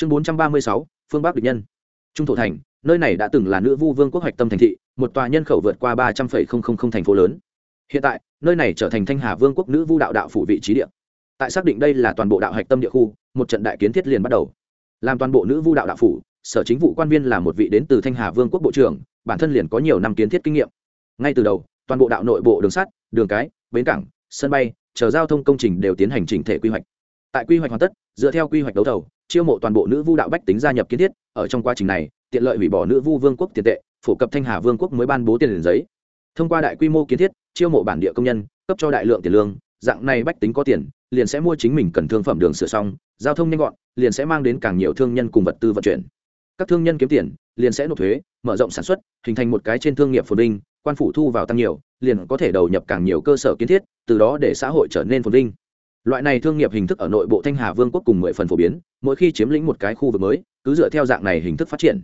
chương bốn trăm ba mươi sáu, phương bắc địch nhân. Trung thổ thành, nơi này đã từng là nữ vu vương quốc hoạch tâm thành thị, một tòa nhân khẩu vượt qua ba trăm linh thành phố lớn. Hiện tại, nơi này trở thành thanh hà vương quốc nữ vu đạo đạo phủ vị trí địa. Tại xác định đây là toàn bộ đạo hạch tâm địa khu, một trận đại kiến thiết liền bắt đầu. Làm toàn bộ nữ vu đạo đạo phủ, sở chính vụ quan viên là một vị đến từ thanh hà vương quốc bộ trưởng, bản thân liền có nhiều năm kiến thiết kinh nghiệm. Ngay từ đầu, toàn bộ đạo nội bộ đường sắt, đường cái, bến cảng, sân bay, chờ giao thông công trình đều tiến hành chỉnh thể quy hoạch. Tại quy hoạch hoàn tất, dựa theo quy hoạch đấu thầu chiêu mộ toàn bộ nữ vu đạo bách tính gia nhập kiến thiết, ở trong quá trình này, tiện lợi hủy bỏ nữ vu vương quốc tiền tệ, phổ cập thanh hà vương quốc mới ban bố tiền liền giấy. Thông qua đại quy mô kiến thiết, chiêu mộ bản địa công nhân, cấp cho đại lượng tiền lương, dạng này bách tính có tiền, liền sẽ mua chính mình cần thương phẩm đường sửa xong, giao thông nhanh gọn, liền sẽ mang đến càng nhiều thương nhân cùng vật tư vận chuyển. Các thương nhân kiếm tiền, liền sẽ nộp thuế, mở rộng sản xuất, hình thành một cái trên thương nghiệp phồn vinh, quan phủ thu vào tăng nhiều, liền có thể đầu nhập càng nhiều cơ sở kiến thiết, từ đó để xã hội trở nên phồn vinh loại này thương nghiệp hình thức ở nội bộ thanh hà vương quốc cùng mười phần phổ biến, mỗi khi chiếm lĩnh một cái khu vực mới, cứ dựa theo dạng này hình thức phát triển.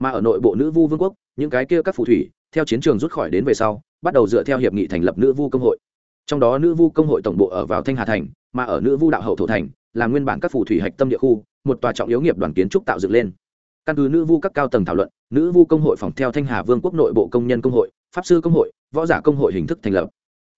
Mà ở nội bộ nữ vu vương quốc, những cái kia các phù thủy, theo chiến trường rút khỏi đến về sau, bắt đầu dựa theo hiệp nghị thành lập nữ vu công hội. Trong đó nữ vu công hội tổng bộ ở vào thanh hà thành, mà ở nữ vu đạo hậu thổ thành, là nguyên bản các phù thủy hạch tâm địa khu, một tòa trọng yếu nghiệp đoàn kiến trúc tạo dựng lên. Căn cứ nữ vu các cao tầng thảo luận, nữ vu công hội phòng theo thanh hà vương quốc nội bộ công nhân công hội, pháp sư công hội, võ giả công hội hình thức thành lập.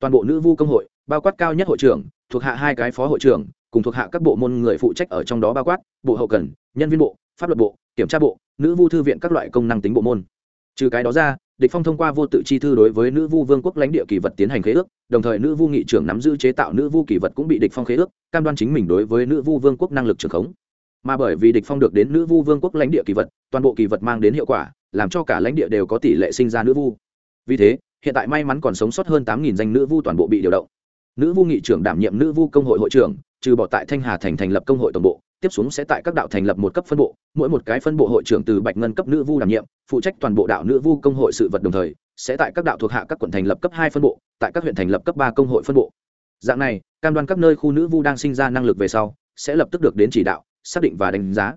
Toàn bộ nữ vu công hội, bao quát cao nhất hội trưởng thuộc hạ hai cái phó hội trưởng, cùng thuộc hạ các bộ môn người phụ trách ở trong đó bao quát, bộ hậu cần, nhân viên bộ, pháp luật bộ, kiểm tra bộ, nữ vu thư viện các loại công năng tính bộ môn. Trừ cái đó ra, địch phong thông qua vô tự chi thư đối với nữ vu vương quốc lãnh địa kỳ vật tiến hành khế ước, đồng thời nữ vu nghị trưởng nắm giữ chế tạo nữ vu kỳ vật cũng bị địch phong khế ước, cam đoan chính mình đối với nữ vu vương quốc năng lực trưởng khống. Mà bởi vì địch phong được đến nữ vu vương quốc lãnh địa kỳ vật, toàn bộ kỳ vật mang đến hiệu quả, làm cho cả lãnh địa đều có tỷ lệ sinh ra nữ vu. Vì thế, hiện tại may mắn còn sống sót hơn tám danh nữ vu toàn bộ bị điều động nữ vu nghị trưởng đảm nhiệm nữ vu công hội hội trưởng, trừ bỏ tại thanh hà thành thành lập công hội tổng bộ, tiếp xuống sẽ tại các đạo thành lập một cấp phân bộ, mỗi một cái phân bộ hội trưởng từ bạch ngân cấp nữ vu đảm nhiệm, phụ trách toàn bộ đạo nữ vu công hội sự vật đồng thời, sẽ tại các đạo thuộc hạ các quận thành lập cấp hai phân bộ, tại các huyện thành lập cấp ba công hội phân bộ. Dạng này, cam đoan các nơi khu nữ vu đang sinh ra năng lực về sau, sẽ lập tức được đến chỉ đạo, xác định và đánh giá.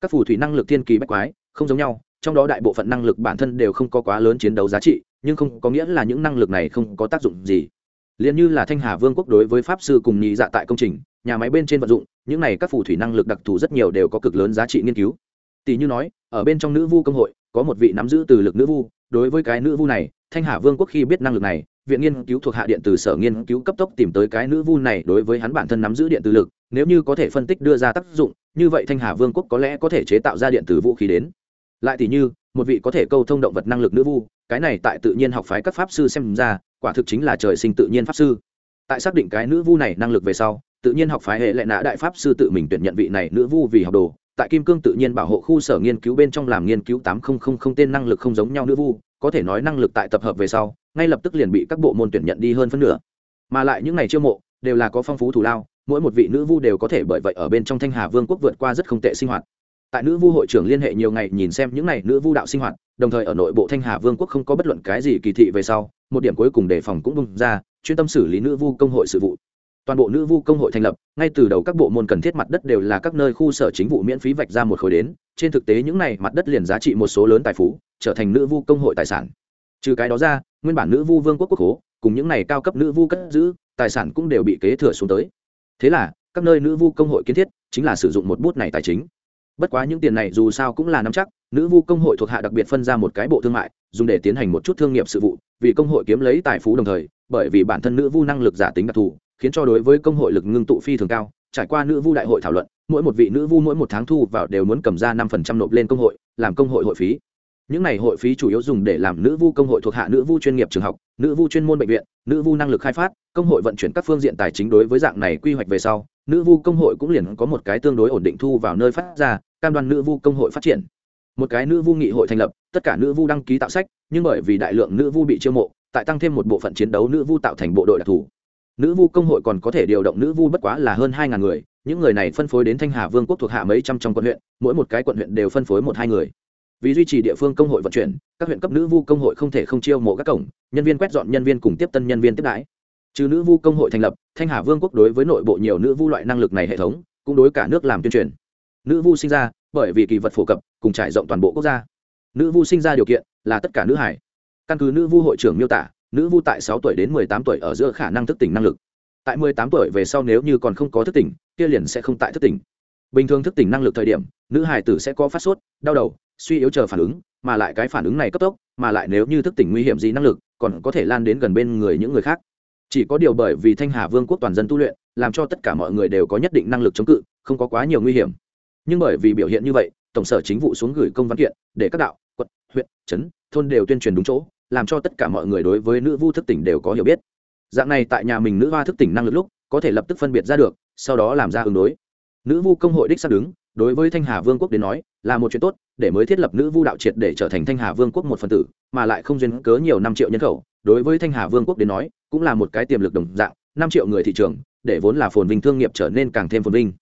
Các phù thủy năng lực thiên kỳ bách quái, không giống nhau, trong đó đại bộ phận năng lực bản thân đều không có quá lớn chiến đấu giá trị, nhưng không có nghĩa là những năng lực này không có tác dụng gì liền như là thanh hà vương quốc đối với pháp sư cùng nhị dạ tại công trình, nhà máy bên trên vận dụng, những này các phù thủy năng lực đặc thù rất nhiều đều có cực lớn giá trị nghiên cứu. Tỷ như nói, ở bên trong nữ vu công hội, có một vị nắm giữ từ lực nữ vu, đối với cái nữ vu này, thanh hà vương quốc khi biết năng lực này, viện nghiên cứu thuộc hạ điện từ sở nghiên cứu cấp tốc tìm tới cái nữ vu này đối với hắn bản thân nắm giữ điện từ lực, nếu như có thể phân tích đưa ra tác dụng, như vậy thanh hà vương quốc có lẽ có thể chế tạo ra điện từ vũ khí đến. Lại tỷ như một vị có thể câu thông động vật năng lực nữ vu, cái này tại tự nhiên học phái các pháp sư xem ra, quả thực chính là trời sinh tự nhiên pháp sư. Tại xác định cái nữ vu này năng lực về sau, tự nhiên học phái hệ lệ nã đại pháp sư tự mình tuyển nhận vị này nữ vu vì học đồ, tại kim cương tự nhiên bảo hộ khu sở nghiên cứu bên trong làm nghiên cứu tám nghìn tên năng lực không giống nhau nữ vu, có thể nói năng lực tại tập hợp về sau, ngay lập tức liền bị các bộ môn tuyển nhận đi hơn phân nửa. Mà lại những ngày chiêu mộ, đều là có phong phú thủ lao, mỗi một vị nữ vu đều có thể bởi vậy ở bên trong thanh hà vương quốc vượt qua rất không tệ sinh hoạt tại nữ vu hội trưởng liên hệ nhiều ngày nhìn xem những n à y nữ vu đạo sinh hoạt, đồng thời ở nội bộ thanh hà vương quốc không có bất luận cái gì kỳ thị về sau, một điểm cuối cùng đề phòng cũng bung ra, chuyên tâm xử lý nữ vu công hội sự vụ. Toàn bộ nữ vu công hội thành lập, ngay từ đầu các bộ môn cần thiết mặt đất đều là các nơi khu sở chính vụ miễn phí vạch ra một khối đến, trên thực tế những này mặt đất liền giá trị một số lớn tài phú, trở thành nữ vu công hội tài sản. Trừ cái đó ra, nguyên bản nữ vu vương quốc quốc hố, cùng những này cao cấp nữ vu cất giữ, tài sản cũng đều bị kế thừa xuống tới. Thế là, các nơi nữ vu công hội kiến thiết, chính là sử dụng một bút này tài chính bất quá những tiền này dù sao cũng là nắm chắc, nữ vu công hội thuộc hạ đặc biệt phân ra một cái bộ thương mại, dùng để tiến hành một chút thương nghiệp sự vụ, vì công hội kiếm lấy tài phú đồng thời, bởi vì bản thân nữ vu năng lực giả tính đặc thù, khiến cho đối với công hội lực ngưng tụ phi thường cao, trải qua nữ vu đại hội thảo luận, mỗi một vị nữ vu mỗi một tháng thu vào đều muốn cầm ra năm phần trăm nộp lên công hội, làm công hội hội phí. Những này hội phí chủ yếu dùng để làm nữ vu công hội thuộc hạ nữ vu chuyên nghiệp trường học, nữ vu chuyên môn bệnh viện, nữ vu năng lực khai phát, công hội vận chuyển các phương diện tài chính đối với dạng này quy hoạch về sau, nữ vu công hội cũng liền có một cái tương đối ổn định thu vào nơi phát ra cam đoan nữ vu công hội phát triển. Một cái nữ vu nghị hội thành lập, tất cả nữ vu đăng ký tạo sách, nhưng bởi vì đại lượng nữ vu bị chiêu mộ, tại tăng thêm một bộ phận chiến đấu nữ vu tạo thành bộ đội đặc thù. Nữ vu công hội còn có thể điều động nữ vu bất quá là hơn hai ngàn người, những người này phân phối đến thanh hà vương quốc thuộc hạ mấy trăm trong quận huyện, mỗi một cái quận huyện đều phân phối một hai người. Vì duy trì địa phương công hội vận chuyển, các huyện cấp nữ vu công hội không thể không chiêu mộ các cổng, nhân viên quét dọn nhân viên cùng tiếp tân nhân viên tiếp đãi. Trừ nữ vu công hội thành lập, thanh hà vương quốc đối với nội bộ nhiều nữ vu loại năng lực này hệ thống, cũng đối cả nước làm tuyên truyền nữ vu sinh ra, bởi vì kỳ vật phổ cập, cùng trải rộng toàn bộ quốc gia. Nữ vu sinh ra điều kiện là tất cả nữ hải. Căn cứ nữ vu hội trưởng miêu tả, nữ vu tại sáu tuổi đến mười tám tuổi ở giữa khả năng thức tỉnh năng lực. Tại mười tám tuổi về sau nếu như còn không có thức tỉnh, kia liền sẽ không tại thức tỉnh. Bình thường thức tỉnh năng lực thời điểm, nữ hải tử sẽ có phát sốt, đau đầu, suy yếu chờ phản ứng, mà lại cái phản ứng này cấp tốc, mà lại nếu như thức tỉnh nguy hiểm gì năng lực, còn có thể lan đến gần bên người những người khác. Chỉ có điều bởi vì thanh hà vương quốc toàn dân tu luyện, làm cho tất cả mọi người đều có nhất định năng lực chống cự, không có quá nhiều nguy hiểm nhưng bởi vì biểu hiện như vậy, tổng sở chính vụ xuống gửi công văn kiện để các đạo, quận, huyện, trấn, thôn đều tuyên truyền đúng chỗ, làm cho tất cả mọi người đối với nữ vu thức tỉnh đều có hiểu biết. Dạng này tại nhà mình nữ hoa thức tỉnh năng lực lúc, có thể lập tức phân biệt ra được, sau đó làm ra ứng đối. Nữ vu công hội đích xác đứng, đối với thanh hà vương quốc đến nói, là một chuyện tốt, để mới thiết lập nữ vu đạo triệt để trở thành thanh hà vương quốc một phần tử, mà lại không duyên cớ nhiều năm triệu nhân khẩu, đối với thanh hà vương quốc đến nói, cũng là một cái tiềm lực đồng dạng, năm triệu người thị trường, để vốn là phồn vinh thương nghiệp trở nên càng thêm phồn vinh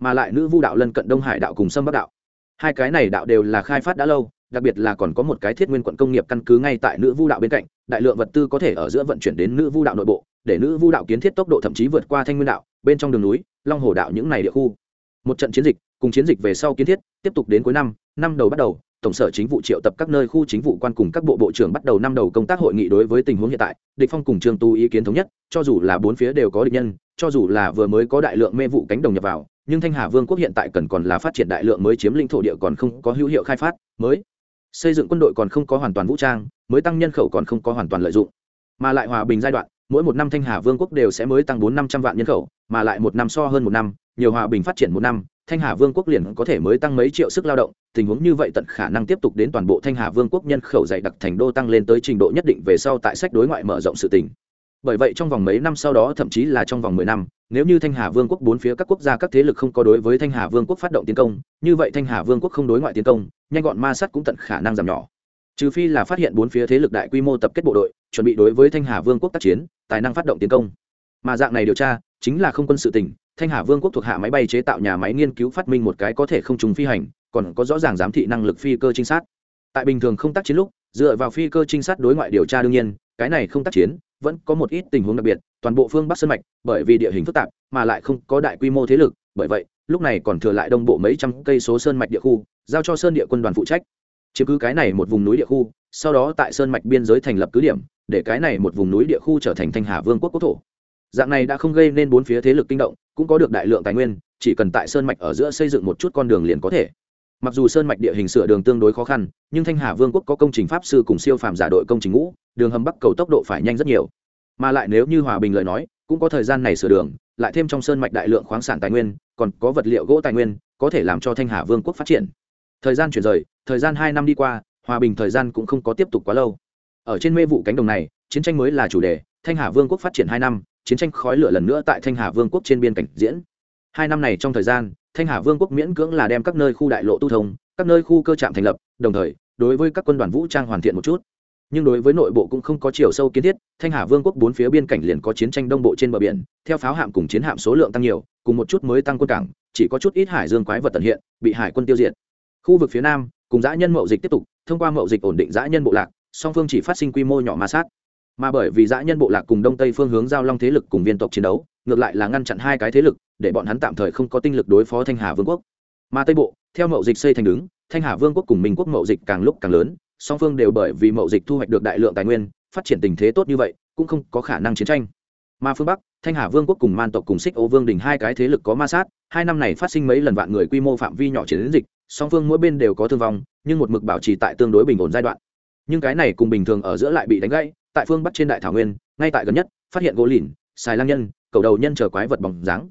mà lại nữ vu đạo lân cận đông hải đạo cùng sâm bắc đạo. Hai cái này đạo đều là khai phát đã lâu, đặc biệt là còn có một cái thiết nguyên quận công nghiệp căn cứ ngay tại nữ vu đạo bên cạnh, đại lượng vật tư có thể ở giữa vận chuyển đến nữ vu đạo nội bộ, để nữ vu đạo kiến thiết tốc độ thậm chí vượt qua thanh nguyên đạo, bên trong đường núi, long hồ đạo những này địa khu. Một trận chiến dịch, cùng chiến dịch về sau kiến thiết, tiếp tục đến cuối năm năm đầu bắt đầu, tổng sở chính vụ triệu tập các nơi khu chính vụ quan cùng các bộ bộ trưởng bắt đầu năm đầu công tác hội nghị đối với tình huống hiện tại, địch phong cùng trương tu ý kiến thống nhất, cho dù là bốn phía đều có địch nhân, cho dù là vừa mới có đại lượng mê vụ cánh đồng nhập vào nhưng thanh hà vương quốc hiện tại cần còn là phát triển đại lượng mới chiếm lĩnh thổ địa còn không có hữu hiệu khai phát, mới xây dựng quân đội còn không có hoàn toàn vũ trang, mới tăng nhân khẩu còn không có hoàn toàn lợi dụng. Mà lại hòa bình giai đoạn, mỗi một năm thanh hà vương quốc đều sẽ mới tăng bốn năm trăm vạn nhân khẩu, mà lại một năm so hơn một năm, nhiều hòa bình phát triển một năm, thanh hà vương quốc liền có thể mới tăng mấy triệu sức lao động. Tình huống như vậy tận khả năng tiếp tục đến toàn bộ thanh hà vương quốc nhân khẩu dày đặc thành đô tăng lên tới trình độ nhất định về sau tại sách đối ngoại mở rộng sự tình bởi vậy trong vòng mấy năm sau đó thậm chí là trong vòng mười năm, nếu như thanh hà vương quốc bốn phía các quốc gia các thế lực không có đối với thanh hà vương quốc phát động tiến công, như vậy thanh hà vương quốc không đối ngoại tiến công, nhanh gọn ma sát cũng tận khả năng giảm nhỏ. Trừ phi là phát hiện bốn phía thế lực đại quy mô tập kết bộ đội, chuẩn bị đối với thanh hà vương quốc tác chiến, tài năng phát động tiến công. Mà dạng này điều tra, chính là không quân sự tỉnh thanh hà vương quốc thuộc hạ máy bay chế tạo nhà máy nghiên cứu phát minh một cái có thể không trùng phi hành, còn có rõ ràng giám thị năng lực phi cơ trinh sát. Tại bình thường không tác chiến lúc, dựa vào phi cơ trinh sát đối ngoại điều tra đương nhiên cái này không tác chiến, vẫn có một ít tình huống đặc biệt, toàn bộ phương bắc sơn mạch, bởi vì địa hình phức tạp, mà lại không có đại quy mô thế lực, bởi vậy, lúc này còn thừa lại đông bộ mấy trăm cây số sơn mạch địa khu, giao cho sơn địa quân đoàn phụ trách. Chiếm cứ cái này một vùng núi địa khu, sau đó tại sơn mạch biên giới thành lập cứ điểm, để cái này một vùng núi địa khu trở thành thanh hà vương quốc quốc thổ. Dạng này đã không gây nên bốn phía thế lực kinh động, cũng có được đại lượng tài nguyên, chỉ cần tại sơn mạch ở giữa xây dựng một chút con đường liền có thể mặc dù sơn mạch địa hình sửa đường tương đối khó khăn, nhưng thanh hà vương quốc có công trình pháp sư cùng siêu phàm giả đội công trình ngũ, đường hầm bắc cầu tốc độ phải nhanh rất nhiều. Mà lại nếu như hòa bình lời nói, cũng có thời gian này sửa đường, lại thêm trong sơn mạch đại lượng khoáng sản tài nguyên, còn có vật liệu gỗ tài nguyên, có thể làm cho thanh hà vương quốc phát triển. Thời gian chuyển rời, thời gian hai năm đi qua, hòa bình thời gian cũng không có tiếp tục quá lâu. Ở trên mê vụ cánh đồng này, chiến tranh mới là chủ đề, thanh hà vương quốc phát triển hai năm, chiến tranh khói lửa lần nữa tại thanh hà vương quốc trên biên cảnh diễn. Hai năm này trong thời gian thanh hà vương quốc miễn cưỡng là đem các nơi khu đại lộ tu thông, các nơi khu cơ trạm thành lập, đồng thời, đối với các quân đoàn vũ trang hoàn thiện một chút. Nhưng đối với nội bộ cũng không có chiều sâu kiến thiết, thanh hà vương quốc bốn phía biên cảnh liền có chiến tranh đông bộ trên bờ biển, theo pháo hạm cùng chiến hạm số lượng tăng nhiều, cùng một chút mới tăng quân cảng, chỉ có chút ít hải dương quái vật tận hiện, bị hải quân tiêu diệt. Khu vực phía nam, cùng dã nhân mậu dịch tiếp tục, thông qua mậu dịch ổn định dã nhân bộ lạc, song phương chỉ phát sinh quy mô nhỏ ma sát. Mà bởi vì dã nhân bộ lạc cùng đông tây phương hướng giao long thế lực cùng viên tộc chiến đấu, ngược lại là ngăn chặn hai cái thế lực để bọn hắn tạm thời không có tinh lực đối phó thanh hà vương quốc. Mà tây bộ, theo mậu dịch xây thành đứng, thanh hà vương quốc cùng minh quốc mậu dịch càng lúc càng lớn, song phương đều bởi vì mậu dịch thu hoạch được đại lượng tài nguyên, phát triển tình thế tốt như vậy, cũng không có khả năng chiến tranh. Mà phương bắc, thanh hà vương quốc cùng man tộc cùng xích ô vương đình hai cái thế lực có ma sát, hai năm này phát sinh mấy lần vạn người quy mô phạm vi nhỏ chiến dịch, song phương mỗi bên đều có thương vong, nhưng một mực bảo trì tại tương đối bình ổn giai đoạn. Nhưng cái này cùng bình thường ở giữa lại bị đánh gãy, tại phương bắc trên đại thảo nguyên, ngay tại gần nhất, phát hiện gỗ lìn, xài lang nhân, cầu đầu nhân chờ quái vật bóng dáng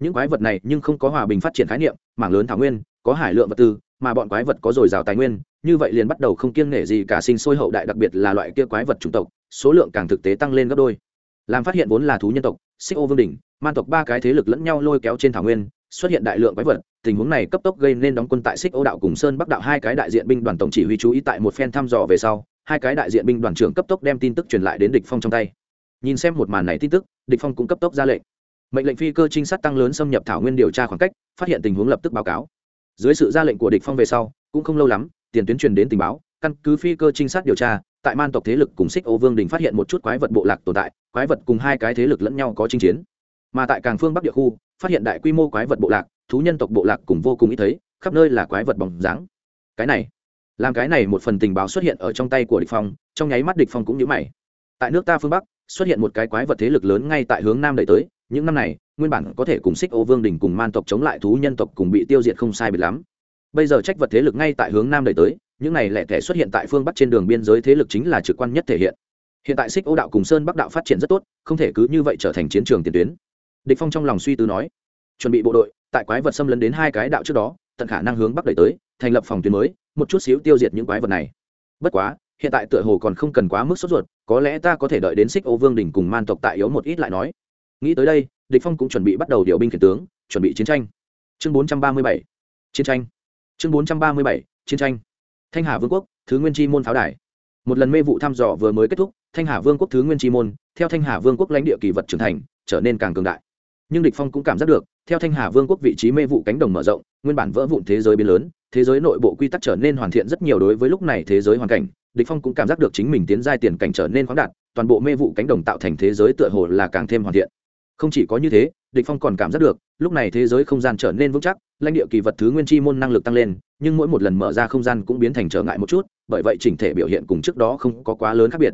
những quái vật này nhưng không có hòa bình phát triển khái niệm, mảng lớn thảo nguyên, có hải lượng vật tư, mà bọn quái vật có dồi dào tài nguyên, như vậy liền bắt đầu không kiêng nể gì cả sinh sôi hậu đại, đặc biệt là loại kia quái vật chủng tộc, số lượng càng thực tế tăng lên gấp đôi. Làm phát hiện vốn là thú nhân tộc, xích ô vương đỉnh, man tộc ba cái thế lực lẫn nhau lôi kéo trên thảo nguyên, xuất hiện đại lượng quái vật, tình huống này cấp tốc gây nên đóng quân tại xích ô đạo cùng sơn bắc đạo hai cái đại diện binh đoàn tổng chỉ huy chú ý tại một phen thăm dò về sau, hai cái đại diện binh đoàn trưởng cấp tốc đem tin tức truyền lại đến địch phong trong tay. Nhìn xem một màn này tin tức, địch phong cũng cấp tốc ra lệnh mệnh lệnh phi cơ trinh sát tăng lớn xâm nhập thảo nguyên điều tra khoảng cách, phát hiện tình huống lập tức báo cáo. Dưới sự ra lệnh của địch phong về sau, cũng không lâu lắm, tiền tuyến truyền đến tình báo, căn cứ phi cơ trinh sát điều tra, tại man tộc thế lực cùng xích ô vương đình phát hiện một chút quái vật bộ lạc tồn tại, quái vật cùng hai cái thế lực lẫn nhau có chinh chiến. Mà tại càng phương bắc địa khu, phát hiện đại quy mô quái vật bộ lạc, thú nhân tộc bộ lạc cùng vô cùng ít thấy, khắp nơi là quái vật bóng dáng. Cái này, làm cái này một phần tình báo xuất hiện ở trong tay của địch phong, trong nháy mắt địch phong cũng nhíu mày tại nước ta phương bắc, xuất hiện một cái quái vật thế lực lớn ngay tại hướng nam đẩy tới. Những năm này, nguyên bản có thể cùng xích ô vương đình cùng man tộc chống lại thú nhân tộc cùng bị tiêu diệt không sai biệt lắm. Bây giờ trách vật thế lực ngay tại hướng nam đẩy tới, những này lẻ thẻ xuất hiện tại phương bắc trên đường biên giới thế lực chính là trực quan nhất thể hiện. Hiện tại xích ô đạo cùng sơn bắc đạo phát triển rất tốt, không thể cứ như vậy trở thành chiến trường tiền tuyến. Địch phong trong lòng suy tư nói, chuẩn bị bộ đội, tại quái vật xâm lấn đến hai cái đạo trước đó, tận khả năng hướng bắc đẩy tới, thành lập phòng tuyến mới, một chút xíu tiêu diệt những quái vật này. Bất quá hiện tại tựa hồ còn không cần quá mức sốt ruột, có lẽ ta có thể đợi đến xích ô vương đình cùng man tộc tại yếu một ít lại nói. Nghĩ tới đây, địch phong cũng chuẩn bị bắt đầu điều binh khiển tướng, chuẩn bị chiến tranh. Chương 437 chiến tranh. Chương 437 chiến tranh. Thanh hà vương quốc, thứ nguyên chi môn pháo đài. Một lần mê vụ thăm dò vừa mới kết thúc, thanh hà vương quốc, thứ nguyên chi môn, theo thanh hà vương quốc lãnh địa kỳ vật trưởng thành, trở nên càng cường đại. Nhưng địch phong cũng cảm giác được, theo thanh hà vương quốc vị trí mê vụ cánh đồng mở rộng, nguyên bản vỡ vụn thế giới biến lớn, thế giới nội bộ quy tắc trở nên hoàn thiện rất nhiều đối với lúc này thế giới hoàn cảnh địch phong cũng cảm giác được chính mình tiến giai tiền cảnh trở nên khoáng đạt, toàn bộ mê vụ cánh đồng tạo thành thế giới tựa hồ là càng thêm hoàn thiện. Không chỉ có như thế, địch phong còn cảm giác được, lúc này thế giới không gian trở nên vững chắc, lãnh địa kỳ vật thứ nguyên chi môn năng lực tăng lên, nhưng mỗi một lần mở ra không gian cũng biến thành trở ngại một chút, bởi vậy chỉnh thể biểu hiện cùng trước đó không có quá lớn khác biệt.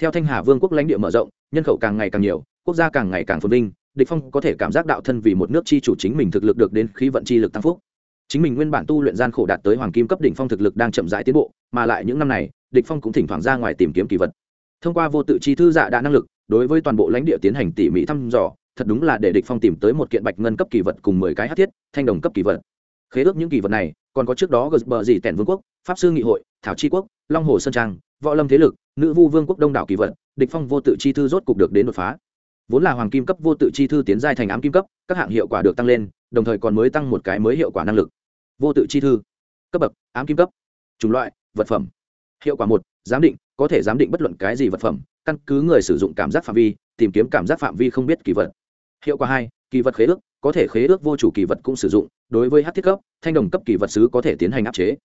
Theo thanh hà vương quốc lãnh địa mở rộng, nhân khẩu càng ngày càng nhiều, quốc gia càng ngày càng phồn vinh, địch phong có thể cảm giác đạo thân vì một nước chi chủ chính mình thực lực được đến khí vận chi lực tăng phúc chính mình nguyên bản tu luyện gian khổ đạt tới hoàng kim cấp đỉnh phong thực lực đang chậm rãi tiến bộ, mà lại những năm này, địch phong cũng thỉnh thoảng ra ngoài tìm kiếm kỳ vật. Thông qua vô tự chi thư dạ đã năng lực, đối với toàn bộ lãnh địa tiến hành tỉ mỉ thăm dò, thật đúng là để địch phong tìm tới một kiện bạch ngân cấp kỳ vật cùng mười cái hắc thiết, thanh đồng cấp kỳ vật. Khế ước những kỳ vật này, còn có trước đó gờ bờ gì tẻn vương quốc, pháp sư nghị hội, thảo chi quốc, long hồ sơn trang, võ lâm thế lực, nữ vu vương quốc đông đảo kỳ vật, địch phong vô tự chi thư rốt cục được đến đột phá. Vốn là hoàng kim cấp vô tự chi thư tiến giai thành ám kim cấp, các hạng hiệu quả được tăng lên đồng thời còn mới tăng một cái mới hiệu quả năng lực. Vô tự chi thư, cấp bậc, ám kim cấp, chủng loại, vật phẩm. Hiệu quả một, giám định, có thể giám định bất luận cái gì vật phẩm, căn cứ người sử dụng cảm giác phạm vi, tìm kiếm cảm giác phạm vi không biết kỳ vật. Hiệu quả hai, kỳ vật khế ước, có thể khế ước vô chủ kỳ vật cũng sử dụng, đối với hát thiết cấp, thanh đồng cấp kỳ vật sứ có thể tiến hành áp chế.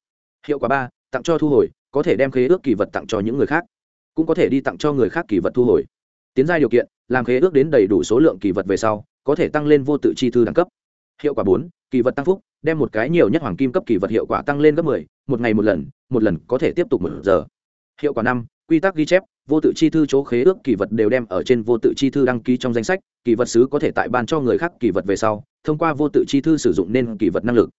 Hiệu quả ba, tặng cho thu hồi, có thể đem khế ước kỳ vật tặng cho những người khác, cũng có thể đi tặng cho người khác kỳ vật thu hồi. Tiến giai điều kiện, làm khế ước đến đầy đủ số lượng kỳ vật về sau, có thể tăng lên vô tự chi thư đẳng cấp hiệu quả bốn kỳ vật tăng phúc đem một cái nhiều nhất hoàng kim cấp kỳ vật hiệu quả tăng lên gấp mười một ngày một lần một lần có thể tiếp tục một giờ. Hiệu quả năm quy tắc ghi chép vô tự chi thư chỗ khế ước kỳ vật đều đem ở trên vô tự chi thư đăng ký trong danh sách kỳ vật sứ có thể tại ban cho người khác kỳ vật về sau thông qua vô tự chi thư sử dụng nên kỳ vật năng lực.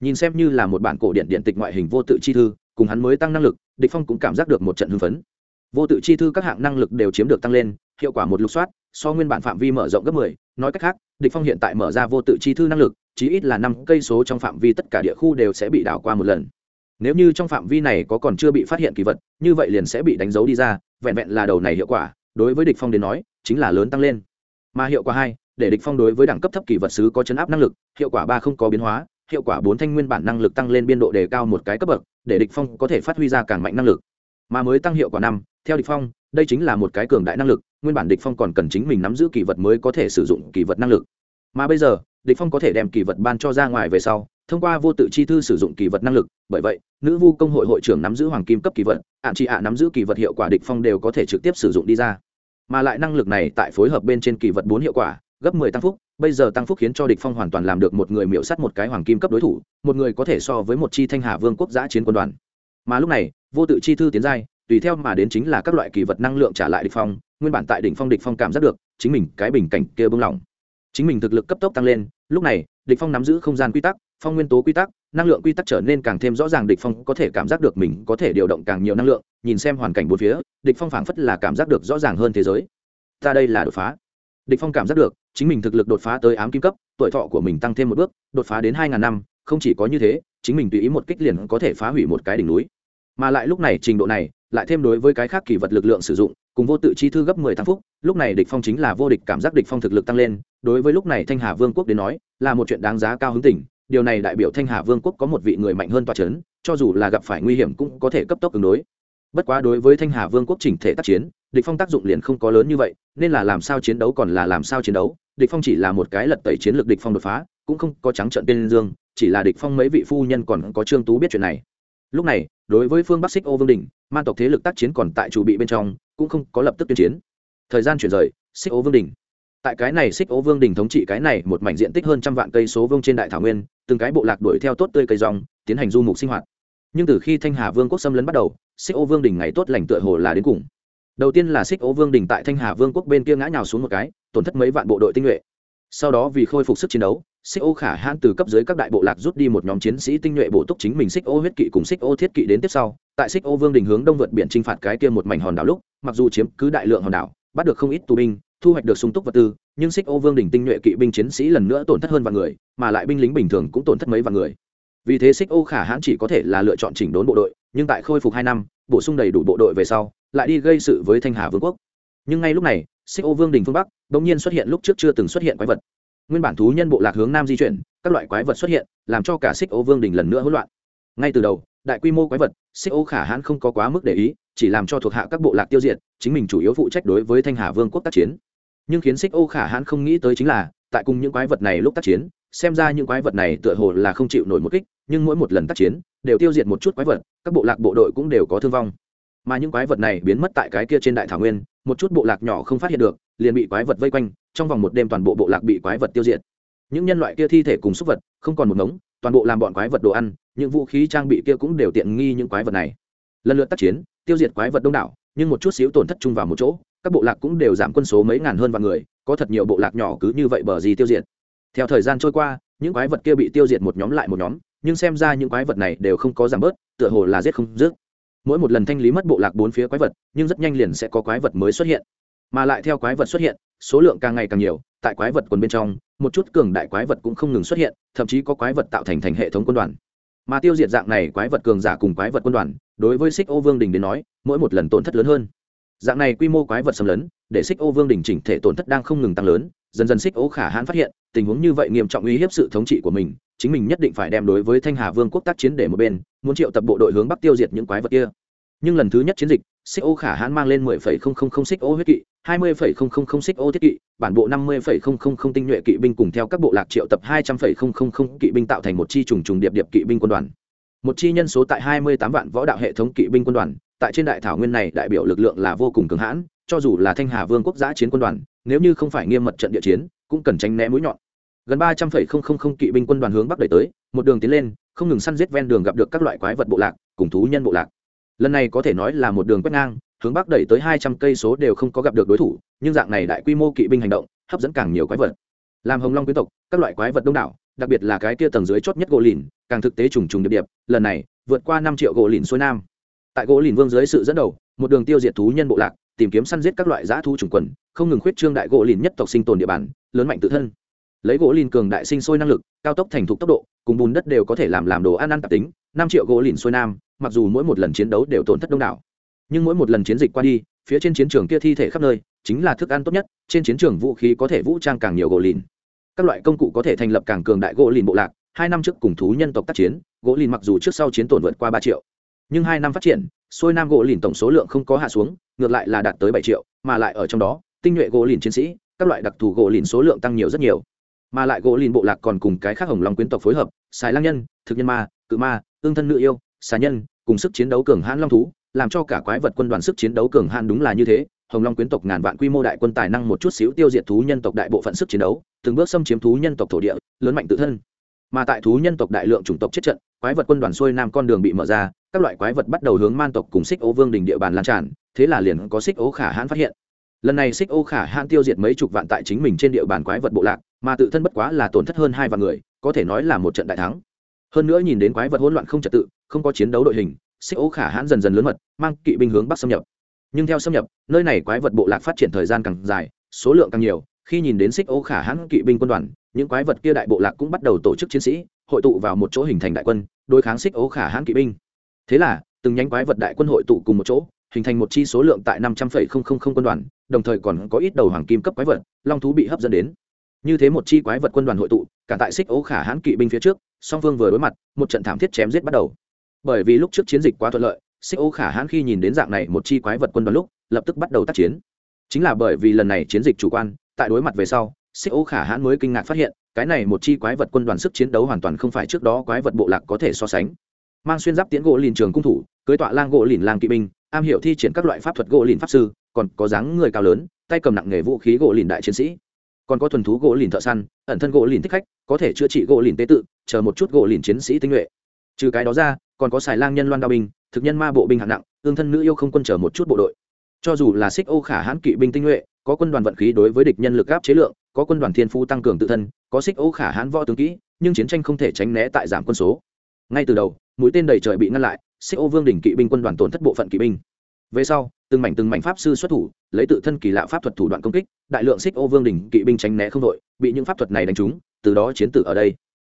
Nhìn xem như là một bản cổ điện điện tịch ngoại hình vô tự chi thư cùng hắn mới tăng năng lực địch phong cũng cảm giác được một trận hưng phấn. Vô tự chi thư các hạng năng lực đều chiếm được tăng lên hiệu quả một lục soát so nguyên bản phạm vi mở rộng gấp 10, nói cách khác, địch phong hiện tại mở ra vô tự chi thư năng lực, chí ít là năm cây số trong phạm vi tất cả địa khu đều sẽ bị đảo qua một lần. Nếu như trong phạm vi này có còn chưa bị phát hiện kỳ vật, như vậy liền sẽ bị đánh dấu đi ra, vẹn vẹn là đầu này hiệu quả, đối với địch phong đến nói, chính là lớn tăng lên. Mà hiệu quả hai, để địch phong đối với đẳng cấp thấp kỳ vật sứ có chấn áp năng lực, hiệu quả ba không có biến hóa, hiệu quả bốn thanh nguyên bản năng lực tăng lên biên độ đề cao một cái cấp bậc, để địch phong có thể phát huy ra càng mạnh năng lực mà mới tăng hiệu quả năm, theo địch phong, đây chính là một cái cường đại năng lực, nguyên bản địch phong còn cần chính mình nắm giữ kỳ vật mới có thể sử dụng kỳ vật năng lực. Mà bây giờ, địch phong có thể đem kỳ vật ban cho ra ngoài về sau, thông qua vô tự chi thư sử dụng kỳ vật năng lực, bởi vậy, nữ vu công hội hội trưởng nắm giữ hoàng kim cấp kỳ vật, ạn chị ạ nắm giữ kỳ vật hiệu quả địch phong đều có thể trực tiếp sử dụng đi ra. Mà lại năng lực này tại phối hợp bên trên kỳ vật bốn hiệu quả, gấp 10 tăng phúc, bây giờ tăng phúc khiến cho địch phong hoàn toàn làm được một người miểu sát một cái hoàng kim cấp đối thủ, một người có thể so với một chi thanh hà vương quốc giã chiến quân đoàn mà lúc này, vô tự chi thư tiến giai, tùy theo mà đến chính là các loại kỳ vật năng lượng trả lại địch phong, nguyên bản tại đỉnh phong địch phong cảm giác được, chính mình cái bình cảnh kia bưng lỏng. Chính mình thực lực cấp tốc tăng lên, lúc này, địch phong nắm giữ không gian quy tắc, phong nguyên tố quy tắc, năng lượng quy tắc trở nên càng thêm rõ ràng địch phong có thể cảm giác được mình có thể điều động càng nhiều năng lượng, nhìn xem hoàn cảnh bốn phía, địch phong phảng phất là cảm giác được rõ ràng hơn thế giới. Ta đây là đột phá. Địch phong cảm giác được, chính mình thực lực đột phá tới ám kim cấp, tuổi thọ của mình tăng thêm một bước, đột phá đến hai ngàn năm, không chỉ có như thế, chính mình tùy ý một kích liền có thể phá hủy một cái đỉnh núi mà lại lúc này trình độ này, lại thêm đối với cái khác kỳ vật lực lượng sử dụng, cùng vô tự chi thư gấp mười tháng phúc lúc này địch phong chính là vô địch cảm giác địch phong thực lực tăng lên, đối với lúc này thanh hà vương quốc đến nói, là một chuyện đáng giá cao hứng tỉnh, điều này đại biểu thanh hà vương quốc có một vị người mạnh hơn toa chấn, cho dù là gặp phải nguy hiểm cũng có thể cấp tốc ứng đối. Bất quá đối với thanh hà vương quốc chỉnh thể tác chiến, địch phong tác dụng liền không có lớn như vậy, nên là làm sao chiến đấu còn là làm sao chiến đấu, địch phong chỉ là một cái lật tẩy chiến lược địch phong đột phá, cũng không có trắng trận tên dương, chỉ là địch phong mấy vị phu nhân còn có trương tú biết chuyện này lúc này, đối với phương bắc xích ô vương đình man tộc thế lực tác chiến còn tại chủ bị bên trong, cũng không có lập tức tuyên chiến. Thời gian chuyển rời, xích ô vương đình tại cái này xích ô vương đình thống trị cái này một mảnh diện tích hơn trăm vạn cây số vương trên đại thảo nguyên, từng cái bộ lạc đuổi theo tốt tươi cây rong, tiến hành du mục sinh hoạt. Nhưng từ khi thanh hà vương quốc xâm lấn bắt đầu, xích ô vương đình ngày tốt lành tựa hồ là đến cùng. Đầu tiên là xích ô vương đình tại thanh hà vương quốc bên kia ngã nhào xuống một cái, tổn thất mấy vạn bộ đội tinh nhuệ. Sau đó vì khôi phục sức chiến đấu xích ô khả hãn từ cấp dưới các đại bộ lạc rút đi một nhóm chiến sĩ tinh nhuệ bổ túc chính mình xích ô huyết kỵ cùng xích ô thiết kỵ đến tiếp sau. Tại xích ô vương đình hướng đông vượt biển t r i n h phạt cái kia một mảnh hòn đảo lúc, mặc dù chiếm cứ đại lượng hòn đảo, bắt được không ít tù binh, thu hoạch được sung túc vật tư, nhưng xích ô vương đình tinh nhuệ kỵ binh chiến sĩ lần nữa tổn thất hơn vạn người, mà lại binh lính bình thường cũng tổn thất mấy vạn người. Vì thế xích ô khả hãn chỉ có thể là lựa chọn chỉnh đốn bộ đội, nhưng tại khôi phục hai năm, bổ sung đầy đủ bộ đội về sau, lại đi gây sự với thanh hà vương quốc. Nhưng ngay lúc này, xích ô vương đình phương bắc đ ỗ n g nhiên xuất hiện lúc trước chưa từng xuất hiện quái vật nguyên bản thú nhân bộ lạc hướng nam di chuyển, các loại quái vật xuất hiện, làm cho cả xích ô vương đình lần nữa hỗn loạn. Ngay từ đầu, đại quy mô quái vật xích ô khả hãn không có quá mức để ý, chỉ làm cho thuộc hạ các bộ lạc tiêu diệt, chính mình chủ yếu phụ trách đối với thanh hà vương quốc tác chiến. Nhưng khiến xích ô khả hãn không nghĩ tới chính là, tại cùng những quái vật này lúc tác chiến, xem ra những quái vật này tựa hồ là không chịu nổi một kích, nhưng mỗi một lần tác chiến, đều tiêu diệt một chút quái vật, các bộ lạc bộ đội cũng đều có thương vong. Mà những quái vật này biến mất tại cái kia trên đại thảo nguyên, một chút bộ lạc nhỏ không phát hiện được liền bị quái vật vây quanh, trong vòng một đêm toàn bộ bộ lạc bị quái vật tiêu diệt. Những nhân loại kia thi thể cùng súc vật, không còn một ngống, toàn bộ làm bọn quái vật đồ ăn, những vũ khí trang bị kia cũng đều tiện nghi những quái vật này. Lần lượt tác chiến, tiêu diệt quái vật đông đảo, nhưng một chút xíu tổn thất chung vào một chỗ, các bộ lạc cũng đều giảm quân số mấy ngàn hơn vạn người, có thật nhiều bộ lạc nhỏ cứ như vậy bờ gì tiêu diệt. Theo thời gian trôi qua, những quái vật kia bị tiêu diệt một nhóm lại một nhóm, nhưng xem ra những quái vật này đều không có giảm bớt, tựa hồ là giết không dứt. Mỗi một lần thanh lý mất bộ lạc bốn phía quái vật, nhưng rất nhanh liền sẽ có quái vật mới xuất hiện mà lại theo quái vật xuất hiện, số lượng càng ngày càng nhiều, tại quái vật quần bên trong, một chút cường đại quái vật cũng không ngừng xuất hiện, thậm chí có quái vật tạo thành thành hệ thống quân đoàn. Mà tiêu diệt dạng này quái vật cường giả cùng quái vật quân đoàn, đối với xích ô vương đình đến nói, mỗi một lần tổn thất lớn hơn. Dạng này quy mô quái vật xâm lấn, để xích ô vương đình chỉnh thể tổn thất đang không ngừng tăng lớn, dần dần xích ô khả hãn phát hiện, tình huống như vậy nghiêm trọng uy hiếp sự thống trị của mình, chính mình nhất định phải đem đối với thanh hà vương quốc tác chiến để một bên, muốn triệu tập bộ đội hướng bắc tiêu diệt những quái vật kia. Nhưng lần thứ nhất chiến dịch xích ô khả hãn mang lên mười phẩy không không không xích ô huyết kỵ hai mươi phẩy không không không xích ô thiết kỵ bản bộ năm mươi phẩy không không không tinh nhuệ kỵ binh cùng theo các bộ lạc triệu tập hai trăm phẩy không không không kỵ binh tạo thành một chi trùng trùng điệp điệp kỵ binh quân đoàn một chi nhân số tại hai mươi tám vạn võ đạo hệ thống kỵ binh quân đoàn tại trên đại thảo nguyên này đại biểu lực lượng là vô cùng cường hãn cho dù là thanh hà vương quốc giã chiến quân đoàn nếu như không phải nghiêm mật trận địa chiến cũng cần tránh né mũi nhọn gần ba trăm phẩy không không không kỵ binh quân đoàn hướng bắc đẩy tới một đường tiến lên không ngừng săn giết ven đường gặp được các loại quái vật bộ lạc cùng thú nhân bộ lạc lần này có thể nói là một đường quét ngang, hướng bắc đẩy tới hai trăm cây số đều không có gặp được đối thủ, nhưng dạng này đại quy mô kỵ binh hành động, hấp dẫn càng nhiều quái vật. Làm hồng long quý tộc, các loại quái vật đông đảo, đặc biệt là cái kia tầng dưới chót nhất gỗ lìn, càng thực tế trùng trùng điệp điệp, lần này, vượt qua năm triệu gỗ lìn xuôi nam. Tại gỗ lìn vương dưới sự dẫn đầu, một đường tiêu diệt thú nhân bộ lạc, tìm kiếm săn giết các loại giã thu trùng quần, không ngừng khuyết trương đại gỗ lìn nhất tộc sinh tồn địa bàn, lớn mạnh tự thân. Lấy gỗ lìn cường đại sinh sôi năng lực, cao tốc thành thục tốc độ, cùng bùn đất đều có thể làm làm đồ ăn ăn tạp tính, năm triệu gỗ lìn xuôi nam mặc dù mỗi một lần chiến đấu đều tổn thất đông đảo, nhưng mỗi một lần chiến dịch qua đi, phía trên chiến trường kia thi thể khắp nơi chính là thức ăn tốt nhất, trên chiến trường vũ khí có thể vũ trang càng nhiều gỗ lìn. Các loại công cụ có thể thành lập càng cường đại gỗ lìn bộ lạc, hai năm trước cùng thú nhân tộc tác chiến, gỗ lìn mặc dù trước sau chiến tổn vượt qua ba triệu, nhưng hai năm phát triển, xuôi nam gỗ lìn tổng số lượng không có hạ xuống, ngược lại là đạt tới bảy triệu, mà lại ở trong đó, tinh nhuệ gỗ lìn chiến sĩ, các loại đặc thù gỗ lìn số lượng tăng nhiều rất nhiều. Mà lại gỗ lìn bộ lạc còn cùng cái khác hồng long quyến tộc phối hợp xài lang nhân, thực nhân ma, cự ma ương thân nữ yêu xà nhân, cùng sức chiến đấu cường hãn long thú, làm cho cả quái vật quân đoàn sức chiến đấu cường hãn đúng là như thế. Hồng long quyến tộc ngàn vạn quy mô đại quân tài năng một chút xíu tiêu diệt thú nhân tộc đại bộ phận sức chiến đấu, từng bước xâm chiếm thú nhân tộc thổ địa, lớn mạnh tự thân. Mà tại thú nhân tộc đại lượng chủng tộc chết trận, quái vật quân đoàn xuôi nam con đường bị mở ra, các loại quái vật bắt đầu hướng man tộc cùng xích ô vương đình địa bàn lan tràn, thế là liền có xích ô khả hãn phát hiện. Lần này xích ô khả hãn tiêu diệt mấy chục vạn tại chính mình trên địa bàn quái vật bộ lạc, mà tự thân bất quá là tổn thất hơn hai vạn người, có thể nói là một trận đại thắng. Hơn nữa nhìn đến quái vật hỗn loạn không trật tự không có chiến đấu đội hình, xích ô khả hãn dần dần lớn mật, mang kỵ binh hướng bắc xâm nhập. Nhưng theo xâm nhập, nơi này quái vật bộ lạc phát triển thời gian càng dài, số lượng càng nhiều. Khi nhìn đến xích ô khả hãn kỵ binh quân đoàn, những quái vật kia đại bộ lạc cũng bắt đầu tổ chức chiến sĩ, hội tụ vào một chỗ hình thành đại quân, đối kháng xích ô khả hãn kỵ binh. Thế là, từng nhánh quái vật đại quân hội tụ cùng một chỗ, hình thành một chi số lượng tại năm trăm phẩy không không không quân đoàn, đồng thời còn có ít đầu hoàng kim cấp quái vật, long thú bị hấp dẫn đến. Như thế một chi quái vật quân đoàn hội tụ, cả tại xích ố khả hãn kỵ binh phía trước, song phương vừa đối mặt, một trận thảm thiết chém giết bắt đầu bởi vì lúc trước chiến dịch quá thuận lợi, xích ô khả hãn khi nhìn đến dạng này một chi quái vật quân đoàn lúc, lập tức bắt đầu tác chiến. Chính là bởi vì lần này chiến dịch chủ quan, tại đối mặt về sau, xích ô khả hãn mới kinh ngạc phát hiện, cái này một chi quái vật quân đoàn sức chiến đấu hoàn toàn không phải trước đó quái vật bộ lạc có thể so sánh. Mang xuyên giáp tiễn gỗ lìn trường cung thủ, cưới tọa lang gỗ lìn lang kỵ binh, am hiểu thi triển các loại pháp thuật gỗ lìn pháp sư, còn có dáng người cao lớn, tay cầm nặng nghề vũ khí gỗ lìn đại chiến sĩ. Còn có thuần thú gỗ lìn thợ săn, ẩn thân gỗ lìn thích khách, có thể chữa trị gỗ lìn tế tự, chờ một chút gỗ lìn chiến sĩ tinh nhuệ. Trừ cái đó ra còn có xài lang nhân loan đao binh, thực nhân ma bộ binh hạng nặng ương thân nữ yêu không quân chờ một chút bộ đội. Cho dù là xích ô khả hãn kỵ binh tinh nhuệ, có quân đoàn vận khí đối với địch nhân lực gáp chế lượng, có quân đoàn thiên phu tăng cường tự thân, có xích ô khả hãn võ tướng kỹ, nhưng chiến tranh không thể tránh né tại giảm quân số. Ngay từ đầu, mũi tên đầy trời bị ngăn lại xích ô vương đỉnh kỵ binh quân đoàn tổn thất bộ phận kỵ binh. Về sau, từng mảnh từng mảnh pháp sư xuất thủ, lấy tự thân kỳ lạ pháp thuật thủ đoạn công kích, đại lượng xích ô vương đỉnh kỵ binh tránh né không đội, bị những pháp thuật này đánh trúng, từ đó chiến tử ở đây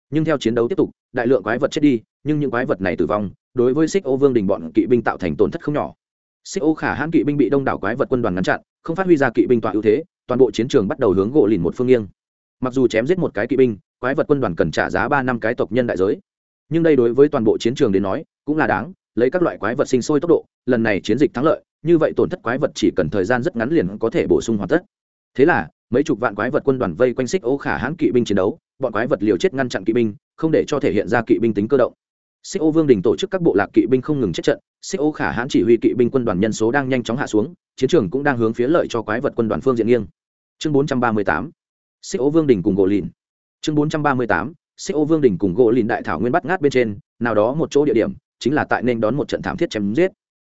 nhưng theo chiến đấu tiếp tục, đại lượng quái vật chết đi, nhưng những quái vật này tử vong, đối với xích ô vương đình bọn kỵ binh tạo thành tổn thất không nhỏ. Xích ô khả hãn kỵ binh bị đông đảo quái vật quân đoàn ngăn chặn, không phát huy ra kỵ binh tọa ưu thế, toàn bộ chiến trường bắt đầu hướng gỗ lìn một phương nghiêng. Mặc dù chém giết một cái kỵ binh, quái vật quân đoàn cần trả giá ba năm cái tộc nhân đại giới. Nhưng đây đối với toàn bộ chiến trường đến nói, cũng là đáng, lấy các loại quái vật sinh sôi tốc độ, lần này chiến dịch thắng lợi, như vậy tổn thất quái vật chỉ cần thời gian rất ngắn liền có thể bổ sung hoàn tất. Thế là, mấy chục vạn quái vật quân đoàn vây quanh xích ô khả hãn kỵ binh chiến đấu bọn quái vật liều chết ngăn chặn kỵ binh, không để cho thể hiện ra kỵ binh tính cơ động. Xích ô vương đình tổ chức các bộ lạc kỵ binh không ngừng chết trận, xích ô khả hãn chỉ huy kỵ binh quân đoàn nhân số đang nhanh chóng hạ xuống, chiến trường cũng đang hướng phía lợi cho quái vật quân đoàn phương diện nghiêng. Chương 438 xích ô vương đình cùng gỗ lìn. Chương 438 xích ô vương đình cùng gỗ lìn đại thảo nguyên bắt ngát bên trên, nào đó một chỗ địa điểm, chính là tại nên đón một trận thảm thiết chém giết.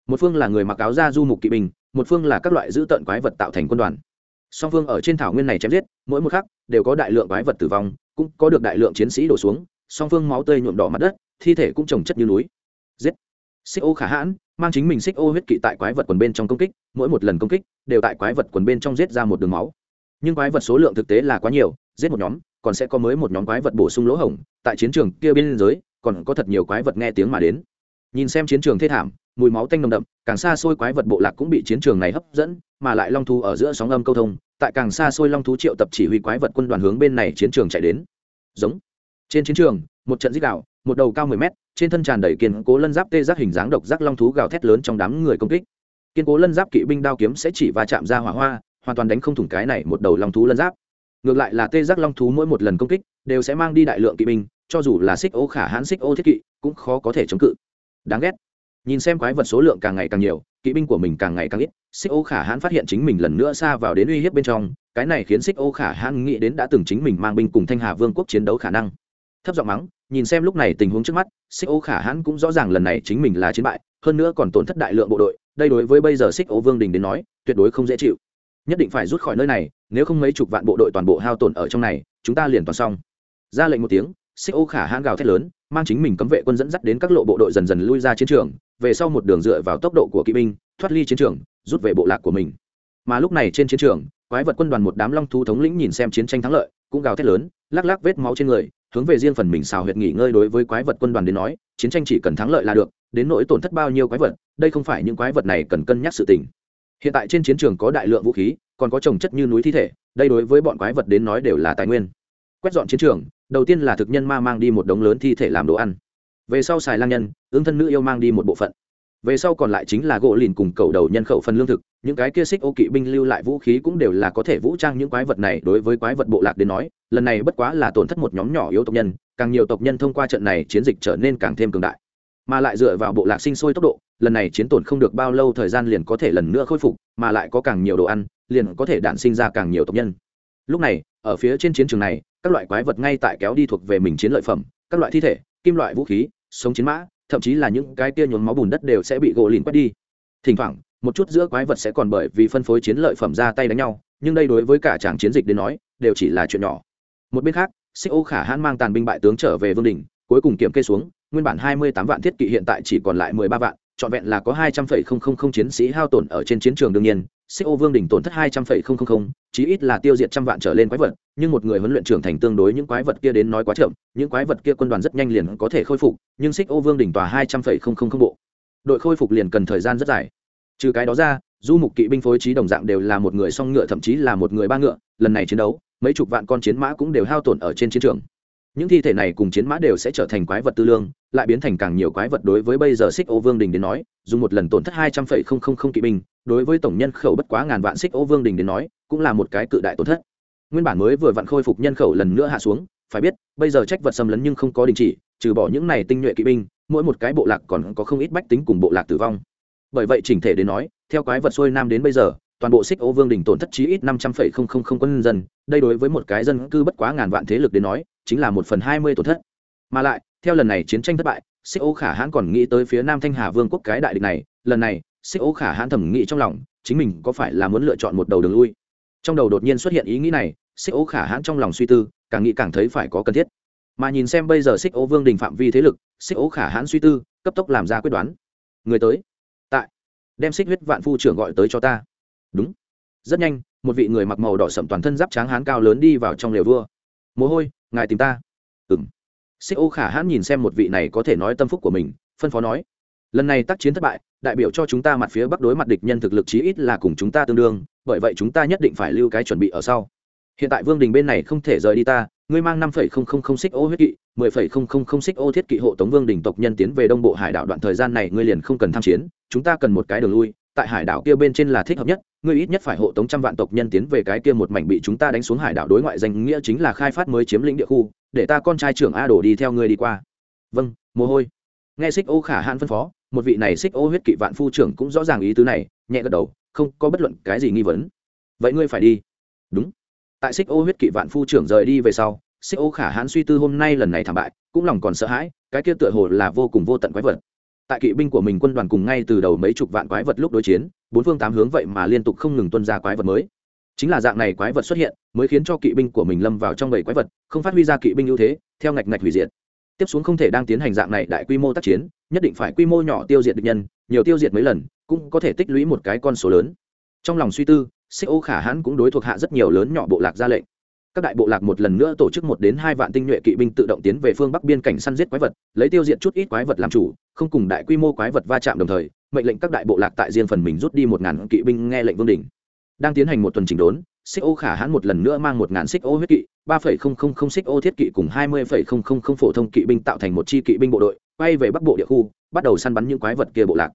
Một phương là người mặc áo da du mục kỵ binh, một phương là các loại dữ tợn quái vật tạo thành quân đoàn. Song phương ở trên thảo nguyên này chém giết, mỗi một khắc đều có đại lượng quái vật tử vong cũng có được đại lượng chiến sĩ đổ xuống, song phương máu tươi nhuộm đỏ mặt đất, thi thể cũng trồng chất như núi. Giết. Xích ô khả hãn, mang chính mình xích ô huyết kỵ tại quái vật quần bên trong công kích, mỗi một lần công kích, đều tại quái vật quần bên trong giết ra một đường máu. Nhưng quái vật số lượng thực tế là quá nhiều, giết một nhóm, còn sẽ có mới một nhóm quái vật bổ sung lỗ hổng, tại chiến trường kia bên giới còn có thật nhiều quái vật nghe tiếng mà đến. Nhìn xem chiến trường thê thảm, mùi máu tanh nồng đậm, càng xa xôi quái vật bộ lạc cũng bị chiến trường này hấp dẫn, mà lại long thú ở giữa sóng âm câu thông, tại càng xa xôi long thú triệu tập chỉ huy quái vật quân đoàn hướng bên này chiến trường chạy đến giống. Trên chiến trường, một trận dích đạo một đầu cao mười mét, trên thân tràn đầy kiên cố lân giáp tê giác hình dáng độc giác long thú gào thét lớn trong đám người công kích. Kiên cố lân giáp kỵ binh đao kiếm sẽ chỉ va chạm ra hỏa hoa, hoàn toàn đánh không thủng cái này một đầu long thú lân giáp. Ngược lại là tê giác long thú mỗi một lần công kích, đều sẽ mang đi đại lượng kỵ binh, cho dù là xích ô khả hãn xích ô thiết kỵ, cũng khó có thể chống cự. Đáng ghét. Nhìn xem quái vật số lượng càng ngày càng nhiều, kỵ binh của mình càng ngày càng ít, xích ô khả hãn phát hiện chính mình lần nữa xa vào đến uy hiếp bên trong cái này khiến xích ô khả hãn nghĩ đến đã từng chính mình mang binh cùng thanh hà vương quốc chiến đấu khả năng. Thấp giọng mắng, nhìn xem lúc này tình huống trước mắt xích ô khả hãn cũng rõ ràng lần này chính mình là chiến bại, hơn nữa còn tổn thất đại lượng bộ đội, đây đối với bây giờ xích ô vương đình đến nói, tuyệt đối không dễ chịu. Nhất định phải rút khỏi nơi này, nếu không mấy chục vạn bộ đội toàn bộ hao tổn ở trong này, chúng ta liền toàn xong. Ra lệnh một tiếng xích ô khả hãn gào thét lớn, mang chính mình cấm vệ quân dẫn dắt đến các lộ bộ đội dần dần lui ra chiến trường, về sau một đường dựa vào tốc độ của kỵ binh, thoát ly chiến trường, rút về bộ lạc của mình. Mà lúc này trên chiến trường quái vật quân đoàn một đám long thú thống lĩnh nhìn xem chiến tranh thắng lợi, cũng gào thét lớn, lắc lắc vết máu trên người, hướng về riêng phần mình xào huyệt nghỉ ngơi đối với quái vật quân đoàn đến nói, chiến tranh chỉ cần thắng lợi là được, đến nỗi tổn thất bao nhiêu quái vật, đây không phải những quái vật này cần cân nhắc sự tình. Hiện tại trên chiến trường có đại lượng vũ khí, còn có trồng chất như núi thi thể, đây đối với bọn quái vật đến nói đều là tài nguyên. Quét dọn chiến trường, đầu tiên là thực nhân ma mang đi một đống lớn thi thể làm đồ ăn. Về sau xài lang nhân, ứng thân nữ yêu mang đi một bộ phận về sau còn lại chính là gỗ lìn cùng cầu đầu nhân khẩu phần lương thực, những cái kia xích ô kỵ binh lưu lại vũ khí cũng đều là có thể vũ trang những quái vật này, đối với quái vật bộ lạc đến nói, lần này bất quá là tổn thất một nhóm nhỏ yếu tộc nhân, càng nhiều tộc nhân thông qua trận này chiến dịch trở nên càng thêm cường đại. Mà lại dựa vào bộ lạc sinh sôi tốc độ, lần này chiến tổn không được bao lâu thời gian liền có thể lần nữa khôi phục, mà lại có càng nhiều đồ ăn, liền có thể đạn sinh ra càng nhiều tộc nhân. Lúc này, ở phía trên chiến trường này, các loại quái vật ngay tại kéo đi thuộc về mình chiến lợi phẩm, các loại thi thể, kim loại vũ khí, sống chiến mã thậm chí là những cái kia nhuốm máu bùn đất đều sẽ bị gỗ lìn quét đi. Thỉnh thoảng, một chút giữa quái vật sẽ còn bởi vì phân phối chiến lợi phẩm ra tay đánh nhau, nhưng đây đối với cả tràng chiến dịch đến nói, đều chỉ là chuyện nhỏ. Một bên khác xích ô khả hãn mang tàn binh bại tướng trở về vương đình cuối cùng kiểm kê xuống, nguyên bản hai mươi tám vạn thiết kỵ hiện tại chỉ còn lại mười ba vạn trọn vẹn là có hai trăm phẩy không không không chiến sĩ hao tổn ở trên chiến trường đương nhiên, xích ô vương đỉnh tổn thất hai trăm phẩy không không không, chí ít là tiêu diệt trăm vạn trở lên quái vật, nhưng một người huấn luyện trưởng thành tương đối những quái vật kia đến nói quá chậm, những quái vật kia quân đoàn rất nhanh liền có thể khôi phục, nhưng xích ô vương đỉnh tòa hai trăm phẩy không không không bộ, đội khôi phục liền cần thời gian rất dài. Trừ cái đó ra, du mục kỵ binh phối trí đồng dạng đều là một người song ngựa, thậm chí là một người ba ngựa, lần này chiến đấu, mấy chục vạn con chiến mã cũng đều hao tổn ở trên chiến trường những thi thể này cùng chiến mã đều sẽ trở thành quái vật tư lương, lại biến thành càng nhiều quái vật đối với bây giờ xích ô vương đình đến nói, dùng một lần tổn thất hai trăm phẩy không không không kỵ binh, đối với tổng nhân khẩu bất quá ngàn vạn xích ô vương đình đến nói, cũng là một cái cự đại tổn thất. Nguyên bản mới vừa vặn khôi phục nhân khẩu lần nữa hạ xuống, phải biết, bây giờ trách vật xâm lấn nhưng không có đình chỉ, trừ bỏ những này tinh nhuệ kỵ binh, mỗi một cái bộ lạc còn có không ít bách tính cùng bộ lạc tử vong. Bởi vậy chỉnh thể đến nói, theo quái vật xuôi nam đến bây giờ, toàn bộ xích ô vương đình tổn thất chí ít năm trăm phẩy không không không quân dân, đây đối với một cái dân cư bất quá ngàn vạn thế lực đến nói chính là một phần hai mươi tổn thất. Mà lại, theo lần này chiến tranh thất bại, xích ô khả hãn còn nghĩ tới phía nam thanh hà vương quốc cái đại địch này. Lần này, xích ô khả hãn thẩm nghĩ trong lòng, chính mình có phải là muốn lựa chọn một đầu đường lui? Trong đầu đột nhiên xuất hiện ý nghĩ này, xích ô khả hãn trong lòng suy tư, càng nghĩ càng thấy phải có cần thiết. Mà nhìn xem bây giờ xích ô vương đình phạm vi thế lực, xích ô khả hãn suy tư, cấp tốc làm ra quyết đoán. Người tới. Tại. Đem xích huyết vạn phu trưởng gọi tới cho ta. Đúng. Rất nhanh, một vị người mặc màu đỏ sậm toàn thân giáp tráng hán cao lớn đi vào trong lều vua. Mồ hôi ngài tìm ta. Ừng xích ô khả hãn nhìn xem một vị này có thể nói tâm phúc của mình, phân phó nói, lần này tác chiến thất bại, đại biểu cho chúng ta mặt phía bắc đối mặt địch nhân thực lực chí ít là cùng chúng ta tương đương, bởi vậy chúng ta nhất định phải lưu cái chuẩn bị ở sau. Hiện tại vương đình bên này không thể rời đi ta, ngươi mang năm phẩy không không không xích ô huyết kỵ, mười phẩy không không không xích ô thiết kỵ hộ tống vương đình tộc nhân tiến về đông bộ hải đảo đoạn thời gian này ngươi liền không cần tham chiến, chúng ta cần một cái đường lui, tại hải đảo kia bên trên là thích hợp nhất ngươi ít nhất phải hộ tống trăm vạn tộc nhân tiến về cái kia một mảnh bị chúng ta đánh xuống hải đảo đối ngoại danh nghĩa chính là khai phát mới chiếm lĩnh địa khu, để ta con trai trưởng a đổ đi theo ngươi đi qua. Vâng mồ hôi. Nghe xích ô khả hãn phân phó, một vị này xích ô huyết kỵ vạn phu trưởng cũng rõ ràng ý tứ này, nhẹ gật đầu, không, có bất luận cái gì nghi vấn. Vậy ngươi phải đi. Đúng. Tại xích ô huyết kỵ vạn phu trưởng rời đi về sau, xích ô khả hãn suy tư hôm nay lần này thảm bại, cũng lòng còn sợ hãi, cái kia tựa hồ là vô cùng vô tận quái vật tại kỵ binh của mình quân đoàn cùng ngay từ đầu mấy chục vạn quái vật lúc đối chiến, bốn phương tám hướng vậy mà liên tục không ngừng tuân ra quái vật mới. Chính là dạng này quái vật xuất hiện, mới khiến cho kỵ binh của mình lâm vào trong bảy quái vật, không phát huy ra kỵ binh ưu thế, theo ngạch ngạch hủy diệt. Tiếp xuống không thể đang tiến hành dạng này đại quy mô tác chiến, nhất định phải quy mô nhỏ tiêu diệt địch nhân, nhiều tiêu diệt mấy lần, cũng có thể tích lũy một cái con số lớn. Trong lòng suy tư, xích ô khả hãn cũng đối thuộc hạ rất nhiều lớn nhỏ bộ lạc ra lệnh các đại bộ lạc một lần nữa tổ chức một đến hai vạn tinh nhuệ kỵ binh tự động tiến về phương bắc biên cảnh săn giết quái vật, lấy tiêu diệt chút ít quái vật làm chủ, không cùng đại quy mô quái vật va chạm đồng thời, mệnh lệnh các đại bộ lạc tại riêng phần mình rút đi một ngàn kỵ binh, nghe lệnh vương đình đang tiến hành một tuần chỉnh đốn, xích ô khả hãn một lần nữa mang một ngàn xích ô huyết kỵ, ba phẩy không không không xích ô thiết kỵ cùng hai mươi phẩy không không không phổ thông kỵ binh tạo thành một chi kỵ binh bộ đội, quay về bắc bộ địa khu, bắt đầu săn bắn những quái vật kia bộ lạc.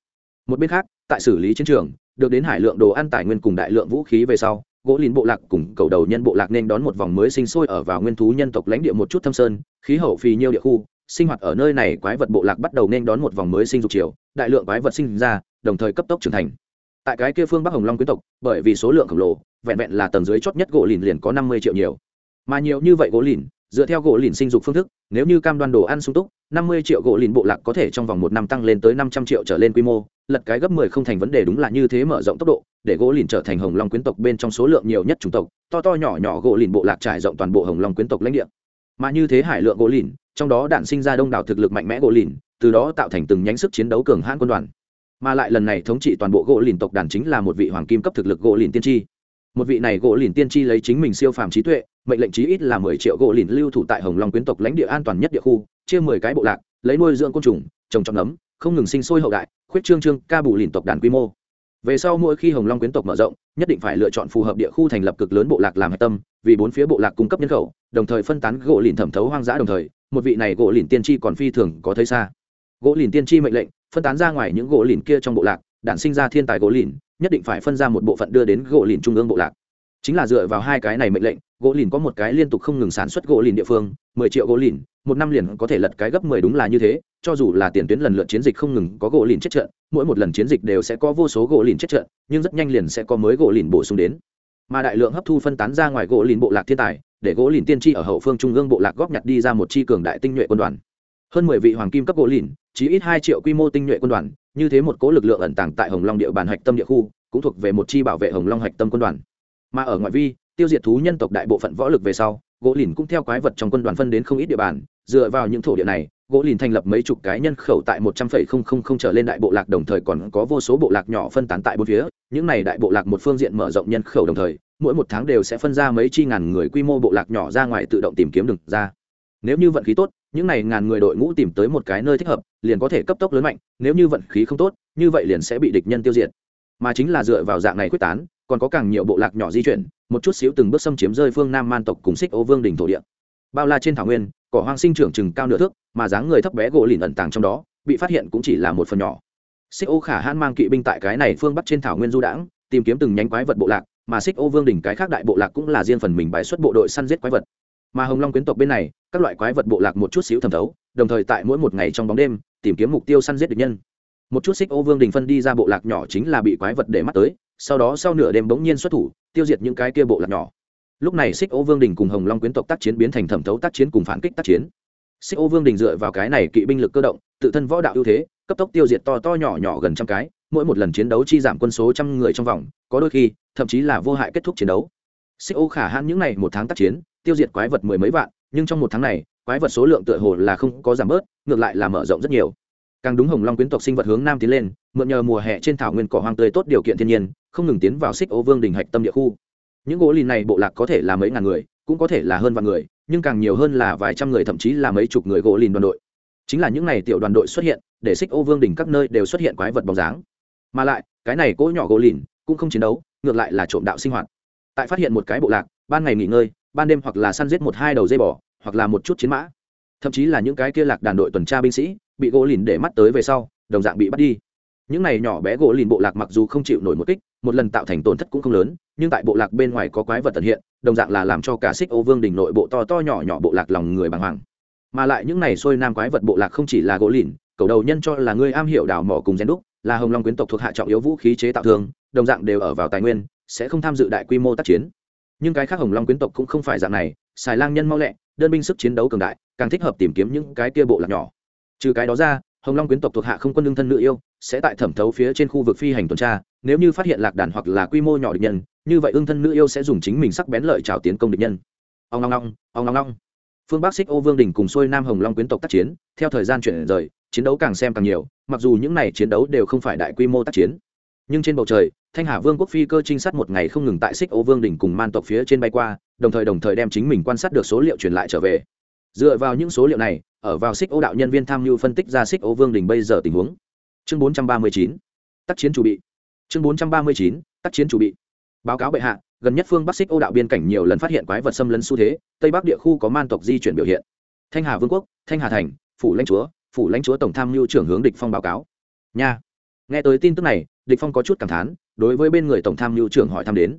Một bên khác, tại xử lý chiến trường, được đến hải lượng đồ ăn tài nguyên cùng đại lượng vũ khí về sau gỗ lìn bộ lạc cùng cầu đầu nhân bộ lạc nên đón một vòng mới sinh sôi ở vào nguyên thú nhân tộc lãnh địa một chút thâm sơn, khí hậu phì nhiêu địa khu, sinh hoạt ở nơi này quái vật bộ lạc bắt đầu nên đón một vòng mới sinh dục chiều, đại lượng quái vật sinh ra, đồng thời cấp tốc trưởng thành. Tại cái kia phương bắc hồng long quyến tộc, bởi vì số lượng khổng lồ, vẹn vẹn là tầng dưới chót nhất gỗ lìn liền có năm mươi triệu nhiều. Mà nhiều như vậy gỗ lìn, dựa theo gỗ lìn sinh dục phương thức, nếu như cam đoan đồ ăn sung túc, năm mươi triệu gỗ lìn bộ lạc có thể trong vòng một năm tăng lên tới năm trăm triệu trở lên quy mô lật cái gấp mười không thành vấn đề đúng là như thế mở rộng tốc độ, để gỗ lìn trở thành hồng long quyến tộc bên trong số lượng nhiều nhất chủng tộc, to to nhỏ nhỏ gỗ lìn bộ lạc trải rộng toàn bộ hồng long quyến tộc lãnh địa. Mà như thế hải lượng gỗ lìn, trong đó đạn sinh ra đông đảo thực lực mạnh mẽ gỗ lìn, từ đó tạo thành từng nhánh sức chiến đấu cường hãn quân đoàn. Mà lại lần này thống trị toàn bộ gỗ lìn tộc đàn chính là một vị hoàng kim cấp thực lực gỗ lìn tiên tri. Một vị này gỗ lìn tiên tri lấy chính mình siêu phàm trí tuệ, mệnh lệnh chí ít là mười triệu gỗ lìn lưu thủ tại hồng long quyến tộc lãnh địa an toàn nhất địa khu, chia mười cái bộ lạc, lấy nuôi dưỡng côn trùng, trồng trọt nấm không ngừng sinh sôi hậu đại, khuyết trương trương, ca bù lìn tộc đàn quy mô. Về sau mỗi khi hồng long quyến tộc mở rộng, nhất định phải lựa chọn phù hợp địa khu thành lập cực lớn bộ lạc làm hạch tâm, vì bốn phía bộ lạc cung cấp nhân khẩu, đồng thời phân tán gỗ lìn thẩm thấu hoang dã đồng thời, một vị này gỗ lìn tiên tri còn phi thường có thấy xa. Gỗ lìn tiên tri mệnh lệnh, phân tán ra ngoài những gỗ lìn kia trong bộ lạc, đản sinh ra thiên tài gỗ lìn, nhất định phải phân ra một bộ phận đưa đến gỗ lìn trung ương bộ lạc. Chính là dựa vào hai cái này mệnh lệnh gỗ lìn có một cái liên tục không ngừng sản xuất gỗ lìn địa phương, mười triệu gỗ lìn, một năm liền có thể lật cái gấp mười đúng là như thế, cho dù là tiền tuyến lần lượt chiến dịch không ngừng có gỗ lìn chết trận, mỗi một lần chiến dịch đều sẽ có vô số gỗ lìn chết trận, nhưng rất nhanh liền sẽ có mới gỗ lìn bổ sung đến. Mà đại lượng hấp thu phân tán ra ngoài gỗ lìn bộ lạc thiên tài, để gỗ lìn tiên tri ở hậu phương trung ương bộ lạc góp nhặt đi ra một chi cường đại tinh nhuệ quân đoàn. Hơn mười vị hoàng kim cấp gỗ lìn chỉ ít hai triệu quy mô tinh nhuệ quân đoàn, như thế một cố lực lượng ẩn tàng tại hồng long địa bàn hạch tâm địa khu, cũng thuộc về một chi bảo vệ hồng long hạch tâm quân đoàn. Mà ở ngoại vi tiêu diệt thú nhân tộc đại bộ phận võ lực về sau, gỗ lìn cũng theo quái vật trong quân đoàn phân đến không ít địa bàn, dựa vào những thổ địa này, gỗ lìn thành lập mấy chục cái nhân khẩu tại một trăm phẩy không không không trở lên đại bộ lạc, đồng thời còn có vô số bộ lạc nhỏ phân tán tại bốn phía. Những này đại bộ lạc một phương diện mở rộng nhân khẩu đồng thời, mỗi một tháng đều sẽ phân ra mấy chi ngàn người quy mô bộ lạc nhỏ ra ngoài tự động tìm kiếm đường ra. Nếu như vận khí tốt, những này ngàn người đội ngũ tìm tới một cái nơi thích hợp, liền có thể cấp tốc lớn mạnh, nếu như vận khí không tốt, như vậy liền sẽ bị địch nhân tiêu diệt. Mà chính là dựa vào dạng này quyết tán, còn có càng nhiều bộ lạc nhỏ di chuyển một chút xíu từng bước xâm chiếm rơi phương nam man tộc cùng xích ô vương đình thổ địa. Bao la trên thảo nguyên, cỏ hoang sinh trưởng chừng cao nửa thước, mà dáng người thấp bé gỗ lìn ẩn tàng trong đó, bị phát hiện cũng chỉ là một phần nhỏ. Xích ô khả hãn mang kỵ binh tại cái này phương bắc trên thảo nguyên du đãng, tìm kiếm từng nhánh quái vật bộ lạc, mà xích ô vương đình cái khác đại bộ lạc cũng là riêng phần mình bài xuất bộ đội săn giết quái vật. Mà hồng long quyến tộc bên này, các loại quái vật bộ lạc một chút xíu thẩm thấu, đồng thời tại mỗi một ngày trong bóng đêm, tìm kiếm mục tiêu săn giết địch nhân. Một chút xích ô vương đình phân đi ra bộ lạc nhỏ chính là bị quái vật để mắt tới sau đó sau nửa đêm bỗng nhiên xuất thủ, tiêu diệt những cái kia bộ lạc nhỏ. Lúc này xích ô vương đình cùng hồng long quyến tộc tác chiến biến thành thẩm thấu tác chiến cùng phản kích tác chiến. Xích ô vương đình dựa vào cái này kỵ binh lực cơ động, tự thân võ đạo ưu thế, cấp tốc tiêu diệt to to nhỏ nhỏ gần trăm cái, mỗi một lần chiến đấu chi giảm quân số trăm người trong vòng, có đôi khi, thậm chí là vô hại kết thúc chiến đấu. Xích ô khả hãn những ngày một tháng tác chiến, tiêu diệt quái vật mười mấy vạn, nhưng trong một tháng này, quái vật số lượng tựa hồ là không có giảm bớt, ngược lại là mở rộng rất nhiều càng đúng hồng long quyến tộc sinh vật hướng nam tiến lên, mượn nhờ mùa hè trên thảo nguyên cỏ hoang tươi tốt điều kiện thiên nhiên, không ngừng tiến vào xích ô vương đình hạch tâm địa khu. Những gỗ lìn này bộ lạc có thể là mấy ngàn người, cũng có thể là hơn vạn người, nhưng càng nhiều hơn là vài trăm người, thậm chí là mấy chục người gỗ lìn đoàn đội. Chính là những n à y tiểu đoàn đội xuất hiện, để xích ô vương đình các nơi đều xuất hiện quái vật bóng dáng. Mà lại, cái này cỗ nhỏ gỗ lìn cũng không chiến đấu, ngược lại là trộm đạo sinh hoạt. Tại phát hiện một cái bộ lạc, ban ngày nghỉ ngơi, ban đêm hoặc là săn giết một hai đầu dây bò, hoặc là một chút chiến mã. Thậm chí là những cái kia lạc đàn đội tuần tra binh sĩ bị gỗ lìn để mắt tới về sau đồng dạng bị bắt đi. Những này nhỏ bé gỗ lìn bộ lạc mặc dù không chịu nổi một kích một lần tạo thành tổn thất cũng không lớn nhưng tại bộ lạc bên ngoài có quái vật tận hiện đồng dạng là làm cho cả xích ô vương đình nội bộ to to nhỏ nhỏ bộ lạc lòng người bàng hoàng. Mà lại những này xôi nam quái vật bộ lạc không chỉ là gỗ lìn cầu đầu nhân cho là người am hiểu đào mỏ cùng gen đúc là hồng long quyến tộc thuộc hạ trọng yếu vũ khí chế tạo thường, đồng dạng đều ở vào tài nguyên sẽ không tham dự đại quy mô tác chiến. Nhưng cái khác hồng long quyến tộc cũng không phải dạng này xài lang nhân mau lẹ đơn binh sức chiến đấu cường đại càng thích hợp tìm kiếm những cái kia bộ lạc nhỏ trừ cái đó ra, hồng long quyến tộc thuộc hạ không quân lương thân nữ yêu, sẽ tại thẩm thấu phía trên khu vực phi hành tuần tra, nếu như phát hiện lạc đàn hoặc là quy mô nhỏ địch nhân, như vậy ương thân nữ yêu sẽ dùng chính mình sắc bén lợi trào tiến công địch nhân. Ông long long ông long long phương bắc xích ô vương đình cùng xuôi nam hồng long quyến tộc tác chiến, theo thời gian chuyển rời, chiến đấu càng xem càng nhiều, mặc dù những n à y chiến đấu đều không phải đại quy mô tác chiến. Nhưng trên bầu trời, thanh hà vương quốc phi cơ trinh sát một ngày không ngừng tại xích ô vương đình cùng man tộc phía trên bay qua, đồng thời đồng thời đem chính mình quan sát được số liệu truyền lại trở về. Dựa vào những số liệu này ở vào xích ô đạo nhân viên tham mưu phân tích ra xích ô vương đình bây giờ tình huống. Chương bốn trăm ba mươi chín, tác chiến chủ bị. Chương bốn trăm ba mươi chín, tác chiến chủ bị. Báo cáo bệ hạ, gần nhất phương bắc xích ô đạo biên cảnh nhiều lần phát hiện quái vật xâm lấn xu thế, tây bắc địa khu có man tộc di chuyển biểu hiện. Thanh hà vương quốc, thanh hà thành, phủ lãnh chúa, phủ lãnh chúa tổng tham mưu trưởng hướng địch phong báo cáo. Nha. Nghe tới tin tức này, địch phong có chút cảm thán, đối với bên người tổng tham mưu trưởng hỏi thăm đến.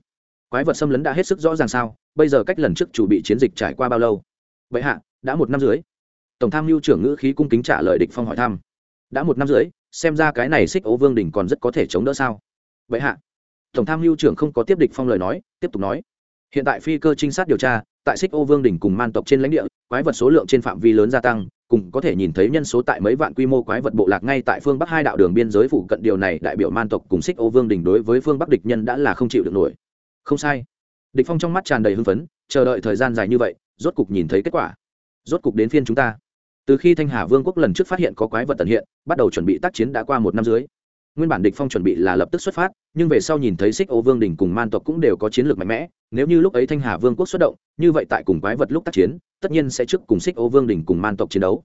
Quái vật xâm lấn đã hết sức rõ ràng sao, bây giờ cách lần trước chủ bị chiến dịch trải qua bao lâu? Vậy hạ, đã một năm dưới tổng tham mưu trưởng ngữ khí cung kính trả lời địch phong hỏi thăm. Đã một năm rưỡi, xem ra cái này xích ấu vương đỉnh còn rất có thể chống đỡ sao? Vậy hạ tổng tham mưu trưởng không có tiếp địch phong lời nói tiếp tục nói. Hiện tại phi cơ trinh sát điều tra tại xích ô vương đỉnh cùng man tộc trên lãnh địa quái vật số lượng trên phạm vi lớn gia tăng cùng có thể nhìn thấy nhân số tại mấy vạn quy mô quái vật bộ lạc ngay tại phương bắc hai đạo đường biên giới phụ cận điều này đại biểu man tộc cùng xích ô vương đỉnh đối với phương bắc địch nhân đã là không chịu được nổi. Không sai. Địch phong trong mắt tràn đầy hưng phấn chờ đợi thời gian dài như vậy rốt cục nhìn thấy kết quả. Rốt cục đến phiên chúng ta từ khi thanh hà vương quốc lần trước phát hiện có quái vật tận hiện, bắt đầu chuẩn bị tác chiến đã qua một năm dưới. Nguyên bản địch phong chuẩn bị là lập tức xuất phát, nhưng về sau nhìn thấy xích ô vương đình cùng man tộc cũng đều có chiến lược mạnh mẽ, nếu như lúc ấy thanh hà vương quốc xuất động, như vậy tại cùng quái vật lúc tác chiến, tất nhiên sẽ trước cùng xích ô vương đình cùng man tộc chiến đấu.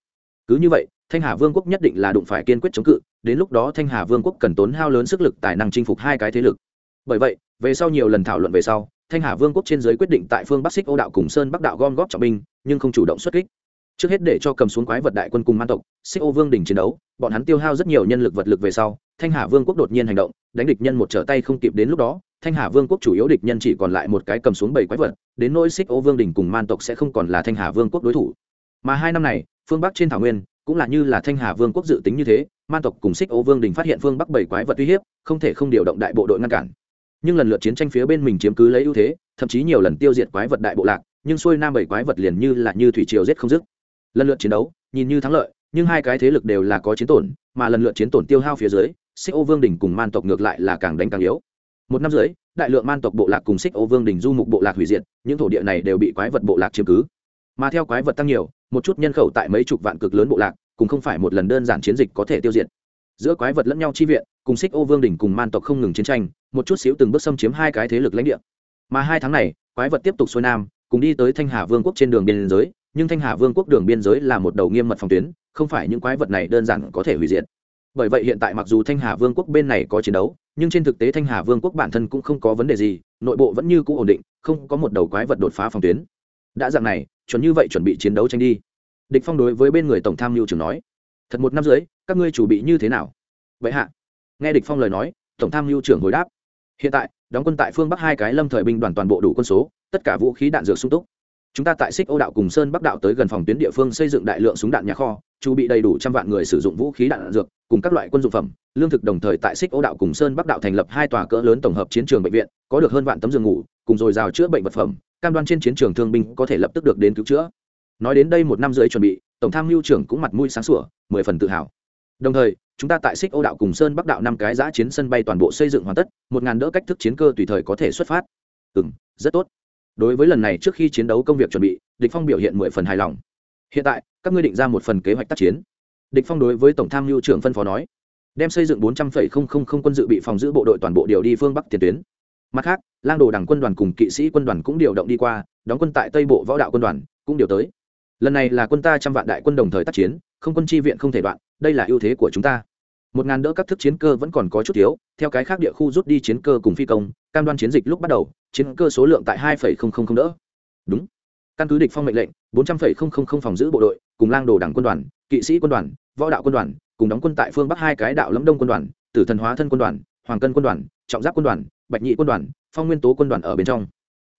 Cứ như vậy, thanh hà vương quốc nhất định là đụng phải kiên quyết chống cự, đến lúc đó thanh hà vương quốc cần tốn hao lớn sức lực tài năng chinh phục hai cái thế lực. Bởi vậy, về sau nhiều lần thảo luận về sau, thanh hà vương quốc trên giới quyết định tại phương bắc xích ô đạo cùng sơn bắc đạo gom góp trọng binh, nhưng không chủ động xuất kích trước hết để cho cầm xuống quái vật đại quân cùng man tộc, xích ô vương đình chiến đấu, bọn hắn tiêu hao rất nhiều nhân lực vật lực về sau, thanh hà vương quốc đột nhiên hành động, đánh địch nhân một trở tay không kịp đến lúc đó, thanh hà vương quốc chủ yếu địch nhân chỉ còn lại một cái cầm xuống bảy quái vật, đến nỗi xích ô vương đình cùng man tộc sẽ không còn là thanh hà vương quốc đối thủ. Mà hai năm này, phương bắc trên thảo nguyên, cũng là như là thanh hà vương quốc dự tính như thế, man tộc cùng xích ô vương đình phát hiện phương bắc bảy quái vật uy hiếp, không thể không điều động đại bộ đội ngăn cản. Nhưng lần lượt chiến tranh phía bên mình chiếm cứ lấy ưu thế, thậm chí nhiều lần tiêu diệt quái vật đại bộ lạc, nhưng xuôi nam bảy quái vật liền như là như thủy triều giết không dứt lần lượt chiến đấu, nhìn như thắng lợi, nhưng hai cái thế lực đều là có chiến tổn, mà lần lượt chiến tổn tiêu hao phía dưới xích ô vương đình cùng man tộc ngược lại là càng đánh càng yếu. Một năm dưới đại lượng man tộc bộ lạc cùng xích ô vương đình du mục bộ lạc hủy diệt, những thổ địa này đều bị quái vật bộ lạc chiếm cứ. Mà theo quái vật tăng nhiều, một chút nhân khẩu tại mấy chục vạn cực lớn bộ lạc, cũng không phải một lần đơn giản chiến dịch có thể tiêu diệt. Giữa quái vật lẫn nhau chi viện, cùng xích ô vương đình cùng man tộc không ngừng chiến tranh, một chút xíu từng bước xâm chiếm hai cái thế lực lãnh địa. Mà hai tháng này, quái vật tiếp tục xuôi nam, cùng đi tới thanh hà vương quốc trên đường biên giới nhưng thanh hà vương quốc đường biên giới là một đầu nghiêm mật phòng tuyến, không phải những quái vật này đơn giản có thể hủy diệt. Bởi vậy hiện tại mặc dù thanh hà vương quốc bên này có chiến đấu, nhưng trên thực tế thanh hà vương quốc bản thân cũng không có vấn đề gì, nội bộ vẫn như cũ ổn định, không có một đầu quái vật đột phá phòng tuyến. Đã dạng này, chuẩn như vậy chuẩn bị chiến đấu tranh đi. Địch phong đối với bên người tổng tham mưu trưởng nói, thật một năm dưới các ngươi chuẩn bị như thế nào? Vậy hạ. Nghe địch phong lời nói, tổng tham mưu trưởng hồi đáp, hiện tại, đóng quân tại phương bắc hai cái lâm thời binh đoàn toàn bộ đủ quân số, tất cả vũ khí đạn dược sung túc chúng ta tại xích ô đạo cùng sơn bắc đạo tới gần phòng tuyến địa phương xây dựng đại lượng súng đạn nhà kho chuẩn bị đầy đủ trăm vạn người sử dụng vũ khí đạn, dược cùng các loại quân dụng phẩm. Lương thực đồng thời tại xích ô đạo cùng sơn bắc đạo thành lập hai tòa cỡ lớn tổng hợp chiến trường bệnh viện có được hơn vạn tấm giường ngủ cùng dồi dào chữa bệnh vật phẩm. Cam đoan trên chiến trường thương binh có thể lập tức được đến cứu chữa. Nói đến đây một năm rưỡi chuẩn bị tổng tham mưu trưởng cũng mặt mũi sáng sủa mười phần tự hào. Đồng thời chúng ta tại xích ô đạo cùng sơn bắc đạo năm cái giã chiến sân bay toàn bộ xây dựng hoàn tất một ngàn đỡ cách thức chiến cơ tùy thời có thể xuất phát. Ừ rất tốt đối với lần này trước khi chiến đấu công việc chuẩn bị, địch phong biểu hiện mười phần hài lòng. Hiện tại, các ngươi định ra một phần kế hoạch tác chiến. Địch phong đối với tổng tham mưu trưởng phân phó nói, đem xây dựng bốn trăm linh quân dự bị phòng giữ bộ đội toàn bộ điều đi phương bắc tiền tuyến. Mặt khác, lang đồ đảng quân đoàn cùng kỵ sĩ quân đoàn cũng điều động đi qua, đóng quân tại tây bộ võ đạo quân đoàn, cũng điều tới. Lần này là quân ta trăm vạn đại quân đồng thời tác chiến, không quân chi viện không thể đoạn, đây là ưu thế của chúng ta. Một ngàn đỡ các thức chiến cơ vẫn còn có chút thiếu, theo cái khác địa khu rút đi chiến cơ cùng phi công cam đoan chiến dịch lúc bắt đầu, chiến cơ số lượng tại hai đỡ. Đúng. Căn cứ địch phong mệnh lệnh, bốn trăm linh phòng giữ bộ đội, cùng lang đồ đảng quân đoàn, kỵ sĩ quân đoàn, võ đạo quân đoàn, cùng đóng quân tại phương bắc hai cái đạo lâm đông quân đoàn, tử thần hóa thân quân đoàn, hoàng cân quân đoàn, trọng giáp quân đoàn, bạch nhị quân đoàn, phong nguyên tố quân đoàn ở bên trong.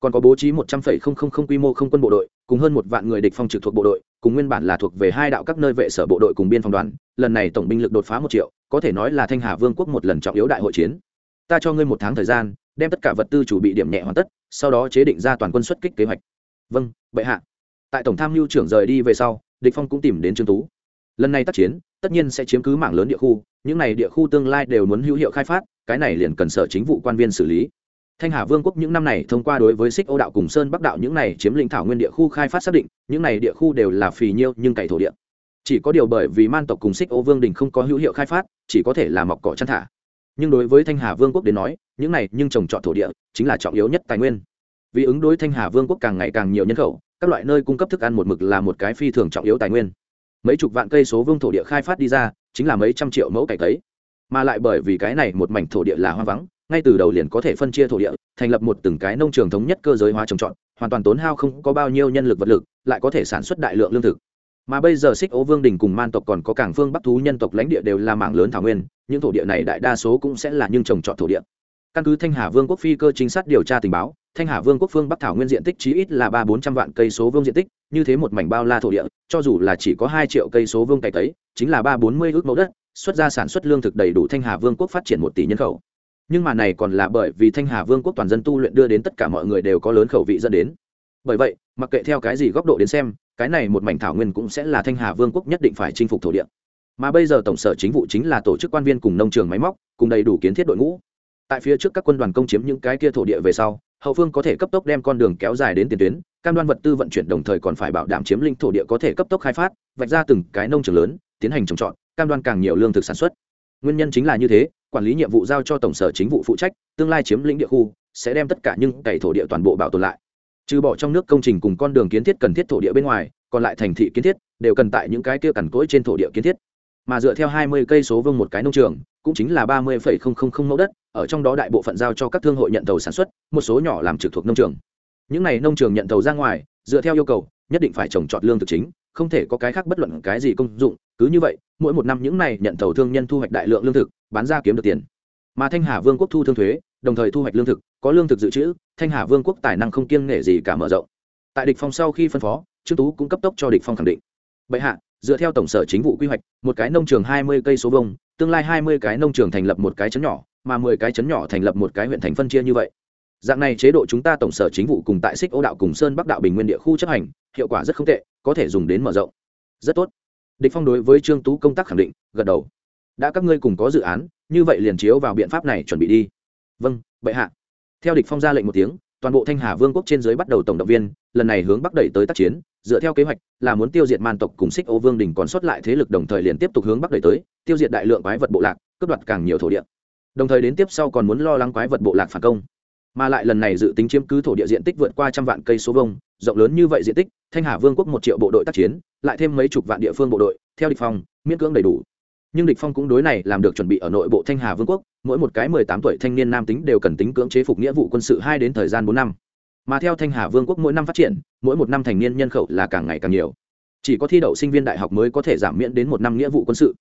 Còn có bố trí một trăm linh quy mô không quân bộ đội, cùng hơn một vạn người địch phong trực thuộc bộ đội, cùng nguyên bản là thuộc về hai đạo các nơi vệ sở bộ đội cùng biên phòng đoàn, lần này tổng binh lực đột phá một triệu, có thể nói là thanh hà vương quốc một lần trọng yếu đại hội chiến. Ta cho ngươi một tháng thời gian đem tất cả vật tư chủ bị điểm nhẹ hoàn tất, sau đó chế định ra toàn quân xuất kích kế hoạch. Vâng bệ hạ. Tại tổng tham mưu trưởng rời đi về sau, địch phong cũng tìm đến trương tú. Lần này tác chiến, tất nhiên sẽ chiếm cứ mảng lớn địa khu, những này địa khu tương lai đều muốn hữu hiệu khai phát, cái này liền cần sở chính vụ quan viên xử lý. Thanh hà vương quốc những năm này thông qua đối với xích ô đạo cùng sơn bắc đạo những này chiếm lĩnh thảo nguyên địa khu khai phát xác định, những này địa khu đều là phì nhiêu nhưng cày thổ địa. Chỉ có điều bởi vì man tộc cùng xích ô vương đình không có hữu hiệu khai phát, chỉ có thể là mọc cỏ chăn thả nhưng đối với thanh hà vương quốc đến nói, những này nhưng trồng trọt thổ địa chính là trọng yếu nhất tài nguyên. Vì ứng đối thanh hà vương quốc càng ngày càng nhiều nhân khẩu, các loại nơi cung cấp thức ăn một mực là một cái phi thường trọng yếu tài nguyên. Mấy chục vạn cây số vương thổ địa khai phát đi ra, chính là mấy trăm triệu mẫu cải cấy mà lại bởi vì cái này một mảnh thổ địa là hoang vắng, ngay từ đầu liền có thể phân chia thổ địa, thành lập một từng cái nông trường thống nhất cơ giới hóa trồng trọt, hoàn toàn tốn hao không có bao nhiêu nhân lực vật lực, lại có thể sản xuất đại lượng lương thực mà bây giờ xích ố vương đình cùng man tộc còn có cảng phương bắc thú nhân tộc lãnh địa đều là mảng lớn thảo nguyên, những thổ địa này đại đa số cũng sẽ là nhưng trồng trọt thổ địa. Căn cứ thanh hà vương quốc phi cơ chính sát điều tra tình báo, thanh hà vương quốc phương bắc thảo nguyên diện tích chí ít là ba bốn trăm vạn cây số vương diện tích, như thế một mảnh bao la thổ địa, cho dù là chỉ có hai triệu cây số vương cày tấy, chính là ba bốn mươi ước mẫu đất, xuất ra sản xuất lương thực đầy đủ thanh hà vương quốc phát triển một tỷ nhân khẩu. Nhưng mà này còn là bởi vì thanh hà vương quốc toàn dân tu luyện đưa đến tất cả mọi người đều có lớn khẩu vị dẫn đến. Bởi vậy, mặc kệ theo cái gì góc độ đến xem cái này một mảnh thảo nguyên cũng sẽ là thanh hà vương quốc nhất định phải chinh phục thổ địa. Mà bây giờ tổng sở chính vụ chính là tổ chức quan viên cùng nông trường máy móc, cùng đầy đủ kiến thiết đội ngũ. Tại phía trước các quân đoàn công chiếm những cái kia thổ địa về sau, hậu phương có thể cấp tốc đem con đường kéo dài đến tiền tuyến, cam đoan vật tư vận chuyển đồng thời còn phải bảo đảm chiếm lĩnh thổ địa có thể cấp tốc khai phát, vạch ra từng cái nông trường lớn, tiến hành trồng trọt, cam đoan càng nhiều lương thực sản xuất. Nguyên nhân chính là như thế, quản lý nhiệm vụ giao cho tổng sở chính vụ phụ trách, tương lai chiếm lĩnh địa khu, sẽ đem tất cả những cày thổ địa toàn bộ bảo tồn lại trừ bỏ trong nước công trình cùng con đường kiến thiết cần thiết thổ địa bên ngoài, còn lại thành thị kiến thiết đều cần tại những cái kia cằn cỗi trên thổ địa kiến thiết. Mà dựa theo hai mươi cây số vương một cái nông trường, cũng chính là ba mươi mẫu đất, ở trong đó đại bộ phận giao cho các thương hội nhận tàu sản xuất, một số nhỏ làm trực thuộc nông trường. Những này nông trường nhận tàu ra ngoài, dựa theo yêu cầu, nhất định phải trồng trọt lương thực chính, không thể có cái khác bất luận cái gì công dụng. Cứ như vậy, mỗi một năm những này nhận tàu thương nhân thu hoạch đại lượng lương thực, bán ra kiếm được tiền. Mà thanh hà vương quốc thu thương thuế đồng thời thu hoạch lương thực, có lương thực dự trữ, thanh hà vương quốc tài năng không kiêng nể gì cả mở rộng. Tại địch phong sau khi phân phó, trương tú cũng cấp tốc cho địch phong khẳng định. Bệ hạ, dựa theo tổng sở chính vụ quy hoạch, một cái nông trường hai mươi cây số vông tương lai hai mươi cái nông trường thành lập một cái chấn nhỏ, mà mười cái chấn nhỏ thành lập một cái huyện thành phân chia như vậy. Dạng này chế độ chúng ta tổng sở chính vụ cùng tại xích ô đạo cùng sơn bắc đạo bình nguyên địa khu chấp hành, hiệu quả rất không tệ, có thể dùng đến mở rộng. Rất tốt. Địch phong đối với trương tú công tác khẳng định, gật đầu. Đã các ngươi cùng có dự án, như vậy liền chiếu vào biện pháp này chuẩn bị đi vâng bệ hạ. Theo địch phong ra lệnh một tiếng, toàn bộ thanh hà vương quốc trên dưới bắt đầu tổng động viên, lần này hướng bắc đẩy tới tác chiến, dựa theo kế hoạch là muốn tiêu diệt man tộc cùng xích ô vương đình còn sót lại thế lực đồng thời liền tiếp tục hướng bắc đẩy tới, tiêu diệt đại lượng quái vật bộ lạc, cướp đoạt càng nhiều thổ địa. Đồng thời đến tiếp sau còn muốn lo lắng quái vật bộ lạc phản công. Mà lại lần này dự tính chiếm cứ thổ địa diện tích vượt qua trăm vạn cây số vông rộng lớn như vậy diện tích, thanh hà vương quốc một triệu bộ đội tác chiến, lại thêm mấy chục vạn địa phương bộ đội, theo địch phong, miễn cưỡng đầy đủ nhưng địch phong cũng đối này làm được chuẩn bị ở nội bộ thanh hà vương quốc, mỗi một cái mười tám tuổi thanh niên nam tính đều cần tính cưỡng chế phục nghĩa vụ quân sự hai đến thời gian bốn năm. Mà theo thanh hà vương quốc mỗi năm phát triển, mỗi một năm thành niên nhân khẩu là càng ngày càng nhiều. Chỉ có thi đậu sinh viên đại học mới có thể giảm miễn đến một năm nghĩa vụ quân sự.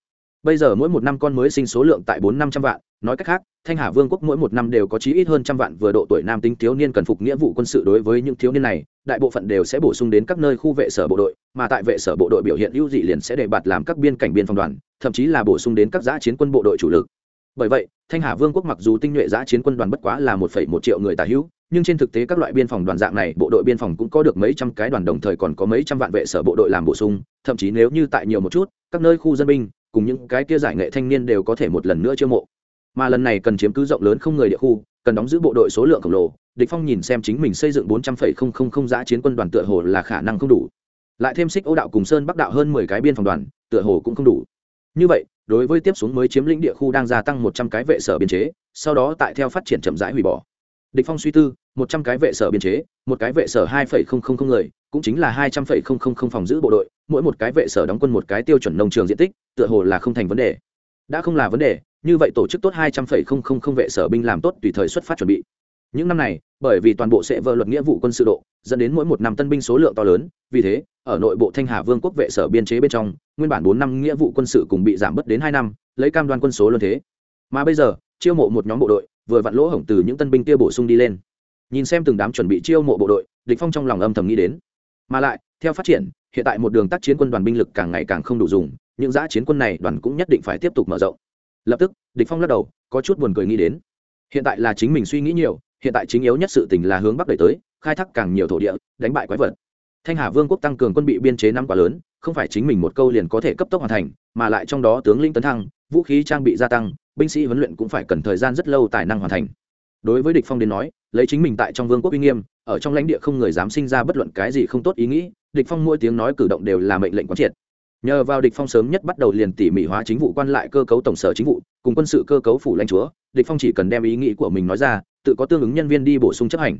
Bây giờ mỗi một năm con mới sinh số lượng tại bốn năm trăm vạn nói cách khác, thanh hà vương quốc mỗi một năm đều có chí ít hơn trăm vạn vừa độ tuổi nam tính thiếu niên cần phục nghĩa vụ quân sự đối với những thiếu niên này, đại bộ phận đều sẽ bổ sung đến các nơi khu vệ sở bộ đội, mà tại vệ sở bộ đội biểu hiện ưu dị liền sẽ đề bạt làm các biên cảnh biên phòng đoàn, thậm chí là bổ sung đến các giã chiến quân bộ đội chủ lực. Bởi vậy, thanh hà vương quốc mặc dù tinh nhuệ giã chiến quân đoàn bất quá là một một triệu người tà hữu, nhưng trên thực tế các loại biên phòng đoàn dạng này, bộ đội biên phòng cũng có được mấy trăm cái đoàn đồng thời còn có mấy trăm vạn vệ sở bộ đội làm bổ sung, thậm chí nếu như tại nhiều một chút, các nơi khu dân binh, cùng những cái kia giải nghệ thanh niên đều có thể một lần nữa chiêu mộ mà lần này cần chiếm cứ rộng lớn không người địa khu, cần đóng giữ bộ đội số lượng khổng lồ, địch phong nhìn xem chính mình xây dựng bốn trăm phẩy giã chiến quân đoàn tựa hồ là khả năng không đủ. Lại thêm xích ô đạo cùng sơn bắc đạo hơn mười cái biên phòng đoàn, tựa hồ cũng không đủ. Như vậy, đối với tiếp xuống mới chiếm lĩnh địa khu đang gia tăng một trăm cái vệ sở biên chế, sau đó tại theo phát triển chậm rãi hủy bỏ. Địch phong suy tư, một trăm cái vệ sở biên chế, một cái vệ sở hai phẩy không không không người, cũng chính là hai trăm phẩy không không không phòng giữ bộ đội, mỗi một cái vệ sở đóng quân một cái tiêu chuẩn nông trường diện tích, tựa hồ là không thành vấn đề. Đã không là vấn đề như vậy tổ chức tốt hai trăm phẩy không không không vệ sở binh làm tốt tùy thời xuất phát chuẩn bị. Những năm này, bởi vì toàn bộ sẽ vơ luật nghĩa vụ quân sự độ, dẫn đến mỗi một năm tân binh số lượng to lớn, vì thế, ở nội bộ thanh hà vương quốc vệ sở biên chế bên trong, nguyên bản bốn năm nghĩa vụ quân sự cùng bị giảm bớt đến hai năm, lấy cam đoan quân số luôn thế. Mà bây giờ, chiêu mộ một nhóm bộ đội, vừa vặn lỗ hổng từ những tân binh kia bổ sung đi lên. Nhìn xem từng đám chuẩn bị chiêu mộ bộ đội, địch phong trong lòng âm thầm nghĩ đến. Mà lại, theo phát triển, hiện tại một đường tác chiến quân đoàn binh lực càng ngày càng không đủ dùng, những giã chiến quân này đoàn cũng nhất định phải tiếp tục mở rộng lập tức, địch phong lắc đầu, có chút buồn cười nghĩ đến. Hiện tại là chính mình suy nghĩ nhiều, hiện tại chính yếu nhất sự tình là hướng bắc đẩy tới, khai thác càng nhiều thổ địa, đánh bại quái vật. Thanh hà vương quốc tăng cường quân bị biên chế năm quá lớn, không phải chính mình một câu liền có thể cấp tốc hoàn thành, mà lại trong đó tướng linh tấn thăng, vũ khí trang bị gia tăng, binh sĩ huấn luyện cũng phải cần thời gian rất lâu tài năng hoàn thành. Đối với địch phong đến nói, lấy chính mình tại trong vương quốc uy nghiêm, ở trong lãnh địa không người dám sinh ra bất luận cái gì không tốt ý nghĩ, địch phong mỗi tiếng nói cử động đều là mệnh lệnh quán triệt nhờ vào địch phong sớm nhất bắt đầu liền tỉ mỉ hóa chính vụ quan lại cơ cấu tổng sở chính vụ, cùng quân sự cơ cấu phủ lãnh chúa, địch phong chỉ cần đem ý nghĩ của mình nói ra, tự có tương ứng nhân viên đi bổ sung chấp hành.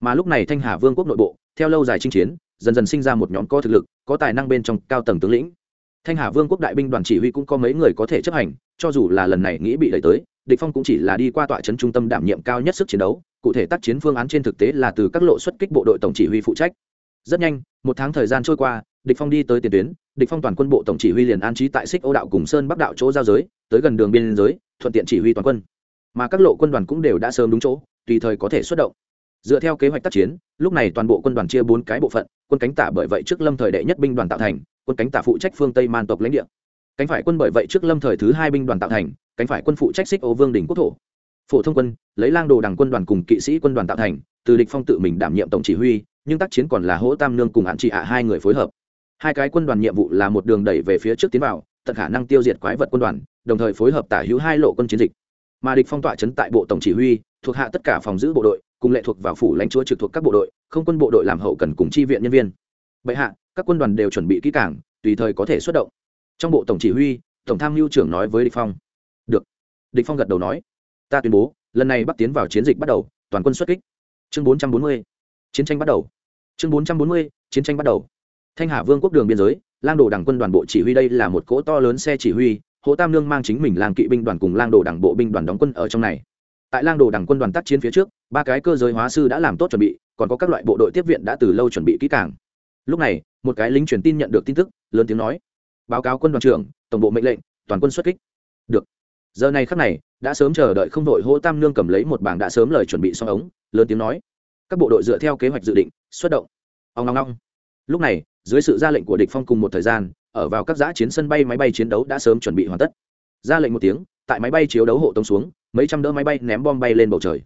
Mà lúc này thanh hà vương quốc nội bộ, theo lâu dài chinh chiến, dần dần sinh ra một nhóm có thực lực, có tài năng bên trong cao tầng tướng lĩnh. Thanh hà vương quốc đại binh đoàn chỉ huy cũng có mấy người có thể chấp hành, cho dù là lần này nghĩ bị đẩy tới, địch phong cũng chỉ là đi qua tọa trấn trung tâm đảm nhiệm cao nhất sức chiến đấu, cụ thể tác chiến phương án trên thực tế là từ các lộ xuất kích bộ đội tổng chỉ huy phụ trách. Rất nhanh, một tháng thời gian trôi qua, địch phong đi tới tiền tuyến địch phong toàn quân bộ tổng chỉ huy liền an trí tại xích ô đạo cùng sơn bắc đạo chỗ giao giới, tới gần đường biên giới, thuận tiện chỉ huy toàn quân. Mà các lộ quân đoàn cũng đều đã sớm đúng chỗ, tùy thời có thể xuất động. Dựa theo kế hoạch tác chiến, lúc này toàn bộ quân đoàn chia bốn cái bộ phận, quân cánh tả bởi vậy trước lâm thời đệ nhất binh đoàn tạo thành, quân cánh tả phụ trách phương tây man tộc lãnh địa. Cánh phải quân bởi vậy trước lâm thời thứ hai binh đoàn tạo thành, cánh phải quân phụ trách xích ô vương đỉnh quốc thổ. Phổ thông quân, lấy lang đồ đảng quân đoàn cùng kỵ sĩ quân đoàn tạo thành, từ địch phong tự mình đảm nhiệm tổng chỉ huy, nhưng tác chiến còn là hỗ tam nương cùng hạn trị hạ hai người phối hợp hai cái quân đoàn nhiệm vụ là một đường đẩy về phía trước tiến vào, tận khả năng tiêu diệt quái vật quân đoàn, đồng thời phối hợp tả hữu hai lộ quân chiến dịch. Mà địch phong tỏa chấn tại bộ tổng chỉ huy, thuộc hạ tất cả phòng giữ bộ đội, cùng lệ thuộc vào phủ lãnh chúa trực thuộc các bộ đội, không quân bộ đội làm hậu cần cùng chi viện nhân viên. Bệ hạ, các quân đoàn đều chuẩn bị kỹ càng, tùy thời có thể xuất động. Trong bộ tổng chỉ huy, tổng tham mưu trưởng nói với địch phong. Được. Địch phong gật đầu nói. Ta tuyên bố, lần này bắc tiến vào chiến dịch bắt đầu, toàn quân xuất kích. Chương 440 chiến tranh bắt đầu. Chương 440 chiến tranh bắt đầu thanh hà vương quốc đường biên giới, lang đồ đảng quân đoàn bộ chỉ huy đây là một cỗ to lớn xe chỉ huy, hồ tam lương mang chính mình lang kỵ binh đoàn cùng lang đồ đảng bộ binh đoàn đóng quân ở trong này. Tại lang đồ đảng quân đoàn tác chiến phía trước, ba cái cơ giới hóa sư đã làm tốt chuẩn bị, còn có các loại bộ đội tiếp viện đã từ lâu chuẩn bị kỹ càng. Lúc này, một cái lính truyền tin nhận được tin tức, lớn tiếng nói, báo cáo quân đoàn trưởng, tổng bộ mệnh lệnh, toàn quân xuất kích. Được. Giờ này khắc này, đã sớm chờ đợi không đội hô tam nương cầm lấy một bảng đã sớm lời chuẩn bị xong ống, lớn tiếng nói, các bộ đội dựa theo kế hoạch dự định, xuất động. Ông ngong ngong lúc này dưới sự ra lệnh của địch phong cùng một thời gian, ở vào các giã chiến sân bay máy bay chiến đấu đã sớm chuẩn bị hoàn tất. Ra lệnh một tiếng, tại máy bay chiếu đấu hộ tông xuống, mấy trăm đỡ máy bay ném bom bay lên bầu trời.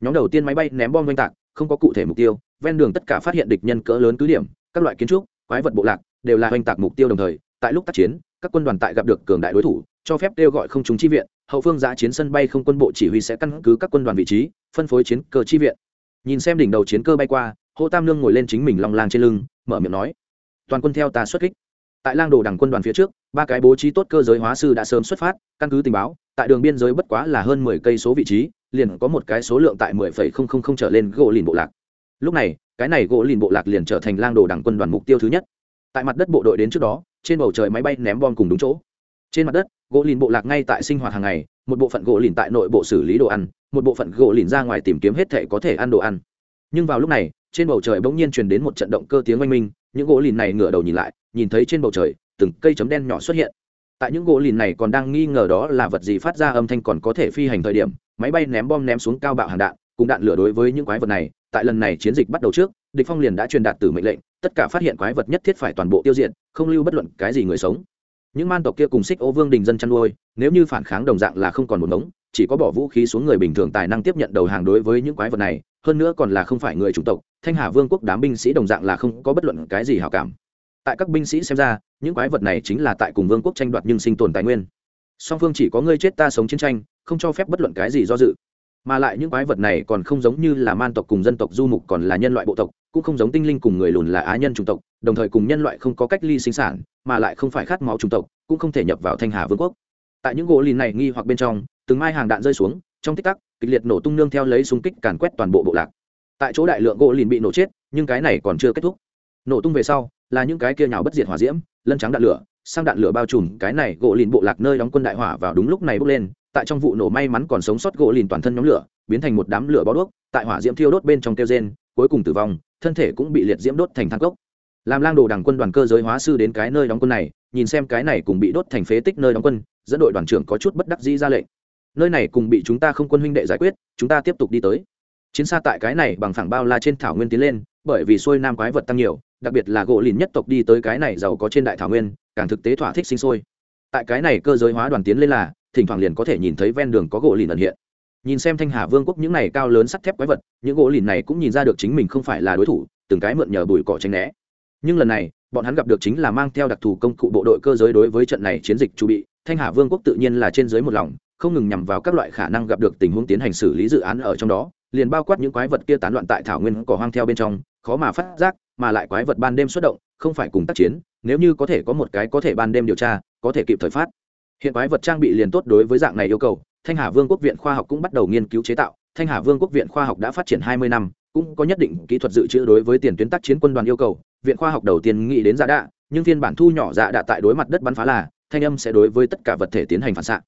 Nhóm đầu tiên máy bay ném bom oanh tạc, không có cụ thể mục tiêu, ven đường tất cả phát hiện địch nhân cỡ lớn cứ điểm, các loại kiến trúc, quái vật bộ lạc, đều là oanh tạc mục tiêu đồng thời, tại lúc tác chiến, các quân đoàn tại gặp được cường đại đối thủ, cho phép kêu gọi không chúng chi viện, hậu phương giã chiến sân bay không quân bộ chỉ huy sẽ căn cứ các quân đoàn vị trí, phân phối chiến cơ chi viện. Nhìn xem đỉnh đầu chiến cơ bay qua hô tam lương ngồi lên chính mình long lang trên lưng, mở miệng nói toàn quân theo ta xuất kích. Tại lang đồ đằng quân đoàn phía trước, ba cái bố trí tốt cơ giới hóa sư đã sớm xuất phát, căn cứ tình báo, tại đường biên giới bất quá là hơn mười cây số vị trí, liền có một cái số lượng tại mười phẩy không không không trở lên gỗ lìn bộ lạc. Lúc này, cái này gỗ lìn bộ lạc liền trở thành lang đồ đằng quân đoàn mục tiêu thứ nhất. Tại mặt đất bộ đội đến trước đó, trên bầu trời máy bay ném bom cùng đúng chỗ. Trên mặt đất, gỗ lìn bộ lạc ngay tại sinh hoạt hàng ngày, một bộ phận gỗ lìn tại nội bộ xử lý đồ ăn, một bộ phận gỗ lìn ra ngoài tìm kiếm hết thể có thể ăn đồ ăn. Nhưng vào lúc này, trên bầu trời bỗng nhiên truyền đến một trận động cơ tiếng oanh minh những gỗ lìn này ngửa đầu nhìn lại, nhìn thấy trên bầu trời, từng cây chấm đen nhỏ xuất hiện. Tại những gỗ lìn này còn đang nghi ngờ đó là vật gì phát ra âm thanh còn có thể phi hành thời điểm, máy bay ném bom ném xuống cao bạo hàng đạn, cùng đạn lửa đối với những quái vật này, tại lần này chiến dịch bắt đầu trước, địch phong liền đã truyền đạt từ mệnh lệnh, tất cả phát hiện quái vật nhất thiết phải toàn bộ tiêu diệt, không lưu bất luận cái gì người sống. Những man tộc kia cùng xích ô vương đình dân chăn nuôi, nếu như phản kháng đồng dạng là không còn một ngống chỉ có bỏ vũ khí xuống người bình thường tài năng tiếp nhận đầu hàng đối với những quái vật này, hơn nữa còn là không phải người chủng tộc, thanh hà vương quốc đám binh sĩ đồng dạng là không có bất luận cái gì hảo cảm. Tại các binh sĩ xem ra, những quái vật này chính là tại cùng vương quốc tranh đoạt nhưng sinh tồn tài nguyên. Song phương chỉ có ngươi chết ta sống chiến tranh, không cho phép bất luận cái gì do dự. Mà lại những quái vật này còn không giống như là man tộc cùng dân tộc du mục còn là nhân loại bộ tộc, cũng không giống tinh linh cùng người lùn là á nhân chủng tộc, đồng thời cùng nhân loại không có cách ly sinh sản, mà lại không phải khát máu chủng tộc, cũng không thể nhập vào thanh hà vương quốc. Tại những gỗ lìn này nghi hoặc bên trong từng mai hàng đạn rơi xuống, trong tích tắc, kịch liệt nổ tung nương theo lấy xung kích càn quét toàn bộ bộ lạc. Tại chỗ đại lượng gỗ lìn bị nổ chết, nhưng cái này còn chưa kết thúc. Nổ tung về sau, là những cái kia nhào bất diệt hỏa diễm, lân trắng đạn lửa, sang đạn lửa bao trùm cái này gỗ lìn bộ lạc nơi đóng quân đại hỏa vào đúng lúc này bốc lên, tại trong vụ nổ may mắn còn sống sót gỗ lìn toàn thân nhóm lửa, biến thành một đám lửa bó đuốc, tại hỏa diễm thiêu đốt bên trong tiêu gen cuối cùng tử vong, thân thể cũng bị liệt diễm đốt thành thang cốc. Làm lang đồ đảng quân đoàn cơ giới hóa sư đến cái nơi đóng quân này, nhìn xem cái này cùng bị đốt thành phế tích nơi đóng quân, dẫn đội đoàn trưởng có chút bất đắc dĩ ra lệnh nơi này cùng bị chúng ta không quân huynh đệ giải quyết, chúng ta tiếp tục đi tới. Chiến xa tại cái này bằng phẳng bao la trên thảo nguyên tiến lên, bởi vì xuôi nam quái vật tăng nhiều, đặc biệt là gỗ lìn nhất tộc đi tới cái này giàu có trên đại thảo nguyên, càng thực tế thỏa thích sinh sôi. Tại cái này cơ giới hóa đoàn tiến lên là, thỉnh thoảng liền có thể nhìn thấy ven đường có gỗ lìn ẩn hiện. Nhìn xem thanh hà vương quốc những này cao lớn sắt thép quái vật, những gỗ lìn này cũng nhìn ra được chính mình không phải là đối thủ, từng cái mượn nhờ bụi cỏ tranh né. Nhưng lần này, bọn hắn gặp được chính là mang theo đặc thù công cụ bộ đội cơ giới đối với trận này chiến dịch chu bị, thanh hà vương quốc tự nhiên là trên dưới một lòng không ngừng nhằm vào các loại khả năng gặp được tình huống tiến hành xử lý dự án ở trong đó, liền bao quát những quái vật kia tán loạn tại thảo nguyên cỏ hoang theo bên trong, khó mà phát giác, mà lại quái vật ban đêm xuất động, không phải cùng tác chiến, nếu như có thể có một cái có thể ban đêm điều tra, có thể kịp thời phát. Hiện quái vật trang bị liền tốt đối với dạng này yêu cầu, thanh hà vương quốc viện khoa học cũng bắt đầu nghiên cứu chế tạo. Thanh hà vương quốc viện khoa học đã phát triển hai mươi năm, cũng có nhất định kỹ thuật dự trữ đối với tiền tuyến tác chiến quân đoàn yêu cầu. Viện khoa học đầu tiên nghĩ đến dạ đạ, nhưng phiên bản thu nhỏ dạ đạ tại đối mặt đất bắn phá là, thanh âm sẽ đối với tất cả vật thể tiến hành phản xạ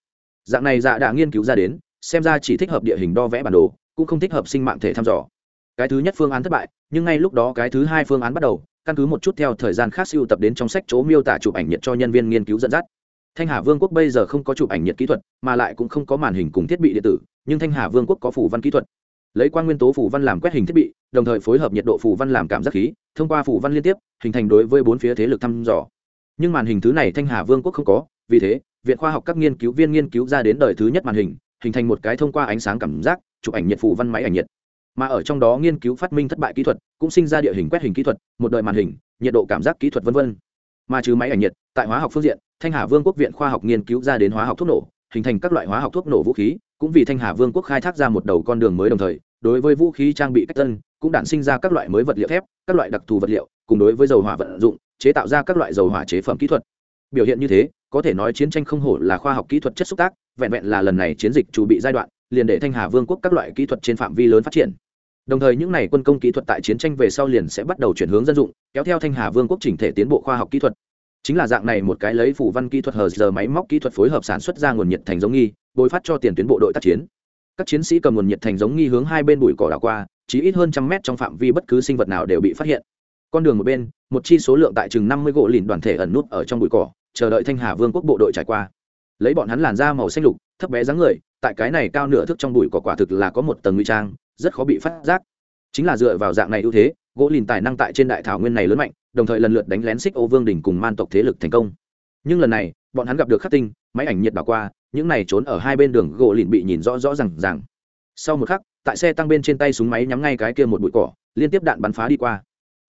dạng này dạ đã nghiên cứu ra đến, xem ra chỉ thích hợp địa hình đo vẽ bản đồ, cũng không thích hợp sinh mạng thể thăm dò. Cái thứ nhất phương án thất bại, nhưng ngay lúc đó cái thứ hai phương án bắt đầu, căn cứ một chút theo thời gian khác siêu tập đến trong sách chỗ miêu tả chụp ảnh nhiệt cho nhân viên nghiên cứu dẫn dắt. Thanh hà vương quốc bây giờ không có chụp ảnh nhiệt kỹ thuật, mà lại cũng không có màn hình cùng thiết bị điện tử, nhưng thanh hà vương quốc có phủ văn kỹ thuật. Lấy quan nguyên tố phủ văn làm quét hình thiết bị, đồng thời phối hợp nhiệt độ phủ văn làm cảm giác khí, thông qua phủ văn liên tiếp, hình thành đối với bốn phía thế lực thăm dò. Nhưng màn hình thứ này thanh hà vương quốc không có, vì thế viện khoa học các nghiên cứu viên nghiên cứu ra đến đời thứ nhất màn hình hình thành một cái thông qua ánh sáng cảm giác, chụp ảnh nhiệt phủ văn máy ảnh nhiệt. Mà ở trong đó nghiên cứu phát minh thất bại kỹ thuật, cũng sinh ra địa hình quét hình kỹ thuật, một đời màn hình, nhiệt độ cảm giác kỹ thuật v v mà trừ máy ảnh nhiệt, tại hóa học phương diện, thanh hà vương quốc viện khoa học nghiên cứu ra đến hóa học thuốc nổ, hình thành các loại hóa học thuốc nổ vũ khí, cũng vì thanh hà vương quốc khai thác ra một đầu con đường mới đồng thời, đối với vũ khí trang bị cách tân, cũng đản sinh ra các loại mới vật liệu thép, các loại đặc thù vật liệu, cùng đối với dầu hỏa vận dụng, chế tạo ra các loại dầu hỏa chế phẩm kỹ thuật. Biểu hiện như thế có thể nói chiến tranh không hổ là khoa học kỹ thuật chất xúc tác, vẹn vẹn là lần này chiến dịch chủ bị giai đoạn, liền để thanh hà vương quốc các loại kỹ thuật trên phạm vi lớn phát triển. Đồng thời những n à y quân công kỹ thuật tại chiến tranh về sau liền sẽ bắt đầu chuyển hướng dân dụng, kéo theo thanh hà vương quốc chỉnh thể tiến bộ khoa học kỹ thuật. Chính là dạng này một cái lấy phủ văn kỹ thuật hờ giờ máy móc kỹ thuật phối hợp sản xuất ra nguồn nhiệt thành giống nghi, bồi phát cho tiền tuyến bộ đội tác chiến. Các chiến sĩ cầm nguồn nhiệt thành giống nghi hướng hai bên bụi cỏ đảo qua, chỉ ít hơn trăm mét trong phạm vi bất cứ sinh vật nào đều bị phát hiện. Con đường một bên, một chi số lượng tại chừng năm mươi gỗ lìn đoàn thể ẩn nút ở trong bụi cỏ chờ đợi thanh hà vương quốc bộ đội trải qua. Lấy bọn hắn làn da màu xanh lục, thấp bé dáng người, tại cái này cao nửa thước trong bụi cỏ quả thực là có một tầng nguy trang, rất khó bị phát giác. Chính là dựa vào dạng này ưu thế, gỗ lìn tài năng tại trên đại thảo nguyên này lớn mạnh, đồng thời lần lượt đánh lén xích ô vương đình cùng man tộc thế lực thành công. Nhưng lần này, bọn hắn gặp được khắc tinh, máy ảnh nhiệt đảo qua, những này trốn ở hai bên đường gỗ lìn bị nhìn rõ rõ r à n g r à n g sau một khắc, tại xe tăng bên trên tay súng máy nhắm ngay cái kia một bụi cỏ, liên tiếp đạn bắn phá đi qua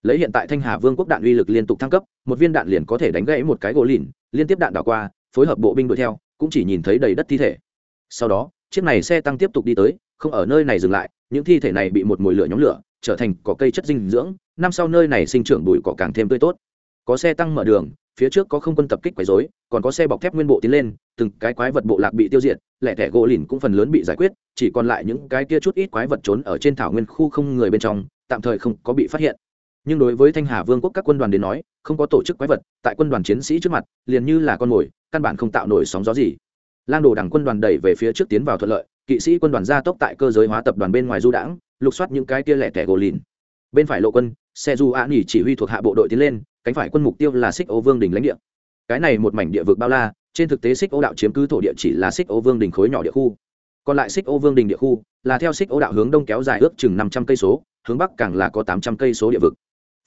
lấy hiện tại thanh hà vương quốc đạn uy lực liên tục thăng cấp, một viên đạn liền có thể đánh gãy một cái gỗ lìn, liên tiếp đạn đảo qua, phối hợp bộ binh đuổi theo, cũng chỉ nhìn thấy đầy đất thi thể. Sau đó, chiếc này xe tăng tiếp tục đi tới, không ở nơi này dừng lại, những thi thể này bị một mồi lửa nhóm lửa, trở thành cỏ cây chất dinh dưỡng, năm sau nơi này sinh trưởng bụi cỏ càng thêm tươi tốt. Có xe tăng mở đường, phía trước có không quân tập kích quấy rối, còn có xe bọc thép nguyên bộ tiến lên, từng cái quái vật bộ lạc bị tiêu diệt, lẻ thẻ gỗ lìn cũng phần lớn bị giải quyết, chỉ còn lại những cái kia chút ít quái vật trốn ở trên thảo nguyên khu không người bên trong, tạm thời không có bị phát hiện nhưng đối với thanh hà vương quốc các quân đoàn đến nói, không có tổ chức quái vật, tại quân đoàn chiến sĩ trước mặt, liền như là con mồi, căn bản không tạo nổi sóng gió gì. Lang đồ đảng quân đoàn đẩy về phía trước tiến vào thuận lợi, kỵ sĩ quân đoàn gia tốc tại cơ giới hóa tập đoàn bên ngoài du đãng, lục soát những cái tia lẻ tẻ gỗ lìn. Bên phải lộ quân xe du a nghỉ chỉ huy thuộc hạ bộ đội tiến lên, cánh phải quân mục tiêu là xích ô vương đình lãnh địa. Cái này một mảnh địa vực bao la, trên thực tế xích ô đạo chiếm cứ thổ địa chỉ là xích ô vương đình khối nhỏ địa khu. Còn lại xích ô vương đình địa khu là theo xích ô đạo hướng đông kéo dài ước chừng năm trăm cây số, hướng bắc càng là có tám trăm cây số địa vực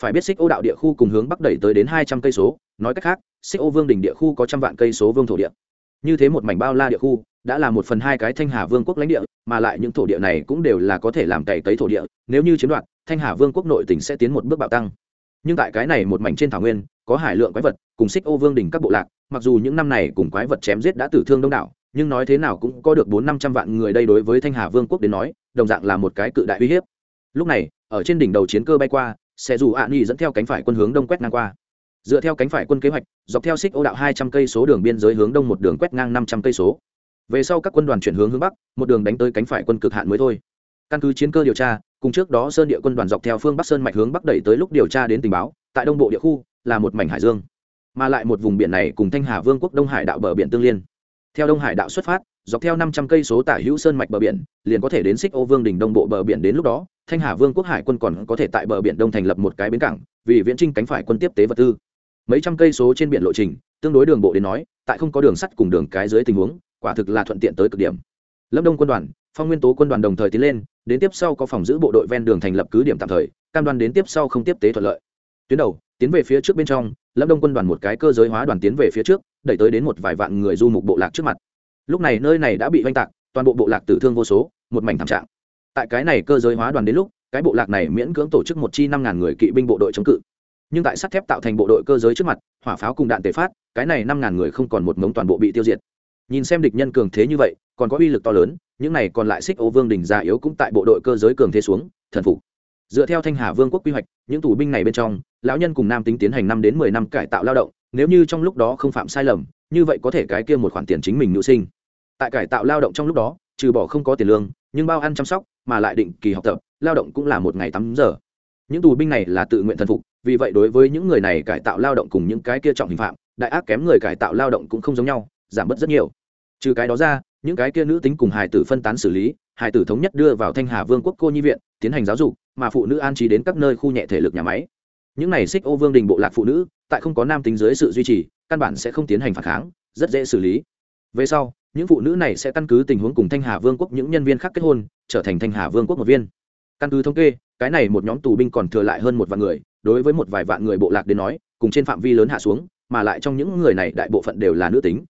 phải biết xích ô đạo địa khu cùng hướng bắc đẩy tới đến hai trăm cây số, nói cách khác, xích ô vương đỉnh địa khu có trăm vạn cây số vương thổ địa. Như thế một mảnh bao la địa khu, đã là một phần hai cái thanh hà vương quốc lãnh địa, mà lại những thổ địa này cũng đều là có thể làm cày cấy thổ địa, nếu như chiếm đoạt, thanh hà vương quốc nội tỉnh sẽ tiến một bước bạo tăng. Nhưng tại cái này một mảnh trên thảo nguyên, có hải lượng quái vật, cùng xích ô vương đỉnh các bộ lạc, mặc dù những năm này cùng quái vật chém giết đã tử thương đông đảo, nhưng nói thế nào cũng có được bốn năm trăm vạn người đây đối với thanh hà vương quốc đến nói, đồng dạng là một cái cự đại uy hiếp. Lúc này, ở trên đỉnh đầu chiến cơ bay qua sẽ dù ạ nghi dẫn theo cánh phải quân hướng đông quét ngang qua. Dựa theo cánh phải quân kế hoạch, dọc theo xích ô đạo hai trăm cây số đường biên giới hướng đông một đường quét ngang năm trăm cây số. Về sau các quân đoàn chuyển hướng hướng bắc, một đường đánh tới cánh phải quân cực hạn mới thôi. Căn cứ chiến cơ điều tra, cùng trước đó sơn địa quân đoàn dọc theo phương bắc sơn mạch hướng bắc đẩy tới lúc điều tra đến tình báo, tại đông bộ địa khu, là một mảnh hải dương. Mà lại một vùng biển này cùng thanh hà vương quốc đông hải đạo bờ biển tương liên. Theo đông hải đạo xuất phát dọc theo năm trăm cây số tả hữu sơn mạch bờ biển, liền có thể đến xích ô vương đỉnh đông bộ bờ biển đến lúc đó, thanh hà vương quốc hải quân còn có thể tại bờ biển đông thành lập một cái bến cảng, vì viễn trinh cánh phải quân tiếp tế vật tư. Mấy trăm cây số trên biển lộ trình, tương đối đường bộ đến nói, tại không có đường sắt cùng đường cái dưới tình huống, quả thực là thuận tiện tới cực điểm. Lâm đông quân đoàn, phong nguyên tố quân đoàn đồng thời tiến lên, đến tiếp sau có phòng giữ bộ đội ven đường thành lập cứ điểm tạm thời, cam đoan đến tiếp sau không tiếp tế thuận lợi. Tuyến đầu, tiến về phía trước bên trong, lâm đông quân đoàn một cái cơ giới hóa đoàn tiến về phía trước, đẩy tới đến một vài vạn người du mục bộ lạc trước mặt lúc này nơi này đã bị oanh tạc, toàn bộ bộ lạc tử thương vô số, một mảnh thảm trạng. Tại cái này cơ giới hóa đoàn đến lúc, cái bộ lạc này miễn cưỡng tổ chức một chi năm ngàn người kỵ binh bộ đội chống cự. Nhưng tại sắt thép tạo thành bộ đội cơ giới trước mặt, hỏa pháo cùng đạn tề phát, cái này năm ngàn người không còn một mống toàn bộ bị tiêu diệt. Nhìn xem địch nhân cường thế như vậy, còn có uy lực to lớn, những này còn lại xích ô vương đình già yếu cũng tại bộ đội cơ giới cường thế xuống, thần phục. Dựa theo thanh hà vương quốc quy hoạch, những tù binh này bên trong, lão nhân cùng nam tính tiến hành năm đến mười năm cải tạo lao động, nếu như trong lúc đó không phạm sai lầm như vậy có thể cái kia một khoản tiền chính mình nữ sinh. Tại cải tạo lao động trong lúc đó, trừ bỏ không có tiền lương, nhưng bao ăn chăm sóc, mà lại định kỳ học tập, lao động cũng là một ngày tám giờ. Những tù binh này là tự nguyện thần phục, vì vậy đối với những người này cải tạo lao động cùng những cái kia trọng hình phạm, đại ác kém người cải tạo lao động cũng không giống nhau, giảm bớt rất nhiều. Trừ cái đó ra, những cái kia nữ tính cùng hài tử phân tán xử lý, hài tử thống nhất đưa vào thanh hà vương quốc cô nhi viện, tiến hành giáo dục, mà phụ nữ an trí đến các nơi khu nhẹ thể lực nhà máy. Những này xích ô vương đình bộ lạc phụ nữ, tại không có nam tính dưới sự duy trì căn bản sẽ không tiến hành phản kháng, rất dễ xử lý. Về sau, những phụ nữ này sẽ căn cứ tình huống cùng thanh hà vương quốc những nhân viên khác kết hôn, trở thành thanh hà vương quốc một viên. Căn cứ thống kê, cái này một nhóm tù binh còn thừa lại hơn một vạn người, đối với một vài vạn người bộ lạc đến nói, cùng trên phạm vi lớn hạ xuống, mà lại trong những người này đại bộ phận đều là nữ tính.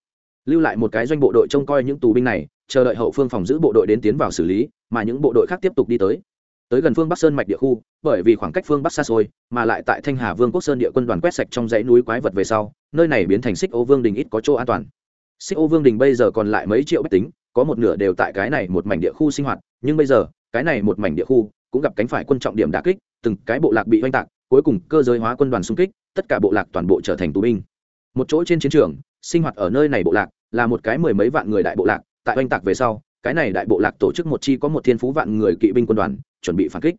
Lưu lại một cái doanh bộ đội trông coi những tù binh này, chờ đợi hậu phương phòng giữ bộ đội đến tiến vào xử lý, mà những bộ đội khác tiếp tục đi tới. Tới gần phương bắc sơn mạch địa khu, bởi vì khoảng cách phương bắc xa xôi, mà lại tại thanh hà vương quốc sơn địa quân đoàn quét sạch trong dãy núi quái vật về sau nơi này biến thành xích ô vương đình ít có chỗ an toàn. Xích ô vương đình bây giờ còn lại mấy triệu bách tính, có một nửa đều tại cái này một mảnh địa khu sinh hoạt, nhưng bây giờ, cái này một mảnh địa khu cũng gặp cánh phải quân trọng điểm đà kích, từng cái bộ lạc bị oanh tạc, cuối cùng cơ giới hóa quân đoàn xung kích, tất cả bộ lạc toàn bộ trở thành tù binh. Một chỗ trên chiến trường, sinh hoạt ở nơi này bộ lạc, là một cái mười mấy vạn người đại bộ lạc, tại oanh tạc về sau, cái này đại bộ lạc tổ chức một chi có một thiên phú vạn người kỵ binh quân đoàn, chuẩn bị phản kích.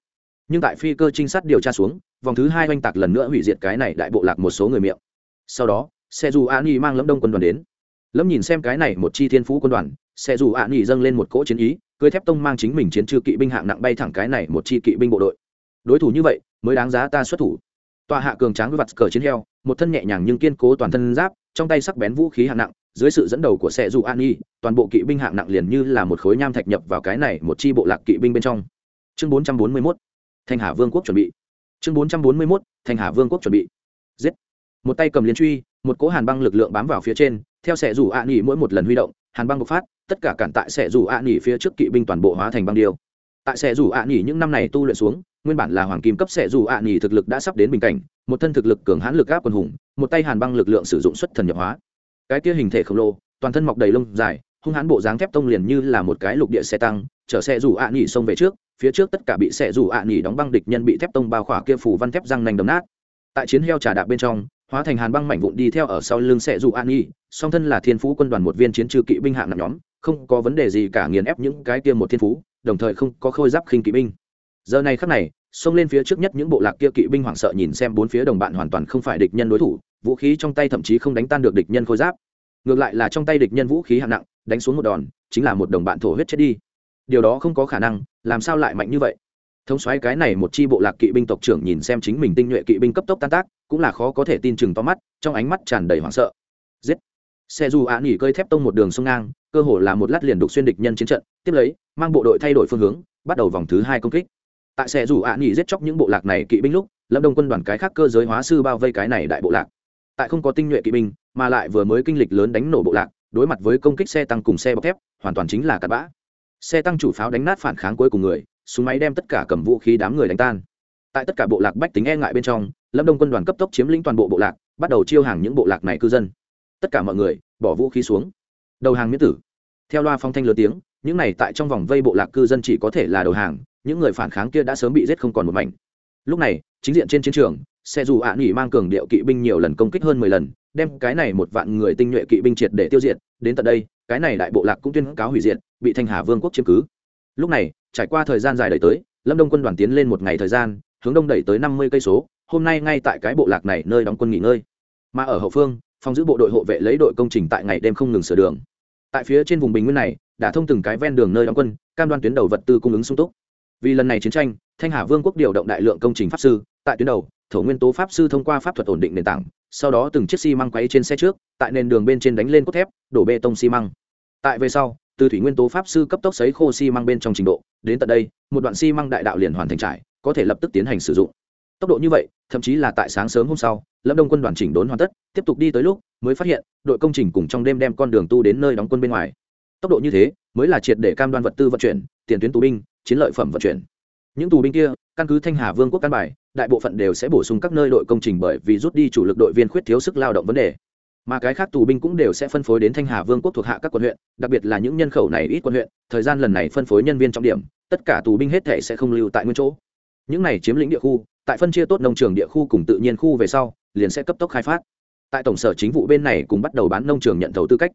Nhưng tại phi cơ trinh sát điều tra xuống, vòng thứ hai oanh tạc lần nữa hủy diệt cái này đại bộ lạc một số người miệng sau đó, xe dù an nhi mang lâm đông quân đoàn đến. Lâm nhìn xem cái này một chi thiên phú quân đoàn, xe dù an nhi dâng lên một cỗ chiến ý, cưới thép tông mang chính mình chiến trừ kỵ binh hạng nặng bay thẳng cái này một chi kỵ binh bộ đội. Đối thủ như vậy, mới đáng giá ta xuất thủ. Tòa hạ cường tráng với vặt cờ chiến heo, một thân nhẹ nhàng nhưng kiên cố toàn thân giáp, trong tay sắc bén vũ khí hạng nặng, dưới sự dẫn đầu của xe dù an nhi, toàn bộ kỵ binh hạng nặng liền như là một khối nham thạch nhập vào cái này một chi bộ lạc kỵ binh bên trong. Chương bốn trăm bốn mươi mốt, thanh hà vương quốc chuẩn bị. Chương bốn trăm bốn mươi mốt, thanh hà vương quốc chuẩn bị. Giết một tay cầm liên truy, một cỗ hàn băng lực lượng bám vào phía trên, theo sẻ rủ ạ nghỉ mỗi một lần huy động, hàn băng bộc phát, tất cả cản tại sẻ rủ ạ nghỉ phía trước kỵ binh toàn bộ hóa thành băng điêu. Tại sẻ rủ ạ nghỉ những năm này tu luyện xuống, nguyên bản là hoàng kim cấp sẻ rủ ạ nghỉ thực lực đã sắp đến bình cảnh, một thân thực lực cường hãn lực áp quân hùng, một tay hàn băng lực lượng sử dụng xuất thần nhập hóa. Cái kia hình thể khổng lồ, toàn thân mọc đầy lông dài, hung hãn bộ dáng thép tông liền như là một cái lục địa xe tăng, chở xe rủ ạ nghỉ xông về trước, phía trước tất cả bị xe rủ ạ nghỉ đóng băng địch nhân bị thép tông bao khỏa kia phủ văn thép răng nành đấm nát. Tại chiến heo trà đạp bên trong hóa thành hàn băng mảnh vụn đi theo ở sau lưng sẽ rủ an nghỉ song thân là thiên phú quân đoàn một viên chiến trừ kỵ binh hạng nặng nhóm, không có vấn đề gì cả nghiền ép những cái kia một thiên phú, đồng thời không có khôi giáp khinh kỵ binh. Giờ này khắc này, xông lên phía trước nhất những bộ lạc kia kỵ binh hoảng sợ nhìn xem bốn phía đồng bạn hoàn toàn không phải địch nhân đối thủ, vũ khí trong tay thậm chí không đánh tan được địch nhân khôi giáp. Ngược lại là trong tay địch nhân vũ khí hạng nặng, đánh xuống một đòn, chính là một đồng bạn thổ huyết chết đi. Điều đó không có khả năng, làm sao lại mạnh như vậy? Thống xoáy cái này một chi bộ lạc kỵ binh tộc trưởng nhìn xem chính mình tinh nhuệ kỵ binh cấp tốc tan tác, cũng là khó có thể tin chừng to mắt, trong ánh mắt tràn đầy hoảng sợ. Giết! Xe dù ạ nghỉ cơi thép tông một đường sông ngang, cơ hồ là một lát liền đục xuyên địch nhân chiến trận, tiếp lấy, mang bộ đội thay đổi phương hướng, bắt đầu vòng thứ hai công kích. Tại xe dù ạ nghỉ giết chóc những bộ lạc này kỵ binh lúc, lâm đông quân đoàn cái khác cơ giới hóa sư bao vây cái này đại bộ lạc. Tại không có tinh nhuệ kỵ binh, mà lại vừa mới kinh lịch lớn đánh nổ bộ lạc, đối mặt với công kích xe tăng cùng xe bọc thép, hoàn toàn chính là cặn bã. Xe tăng chủ pháo đánh nát phản kháng cuối cùng người súng máy đem tất cả cầm vũ khí đám người đánh tan. Tại tất cả bộ lạc bách tính e ngại bên trong, lâm đông quân đoàn cấp tốc chiếm lĩnh toàn bộ bộ lạc, bắt đầu chiêu hàng những bộ lạc này cư dân. Tất cả mọi người, bỏ vũ khí xuống. Đầu hàng miễn tử. Theo loa phong thanh lớn tiếng, những này tại trong vòng vây bộ lạc cư dân chỉ có thể là đầu hàng, những người phản kháng kia đã sớm bị giết không còn một mảnh. Lúc này, chính diện trên chiến trường, xe dù ạ nghỉ mang cường điệu kỵ binh nhiều lần công kích hơn mười lần, đem cái này một vạn người tinh nhuệ kỵ binh triệt để tiêu diệt. Đến tận đây, cái này đại bộ lạc cũng tuyên cáo hủy diệt, bị thanh hà vương quốc chiếm cứ lúc này, trải qua thời gian dài đẩy tới, lâm đông quân đoàn tiến lên một ngày thời gian, hướng đông đẩy tới năm mươi cây số, hôm nay ngay tại cái bộ lạc này nơi đóng quân nghỉ ngơi. Mà ở hậu phương, phòng giữ bộ đội hộ vệ lấy đội công trình tại ngày đêm không ngừng sửa đường. Tại phía trên vùng bình nguyên này, đã thông từng cái ven đường nơi đóng quân, cam đoan tuyến đầu vật tư cung ứng sung túc. Vì lần này chiến tranh, thanh hà vương quốc điều động đại lượng công trình pháp sư, tại tuyến đầu, thổ nguyên tố pháp sư thông qua pháp thuật ổn định nền tảng, sau đó từng chiếc xi măng quay trên xe trước, tại nền đường bên trên đánh lên cốt thép, đổ bê tông xi măng. Tại về sau từ thủy nguyên tố pháp sư cấp tốc sấy khô xi măng bên trong trình độ, đến tận đây, một đoạn xi măng đại đạo liền hoàn thành trải, có thể lập tức tiến hành sử dụng. Tốc độ như vậy, thậm chí là tại sáng sớm hôm sau, lâm đông quân đoàn chỉnh đốn hoàn tất, tiếp tục đi tới lúc, mới phát hiện, đội công trình cùng trong đêm đem con đường tu đến nơi đóng quân bên ngoài. Tốc độ như thế, mới là triệt để cam đoan vật tư vận chuyển, tiền tuyến tù binh, chiến lợi phẩm vận chuyển. Những tù binh kia, căn cứ thanh hà vương quốc căn bài, đại bộ phận đều sẽ bổ sung các nơi đội công trình bởi vì rút đi chủ lực đội viên khuyết thiếu sức lao động vấn đề mà cái khác tù binh cũng đều sẽ phân phối đến thanh hà vương quốc thuộc hạ các quận huyện, đặc biệt là những nhân khẩu này ít quận huyện, thời gian lần này phân phối nhân viên trọng điểm, tất cả tù binh hết thể sẽ không lưu tại nguyên chỗ. Những này chiếm lĩnh địa khu, tại phân chia tốt nông trường địa khu cùng tự nhiên khu về sau, liền sẽ cấp tốc khai phát. Tại tổng sở chính vụ bên này cũng bắt đầu bán nông trường nhận thầu tư cách.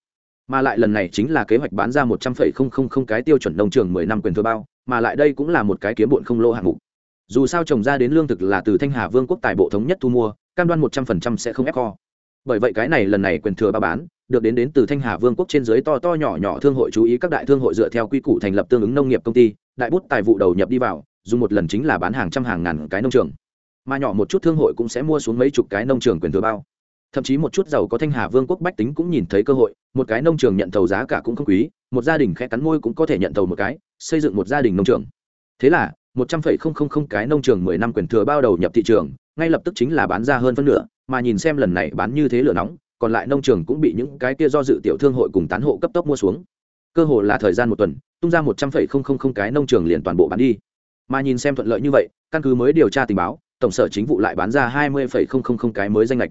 Mà lại lần này chính là kế hoạch bán ra một trăm phẩy không không không cái tiêu chuẩn nông trường mười năm quyền thừa bao, mà lại đây cũng là một cái kiếm bụn không lô hạng mục. Dù sao trồng ra đến lương thực là từ thanh hà vương quốc tài bộ thống nhất thu mua, cam đoan một trăm phần trăm sẽ không ép kho bởi vậy cái này lần này quyền thừa ba bán, được đến đến từ thanh hà vương quốc trên dưới to to nhỏ nhỏ thương hội chú ý các đại thương hội dựa theo quy củ thành lập tương ứng nông nghiệp công ty, đại bút tài vụ đầu nhập đi vào, dùng một lần chính là bán hàng trăm hàng ngàn cái nông trường. Mà nhỏ một chút thương hội cũng sẽ mua xuống mấy chục cái nông trường quyền thừa bao. Thậm chí một chút giàu có thanh hà vương quốc bách tính cũng nhìn thấy cơ hội, một cái nông trường nhận thầu giá cả cũng không quý, một gia đình khẽ cắn môi cũng có thể nhận thầu một cái, xây dựng một gia đình nông trường. Thế là, một trăm phẩy không không không cái nông trường mười năm quyền thừa bao đầu nhập thị trường ngay lập tức chính là bán ra hơn phân nửa, mà nhìn xem lần này bán như thế lửa nóng, còn lại nông trường cũng bị những cái kia do dự tiểu thương hội cùng tán hộ cấp tốc mua xuống. Cơ hồ là thời gian một tuần, tung ra một trăm phẩy không không không cái nông trường liền toàn bộ bán đi. Mà nhìn xem thuận lợi như vậy, căn cứ mới điều tra tình báo, tổng sở chính vụ lại bán ra hai mươi phẩy không không không cái mới danh lệch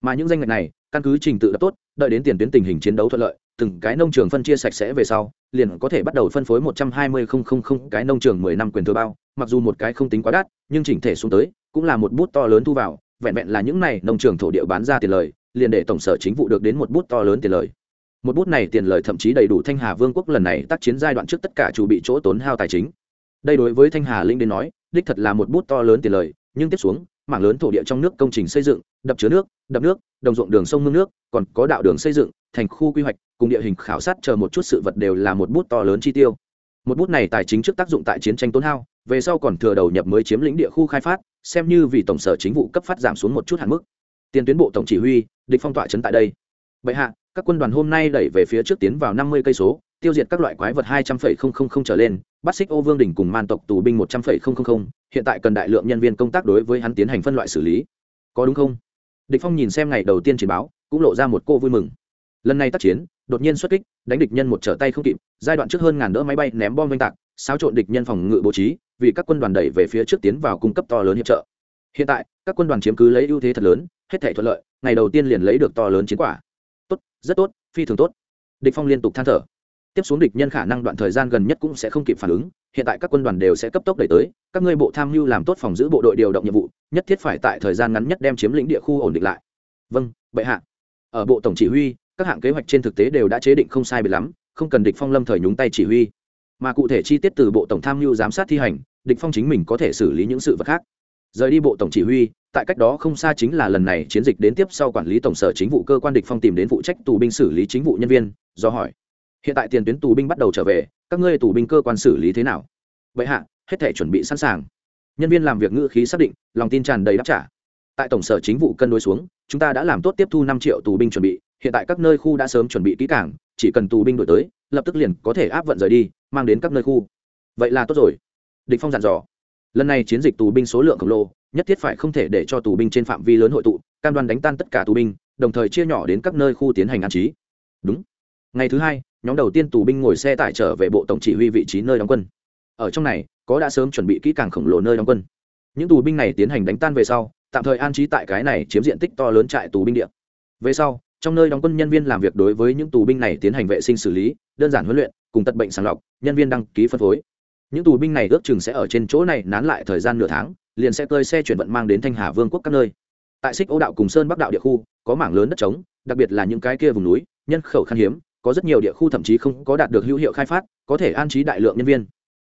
mà những danh lệch này, căn cứ trình tự đã tốt, đợi đến tiền tuyến tình hình chiến đấu thuận lợi, từng cái nông trường phân chia sạch sẽ về sau, liền có thể bắt đầu phân phối một trăm hai mươi không không không cái nông trường mười năm quyền thừa bao, mặc dù một cái không tính quá đắt, nhưng chỉnh thể xuống tới cũng là một bút to lớn thu vào, vẹn vẹn là những này nông trường thổ địa bán ra tiền lời, liền để tổng sở chính vụ được đến một bút to lớn tiền lời. Một bút này tiền lời thậm chí đầy đủ thanh hà vương quốc lần này tác chiến giai đoạn trước tất cả chủ bị chỗ tốn hao tài chính. Đây đối với thanh hà linh đến nói, đích thật là một bút to lớn tiền lời, nhưng tiếp xuống, mảng lớn thổ địa trong nước công trình xây dựng, đập chứa nước, đập nước, đồng ruộng đường sông mương nước, còn có đạo đường xây dựng, thành khu quy hoạch, cùng địa hình khảo sát chờ một chút sự vật đều là một bút to lớn chi tiêu một bút này tài chính trước tác dụng tại chiến tranh tốn hao, về sau còn thừa đầu nhập mới chiếm lĩnh địa khu khai phát, xem như vì tổng sở chính vụ cấp phát giảm xuống một chút hạn mức. Tiền tuyến bộ tổng chỉ huy, địch phong tỏa chấn tại đây. Bệ hạ, các quân đoàn hôm nay đẩy về phía trước tiến vào năm mươi cây số, tiêu diệt các loại quái vật hai trăm linh trở lên, bắt xích ô vương đỉnh cùng man tộc tù binh một trăm linh hiện tại cần đại lượng nhân viên công tác đối với hắn tiến hành phân loại xử lý. Có đúng không? Địch phong nhìn xem ngày đầu tiên chiến báo, cũng lộ ra một cô vui mừng. Lần này tác chiến đột nhiên xuất kích, đánh địch nhân một trở tay không kịp, giai đoạn trước hơn ngàn đỡ máy bay ném bom oanh tạc, xáo trộn địch nhân phòng ngự bố trí, vì các quân đoàn đẩy về phía trước tiến vào cung cấp to lớn hiệp trợ. Hiện tại, các quân đoàn chiếm cứ lấy ưu thế thật lớn, hết thể thuận lợi, ngày đầu tiên liền lấy được to lớn chiến quả. Tốt, rất tốt, phi thường tốt. Địch phong liên tục than thở. Tiếp xuống địch nhân khả năng đoạn thời gian gần nhất cũng sẽ không kịp phản ứng, hiện tại các quân đoàn đều sẽ cấp tốc đẩy tới, các ngươi bộ tham mưu làm tốt phòng giữ bộ đội điều động nhiệm vụ, nhất thiết phải tại thời gian ngắn nhất đem chiếm lĩnh địa khu ổn định lại. Vâng bệ hạ. Ở bộ tổng chỉ huy các hạng kế hoạch trên thực tế đều đã chế định không sai biệt lắm, không cần địch phong lâm thời nhúng tay chỉ huy. Mà cụ thể chi tiết từ bộ tổng tham mưu giám sát thi hành, địch phong chính mình có thể xử lý những sự vật khác. Rời đi bộ tổng chỉ huy, tại cách đó không xa chính là lần này chiến dịch đến tiếp sau quản lý tổng sở chính vụ cơ quan địch phong tìm đến phụ trách tù binh xử lý chính vụ nhân viên, do hỏi, hiện tại tiền tuyến tù binh bắt đầu trở về, các ngươi tù binh cơ quan xử lý thế nào? Vậy hạ, hết thể chuẩn bị sẵn sàng. Nhân viên làm việc ngữ khí xác định, lòng tin tràn đầy đáp trả. Tại tổng sở chính vụ cân đối xuống, chúng ta đã làm tốt tiếp thu năm triệu tù binh chuẩn bị hiện tại các nơi khu đã sớm chuẩn bị kỹ cảng chỉ cần tù binh đổi tới, lập tức liền có thể áp vận rời đi, mang đến các nơi khu. Vậy là tốt rồi. Địch phong dặn dò. Lần này chiến dịch tù binh số lượng khổng lồ, nhất thiết phải không thể để cho tù binh trên phạm vi lớn hội tụ, cam đoan đánh tan tất cả tù binh, đồng thời chia nhỏ đến các nơi khu tiến hành an trí. Đúng. Ngày thứ hai, nhóm đầu tiên tù binh ngồi xe tải trở về bộ tổng chỉ huy vị trí nơi đóng quân. Ở trong này, có đã sớm chuẩn bị kỹ càng khổng lồ nơi đóng quân. Những tù binh này tiến hành đánh tan về sau, tạm thời an trí tại cái này chiếm diện tích to lớn trại tù binh địa. Về sau trong nơi đóng quân nhân viên làm việc đối với những tù binh này tiến hành vệ sinh xử lý, đơn giản huấn luyện, cùng tật bệnh sàng lọc, nhân viên đăng ký phân phối. Những tù binh này ước chừng sẽ ở trên chỗ này nán lại thời gian nửa tháng, liền sẽ cơi xe chuyển vận mang đến thanh hà vương quốc các nơi. Tại xích ô đạo cùng sơn bắc đạo địa khu, có mảng lớn đất trống, đặc biệt là những cái kia vùng núi, nhân khẩu khan hiếm, có rất nhiều địa khu thậm chí không có đạt được hữu hiệu khai phát, có thể an trí đại lượng nhân viên.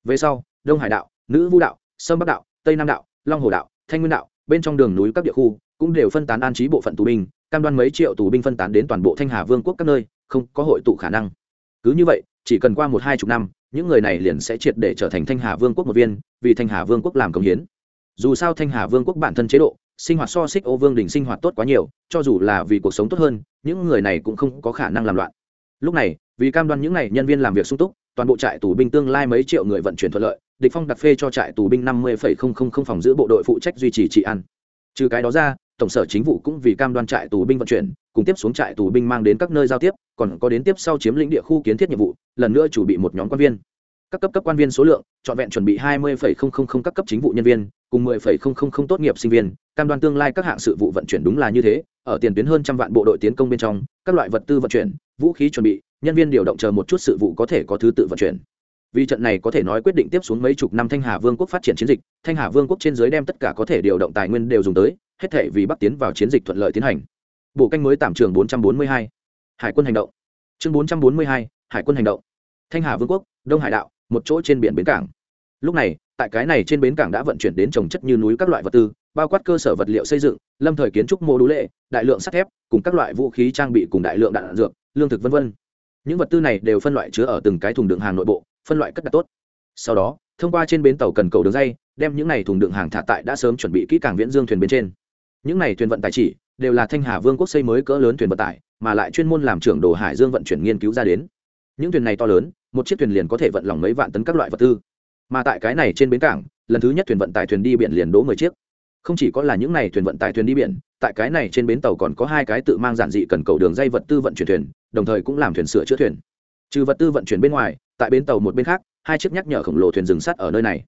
Về sau, đông hải đạo, nữ vũ đạo sơn bắc đạo, tây nam đạo, long hồ đạo, thanh nguyên đạo, bên trong đường núi các địa khu cũng đều phân tán an trí bộ phận tù binh, cam đoan mấy triệu tù binh phân tán đến toàn bộ thanh hà vương quốc các nơi, không có hội tụ khả năng. Cứ như vậy, chỉ cần qua một hai chục năm, những người này liền sẽ triệt để trở thành thanh hà vương quốc một viên, vì thanh hà vương quốc làm công hiến. Dù sao thanh hà vương quốc bản thân chế độ, sinh hoạt so xích ô vương đình sinh hoạt tốt quá nhiều, cho dù là vì cuộc sống tốt hơn, những người này cũng không có khả năng làm loạn. Lúc này, vì cam đoan những n à y nhân viên làm việc sung túc, toàn bộ trại tù binh tương lai mấy triệu người vận chuyển thuận lợi, địch phong đặt phê cho trại tù binh năm mươi phòng giữ bộ đội phụ trách duy trì trị ăn. trừ cái đó ra tổng sở chính vụ cũng vì cam đoan trại tù binh vận chuyển cùng tiếp xuống trại tù binh mang đến các nơi giao tiếp còn có đến tiếp sau chiếm lĩnh địa khu kiến thiết nhiệm vụ lần nữa chủ bị một nhóm quan viên các cấp cấp quan viên số lượng trọn vẹn chuẩn bị hai mươi các cấp chính vụ nhân viên cùng 10,000 tốt nghiệp sinh viên, cam đoan tương lai các hạng sự vụ vận chuyển đúng là như thế, ở tiền tuyến hơn trăm vạn bộ đội tiến công bên trong, các loại vật tư vận chuyển, vũ khí chuẩn bị, nhân viên điều động chờ một chút sự vụ có thể có thứ tự vận chuyển. Vì trận này có thể nói quyết định tiếp xuống mấy chục năm Thanh Hà Vương quốc phát triển chiến dịch, Thanh Hà Vương quốc trên dưới đem tất cả có thể điều động tài nguyên đều dùng tới, hết thảy vì Bắc tiến vào chiến dịch thuận lợi tiến hành. Bộ canh mới tạm trường 442. Hải quân hành động. Chương 442, Hải quân hành động. Thanh Hà Vương quốc, Đông Hải đạo, một chỗ trên biển bến cảng. Lúc này, tại cái này trên bến cảng đã vận chuyển đến trồng chất như núi các loại vật tư bao quát cơ sở vật liệu xây dựng lâm thời kiến trúc mô đũ lệ đại lượng sắt thép cùng các loại vũ khí trang bị cùng đại lượng đạn dược lương thực v v những vật tư này đều phân loại chứa ở từng cái thùng đường hàng nội bộ phân loại cất đặt tốt. Sau đó, thông qua trên bến tàu cần cầu đường dây, đem những này thùng đựng hàng thả tại đã sớm chuẩn bị kỹ càng viễn dương thuyền bên trên. Những này thuyền vận tải chỉ đều là thanh hà vương quốc xây mới cỡ lớn thuyền vận tải, mà lại chuyên môn làm trưởng đồ hải dương vận chuyển nghiên cứu ra đến. Những thuyền này to lớn, một chiếc thuyền liền có thể vận lỏng mấy vạn tấn các loại vật tư. Mà tại cái này trên bến cảng, lần thứ nhất thuyền vận tải thuyền đi biển liền đỗ mười chiếc. Không chỉ có là những này thuyền vận tải thuyền đi biển, tại cái này trên bến tàu còn có hai cái tự mang giản dị cần cầu đường dây vật tư vận chuyển thuyền, đồng thời cũng làm thuyền sửa chữa thuyền. Trừ vật tư vận chuyển bên ngoài tại bến tàu một bên khác, hai chiếc nhắc nhở khổng lồ thuyền dừng sắt ở nơi này.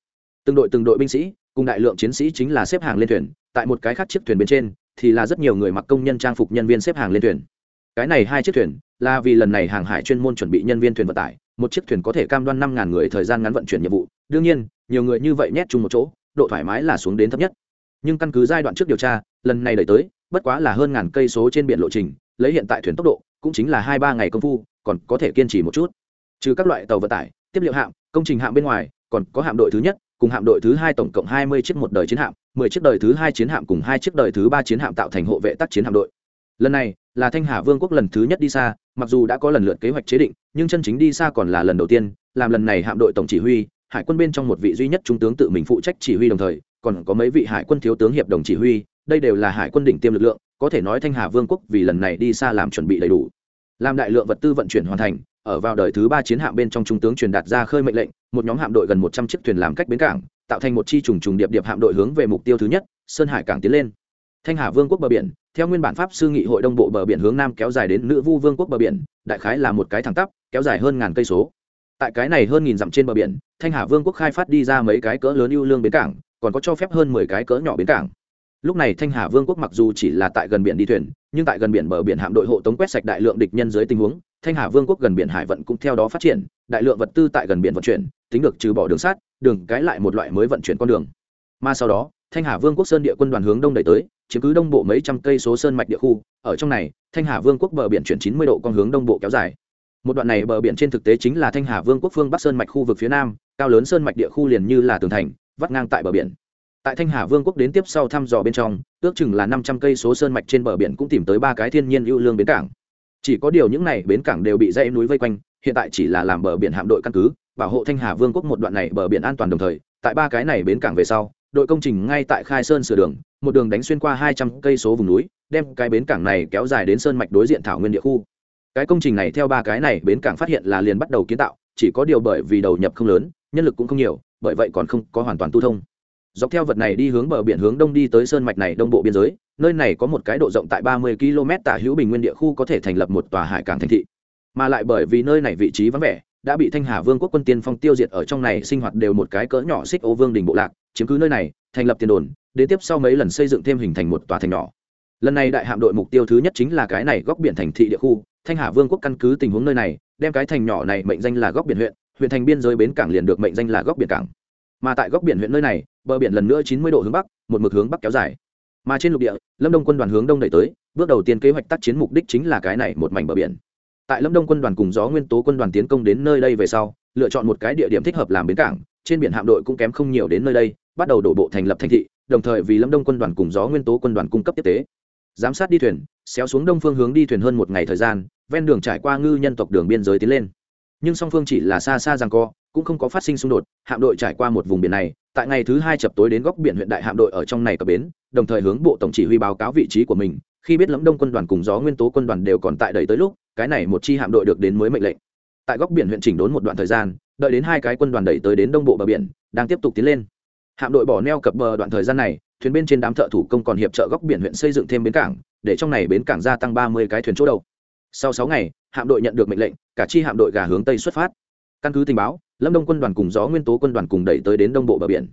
Từng đội từng đội binh sĩ, cùng đại lượng chiến sĩ chính là xếp hàng lên thuyền, tại một cái khác chiếc thuyền bên trên, thì là rất nhiều người mặc công nhân trang phục nhân viên xếp hàng lên thuyền. Cái này hai chiếc thuyền, là vì lần này hàng hải chuyên môn chuẩn bị nhân viên thuyền vận tải, một chiếc thuyền có thể cam đoan năm ngàn người thời gian ngắn vận chuyển nhiệm vụ. Đương nhiên, nhiều người như vậy nhét chung một chỗ, độ thoải mái là xuống đến thấp nhất. Nhưng căn cứ giai đoạn trước điều tra, lần này đẩy tới, bất quá là hơn ngàn cây số trên biển lộ trình, lấy hiện tại thuyền tốc độ, cũng chính là hai ba ngày công phu, còn có thể kiên trì một chút trừ các loại tàu vận tải, tiếp liệu hạm, công trình hạm bên ngoài, còn có hạm đội thứ nhất, cùng hạm đội thứ hai tổng cộng hai mươi chiếc một đời chiến hạm, mười chiếc đời thứ hai chiến hạm cùng hai chiếc đời thứ ba chiến hạm tạo thành hộ vệ tác chiến hạm đội. Lần này, là thanh hà vương quốc lần thứ nhất đi xa, mặc dù đã có lần lượt kế hoạch chế định, nhưng chân chính đi xa còn là lần đầu tiên, làm lần này hạm đội tổng chỉ huy, hải quân bên trong một vị duy nhất trung tướng tự mình phụ trách chỉ huy đồng thời, còn có mấy vị hải quân thiếu tướng hiệp đồng chỉ huy, đây đều là hải quân đỉnh tiêm lực lượng, có thể nói thanh hà vương quốc vì lần này đi xa làm chuẩn bị đầy đủ. Làm đại lượng vật tư vận chuyển hoàn thành ở vào đời thứ ba chiến hạm bên trong trung tướng truyền đạt ra khơi mệnh lệnh, một nhóm hạm đội gần một trăm chiếc thuyền làm cách bến cảng, tạo thành một chi trùng trùng điệp điệp hạm đội hướng về mục tiêu thứ nhất, sơn hải cảng tiến lên. Thanh hà vương quốc bờ biển, theo nguyên bản pháp sư nghị hội đông bộ bờ biển hướng nam kéo dài đến nữ vu vương quốc bờ biển, đại khái là một cái thẳng tắp, kéo dài hơn ngàn cây số. Tại cái này hơn nghìn dặm trên bờ biển, thanh hà vương quốc khai phát đi ra mấy cái cỡ lớn ưu lương bến cảng, còn có cho phép hơn mười cái cỡ nhỏ bến cảng. Lúc này thanh hà vương quốc mặc dù chỉ là tại gần biển đi thuyền nhưng tại gần biển bờ biển hạm đội hộ tống quét sạch đại lượng địch nhân dưới tình huống, thanh hà vương quốc gần biển hải vận cũng theo đó phát triển, đại lượng vật tư tại gần biển vận chuyển, tính được trừ bỏ đường sát đường cái lại một loại mới vận chuyển con đường. Mà sau đó, thanh hà vương quốc sơn địa quân đoàn hướng đông đẩy tới, chiếm cứ đông bộ mấy trăm cây số sơn mạch địa khu, ở trong này, thanh hà vương quốc bờ biển chuyển chín mươi độ con hướng đông bộ kéo dài. Một đoạn này bờ biển trên thực tế chính là thanh hà vương quốc phương bắc sơn mạch khu vực phía nam, cao lớn sơn mạch địa khu liền như là tường thành, vắt ngang tại bờ biển tại thanh hà vương quốc đến tiếp sau thăm dò bên trong, ước chừng là năm trăm cây số sơn mạch trên bờ biển cũng tìm tới ba cái thiên nhiên ưu lương bến cảng. Chỉ có điều những này bến cảng đều bị dãy núi vây quanh, hiện tại chỉ là làm bờ biển hạm đội căn cứ, bảo hộ thanh hà vương quốc một đoạn này bờ biển an toàn đồng thời, tại ba cái này bến cảng về sau, đội công trình ngay tại khai sơn sửa đường, một đường đánh xuyên qua hai trăm cây số vùng núi, đem cái bến cảng này kéo dài đến sơn mạch đối diện thảo nguyên địa khu. Cái công trình này theo ba cái này bến cảng phát hiện là liền bắt đầu kiến tạo, chỉ có điều bởi vì đầu nhập không lớn, nhân lực cũng không nhiều, bởi vậy còn không có hoàn toàn tu thông dọc theo vật này đi hướng bờ biển hướng đông đi tới sơn mạch này đông bộ biên giới, nơi này có một cái độ rộng tại ba mươi km tả hữu bình nguyên địa khu có thể thành lập một tòa hải cảng thành thị. Mà lại bởi vì nơi này vị trí vắng vẻ, đã bị thanh hà vương quốc quân tiên phong tiêu diệt ở trong này sinh hoạt đều một cái cỡ nhỏ xích ô vương đình bộ lạc, chiếm cứ nơi này, thành lập tiền đồn, đến tiếp sau mấy lần xây dựng thêm hình thành một tòa thành nhỏ. Lần này đại hạm đội mục tiêu thứ nhất chính là cái này góc biển thành thị địa khu, thanh hà vương quốc căn cứ tình huống nơi này, đem cái thành nhỏ này mệnh danh là góc biển huyện huyện thành biên giới bến cảng liền được mệnh danh là góc biển cảng mà tại góc biển huyện nơi này, bờ biển lần nữa chín mươi độ hướng bắc, một mực hướng bắc kéo dài. Mà trên lục địa, lâm đông quân đoàn hướng đông đẩy tới, bước đầu tiên kế hoạch tác chiến mục đích chính là cái này một mảnh bờ biển. Tại lâm đông quân đoàn cùng gió nguyên tố quân đoàn tiến công đến nơi đây về sau, lựa chọn một cái địa điểm thích hợp làm bến cảng, trên biển hạm đội cũng kém không nhiều đến nơi đây, bắt đầu đổ bộ thành lập thành thị, đồng thời vì lâm đông quân đoàn cùng gió nguyên tố quân đoàn cung cấp tiếp tế. Giám sát đi thuyền, xéo xuống đông phương hướng đi thuyền hơn một ngày thời gian, ven đường trải qua ngư nhân tộc đường biên giới tiến lên nhưng song phương chỉ là xa xa rằng co, cũng không có phát sinh xung đột, hạm đội trải qua một vùng biển này, tại ngày thứ hai chập tối đến góc biển huyện đại hạm đội ở trong này cập bến, đồng thời hướng bộ tổng chỉ huy báo cáo vị trí của mình, khi biết lẫm đông quân đoàn cùng gió nguyên tố quân đoàn đều còn tại đầy tới lúc, cái này một chi hạm đội được đến mới mệnh lệnh. Tại góc biển huyện chỉnh đốn một đoạn thời gian, đợi đến hai cái quân đoàn đẩy tới đến đông bộ bờ biển, đang tiếp tục tiến lên. Hạm đội bỏ neo cập bờ đoạn thời gian này, thuyền bên trên đám thợ thủ công còn hiệp trợ góc biển huyện xây dựng thêm bến cảng, để trong này bến cảng gia tăng ba mươi cái thuyền chỗ đầu. Sau sáu ngày hạm đội nhận được mệnh lệnh, cả chi hạm đội gà hướng tây xuất phát. Căn cứ tình báo, lâm đông quân đoàn cùng gió nguyên tố quân đoàn cùng đẩy tới đến đông bộ bờ biển.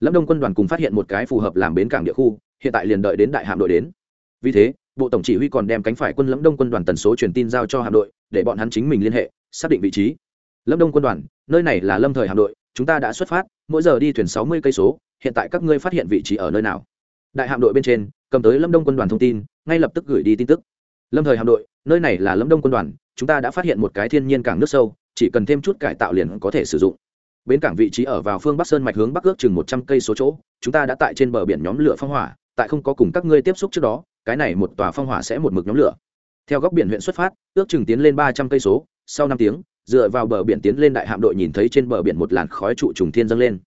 Lâm đông quân đoàn cùng phát hiện một cái phù hợp làm bến cảng địa khu, hiện tại liền đợi đến đại hạm đội đến. Vì thế, bộ tổng chỉ huy còn đem cánh phải quân lâm đông quân đoàn tần số truyền tin giao cho hạm đội, để bọn hắn chính mình liên hệ, xác định vị trí. Lâm đông quân đoàn, nơi này là lâm thời hạm đội, chúng ta đã xuất phát, mỗi giờ đi thuyền sáu mươi cây số, hiện tại các ngươi phát hiện vị trí ở nơi nào? Đại hạm đội bên trên, cầm tới lâm đông quân đoàn thông tin, ngay lập tức gửi đi tin tức. Lâm thời hạm đội, nơi này là lâm đông quân đoàn chúng ta đã phát hiện một cái thiên nhiên cảng nước sâu, chỉ cần thêm chút cải tạo liền có thể sử dụng. Bến cảng vị trí ở vào phương bắc sơn mạch hướng bắc ước chừng một trăm cây số chỗ, chúng ta đã tại trên bờ biển nhóm lửa phong hỏa, tại không có cùng các ngươi tiếp xúc trước đó, cái này một tòa phong hỏa sẽ một mực nhóm lửa. Theo góc biển huyện xuất phát, ước chừng tiến lên ba trăm cây số, sau năm tiếng, dựa vào bờ biển tiến lên đại hạm đội nhìn thấy trên bờ biển một làn khói trụ trùng thiên dâng lên.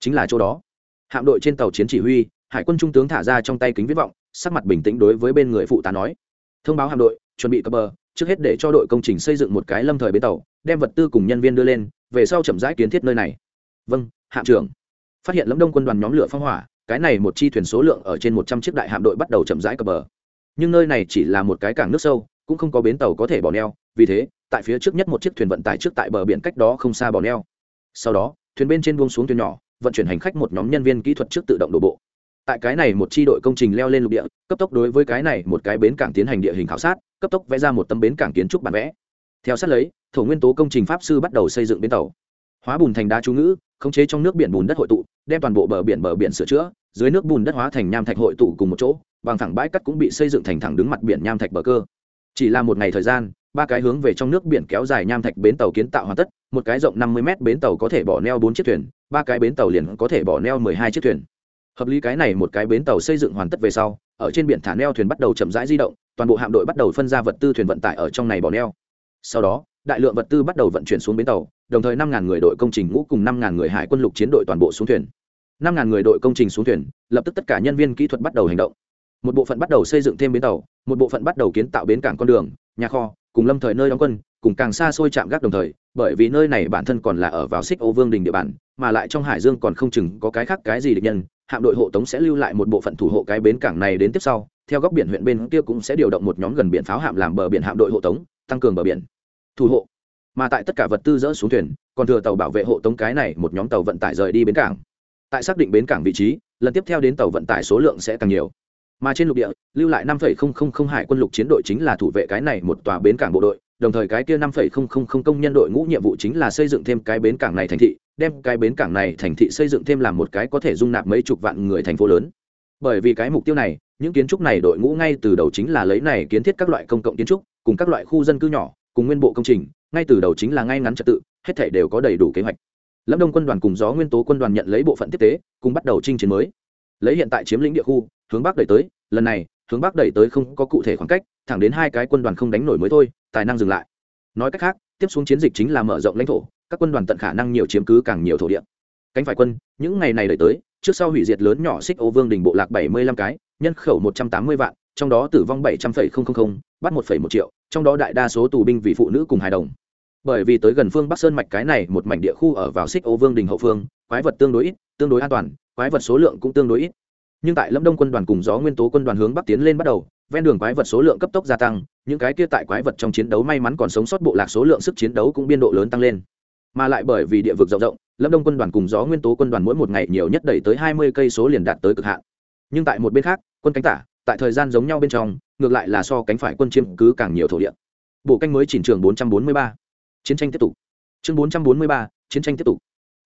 Chính là chỗ đó. Hạm đội trên tàu chiến chỉ huy, hải quân trung tướng thả ra trong tay kính viết vọng, sắc mặt bình tĩnh đối với bên người phụ tá nói. Thông báo hạm đội, chuẩn bị cập bờ trước hết để cho đội công trình xây dựng một cái lâm thời bến tàu, đem vật tư cùng nhân viên đưa lên, về sau chậm rãi kiến thiết nơi này. Vâng hạm trưởng. Phát hiện lâm đông quân đoàn nhóm lửa phong hỏa, cái này một chi thuyền số lượng ở trên một trăm chiếc đại hạm đội bắt đầu chậm rãi cập bờ. Nhưng nơi này chỉ là một cái cảng nước sâu, cũng không có bến tàu có thể bỏ neo, vì thế, tại phía trước nhất một chiếc thuyền vận tải trước tại bờ biển cách đó không xa bỏ neo. Sau đó, thuyền bên trên buông xuống thuyền nhỏ, vận chuyển hành khách một nhóm nhân viên kỹ thuật trước tự động đổ bộ tại cái này một chi đội công trình leo lên lục địa, cấp tốc đối với cái này một cái bến cảng tiến hành địa hình khảo sát, cấp tốc vẽ ra một tấm bến cảng kiến trúc bản vẽ. Theo sát lấy, thổ nguyên tố công trình pháp sư bắt đầu xây dựng bến tàu. Hóa bùn thành đá chú ngữ, khống chế trong nước biển bùn đất hội tụ, đem toàn bộ bờ biển bờ biển sửa chữa, dưới nước bùn đất hóa thành nham thạch hội tụ cùng một chỗ, bằng thẳng bãi cắt cũng bị xây dựng thành thẳng đứng mặt biển nham thạch bờ cơ. Chỉ là một ngày thời gian, ba cái hướng về trong nước biển kéo dài nham thạch bến tàu kiến tạo hoàn tất, một cái rộng năm mươi mét bến tàu có thể bỏ neo bốn chiếc thuyền, ba cái bến tàu liền có thể bỏ neo mười hai chiếc thuyền hợp lý cái này một cái bến tàu xây dựng hoàn tất về sau, ở trên biển thả neo thuyền bắt đầu chậm rãi di động, toàn bộ hạm đội bắt đầu phân ra vật tư thuyền vận tải ở trong này bỏ neo. Sau đó, đại lượng vật tư bắt đầu vận chuyển xuống bến tàu, đồng thời năm ngàn người đội công trình ngũ cùng năm ngàn người hải quân lục chiến đội toàn bộ xuống thuyền. năm ngàn người đội công trình xuống thuyền, lập tức tất cả nhân viên kỹ thuật bắt đầu hành động. Một bộ phận bắt đầu xây dựng thêm bến tàu, một bộ phận bắt đầu kiến tạo bến cảng con đường, nhà kho, cùng lâm thời nơi đóng quân, cùng càng xa xôi chạm gác đồng thời, bởi vì nơi này bản thân còn là ở vào xích ô vương đình địa bàn, mà lại trong hải dương còn không chừng có cái khác cái gì địch nhân hạm đội hộ tống sẽ lưu lại một bộ phận thủ hộ cái bến cảng này đến tiếp sau, theo góc biển huyện bên kia cũng sẽ điều động một nhóm gần biển pháo hạm làm bờ biển hạm đội hộ tống, tăng cường bờ biển. Thủ hộ. Mà tại tất cả vật tư dỡ xuống thuyền, còn thừa tàu bảo vệ hộ tống cái này một nhóm tàu vận tải rời đi bến cảng. Tại xác định bến cảng vị trí, lần tiếp theo đến tàu vận tải số lượng sẽ càng nhiều. Mà trên lục địa, lưu lại năm hải quân lục chiến đội chính là thủ vệ cái này một tòa bến cảng bộ đội, đồng thời cái kia năm công nhân đội ngũ nhiệm vụ chính là xây dựng thêm cái bến cảng này thành thị đem cái bến cảng này thành thị xây dựng thêm làm một cái có thể dung nạp mấy chục vạn người thành phố lớn. Bởi vì cái mục tiêu này, những kiến trúc này đội ngũ ngay từ đầu chính là lấy này kiến thiết các loại công cộng kiến trúc, cùng các loại khu dân cư nhỏ, cùng nguyên bộ công trình, ngay từ đầu chính là ngay ngắn trật tự, hết thể đều có đầy đủ kế hoạch. Lâm đông quân đoàn cùng gió nguyên tố quân đoàn nhận lấy bộ phận tiếp tế, cùng bắt đầu chinh chiến mới. Lấy hiện tại chiếm lĩnh địa khu, hướng bắc đẩy tới, lần này, hướng bắc đẩy tới không có cụ thể khoảng cách, thẳng đến hai cái quân đoàn không đánh nổi mới thôi, tài năng dừng lại. Nói cách khác, tiếp xuống chiến dịch chính là mở rộng lãnh thổ các quân đoàn tận khả năng nhiều chiếm cứ càng nhiều thổ địa. Cánh phải quân, những ngày này đẩy tới, trước sau hủy diệt lớn nhỏ xích ô vương đình bộ lạc bảy mươi lăm cái, nhân khẩu một trăm tám mươi vạn, trong đó tử vong bảy trăm linh bắt một một triệu, trong đó đại đa số tù binh vì phụ nữ cùng hài đồng. Bởi vì tới gần phương bắc sơn mạch cái này một mảnh địa khu ở vào xích ô vương đình hậu phương, quái vật tương đối ít, tương đối an toàn, quái vật số lượng cũng tương đối ít. Nhưng tại lâm đông quân đoàn cùng gió nguyên tố quân đoàn hướng bắc tiến lên bắt đầu, ven đường quái vật số lượng cấp tốc gia tăng, những cái kia tại quái vật trong chiến đấu may mắn còn sống sót bộ lạc số lượng sức chiến đấu cũng biên độ lớn tăng lên mà lại bởi vì địa vực rộng rộng lâm đông quân đoàn cùng gió nguyên tố quân đoàn mỗi một ngày nhiều nhất đẩy tới hai mươi cây số liền đạt tới cực hạn. Nhưng tại một bên khác quân cánh tả tại thời gian giống nhau bên trong ngược lại là so cánh phải quân chiếm cứ càng nhiều thổ địa. Bộ canh mới chỉnh trường 443. chiến tranh tiếp tục. Chương 443, chiến tranh tiếp tục.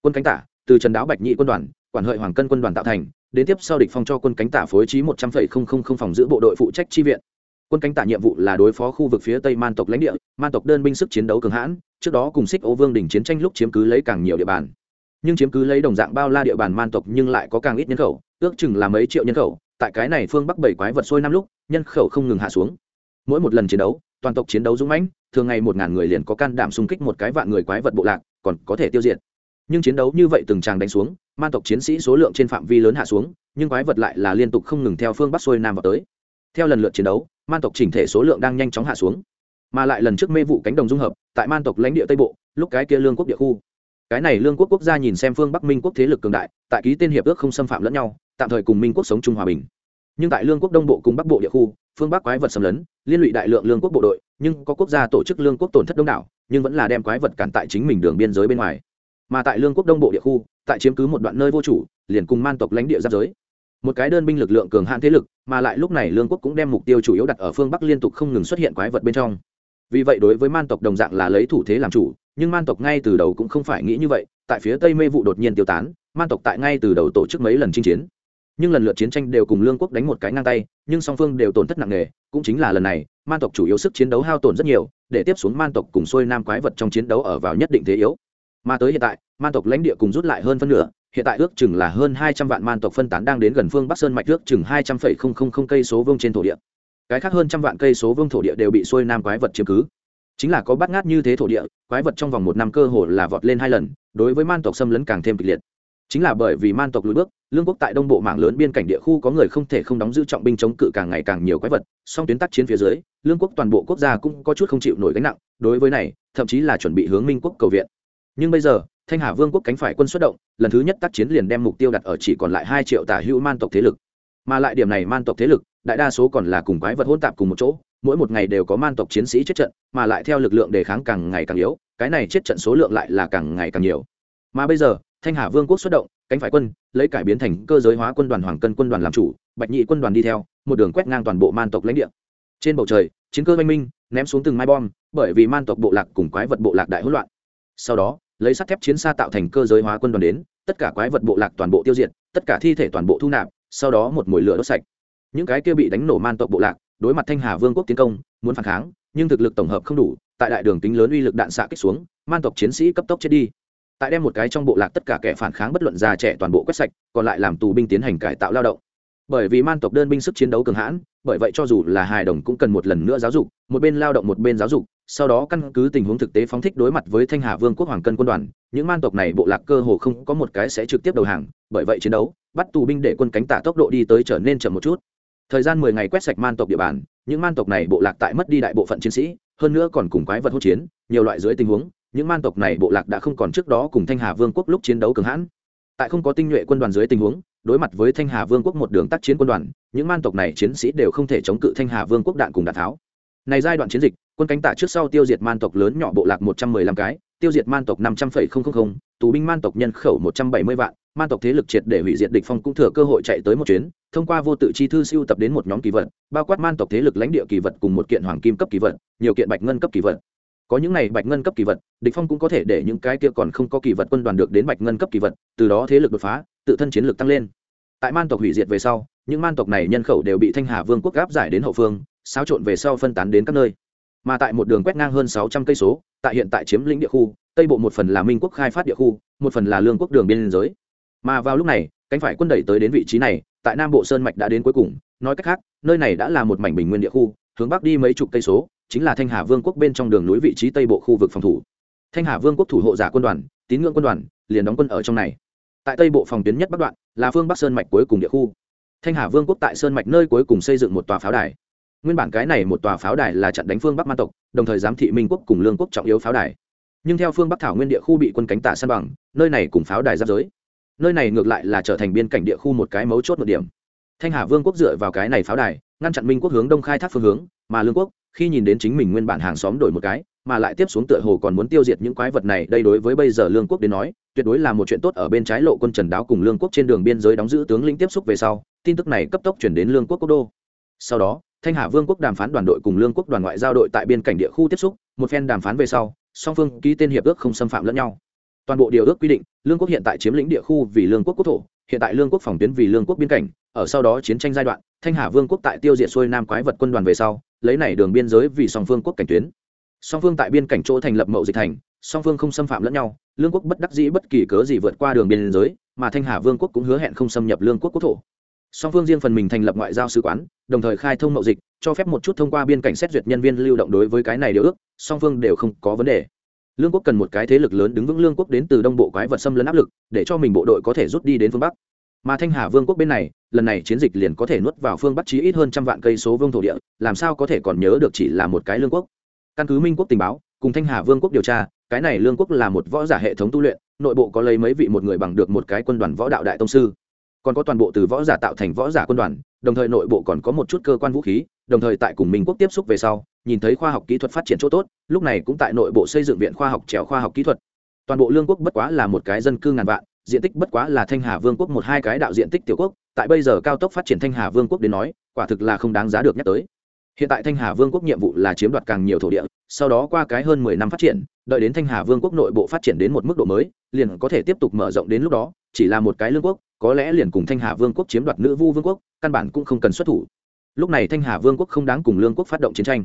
Quân cánh tả từ trần đáo bạch nhị quân đoàn quản hợi hoàng cân quân đoàn tạo thành đến tiếp sau địch phong cho quân cánh tả phối trí một trăm phẩy không không không phòng giữ bộ đội phụ trách chi viện. Quân cánh tả nhiệm vụ là đối phó khu vực phía tây man tộc lãnh địa man tộc đơn binh sức chiến đấu cường hãn, trước đó cùng xích ô vương đỉnh chiến tranh lúc chiếm cứ lấy càng nhiều địa bàn. Nhưng chiếm cứ lấy đồng dạng bao la địa bàn man tộc nhưng lại có càng ít nhân khẩu, ước chừng là mấy triệu nhân khẩu. Tại cái này phương bắc bảy quái vật sôi năm lúc, nhân khẩu không ngừng hạ xuống. Mỗi một lần chiến đấu, toàn tộc chiến đấu dũng mãnh, thường ngày một ngàn người liền có can đảm xung kích một cái vạn người quái vật bộ lạc, còn có thể tiêu diệt. Nhưng chiến đấu như vậy từng tràng đánh xuống, man tộc chiến sĩ số lượng trên phạm vi lớn hạ xuống, nhưng quái vật lại là liên tục không ngừng theo phương bắc xuôi nam vào tới. Theo lần lượt chiến đấu, man tộc chỉnh thể số lượng đang nhanh chóng hạ xuống mà lại lần trước mê vụ cánh đồng dung hợp tại man tộc lãnh địa tây bộ, lúc cái kia lương quốc địa khu. Cái này lương quốc quốc gia nhìn xem phương bắc minh quốc thế lực cường đại, tại ký tên hiệp ước không xâm phạm lẫn nhau, tạm thời cùng minh quốc sống chung hòa bình. Nhưng tại lương quốc đông bộ cùng bắc bộ địa khu, phương bắc quái vật xâm lấn, liên lụy đại lượng lương quốc bộ đội, nhưng có quốc gia tổ chức lương quốc tổn thất đông đảo, nhưng vẫn là đem quái vật cản tại chính mình đường biên giới bên ngoài. Mà tại lương quốc đông bộ địa khu, tại chiếm cứ một đoạn nơi vô chủ, liền cùng man tộc lãnh địa giáp giới. Một cái đơn binh lực lượng cường hạn thế lực, mà lại lúc này lương quốc cũng đem mục tiêu chủ yếu đặt ở phương bắc liên tục không ngừng xuất hiện quái vật bên trong vì vậy đối với man tộc đồng dạng là lấy thủ thế làm chủ, nhưng man tộc ngay từ đầu cũng không phải nghĩ như vậy, tại phía tây mê vụ đột nhiên tiêu tán, man tộc tại ngay từ đầu tổ chức mấy lần chinh chiến. Nhưng lần lượt chiến tranh đều cùng lương quốc đánh một cái ngang tay, nhưng song phương đều tổn thất nặng nề, cũng chính là lần này, man tộc chủ yếu sức chiến đấu hao tổn rất nhiều, để tiếp xuống man tộc cùng xuôi nam quái vật trong chiến đấu ở vào nhất định thế yếu. Mà tới hiện tại, man tộc lãnh địa cùng rút lại hơn phân nửa, hiện tại ước chừng là hơn hai trăm vạn man tộc phân tán đang đến gần phương bắc sơn mạch, ước chừng hai trăm phẩy không không không cây số vương trên thổ địa cái khác hơn trăm vạn cây số vương thổ địa đều bị xuôi nam quái vật chiếm cứ. Chính là có bắt ngát như thế thổ địa, quái vật trong vòng một năm cơ hồ là vọt lên hai lần, đối với man tộc xâm lấn càng thêm kịch liệt. Chính là bởi vì man tộc lùi bước, lương quốc tại đông bộ mạng lớn biên cảnh địa khu có người không thể không đóng giữ trọng binh chống cự càng ngày càng nhiều quái vật, song tuyến tác chiến phía dưới, lương quốc toàn bộ quốc gia cũng có chút không chịu nổi gánh nặng, đối với này, thậm chí là chuẩn bị hướng minh quốc cầu viện. Nhưng bây giờ, thanh hà vương quốc cánh phải quân xuất động, lần thứ nhất tác chiến liền đem mục tiêu đặt ở chỉ còn lại hai triệu tả hữu man tộc thế lực. Mà lại điểm này man tộc thế lực đại đa số còn là cùng quái vật hôn tạp cùng một chỗ, mỗi một ngày đều có man tộc chiến sĩ chết trận, mà lại theo lực lượng đề kháng càng ngày càng yếu, cái này chết trận số lượng lại là càng ngày càng nhiều. Mà bây giờ, thanh hà vương quốc xuất động, cánh phải quân, lấy cải biến thành cơ giới hóa quân đoàn hoàng cân quân đoàn làm chủ, bạch nhị quân đoàn đi theo, một đường quét ngang toàn bộ man tộc lãnh địa. Trên bầu trời, chiến cơ oanh minh, ném xuống từng mai bom, bởi vì man tộc bộ lạc cùng quái vật bộ lạc đại hỗn loạn. Sau đó, lấy sắt thép chiến xa tạo thành cơ giới hóa quân đoàn đến, tất cả quái vật bộ lạc toàn bộ tiêu diệt, tất cả thi thể toàn bộ thu nạp, sau đó một mồi lửa đốt sạch những cái kia bị đánh nổ man tộc bộ lạc, đối mặt thanh hà vương quốc tiến công, muốn phản kháng, nhưng thực lực tổng hợp không đủ, tại đại đường tính lớn uy lực đạn xạ kích xuống, man tộc chiến sĩ cấp tốc chết đi. Tại đem một cái trong bộ lạc tất cả kẻ phản kháng bất luận già trẻ toàn bộ quét sạch, còn lại làm tù binh tiến hành cải tạo lao động. Bởi vì man tộc đơn binh sức chiến đấu cường hãn, bởi vậy cho dù là hài đồng cũng cần một lần nữa giáo dục, một bên lao động một bên giáo dục, sau đó căn cứ tình huống thực tế phóng thích đối mặt với thanh hà vương quốc hoàng cân quân đoàn, những man tộc này bộ lạc cơ hồ không có một cái sẽ trực tiếp đầu hàng, bởi vậy chiến đấu, bắt tù binh để quân cánh tả tốc độ đi tới trở nên chậm một chút thời gian mười ngày quét sạch man tộc địa bàn, những man tộc này bộ lạc tại mất đi đại bộ phận chiến sĩ, hơn nữa còn cùng quái vật hỗn chiến, nhiều loại dưới tình huống, những man tộc này bộ lạc đã không còn trước đó cùng thanh hà vương quốc lúc chiến đấu cường hãn. Tại không có tinh nhuệ quân đoàn dưới tình huống, đối mặt với thanh hà vương quốc một đường tác chiến quân đoàn, những man tộc này chiến sĩ đều không thể chống cự thanh hà vương quốc đạn cùng đạn tháo. Này giai đoạn chiến dịch, quân cánh tả trước sau tiêu diệt man tộc lớn nhỏ bộ lạc một trăm mười lăm cái tiêu diệt man tộc năm trăm phẩy không không không, tù binh man tộc nhân khẩu một trăm bảy mươi vạn, man tộc thế lực triệt để hủy diệt địch phong cũng thừa cơ hội chạy tới một chuyến, thông qua vô tự chi thư siêu tập đến một nhóm kỳ vật, bao quát man tộc thế lực lãnh địa kỳ vật cùng một kiện hoàng kim cấp kỳ vật, nhiều kiện bạch ngân cấp kỳ vật. Có những này bạch ngân cấp kỳ vật, địch phong cũng có thể để những cái kia còn không có kỳ vật quân đoàn được đến bạch ngân cấp kỳ vật, từ đó thế lực đột phá, tự thân chiến lược tăng lên. Tại man tộc hủy diệt về sau, những man tộc này nhân khẩu đều bị thanh hà vương quốc áp giải đến hậu phương, xáo trộn về sau phân tán đến các nơi mà tại một đường quét ngang hơn sáu trăm cây số, tại hiện tại chiếm lĩnh địa khu, tây bộ một phần là minh quốc khai phát địa khu, một phần là lương quốc đường biên giới. Mà vào lúc này, cánh phải quân đẩy tới đến vị trí này, tại nam bộ sơn mạch đã đến cuối cùng. Nói cách khác, nơi này đã là một mảnh bình nguyên địa khu, hướng bắc đi mấy chục cây số, chính là thanh hà vương quốc bên trong đường núi vị trí tây bộ khu vực phòng thủ. Thanh hà vương quốc thủ hộ giả quân đoàn, tín ngưỡng quân đoàn, liền đóng quân ở trong này. Tại tây bộ phòng tuyến nhất bắc đoạn, là phương bắc sơn mạch cuối cùng địa khu. Thanh hà vương quốc tại sơn mạch nơi cuối cùng xây dựng một tòa pháo đài nguyên bản cái này một tòa pháo đài là chặn đánh phương bắc man tộc đồng thời giám thị minh quốc cùng lương quốc trọng yếu pháo đài nhưng theo phương bắc thảo nguyên địa khu bị quân cánh tả san bằng nơi này cùng pháo đài giáp giới nơi này ngược lại là trở thành biên cảnh địa khu một cái mấu chốt một điểm thanh hà vương quốc dựa vào cái này pháo đài ngăn chặn minh quốc hướng đông khai thác phương hướng mà lương quốc khi nhìn đến chính mình nguyên bản hàng xóm đổi một cái mà lại tiếp xuống tựa hồ còn muốn tiêu diệt những quái vật này đây đối với bây giờ lương quốc đến nói tuyệt đối là một chuyện tốt ở bên trái lộ quân trần đáo cùng lương quốc trên đường biên giới đóng giữ tướng lĩnh tiếp xúc về sau tin tức này cấp tốc chuyển đến lương quốc quốc đô sau đó thanh hà vương quốc đàm phán đoàn đội cùng lương quốc đoàn ngoại giao đội tại biên cảnh địa khu tiếp xúc, một phen đàm phán về sau, song phương ký tên hiệp ước không xâm phạm lẫn nhau. Toàn bộ điều ước quy định, lương quốc hiện tại chiếm lĩnh địa khu vì lương quốc quốc thổ, hiện tại lương quốc phòng tuyến vì lương quốc biên cảnh, ở sau đó chiến tranh giai đoạn, thanh hà vương quốc tại tiêu diệt xuôi nam quái vật quân đoàn về sau, lấy này đường biên giới vì song phương quốc cảnh tuyến. Song phương tại biên cảnh chỗ thành lập mậu dịch thành, song phương không xâm phạm lẫn nhau, lương quốc bất đắc dĩ bất kỳ cớ gì vượt qua đường biên giới, mà thanh hà vương quốc cũng hứa hẹn không xâm nhập lương quốc quốc thổ song phương riêng phần mình thành lập ngoại giao sứ quán, đồng thời khai thông mậu dịch, cho phép một chút thông qua biên cảnh xét duyệt nhân viên lưu động đối với cái này điều ước, song phương đều không có vấn đề. Lương quốc cần một cái thế lực lớn đứng vững lương quốc đến từ đông bộ quái vật xâm lấn áp lực, để cho mình bộ đội có thể rút đi đến phương bắc. Mà thanh hà vương quốc bên này, lần này chiến dịch liền có thể nuốt vào phương bắc chí ít hơn trăm vạn cây số vương thổ địa, làm sao có thể còn nhớ được chỉ là một cái lương quốc? Căn cứ minh quốc tình báo, cùng thanh hà vương quốc điều tra, cái này lương quốc là một võ giả hệ thống tu luyện, nội bộ có lấy mấy vị một người bằng được một cái quân đoàn võ đạo đại tông sư còn có toàn bộ từ võ giả tạo thành võ giả quân đoàn, đồng thời nội bộ còn có một chút cơ quan vũ khí, đồng thời tại cùng minh quốc tiếp xúc về sau, nhìn thấy khoa học kỹ thuật phát triển chỗ tốt, lúc này cũng tại nội bộ xây dựng viện khoa học trèo khoa học kỹ thuật. Toàn bộ lương quốc bất quá là một cái dân cư ngàn vạn, diện tích bất quá là thanh hà vương quốc một hai cái đạo diện tích tiểu quốc, tại bây giờ cao tốc phát triển thanh hà vương quốc đến nói, quả thực là không đáng giá được nhắc tới. Hiện tại thanh hà vương quốc nhiệm vụ là chiếm đoạt càng nhiều thổ địa, sau đó qua cái hơn mười năm phát triển, đợi đến thanh hà vương quốc nội bộ phát triển đến một mức độ mới, liền có thể tiếp tục mở rộng đến lúc đó, chỉ là một cái lương quốc có lẽ liền cùng thanh hà vương quốc chiếm đoạt nữ vu vương quốc, căn bản cũng không cần xuất thủ. Lúc này thanh hà vương quốc không đáng cùng lương quốc phát động chiến tranh.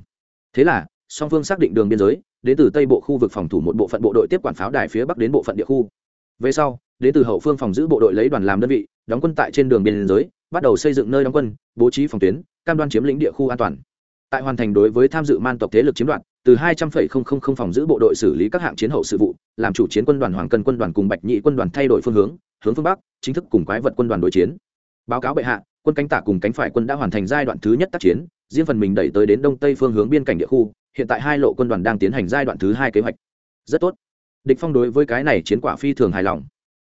Thế là, song phương xác định đường biên giới, đến từ tây bộ khu vực phòng thủ một bộ phận bộ đội tiếp quản pháo đài phía bắc đến bộ phận địa khu. Về sau, đến từ hậu phương phòng giữ bộ đội lấy đoàn làm đơn vị, đóng quân tại trên đường biên giới, bắt đầu xây dựng nơi đóng quân, bố trí phòng tuyến, cam đoan chiếm lĩnh địa khu an toàn. Tại hoàn thành đối với tham dự man tộc thế lực chiếm đoạt từ 200.000 phòng giữ bộ đội xử lý các hạng chiến hậu sự vụ, làm chủ chiến quân đoàn hoàng cân quân đoàn cùng bạch nhị quân đoàn thay đổi phương hướng hướng phương bắc, chính thức cùng quái vật quân đoàn đối chiến. Báo cáo bệ hạ, quân cánh tả cùng cánh phải quân đã hoàn thành giai đoạn thứ nhất tác chiến, riêng phần mình đẩy tới đến đông tây phương hướng biên cảnh địa khu, hiện tại hai lộ quân đoàn đang tiến hành giai đoạn thứ hai kế hoạch. Rất tốt. Địch phong đối với cái này chiến quả phi thường hài lòng.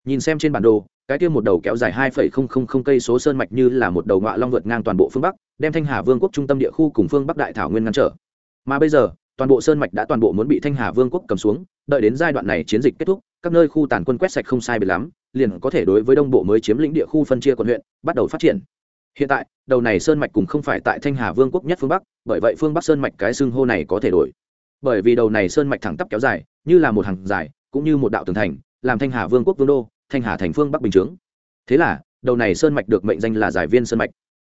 Nhìn xem trên bản đồ, cái kia một đầu kéo dài 2.000 cây số sơn mạch như là một đầu ngọa long vượt ngang toàn bộ phương bắc, đem thanh hà vương quốc trung tâm địa khu cùng phương bắc đại thảo nguyên ngăn trở. Mà bây giờ toàn bộ sơn mạch đã toàn bộ muốn bị thanh hà vương quốc cầm xuống, đợi đến giai đoạn này chiến dịch kết thúc, các nơi khu tàn quân quét sạch không sai biệt lắm, liền có thể đối với đông bộ mới chiếm lĩnh địa khu phân chia quận huyện, bắt đầu phát triển. Hiện tại, đầu này sơn mạch cũng không phải tại thanh hà vương quốc nhất phương bắc, bởi vậy phương bắc sơn mạch cái xưng hô này có thể đổi. Bởi vì đầu này sơn mạch thẳng tắp kéo dài, như là một hàng dài, cũng như một đạo tường thành, làm thanh hà vương quốc vương đô, thanh hà thành phương bắc bình chướng. Thế là, đầu này sơn mạch được mệnh danh là giải viên sơn mạch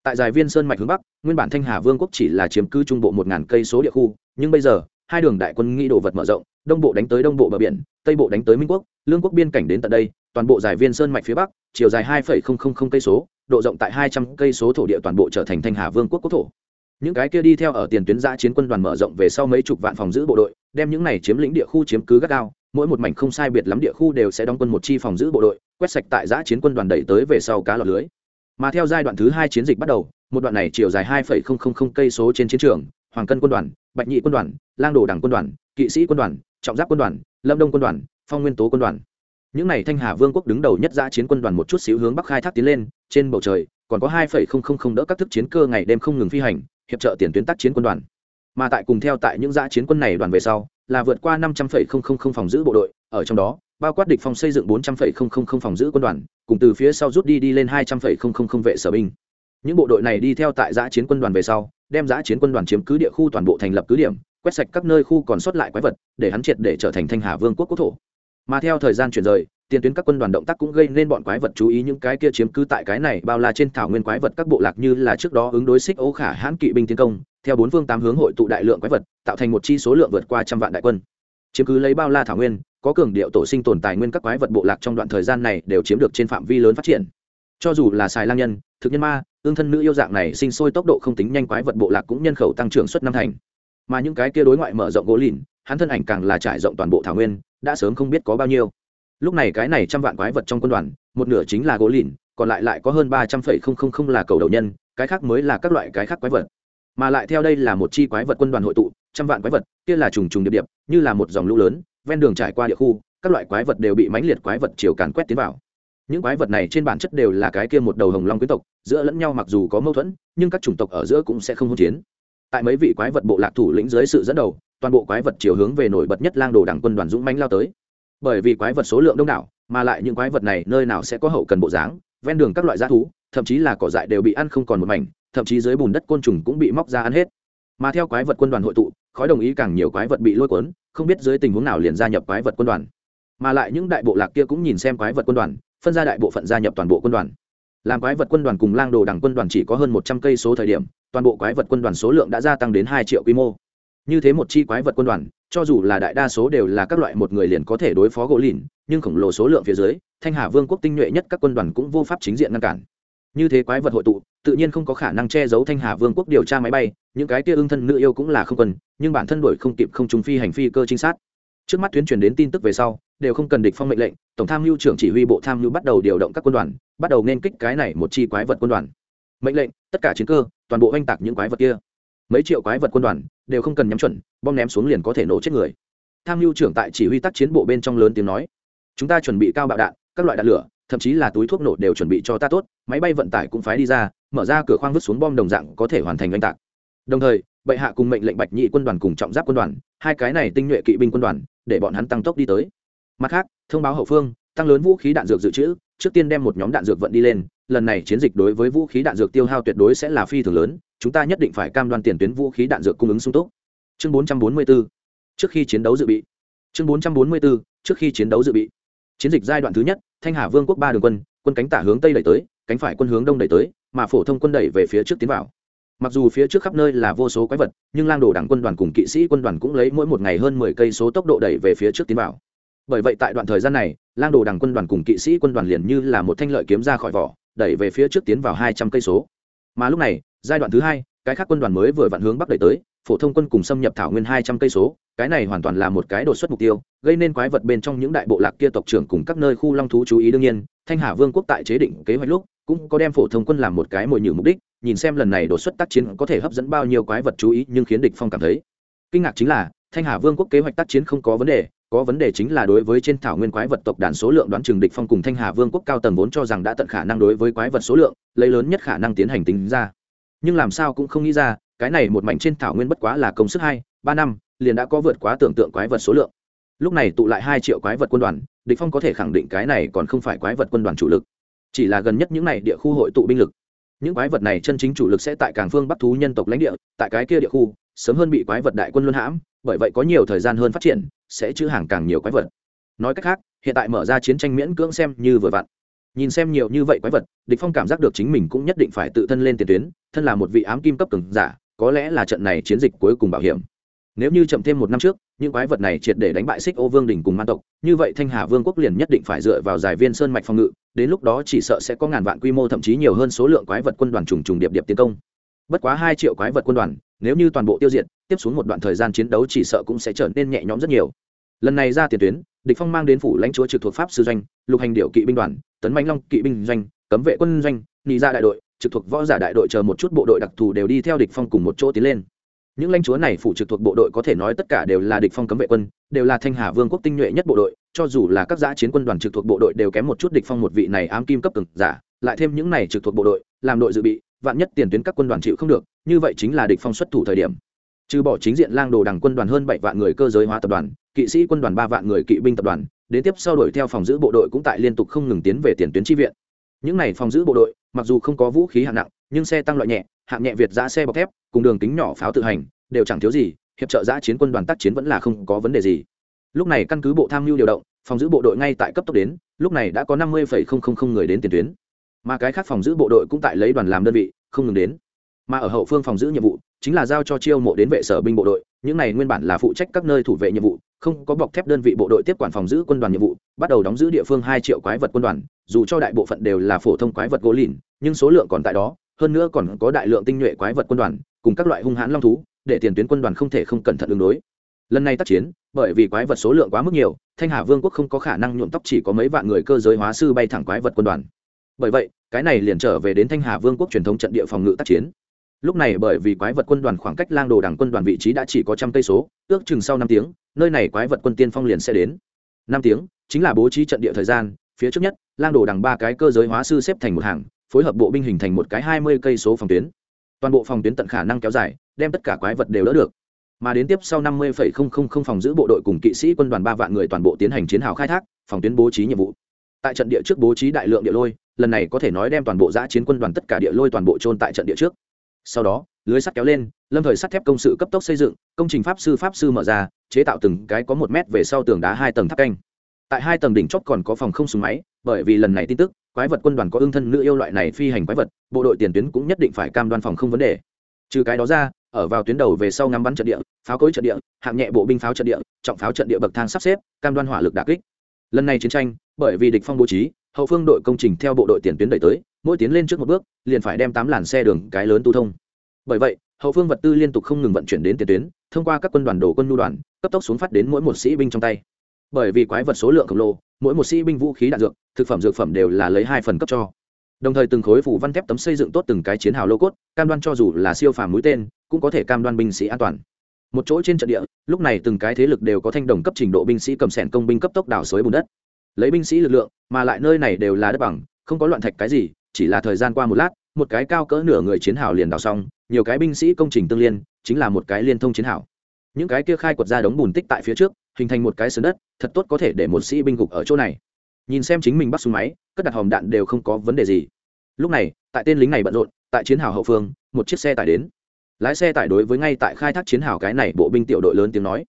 tại dài viên sơn mạch hướng bắc, nguyên bản thanh hà vương quốc chỉ là chiếm cư trung bộ một ngàn cây số địa khu, nhưng bây giờ, hai đường đại quân nghĩ đồ vật mở rộng, đông bộ đánh tới đông bộ bờ biển, tây bộ đánh tới minh quốc, lương quốc biên cảnh đến tận đây, toàn bộ dài viên sơn mạch phía bắc, chiều dài hai cây số, độ rộng tại hai trăm cây số thổ địa toàn bộ trở thành thanh hà vương quốc quốc thổ. Những cái kia đi theo ở tiền tuyến giã chiến quân đoàn mở rộng về sau mấy chục vạn phòng giữ bộ đội, đem những này chiếm lĩnh địa khu chiếm cứ gắt gao, mỗi một mảnh không sai biệt lắm địa khu đều sẽ đóng quân một chi phòng giữ bộ đội, quét sạch tại giã chiến quân đoàn đẩy tới về sau cá lọt lưới mà theo giai đoạn thứ hai chiến dịch bắt đầu, một đoạn này chiều dài hai cây số trên chiến trường, hoàng cân quân đoàn, bạch nhị quân đoàn, lang đồ đảng quân đoàn, kỵ sĩ quân đoàn, trọng giáp quân đoàn, lâm đông quân đoàn, phong nguyên tố quân đoàn. Những n à y thanh hà vương quốc đứng đầu nhất giã chiến quân đoàn một chút xíu hướng bắc khai thác tiến lên, trên bầu trời, còn có hai đỡ các thức chiến cơ ngày đêm không ngừng phi hành, hiệp trợ tiền tuyến tác chiến quân đoàn. Mà tại cùng theo tại những giã chiến quân này đoàn về sau, là vượt qua năm trăm linh phòng giữ bộ đội, ở trong đó bao quát địch phong xây dựng bốn trăm linh phòng giữ quân đoàn, cùng từ phía sau rút đi đi lên hai trăm linh vệ sở binh. Những bộ đội này đi theo tại giã chiến quân đoàn về sau, đem giã chiến quân đoàn chiếm cứ địa khu toàn bộ thành lập cứ điểm, quét sạch các nơi khu còn sót lại quái vật, để hắn triệt để trở thành thanh hà vương quốc quốc thổ. Mà theo thời gian chuyển rời, tiền tuyến các quân đoàn động tác cũng gây nên bọn quái vật chú ý những cái kia chiếm cứ tại cái này bao la trên thảo nguyên quái vật các bộ lạc như là trước đó ứng đối xích ô khả hãn kỵ binh tiến công, theo bốn phương tám hướng hội tụ đại lượng quái vật, tạo thành một chi số lượng vượt qua trăm vạn đại quân. Chiếm cứ lấy bao la thảo nguyên có cường điệu tổ sinh tồn tài nguyên các quái vật bộ lạc trong đoạn thời gian này đều chiếm được trên phạm vi lớn phát triển. Cho dù là xài lang nhân, thực nhân ma ương thân nữ yêu dạng này sinh sôi tốc độ không tính nhanh quái vật bộ lạc cũng nhân khẩu tăng trưởng suất năm thành. Mà những cái kia đối ngoại mở rộng gỗ lìn, hắn thân ảnh càng là trải rộng toàn bộ thảo nguyên, đã sớm không biết có bao nhiêu. Lúc này cái này trăm vạn quái vật trong quân đoàn, một nửa chính là gỗ lìn, còn lại lại có hơn ba trăm phẩy không không không là cầu đầu nhân, cái khác mới là các loại cái khác quái vật. Mà lại theo đây là một chi quái vật quân đoàn hội tụ, trăm vạn quái vật, kia là trùng trùng điệp điệp, như là một dòng lũ lớn ven đường trải qua địa khu, các loại quái vật đều bị mãnh liệt quái vật chiều càn quét tiến vào. Những quái vật này trên bản chất đều là cái kia một đầu hồng long quyến tộc, giữa lẫn nhau mặc dù có mâu thuẫn, nhưng các chủng tộc ở giữa cũng sẽ không hỗn chiến. Tại mấy vị quái vật bộ lạc thủ lĩnh dưới sự dẫn đầu, toàn bộ quái vật chiều hướng về nổi bật nhất lang đồ đảng quân đoàn dũng mãnh lao tới. Bởi vì quái vật số lượng đông đảo, mà lại những quái vật này nơi nào sẽ có hậu cần bộ dáng, ven đường các loại g thú, thậm chí là cỏ dại đều bị ăn không còn một mảnh, thậm chí dưới bùn đất côn trùng cũng bị móc ra ăn hết. Mà theo quái vật quân đoàn hội tụ, khói đồng ý càng nhiều quái vật bị lôi cuốn không biết dưới tình huống nào liền gia nhập quái vật quân đoàn. Mà lại những đại bộ lạc kia cũng nhìn xem quái vật quân đoàn, phân ra đại bộ phận gia nhập toàn bộ quân đoàn. Làm quái vật quân đoàn cùng lang đồ đằng quân đoàn chỉ có hơn một trăm cây số thời điểm, toàn bộ quái vật quân đoàn số lượng đã gia tăng đến hai triệu quy mô. Như thế một chi quái vật quân đoàn, cho dù là đại đa số đều là các loại một người liền có thể đối phó gỗ lìn, nhưng khổng lồ số lượng phía dưới, thanh hà vương quốc tinh nhuệ nhất các quân đoàn cũng vô pháp chính diện ngăn cản như thế quái vật hội tụ tự nhiên không có khả năng che giấu thanh hà vương quốc điều tra máy bay những cái kia ưng thân nữ yêu cũng là không cần, nhưng bản thân đổi không kịp không trùng phi hành phi cơ trinh sát. Trước mắt tuyến truyền đến tin tức về sau đều không cần địch phong mệnh lệnh tổng tham mưu trưởng chỉ huy bộ tham mưu bắt đầu điều động các quân đoàn bắt đầu nên kích cái này một chi quái vật quân đoàn. Mệnh lệnh tất cả chiến cơ toàn bộ oanh tạc những quái vật kia. Mấy triệu quái vật quân đoàn đều không cần nhắm chuẩn bom ném xuống liền có thể nổ chết người. Tham mưu trưởng tại chỉ huy tác chiến bộ bên trong lớn tiếng nói chúng ta chuẩn bị cao bạo đạn các loại đạn lửa thậm chí là túi thuốc nổ đều chuẩn bị cho ta tốt, máy bay vận tải cũng phái đi ra, mở ra cửa khoang vứt xuống bom đồng dạng có thể hoàn thành oanh tạc. Đồng thời, bệ hạ cùng mệnh lệnh bạch nhị quân đoàn cùng trọng giáp quân đoàn, hai cái này tinh nhuệ kỵ binh quân đoàn, để bọn hắn tăng tốc đi tới. Mặt khác, thông báo hậu phương, tăng lớn vũ khí đạn dược dự trữ, trước tiên đem một nhóm đạn dược vận đi lên, lần này chiến dịch đối với vũ khí đạn dược tiêu hao tuyệt đối sẽ là phi thường lớn, chúng ta nhất định phải cam đoan tiền tuyến vũ khí đạn dược cung ứng sung túc. Chương 444 trước khi chiến đấu dự bị. Chương 444 trước khi chiến đấu dự bị. Chiến dịch giai đoạn thứ nhất thanh hà vương quốc ba đường quân quân cánh tả hướng tây đẩy tới, cánh phải quân hướng đông đẩy tới, mà phổ thông quân đẩy về phía trước tiến vào. Mặc dù phía trước khắp nơi là vô số quái vật, nhưng lang đồ đảng quân đoàn cùng kỵ sĩ quân đoàn cũng lấy mỗi một ngày hơn mười cây số tốc độ đẩy về phía trước tiến vào. Bởi vậy tại đoạn thời gian này, lang đồ đảng quân đoàn cùng kỵ sĩ quân đoàn liền như là một thanh lợi kiếm ra khỏi vỏ, đẩy về phía trước tiến vào hai trăm cây số. Mà lúc này, giai đoạn thứ hai, cái khác quân đoàn mới vừa vặn hướng bắc đẩy tới, phổ thông quân cùng xâm nhập thảo nguyên hai trăm cây số cái này hoàn toàn là một cái đột xuất mục tiêu, gây nên quái vật bên trong những đại bộ lạc kia tộc trưởng cùng các nơi khu long thú chú ý đương nhiên, thanh hà vương quốc tại chế định kế hoạch lúc, cũng có đem phổ thông quân làm một cái mồi nhử mục đích, nhìn xem lần này đột xuất tác chiến có thể hấp dẫn bao nhiêu quái vật chú ý, nhưng khiến địch phong cảm thấy kinh ngạc chính là, thanh hà vương quốc kế hoạch tác chiến không có vấn đề, có vấn đề chính là đối với trên thảo nguyên quái vật tộc đàn số lượng đoán chừng địch phong cùng thanh hà vương quốc cao tầng vốn cho rằng đã tận khả năng đối với quái vật số lượng, lấy lớn nhất khả năng tiến hành tính ra. Nhưng làm sao cũng không nghĩ ra, cái này một mảnh trên thảo nguyên bất quá là công sức hai ba năm, liền đã có vượt quá tưởng tượng quái vật số lượng. Lúc này tụ lại hai triệu quái vật quân đoàn, địch phong có thể khẳng định cái này còn không phải quái vật quân đoàn chủ lực. Chỉ là gần nhất những này địa khu hội tụ binh lực. Những quái vật này chân chính chủ lực sẽ tại cảng phương bắc thú nhân tộc lãnh địa, tại cái kia địa khu, sớm hơn bị quái vật đại quân luân hãm, bởi vậy có nhiều thời gian hơn phát triển, sẽ chữ hàng càng nhiều quái vật. Nói cách khác, hiện tại mở ra chiến tranh miễn cưỡng xem như vừa vặn. Nhìn xem nhiều như vậy quái vật, địch phong cảm giác được chính mình cũng nhất định phải tự thân lên tiền tuyến, thân là một vị ám kim cấp cường giả, có lẽ là trận này chiến dịch cuối cùng bảo hiểm nếu như chậm thêm một năm trước, những quái vật này triệt để đánh bại xích ô vương đình cùng man tộc, như vậy thanh hà vương quốc liền nhất định phải dựa vào giải viên sơn mạch phòng ngự, đến lúc đó chỉ sợ sẽ có ngàn vạn quy mô thậm chí nhiều hơn số lượng quái vật quân đoàn trùng trùng điệp điệp tiến công. Bất quá hai triệu quái vật quân đoàn, nếu như toàn bộ tiêu diệt, tiếp xuống một đoạn thời gian chiến đấu chỉ sợ cũng sẽ trở nên nhẹ nhõm rất nhiều. Lần này ra tiền tuyến, địch phong mang đến phủ lãnh chúa trực thuộc pháp sư doanh, lục hành điệu kỵ binh đoàn, tấn manh long kỵ binh doanh, cấm vệ quân doanh nhị gia dạ đại đội, trực thuộc võ giả đại đội chờ một chút bộ đội đặc thù đều đi theo địch phong cùng một chỗ tiến lên những lãnh chúa này phụ trực thuộc bộ đội có thể nói tất cả đều là địch phong cấm vệ quân, đều là thanh hà vương quốc tinh nhuệ nhất bộ đội, cho dù là các giã chiến quân đoàn trực thuộc bộ đội đều kém một chút địch phong một vị này ám kim cấp cường giả, lại thêm những này trực thuộc bộ đội, làm đội dự bị, vạn nhất tiền tuyến các quân đoàn chịu không được, như vậy chính là địch phong xuất thủ thời điểm. Trừ bỏ chính diện lang đồ đằng quân đoàn hơn bảy vạn người cơ giới hóa tập đoàn, kỵ sĩ quân đoàn ba vạn người kỵ binh tập đoàn, đến tiếp sau đuổi theo phòng giữ bộ đội cũng tại liên tục không ngừng tiến về tiền tuyến chi viện. Những này phòng giữ bộ đội, mặc dù không có vũ khí hạng nặng, nhưng xe tăng loại nhẹ hạng nhẹ việt giã xe bọc thép, cùng đường kính nhỏ pháo tự hành, đều chẳng thiếu gì, hiệp trợ giã chiến quân đoàn tác chiến vẫn là không có vấn đề gì. Lúc này căn cứ bộ tham mưu điều động, phòng giữ bộ đội ngay tại cấp tốc đến, lúc này đã có năm mươi người đến tiền tuyến. Mà cái khác phòng giữ bộ đội cũng tại lấy đoàn làm đơn vị, không ngừng đến. Mà ở hậu phương phòng giữ nhiệm vụ, chính là giao cho chiêu mộ đến vệ sở binh bộ đội, những này nguyên bản là phụ trách các nơi thủ vệ nhiệm vụ, không có bọc thép đơn vị bộ đội tiếp quản phòng giữ quân đoàn nhiệm vụ, bắt đầu đóng giữ địa phương hai triệu quái vật quân đoàn, dù cho đại bộ phận đều là phổ thông quái vật gỗ lìn, nhưng số lượng còn tại đó hơn nữa còn có đại lượng tinh nhuệ quái vật quân đoàn, cùng các loại hung hãn long thú, để tiền tuyến quân đoàn không thể không cẩn thận ứng đối. Lần này tác chiến, bởi vì quái vật số lượng quá mức nhiều, thanh hà vương quốc không có khả năng nhuộm tóc chỉ có mấy vạn người cơ giới hóa sư bay thẳng quái vật quân đoàn. Bởi vậy, cái này liền trở về đến thanh hà vương quốc truyền thống trận địa phòng ngự tác chiến. Lúc này bởi vì quái vật quân đoàn khoảng cách lang đồ đảng quân đoàn vị trí đã chỉ có trăm cây số, ước chừng sau năm tiếng, nơi này quái vật quân tiên phong liền sẽ đến. Năm tiếng, chính là bố trí trận địa thời gian, phía trước nhất, lang đồ đằng ba cái cơ giới hóa sư xếp thành một hàng phối hợp bộ binh hình thành một cái hai mươi cây số phòng tuyến. Toàn bộ phòng tuyến tận khả năng kéo dài, đem tất cả quái vật đều đỡ được. Mà đến tiếp sau năm mươi phòng giữ bộ đội cùng kỵ sĩ quân đoàn ba vạn người toàn bộ tiến hành chiến hào khai thác, phòng tuyến bố trí nhiệm vụ. Tại trận địa trước bố trí đại lượng địa lôi, lần này có thể nói đem toàn bộ giã chiến quân đoàn tất cả địa lôi toàn bộ trôn tại trận địa trước. Sau đó, lưới sắt kéo lên, lâm thời sắt thép công sự cấp tốc xây dựng, công trình pháp sư pháp sư mở ra, chế tạo từng cái có một mét về sau tường đá hai tầng tháp canh. Tại hai tầng đỉnh chót còn có phòng không súng máy, bởi vì lần này tin tức quái vật quân đoàn có ương thân nữ yêu loại này phi hành quái vật, bộ đội tiền tuyến cũng nhất định phải cam đoan phòng không vấn đề. Trừ cái đó ra, ở vào tuyến đầu về sau ngắm bắn trận địa, pháo cối trận địa, hạng nhẹ bộ binh pháo trận địa, trọng pháo trận địa bậc thang sắp xếp, cam đoan hỏa lực đà kích. Lần này chiến tranh, bởi vì địch phong bố trí, hậu phương đội công trình theo bộ đội tiền tuyến đẩy tới, mỗi tiến lên trước một bước, liền phải đem tám làn xe đường, cái lớn tu thông. Bởi vậy, hậu phương vật tư liên tục không ngừng vận chuyển đến tiền tuyến, thông qua các quân đoàn đồ quân nhu đoàn, cấp tốc xuống phát đến mỗi một sĩ binh trong tay bởi vì quái vật số lượng khổng lồ, mỗi một sĩ binh vũ khí đạn dược, thực phẩm dược phẩm đều là lấy hai phần cấp cho. Đồng thời từng khối phủ văn thép tấm xây dựng tốt từng cái chiến hào lô cốt, cam đoan cho dù là siêu phàm mũi tên, cũng có thể cam đoan binh sĩ an toàn. Một chỗ trên trận địa, lúc này từng cái thế lực đều có thanh đồng cấp trình độ binh sĩ cầm sẻn công binh cấp tốc đào xới bùn đất. Lấy binh sĩ lực lượng, mà lại nơi này đều là đất bằng, không có loạn thạch cái gì, chỉ là thời gian qua một lát, một cái cao cỡ nửa người chiến hào liền đào xong, nhiều cái binh sĩ công trình tương liên, chính là một cái liên thông chiến hào. Những cái kia khai quật ra đống bùn tích tại phía trước hình thành một cái sườn đất, thật tốt có thể để một sĩ binh gục ở chỗ này. Nhìn xem chính mình bắt súng máy, cất đặt hòm đạn đều không có vấn đề gì. Lúc này, tại tên lính này bận rộn, tại chiến hào hậu phương, một chiếc xe tải đến. Lái xe tải đối với ngay tại khai thác chiến hào cái này bộ binh tiểu đội lớn tiếng nói.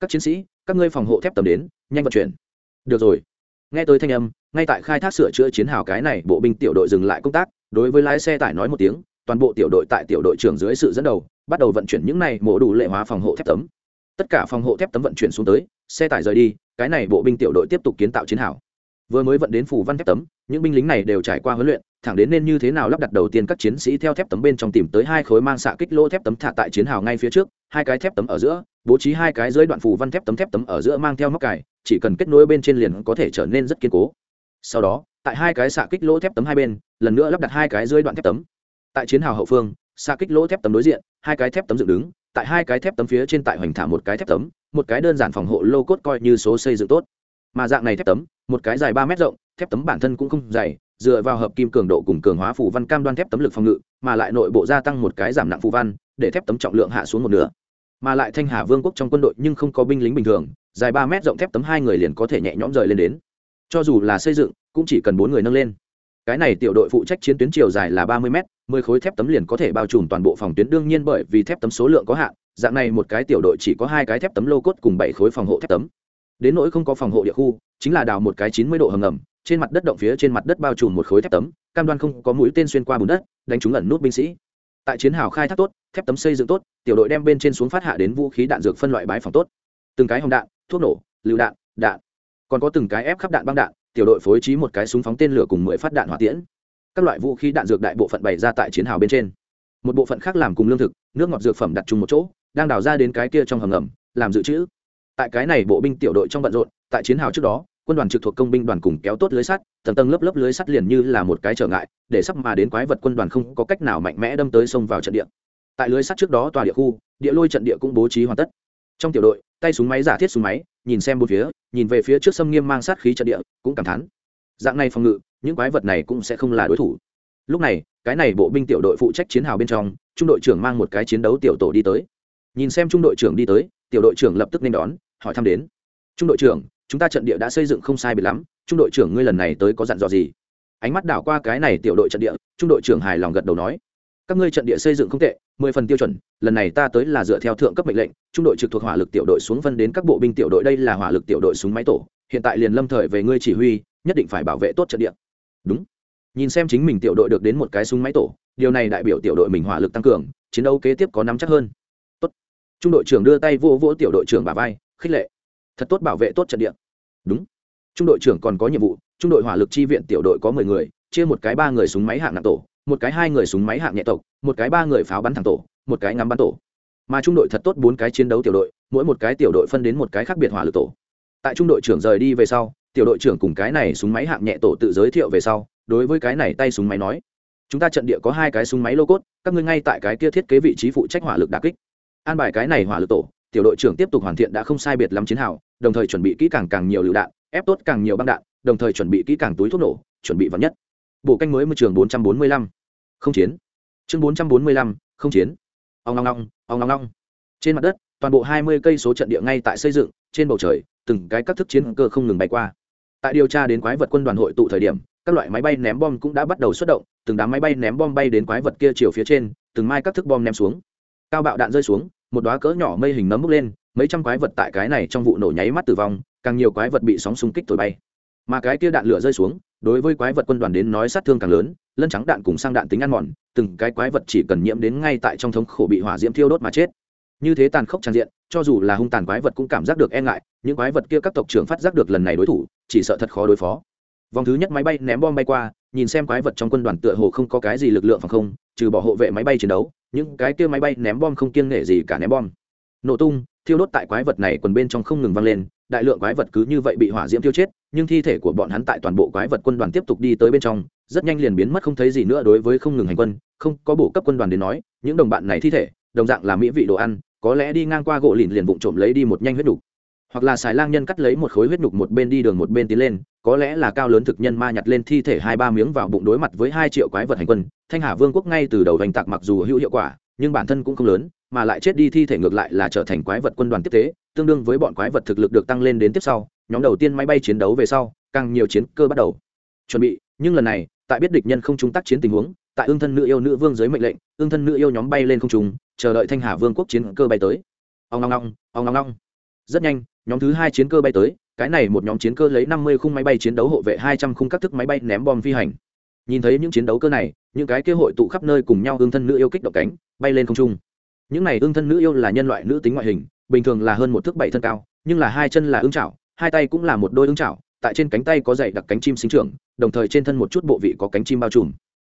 Các chiến sĩ, các ngươi phòng hộ thép tầm đến, nhanh vận chuyển. Được rồi. Nghe tới thanh âm, ngay tại khai thác sửa chữa chiến hào cái này bộ binh tiểu đội dừng lại công tác, đối với lái xe tải nói một tiếng, toàn bộ tiểu đội tại tiểu đội trưởng dưới sự dẫn đầu, bắt đầu vận chuyển những này mổ đủ lệ hóa phòng hộ thép tấm tất cả phòng hộ thép tấm vận chuyển xuống tới, xe tải rời đi, cái này bộ binh tiểu đội tiếp tục kiến tạo chiến hào. Vừa mới vận đến phủ văn thép tấm, những binh lính này đều trải qua huấn luyện, thẳng đến nên như thế nào lắp đặt đầu tiên các chiến sĩ theo thép tấm bên trong tìm tới hai khối mang xạ kích lỗ thép tấm thả tại chiến hào ngay phía trước, hai cái thép tấm ở giữa, bố trí hai cái dưới đoạn phủ văn thép tấm thép tấm ở giữa mang theo móc cài, chỉ cần kết nối bên trên liền có thể trở nên rất kiên cố. Sau đó, tại hai cái xạ kích lỗ thép tấm hai bên, lần nữa lắp đặt hai cái dưới đoạn thép tấm. Tại chiến hào hậu phương, xạ kích lỗ thép tấm đối diện, hai cái thép tấm dựng đứng tại hai cái thép tấm phía trên tại hoành thả một cái thép tấm, một cái đơn giản phòng hộ lô cốt coi như số xây dựng tốt. Mà dạng này thép tấm, một cái dài ba mét rộng, thép tấm bản thân cũng không dày, dựa vào hợp kim cường độ cùng cường hóa phù văn cam đoan thép tấm lực phòng ngự, mà lại nội bộ gia tăng một cái giảm nặng phù văn, để thép tấm trọng lượng hạ xuống một nửa. Mà lại thanh hà vương quốc trong quân đội nhưng không có binh lính bình thường, dài ba mét rộng thép tấm hai người liền có thể nhẹ nhõm rời lên đến. Cho dù là xây dựng, cũng chỉ cần bốn người nâng lên cái này tiểu đội phụ trách chiến tuyến chiều dài là ba mươi m mười khối thép tấm liền có thể bao trùm toàn bộ phòng tuyến, đương nhiên bởi vì thép tấm số lượng có hạn, dạng này một cái tiểu đội chỉ có hai cái thép tấm lô cốt cùng bảy khối phòng hộ thép tấm. Đến nỗi không có phòng hộ địa khu, chính là đào một cái chín mươi độ hầm ngầm, trên mặt đất động phía trên mặt đất bao trùm một khối thép tấm, cam đoan không có mũi tên xuyên qua bùn đất, đánh trúng ẩn nút binh sĩ. Tại chiến hào khai thác tốt, thép tấm xây dựng tốt, tiểu đội đem bên trên xuống phát hạ đến vũ khí đạn dược phân loại bãi phòng tốt. Từng cái hồng đạn, thuốc nổ, lựu đạn đạn. Còn có từng cái ép khắp đạn băng đạn tiểu đội phối trí một cái súng phóng tên lửa cùng mười phát đạn hỏa tiễn. Các loại vũ khí đạn dược đại bộ phận bày ra tại chiến hào bên trên. Một bộ phận khác làm cùng lương thực, nước ngọt dược phẩm đặt chung một chỗ, đang đào ra đến cái kia trong hầm ngầm, làm dự trữ. Tại cái này bộ binh tiểu đội trong bận rộn, tại chiến hào trước đó, quân đoàn trực thuộc công binh đoàn cùng kéo tốt lưới sắt, tầng tầng lớp lớp lưới sắt liền như là một cái trở ngại, để sắp mà đến quái vật quân đoàn không có cách nào mạnh mẽ đâm tới sông vào trận địa. Tại lưới sắt trước đó tòa địa khu, địa lôi trận địa cũng bố trí hoàn tất trong tiểu đội, tay súng máy giả thiết súng máy, nhìn xem bốn phía, nhìn về phía trước sâm nghiêm mang sát khí trận địa, cũng cảm thán. Dạng này phòng ngự, những quái vật này cũng sẽ không là đối thủ. Lúc này, cái này bộ binh tiểu đội phụ trách chiến hào bên trong, trung đội trưởng mang một cái chiến đấu tiểu tổ đi tới. Nhìn xem trung đội trưởng đi tới, tiểu đội trưởng lập tức nên đón, hỏi thăm đến. Trung đội trưởng, chúng ta trận địa đã xây dựng không sai biệt lắm, trung đội trưởng ngươi lần này tới có dặn dò gì? Ánh mắt đảo qua cái này tiểu đội trận địa, trung đội trưởng hài lòng gật đầu nói. Các ngươi trận địa xây dựng không tệ mười phần tiêu chuẩn, lần này ta tới là dựa theo thượng cấp mệnh lệnh, trung đội trực thuộc hỏa lực tiểu đội xuống phân đến các bộ binh tiểu đội, đây là hỏa lực tiểu đội súng máy tổ, hiện tại liền lâm thời về ngươi chỉ huy, nhất định phải bảo vệ tốt trận địa. Đúng. Nhìn xem chính mình tiểu đội được đến một cái súng máy tổ, điều này đại biểu tiểu đội mình hỏa lực tăng cường, chiến đấu kế tiếp có nắm chắc hơn. Tốt. Trung đội trưởng đưa tay vô vỗ tiểu đội trưởng bà vai, khích lệ. Thật tốt bảo vệ tốt trận địa. Đúng. Trung đội trưởng còn có nhiệm vụ, trung đội hỏa lực chi viện tiểu đội có mười người, chia một cái ba người súng máy hạng nặng tổ một cái hai người súng máy hạng nhẹ tộc, một cái ba người pháo bắn thẳng tổ, một cái ngắm bắn tổ. Mà trung đội thật tốt bốn cái chiến đấu tiểu đội, mỗi một cái tiểu đội phân đến một cái khác biệt hỏa lực tổ. Tại trung đội trưởng rời đi về sau, tiểu đội trưởng cùng cái này súng máy hạng nhẹ tổ tự giới thiệu về sau, đối với cái này tay súng máy nói, chúng ta trận địa có hai cái súng máy lô cốt, các ngươi ngay tại cái kia thiết kế vị trí phụ trách hỏa lực đà kích. An bài cái này hỏa lực tổ, tiểu đội trưởng tiếp tục hoàn thiện đã không sai biệt lắm chiến hào, đồng thời chuẩn bị kỹ càng càng nhiều lựu đạn, ép tốt càng nhiều băng đạn, đồng thời chuẩn bị kỹ càng túi thuốc nổ, chuẩn bị vật nhất. Bộ canh mới môi trường bốn trăm bốn mươi lăm không chiến. Chương bốn trăm bốn mươi lăm, không chiến. Ông long long ông long long trên mặt đất, toàn bộ hai mươi cây số trận địa ngay tại xây dựng, trên bầu trời, từng cái các thức chiến cơ không ngừng bay qua. Tại điều tra đến quái vật quân đoàn hội tụ thời điểm, các loại máy bay ném bom cũng đã bắt đầu xuất động, từng đám máy bay ném bom bay đến quái vật kia chiều phía trên, từng mai các thức bom ném xuống. Cao bạo đạn rơi xuống, một đoá cỡ nhỏ mây hình nấm bốc lên, mấy trăm quái vật tại cái này trong vụ nổ nháy mắt tử vong, càng nhiều quái vật bị sóng xung kích thổi bay. Mà cái kia đạn lửa rơi xuống đối với quái vật quân đoàn đến nói sát thương càng lớn, lân trắng đạn cùng sang đạn tính ăn mòn, từng cái quái vật chỉ cần nhiễm đến ngay tại trong thống khổ bị hỏa diễm thiêu đốt mà chết. Như thế tàn khốc tràn diện, cho dù là hung tàn quái vật cũng cảm giác được e ngại, những quái vật kia các tộc trưởng phát giác được lần này đối thủ, chỉ sợ thật khó đối phó. Vòng thứ nhất máy bay ném bom bay qua, nhìn xem quái vật trong quân đoàn tựa hồ không có cái gì lực lượng phòng không, trừ bỏ hộ vệ máy bay chiến đấu, những cái kia máy bay ném bom không kiêng nể gì cả ném bom nổ tung, thiêu đốt tại quái vật này quần bên trong không ngừng vang lên, đại lượng quái vật cứ như vậy bị hỏa diễm tiêu chết, nhưng thi thể của bọn hắn tại toàn bộ quái vật quân đoàn tiếp tục đi tới bên trong, rất nhanh liền biến mất không thấy gì nữa đối với không ngừng hành quân, không có bổ cấp quân đoàn đến nói, những đồng bạn này thi thể, đồng dạng là mỹ vị đồ ăn, có lẽ đi ngang qua gỗ lìn liền vụng trộm lấy đi một nhanh huyết đục hoặc là xài lang nhân cắt lấy một khối huyết nhục một bên đi đường một bên tiến lên, có lẽ là cao lớn thực nhân ma nhặt lên thi thể hai ba miếng vào bụng đối mặt với hai triệu quái vật hành quân. Thanh hà vương quốc ngay từ đầu hành tạc mặc dù hữu hiệu quả, nhưng bản thân cũng không lớn mà lại chết đi thi thể ngược lại là trở thành quái vật quân đoàn tiếp tế, tương đương với bọn quái vật thực lực được tăng lên đến tiếp sau, nhóm đầu tiên máy bay chiến đấu về sau, càng nhiều chiến cơ bắt đầu. Chuẩn bị, nhưng lần này, tại biết địch nhân không trung tác chiến tình huống, tại ương thân nữ yêu nữ vương dưới mệnh lệnh, ương thân nữ yêu nhóm bay lên không trung, chờ đợi thanh hà vương quốc chiến cơ bay tới. Ông long long ông long long rất nhanh, nhóm thứ hai chiến cơ bay tới, cái này một nhóm chiến cơ lấy năm mươi khung máy bay chiến đấu hộ vệ hai trăm khung các thức máy bay ném bom phi hành. Nhìn thấy những chiến đấu cơ này, những cái kế hội tụ khắp nơi cùng nhau ương thân nữ yêu kích động cánh, bay lên không trung những này ương thân nữ yêu là nhân loại nữ tính ngoại hình, bình thường là hơn một thước bảy thân cao, nhưng là hai chân là ương chảo, hai tay cũng là một đôi ương chảo, tại trên cánh tay có dày đặc cánh chim sinh trưởng, đồng thời trên thân một chút bộ vị có cánh chim bao trùm.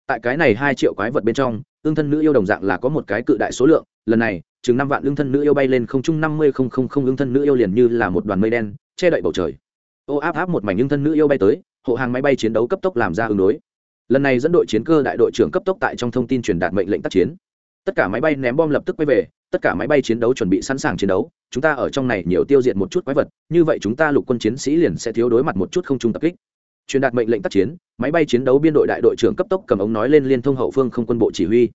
Tại cái này hai triệu quái vật bên trong ương thân nữ yêu đồng dạng là có một cái cự đại số lượng, lần này, chừng năm vạn ương thân nữ yêu bay lên không trung năm mươi không không không ương thân nữ yêu liền như là một đoàn mây đen, che đậy bầu trời. Ô áp áp một mảnh ương thân nữ yêu bay tới, hộ hàng máy bay chiến đấu cấp tốc làm ra ứng đối. Lần này dẫn đội chiến cơ đại đội trưởng cấp tốc tại trong thông tin truyền đạt mệnh lệnh tác chiến tất cả máy bay ném bom lập tức quay về, tất cả máy bay chiến đấu chuẩn bị sẵn sàng chiến đấu, chúng ta ở trong này nhiều tiêu diệt một chút quái vật, như vậy chúng ta lục quân chiến sĩ liền sẽ thiếu đối mặt một chút không trung tập kích. Truyền đạt mệnh lệnh tác chiến, máy bay chiến đấu biên đội đại đội trưởng cấp tốc cầm ống nói lên liên thông hậu phương không quân bộ chỉ huy.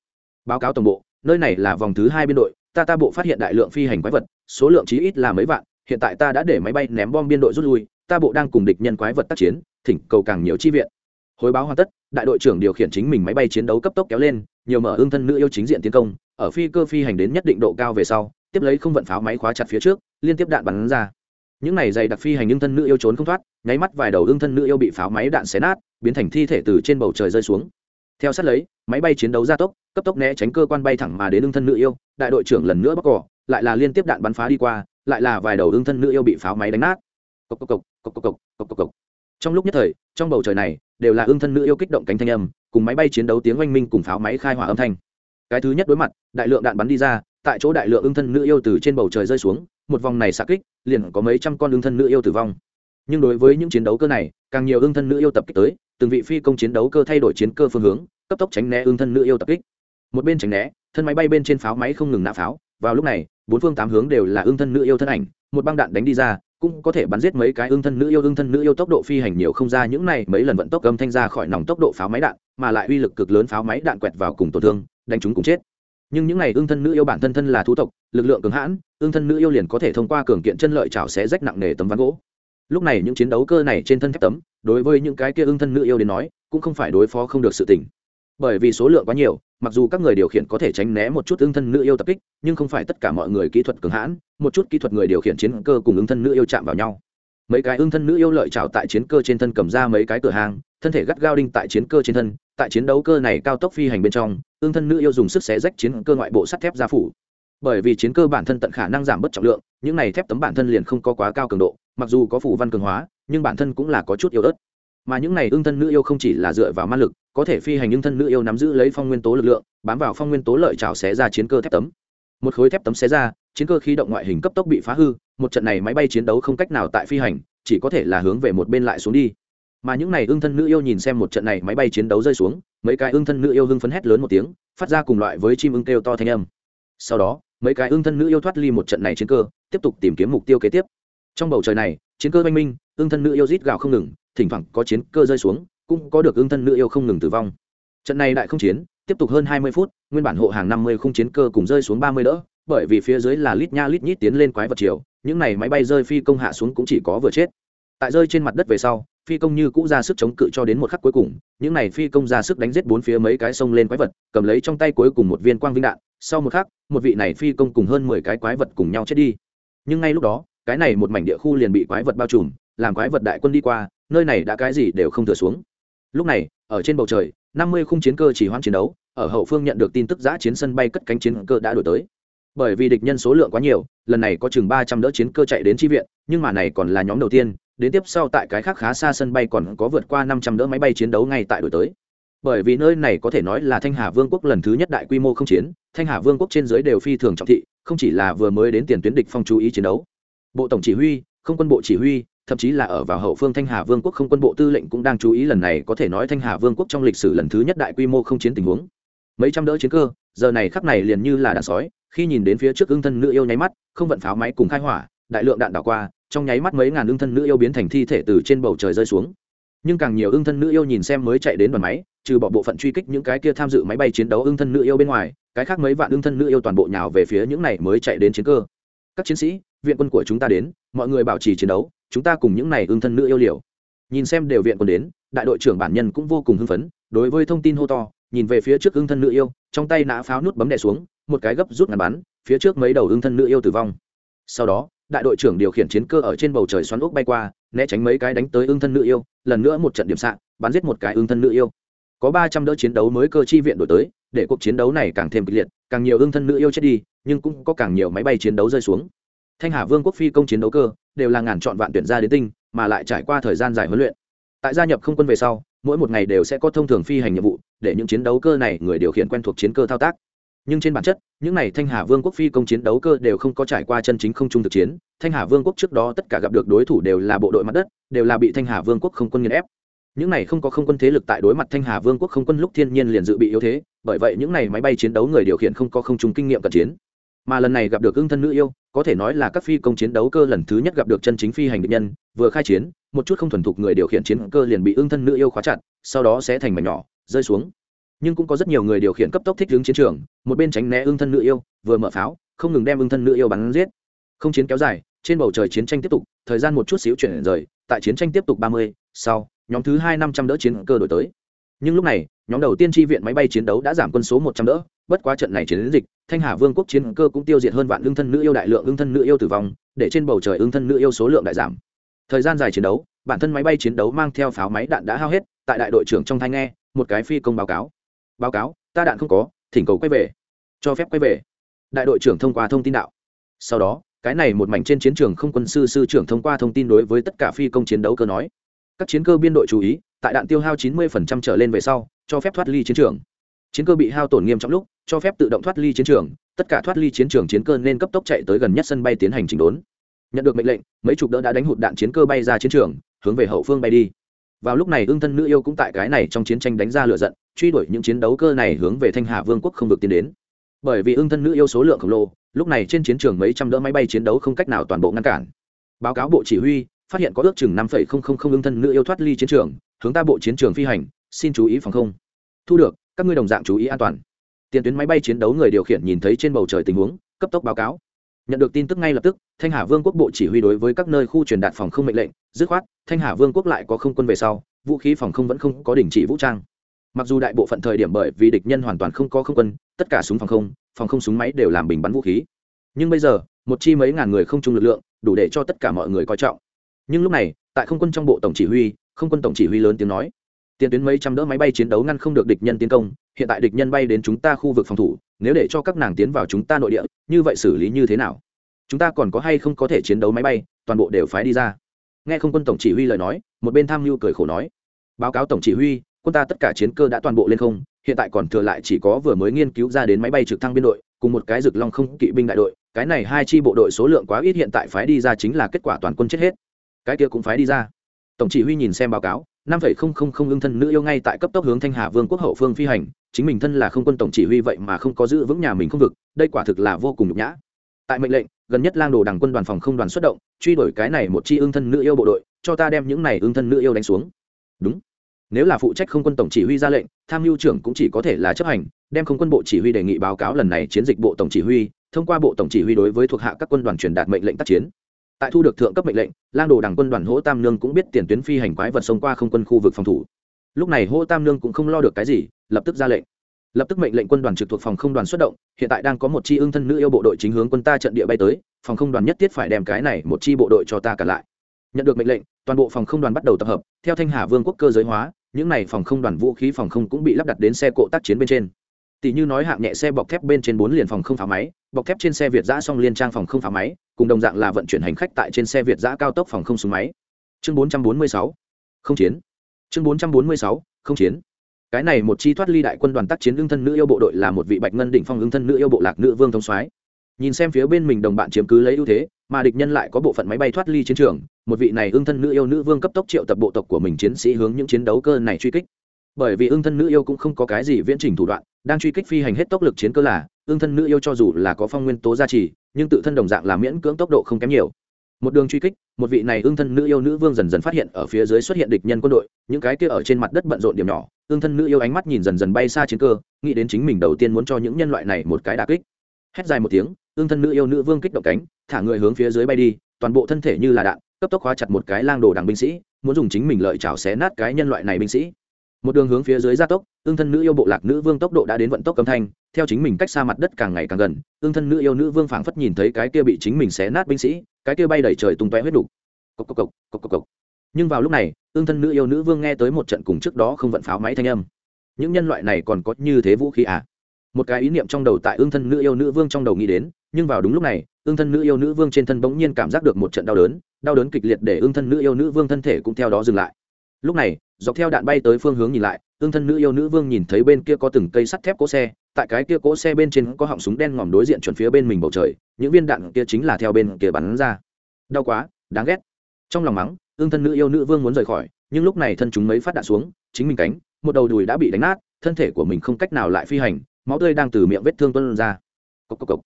Báo cáo tổng bộ, nơi này là vòng thứ hai biên đội, ta ta bộ phát hiện đại lượng phi hành quái vật, số lượng chí ít là mấy vạn, hiện tại ta đã để máy bay ném bom biên đội rút lui, ta bộ đang cùng địch nhân quái vật tác chiến, thỉnh cầu càng nhiều chi viện. Hồi báo hoàn tất, đại đội trưởng điều khiển chính mình máy bay chiến đấu cấp tốc kéo lên nhiều mở ương thân nữ yêu chính diện tiến công, ở phi cơ phi hành đến nhất định độ cao về sau, tiếp lấy không vận pháo máy khóa chặt phía trước, liên tiếp đạn bắn ra. Những này dày đặc phi hành ương thân nữ yêu trốn không thoát, nháy mắt vài đầu ương thân nữ yêu bị pháo máy đạn xé nát, biến thành thi thể từ trên bầu trời rơi xuống. Theo sát lấy, máy bay chiến đấu gia tốc, cấp tốc né tránh cơ quan bay thẳng mà đến ương thân nữ yêu, đại đội trưởng lần nữa bóc cỏ, lại là liên tiếp đạn bắn phá đi qua, lại là vài đầu ương thân nữ yêu bị pháo máy đánh nát. Cộc cộc cộc cộc cộc cộc cộc cộc cộc trong lúc nhất thời, trong bầu trời này, đều là ương thân nữ yêu kích động cánh thanh âm cùng máy bay chiến đấu tiếng oanh minh cùng pháo máy khai hỏa âm thanh. Cái thứ nhất đối mặt, đại lượng đạn bắn đi ra, tại chỗ đại lượng ương thân nữ yêu từ trên bầu trời rơi xuống, một vòng này xạ kích, liền có mấy trăm con ương thân nữ yêu tử vong. Nhưng đối với những chiến đấu cơ này, càng nhiều ương thân nữ yêu tập kích tới, từng vị phi công chiến đấu cơ thay đổi chiến cơ phương hướng, cấp tốc tránh né ương thân nữ yêu tập kích. Một bên tránh né, thân máy bay bên trên pháo máy không ngừng nã pháo, vào lúc này, bốn phương tám hướng đều là ương thân nữ yêu thân ảnh, một băng đạn đánh đi ra, cũng có thể bắn giết mấy cái ương thân nữ yêu ương thân nữ yêu tốc độ phi hành nhiều không ra, những này mấy lần vận tốc âm thanh ra khỏi nòng tốc độ pháo máy đạn mà lại uy lực cực lớn pháo máy đạn quẹt vào cùng tổn thương, đánh chúng cũng chết. Nhưng những này ương thân nữ yêu bản thân thân là thú tộc, lực lượng cường hãn, ương thân nữ yêu liền có thể thông qua cường kiện chân lợi chảo xé rách nặng nề tấm ván gỗ. Lúc này những chiến đấu cơ này trên thân thép tấm, đối với những cái kia ương thân nữ yêu đến nói, cũng không phải đối phó không được sự tỉnh bởi vì số lượng quá nhiều, mặc dù các người điều khiển có thể tránh né một chút ương thân nữ yêu tập kích, nhưng không phải tất cả mọi người kỹ thuật cường hãn, một chút kỹ thuật người điều khiển chiến cơ cùng ương thân nữ yêu chạm vào nhau mấy cái ương thân nữ yêu lợi trào tại chiến cơ trên thân cầm ra mấy cái cửa hàng, thân thể gắt gao đinh tại chiến cơ trên thân, tại chiến đấu cơ này cao tốc phi hành bên trong ương thân nữ yêu dùng sức xé rách chiến cơ ngoại bộ sắt thép ra phủ. Bởi vì chiến cơ bản thân tận khả năng giảm bớt trọng lượng, những này thép tấm bản thân liền không có quá cao cường độ, mặc dù có phủ văn cường hóa, nhưng bản thân cũng là có chút yếu ớt. Mà những này ương thân nữ yêu không chỉ là dựa vào ma lực, có thể phi hành ương thân nữ yêu nắm giữ lấy phong nguyên tố lực lượng, bám vào phong nguyên tố lợi trào xé ra chiến cơ thép tấm. Một khối thép tấm xé ra chiến cơ khí động ngoại hình cấp tốc bị phá hư, một trận này máy bay chiến đấu không cách nào tại phi hành, chỉ có thể là hướng về một bên lại xuống đi. Mà những này ương thân nữ yêu nhìn xem một trận này máy bay chiến đấu rơi xuống, mấy cái ương thân nữ yêu hưng phấn hét lớn một tiếng, phát ra cùng loại với chim ưng kêu to thanh âm. Sau đó, mấy cái ương thân nữ yêu thoát ly một trận này chiến cơ, tiếp tục tìm kiếm mục tiêu kế tiếp. Trong bầu trời này, chiến cơ oanh minh, ương thân nữ yêu rít gào không ngừng, thỉnh thoảng có chiến cơ rơi xuống, cũng có được ương thân nữ yêu không ngừng tử vong. Trận này đại không chiến, tiếp tục hơn hai mươi phút, nguyên bản hộ hàng năm mươi khung chiến cơ cùng rơi xuống ba mươi đỡ bởi vì phía dưới là lít nha lít nhít tiến lên quái vật chiều những này máy bay rơi phi công hạ xuống cũng chỉ có vừa chết. Tại rơi trên mặt đất về sau, phi công như cũ ra sức chống cự cho đến một khắc cuối cùng, những này phi công ra sức đánh giết bốn phía mấy cái sông lên quái vật, cầm lấy trong tay cuối cùng một viên quang vinh đạn, sau một khắc, một vị này phi công cùng hơn mười cái quái vật cùng nhau chết đi. Nhưng ngay lúc đó, cái này một mảnh địa khu liền bị quái vật bao trùm, làm quái vật đại quân đi qua, nơi này đã cái gì đều không thừa xuống. Lúc này, ở trên bầu trời, năm mươi khung chiến cơ chỉ hoãn chiến đấu, ở hậu phương nhận được tin tức giã chiến sân bay cất cánh chiến cơ đã đổi tới bởi vì địch nhân số lượng quá nhiều, lần này có chừng ba trăm đỡ chiến cơ chạy đến tri viện, nhưng mà này còn là nhóm đầu tiên, đến tiếp sau tại cái khác khá xa sân bay còn có vượt qua năm trăm đỡ máy bay chiến đấu ngay tại đổi tới. Bởi vì nơi này có thể nói là thanh hà vương quốc lần thứ nhất đại quy mô không chiến, thanh hà vương quốc trên dưới đều phi thường trọng thị, không chỉ là vừa mới đến tiền tuyến địch phong chú ý chiến đấu. Bộ tổng chỉ huy, không quân bộ chỉ huy, thậm chí là ở vào hậu phương thanh hà vương quốc không quân bộ tư lệnh cũng đang chú ý lần này có thể nói thanh hà vương quốc trong lịch sử lần thứ nhất đại quy mô không chiến tình huống. Mấy trăm đỡ chiến cơ, giờ này khắc này liền như là đạn sói khi nhìn đến phía trước ưng thân nữ yêu nháy mắt, không vận pháo máy cùng khai hỏa, đại lượng đạn đảo qua, trong nháy mắt mấy ngàn ưng thân nữ yêu biến thành thi thể từ trên bầu trời rơi xuống. Nhưng càng nhiều ưng thân nữ yêu nhìn xem mới chạy đến đoàn máy, trừ bỏ bộ phận truy kích những cái kia tham dự máy bay chiến đấu ưng thân nữ yêu bên ngoài, cái khác mấy vạn ưng thân nữ yêu toàn bộ nhào về phía những này mới chạy đến chiến cơ. Các chiến sĩ, viện quân của chúng ta đến, mọi người bảo trì chiến đấu, chúng ta cùng những này ưng thân nữ yêu liều. Nhìn xem đều viện quân đến, đại đội trưởng bản nhân cũng vô cùng hưng phấn, đối với thông tin hô to, nhìn về phía trước ưng thân nữ yêu, trong tay nã pháo nút bấm đè xuống một cái gấp rút ngắn bắn, phía trước mấy đầu ưng thân nữ yêu tử vong. Sau đó, đại đội trưởng điều khiển chiến cơ ở trên bầu trời xoắn ốc bay qua, né tránh mấy cái đánh tới ưng thân nữ yêu, lần nữa một trận điểm sạn bắn giết một cái ưng thân nữ yêu. Có ba trăm đỡ chiến đấu mới cơ chi viện đổi tới, để cuộc chiến đấu này càng thêm kịch liệt, càng nhiều ưng thân nữ yêu chết đi, nhưng cũng có càng nhiều máy bay chiến đấu rơi xuống. Thanh hà vương quốc phi công chiến đấu cơ, đều là ngàn chọn vạn tuyển ra đến tinh, mà lại trải qua thời gian dài huấn luyện. Tại gia nhập không quân về sau, mỗi một ngày đều sẽ có thông thường phi hành nhiệm vụ, để những chiến đấu cơ này người điều khiển quen thuộc chiến cơ thao tác nhưng trên bản chất, những n à y thanh hà vương quốc phi công chiến đấu cơ đều không có trải qua chân chính không trung thực chiến. Thanh hà vương quốc trước đó tất cả gặp được đối thủ đều là bộ đội mặt đất, đều là bị thanh hà vương quốc không quân nghiền ép. Những này không có không quân thế lực tại đối mặt thanh hà vương quốc không quân lúc thiên nhiên liền dự bị yếu thế, bởi vậy những này máy bay chiến đấu người điều khiển không có không trung kinh nghiệm cận chiến. Mà lần này gặp được ưng thân nữ yêu, có thể nói là các phi công chiến đấu cơ lần thứ nhất gặp được chân chính phi hành địch nhân, vừa khai chiến, một chút không thuần thục người điều khiển chiến cơ liền bị ưng thân nữ yêu khóa chặt, sau đó sẽ thành mảnh nhỏ, rơi xuống nhưng cũng có rất nhiều người điều khiển cấp tốc thích hướng chiến trường, một bên tránh né ưng thân nữ yêu, vừa mở pháo, không ngừng đem ưng thân nữ yêu bắn giết. Không chiến kéo dài, trên bầu trời chiến tranh tiếp tục, thời gian một chút xíu chuyển rời, tại chiến tranh tiếp tục ba mươi, sau, nhóm thứ hai năm trăm đỡ chiến cơ đổi tới. Nhưng lúc này, nhóm đầu tiên tri viện máy bay chiến đấu đã giảm quân số một trăm đỡ, bất quá trận này chiến dịch, thanh hà vương quốc chiến cơ cũng tiêu diệt hơn vạn ương thân nữ yêu đại lượng ương thân nữ yêu tử vong, để trên bầu trời ương thân nữ yêu số lượng đại giảm. Thời gian dài chiến đấu, bản thân máy bay chiến đấu mang theo pháo máy đạn đã hao hết, tại đại đội trưởng trong thanh nghe, một cái phi công báo cáo báo cáo, ta đạn không có, thỉnh cầu quay về. Cho phép quay về. Đại đội trưởng thông qua thông tin đạo. Sau đó, cái này một mảnh trên chiến trường không quân sư sư trưởng thông qua thông tin đối với tất cả phi công chiến đấu cơ nói. Các chiến cơ biên đội chú ý, tại đạn tiêu hao 90% trở lên về sau, cho phép thoát ly chiến trường. Chiến cơ bị hao tổn nghiêm trọng lúc, cho phép tự động thoát ly chiến trường, tất cả thoát ly chiến trường chiến cơ nên cấp tốc chạy tới gần nhất sân bay tiến hành chỉnh đốn. Nhận được mệnh lệnh, mấy chục đỡ đã đánh hụt đạn chiến cơ bay ra chiến trường, hướng về hậu phương bay đi vào lúc này ương thân nữ yêu cũng tại cái này trong chiến tranh đánh ra lửa giận, truy đuổi những chiến đấu cơ này hướng về thanh hà vương quốc không được tiến đến. Bởi vì ương thân nữ yêu số lượng khổng lồ, lúc này trên chiến trường mấy trăm đỡ máy bay chiến đấu không cách nào toàn bộ ngăn cản. Báo cáo bộ chỉ huy, phát hiện có ước chừng năm ương thân nữ yêu thoát ly chiến trường, hướng ta bộ chiến trường phi hành, xin chú ý phòng không. Thu được, các ngươi đồng dạng chú ý an toàn. Tiền tuyến máy bay chiến đấu người điều khiển nhìn thấy trên bầu trời tình huống, cấp tốc báo cáo nhận được tin tức ngay lập tức, thanh hà vương quốc bộ chỉ huy đối với các nơi khu truyền đạt phòng không mệnh lệnh, dứt khoát, thanh hà vương quốc lại có không quân về sau, vũ khí phòng không vẫn không có đình chỉ vũ trang. Mặc dù đại bộ phận thời điểm bởi vì địch nhân hoàn toàn không có không quân, tất cả súng phòng không phòng không súng máy đều làm bình bắn vũ khí. Nhưng bây giờ, một chi mấy ngàn người không chung lực lượng, đủ để cho tất cả mọi người coi trọng. Nhưng lúc này, tại không quân trong bộ tổng chỉ huy, không quân tổng chỉ huy lớn tiếng nói. Tiền tuyến mấy trăm đỡ máy bay chiến đấu ngăn không được địch nhân tiến công hiện tại địch nhân bay đến chúng ta khu vực phòng thủ, nếu để cho các nàng tiến vào chúng ta nội địa, như vậy xử lý như thế nào? Chúng ta còn có hay không có thể chiến đấu máy bay, toàn bộ đều phái đi ra. Nghe không quân tổng chỉ huy lời nói, một bên tham mưu cười khổ nói, báo cáo tổng chỉ huy, quân ta tất cả chiến cơ đã toàn bộ lên không, hiện tại còn thừa lại chỉ có vừa mới nghiên cứu ra đến máy bay trực thăng biên đội, cùng một cái rực long không kỵ binh đại đội, cái này hai chi bộ đội số lượng quá ít hiện tại phái đi ra chính là kết quả toàn quân chết hết. Cái kia cũng phái đi ra. Tổng chỉ huy nhìn xem báo cáo năm phẩy không không không ưng thân nữ yêu ngay tại cấp tốc hướng thanh hà vương quốc hậu phương phi hành, chính mình thân là không quân tổng chỉ huy vậy mà không có giữ vững nhà mình không vực, đây quả thực là vô cùng nhục nhã. Tại mệnh lệnh, gần nhất lang đồ đảng quân đoàn phòng không đoàn xuất động, truy đuổi cái này một chi ưng thân nữ yêu bộ đội, cho ta đem những này ưng thân nữ yêu đánh xuống. Đúng. Nếu là phụ trách không quân tổng chỉ huy ra lệnh, tham mưu trưởng cũng chỉ có thể là chấp hành, đem không quân bộ chỉ huy đề nghị báo cáo lần này chiến dịch bộ tổng chỉ huy, thông qua bộ tổng chỉ huy đối với thuộc hạ các quân đoàn truyền đạt mệnh lệnh tác chiến tại thu được thượng cấp mệnh lệnh, lang đồ đảng quân đoàn hỗ tam nương cũng biết tiền tuyến phi hành quái vật xông qua không quân khu vực phòng thủ. Lúc này hỗ tam nương cũng không lo được cái gì, lập tức ra lệnh. Lập tức mệnh lệnh quân đoàn trực thuộc phòng không đoàn xuất động, hiện tại đang có một chi ương thân nữ yêu bộ đội chính hướng quân ta trận địa bay tới, phòng không đoàn nhất thiết phải đem cái này một chi bộ đội cho ta cả lại. Nhận được mệnh lệnh, toàn bộ phòng không đoàn bắt đầu tập hợp, theo thanh hà vương quốc cơ giới hóa, những này phòng không đoàn vũ khí phòng không cũng bị lắp đặt đến xe cộ tác chiến bên trên tỷ như nói hạng nhẹ xe bọc thép bên trên bốn liền phòng không pháo máy, bọc thép trên xe việt giã song liên trang phòng không pháo máy, cùng đồng dạng là vận chuyển hành khách tại trên xe việt giã cao tốc phòng không súng máy. Chương bốn trăm bốn mươi sáu, không chiến. Chương bốn trăm bốn mươi sáu, không chiến. Cái này một chi thoát ly đại quân đoàn tác chiến ưng thân nữ yêu bộ đội là một vị bạch ngân đỉnh phong ưng thân nữ yêu bộ lạc nữ vương thông soái. Nhìn xem phía bên mình đồng bạn chiếm cứ lấy ưu thế, mà địch nhân lại có bộ phận máy bay thoát ly chiến trường, một vị này ưng thân nữ yêu nữ vương cấp tốc triệu tập bộ tộc của mình chiến sĩ hướng những chiến đấu cơ này truy kích bởi vì ương thân nữ yêu cũng không có cái gì viễn trình thủ đoạn, đang truy kích phi hành hết tốc lực chiến cơ là, ương thân nữ yêu cho dù là có phong nguyên tố gia trì, nhưng tự thân đồng dạng là miễn cưỡng tốc độ không kém nhiều. Một đường truy kích, một vị này ương thân nữ yêu nữ vương dần dần phát hiện ở phía dưới xuất hiện địch nhân quân đội, những cái kia ở trên mặt đất bận rộn điểm nhỏ, ương thân nữ yêu ánh mắt nhìn dần dần bay xa chiến cơ, nghĩ đến chính mình đầu tiên muốn cho những nhân loại này một cái đà kích. Hét dài một tiếng, ương thân nữ yêu nữ vương kích động cánh, thả người hướng phía dưới bay đi, toàn bộ thân thể như là đạn, cấp tốc khóa chặt một cái lang đồ đằng binh sĩ, muốn dùng chính mình lợi chảo xé nát cái nhân loại này binh sĩ một đường hướng phía dưới gia tốc, ương thân nữ yêu bộ lạc nữ vương tốc độ đã đến vận tốc âm thanh, theo chính mình cách xa mặt đất càng ngày càng gần, ương thân nữ yêu nữ vương phảng phất nhìn thấy cái kia bị chính mình xé nát binh sĩ, cái kia bay đẩy trời tung tóe huyết đục cộc cộc cộc cộc cộc cộc. Nhưng vào lúc này, ương thân nữ yêu nữ vương nghe tới một trận cùng trước đó không vận pháo máy thanh âm. Những nhân loại này còn có như thế vũ khí à? Một cái ý niệm trong đầu tại ương thân nữ yêu nữ vương trong đầu nghĩ đến, nhưng vào đúng lúc này, ương thân nữ yêu nữ vương trên thân bỗng nhiên cảm giác được một trận đau đớn đau đớn kịch liệt để ương thân nữ yêu nữ vương thân thể cũng theo đó dừng lại. Lúc này dọc theo đạn bay tới phương hướng nhìn lại ương thân nữ yêu nữ vương nhìn thấy bên kia có từng cây sắt thép cỗ xe, tại cái kia cỗ xe bên trên có họng súng đen ngòm đối diện chuẩn phía bên mình bầu trời, những viên đạn kia chính là theo bên kia bắn ra. Đau quá, đáng ghét. Trong lòng mắng ương thân nữ yêu nữ vương muốn rời khỏi, nhưng lúc này thân chúng mấy phát đạn xuống, chính mình cánh, một đầu đùi đã bị đánh nát, thân thể của mình không cách nào lại phi hành, máu tươi đang từ miệng vết thương tuân ra. Cốc cốc cốc.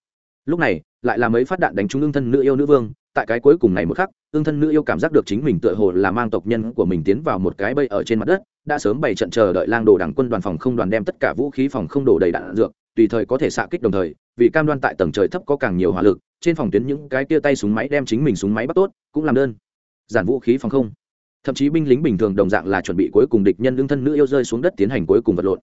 lúc này, lại là mấy phát đạn đánh trúng ương thân nữ yêu nữ vương tại cái cuối cùng này một khắc ương thân nữ yêu cảm giác được chính mình tựa hồ là mang tộc nhân của mình tiến vào một cái bẫy ở trên mặt đất, đã sớm bày trận chờ đợi lang đồ đảng quân đoàn phòng không đoàn đem tất cả vũ khí phòng không đổ đầy đạn dược, tùy thời có thể xạ kích đồng thời, vì cam đoan tại tầng trời thấp có càng nhiều hỏa lực, trên phòng tuyến những cái tia tay súng máy đem chính mình súng máy bắt tốt, cũng làm đơn. Giản vũ khí phòng không. Thậm chí binh lính bình thường đồng dạng là chuẩn bị cuối cùng địch nhân lương thân nữ yêu rơi xuống đất tiến hành cuối cùng vật lộn.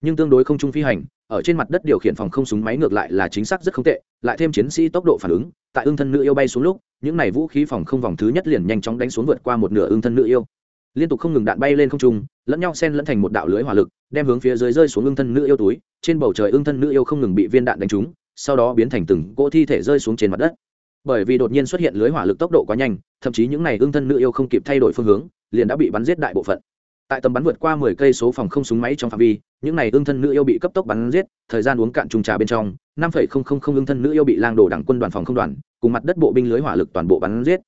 Nhưng tương đối không trung phi hành, ở trên mặt đất điều khiển phòng không súng máy ngược lại là chính xác rất không tệ, lại thêm chiến sĩ tốc độ phản ứng, tại ương thân nữ yêu bay xuống lúc những này vũ khí phòng không vòng thứ nhất liền nhanh chóng đánh xuống vượt qua một nửa ương thân nữ yêu. Liên tục không ngừng đạn bay lên không trung, lẫn nhau xen lẫn thành một đạo lưới hỏa lực, đem hướng phía dưới rơi xuống ương thân nữ yêu túi, trên bầu trời ương thân nữ yêu không ngừng bị viên đạn đánh trúng, sau đó biến thành từng cỗ thi thể rơi xuống trên mặt đất. Bởi vì đột nhiên xuất hiện lưới hỏa lực tốc độ quá nhanh, thậm chí những này ương thân nữ yêu không kịp thay đổi phương hướng, liền đã bị bắn giết đại bộ phận. Tại tầm bắn vượt qua mười cây số phòng không súng máy trong phạm vi, những này ương thân nữ yêu bị cấp tốc bắn giết, thời gian uống cạn trùng trà bên trong năm phẩy không không không ương thân nữ yêu bị lang đổ đảng quân đoàn phòng không đoàn, cùng mặt đất bộ binh lưới hỏa lực toàn bộ bắn giết.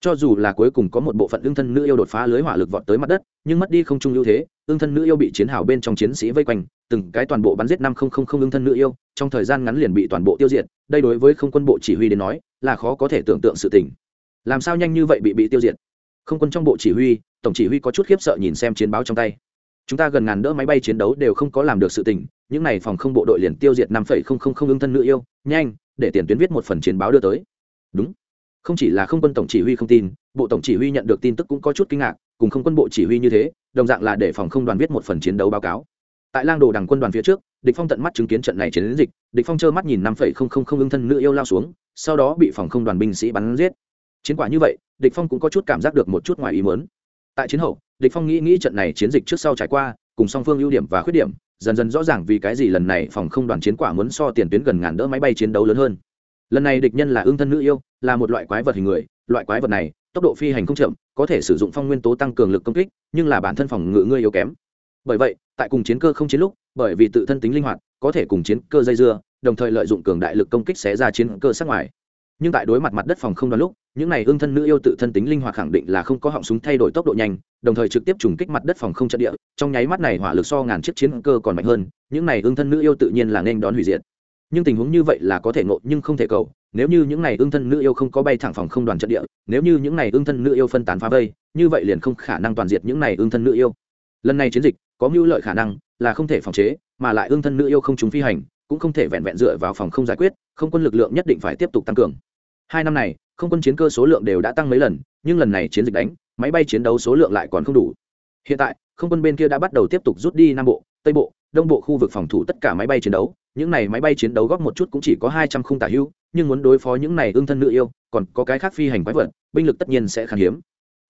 Cho dù là cuối cùng có một bộ phận ưng thân nữ yêu đột phá lưới hỏa lực vọt tới mặt đất, nhưng mất đi không trung ưu thế, ưng thân nữ yêu bị chiến hào bên trong chiến sĩ vây quanh, từng cái toàn bộ bắn giết năm không không không ương thân nữ yêu, trong thời gian ngắn liền bị toàn bộ tiêu diệt, đây đối với không quân bộ chỉ huy đến nói, là khó có thể tưởng tượng sự tình. Làm sao nhanh như vậy bị bị tiêu diệt? Không quân trong bộ chỉ huy, tổng chỉ huy có chút khiếp sợ nhìn xem chiến báo trong tay chúng ta gần ngàn đỡ máy bay chiến đấu đều không có làm được sự tình, những này phòng không bộ đội liền tiêu diệt năm phẩy không không không ương thân nữ yêu, nhanh, để tiền tuyến viết một phần chiến báo đưa tới. Đúng. Không chỉ là không quân tổng chỉ huy không tin, bộ tổng chỉ huy nhận được tin tức cũng có chút kinh ngạc, cùng không quân bộ chỉ huy như thế, đồng dạng là để phòng không đoàn viết một phần chiến đấu báo cáo. Tại lang đồ đằng quân đoàn phía trước, địch phong tận mắt chứng kiến trận này chiến dịch, địch phong trơ mắt nhìn năm phẩy không không không ưng thân nữ yêu lao xuống, sau đó bị phòng không đoàn binh sĩ bắn giết. Chiến quả như vậy, địch phong cũng có chút cảm giác được một chút ngoài ý muốn. Tại chiến hậu địch phong nghĩ nghĩ trận này chiến dịch trước sau trải qua, cùng song phương ưu điểm và khuyết điểm, dần dần rõ ràng vì cái gì lần này phòng không đoàn chiến quả muốn so tiền tuyến gần ngàn đỡ máy bay chiến đấu lớn hơn. Lần này địch nhân là ương thân nữ yêu, là một loại quái vật hình người, loại quái vật này, tốc độ phi hành không chậm, có thể sử dụng phong nguyên tố tăng cường lực công kích, nhưng là bản thân phòng ngự ngươi yếu kém. Bởi vậy, tại cùng chiến cơ không chiến lúc, bởi vì tự thân tính linh hoạt, có thể cùng chiến cơ dây dưa, đồng thời lợi dụng cường đại lực công kích sẽ ra chiến cơ sát ngoài nhưng tại đối mặt mặt đất phòng không đoán lúc, những này ương thân nữ yêu tự thân tính linh hoạt khẳng định là không có họng súng thay đổi tốc độ nhanh, đồng thời trực tiếp trùng kích mặt đất phòng không trận địa, trong nháy mắt này hỏa lực so ngàn chiếc chiến cơ còn mạnh hơn, những này ương thân nữ yêu tự nhiên là nên đón hủy diệt. Nhưng tình huống như vậy là có thể ngộ nhưng không thể cầu, nếu như những này ương thân nữ yêu không có bay thẳng phòng không đoàn trận địa, nếu như những này ương thân nữ yêu phân tán phá vây, như vậy liền không khả năng toàn diệt những này ương thân nữ yêu. Lần này chiến dịch, có mưu lợi khả năng là không thể phòng chế, mà lại ương thân nữ yêu không chúng phi hành, cũng không thể vẹn vẹn dựa vào phòng không giải quyết, không quân lực lượng nhất định phải tiếp tục tăng cường hai năm này, không quân chiến cơ số lượng đều đã tăng mấy lần, nhưng lần này chiến dịch đánh, máy bay chiến đấu số lượng lại còn không đủ. Hiện tại, không quân bên kia đã bắt đầu tiếp tục rút đi nam bộ, tây bộ, đông bộ khu vực phòng thủ tất cả máy bay chiến đấu. Những này máy bay chiến đấu góp một chút cũng chỉ có hai trăm khung tả hữu nhưng muốn đối phó những này ương thân nữ yêu, còn có cái khác phi hành quái vật, binh lực tất nhiên sẽ khan hiếm.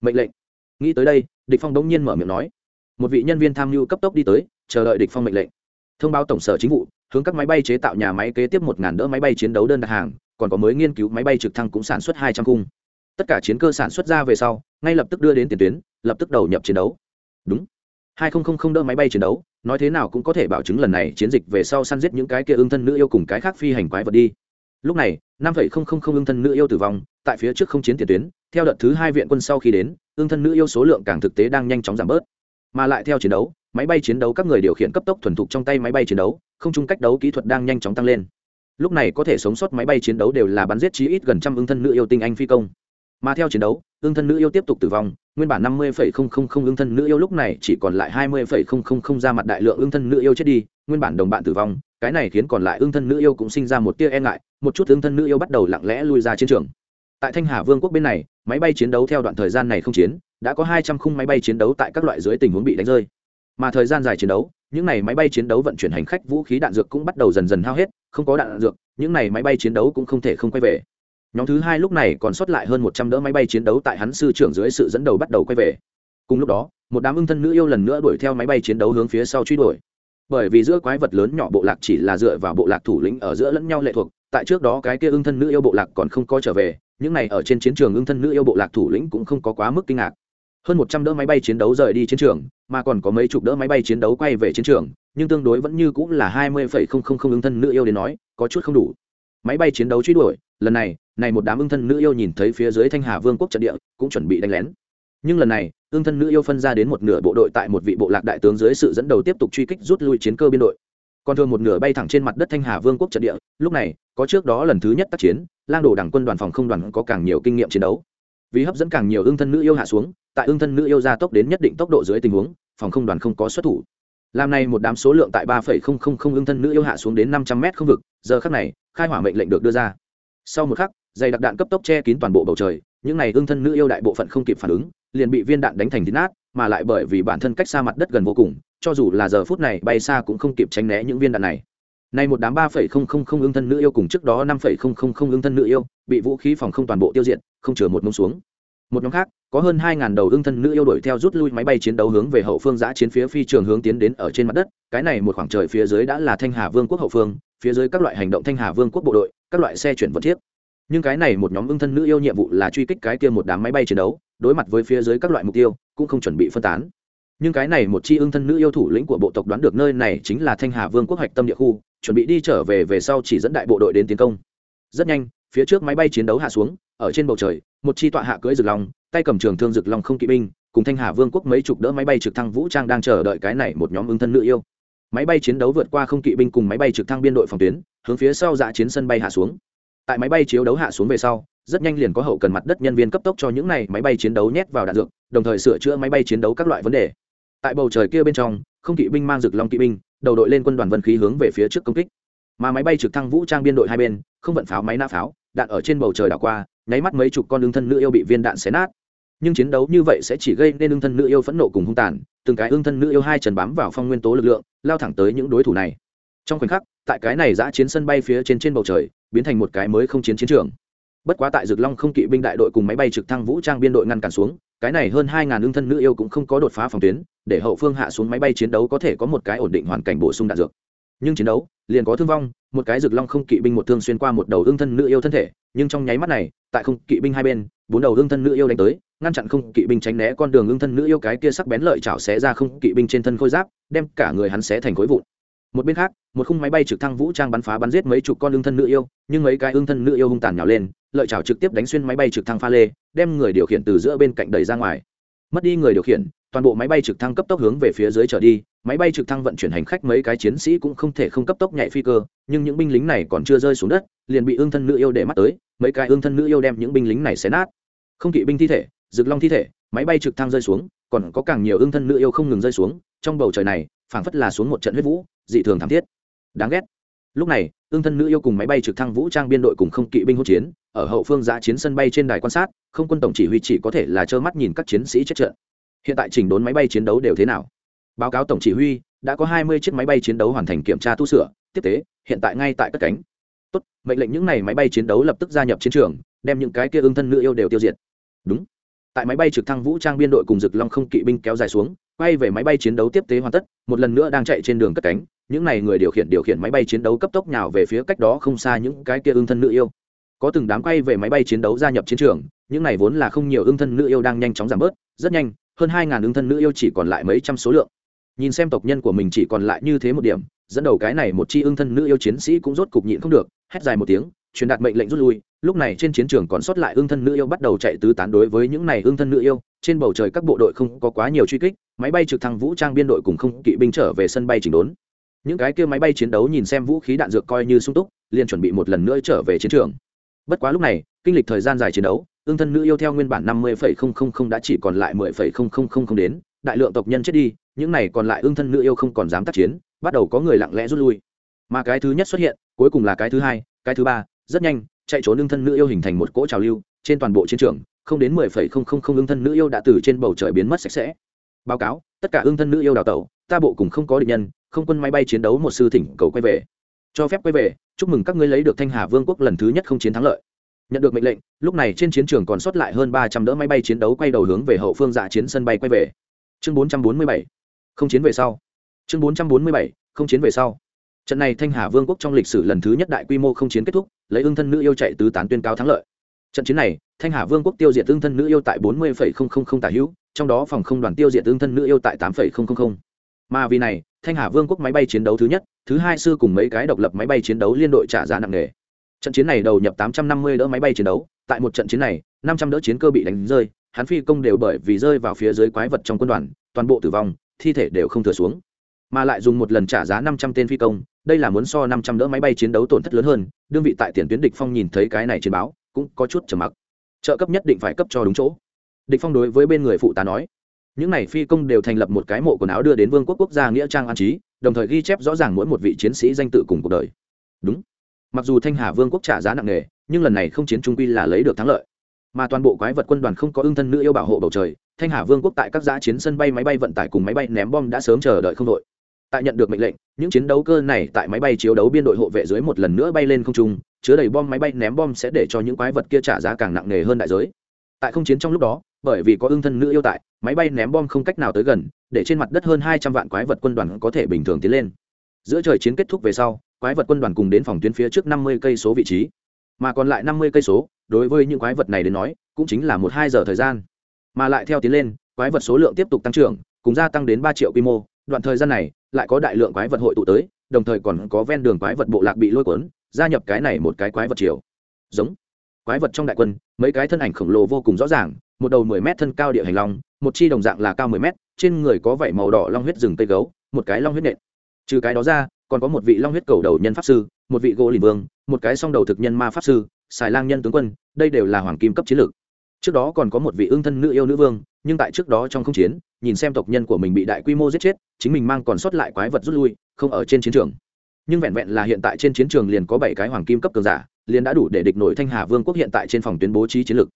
Mệnh lệnh. Nghĩ tới đây, địch phong đống nhiên mở miệng nói. Một vị nhân viên tham mưu cấp tốc đi tới, chờ đợi địch phong mệnh lệnh. Thông báo tổng sở chính vụ, hướng các máy bay chế tạo nhà máy kế tiếp một ngàn đỡ máy bay chiến đấu đơn đặt hàng còn có mới nghiên cứu máy bay trực thăng cũng sản xuất hai trăm khung. Tất cả chiến cơ sản xuất ra về sau, ngay lập tức đưa đến tiền tuyến, lập tức đầu nhập chiến đấu. Đúng. Hai không đỡ máy bay chiến đấu, nói thế nào cũng có thể bảo chứng lần này chiến dịch về sau săn giết những cái kia ương thân nữ yêu cùng cái khác phi hành quái vật đi. Lúc này, năm ương thân nữ yêu tử vong, tại phía trước không chiến tiền tuyến, theo đợt thứ hai viện quân sau khi đến, ương thân nữ yêu số lượng càng thực tế đang nhanh chóng giảm bớt. Mà lại theo chiến đấu, máy bay chiến đấu các người điều khiển cấp tốc thuần thục trong tay máy bay chiến đấu, không chung cách đấu kỹ thuật đang nhanh chóng tăng lên lúc này có thể sống sót máy bay chiến đấu đều là bắn giết chí ít gần trăm ương thân nữ yêu tinh anh phi công. Mà theo chiến đấu ương thân nữ yêu tiếp tục tử vong, nguyên bản năm mươi ương thân nữ yêu lúc này chỉ còn lại hai mươi ra mặt đại lượng ương thân nữ yêu chết đi, nguyên bản đồng bạn tử vong, cái này khiến còn lại ương thân nữ yêu cũng sinh ra một tia e ngại, một chút ương thân nữ yêu bắt đầu lặng lẽ lui ra chiến trường. Tại thanh hà vương quốc bên này, máy bay chiến đấu theo đoạn thời gian này không chiến, đã có hai trăm khung máy bay chiến đấu tại các loại dưới tình huống bị đánh rơi. Mà thời gian dài chiến đấu, những này máy bay chiến đấu vận chuyển hành khách vũ khí đạn dược cũng bắt đầu dần dần hao hết không có đạn dược, những này máy bay chiến đấu cũng không thể không quay về. Nhóm thứ hai lúc này còn sót lại hơn một trăm đỡ máy bay chiến đấu tại hắn sư trưởng dưới sự dẫn đầu bắt đầu quay về. Cùng lúc đó, một đám ưng thân nữ yêu lần nữa đuổi theo máy bay chiến đấu hướng phía sau truy đuổi. Bởi vì giữa quái vật lớn nhỏ bộ lạc chỉ là dựa vào bộ lạc thủ lĩnh ở giữa lẫn nhau lệ thuộc, tại trước đó cái kia ưng thân nữ yêu bộ lạc còn không có trở về, những này ở trên chiến trường ưng thân nữ yêu bộ lạc thủ lĩnh cũng không có quá mức kinh ngạc. Hơn một trăm đỡ máy bay chiến đấu rời đi chiến trường, mà còn có mấy chục đỡ máy bay chiến đấu quay về chiến trường nhưng tương đối vẫn như cũng là hai mươi phẩy không không không ưng thân nữ yêu đến nói, có chút không đủ. Máy bay chiến đấu truy đuổi, lần này này một đám ưng thân nữ yêu nhìn thấy phía dưới thanh hà vương quốc trận địa, cũng chuẩn bị đánh lén. Nhưng lần này ưng thân nữ yêu phân ra đến một nửa bộ đội tại một vị bộ lạc đại tướng dưới sự dẫn đầu tiếp tục truy kích rút lui chiến cơ biên đội. Còn thường một nửa bay thẳng trên mặt đất thanh hà vương quốc trận địa, lúc này, có trước đó lần thứ nhất tác chiến, lang đồ đảng quân đoàn phòng không đoàn có càng nhiều kinh nghiệm chiến đấu. Vì hấp dẫn càng nhiều ưng thân nữ yêu hạ xuống, tại ưng thân nữ yêu gia tốc đến nhất định tốc độ dưới tình huống, phòng không đoàn không có xuất thủ làm này một đám số lượng tại ba phẩy không không không ương thân nữ yêu hạ xuống đến năm trăm mét không vực, giờ khắc này, khai hỏa mệnh lệnh được đưa ra. Sau một khắc, dày đặc đạn cấp tốc che kín toàn bộ bầu trời, những này ương thân nữ yêu đại bộ phận không kịp phản ứng, liền bị viên đạn đánh thành thịt nát, mà lại bởi vì bản thân cách xa mặt đất gần vô cùng, cho dù là giờ phút này bay xa cũng không kịp tránh né những viên đạn này. Nay một đám ba phẩy không không không ương thân nữ yêu cùng trước đó năm phẩy không không không ương thân nữ yêu, bị vũ khí phòng không toàn bộ tiêu diệt, không chừa một mông xuống một nhóm khác, có hơn hai ngàn đầu ưng thân nữ yêu đuổi theo rút lui máy bay chiến đấu hướng về hậu phương giã chiến phía phi trường hướng tiến đến ở trên mặt đất. Cái này một khoảng trời phía dưới đã là thanh hà vương quốc hậu phương, phía dưới các loại hành động thanh hà vương quốc bộ đội, các loại xe chuyển vật thiết. Nhưng cái này một nhóm ưng thân nữ yêu nhiệm vụ là truy kích cái kia một đám máy bay chiến đấu, đối mặt với phía dưới các loại mục tiêu, cũng không chuẩn bị phân tán. Nhưng cái này một chi ưng thân nữ yêu thủ lĩnh của bộ tộc đoán được nơi này chính là thanh hà vương quốc hạch tâm địa khu, chuẩn bị đi trở về về sau chỉ dẫn đại bộ đội đến tiến công. Rất nhanh, phía trước máy bay chiến đấu hạ xuống, ở trên bầu trời một chi tọa hạ cưỡi rực long, tay cầm trường thương rực long không kỵ binh, cùng thanh hà vương quốc mấy chục đỡ máy bay trực thăng vũ trang đang chờ đợi cái này một nhóm ứng thân nữ yêu. Máy bay chiến đấu vượt qua không kỵ binh cùng máy bay trực thăng biên đội phòng tuyến, hướng phía sau dạ chiến sân bay hạ xuống. Tại máy bay chiến đấu hạ xuống về sau, rất nhanh liền có hậu cần mặt đất nhân viên cấp tốc cho những này máy bay chiến đấu nhét vào đạn dược, đồng thời sửa chữa máy bay chiến đấu các loại vấn đề. Tại bầu trời kia bên trong, không kỵ binh mang rực long kỵ binh, đầu đội lên quân đoàn vân khí hướng về phía trước công kích. Mà máy bay trực thăng vũ trang biên đội hai bên, không vận pháo máy nã pháo, đạn ở trên bầu trời đảo qua nháy mắt mấy chục con ưng thân nữ yêu bị viên đạn xé nát. Nhưng chiến đấu như vậy sẽ chỉ gây nên ưng thân nữ yêu phẫn nộ cùng hung tàn, từng cái ưng thân nữ yêu hai trần bám vào phong nguyên tố lực lượng, lao thẳng tới những đối thủ này. Trong khoảnh khắc, tại cái này giã chiến sân bay phía trên trên bầu trời, biến thành một cái mới không chiến chiến trường. Bất quá tại rực long không kỵ binh đại đội cùng máy bay trực thăng vũ trang biên đội ngăn cản xuống, cái này hơn hai ngàn ương thân nữ yêu cũng không có đột phá phòng tuyến, để hậu phương hạ xuống máy bay chiến đấu có thể có một cái ổn định hoàn cảnh bổ sung đạn dược. Nhưng chiến đấu liền có thương vong, một cái rực long không kỵ binh một thương xuyên qua một đầu ương thân nữ yêu thân thể, nhưng trong nháy mắt này, tại không kỵ binh hai bên, bốn đầu ương thân nữ yêu đánh tới, ngăn chặn không kỵ binh tránh né con đường ương thân nữ yêu cái kia sắc bén lợi chảo xé ra không kỵ binh trên thân khôi giáp, đem cả người hắn xé thành khối vụn. Một bên khác, một khung máy bay trực thăng vũ trang bắn phá bắn giết mấy chục con ương thân nữ yêu, nhưng mấy cái ương thân nữ yêu hung tàn nhào lên, lợi chảo trực tiếp đánh xuyên máy bay trực thăng pha lê, đem người điều khiển từ giữa bên cạnh đẩy ra ngoài. Mất đi người điều khiển toàn bộ máy bay trực thăng cấp tốc hướng về phía dưới trở đi. Máy bay trực thăng vận chuyển hành khách mấy cái chiến sĩ cũng không thể không cấp tốc nhảy phi cơ, nhưng những binh lính này còn chưa rơi xuống đất, liền bị ương thân nữ yêu để mắt tới, mấy cái ương thân nữ yêu đem những binh lính này xé nát. Không kỵ binh thi thể, rực long thi thể, máy bay trực thăng rơi xuống, còn có càng nhiều ương thân nữ yêu không ngừng rơi xuống, trong bầu trời này, phảng phất là xuống một trận huyết vũ, dị thường thảm thiết. Đáng ghét. Lúc này, ương thân nữ yêu cùng máy bay trực thăng vũ trang biên đội cùng không kỵ binh hỗn chiến, ở hậu phương giã chiến sân bay trên đài quan sát, không quân tổng chỉ huy chỉ có thể là trơ mắt nhìn các chiến sĩ chết trận hiện tại chỉnh đốn máy bay chiến đấu đều thế nào? Báo cáo tổng chỉ huy, đã có hai mươi chiếc máy bay chiến đấu hoàn thành kiểm tra tu sửa, tiếp tế, hiện tại ngay tại cất cánh. Tốt, mệnh lệnh những n à y máy bay chiến đấu lập tức gia nhập chiến trường, đem những cái kia ương thân nữ yêu đều tiêu diệt. Đúng. Tại máy bay trực thăng vũ trang biên đội cùng rực long không kỵ binh kéo dài xuống, quay về máy bay chiến đấu tiếp tế hoàn tất, một lần nữa đang chạy trên đường cất cánh, những n à y người điều khiển điều khiển máy bay chiến đấu cấp tốc nhào về phía cách đó không xa những cái kia ương thân nữ yêu. Có từng đám quay về máy bay chiến đấu gia nhập chiến trường, những này vốn là không nhiều ương thân nữ yêu đang nhanh chóng giảm bớt, rất nhanh hơn hai ngàn ương thân nữ yêu chỉ còn lại mấy trăm số lượng. Nhìn xem tộc nhân của mình chỉ còn lại như thế một điểm, dẫn đầu cái này một chi ương thân nữ yêu chiến sĩ cũng rốt cục nhịn không được, hét dài một tiếng, truyền đạt mệnh lệnh rút lui. Lúc này trên chiến trường còn sót lại ương thân nữ yêu bắt đầu chạy tứ tán đối với những này ương thân nữ yêu. Trên bầu trời các bộ đội không có quá nhiều truy kích, máy bay trực thăng vũ trang biên đội cùng không kỵ binh trở về sân bay chỉnh đốn. Những cái kia máy bay chiến đấu nhìn xem vũ khí đạn dược coi như sung túc, liền chuẩn bị một lần nữa trở về chiến trường. Bất quá lúc này, kinh lịch thời gian dài chiến đấu ương thân nữ yêu theo nguyên bản năm mươi đã chỉ còn lại mười đến, đại lượng tộc nhân chết đi, những này còn lại ương thân nữ yêu không còn dám tác chiến, bắt đầu có người lặng lẽ rút lui. Mà cái thứ nhất xuất hiện, cuối cùng là cái thứ hai, cái thứ ba, rất nhanh, chạy trốn ương thân nữ yêu hình thành một cỗ trào lưu, trên toàn bộ chiến trường, không đến mười phẩy không không không ương thân nữ yêu đã từ trên bầu trời biến mất sạch sẽ. Báo cáo, tất cả ương thân nữ yêu đào tẩu, ta bộ cùng không có địch nhân, không quân máy bay chiến đấu một sư thỉnh cầu quay về. Cho phép quay về, chúc mừng các ngươi lấy được thanh hà vương quốc lần thứ nhất không chiến thắng lợi nhận được mệnh lệnh, lúc này trên chiến trường còn sót lại hơn ba trăm đỡ máy bay chiến đấu quay đầu hướng về hậu phương dạ chiến sân bay quay về. Chương bốn trăm bốn mươi bảy. Không chiến về sau. Chương bốn trăm bốn mươi bảy, không chiến về sau. Trận này thanh hà vương quốc trong lịch sử lần thứ nhất đại quy mô không chiến kết thúc, lấy ương thân nữ yêu chạy tứ tán tuyên cao thắng lợi. Trận chiến này, thanh hà vương quốc tiêu diệt ương thân nữ yêu tại bốn mươi tả hữu, trong đó phòng không đoàn tiêu diệt ương thân nữ yêu tại tám mà vì này, thanh hà vương quốc máy bay chiến đấu thứ nhất, thứ hai sư cùng mấy cái độc lập máy bay chiến đấu liên đội trả giá nặng nề trận chiến này đầu nhập tám trăm năm mươi đỡ máy bay chiến đấu, tại một trận chiến này, năm trăm đỡ chiến cơ bị đánh rơi, hắn phi công đều bởi vì rơi vào phía dưới quái vật trong quân đoàn, toàn bộ tử vong, thi thể đều không thừa xuống. Mà lại dùng một lần trả giá năm trăm tên phi công, đây là muốn so năm trăm đỡ máy bay chiến đấu tổn thất lớn hơn, đương vị tại tiền tuyến địch phong nhìn thấy cái này chiến báo, cũng có chút trầm mặc. Trợ cấp nhất định phải cấp cho đúng chỗ. Địch phong đối với bên người phụ tá nói, những này phi công đều thành lập một cái mộ quần áo đưa đến vương quốc quốc gia nghĩa trang an trí, đồng thời ghi chép rõ ràng mỗi một vị chiến sĩ danh tự cùng cuộc đời. Đúng mặc dù thanh hà vương quốc trả giá nặng nề, nhưng lần này không chiến trung quy là lấy được thắng lợi. Mà toàn bộ quái vật quân đoàn không có ưng thân nữ yêu bảo hộ bầu trời, thanh hà vương quốc tại các giã chiến sân bay máy bay vận tải cùng máy bay ném bom đã sớm chờ đợi không đội. Tại nhận được mệnh lệnh, những chiến đấu cơ này tại máy bay chiếu đấu biên đội hộ vệ dưới một lần nữa bay lên không trung, chứa đầy bom máy bay ném bom sẽ để cho những quái vật kia trả giá càng nặng nề hơn đại giới. Tại không chiến trong lúc đó, bởi vì có ưng thân nữ yêu tại, máy bay ném bom không cách nào tới gần, để trên mặt đất hơn hai trăm vạn quái vật quân đoàn có thể bình thường tiến lên. Giữa trời chiến kết thúc về sau quái vật quân đoàn cùng đến phòng tuyến phía trước năm mươi cây số vị trí. Mà còn lại năm mươi cây số, đối với những quái vật này đến nói, cũng chính là một hai giờ thời gian. Mà lại theo tiến lên, quái vật số lượng tiếp tục tăng trưởng, cùng gia tăng đến ba triệu quy mô. Đoạn thời gian này, lại có đại lượng quái vật hội tụ tới, đồng thời còn có ven đường quái vật bộ lạc bị lôi cuốn, gia nhập cái này một cái quái vật chiều giống. Quái vật trong đại quân, mấy cái thân ảnh khổng lồ vô cùng rõ ràng, một đầu mười mét thân cao địa hành long, một chi đồng dạng là cao mười mét, trên người có vảy màu đỏ long huyết rừng tây gấu, một cái long huyết nện. Trừ cái đó ra còn có một vị long huyết cầu đầu nhân pháp sư một vị gỗ lìn vương một cái song đầu thực nhân ma pháp sư xài lang nhân tướng quân đây đều là hoàng kim cấp chiến lược. Trước đó còn có một vị ương thân nữ yêu nữ vương nhưng tại trước đó trong không chiến nhìn xem tộc nhân của mình bị đại quy mô giết chết chính mình mang còn sót lại quái vật rút lui không ở trên chiến trường. Nhưng vẹn vẹn là hiện tại trên chiến trường liền có bảy cái hoàng kim cấp cường giả liền đã đủ để địch nổi thanh hà vương quốc hiện tại trên phòng tuyến bố trí chiến lược.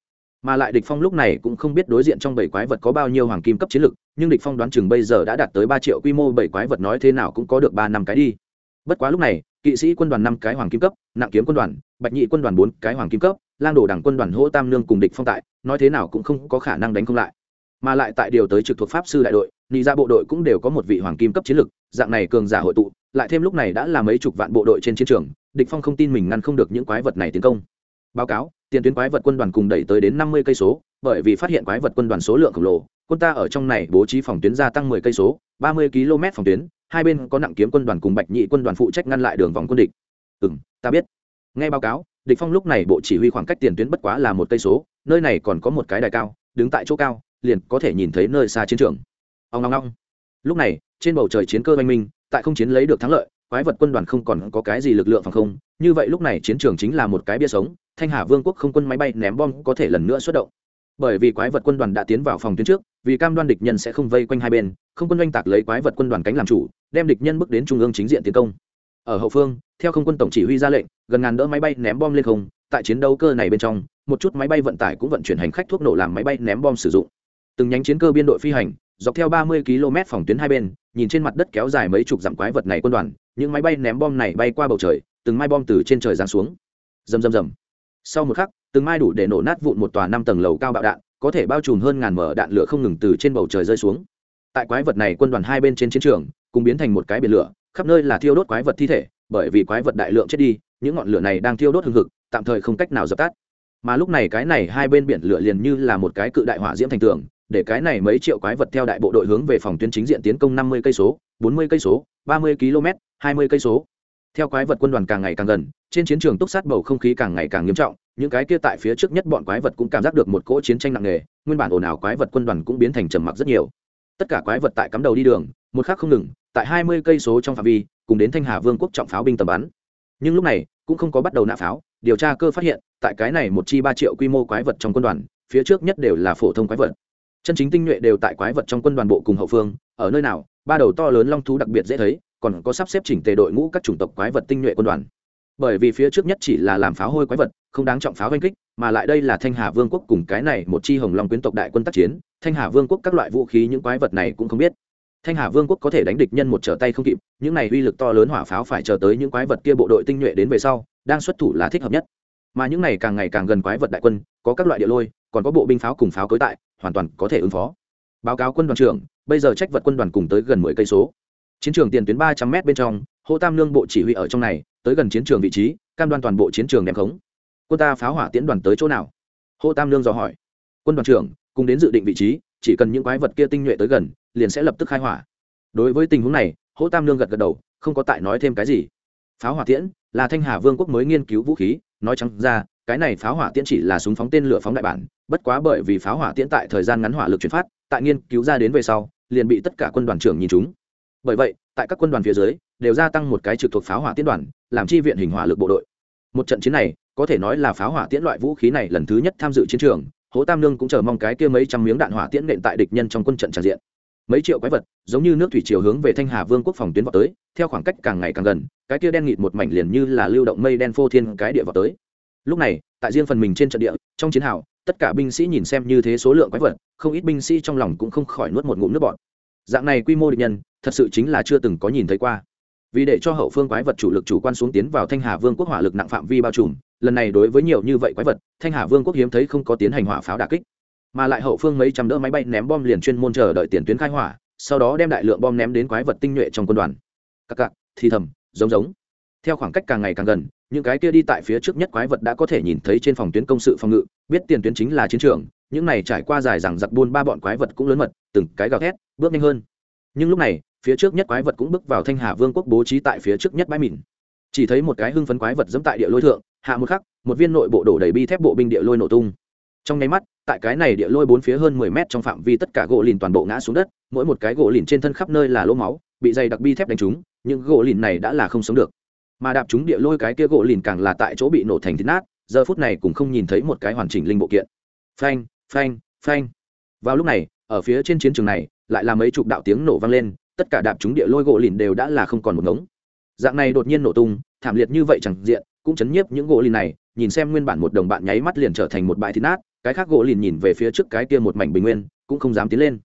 Mà lại địch phong lúc này cũng không biết đối diện trong bảy quái vật có bao nhiêu hoàng kim cấp chiến lược, nhưng địch phong đoán chừng bây giờ đã đạt tới ba triệu quy mô bảy quái vật nói thế nào cũng có được ba năm cái đi bất quá lúc này, kỵ sĩ quân đoàn năm cái hoàng kim cấp, nặng kiếm quân đoàn, bạch nhị quân đoàn bốn cái hoàng kim cấp, lang đồ đảng quân đoàn hỗ tam nương cùng địch phong tại, nói thế nào cũng không có khả năng đánh không lại. Mà lại tại điều tới trực thuộc pháp sư đại đội, nị ra bộ đội cũng đều có một vị hoàng kim cấp chiến lực, dạng này cường giả hội tụ, lại thêm lúc này đã là mấy chục vạn bộ đội trên chiến trường, địch phong không tin mình ngăn không được những quái vật này tiến công. Báo cáo, tiền tuyến quái vật quân đoàn cùng đẩy tới đến năm mươi cây số, bởi vì phát hiện quái vật quân đoàn số lượng khổng lồ, quân ta ở trong này bố trí phòng tuyến gia tăng mười cây số, ba mươi km phòng tuyến hai bên có nặng kiếm quân đoàn cùng bạch nhị quân đoàn phụ trách ngăn lại đường vòng quân địch. Ừ ta biết. Nghe báo cáo, địch phong lúc này bộ chỉ huy khoảng cách tiền tuyến bất quá là một cây số, nơi này còn có một cái đài cao, đứng tại chỗ cao, liền có thể nhìn thấy nơi xa chiến trường. Ông ngong ngong lúc này, trên bầu trời chiến cơ oanh minh, tại không chiến lấy được thắng lợi, quái vật quân đoàn không còn có cái gì lực lượng phòng không, như vậy lúc này chiến trường chính là một cái bia sống, thanh hà vương quốc không quân máy bay ném bom có thể lần nữa xuất động bởi vì quái vật quân đoàn đã tiến vào phòng tuyến trước, vì cam đoan địch nhân sẽ không vây quanh hai bên, không quân oanh tạc lấy quái vật quân đoàn cánh làm chủ, đem địch nhân bước đến trung ương chính diện tiến công. Ở hậu phương, theo không quân tổng chỉ huy ra lệnh, gần ngàn đỡ máy bay ném bom lên không, tại chiến đấu cơ này bên trong, một chút máy bay vận tải cũng vận chuyển hành khách thuốc nổ làm máy bay ném bom sử dụng. Từng nhánh chiến cơ biên đội phi hành, dọc theo ba mươi km phòng tuyến hai bên, nhìn trên mặt đất kéo dài mấy chục dặm quái vật này quân đoàn, những máy bay ném bom này bay qua bầu trời, từng mai bom từ trên trời giáng xuống. Rầm rầm rầm. Sau một khắc từng mai đủ để nổ nát vụn một tòa năm tầng lầu cao bạo đạn, có thể bao trùm hơn ngàn mở đạn lửa không ngừng từ trên bầu trời rơi xuống. Tại quái vật này quân đoàn hai bên trên chiến trường, cùng biến thành một cái biển lửa, khắp nơi là thiêu đốt quái vật thi thể, bởi vì quái vật đại lượng chết đi, những ngọn lửa này đang thiêu đốt hừng hực, tạm thời không cách nào dập tắt. Mà lúc này cái này hai bên biển lửa liền như là một cái cự đại hỏa diễm thành tường, để cái này mấy triệu quái vật theo đại bộ đội hướng về phòng tuyến chính diện tiến công năm mươi cây số, bốn mươi cây số, ba mươi km hai mươi cây số. Theo quái vật quân đoàn càng ngày càng gần trên chiến trường túc sát bầu không khí càng ngày càng nghiêm trọng, những cái kia tại phía trước nhất bọn quái vật cũng cảm giác được một cỗ chiến tranh nặng nề, nguyên bản ồn ào quái vật quân đoàn cũng biến thành trầm mặc rất nhiều. Tất cả quái vật tại cắm đầu đi đường, một khác không ngừng, tại hai mươi cây số trong phạm vi, cùng đến thanh hà vương quốc trọng pháo binh tầm bắn. Nhưng lúc này, cũng không có bắt đầu nã pháo, điều tra cơ phát hiện, tại cái này một chi ba triệu quy mô quái vật trong quân đoàn, phía trước nhất đều là phổ thông quái vật. Chân chính tinh nhuệ đều tại quái vật trong quân đoàn bộ cùng hậu phương, ở nơi nào, ba đầu to lớn long thú đặc biệt dễ thấy, còn có sắp xếp chỉnh tề đội ngũ các chủng tộc quái vật tinh nhuệ quân đoàn bởi vì phía trước nhất chỉ là làm pháo hôi quái vật, không đáng trọng pháo oanh kích, mà lại đây là thanh hà vương quốc cùng cái này một chi hồng long quyến tộc đại quân tác chiến, thanh hà vương quốc các loại vũ khí những quái vật này cũng không biết. Thanh hà vương quốc có thể đánh địch nhân một trở tay không kịp, những này uy lực to lớn hỏa pháo phải chờ tới những quái vật kia bộ đội tinh nhuệ đến về sau, đang xuất thủ là thích hợp nhất. Mà những này càng ngày càng gần quái vật đại quân, có các loại địa lôi, còn có bộ binh pháo cùng pháo cối tại, hoàn toàn có thể ứng phó. Báo cáo quân đoàn trưởng, bây giờ trách vật quân đoàn cùng tới gần mười cây số. Chiến trường tiền tuyến ba trăm m bên trong hô tam lương bộ chỉ huy ở trong này, tới gần chiến trường vị trí, cam đoan toàn bộ chiến trường đem khống. Quân ta pháo hỏa tiễn đoàn tới chỗ nào? Hô tam lương dò hỏi. Quân đoàn trưởng, cùng đến dự định vị trí, chỉ cần những quái vật kia tinh nhuệ tới gần, liền sẽ lập tức khai hỏa. Đối với tình huống này, hô tam lương gật gật đầu, không có tại nói thêm cái gì. Pháo hỏa tiễn là thanh hà vương quốc mới nghiên cứu vũ khí, nói chẳng ra, cái này pháo hỏa tiễn chỉ là súng phóng tên lửa phóng đại bản, bất quá bởi vì pháo hỏa tiễn tại thời gian ngắn hỏa lực chuyển phát, tại nghiên cứu ra đến về sau, liền bị tất cả quân đoàn trưởng nhìn chúng. Bởi vậy, tại các quân đoàn phía dưới đều gia tăng một cái trực thuộc pháo hỏa tiễn đoàn, làm chi viện hình hỏa lực bộ đội. Một trận chiến này, có thể nói là pháo hỏa tiễn loại vũ khí này lần thứ nhất tham dự chiến trường, hố tam lương cũng chờ mong cái kia mấy trăm miếng đạn hỏa tiễn nện tại địch nhân trong quân trận tràn diện. Mấy triệu quái vật, giống như nước thủy chiều hướng về thanh hà vương quốc phòng tuyến vào tới, theo khoảng cách càng ngày càng gần, cái kia đen nghịt một mảnh liền như là lưu động mây đen phô thiên cái địa vào tới. Lúc này, tại riêng phần mình trên trận địa, trong chiến hào, tất cả binh sĩ nhìn xem như thế số lượng quái vật, không ít binh sĩ trong lòng cũng không khỏi nuốt một ngụm nước bọt. Dạng này quy mô địch nhân, thật sự chính là chưa từng có nhìn thấy qua vì để cho hậu phương quái vật chủ lực chủ quan xuống tiến vào thanh hà vương quốc hỏa lực nặng phạm vi bao trùm, lần này đối với nhiều như vậy quái vật, thanh hà vương quốc hiếm thấy không có tiến hành hỏa pháo đà kích. Mà lại hậu phương mấy trăm đỡ máy bay ném bom liền chuyên môn chờ đợi tiền tuyến khai hỏa, sau đó đem đại lượng bom ném đến quái vật tinh nhuệ trong quân đoàn. Cặc cặc thì thầm, giống giống. Theo khoảng cách càng ngày càng gần, những cái kia đi tại phía trước nhất quái vật đã có thể nhìn thấy trên phòng tuyến công sự phòng ngự, biết tiền tuyến chính là chiến trường, những này trải qua dài rằng giặc buôn ba bọn quái vật cũng lớn mật, từng cái gào thét, bước nhanh hơn. Nhưng lúc này phía trước nhất quái vật cũng bước vào thanh hà vương quốc bố trí tại phía trước nhất bãi mìn. Chỉ thấy một cái hưng phấn quái vật dẫm tại địa lôi thượng, hạ một khắc, một viên nội bộ đổ đầy bi thép bộ binh địa lôi nổ tung. Trong nháy mắt, tại cái này địa lôi bốn phía hơn mười mét trong phạm vi tất cả gỗ lìn toàn bộ ngã xuống đất, mỗi một cái gỗ lìn trên thân khắp nơi là lỗ máu, bị dày đặc bi thép đánh trúng, những gỗ lìn này đã là không sống được. Mà đạp chúng địa lôi cái kia gỗ lìn càng là tại chỗ bị nổ thành thịt nát, giờ phút này cũng không nhìn thấy một cái hoàn chỉnh linh bộ kiện. Phanh phanh phanh. Vào lúc này, ở phía trên chiến trường này, lại là mấy chục đạo tiếng nổ vang lên tất cả đạp chúng địa lôi gỗ lìn đều đã là không còn một ngống. Dạng này đột nhiên nổ tung, thảm liệt như vậy chẳng diện, cũng chấn nhiếp những gỗ lìn này, nhìn xem nguyên bản một đồng bạn nháy mắt liền trở thành một bãi thịt nát, cái khác gỗ lìn nhìn về phía trước cái kia một mảnh bình nguyên, cũng không dám tiến lên.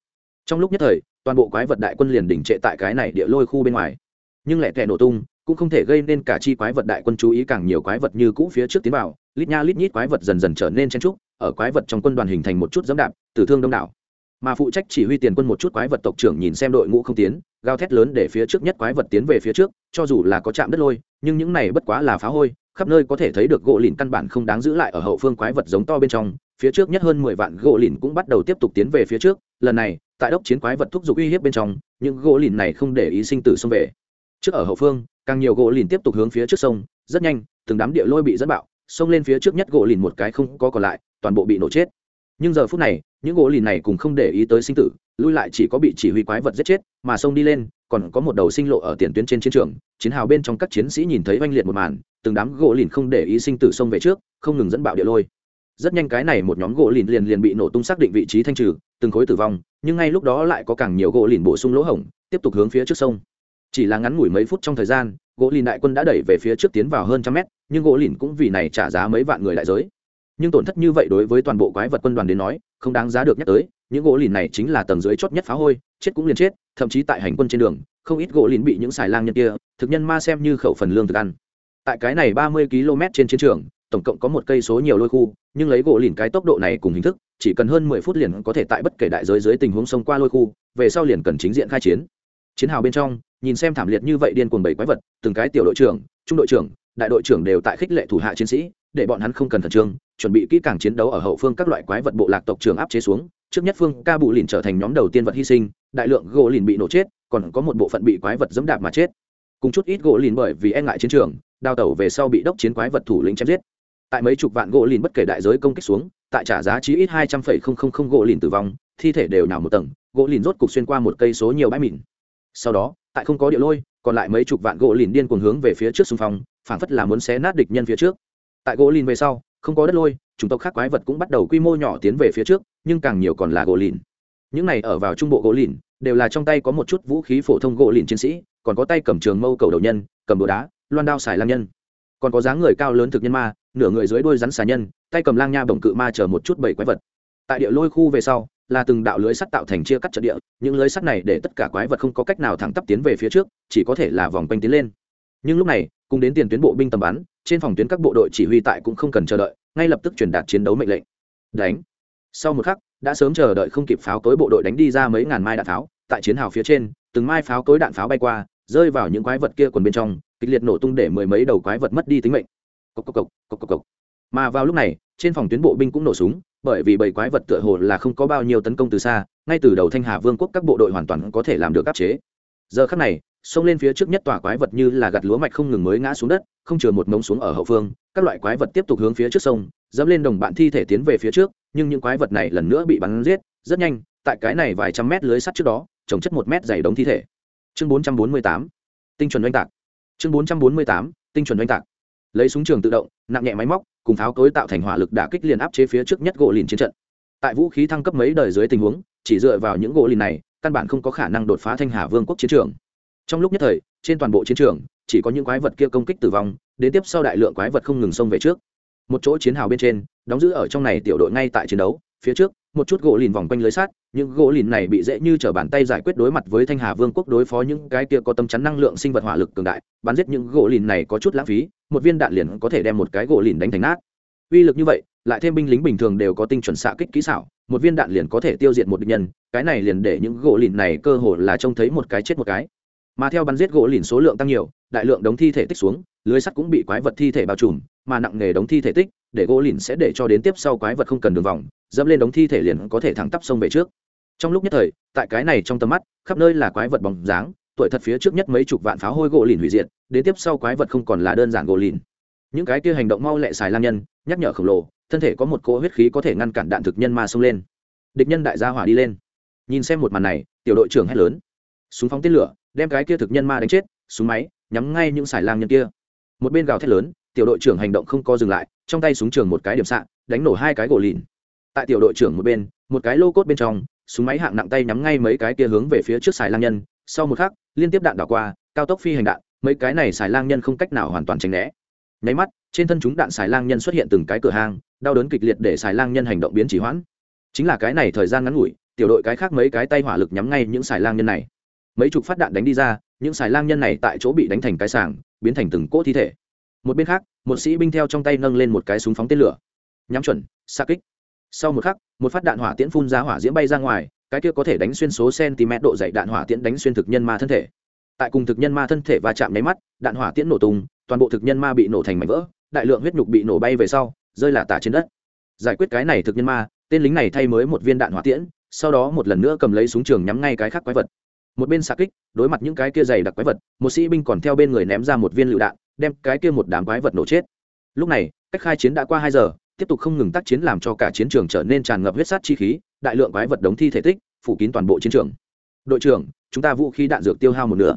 Trong lúc nhất thời, toàn bộ quái vật đại quân liền đỉnh trệ tại cái này địa lôi khu bên ngoài. Nhưng lẹ tẻ nổ tung, cũng không thể gây nên cả chi quái vật đại quân chú ý càng nhiều quái vật như cũ phía trước tiến vào, lít nha lít nhít quái vật dần dần trở nên chen trúc, ở quái vật trong quân đoàn hình thành một chút dẫm đạp, tử thương đông đảo mà phụ trách chỉ huy tiền quân một chút quái vật tộc trưởng nhìn xem đội ngũ không tiến, gào thét lớn để phía trước nhất quái vật tiến về phía trước, cho dù là có chạm đất lôi, nhưng những này bất quá là phá hôi, khắp nơi có thể thấy được gỗ lìn căn bản không đáng giữ lại ở hậu phương quái vật giống to bên trong. Phía trước nhất hơn mười vạn gỗ lìn cũng bắt đầu tiếp tục tiến về phía trước. Lần này, tại đốc chiến quái vật thúc giục uy hiếp bên trong, những gỗ lìn này không để ý sinh tử xông về. Trước ở hậu phương, càng nhiều gỗ lìn tiếp tục hướng phía trước sông, rất nhanh, từng đám địa lôi bị dẫn bạo, xông lên phía trước nhất gỗ lìn một cái không có còn lại, toàn bộ bị nổ chết nhưng giờ phút này, những gỗ lìn này cũng không để ý tới sinh tử, lui lại chỉ có bị chỉ huy quái vật giết chết, mà sông đi lên, còn có một đầu sinh lộ ở tiền tuyến trên chiến trường, chiến hào bên trong các chiến sĩ nhìn thấy oanh liệt một màn, từng đám gỗ lìn không để ý sinh tử sông về trước, không ngừng dẫn bạo địa lôi. Rất nhanh cái này một nhóm gỗ lìn liền liền bị nổ tung xác định vị trí thanh trừ, từng khối tử vong, nhưng ngay lúc đó lại có càng nhiều gỗ lìn bổ sung lỗ hổng, tiếp tục hướng phía trước sông. Chỉ là ngắn ngủi mấy phút trong thời gian, gỗ lìn đại quân đã đẩy về phía trước tiến vào hơn trăm mét, nhưng gỗ lìn cũng vì này trả giá mấy vạn người đại giới nhưng tổn thất như vậy đối với toàn bộ quái vật quân đoàn đến nói, không đáng giá được nhắc tới, những gỗ lìn này chính là tầng dưới chót nhất phá hôi, chết cũng liền chết, thậm chí tại hành quân trên đường, không ít gỗ lìn bị những xài lang nhân kia, thực nhân ma xem như khẩu phần lương thực ăn. Tại cái này ba mươi km trên chiến trường, tổng cộng có một cây số nhiều lôi khu, nhưng lấy gỗ lìn cái tốc độ này cùng hình thức, chỉ cần hơn mười phút liền có thể tại bất kể đại giới dưới tình huống xông qua lôi khu, về sau liền cần chính diện khai chiến. Chiến hào bên trong, nhìn xem thảm liệt như vậy điên cuồng bảy quái vật, từng cái tiểu đội trưởng, trung đội trưởng, đại đội trưởng đều tại khích lệ thủ hạ chiến sĩ, để bọn hắn không cần khẩn trương chuẩn bị kỹ càng chiến đấu ở hậu phương các loại quái vật bộ lạc tộc trưởng áp chế xuống, trước nhất phương ca bù lìn trở thành nhóm đầu tiên vật hy sinh, đại lượng gỗ lìn bị nổ chết, còn có một bộ phận bị quái vật dẫm đạp mà chết. Cùng chút ít gỗ lìn bởi vì e ngại chiến trường, đào tẩu về sau bị đốc chiến quái vật thủ lĩnh chém giết. Tại mấy chục vạn gỗ lìn bất kể đại giới công kích xuống, tại trả giá chí ít hai trăm phẩy không không không gỗ lìn tử vong, thi thể đều nào một tầng, gỗ lìn rốt cục xuyên qua một cây số nhiều bãi mìn. Sau đó, tại không có địa lôi, còn lại mấy chục vạn gỗ lìn điên cuồng hướng về phía trước xung phong, phảng phất là muốn xé nát địch nhân phía trước. Tại gỗ lìn về sau không có đất lôi, chủng tộc khác quái vật cũng bắt đầu quy mô nhỏ tiến về phía trước, nhưng càng nhiều còn là gỗ lìn. Những này ở vào trung bộ gỗ lìn, đều là trong tay có một chút vũ khí phổ thông gỗ lìn chiến sĩ, còn có tay cầm trường mâu cầu đầu nhân, cầm đồ đá, loan đao xài lang nhân. Còn có dáng người cao lớn thực nhân ma, nửa người dưới đuôi rắn xà nhân, tay cầm lang nha bổng cự ma chờ một chút bảy quái vật. Tại địa lôi khu về sau, là từng đạo lưới sắt tạo thành chia cắt trận địa, những lưới sắt này để tất cả quái vật không có cách nào thẳng tắp tiến về phía trước, chỉ có thể là vòng quanh tiến lên. Nhưng lúc này cùng đến tiền tuyến bộ binh tầm bắn trên phòng tuyến các bộ đội chỉ huy tại cũng không cần chờ đợi ngay lập tức truyền đạt chiến đấu mệnh lệnh. Đánh. Sau một khắc đã sớm chờ đợi không kịp pháo cối bộ đội đánh đi ra mấy ngàn mai đạn pháo tại chiến hào phía trên từng mai pháo cối đạn pháo bay qua rơi vào những quái vật kia quần bên trong kịch liệt nổ tung để mười mấy đầu quái vật mất đi tính mệnh. Cốc cốc cốc, cốc cốc cốc. mà vào lúc này trên phòng tuyến bộ binh cũng nổ súng bởi vì bầy quái vật tựa hồ là không có bao nhiêu tấn công từ xa ngay từ đầu thanh hà vương quốc các bộ đội hoàn toàn có thể làm được áp chế. Giờ khắc này xông lên phía trước nhất tòa quái vật như là gặt lúa mạch không ngừng mới ngã xuống đất, không chừa một mống xuống ở hậu phương, các loại quái vật tiếp tục hướng phía trước sông, dẫm lên đồng bạn thi thể tiến về phía trước, nhưng những quái vật này lần nữa bị bắn giết, rất nhanh, tại cái này vài trăm mét lưới sắt trước đó, trồng chất một mét dày đống thi thể. Chương bốn trăm bốn mươi tám, tinh chuẩn oanh tạc. Chương bốn trăm bốn mươi tám, tinh chuẩn oanh tạc. Lấy súng trường tự động, nặng nhẹ máy móc, cùng pháo cối tạo thành hỏa lực đả kích liền áp chế phía trước nhất gỗ lìn chiến trận. Tại vũ khí thăng cấp mấy đời dưới tình huống, chỉ dựa vào những gỗ lìn này, căn bản không có khả năng đột phá thanh hà vương quốc chiến trường trong lúc nhất thời, trên toàn bộ chiến trường, chỉ có những quái vật kia công kích tử vong, đến tiếp sau đại lượng quái vật không ngừng xông về trước. Một chỗ chiến hào bên trên, đóng giữ ở trong này tiểu đội ngay tại chiến đấu, phía trước, một chút gỗ lìn vòng quanh lưới sát những gỗ lìn này bị dễ như t r ở bàn tay giải quyết đối mặt với thanh hà vương quốc đối phó những cái kia có tâm chắn năng lượng sinh vật hỏa lực cường đại, bắn giết những gỗ lìn này có chút lãng phí, một viên đạn liền có thể đem một cái gỗ lìn đánh thành nát. Uy lực như vậy, lại thêm binh lính bình thường đều có tinh chuẩn xạ kích kỹ xảo, một viên đạn liền có thể tiêu diệt một địch nhân, cái này liền để những gỗ lìn này cơ hồ là trông thấy một cái chết một cái mà theo bắn giết gỗ lìn số lượng tăng nhiều, đại lượng đống thi thể tích xuống, lưới sắt cũng bị quái vật thi thể bao trùm, mà nặng nghề đống thi thể tích, để gỗ lìn sẽ để cho đến tiếp sau quái vật không cần đường vòng, dẫm lên đống thi thể liền có thể thẳng tắp sông về trước. Trong lúc nhất thời, tại cái này trong tầm mắt, khắp nơi là quái vật bóng dáng, tuổi thật phía trước nhất mấy chục vạn pháo hôi gỗ lìn hủy diệt, đến tiếp sau quái vật không còn là đơn giản gỗ lìn. Những cái kia hành động mau lẹ xài lam nhân, nhắc nhở khổng lồ, thân thể có một cỗ huyết khí có thể ngăn cản đạn thực nhân mà xông lên. Địch nhân đại gia hỏa đi lên. Nhìn xem một màn này, tiểu đội trưởng hét lớn. Súng phóng tên lửa đem cái kia thực nhân ma đánh chết súng máy nhắm ngay những xài lang nhân kia. Một bên gào thét lớn tiểu đội trưởng hành động không co dừng lại trong tay súng trường một cái điểm xạ đánh nổ hai cái gỗ lìn. Tại tiểu đội trưởng một bên một cái lô cốt bên trong súng máy hạng nặng tay nhắm ngay mấy cái kia hướng về phía trước xài lang nhân sau một khắc liên tiếp đạn đảo qua cao tốc phi hành đạn mấy cái này xài lang nhân không cách nào hoàn toàn tránh né. Nháy mắt trên thân chúng đạn xài lang nhân xuất hiện từng cái cửa hàng, đau đớn kịch liệt để xài lang nhân hành động biến chỉ hoãn. Chính là cái này thời gian ngắn ngủi tiểu đội cái khác mấy cái tay hỏa lực nhắm ngay những xài lang nhân này mấy chục phát đạn đánh đi ra, những xài lang nhân này tại chỗ bị đánh thành cái sàng biến thành từng cỗ thi thể. Một bên khác, một sĩ binh theo trong tay nâng lên một cái súng phóng tên lửa. Nhắm chuẩn xa kích. Sau một khắc, một phát đạn hỏa tiễn phun ra hỏa diễm bay ra ngoài, cái kia có thể đánh xuyên số cm độ dày đạn hỏa tiễn đánh xuyên thực nhân ma thân thể. Tại cùng thực nhân ma thân thể va chạm nháy mắt, đạn hỏa tiễn nổ tung, toàn bộ thực nhân ma bị nổ thành mảnh vỡ, đại lượng huyết nhục bị nổ bay về sau, rơi là tả trên đất. Giải quyết cái này thực nhân ma, tên lính này thay mới một viên đạn hỏa tiễn, sau đó một lần nữa cầm lấy súng trường nhắm ngay cái khác quái vật một bên xạ kích, đối mặt những cái kia dày đặc quái vật, một sĩ binh còn theo bên người ném ra một viên lựu đạn, đem cái kia một đám quái vật nổ chết. Lúc này, cách khai chiến đã qua hai giờ, tiếp tục không ngừng tác chiến làm cho cả chiến trường trở nên tràn ngập huyết sát chi khí, đại lượng quái vật đống thi thể tích, phủ kín toàn bộ chiến trường. Đội trưởng, chúng ta vũ khí đạn dược tiêu hao một nửa.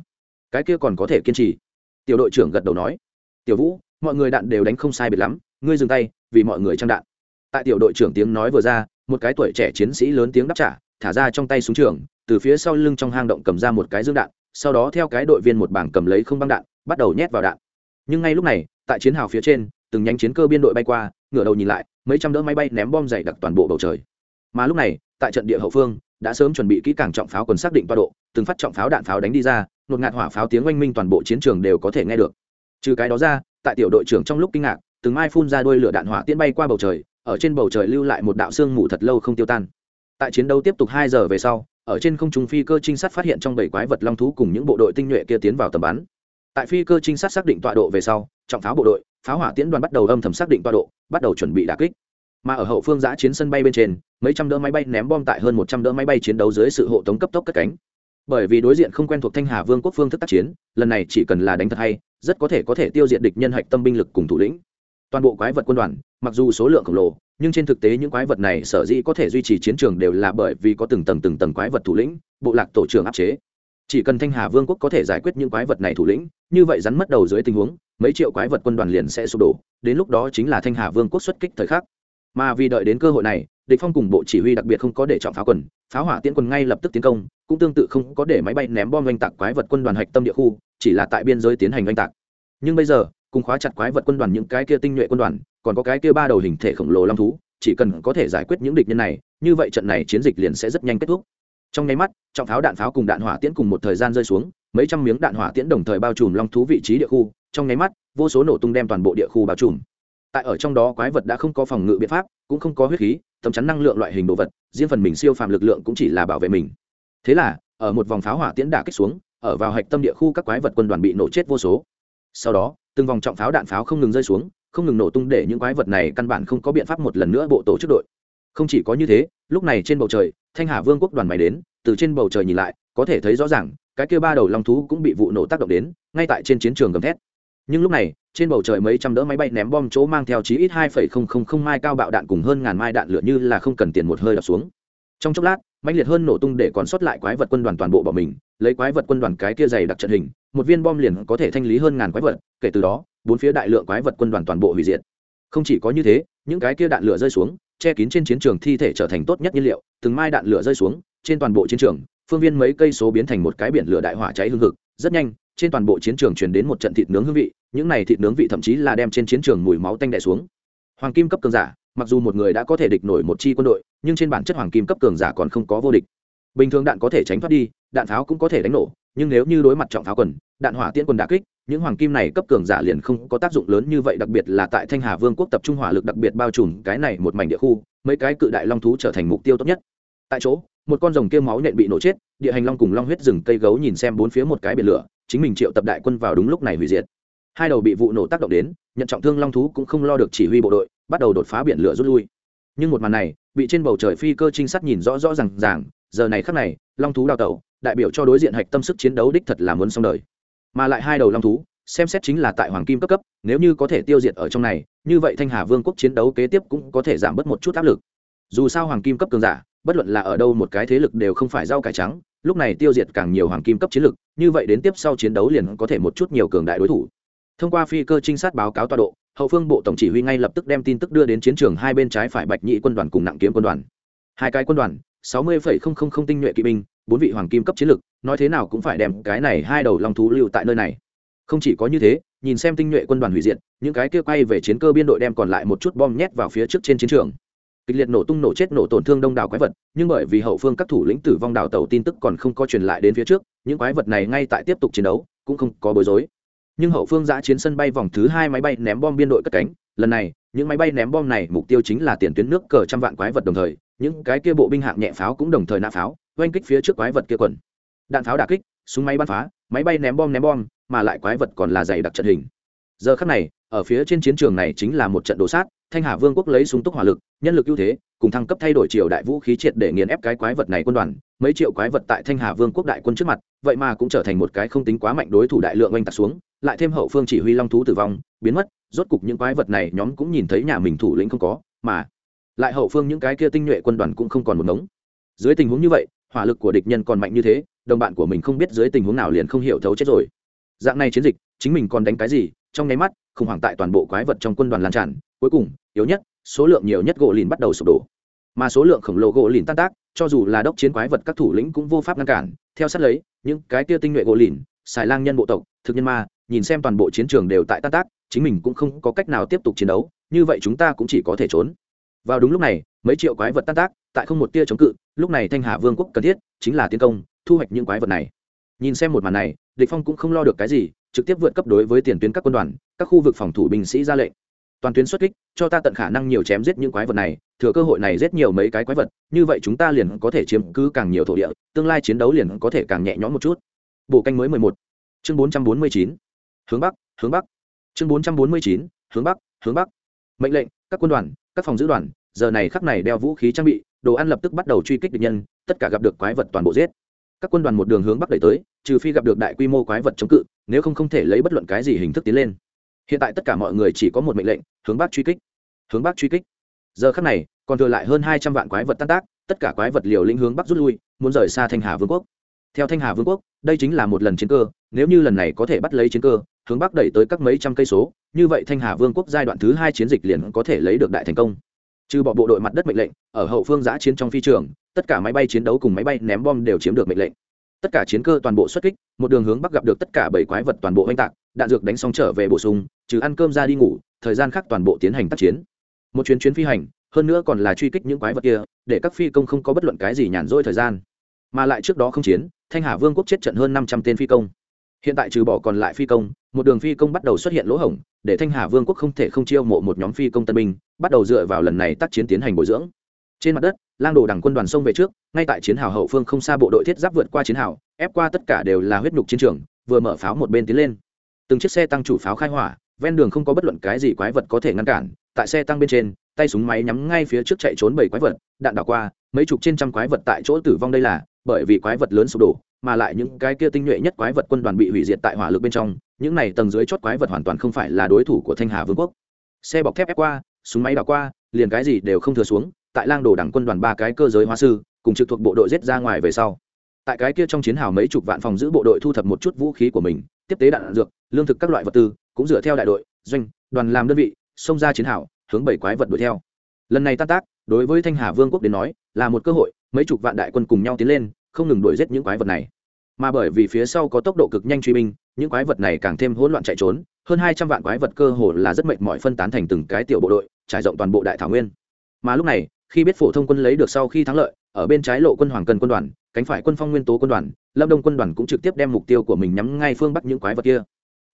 Cái kia còn có thể kiên trì. Tiểu đội trưởng gật đầu nói. Tiểu vũ, mọi người đạn đều đánh không sai biệt lắm, ngươi dừng tay, vì mọi người trang đạn. Tại tiểu đội trưởng tiếng nói vừa ra một cái tuổi trẻ chiến sĩ lớn tiếng đáp trả, thả ra trong tay súng trường, từ phía sau lưng trong hang động cầm ra một cái dương đạn, sau đó theo cái đội viên một bảng cầm lấy không băng đạn, bắt đầu nhét vào đạn. Nhưng ngay lúc này, tại chiến hào phía trên, từng nhánh chiến cơ biên đội bay qua, ngửa đầu nhìn lại, mấy trăm đỡ máy bay ném bom dày đặc toàn bộ bầu trời. Mà lúc này, tại trận địa hậu phương, đã sớm chuẩn bị kỹ càng trọng pháo quần xác định toa độ, từng phát trọng pháo đạn pháo đánh đi ra nột ngạt hỏa pháo tiếng oanh minh toàn bộ chiến trường đều có thể nghe được. Trừ cái đó ra, tại tiểu đội trưởng trong lúc kinh ngạc, từng mai phun ra đôi lửa đạn hỏa tiễn bay qua bầu trời ở trên bầu trời lưu lại một đạo sương mù thật lâu không tiêu tan. Tại chiến đấu tiếp tục hai giờ về sau, ở trên không trung phi cơ trinh sát phát hiện trong bảy quái vật long thú cùng những bộ đội tinh nhuệ kia tiến vào tầm bắn. Tại phi cơ trinh sát xác định tọa độ về sau, trọng pháo bộ đội, pháo hỏa tiễn đoàn bắt đầu âm thầm xác định tọa độ, bắt đầu chuẩn bị đà kích. Mà ở hậu phương giã chiến sân bay bên trên, mấy trăm đỡ máy bay ném bom tại hơn một trăm đỡ máy bay chiến đấu dưới sự hộ tống cấp tốc cất cánh. Bởi vì đối diện không quen thuộc thanh hà vương quốc phương thức tác chiến, lần này chỉ cần là đánh thật hay, rất có thể có thể tiêu diệt địch nhân hạch tâm binh lực cùng thủ lĩnh toàn bộ quái vật quân đoàn, mặc dù số lượng khổng lồ, nhưng trên thực tế những quái vật này sở dĩ có thể duy trì chiến trường đều là bởi vì có từng tầng từng tầng quái vật thủ lĩnh, bộ lạc tổ trưởng áp chế. Chỉ cần thanh hà vương quốc có thể giải quyết những quái vật này thủ lĩnh, như vậy rắn mất đầu dưới tình huống, mấy triệu quái vật quân đoàn liền sẽ sụp đổ, đến lúc đó chính là thanh hà vương quốc xuất kích thời khắc. Mà vì đợi đến cơ hội này, địch phong cùng bộ chỉ huy đặc biệt không có để chọn pháo quần pháo hỏa tiễn quân ngay lập tức tiến công, cũng tương tự không có để máy bay ném bom oanh tạc quái vật quân đoàn hạch tâm địa khu, chỉ là tại biên giới tiến hành oanh tạc. Nhưng bây giờ cùng khóa chặt quái vật quân đoàn những cái kia tinh nhuệ quân đoàn, còn có cái kia ba đầu hình thể khổng lồ long thú, chỉ cần có thể giải quyết những địch nhân này, như vậy trận này chiến dịch liền sẽ rất nhanh kết thúc. Trong nháy mắt, trọng pháo đạn pháo cùng đạn hỏa tiễn cùng một thời gian rơi xuống, mấy trăm miếng đạn hỏa tiễn đồng thời bao trùm long thú vị trí địa khu, trong nháy mắt, vô số nổ tung đem toàn bộ địa khu bao trùm. Tại ở trong đó quái vật đã không có phòng ngự biện pháp, cũng không có huyết khí, tầm chắn năng lượng loại hình đồ vật, riêng phần mình siêu phàm lực lượng cũng chỉ là bảo vệ mình. Thế là, ở một vòng pháo hỏa tiễn đả kích xuống, ở vào hạch tâm địa khu các quái vật quân đoàn bị nổ chết vô số. Sau đó từng vòng trọng pháo đạn pháo không ngừng rơi xuống, không ngừng nổ tung để những quái vật này căn bản không có biện pháp một lần nữa bộ tổ chức đội. Không chỉ có như thế, lúc này trên bầu trời, thanh hà vương quốc đoàn máy đến, từ trên bầu trời nhìn lại, có thể thấy rõ ràng, cái kia ba đầu long thú cũng bị vụ nổ tác động đến, ngay tại trên chiến trường gầm thét. Nhưng lúc này, trên bầu trời mấy trăm đỡ máy bay ném bom chỗ mang theo chí ít hai phẩy không không không mai cao bạo đạn cùng hơn ngàn mai đạn lửa như là không cần tiền một hơi đập xuống. Trong chốc lát mạnh liệt hơn nổ tung để còn sót lại quái vật quân đoàn toàn bộ bỏ mình, lấy quái vật quân đoàn cái kia dày đặc trận hình một viên bom liền có thể thanh lý hơn ngàn quái vật, kể từ đó, bốn phía đại lượng quái vật quân đoàn toàn bộ hủy diệt. Không chỉ có như thế, những cái kia đạn lửa rơi xuống, che kín trên chiến trường thi thể trở thành tốt nhất nhiên liệu, từng mai đạn lửa rơi xuống, trên toàn bộ chiến trường, phương viên mấy cây số biến thành một cái biển lửa đại hỏa cháy hương thực rất nhanh, trên toàn bộ chiến trường truyền đến một trận thịt nướng hương vị, những này thịt nướng vị thậm chí là đem trên chiến trường mùi máu tanh đại xuống. Hoàng kim cấp cường giả, mặc dù một người đã có thể địch nổi một chi quân đội, nhưng trên bản chất hoàng kim cấp cường giả còn không có vô địch. Bình thường đạn có thể tránh thoát đi, đạn pháo cũng có thể đánh nổ nhưng nếu như đối mặt trọng pháo quần, đạn hỏa tiễn quân đà kích, những hoàng kim này cấp cường giả liền không có tác dụng lớn như vậy, đặc biệt là tại thanh hà vương quốc tập trung hỏa lực đặc biệt bao trùm cái này một mảnh địa khu, mấy cái cự đại long thú trở thành mục tiêu tốt nhất. Tại chỗ, một con rồng kia máu nhện bị nổ chết, địa hành long cùng long huyết rừng cây gấu nhìn xem bốn phía một cái biển lửa, chính mình triệu tập đại quân vào đúng lúc này hủy diệt. Hai đầu bị vụ nổ tác động đến, nhận trọng thương long thú cũng không lo được chỉ huy bộ đội, bắt đầu đột phá biển lửa rút lui. Nhưng một màn này, bị trên bầu trời phi cơ trinh sát nhìn rõ rõ rằng ràng, giờ này khắc này, long thú đào tẩu đại biểu cho đối diện hạch tâm sức chiến đấu đích thật là muốn xong đời. Mà lại hai đầu long thú, xem xét chính là tại hoàng kim cấp cấp, nếu như có thể tiêu diệt ở trong này, như vậy thanh hà vương quốc chiến đấu kế tiếp cũng có thể giảm bớt một chút áp lực. Dù sao hoàng kim cấp cường giả, bất luận là ở đâu một cái thế lực đều không phải rau cải trắng, lúc này tiêu diệt càng nhiều hoàng kim cấp chiến lực, như vậy đến tiếp sau chiến đấu liền có thể một chút nhiều cường đại đối thủ. Thông qua phi cơ trinh sát báo cáo tọa độ, hậu phương bộ tổng chỉ huy ngay lập tức đem tin tức đưa đến chiến trường hai bên trái phải bạch nhị quân đoàn cùng nặng kiếm quân đoàn. Hai cái quân đoàn, sáu mươi phẩy không không không tinh nhuệ kỵ binh bốn vị hoàng kim cấp chiến lực, nói thế nào cũng phải đem cái này hai đầu long thú lưu tại nơi này. Không chỉ có như thế, nhìn xem tinh nhuệ quân đoàn hủy diệt, những cái kia quay về chiến cơ biên đội đem còn lại một chút bom nhét vào phía trước trên chiến trường. Kịch liệt nổ tung nổ chết nổ tổn thương đông đảo quái vật, nhưng bởi vì hậu phương các thủ lĩnh tử vong đảo tàu tin tức còn không có truyền lại đến phía trước, những quái vật này ngay tại tiếp tục chiến đấu, cũng không có bối rối. Nhưng hậu phương giã chiến sân bay vòng thứ hai máy bay ném bom biên đội cất cánh, lần này, những máy bay ném bom này mục tiêu chính là tiền tuyến nước cờ trăm vạn quái vật đồng thời, những cái kia bộ binh hạng nhẹ pháo cũng đồng thời nã pháo oanh kích phía trước quái vật kia quần. Đạn pháo đà kích, súng máy bắn phá, máy bay ném bom ném bom, mà lại quái vật còn là dày đặc trận hình. Giờ khắc này, ở phía trên chiến trường này chính là một trận đồ sát, thanh hà vương quốc lấy súng túc hỏa lực, nhân lực ưu thế, cùng thăng cấp thay đổi triều đại vũ khí triệt để nghiền ép cái quái vật này quân đoàn, mấy triệu quái vật tại thanh hà vương quốc đại quân trước mặt, vậy mà cũng trở thành một cái không tính quá mạnh đối thủ đại lượng oanh tạc xuống, lại thêm hậu phương chỉ huy long thú tử vong, biến mất, rốt cục những quái vật này nhóm cũng nhìn thấy nhà mình thủ lĩnh không có, mà lại hậu phương những cái kia tinh nhuệ quân đoàn cũng không còn một ngống. Dưới tình huống như vậy hỏa lực của địch nhân còn mạnh như thế, đồng bạn của mình không biết dưới tình huống nào liền không hiểu thấu chết rồi. Dạng này chiến dịch, chính mình còn đánh cái gì? Trong nháy mắt, khủng hoảng tại toàn bộ quái vật trong quân đoàn lan tràn. Cuối cùng, yếu nhất, số lượng nhiều nhất gỗ lìn bắt đầu sụp đổ. Mà số lượng khổng lồ gỗ lìn tan tác, cho dù là đốc chiến quái vật các thủ lĩnh cũng vô pháp ngăn cản. Theo sát lấy, những cái tia tinh nhuệ gỗ lìn, xài lang nhân bộ tộc, thực nhân ma, nhìn xem toàn bộ chiến trường đều tại tan tác, chính mình cũng không có cách nào tiếp tục chiến đấu, như vậy chúng ta cũng chỉ có thể trốn. Vào đúng lúc này, mấy triệu quái vật tan tác tại không một tia chống cự, lúc này thanh hà vương quốc cần thiết chính là tiến công, thu hoạch những quái vật này. Nhìn xem một màn này, địch phong cũng không lo được cái gì, trực tiếp vượt cấp đối với tiền tuyến các quân đoàn, các khu vực phòng thủ binh sĩ ra lệnh. Toàn tuyến xuất kích, cho ta tận khả năng nhiều chém giết những quái vật này, thừa cơ hội này giết nhiều mấy cái quái vật, như vậy chúng ta liền có thể chiếm cứ càng nhiều thổ địa, tương lai chiến đấu liền có thể càng nhẹ nhõm một chút. Bộ canh mới mười một. Chương bốn trăm bốn mươi chín. Hướng bắc hướng bắc. Chương bốn trăm bốn mươi chín. Hướng bắc hướng bắc. Mệnh lệnh, các quân đoàn, các phòng giữ đoàn, giờ này khắc này đeo vũ khí trang bị đồ ăn lập tức bắt đầu truy kích địch nhân, tất cả gặp được quái vật toàn bộ giết. Các quân đoàn một đường hướng bắc đẩy tới, trừ phi gặp được đại quy mô quái vật chống cự, nếu không không thể lấy bất luận cái gì hình thức tiến lên. Hiện tại tất cả mọi người chỉ có một mệnh lệnh, hướng bắc truy kích. Hướng bắc truy kích. Giờ khắc này, còn thừa lại hơn hai trăm vạn quái vật tan tác, tất cả quái vật liều lĩnh hướng bắc rút lui, muốn rời xa thanh hà vương quốc. Theo thanh hà vương quốc, đây chính là một lần chiến cơ, nếu như lần này có thể bắt lấy chiến cơ, hướng bắc đẩy tới các mấy trăm cây số, như vậy thanh hà vương quốc giai đoạn thứ hai chiến dịch liền có thể lấy được đại thành công trừ bỏ bộ đội mặt đất mệnh lệnh, ở hậu phương giã chiến trong phi trường, tất cả máy bay chiến đấu cùng máy bay ném bom đều chiếm được mệnh lệnh. Tất cả chiến cơ toàn bộ xuất kích, một đường hướng bắc gặp được tất cả bảy quái vật toàn bộ oanh tạc, đạn dược đánh xong trở về bổ sung, trừ ăn cơm ra đi ngủ, thời gian khác toàn bộ tiến hành tác chiến. Một chuyến chuyến phi hành, hơn nữa còn là truy kích những quái vật kia, để các phi công không có bất luận cái gì nhàn rỗi thời gian. Mà lại trước đó không chiến, thanh hà vương quốc chết trận hơn năm trăm tên phi công hiện tại trừ bỏ còn lại phi công, một đường phi công bắt đầu xuất hiện lỗ hổng, để thanh hà vương quốc không thể không chiêu mộ một nhóm phi công tân binh, bắt đầu dựa vào lần này tác chiến tiến hành bồi dưỡng. Trên mặt đất, lang đồ đảng quân đoàn sông về trước, ngay tại chiến hào hậu phương không xa bộ đội thiết giáp vượt qua chiến hào, ép qua tất cả đều là huyết nhục chiến trường, vừa mở pháo một bên tiến lên. Từng chiếc xe tăng chủ pháo khai hỏa, ven đường không có bất luận cái gì quái vật có thể ngăn cản, tại xe tăng bên trên, tay súng máy nhắm ngay phía trước chạy trốn bảy quái vật, đạn đảo qua, mấy chục trên trăm quái vật tại chỗ tử vong đây là bởi vì quái vật lớn sụp đổ, mà lại những cái kia tinh nhuệ nhất quái vật quân đoàn bị hủy diệt tại hỏa lực bên trong, những này tầng dưới chót quái vật hoàn toàn không phải là đối thủ của thanh hà vương quốc. Xe bọc thép ép qua, súng máy đảo qua, liền cái gì đều không thừa xuống, tại lang đồ đảng quân đoàn ba cái cơ giới hóa sư, cùng trực thuộc bộ đội giết ra ngoài về sau. Tại cái kia trong chiến hào mấy chục vạn phòng giữ bộ đội thu thập một chút vũ khí của mình, tiếp tế đạn dược, lương thực các loại vật tư, cũng dựa theo đại đội, doanh, đoàn làm đơn vị, xông ra chiến hào, hướng bảy quái vật đuổi theo. Lần này tan tác, đối với thanh hà vương quốc đến nói, là một cơ hội mấy chục vạn đại quân cùng nhau tiến lên, không ngừng đuổi giết những quái vật này. Mà bởi vì phía sau có tốc độ cực nhanh truy binh, những quái vật này càng thêm hỗn loạn chạy trốn, hơn hai trăm vạn quái vật cơ hồ là rất mệt mỏi phân tán thành từng cái tiểu bộ đội, trải rộng toàn bộ đại thảo nguyên. Mà lúc này, khi biết phổ thông quân lấy được sau khi thắng lợi, ở bên trái lộ quân hoàng cần quân đoàn, cánh phải quân phong nguyên tố quân đoàn, lâm đông quân đoàn cũng trực tiếp đem mục tiêu của mình nhắm ngay phương bắc những quái vật kia.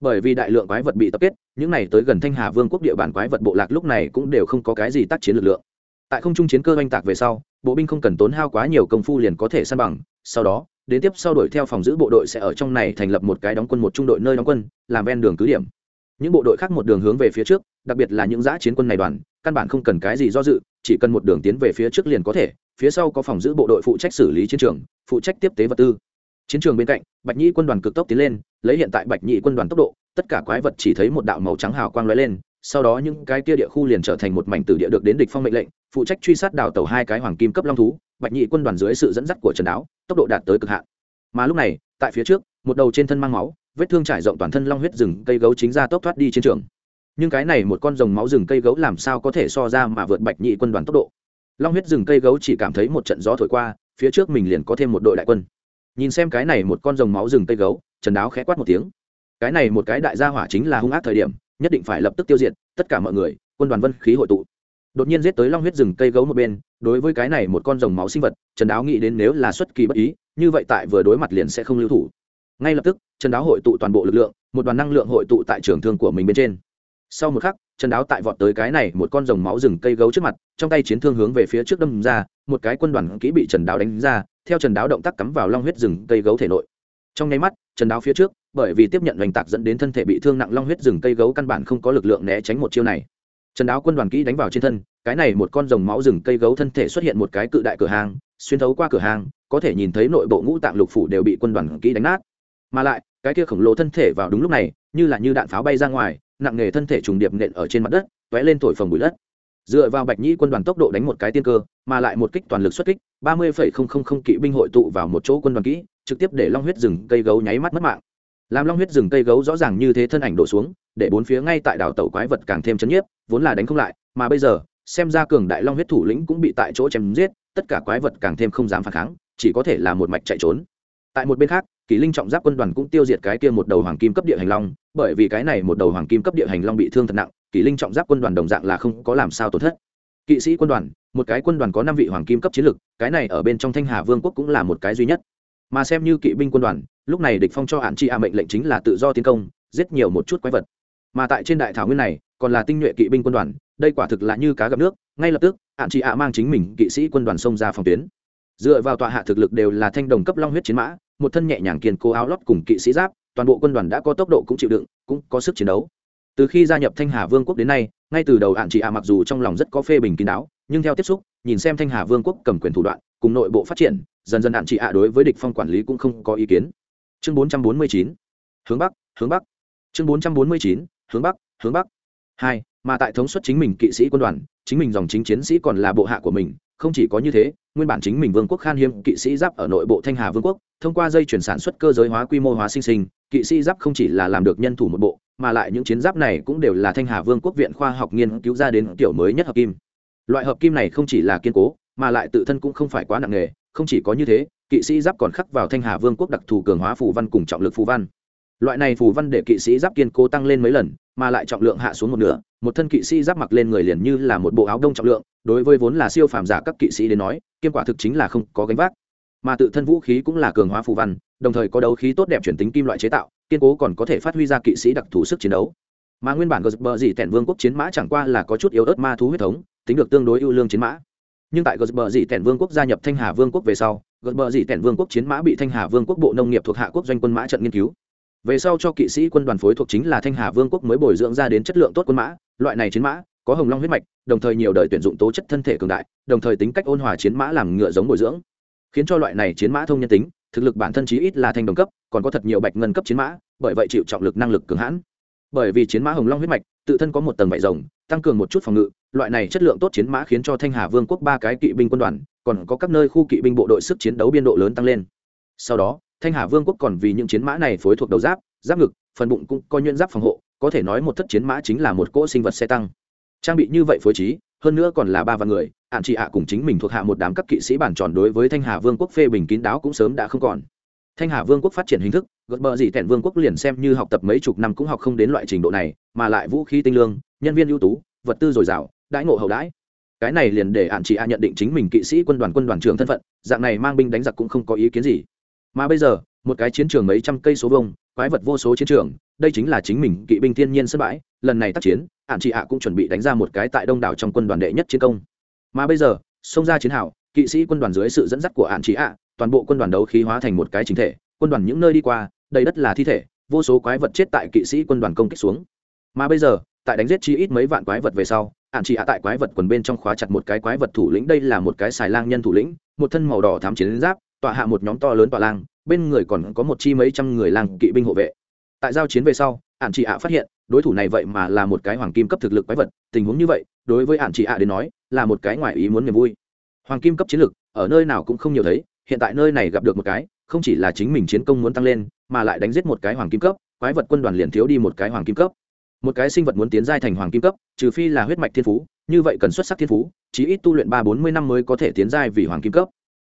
Bởi vì đại lượng quái vật bị tập kết, những này tới gần thanh hà vương quốc địa bàn quái vật bộ lạc lúc này cũng đều không có cái gì tác chiến lực lượng. Tại không trung chiến cơ oanh tạc về sau bộ binh không cần tốn hao quá nhiều công phu liền có thể săn bằng, sau đó, đến tiếp sau đuổi theo phòng giữ bộ đội sẽ ở trong này thành lập một cái đóng quân một trung đội nơi đóng quân, làm ven đường cứ điểm. Những bộ đội khác một đường hướng về phía trước, đặc biệt là những giã chiến quân này đoàn, căn bản không cần cái gì do dự, chỉ cần một đường tiến về phía trước liền có thể, phía sau có phòng giữ bộ đội phụ trách xử lý chiến trường, phụ trách tiếp tế vật tư. Chiến trường bên cạnh, bạch nhĩ quân đoàn cực tốc tiến lên, lấy hiện tại bạch nhĩ quân đoàn tốc độ, tất cả quái vật chỉ thấy một đạo màu trắng hào quang lóe lên sau đó những cái kia địa khu liền trở thành một mảnh tử địa được đến địch phong mệnh lệnh, phụ trách truy sát đào tàu hai cái hoàng kim cấp long thú, bạch nhị quân đoàn dưới sự dẫn dắt của trần đáo, tốc độ đạt tới cực hạn. Mà lúc này, tại phía trước, một đầu trên thân mang máu, vết thương trải rộng toàn thân long huyết rừng cây gấu chính ra tốc thoát đi chiến trường. Nhưng cái này một con rồng máu rừng cây gấu làm sao có thể so ra mà vượt bạch nhị quân đoàn tốc độ? Long huyết rừng cây gấu chỉ cảm thấy một trận gió thổi qua, phía trước mình liền có thêm một đội đại quân. Nhìn xem cái này một con rồng máu rừng cây gấu, trần đáo khẽ quát một tiếng. Cái này một cái đại gia hỏa chính là hung ác thời điểm nhất định phải lập tức tiêu diệt, tất cả mọi người, quân đoàn vân khí hội tụ. Đột nhiên giết tới long huyết rừng cây gấu một bên, đối với cái này một con rồng máu sinh vật, trần đáo nghĩ đến nếu là xuất kỳ bất ý, như vậy tại vừa đối mặt liền sẽ không lưu thủ. Ngay lập tức, trần đáo hội tụ toàn bộ lực lượng, một đoàn năng lượng hội tụ tại trường thương của mình bên trên. Sau một khắc, trần đáo tại vọt tới cái này một con rồng máu rừng cây gấu trước mặt, trong tay chiến thương hướng về phía trước đâm ra, một cái quân đoàn kỹ bị trần đáo đánh ra, theo trần đáo động tác cắm vào long huyết rừng cây gấu thể nội trong nháy mắt, trần đáo phía trước, bởi vì tiếp nhận hoành tạc dẫn đến thân thể bị thương nặng long huyết rừng cây gấu căn bản không có lực lượng né tránh một chiêu này. Trần đáo quân đoàn kỹ đánh vào trên thân, cái này một con rồng máu rừng cây gấu thân thể xuất hiện một cái cự đại cửa hàng, xuyên thấu qua cửa hàng, có thể nhìn thấy nội bộ ngũ tạng lục phủ đều bị quân đoàn kỹ đánh nát. Mà lại, cái kia khổng lồ thân thể vào đúng lúc này, như là như đạn pháo bay ra ngoài, nặng nghề thân thể trùng điệp nện ở trên mặt đất t lên thổi phồng bụi đất. Dựa vào bạch nhĩ quân đoàn tốc độ đánh một cái tiên cơ, mà lại một kích toàn lực xuất kích, ba mươi phẩy không không không kỵ binh hội tụ vào một chỗ quân đoàn kỹ trực tiếp để long huyết rừng cây gấu nháy mắt mất mạng. Làm long huyết rừng cây gấu rõ ràng như thế thân ảnh đổ xuống, để bốn phía ngay tại đảo tàu quái vật càng thêm chấn nhiếp, vốn là đánh không lại, mà bây giờ, xem ra cường đại long huyết thủ lĩnh cũng bị tại chỗ chém giết, tất cả quái vật càng thêm không dám phản kháng, chỉ có thể là một mạch chạy trốn. Tại một bên khác kỷ linh trọng giáp quân đoàn cũng tiêu diệt cái kia một đầu hoàng kim cấp địa hành long, bởi vì cái này một đầu hoàng kim cấp địa hành long bị thương thật nặng kỷ linh trọng giáp quân đoàn đồng dạng là không có làm sao tổn thất. Kỵ sĩ quân đoàn, một cái quân đoàn có năm vị hoàng kim cấp chiến lực, cái này ở bên trong thanh hà vương quốc cũng là một cái duy nhất mà xem như kỵ binh quân đoàn, lúc này địch phong cho hạn chi a mệnh lệnh chính là tự do tiến công, giết nhiều một chút quái vật. Mà tại trên đại thảo nguyên này, còn là tinh nhuệ kỵ binh quân đoàn, đây quả thực là như cá gặp nước, ngay lập tức, hạn chi a mang chính mình kỵ sĩ quân đoàn xông ra phòng tuyến. Dựa vào tọa hạ thực lực đều là thanh đồng cấp long huyết chiến mã, một thân nhẹ nhàng kiên cố áo lót cùng kỵ sĩ giáp, toàn bộ quân đoàn đã có tốc độ cũng chịu đựng, cũng có sức chiến đấu. Từ khi gia nhập thanh hà vương quốc đến nay, ngay từ đầu hạn chị a mặc dù trong lòng rất có phê bình kín đáo, nhưng theo tiếp xúc, nhìn xem thanh hà vương quốc cầm quyền thủ đoạn cùng nội bộ phát triển, dần dần đạn chị ạ, đối với địch phong quản lý cũng không có ý kiến. Chương 449 hướng bắc hướng bắc. Chương 449 hướng bắc hướng bắc. Hai, mà tại thống suất chính mình kỵ sĩ quân đoàn, chính mình dòng chính chiến sĩ còn là bộ hạ của mình, không chỉ có như thế, nguyên bản chính mình vương quốc khan hiếm kỵ sĩ giáp ở nội bộ thanh hà vương quốc, thông qua dây chuyển sản xuất cơ giới hóa quy mô hóa sinh sinh, kỵ sĩ giáp không chỉ là làm được nhân thủ một bộ, mà lại những chiến giáp này cũng đều là thanh hà vương quốc viện khoa học nghiên cứu ra đến kiểu mới nhất hợp kim. Loại hợp kim này không chỉ là kiên cố mà lại tự thân cũng không phải quá nặng nề, không chỉ có như thế, kỵ sĩ giáp còn khắc vào thanh hà vương quốc đặc thù cường hóa phù văn cùng trọng lực phù văn. Loại này phù văn để kỵ sĩ giáp kiên cố tăng lên mấy lần, mà lại trọng lượng hạ xuống một nửa, một thân kỵ sĩ giáp mặc lên người liền như là một bộ áo đông trọng lượng, đối với vốn là siêu phàm giả các kỵ sĩ đến nói, kiêm quả thực chính là không có gánh vác. Mà tự thân vũ khí cũng là cường hóa phù văn, đồng thời có đấu khí tốt đẹp chuyển tính kim loại chế tạo, kiên cố còn có thể phát huy ra kỵ sĩ đặc thù sức chiến đấu. Mà nguyên bản gờ bờ dị tẻn vương quốc chiến mã chẳng qua là có chút yếu ớt ma thú huyết thống, tính được tương đối ưu lương chiến mã nhưng tại gợt bờ dị tẻn vương quốc gia nhập thanh hà vương quốc về sau gợt bờ dị tẻn vương quốc chiến mã bị thanh hà vương quốc bộ nông nghiệp thuộc hạ quốc doanh quân mã trận nghiên cứu. Về sau cho kỵ sĩ quân đoàn phối thuộc chính là thanh hà vương quốc mới bồi dưỡng ra đến chất lượng tốt quân mã, loại này chiến mã, có hồng long huyết mạch, đồng thời nhiều đời tuyển dụng tố chất thân thể cường đại, đồng thời tính cách ôn hòa chiến mã làm ngựa giống bồi dưỡng. Khiến cho loại này chiến mã thông nhân tính, thực lực bản thân chí ít là thanh đồng cấp, còn có thật nhiều bạch ngân cấp chiến mã, bởi vậy chịu trọng lực năng lực cường hãn. Bởi vì chiến mã hồng long huyết mạch, tự thân có một tầng vải rồng tăng cường một chút phòng ngự, loại này chất lượng tốt chiến mã khiến cho thanh hà vương quốc ba cái kỵ binh quân đoàn, còn có các nơi khu kỵ binh bộ đội sức chiến đấu biên độ lớn tăng lên. Sau đó, thanh hà vương quốc còn vì những chiến mã này phối thuộc đầu giáp giáp ngực, phần bụng cũng có nhuyễn giáp phòng hộ, có thể nói một thất chiến mã chính là một cỗ sinh vật xe tăng. Trang bị như vậy phối trí, hơn nữa còn là ba vạn người ạn chị ạ cùng chính mình thuộc hạ một đám các kỵ sĩ bản tròn đối với thanh hà vương quốc phê bình kín đáo cũng sớm đã không còn. Thanh hà vương quốc phát triển hình thức, gợt bờ dị tẻn vương quốc liền xem như học tập mấy chục năm cũng học không đến loại trình độ này, mà lại vũ khí tinh lương, nhân viên ưu tú vật tư dồi dào, đãi ngộ hậu đãi. Cái này liền để hạn chị a nhận định chính mình kỵ sĩ quân đoàn quân đoàn trưởng thân phận, dạng này mang binh đánh giặc cũng không có ý kiến gì. Mà bây giờ, một cái chiến trường mấy trăm cây số vông quái vật vô số chiến trường, đây chính là chính mình kỵ binh thiên nhiên sân bãi, lần này tác chiến hạn chị ạ cũng chuẩn bị đánh ra một cái tại đông đảo trong quân đoàn đệ nhất chiến công. Mà bây giờ, xông ra chiến hào, kỵ sĩ quân đoàn dưới sự dẫn dắt của hạn chị ạ toàn bộ quân đoàn đấu khí hóa thành một cái chính thể, quân đoàn những nơi đi qua, đầy đất là thi thể, vô số quái vật chết tại kỵ sĩ quân đoàn công kích xuống. Mà bây giờ tại đánh giết chi ít mấy vạn quái vật về sau, ạn chị ạ tại quái vật quần bên trong khóa chặt một cái quái vật thủ lĩnh, đây là một cái xài lang nhân thủ lĩnh, một thân màu đỏ thám chiến giáp, tọa hạ một nhóm to lớn tọa lang, bên người còn có một chi mấy trăm người lang kỵ binh hộ vệ. Tại giao chiến về sau, ạn chị ạ phát hiện, đối thủ này vậy mà là một cái hoàng kim cấp thực lực quái vật, tình huống như vậy, đối với ạn chị ạ đến nói, là một cái ngoài ý muốn niềm vui. Hoàng kim cấp chiến lực, ở nơi nào cũng không nhiều thấy, hiện tại nơi này gặp được một cái, không chỉ là chính mình chiến công muốn tăng lên, mà lại đánh giết một cái hoàng kim cấp, quái vật quân đoàn liền thiếu đi một cái hoàng kim cấp một cái sinh vật muốn tiến giai thành hoàng kim cấp, trừ phi là huyết mạch thiên phú, như vậy cần xuất sắc thiên phú, chí ít tu luyện ba bốn mươi năm mới có thể tiến giai vì hoàng kim cấp.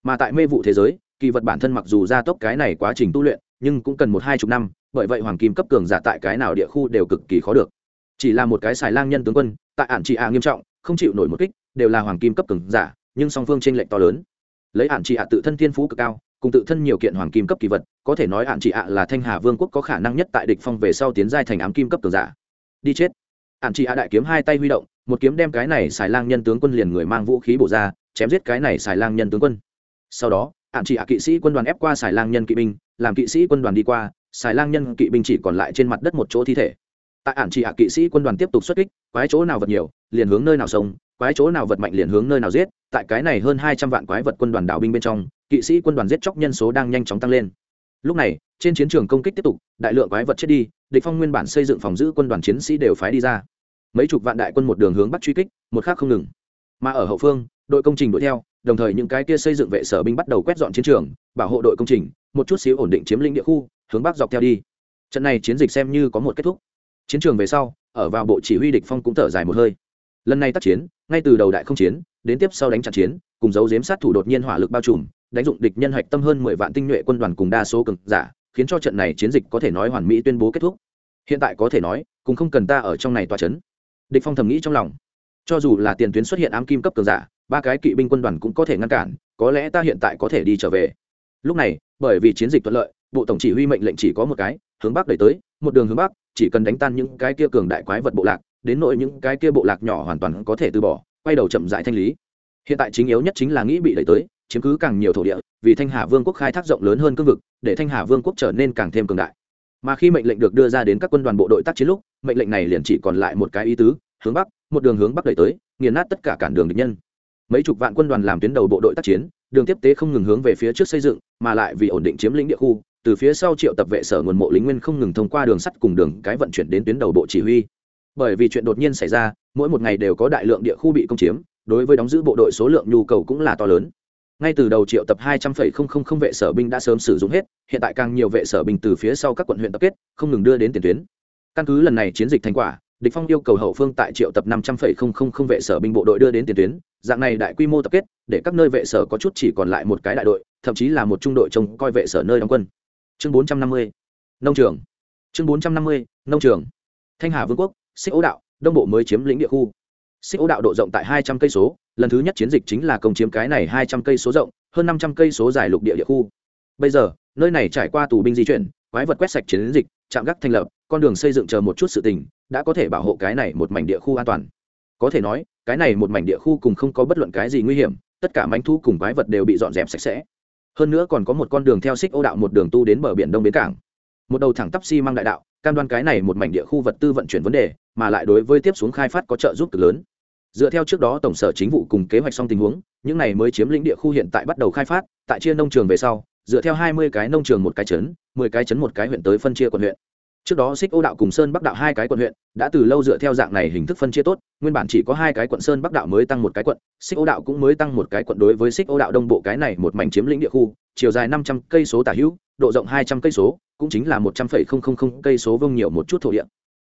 Mà tại mê vụ thế giới, kỳ vật bản thân mặc dù gia tốc cái này quá trình tu luyện, nhưng cũng cần một hai chục năm, bởi vậy hoàng kim cấp cường giả tại cái nào địa khu đều cực kỳ khó được. Chỉ là một cái xài lang nhân tướng quân, tại ản trị ạ nghiêm trọng, không chịu nổi một kích, đều là hoàng kim cấp cường giả, nhưng song phương tranh lệch to lớn. Lấy ản trị ạ tự thân thiên phú cực cao, cùng tự thân nhiều kiện hoàng kim cấp kỳ vật, có thể nói ản trị ạ là thanh hà vương quốc có khả năng nhất tại địch phong về sau tiến giai thành ám kim cấp cường giả đi chết. Ản chị hạ đại kiếm hai tay huy động, một kiếm đem cái này xài lang nhân tướng quân liền người mang vũ khí bổ ra, chém giết cái này xài lang nhân tướng quân. Sau đó ạn chỉ hạ kỵ sĩ quân đoàn ép qua xài lang nhân kỵ binh, làm kỵ sĩ quân đoàn đi qua, xài lang nhân kỵ binh chỉ còn lại trên mặt đất một chỗ thi thể. Tại ạn chỉ hạ kỵ sĩ quân đoàn tiếp tục xuất kích, quái chỗ nào vật nhiều, liền hướng nơi nào sông, quái chỗ nào vật mạnh liền hướng nơi nào giết, tại cái này hơn hai trăm vạn quái vật quân đoàn đảo binh bên trong, kỵ sĩ quân đoàn giết chóc nhân số đang nhanh chóng tăng lên lúc này, trên chiến trường công kích tiếp tục, đại lượng quái vật chết đi, địch phong nguyên bản xây dựng phòng giữ quân đoàn chiến sĩ đều phái đi ra. Mấy chục vạn đại quân một đường hướng bắc truy kích, một khác không ngừng. Mà ở hậu phương, đội công trình đuổi theo, đồng thời những cái kia xây dựng vệ sở binh bắt đầu quét dọn chiến trường, bảo hộ đội công trình, một chút xíu ổn định chiếm lĩnh địa khu, hướng bắc dọc theo đi. Trận này chiến dịch xem như có một kết thúc. Chiến trường về sau, ở vào bộ chỉ huy địch phong cũng thở dài một hơi lần này tác chiến, ngay từ đầu đại không chiến, đến tiếp sau đánh chặn chiến, cùng dấu giếm sát thủ đột nhiên hỏa lực bao trùm, đánh dụng địch nhân hạch tâm hơn mười vạn tinh nhuệ quân đoàn cùng đa số cường giả, khiến cho trận này chiến dịch có thể nói hoàn mỹ tuyên bố kết thúc. Hiện tại có thể nói, cũng không cần ta ở trong này tòa chấn. Địch phong thầm nghĩ trong lòng. Cho dù là tiền tuyến xuất hiện ám kim cấp cường giả, ba cái kỵ binh quân đoàn cũng có thể ngăn cản, có lẽ ta hiện tại có thể đi trở về. Lúc này, bởi vì chiến dịch thuận lợi, bộ tổng chỉ huy mệnh lệnh chỉ có một cái, hướng bắc đẩy tới, một đường hướng bắc, chỉ cần đánh tan những cái kia cường đại quái vật bộ lạc đến nội những cái kia bộ lạc nhỏ hoàn toàn có thể từ bỏ, quay đầu chậm rãi thanh lý. Hiện tại chính yếu nhất chính là nghĩ bị đẩy tới, chiếm cứ càng nhiều thổ địa, vì thanh hà vương quốc khai thác rộng lớn hơn cương vực, để thanh hà vương quốc trở nên càng thêm cường đại. Mà khi mệnh lệnh được đưa ra đến các quân đoàn bộ đội tác chiến lúc, mệnh lệnh này liền chỉ còn lại một cái ý tứ, hướng bắc, một đường hướng bắc đẩy tới, nghiền nát tất cả cản đường địch nhân. Mấy chục vạn quân đoàn làm tuyến đầu bộ đội tác chiến, đường tiếp tế không ngừng hướng về phía trước xây dựng, mà lại vì ổn định chiếm lĩnh địa khu, từ phía sau triệu tập vệ sở nguồn mộ lính nguyên không ngừng thông qua đường sắt cùng đường cái vận chuyển đến tuyến đầu bộ chỉ huy bởi vì chuyện đột nhiên xảy ra, mỗi một ngày đều có đại lượng địa khu bị công chiếm, đối với đóng giữ bộ đội số lượng nhu cầu cũng là to lớn. Ngay từ đầu triệu tập hai trăm linh vệ sở binh đã sớm sử dụng hết, hiện tại càng nhiều vệ sở binh từ phía sau các quận huyện tập kết, không ngừng đưa đến tiền tuyến. Căn cứ lần này chiến dịch thành quả, địch phong yêu cầu hậu phương tại triệu tập năm trăm linh vệ sở binh bộ đội đưa đến tiền tuyến, dạng này đại quy mô tập kết, để các nơi vệ sở có chút chỉ còn lại một cái đại đội, thậm chí là một trung đội trông coi vệ sở nơi đóng quân. Chương bốn trăm năm mươi, nông trường. Chương bốn trăm năm mươi, nông trường. Thanh hà vương quốc xích ấu đạo, đông bộ mới chiếm lĩnh địa khu. Xích ấu đạo độ rộng tại hai trăm cây số, lần thứ nhất chiến dịch chính là công chiếm cái này hai trăm cây số rộng, hơn năm trăm cây số dài lục địa địa khu. Bây giờ, nơi này trải qua tù binh di chuyển, quái vật quét sạch chiến dịch trạm gác thành lập, con đường xây dựng chờ một chút sự tình, đã có thể bảo hộ cái này một mảnh địa khu an toàn. Có thể nói, cái này một mảnh địa khu cùng không có bất luận cái gì nguy hiểm, tất cả mánh thu cùng quái vật đều bị dọn dẹp sạch sẽ. Hơn nữa còn có một con đường theo xích ô đạo một đường tu đến bờ biển đông bến cảng. Một đầu thẳng tắp xi、si、mang đại đạo cam đoan cái này một mảnh địa khu vật tư vận chuyển vấn đề mà lại đối với tiếp xuống khai phát có trợ giúp cực lớn. Dựa theo trước đó tổng sở chính vụ cùng kế hoạch xong tình huống những này mới chiếm lĩnh địa khu hiện tại bắt đầu khai phát tại chia nông trường về sau dựa theo hai mươi cái nông trường một cái chấn, mười cái chấn một cái huyện tới phân chia quận huyện. Trước đó xích ô đạo cùng sơn bắc đạo hai cái quận huyện đã từ lâu dựa theo dạng này hình thức phân chia tốt nguyên bản chỉ có hai cái quận sơn bắc đạo mới tăng một cái quận xích ô đạo cũng mới tăng một cái quận đối với xích ô đạo đông bộ cái này một mảnh chiếm lĩnh địa khu chiều dài năm trăm cây số tả hữu độ rộng hai trăm cây số cũng chính là một trăm phẩy không không không cây số vông nhiều một chút thổ địa.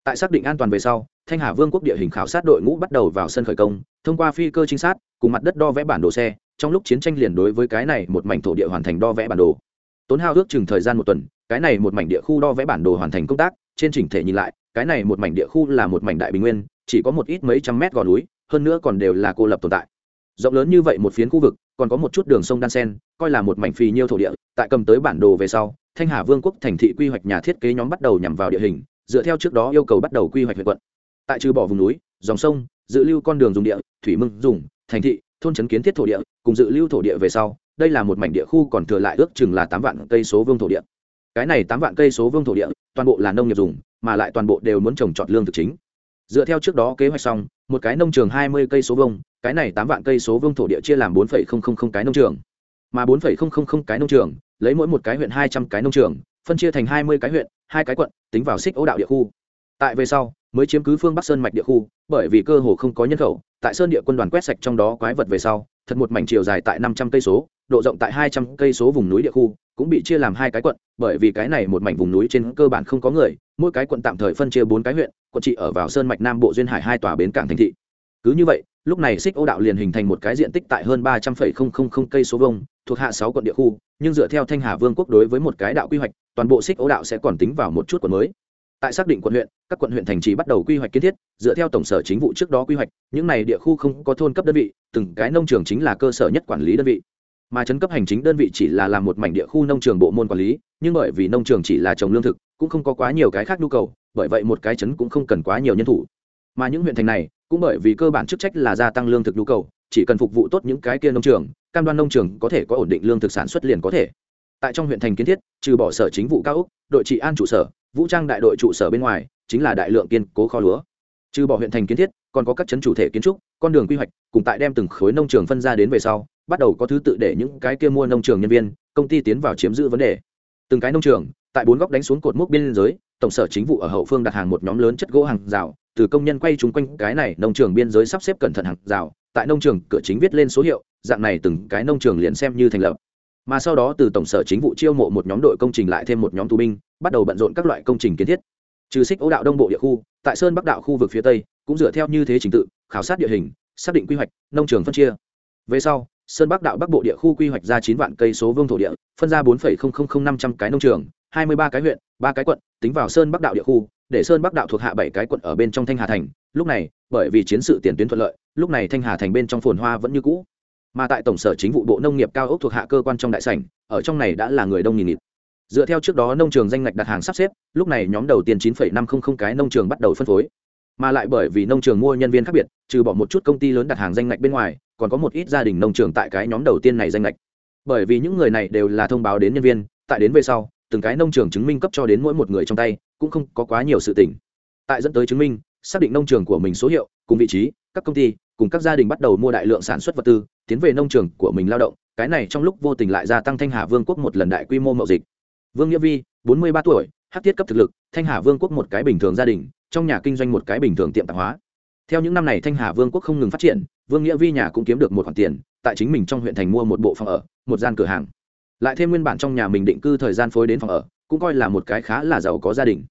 Tại xác định an toàn về sau, thanh hà vương quốc địa hình khảo sát đội ngũ bắt đầu vào sân khởi công, thông qua phi cơ trinh sát, cùng mặt đất đo vẽ bản đồ xe, trong lúc chiến tranh liền đối với cái này một mảnh thổ địa hoàn thành đo vẽ bản đồ. Tốn hao ước chừng thời gian một tuần, cái này một mảnh địa khu đo vẽ bản đồ hoàn thành công tác, trên chỉnh thể nhìn lại, cái này một mảnh địa khu là một mảnh đại bình nguyên, chỉ có một ít mấy trăm mét gò núi, hơn nữa còn đều là cô lập tồn tại. Rộng lớn như vậy một phiến khu vực, còn có một chút đường sông đan sen, coi là một mảnh phì nhiêu thổ địa, tại cầm tới bản đồ về sau thanh hà vương quốc thành thị quy hoạch nhà thiết kế nhóm bắt đầu nhằm vào địa hình, dựa theo trước đó yêu cầu bắt đầu quy hoạch huyện quận. Tại trừ bỏ vùng núi, dòng sông, dự lưu con đường dùng địa, thủy mưng dùng, thành thị, thôn trấn kiến thiết thổ địa, cùng dự lưu thổ địa về sau, đây là một mảnh địa khu còn thừa lại ước chừng là tám vạn cây số vương thổ địa. Cái này tám vạn cây số vương thổ địa, toàn bộ là nông nghiệp dùng, mà lại toàn bộ đều muốn trồng trọt lương thực chính. Dựa theo trước đó kế hoạch xong, một cái nông trường hai mươi cây số vông cái này tám vạn cây số vương thổ địa chia làm bốn phẩy không không không cái nông trường. Mà bốn phẩy không không không cái nông trường lấy mỗi một cái huyện hai trăm cái nông trường, phân chia thành hai mươi cái huyện, hai cái quận, tính vào xích ấu đạo địa khu. Tại về sau, mới chiếm cứ phương bắc sơn mạch địa khu, bởi vì cơ hồ không có nhân khẩu, tại sơn địa quân đoàn quét sạch trong đó quái vật về sau, thật một mảnh chiều dài tại năm trăm cây số, độ rộng tại hai trăm cây số vùng núi địa khu, cũng bị chia làm hai cái quận, bởi vì cái này một mảnh vùng núi trên cơ bản không có người, mỗi cái quận tạm thời phân chia bốn cái huyện, quận trị ở vào sơn mạch nam bộ duyên hải hai tòa bến cảng thành thị. Cứ như vậy lúc này xích ô đạo liền hình thành một cái diện tích tại hơn ba trăm linh cây số vông thuộc hạ sáu quận địa khu, nhưng dựa theo thanh hà vương quốc đối với một cái đạo quy hoạch, toàn bộ xích ô đạo sẽ còn tính vào một chút quận mới. Tại xác định quận huyện, các quận huyện thành trì bắt đầu quy hoạch kiến thiết, dựa theo tổng sở chính vụ trước đó quy hoạch, những này địa khu không có thôn cấp đơn vị, từng cái nông trường chính là cơ sở nhất quản lý đơn vị. Mà chấn cấp hành chính đơn vị chỉ là làm một mảnh địa khu nông trường bộ môn quản lý, nhưng bởi vì nông trường chỉ là trồng lương thực, cũng không có quá nhiều cái khác nhu cầu, bởi vậy một cái chấn cũng không cần quá nhiều nhân thủ. Mà những huyện thành này cũng bởi vì cơ bản chức trách là gia tăng lương thực nhu cầu, chỉ cần phục vụ tốt những cái kia nông trường, cam đoan nông trường có thể có ổn định lương thực sản xuất liền có thể. Tại trong huyện thành kiến thiết, trừ bỏ sở chính vụ cao úc đội trị an trụ sở, vũ trang đại đội trụ sở bên ngoài, chính là đại lượng kiên cố kho lúa. Trừ bỏ huyện thành kiến thiết, còn có các chấn chủ thể kiến trúc, con đường quy hoạch, cùng tại đem từng khối nông trường phân ra đến về sau, bắt đầu có thứ tự để những cái kia mua nông trường nhân viên, công ty tiến vào chiếm giữ vấn đề. Từng cái nông trường, tại bốn góc đánh xuống cột mốc biên giới tổng sở chính vụ ở hậu phương đặt hàng một nhóm lớn chất gỗ hàng rào, từ công nhân quay chung quanh cái này nông trường biên giới sắp xếp cẩn thận hàng rào, tại nông trường cửa chính viết lên số hiệu, dạng này từng cái nông trường liền xem như thành lập. Mà sau đó từ tổng sở chính vụ chiêu mộ một nhóm đội công trình lại thêm một nhóm tù binh, bắt đầu bận rộn các loại công trình kiến thiết. Trừ xích ấu đạo đông bộ địa khu, tại sơn bắc đạo khu vực phía tây, cũng dựa theo như thế trình tự, khảo sát địa hình, xác định quy hoạch, nông trường phân chia. Về sau, sơn bắc đạo bắc bộ địa khu quy hoạch ra chín vạn cây số vương thổ địa, phân ra bốn năm trăm cái nông trường hai mươi ba cái huyện, ba cái quận, tính vào sơn bắc đạo địa khu, để sơn bắc đạo thuộc hạ bảy cái quận ở bên trong thanh hà thành. Lúc này, bởi vì chiến sự tiền tuyến thuận lợi, lúc này thanh hà thành bên trong phồn hoa vẫn như cũ. Mà tại tổng sở chính vụ bộ nông nghiệp cao ốc thuộc hạ cơ quan trong đại sảnh, ở trong này đã là người đông nghìn nghịt. Dựa theo trước đó nông trường danh ngạch đặt hàng sắp xếp, lúc này nhóm đầu tiên chín năm trăm linh cái nông trường bắt đầu phân phối. Mà lại bởi vì nông trường mua nhân viên khác biệt, trừ bỏ một chút công ty lớn đặt hàng danh ngạch bên ngoài, còn có một ít gia đình nông trường tại cái nhóm đầu tiên này danh ngạch. Bởi vì những người này đều là thông báo đến nhân viên, tại đến về sau từng cái nông trường chứng minh cấp cho đến mỗi một người trong tay, cũng không có quá nhiều sự tỉnh tại dẫn tới chứng minh, xác định nông trường của mình số hiệu, cùng vị trí, các công ty, cùng các gia đình bắt đầu mua đại lượng sản xuất vật tư, tiến về nông trường của mình lao động, cái này trong lúc vô tình lại gia tăng thanh hà vương quốc một lần đại quy mô mậu dịch. Vương nghĩa vi, bốn mươi ba tuổi hát tiết cấp thực lực, thanh hà vương quốc một cái bình thường gia đình, trong nhà kinh doanh một cái bình thường tiệm tạp hóa. Theo những năm này thanh hà vương quốc không ngừng phát triển, vương nghĩa vi nhà cũng kiếm được một khoản tiền, tại chính mình trong huyện thành mua một bộ phòng ở, một gian cửa hàng lại thêm nguyên bản trong nhà mình định cư thời gian phối đến phòng ở, cũng coi là một cái khá là giàu có gia đình.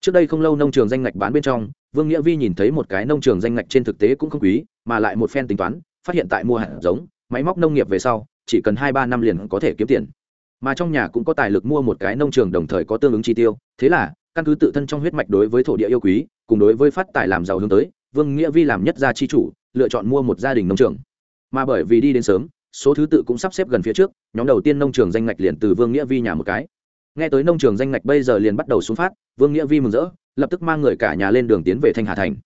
Trước đây không lâu nông trường danh ngạch bán bên trong, vương nghĩa vi nhìn thấy một cái nông trường danh ngạch trên thực tế cũng không quý, mà lại một phen tính toán, phát hiện tại mua hạt giống, máy móc nông nghiệp về sau, chỉ cần hai ba năm liền có thể kiếm tiền. Mà trong nhà cũng có tài lực mua một cái nông trường đồng thời có tương ứng chi tiêu, thế là, căn cứ tự thân trong huyết mạch đối với thổ địa yêu quý, cùng đối với phát tài làm giàu hướng tới, vương nghĩa vi làm nhất gia chi chủ, lựa chọn mua một gia đình nông trường. Mà bởi vì đi đến sớm số thứ tự cũng sắp xếp gần phía trước, nhóm đầu tiên nông trường danh ngạch liền từ vương nghĩa vi nhà một cái. Nghe tới nông trường danh ngạch bây giờ liền bắt đầu xuống phát, vương nghĩa vi mừng rỡ, lập tức mang người cả nhà lên đường tiến về thanh hà thành.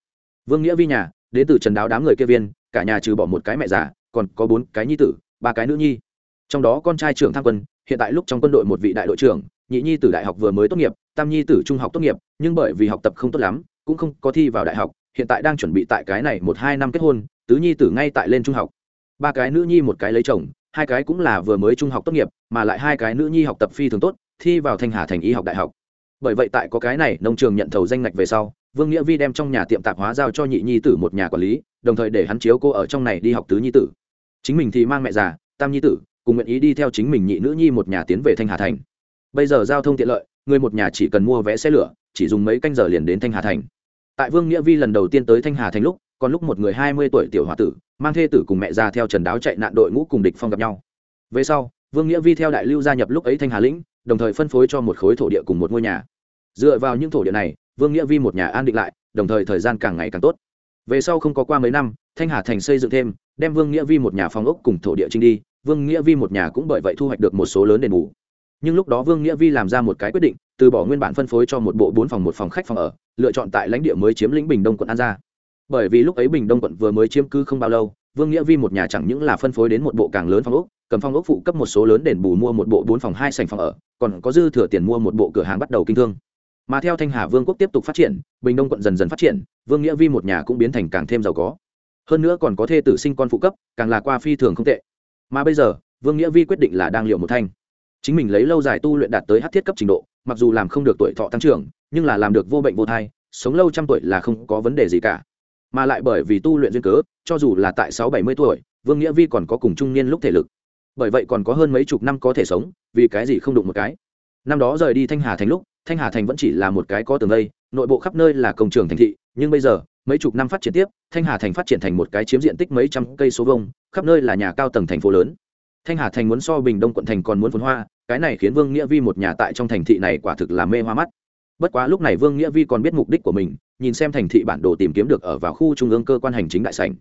Vương nghĩa vi nhà đến từ trần đáo đám người kia viên, cả nhà trừ bỏ một cái mẹ già, còn có bốn cái nhi tử, ba cái nữ nhi. Trong đó con trai trưởng tham quân, hiện tại lúc trong quân đội một vị đại đội trưởng, nhị nhi tử đại học vừa mới tốt nghiệp, tam nhi tử trung học tốt nghiệp, nhưng bởi vì học tập không tốt lắm, cũng không có thi vào đại học, hiện tại đang chuẩn bị tại cái này một hai năm kết hôn, tứ nhi tử ngay tại lên trung học ba cái nữ nhi một cái lấy chồng, hai cái cũng là vừa mới trung học tốt nghiệp, mà lại hai cái nữ nhi học tập phi thường tốt, thi vào thanh hà thành y học đại học. Bởi vậy tại có cái này, nông trường nhận thầu danh ngạch về sau, vương nghĩa vi đem trong nhà tiệm tạp hóa giao cho nhị nhi tử một nhà quản lý, đồng thời để hắn chiếu cô ở trong này đi học tứ nhi tử. Chính mình thì mang mẹ già, tam nhi tử, cùng nguyện ý đi theo chính mình nhị nữ nhi một nhà tiến về thanh hà thành. Bây giờ giao thông tiện lợi, người một nhà chỉ cần mua vé xe lửa, chỉ dùng mấy canh giờ liền đến thanh hà thành. Tại vương nghĩa vi lần đầu tiên tới thanh hà thành lúc còn lúc một người hai mươi tuổi tiểu hòa tử, mang thê tử cùng mẹ ra theo trần đáo chạy nạn đội ngũ cùng địch phong gặp nhau. Về sau, vương nghĩa vi theo đại lưu gia nhập lúc ấy thanh hà lĩnh, đồng thời phân phối cho một khối thổ địa cùng một ngôi nhà. Dựa vào những thổ địa này, vương nghĩa vi một nhà an định lại, đồng thời thời gian càng ngày càng tốt. Về sau không có qua mấy năm, thanh hà thành xây dựng thêm, đem vương nghĩa vi một nhà phòng ốc cùng thổ địa trinh đi, vương nghĩa vi một nhà cũng bởi vậy thu hoạch được một số lớn đền bù. Nhưng lúc đó vương nghĩa vi làm ra một cái quyết định, từ bỏ nguyên bản phân phối cho một bộ bốn phòng một phòng khách phòng ở, lựa chọn tại lãnh địa mới chiếm lĩnh bình đông quận an gia bởi vì lúc ấy bình đông quận vừa mới chiếm cư không bao lâu, vương nghĩa vi một nhà chẳng những là phân phối đến một bộ càng lớn phòng ốc, cầm phòng ốc phụ cấp một số lớn đền bù mua một bộ bốn phòng hai sành phòng ở, còn có dư thừa tiền mua một bộ cửa hàng bắt đầu kinh thương. Mà theo thanh hà vương quốc tiếp tục phát triển, bình đông quận dần dần phát triển, vương nghĩa vi một nhà cũng biến thành càng thêm giàu có. Hơn nữa còn có thê tử sinh con phụ cấp, càng là qua phi thường không tệ. Mà bây giờ, vương nghĩa vi quyết định là đang liệu một thanh. Chính mình lấy lâu dài tu luyện đạt tới hát thiết cấp trình độ, mặc dù làm không được tuổi thọ tăng trưởng, nhưng là làm được vô bệnh vô thai, sống lâu trăm tuổi là không có vấn đề gì cả mà lại bởi vì tu luyện duyên cớ, cho dù là tại sáu bảy mươi tuổi, vương nghĩa vi còn có cùng trung niên lúc thể lực. Bởi vậy còn có hơn mấy chục năm có thể sống, vì cái gì không đụng một cái? Năm đó rời đi thanh hà thành lúc, thanh hà thành vẫn chỉ là một cái có tường lây nội bộ khắp nơi là công trường thành thị, nhưng bây giờ, mấy chục năm phát triển tiếp, thanh hà thành phát triển thành một cái chiếm diện tích mấy trăm cây số vông khắp nơi là nhà cao tầng thành phố lớn. Thanh hà thành muốn so bình đông quận thành còn muốn phồn hoa, cái này khiến vương nghĩa vi một nhà tại trong thành thị này quả thực là mê hoa mắt bất quá lúc này vương nghĩa vi còn biết mục đích của mình, nhìn xem thành thị bản đồ tìm kiếm được ở vào khu trung ương cơ quan hành chính đại sảnh.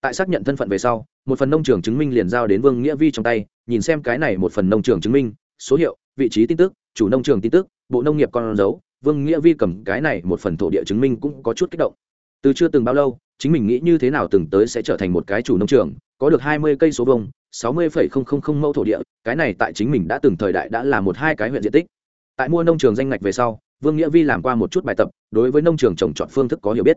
Tại xác nhận thân phận về sau, một phần nông trường chứng minh liền giao đến vương nghĩa vi trong tay, nhìn xem cái này một phần nông trường chứng minh, số hiệu, vị trí tin tức, chủ nông trường tin tức, bộ nông nghiệp con dấu, vương nghĩa vi cầm cái này một phần thổ địa chứng minh cũng có chút kích động. Từ chưa từng bao lâu, chính mình nghĩ như thế nào từng tới sẽ trở thành một cái chủ nông trường, có được hai mươi cây số vông sáu mươi phẩy không không không mẫu thổ địa, cái này tại chính mình đã từng thời đại đã là một hai cái huyện diện tích. Tại mua nông trường danh ngạch về sau vương nghĩa vi làm qua một chút bài tập, đối với nông trường trồng trọt phương thức có hiểu biết.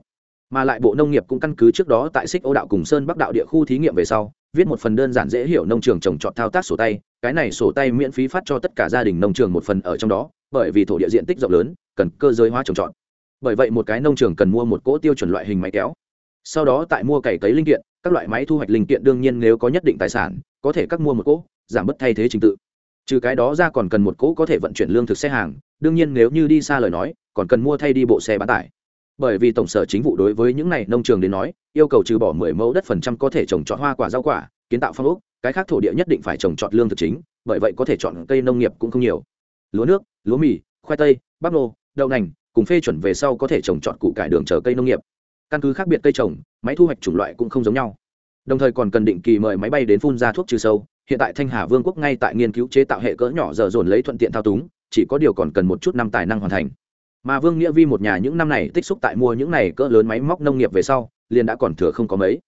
Mà lại bộ nông nghiệp cũng căn cứ trước đó tại xích ô đạo cùng sơn bắc đạo địa khu thí nghiệm về sau, viết một phần đơn giản dễ hiểu nông trường trồng trọt thao tác sổ tay, cái này sổ tay miễn phí phát cho tất cả gia đình nông trường một phần ở trong đó, bởi vì thổ địa diện tích rộng lớn, cần cơ giới hóa trồng trọt. Bởi vậy một cái nông trường cần mua một cỗ tiêu chuẩn loại hình máy kéo. Sau đó tại mua cày cấy linh kiện, các loại máy thu hoạch linh kiện đương nhiên nếu có nhất định tài sản, có thể các mua một cỗ, giảm bớt thay thế trình tự. Trừ cái đó ra còn cần một cỗ có thể vận chuyển lương thực xe hàng đương nhiên nếu như đi xa lời nói, còn cần mua thay đi bộ xe bán tải. Bởi vì tổng sở chính vụ đối với những này nông trường đến nói, yêu cầu trừ bỏ mười mẫu đất phần trăm có thể trồng trọt hoa quả rau quả, kiến tạo phong ốc, cái khác thổ địa nhất định phải trồng trọt lương thực chính, bởi vậy có thể chọn cây nông nghiệp cũng không nhiều. Lúa nước, lúa mì, khoai tây, bắp nô, đậu nành, cùng phê chuẩn về sau có thể trồng trọt củ cải đường chờ cây nông nghiệp. Căn cứ khác biệt cây trồng, máy thu hoạch chủng loại cũng không giống nhau. Đồng thời còn cần định kỳ mời máy bay đến phun ra thuốc trừ sâu, hiện tại thanh hà vương quốc ngay tại nghiên cứu chế tạo hệ cỡ nhỏ giờ dồn lấy thuận tiện thao túng chỉ có điều còn cần một chút năm tài năng hoàn thành. Mà vương nghĩa vi một nhà những năm này tích xúc tại mua những này cỡ lớn máy móc nông nghiệp về sau, liền đã còn thừa không có mấy.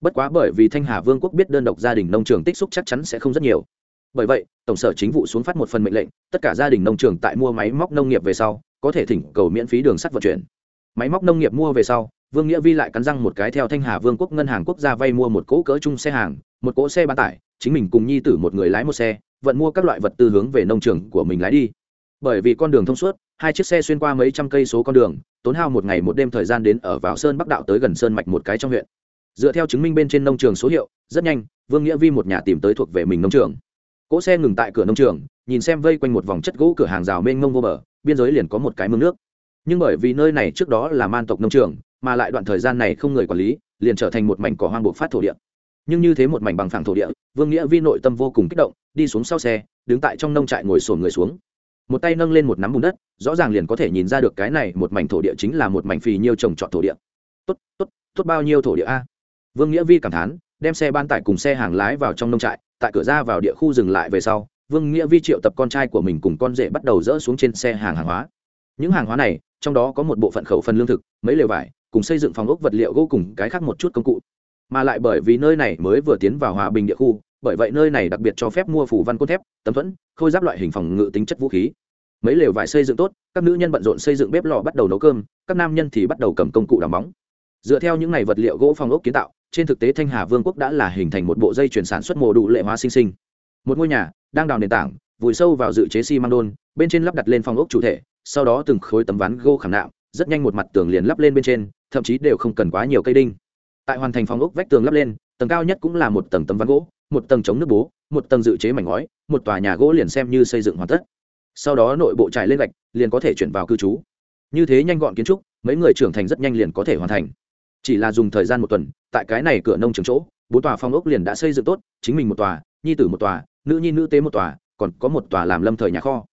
Bất quá bởi vì thanh hà vương quốc biết đơn độc gia đình nông trường tích xúc chắc chắn sẽ không rất nhiều. Bởi vậy, tổng sở chính vụ xuống phát một phần mệnh lệnh, tất cả gia đình nông trường tại mua máy móc nông nghiệp về sau, có thể thỉnh cầu miễn phí đường sắt vận chuyển. Máy móc nông nghiệp mua về sau, vương nghĩa vi lại cắn răng một cái theo thanh hà vương quốc ngân hàng quốc gia vay mua một cỗ cỡ chung xe hàng, một cỗ xe bán tải, chính mình cùng nhi tử một người lái một xe, vận mua các loại vật tư hướng về nông trường của mình lái đi bởi vì con đường thông suốt, hai chiếc xe xuyên qua mấy trăm cây số con đường, tốn hao một ngày một đêm thời gian đến ở vào sơn bắc đạo tới gần sơn mạch một cái trong huyện. Dựa theo chứng minh bên trên nông trường số hiệu, rất nhanh, vương nghĩa vi một nhà tìm tới thuộc về mình nông trường. Cỗ xe ngừng tại cửa nông trường, nhìn xem vây quanh một vòng chất gỗ cửa hàng rào mênh mông vô bờ, biên giới liền có một cái mương nước. Nhưng bởi vì nơi này trước đó là man tộc nông trường, mà lại đoạn thời gian này không người quản lý, liền trở thành một mảnh cỏ hoang buộc phát thổ địa. Nhưng như thế một mảnh bằng phẳng thổ địa, vương nghĩa vi nội tâm vô cùng kích động, đi xuống sau xe, đứng tại trong nông trại ngồi sổn người xuống một tay nâng lên một nắm bùn đất, rõ ràng liền có thể nhìn ra được cái này một mảnh thổ địa chính là một mảnh phì nhiêu trồng trọt thổ địa. Tốt tốt tốt bao nhiêu thổ địa a? Vương nghĩa vi cảm thán, đem xe ban tải cùng xe hàng lái vào trong nông trại, tại cửa ra vào địa khu dừng lại về sau, vương nghĩa vi triệu tập con trai của mình cùng con rể bắt đầu dỡ xuống trên xe hàng hàng hóa. Những hàng hóa này, trong đó có một bộ phận khẩu phần lương thực, mấy lều vải, cùng xây dựng phòng ốc vật liệu gỗ cùng cái khác một chút công cụ. Mà lại bởi vì nơi này mới vừa tiến vào hòa bình địa khu, bởi vậy nơi này đặc biệt cho phép mua phủ văn cốt thép, tấm thuẫn, khôi giáp loại hình phòng ngự tính chất vũ khí mấy lều vải xây dựng tốt, các nữ nhân bận rộn xây dựng bếp lò bắt đầu nấu cơm, các nam nhân thì bắt đầu cầm công cụ đào móng. Dựa theo những ngày vật liệu gỗ phòng ốc kiến tạo, trên thực tế thanh hà vương quốc đã là hình thành một bộ dây chuyển sản xuất mồ đủ lệ hóa sinh sinh. Một ngôi nhà đang đào nền tảng, vùi sâu vào dự chế xi măng đôn, bên trên lắp đặt lên phòng ốc chủ thể, sau đó từng khối tấm ván gỗ khảm nạm, rất nhanh một mặt tường liền lắp lên bên trên, thậm chí đều không cần quá nhiều cây đinh. Tại hoàn thành phòng ốc vách tường lắp lên, tầng cao nhất cũng là một tầng tấm ván gỗ, một tầng chống nước bố, một tầng dự chế mảnh ngói, một tòa nhà gỗ liền xem như xây dựng hoàn tất sau đó nội bộ trải lên gạch, liền có thể chuyển vào cư trú. Như thế nhanh gọn kiến trúc, mấy người trưởng thành rất nhanh liền có thể hoàn thành. Chỉ là dùng thời gian một tuần, tại cái này cửa nông trường chỗ, bốn tòa phong ốc liền đã xây dựng tốt, chính mình một tòa, nhi tử một tòa, nữ nhi nữ tế một tòa, còn có một tòa làm lâm thời nhà kho.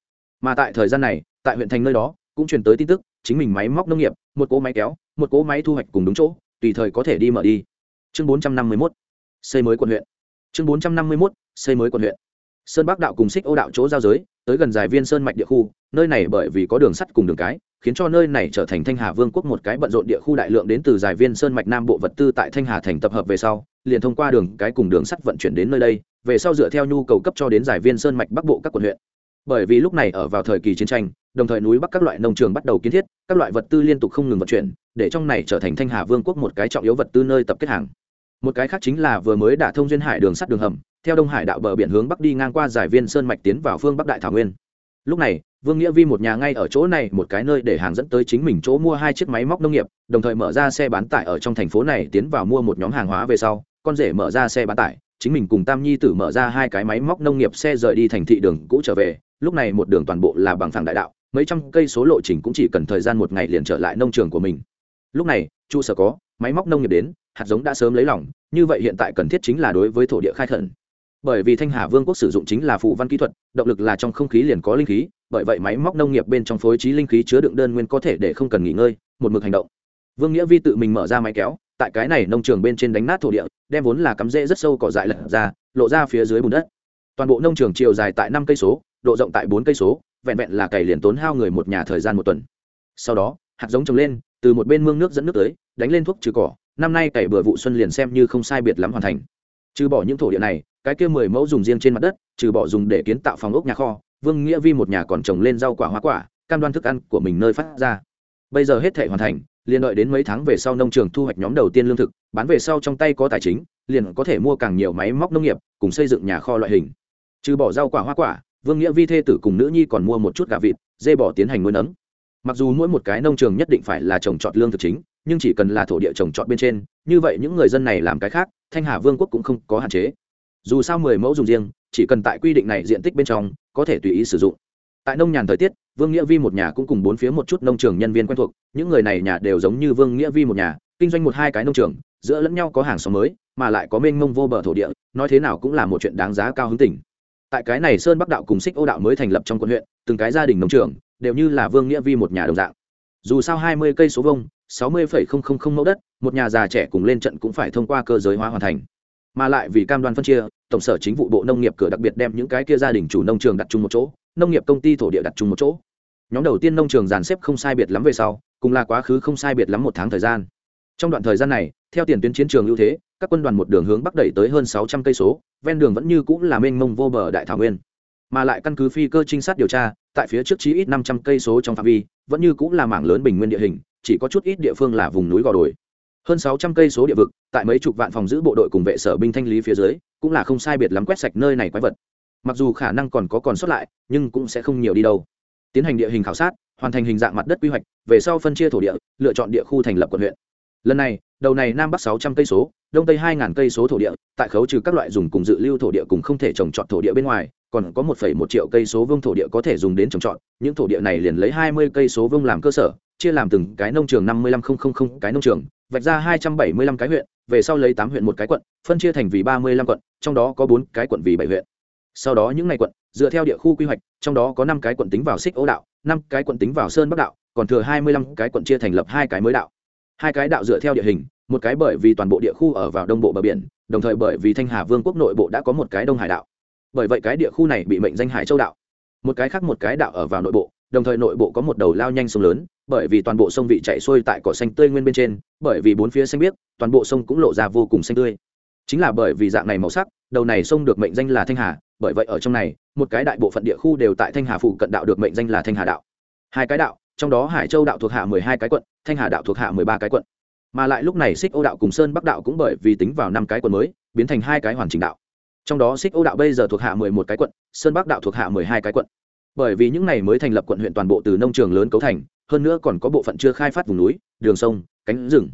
Mà tại thời gian này, tại huyện thành nơi đó, cũng truyền tới tin tức, chính mình máy móc nông nghiệp, một cỗ máy kéo, một cỗ máy thu hoạch cùng đúng chỗ, tùy thời có thể đi mở đi. Chương bốn trăm năm mươi mốt, xây mới quận huyện. Chương bốn trăm năm mươi mốt, xây mới quận huyện sơn bắc đạo cùng xích ô đạo chỗ giao giới, tới gần dài viên sơn mạch địa khu, nơi này bởi vì có đường sắt cùng đường cái, khiến cho nơi này trở thành thanh hà vương quốc một cái bận rộn địa khu đại lượng đến từ dài viên sơn mạch nam bộ vật tư tại thanh hà thành tập hợp về sau, liền thông qua đường cái cùng đường sắt vận chuyển đến nơi đây, về sau dựa theo nhu cầu cấp cho đến dài viên sơn mạch bắc bộ các quận huyện. Bởi vì lúc này ở vào thời kỳ chiến tranh, đồng thời núi bắc các loại nông trường bắt đầu kiến thiết, các loại vật tư liên tục không ngừng vận chuyển, để trong này trở thành thanh hà vương quốc một cái trọng yếu vật tư nơi tập kết hàng. Một cái khác chính là vừa mới đả thông duyên hải đường sắt đường hầm theo đông hải đạo bờ biển hướng bắc đi ngang qua giải viên sơn mạch tiến vào phương bắc đại thảo nguyên. Lúc này, vương nghĩa vi một nhà ngay ở chỗ này, một cái nơi để hàng dẫn tới chính mình chỗ mua hai chiếc máy móc nông nghiệp, đồng thời mở ra xe bán tải ở trong thành phố này tiến vào mua một nhóm hàng hóa về sau, con rể mở ra xe bán tải, chính mình cùng tam nhi tử mở ra hai cái máy móc nông nghiệp xe rời đi thành thị đường cũ trở về. Lúc này một đường toàn bộ là bằng phẳng đại đạo, mấy trăm cây số lộ trình cũng chỉ cần thời gian một ngày liền trở lại nông trường của mình. Lúc này, trụ sở có, máy móc nông nghiệp đến, hạt giống đã sớm lấy lỏng như vậy hiện tại cần thiết chính là đối với thổ địa khai khẩn bởi vì thanh hà vương quốc sử dụng chính là phụ văn kỹ thuật, động lực là trong không khí liền có linh khí, bởi vậy máy móc nông nghiệp bên trong phối trí linh khí chứa đựng đơn nguyên có thể để không cần nghỉ ngơi, một mực hành động. Vương nghĩa vi tự mình mở ra máy kéo, tại cái này nông trường bên trên đánh nát thổ địa, đem vốn là cắm rễ rất sâu cỏ dại lật ra, lộ ra phía dưới bùn đất. Toàn bộ nông trường chiều dài tại năm cây số, độ rộng tại bốn cây số, vẹn vẹn là cày liền tốn hao người một nhà thời gian một tuần. Sau đó, hạt giống trồng lên, từ một bên mương nước dẫn nước tới, đánh lên thuốc trừ cỏ, năm nay cày bừa vụ xuân liền xem như không sai biệt lắm hoàn thành. Trừ bỏ những thổ địa này cái kia mười mẫu dùng riêng trên mặt đất, trừ bỏ dùng để kiến tạo phòng ốc nhà kho, vương nghĩa vi một nhà còn trồng lên rau quả hoa quả, cam đoan thức ăn của mình nơi phát ra. Bây giờ hết thể hoàn thành, liền đợi đến mấy tháng về sau nông trường thu hoạch nhóm đầu tiên lương thực, bán về sau trong tay có tài chính, liền có thể mua càng nhiều máy móc nông nghiệp, cùng xây dựng nhà kho loại hình. Trừ bỏ rau quả hoa quả, vương nghĩa vi thê tử cùng nữ nhi còn mua một chút gà vịt, dê bỏ tiến hành nuôi nấng. Mặc dù mỗi một cái nông trường nhất định phải là trồng trọt lương thực chính, nhưng chỉ cần là thổ địa trồng trọt bên trên, như vậy những người dân này làm cái khác, thanh hà vương quốc cũng không có hạn chế dù sao mười mẫu dùng riêng, chỉ cần tại quy định này diện tích bên trong, có thể tùy ý sử dụng. Tại nông nhàn thời tiết, vương nghĩa vi một nhà cũng cùng bốn phía một chút nông trường nhân viên quen thuộc, những người này nhà đều giống như vương nghĩa vi một nhà, kinh doanh một hai cái nông trường, giữa lẫn nhau có hàng xóm mới, mà lại có mênh mông vô bờ thổ địa, nói thế nào cũng là một chuyện đáng giá cao hứng tỉnh tại cái này sơn bắc đạo cùng xích ô đạo mới thành lập trong quận huyện, từng cái gia đình nông trường, đều như là vương nghĩa vi một nhà đồng dạng. Dù sao hai mươi cây số vông sáu mươi phẩy không không không mẫu đất, một nhà già trẻ cùng lên trận cũng phải thông qua cơ giới hóa hoàn thành mà lại vì cam đoan phân chia, tổng sở chính vụ bộ nông nghiệp cửa đặc biệt đem những cái kia gia đình chủ nông trường đặt chung một chỗ, nông nghiệp công ty thổ địa đặt chung một chỗ. Nhóm đầu tiên nông trường dàn xếp không sai biệt lắm về sau, cùng là quá khứ không sai biệt lắm một tháng thời gian. Trong đoạn thời gian này, theo tiền tuyến chiến trường ưu thế, các quân đoàn một đường hướng bắc đẩy tới hơn sáu trăm cây số, ven đường vẫn như cũng là mênh mông vô bờ đại thảo nguyên. Mà lại căn cứ phi cơ trinh sát điều tra, tại phía trước chí ít năm trăm cây số trong phạm vi, vẫn như cũng là mảng lớn bình nguyên địa hình, chỉ có chút ít địa phương là vùng núi gò đồi hơn sáu trăm cây số địa vực, tại mấy chục vạn phòng giữ bộ đội cùng vệ sở binh thanh lý phía dưới, cũng là không sai biệt lắm quét sạch nơi này quái vật. Mặc dù khả năng còn có còn sót lại, nhưng cũng sẽ không nhiều đi đâu. Tiến hành địa hình khảo sát, hoàn thành hình dạng mặt đất quy hoạch, về sau phân chia thổ địa, lựa chọn địa khu thành lập quận huyện. Lần này, đầu này nam bắc sáu trăm cây số, đông tây hai ngàn cây số thổ địa, tại khấu trừ các loại dùng cùng dự lưu thổ địa cùng không thể trồng trọt thổ địa bên ngoài, còn có một phẩy một triệu cây số vương thổ địa có thể dùng đến trồng trọt, những thổ địa này liền lấy hai mươi cây số vương làm cơ sở chia làm từng cái nông trường năm mươi lăm không không không cái nông trường, vạch ra hai trăm bảy mươi lăm cái huyện, về sau lấy tám huyện một cái quận, phân chia thành vì ba mươi lăm quận, trong đó có bốn cái quận vì bảy huyện. Sau đó những ngày quận, dựa theo địa khu quy hoạch, trong đó có năm cái quận tính vào xích ố đạo, năm cái quận tính vào sơn bắc đạo, còn thừa hai mươi lăm cái quận chia thành lập hai cái mới đạo. Hai cái đạo dựa theo địa hình, một cái bởi vì toàn bộ địa khu ở vào đông bộ bờ biển, đồng thời bởi vì thanh hà vương quốc nội bộ đã có một cái đông hải đạo. Bởi vậy cái địa khu này bị mệnh danh hải châu đạo. Một cái khác một cái đạo ở vào nội bộ đồng thời nội bộ có một đầu lao nhanh sông lớn, bởi vì toàn bộ sông vị chạy xuôi tại cỏ xanh tươi nguyên bên trên, bởi vì bốn phía xanh biếc, toàn bộ sông cũng lộ ra vô cùng xanh tươi. Chính là bởi vì dạng này màu sắc, đầu này sông được mệnh danh là thanh hà, bởi vậy ở trong này, một cái đại bộ phận địa khu đều tại thanh hà phụ cận đạo được mệnh danh là thanh hà đạo. Hai cái đạo, trong đó hải châu đạo thuộc hạ mười hai cái quận, thanh hà đạo thuộc hạ mười ba cái quận. Mà lại lúc này xích ô đạo cùng sơn bắc đạo cũng bởi vì tính vào năm cái quận mới, biến thành hai cái hoàn chỉnh đạo. Trong đó xích ô đạo bây giờ thuộc hạ mười một cái quận, sơn bắc đạo thuộc hạ mười hai cái quận bởi vì những này mới thành lập quận huyện toàn bộ từ nông trường lớn cấu thành, hơn nữa còn có bộ phận chưa khai phát vùng núi, đường sông, cánh rừng.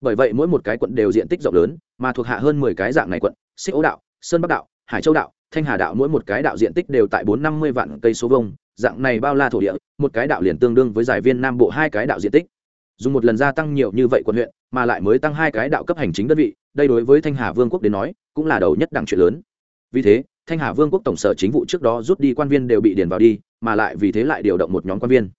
Bởi vậy mỗi một cái quận đều diện tích rộng lớn, mà thuộc hạ hơn mười cái dạng này quận, xích ấu đạo, sơn bắc đạo, hải châu đạo, thanh hà đạo mỗi một cái đạo diện tích đều tại bốn năm mươi vạn cây số vông dạng này bao la thổ địa, một cái đạo liền tương đương với giải viên nam bộ hai cái đạo diện tích. Dùng một lần gia tăng nhiều như vậy quận huyện, mà lại mới tăng hai cái đạo cấp hành chính đơn vị, đây đối với thanh hà vương quốc đến nói, cũng là đầu nhất đẳng chuyện lớn. Vì thế thanh hà vương quốc tổng sở chính vụ trước đó rút đi quan viên đều bị điền vào đi, mà lại vì thế lại điều động một nhóm quan viên.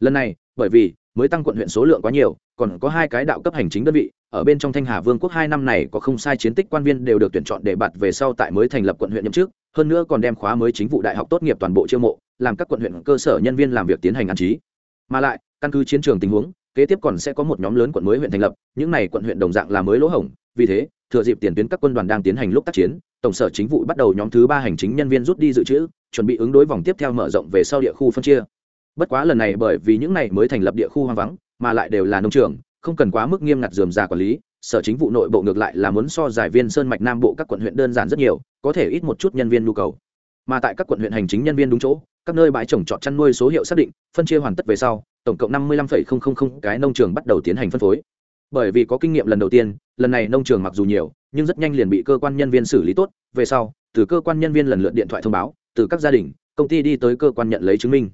Lần này, bởi vì mới tăng quận huyện số lượng quá nhiều, còn có hai cái đạo cấp hành chính đơn vị, ở bên trong thanh hà vương quốc hai năm này có không sai chiến tích quan viên đều được tuyển chọn để bạt về sau tại mới thành lập quận huyện nhậm chức, hơn nữa còn đem khóa mới chính vụ đại học tốt nghiệp toàn bộ chiêu mộ, làm các quận huyện cơ sở nhân viên làm việc tiến hành an trí. Mà lại, căn cứ chiến trường tình huống, kế tiếp còn sẽ có một nhóm lớn quận mới huyện thành lập, những này quận huyện đồng dạng là mới lỗ hổng, vì thế thừa dịp tiền tuyến các quân đoàn đang tiến hành lúc tác chiến, tổng sở chính vụ bắt đầu nhóm thứ ba hành chính nhân viên rút đi dự trữ, chuẩn bị ứng đối vòng tiếp theo mở rộng về sau địa khu phân chia. Bất quá lần này bởi vì những này mới thành lập địa khu hoang vắng, mà lại đều là nông trường, không cần quá mức nghiêm ngặt dườm già quản lý, sở chính vụ nội bộ ngược lại là muốn so giải viên sơn mạch nam bộ các quận huyện đơn giản rất nhiều, có thể ít một chút nhân viên nhu cầu. Mà tại các quận huyện hành chính nhân viên đúng chỗ, các nơi bãi trồng trọt chăn nuôi số hiệu xác định, phân chia hoàn tất về sau, tổng cộng năm mươi lăm phẩy không không không cái nông trường bắt đầu tiến hành phân phối bởi vì có kinh nghiệm lần đầu tiên, lần này nông trường mặc dù nhiều, nhưng rất nhanh liền bị cơ quan nhân viên xử lý tốt. Về sau, từ cơ quan nhân viên lần lượt điện thoại thông báo, từ các gia đình, công ty đi tới cơ quan nhận lấy chứng minh.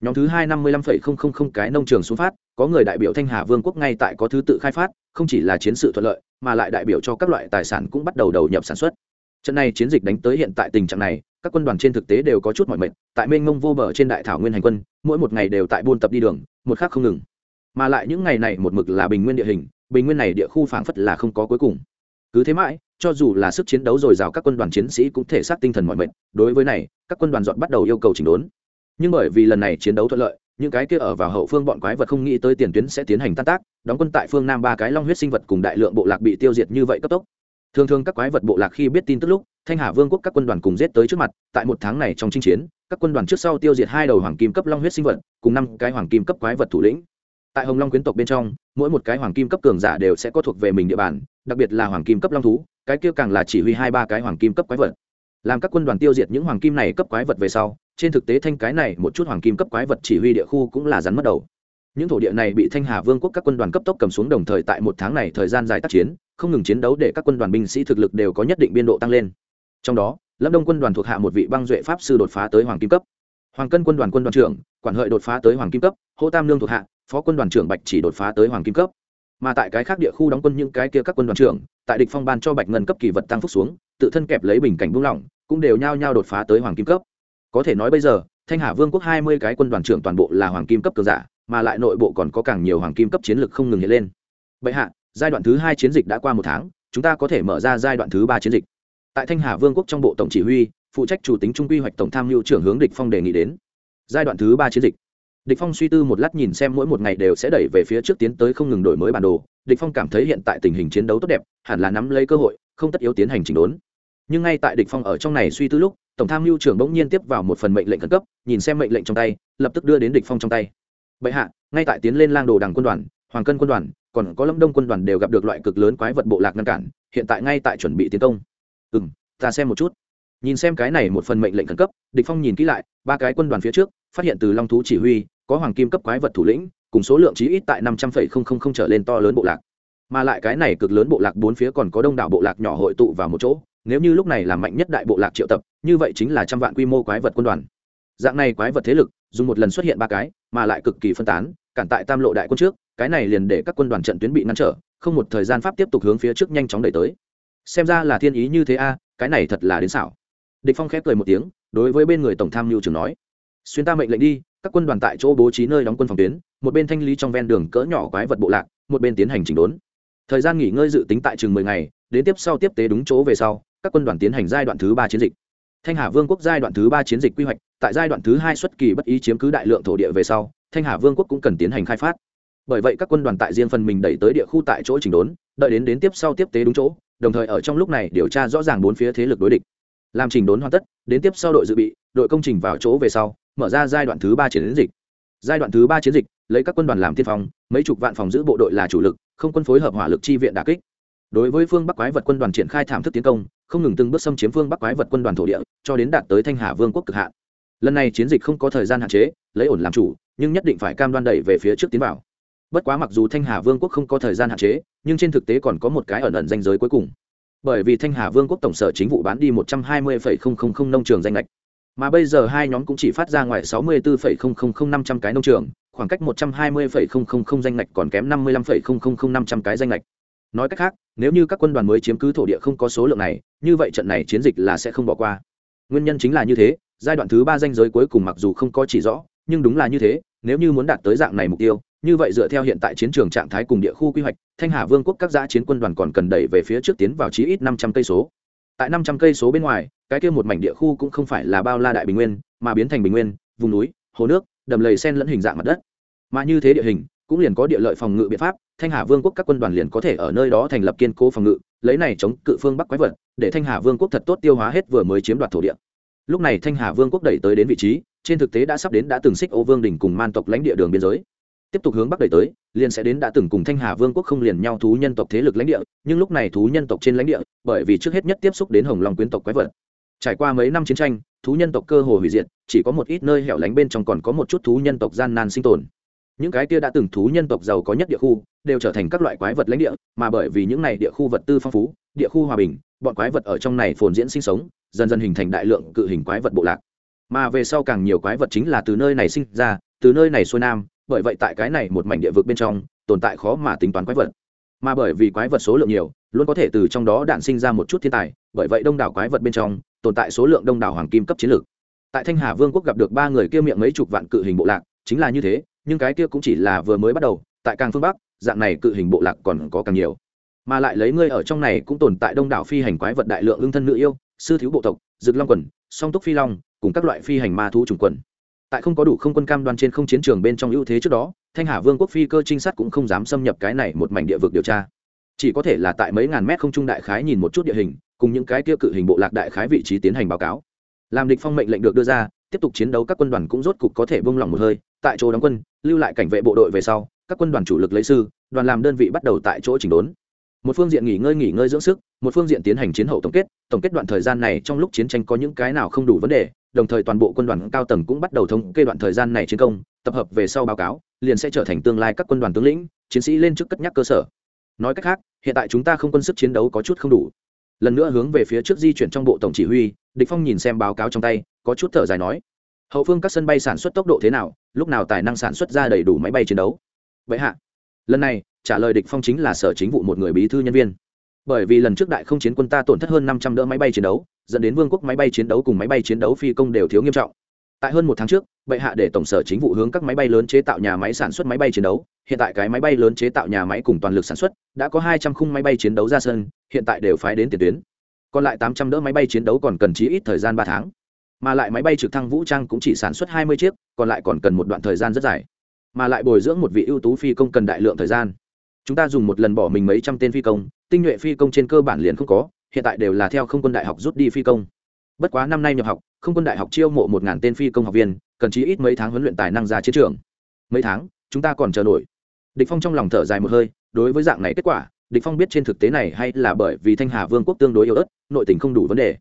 Nhóm thứ hai năm mươi lăm phẩy không không không cái nông trường xuống phát, có người đại biểu thanh hà vương quốc ngay tại có thứ tự khai phát, không chỉ là chiến sự thuận lợi, mà lại đại biểu cho các loại tài sản cũng bắt đầu đầu nhập sản xuất. Trận này chiến dịch đánh tới hiện tại tình trạng này, các quân đoàn trên thực tế đều có chút mọi mệt, tại mênh mông vô bờ trên đại thảo nguyên hành quân, mỗi một ngày đều tại buôn tập đi đường, một khác không ngừng. Mà lại những ngày này một mực là bình nguyên địa hình bình nguyên này địa khu phảng phất là không có cuối cùng. Cứ thế mãi, cho dù là sức chiến đấu dồi dào các quân đoàn chiến sĩ cũng thể xác tinh thần mọi mệnh. đối với này, các quân đoàn dọn bắt đầu yêu cầu chỉnh đốn. Nhưng bởi vì lần này chiến đấu thuận lợi, những cái kia ở vào hậu phương bọn quái vật không nghĩ tới tiền tuyến sẽ tiến hành tan tác, đóng quân tại phương nam ba cái long huyết sinh vật cùng đại lượng bộ lạc bị tiêu diệt như vậy cấp tốc. Thường thường các quái vật bộ lạc khi biết tin tức lúc, thanh hà vương quốc các quân đoàn cùng giết tới trước mặt, tại một tháng này trong chinh chiến, các quân đoàn trước sau tiêu diệt hai đầu hoàng kim cấp long huyết sinh vật, cùng năm cái hoàng kim cấp quái vật thủ lĩnh tại hồng long quyến tộc bên trong, mỗi một cái hoàng kim cấp cường giả đều sẽ có thuộc về mình địa bàn, đặc biệt là hoàng kim cấp long thú, cái kia càng là chỉ huy hai ba cái hoàng kim cấp quái vật. Làm các quân đoàn tiêu diệt những hoàng kim này cấp quái vật về sau, trên thực tế thanh cái này một chút hoàng kim cấp quái vật chỉ huy địa khu cũng là rắn mất đầu. Những thổ địa này bị thanh hà vương quốc các quân đoàn cấp tốc cầm xuống đồng thời tại một tháng này thời gian dài tác chiến, không ngừng chiến đấu để các quân đoàn binh sĩ thực lực đều có nhất định biên độ tăng lên. Trong đó, lâm đông quân đoàn thuộc hạ một vị băng duệ pháp sư đột phá tới hoàng kim cấp. Hoàng cân quân đoàn quân đoàn trưởng, quản hợi đột phá tới hoàng kim cấp hô tam lương thuộc hạ, phó quân đoàn trưởng bạch chỉ đột phá tới hoàng kim cấp. Mà tại cái khác địa khu đóng quân những cái kia các quân đoàn trưởng, tại địch phong ban cho bạch ngân cấp kỳ vật tăng phúc xuống, tự thân kẹp lấy bình cảnh buông lỏng, cũng đều nhao nhao đột phá tới hoàng kim cấp. Có thể nói bây giờ, thanh hà vương quốc hai mươi cái quân đoàn trưởng toàn bộ là hoàng kim cấp cường giả, mà lại nội bộ còn có càng nhiều hoàng kim cấp chiến lược không ngừng hiện lên. Bệ hạ, giai đoạn thứ hai chiến dịch đã qua một tháng, chúng ta có thể mở ra giai đoạn thứ ba chiến dịch. Tại thanh hà vương quốc trong bộ tổng chỉ huy, phụ trách chủ tính trung quy hoạch tổng tham mưu trưởng hướng địch phong đề nghị đến. Giai đoạn thứ ba chiến dịch địch phong suy tư một lát nhìn xem mỗi một ngày đều sẽ đẩy về phía trước tiến tới không ngừng đổi mới bản đồ. Địch phong cảm thấy hiện tại tình hình chiến đấu tốt đẹp, hẳn là nắm lấy cơ hội, không tất yếu tiến hành chỉnh đốn. Nhưng ngay tại địch phong ở trong này suy tư lúc, tổng tham mưu trưởng bỗng nhiên tiếp vào một phần mệnh lệnh khẩn cấp, nhìn xem mệnh lệnh trong tay, lập tức đưa đến địch phong trong tay. Bệ hạ, ngay tại tiến lên lang đồ đằng quân đoàn, hoàng cân quân đoàn, còn có lâm đông quân đoàn đều gặp được loại cực lớn quái vật bộ lạc ngăn cản, hiện tại ngay tại chuẩn bị tiến công. Ừm, ta xem một chút. Nhìn xem cái này một phần mệnh lệnh khẩn cấp, địch phong nhìn kỹ lại, ba cái quân đoàn phía trước phát hiện từ long thú chỉ huy, có hoàng kim cấp quái vật thủ lĩnh, cùng số lượng chí ít tại năm trăm linh trở lên to lớn bộ lạc. Mà lại cái này cực lớn bộ lạc bốn phía còn có đông đảo bộ lạc nhỏ hội tụ vào một chỗ, nếu như lúc này là mạnh nhất đại bộ lạc triệu tập, như vậy chính là trăm vạn quy mô quái vật quân đoàn. Dạng này quái vật thế lực, dùng một lần xuất hiện ba cái, mà lại cực kỳ phân tán, cản tại tam lộ đại quân trước, cái này liền để các quân đoàn trận tuyến bị ngăn trở, không một thời gian pháp tiếp tục hướng phía trước nhanh chóng đẩy tới. Xem ra là thiên ý như thế a, cái này thật là đến xảo. Địch phong khép cười một tiếng, đối với bên người tổng tham mưu trưởng nói xuyên ta mệnh lệnh đi, các quân đoàn tại chỗ bố trí nơi đóng quân phòng tuyến, một bên thanh lý trong ven đường cỡ nhỏ quái vật bộ lạc, một bên tiến hành chỉnh đốn. Thời gian nghỉ ngơi dự tính tại chừng mười ngày, đến tiếp sau tiếp tế đúng chỗ về sau, các quân đoàn tiến hành giai đoạn thứ ba chiến dịch. Thanh hà vương quốc giai đoạn thứ ba chiến dịch quy hoạch, tại giai đoạn thứ hai xuất kỳ bất ý chiếm cứ đại lượng thổ địa về sau, thanh hà vương quốc cũng cần tiến hành khai phát. Bởi vậy các quân đoàn tại riêng phần mình đẩy tới địa khu tại chỗ chỉnh đốn, đợi đến đến tiếp sau tiếp tế đúng chỗ, đồng thời ở trong lúc này điều tra rõ ràng bốn phía thế lực đối địch. Làm chỉnh đốn hoàn tất, đến tiếp sau đội dự bị, đội công trình vào chỗ về sau mở ra giai đoạn thứ ba chiến dịch. Giai đoạn thứ ba chiến dịch, lấy các quân đoàn làm tiên phong, mấy chục vạn phòng giữ bộ đội là chủ lực, không quân phối hợp hỏa lực chi viện đà kích. Đối với phương bắc quái vật quân đoàn triển khai thảm thức tiến công, không ngừng từng bước xâm chiếm phương bắc quái vật quân đoàn thổ địa, cho đến đạt tới thanh hà vương quốc cực hạn. Lần này chiến dịch không có thời gian hạn chế, lấy ổn làm chủ, nhưng nhất định phải cam đoan đẩy về phía trước tiến vào. Bất quá mặc dù thanh hà vương quốc không có thời gian hạn chế, nhưng trên thực tế còn có một cái ẩn ẩn danh giới cuối cùng. Bởi vì thanh hà vương quốc tổng sở chính vụ bán đi một trăm hai mươi nông trường danh lệch mà bây giờ hai nhóm cũng chỉ phát ra ngoài sáu mươi bốn năm trăm cái nông trường, khoảng cách một trăm hai mươi danh ngạch còn kém năm mươi năm năm trăm cái danh ngạch. Nói cách khác, nếu như các quân đoàn mới chiếm cứ thổ địa không có số lượng này, như vậy trận này chiến dịch là sẽ không bỏ qua. Nguyên nhân chính là như thế, giai đoạn thứ ba danh giới cuối cùng mặc dù không có chỉ rõ, nhưng đúng là như thế, nếu như muốn đạt tới dạng này mục tiêu, như vậy dựa theo hiện tại chiến trường trạng thái cùng địa khu quy hoạch, thanh hà vương quốc các giã chiến quân đoàn còn cần đẩy về phía trước tiến vào chí ít năm trăm cây số. Tại năm trăm cây số bên ngoài cái kia một mảnh địa khu cũng không phải là bao la đại bình nguyên, mà biến thành bình nguyên, vùng núi, hồ nước, đầm lầy sen lẫn hình dạng mặt đất. Mà như thế địa hình, cũng liền có địa lợi phòng ngự biện pháp, thanh hà vương quốc các quân đoàn liền có thể ở nơi đó thành lập kiên cố phòng ngự, lấy này chống cự phương bắc quái vật, để thanh hà vương quốc thật tốt tiêu hóa hết vừa mới chiếm đoạt thổ địa. Lúc này thanh hà vương quốc đẩy tới đến vị trí, trên thực tế đã sắp đến đã từng xích ô vương đỉnh cùng man tộc lãnh địa đường biên giới. Tiếp tục hướng bắc đẩy tới, liền sẽ đến đã từng cùng thanh hà vương quốc không liền nhau thú nhân tộc thế lực lãnh địa, nhưng lúc này thú nhân tộc trên lãnh địa, bởi vì trước hết nhất tiếp xúc đến hồng long quyến tộc quái vật trải qua mấy năm chiến tranh, thú nhân tộc cơ hồ hủy diệt, chỉ có một ít nơi hẻo lánh bên trong còn có một chút thú nhân tộc gian nan sinh tồn. Những cái kia đã từng thú nhân tộc giàu có nhất địa khu, đều trở thành các loại quái vật lãnh địa, mà bởi vì những này địa khu vật tư phong phú, địa khu hòa bình, bọn quái vật ở trong này phồn diễn sinh sống, dần dần hình thành đại lượng cự hình quái vật bộ lạc. Mà về sau càng nhiều quái vật chính là từ nơi này sinh ra, từ nơi này xuôi nam, bởi vậy tại cái này một mảnh địa vực bên trong, tồn tại khó mà tính toán quái vật. Mà bởi vì quái vật số lượng nhiều, luôn có thể từ trong đó đạn sinh ra một chút thiên tài, bởi vậy đông đảo quái vật bên trong tồn tại số lượng đông đảo hoàng kim cấp chiến lược. Tại thanh hà vương quốc gặp được ba người kia miệng mấy chục vạn cự hình bộ lạc, chính là như thế, nhưng cái kia cũng chỉ là vừa mới bắt đầu, tại càng phương bắc, dạng này cự hình bộ lạc còn có càng nhiều. Mà lại lấy ngươi ở trong này cũng tồn tại đông đảo phi hành quái vật đại lượng ương thân nữ yêu, sư thiếu bộ tộc rực long quần, song túc phi long, cùng các loại phi hành ma thú trùng quần. Tại không có đủ không quân cam đoan trên không chiến trường bên trong ưu thế trước đó, thanh hà vương quốc phi cơ trinh sát cũng không dám xâm nhập cái này một mảnh địa vực điều tra. Chỉ có thể là tại mấy ngàn mét không trung đại khái nhìn một chút địa hình cùng những cái kia cự hình bộ lạc đại khái vị trí tiến hành báo cáo. Làm địch phong mệnh lệnh được đưa ra, tiếp tục chiến đấu các quân đoàn cũng rốt cục có thể buông lỏng một hơi. Tại chỗ đóng quân, lưu lại cảnh vệ bộ đội về sau, các quân đoàn chủ lực lấy sư, đoàn làm đơn vị bắt đầu tại chỗ chỉnh đốn. Một phương diện nghỉ ngơi nghỉ ngơi dưỡng sức, một phương diện tiến hành chiến hậu tổng kết. Tổng kết đoạn thời gian này trong lúc chiến tranh có những cái nào không đủ vấn đề, đồng thời toàn bộ quân đoàn cao tầng cũng bắt đầu thống kê đoạn thời gian này chiến công, tập hợp về sau báo cáo, liền sẽ trở thành tương lai các quân đoàn tướng lĩnh, chiến sĩ lên trước cất nhắc cơ sở. Nói cách khác, hiện tại chúng ta không quân sức chiến đấu có chút không đủ lần nữa hướng về phía trước di chuyển trong bộ tổng chỉ huy, địch phong nhìn xem báo cáo trong tay, có chút thở dài nói, hậu phương các sân bay sản xuất tốc độ thế nào? Lúc nào tài năng sản xuất ra đầy đủ máy bay chiến đấu? Vậy hạ. Lần này, trả lời địch phong chính là sở chính vụ một người bí thư nhân viên. Bởi vì lần trước đại không chiến quân ta tổn thất hơn năm trăm đỡ máy bay chiến đấu, dẫn đến vương quốc máy bay chiến đấu cùng máy bay chiến đấu phi công đều thiếu nghiêm trọng tại hơn một tháng trước, bệ hạ để tổng sở chính vụ hướng các máy bay lớn chế tạo nhà máy sản xuất máy bay chiến đấu. Hiện tại cái máy bay lớn chế tạo nhà máy cùng toàn lực sản xuất, đã có hai trăm khung máy bay chiến đấu ra sân, hiện tại đều phái đến tiền tuyến. Còn lại tám trăm đỡ máy bay chiến đấu còn cần chí ít thời gian ba tháng. Mà lại máy bay trực thăng vũ trang cũng chỉ sản xuất hai mươi chiếc, còn lại còn cần một đoạn thời gian rất dài. Mà lại bồi dưỡng một vị ưu tú phi công cần đại lượng thời gian. Chúng ta dùng một lần bỏ mình mấy trăm tên phi công, tinh nhuệ phi công trên cơ bản liền không có, hiện tại đều là theo không quân đại học rút đi phi công bất quá năm nay nhập học, không quân đại học chiêu mộ một ngàn tên phi công học viên, cần chí ít mấy tháng huấn luyện tài năng ra chiến trường. Mấy tháng, chúng ta còn chờ nổi. Địch phong trong lòng thở dài một hơi, đối với dạng này kết quả, địch phong biết trên thực tế này hay là bởi vì thanh hà vương quốc tương đối yếu ớt, nội tình không đủ vấn đề.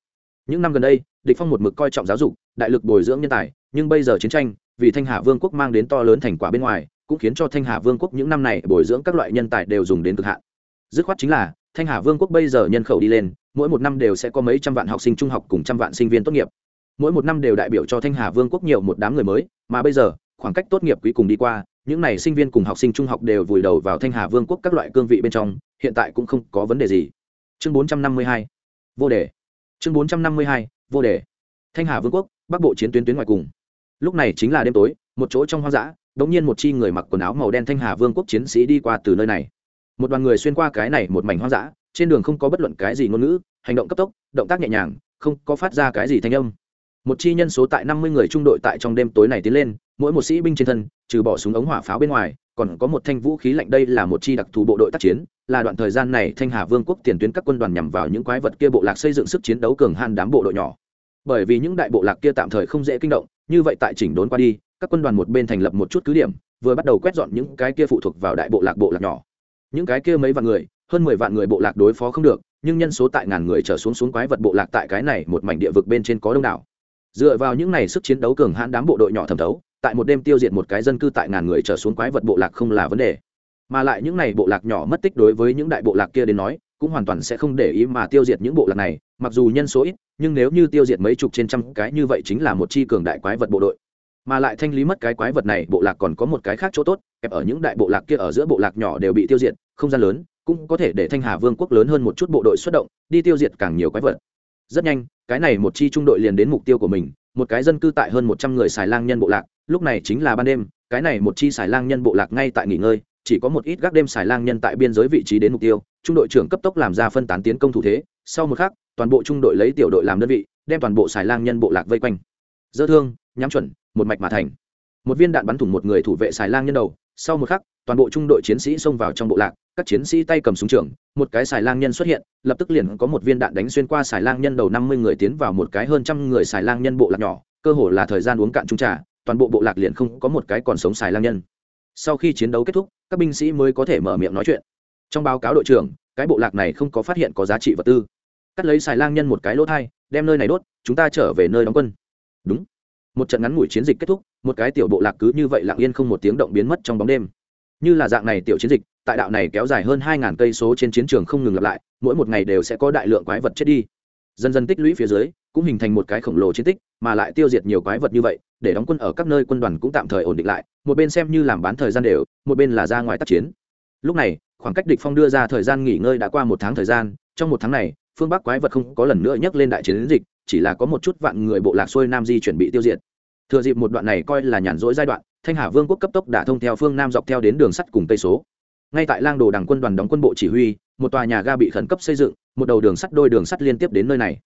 Những năm gần đây, địch phong một mực coi trọng giáo dục, đại lực bồi dưỡng nhân tài, nhưng bây giờ chiến tranh, vì thanh hà vương quốc mang đến to lớn thành quả bên ngoài, cũng khiến cho thanh hà vương quốc những năm này bồi dưỡng các loại nhân tài đều dùng đến cực hạn. Dứt khoát chính là thanh hà vương quốc bây giờ nhân khẩu đi lên, mỗi một năm đều sẽ có mấy trăm vạn học sinh trung học cùng trăm vạn sinh viên tốt nghiệp. Mỗi một năm đều đại biểu cho thanh hà vương quốc nhiều một đám người mới, mà bây giờ, khoảng cách tốt nghiệp cuối cùng đi qua, những n à y sinh viên cùng học sinh trung học đều vùi đầu vào thanh hà vương quốc các loại cương vị bên trong, hiện tại cũng không có vấn đề gì. Chương bốn trăm năm mươi hai, vô đề. Chương bốn trăm năm mươi hai, vô đề. Thanh hà vương quốc, bắc bộ chiến tuyến tuyến ngoài cùng. Lúc này chính là đêm tối, một chỗ trong hoang dã đ ỗ n g nhiên một chi người mặc quần áo màu đen thanh hà vương quốc chiến sĩ đi qua từ nơi này một đoàn người xuyên qua cái này một mảnh hoang dã, trên đường không có bất luận cái gì ngôn ngữ, hành động cấp tốc, động tác nhẹ nhàng, không có phát ra cái gì thanh âm. Một chi nhân số tại năm mươi người trung đội tại trong đêm tối này tiến lên, mỗi một sĩ binh trên thân, trừ bỏ súng ống hỏa pháo bên ngoài, còn có một thanh vũ khí lạnh đây là một chi đặc thù bộ đội tác chiến, là đoạn thời gian này thanh hà vương quốc tiền tuyến các quân đoàn nhằm vào những quái vật kia bộ lạc xây dựng sức chiến đấu cường han đám bộ đội nhỏ. Bởi vì những đại bộ lạc kia tạm thời không dễ kinh động, như vậy tại chỉnh đốn qua đi, các quân đoàn một bên thành lập một chút cứ điểm, vừa bắt đầu quét dọn những cái kia phụ thuộc vào đại bộ lạc bộ lạc nhỏ những cái kia mấy vạn người, hơn mười vạn người bộ lạc đối phó không được, nhưng nhân số tại ngàn người trở xuống xuống quái vật bộ lạc tại cái này một mảnh địa vực bên trên có đông đảo. Dựa vào những này sức chiến đấu cường hãn đám bộ đội nhỏ thẩm thấu, tại một đêm tiêu diệt một cái dân cư tại ngàn người trở xuống quái vật bộ lạc không là vấn đề. Mà lại những này bộ lạc nhỏ mất tích đối với những đại bộ lạc kia đến nói, cũng hoàn toàn sẽ không để ý mà tiêu diệt những bộ lạc này, mặc dù nhân số ít, nhưng nếu như tiêu diệt mấy chục trên trăm cái như vậy chính là một chi cường đại quái vật bộ đội mà lại thanh lý mất cái quái vật này, bộ lạc còn có một cái khác chỗ tốt, kẹp ở những đại bộ lạc kia ở giữa bộ lạc nhỏ đều bị tiêu diệt, không gian lớn, cũng có thể để thanh hà vương quốc lớn hơn một chút bộ đội xuất động, đi tiêu diệt càng nhiều quái vật. Rất nhanh, cái này một chi trung đội liền đến mục tiêu của mình, một cái dân cư tại hơn một trăm người xài lang nhân bộ lạc, lúc này chính là ban đêm, cái này một chi xài lang nhân bộ lạc ngay tại nghỉ ngơi, chỉ có một ít gác đêm xài lang nhân tại biên giới vị trí đến mục tiêu, trung đội trưởng cấp tốc làm ra phân tán tiến công thủ thế, sau một khắc, toàn bộ trung đội lấy tiểu đội làm đơn vị, đem toàn bộ xài lang nhân bộ lạc vây quanh. Dơ thương nhắm chuẩn, một mạch mà thành. Một viên đạn bắn thủng một người thủ vệ xài lang nhân đầu, sau một khắc, toàn bộ trung đội chiến sĩ xông vào trong bộ lạc, các chiến sĩ tay cầm súng trường, một cái xài lang nhân xuất hiện, lập tức liền có một viên đạn đánh xuyên qua xài lang nhân đầu năm mươi người tiến vào một cái hơn trăm người xài lang nhân bộ lạc nhỏ, cơ hồ là thời gian uống cạn trung trà, toàn bộ bộ lạc liền không có một cái còn sống xài lang nhân. Sau khi chiến đấu kết thúc, các binh sĩ mới có thể mở miệng nói chuyện. Trong báo cáo đội trưởng, cái bộ lạc này không có phát hiện có giá trị vật tư. Cắt lấy xài lang nhân một cái lỗ thai, đem nơi này đốt, chúng ta trở về nơi đóng quân. Đúng một trận ngắn ngủi chiến dịch kết thúc, một cái tiểu bộ lạc cứ như vậy lặng yên không một tiếng động biến mất trong bóng đêm. Như là dạng này tiểu chiến dịch, tại đạo này kéo dài hơn hai ngàn cây số trên chiến trường không ngừng lặp lại, mỗi một ngày đều sẽ có đại lượng quái vật chết đi. Dần dần tích lũy phía dưới, cũng hình thành một cái khổng lồ chiến tích, mà lại tiêu diệt nhiều quái vật như vậy, để đóng quân ở các nơi quân đoàn cũng tạm thời ổn định lại, một bên xem như làm bán thời gian đều, một bên là ra ngoài tác chiến. Lúc này, khoảng cách địch phong đưa ra thời gian nghỉ ngơi đã qua một tháng thời gian, trong một tháng này, phương bắc quái vật không có lần nữa nhắc lên đại chiến dịch chỉ là có một chút vạn người bộ lạc xuôi nam di chuẩn bị tiêu diệt. Thừa dịp một đoạn này coi là nhàn rỗi giai đoạn, thanh hà vương quốc cấp tốc đã thông theo phương nam dọc theo đến đường sắt cùng tây số. Ngay tại lang đồ đảng quân đoàn đóng quân bộ chỉ huy, một tòa nhà ga bị khẩn cấp xây dựng, một đầu đường sắt đôi đường sắt liên tiếp đến nơi này.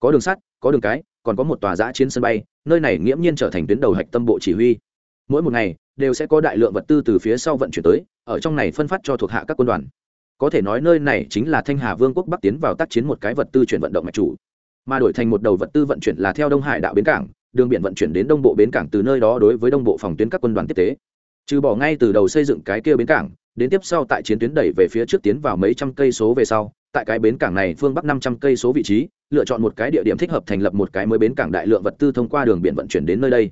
Có đường sắt, có đường cái, còn có một tòa giã chiến sân bay, nơi này nghiễm nhiên trở thành tuyến đầu hạch tâm bộ chỉ huy. Mỗi một ngày, đều sẽ có đại lượng vật tư từ phía sau vận chuyển tới, ở trong này phân phát cho thuộc hạ các quân đoàn. Có thể nói nơi này chính là thanh hà vương quốc bắc tiến vào tác chiến một cái vật tư chuyển vận động mạch chủ mà đổi thành một đầu vật tư vận chuyển là theo đông hải đạo bến cảng, đường biển vận chuyển đến đông bộ bến cảng từ nơi đó đối với đông bộ phòng tuyến các quân đoàn tiếp tế. Trừ bỏ ngay từ đầu xây dựng cái kia bến cảng, đến tiếp sau tại chiến tuyến đẩy về phía trước tiến vào mấy trăm cây số về sau, tại cái bến cảng này phương bắc năm trăm cây số vị trí, lựa chọn một cái địa điểm thích hợp thành lập một cái mới bến cảng đại lượng vật tư thông qua đường biển vận chuyển đến nơi đây.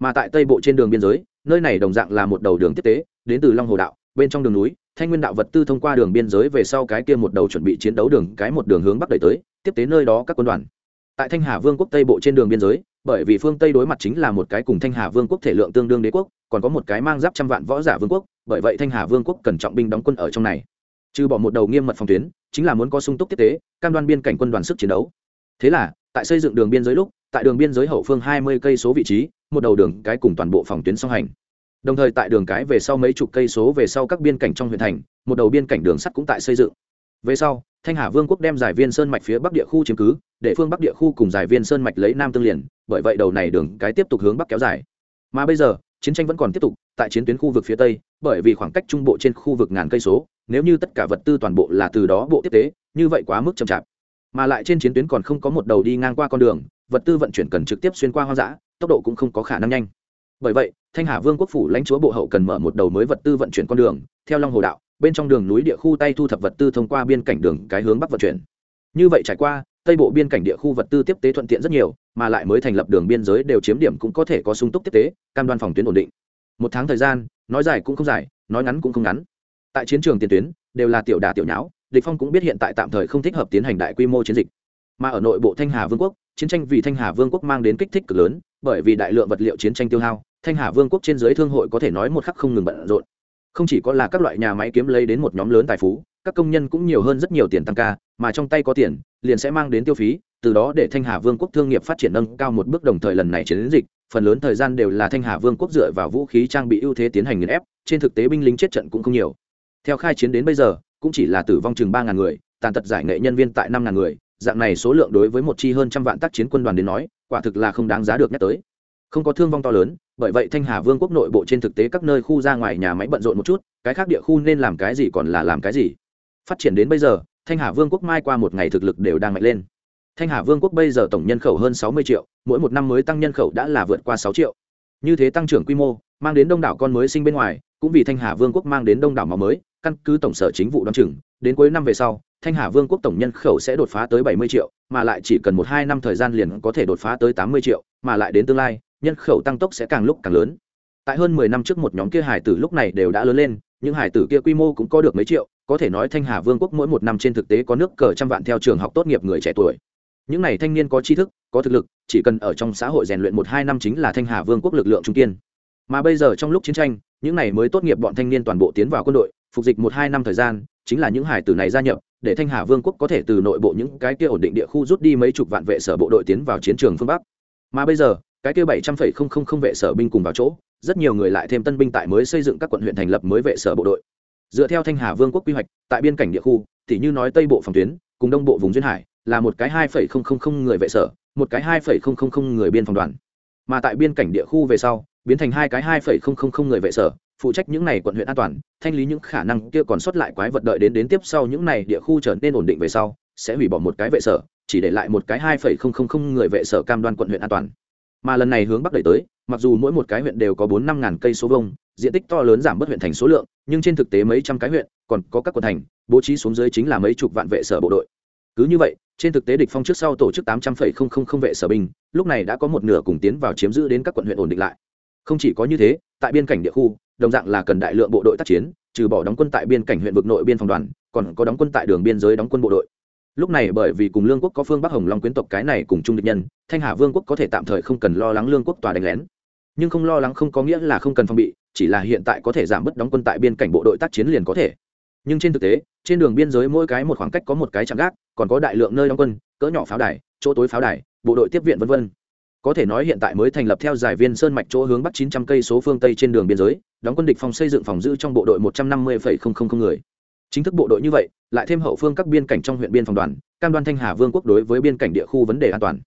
Mà tại tây bộ trên đường biên giới, nơi này đồng dạng là một đầu đường tiếp tế, đến từ long hồ đạo, bên trong đường núi, thanh nguyên đạo vật tư thông qua đường biên giới về sau cái kia một đầu chuẩn bị chiến đấu đường, cái một đường hướng bắc đẩy tới, tiếp tế nơi đó các quân đoàn tại thanh hà vương quốc tây bộ trên đường biên giới, bởi vì phương tây đối mặt chính là một cái cùng thanh hà vương quốc thể lượng tương đương đế quốc, còn có một cái mang giáp trăm vạn võ giả vương quốc, bởi vậy thanh hà vương quốc cần trọng binh đóng quân ở trong này. Trừ bỏ một đầu nghiêm mật phòng tuyến, chính là muốn có sung túc tiếp tế, cam đoan biên cảnh quân đoàn sức chiến đấu. Thế là, tại xây dựng đường biên giới lúc, tại đường biên giới hậu phương hai mươi cây số vị trí, một đầu đường cái cùng toàn bộ phòng tuyến song hành. Đồng thời tại đường cái về sau mấy chục cây số về sau các biên cảnh trong huyện thành, một đầu biên cảnh đường sắt cũng tại xây dựng. Về sau thanh hà vương quốc đem giải viên sơn mạch phía bắc địa khu chiếm cứ, để phương bắc địa khu cùng giải viên sơn mạch lấy nam tương liền, bởi vậy đầu này đường cái tiếp tục hướng bắc kéo dài. Mà bây giờ, chiến tranh vẫn còn tiếp tục, tại chiến tuyến khu vực phía tây, bởi vì khoảng cách trung bộ trên khu vực ngàn cây số, nếu như tất cả vật tư toàn bộ là từ đó bộ tiếp tế, như vậy quá mức chậm chạp. Mà lại trên chiến tuyến còn không có một đầu đi ngang qua con đường, vật tư vận chuyển cần trực tiếp xuyên qua hoang dã, tốc độ cũng không có khả năng nhanh. Bởi vậy, thanh hà vương quốc phủ lãnh chúa bộ hậu cần mở một đầu mới vật tư vận chuyển con đường, theo long hồ đạo bên trong đường núi địa khu tay thu thập vật tư thông qua biên cảnh đường cái hướng bắc vận chuyển. Như vậy trải qua, tây bộ biên cảnh địa khu vật tư tiếp tế thuận tiện rất nhiều, mà lại mới thành lập đường biên giới đều chiếm điểm cũng có thể có sung túc tiếp tế, cam đoan phòng tuyến ổn định. Một tháng thời gian, nói dài cũng không dài, nói ngắn cũng không ngắn. Tại chiến trường tiền tuyến, đều là tiểu đà tiểu nháo, địch phong cũng biết hiện tại tạm thời không thích hợp tiến hành đại quy mô chiến dịch. Mà ở nội bộ thanh hà vương quốc, chiến tranh vì thanh hà vương quốc mang đến kích thích cực lớn, bởi vì đại lượng vật liệu chiến tranh tiêu hao, thanh hà vương quốc trên dưới thương hội có thể nói một khắc không ngừng bận rộn không chỉ có là các loại nhà máy kiếm lấy đến một nhóm lớn tài phú, các công nhân cũng nhiều hơn rất nhiều tiền tăng ca, mà trong tay có tiền, liền sẽ mang đến tiêu phí, từ đó để thanh hà vương quốc thương nghiệp phát triển nâng cao một bước đồng thời lần này chiến dịch, phần lớn thời gian đều là thanh hà vương quốc dựa vào vũ khí trang bị ưu thế tiến hành nghiền ép, trên thực tế binh lính chết trận cũng không nhiều. Theo khai chiến đến bây giờ, cũng chỉ là tử vong chừng ba ngàn người, tàn tật giải nghệ nhân viên tại năm ngàn người, dạng này số lượng đối với một chi hơn trăm vạn tác chiến quân đoàn đến nói, quả thực là không đáng giá được nhắc tới không có thương vong to lớn, bởi vậy thanh hà vương quốc nội bộ trên thực tế các nơi khu ra ngoài nhà máy bận rộn một chút, cái khác địa khu nên làm cái gì còn là làm cái gì. Phát triển đến bây giờ, thanh hà vương quốc mai qua một ngày thực lực đều đang mạnh lên. Thanh hà vương quốc bây giờ tổng nhân khẩu hơn sáu mươi triệu, mỗi một năm mới tăng nhân khẩu đã là vượt qua sáu triệu. Như thế tăng trưởng quy mô, mang đến đông đảo con mới sinh bên ngoài, cũng vì thanh hà vương quốc mang đến đông đảo máu mới, căn cứ tổng sở chính vụ đ o á n chừng, đến cuối năm về sau, thanh hà vương quốc tổng nhân khẩu sẽ đột phá tới bảy mươi triệu, mà lại chỉ cần một hai năm thời gian liền có thể đột phá tới tám mươi triệu, mà lại đến tương lai nhân khẩu tăng tốc sẽ càng lúc càng lớn. Tại hơn mười năm trước một nhóm kia hải tử lúc này đều đã lớn lên, những hải tử kia quy mô cũng có được mấy triệu, có thể nói thanh hà vương quốc mỗi một năm trên thực tế có nước cờ trăm vạn theo trường học tốt nghiệp người trẻ tuổi. Những n à y thanh niên có tri thức, có thực lực, chỉ cần ở trong xã hội rèn luyện một hai năm chính là thanh hà vương quốc lực lượng trung kiên. Mà bây giờ trong lúc chiến tranh, những n à y mới tốt nghiệp bọn thanh niên toàn bộ tiến vào quân đội, phục dịch một hai năm thời gian, chính là những hải tử này gia nhập, để thanh hà vương quốc có thể từ nội bộ những cái kia ổn định địa khu rút đi mấy chục vạn vệ sở bộ đội tiến vào chiến trường phương bắc. Mà bây giờ cái kia bảy trăm phẩy không không không vệ sở binh cùng vào chỗ rất nhiều người lại thêm tân binh tại mới xây dựng các quận huyện thành lập mới vệ sở bộ đội dựa theo thanh hà vương quốc quy hoạch tại biên cảnh địa khu thì như nói tây bộ phòng tuyến cùng đông bộ vùng duyên hải là một cái hai phẩy không không không người vệ sở một cái hai phẩy không không không người biên phòng đoàn mà tại biên cảnh địa khu về sau biến thành hai cái hai phẩy không không không người vệ sở phụ trách những này quận huyện an toàn thanh lý những khả năng kia còn sót lại quái vật đợi đến đến tiếp sau những này địa khu trở nên ổn định về sau sẽ hủy bỏ một cái vệ sở chỉ để lại một cái hai phẩy không không không người vệ sở cam đoan quận huyện an toàn mà lần này hướng bắc đẩy tới, mặc dù mỗi một cái huyện đều có bốn năm ngàn cây số vông diện tích to lớn giảm bớt huyện thành số lượng, nhưng trên thực tế mấy trăm cái huyện, còn có các quận thành, bố trí xuống dưới chính là mấy chục vạn vệ sở bộ đội. Cứ như vậy, trên thực tế địch phong trước sau tổ chức tám trăm phẩy không không không vệ sở binh, lúc này đã có một nửa cùng tiến vào chiếm giữ đến các quận huyện ổn định lại. Không chỉ có như thế, tại biên cảnh địa khu, đồng dạng là cần đại lượng bộ đội tác chiến, trừ bỏ đóng quân tại biên cảnh huyện vực nội biên phòng đoàn, còn có đóng quân tại đường biên giới đóng quân bộ đội lúc này bởi vì cùng lương quốc có phương bắc hồng long quyến tộc cái này cùng chung địch nhân thanh hà vương quốc có thể tạm thời không cần lo lắng lương quốc tòa đánh lén. Nhưng không lo lắng không có nghĩa là không cần phòng bị chỉ là hiện tại có thể giảm bớt đóng quân tại biên cảnh bộ đội tác chiến liền có thể. Nhưng trên thực tế trên đường biên giới mỗi cái một khoảng cách có một cái trạm gác còn có đại lượng nơi đóng quân cỡ nhỏ pháo đài chỗ tối pháo đài bộ đội tiếp viện v v có thể nói hiện tại mới thành lập theo giải viên sơn mạch chỗ hướng bắc 900 cây số phương tây trên đường biên giới đóng quân địch phòng xây dựng phòng giữ trong bộ đội 150,000 người chính thức bộ đội như vậy, lại thêm hậu phương các biên cảnh trong huyện biên phòng đoàn, cam đoan thanh hà vương quốc đối với biên cảnh địa khu vấn đề an toàn.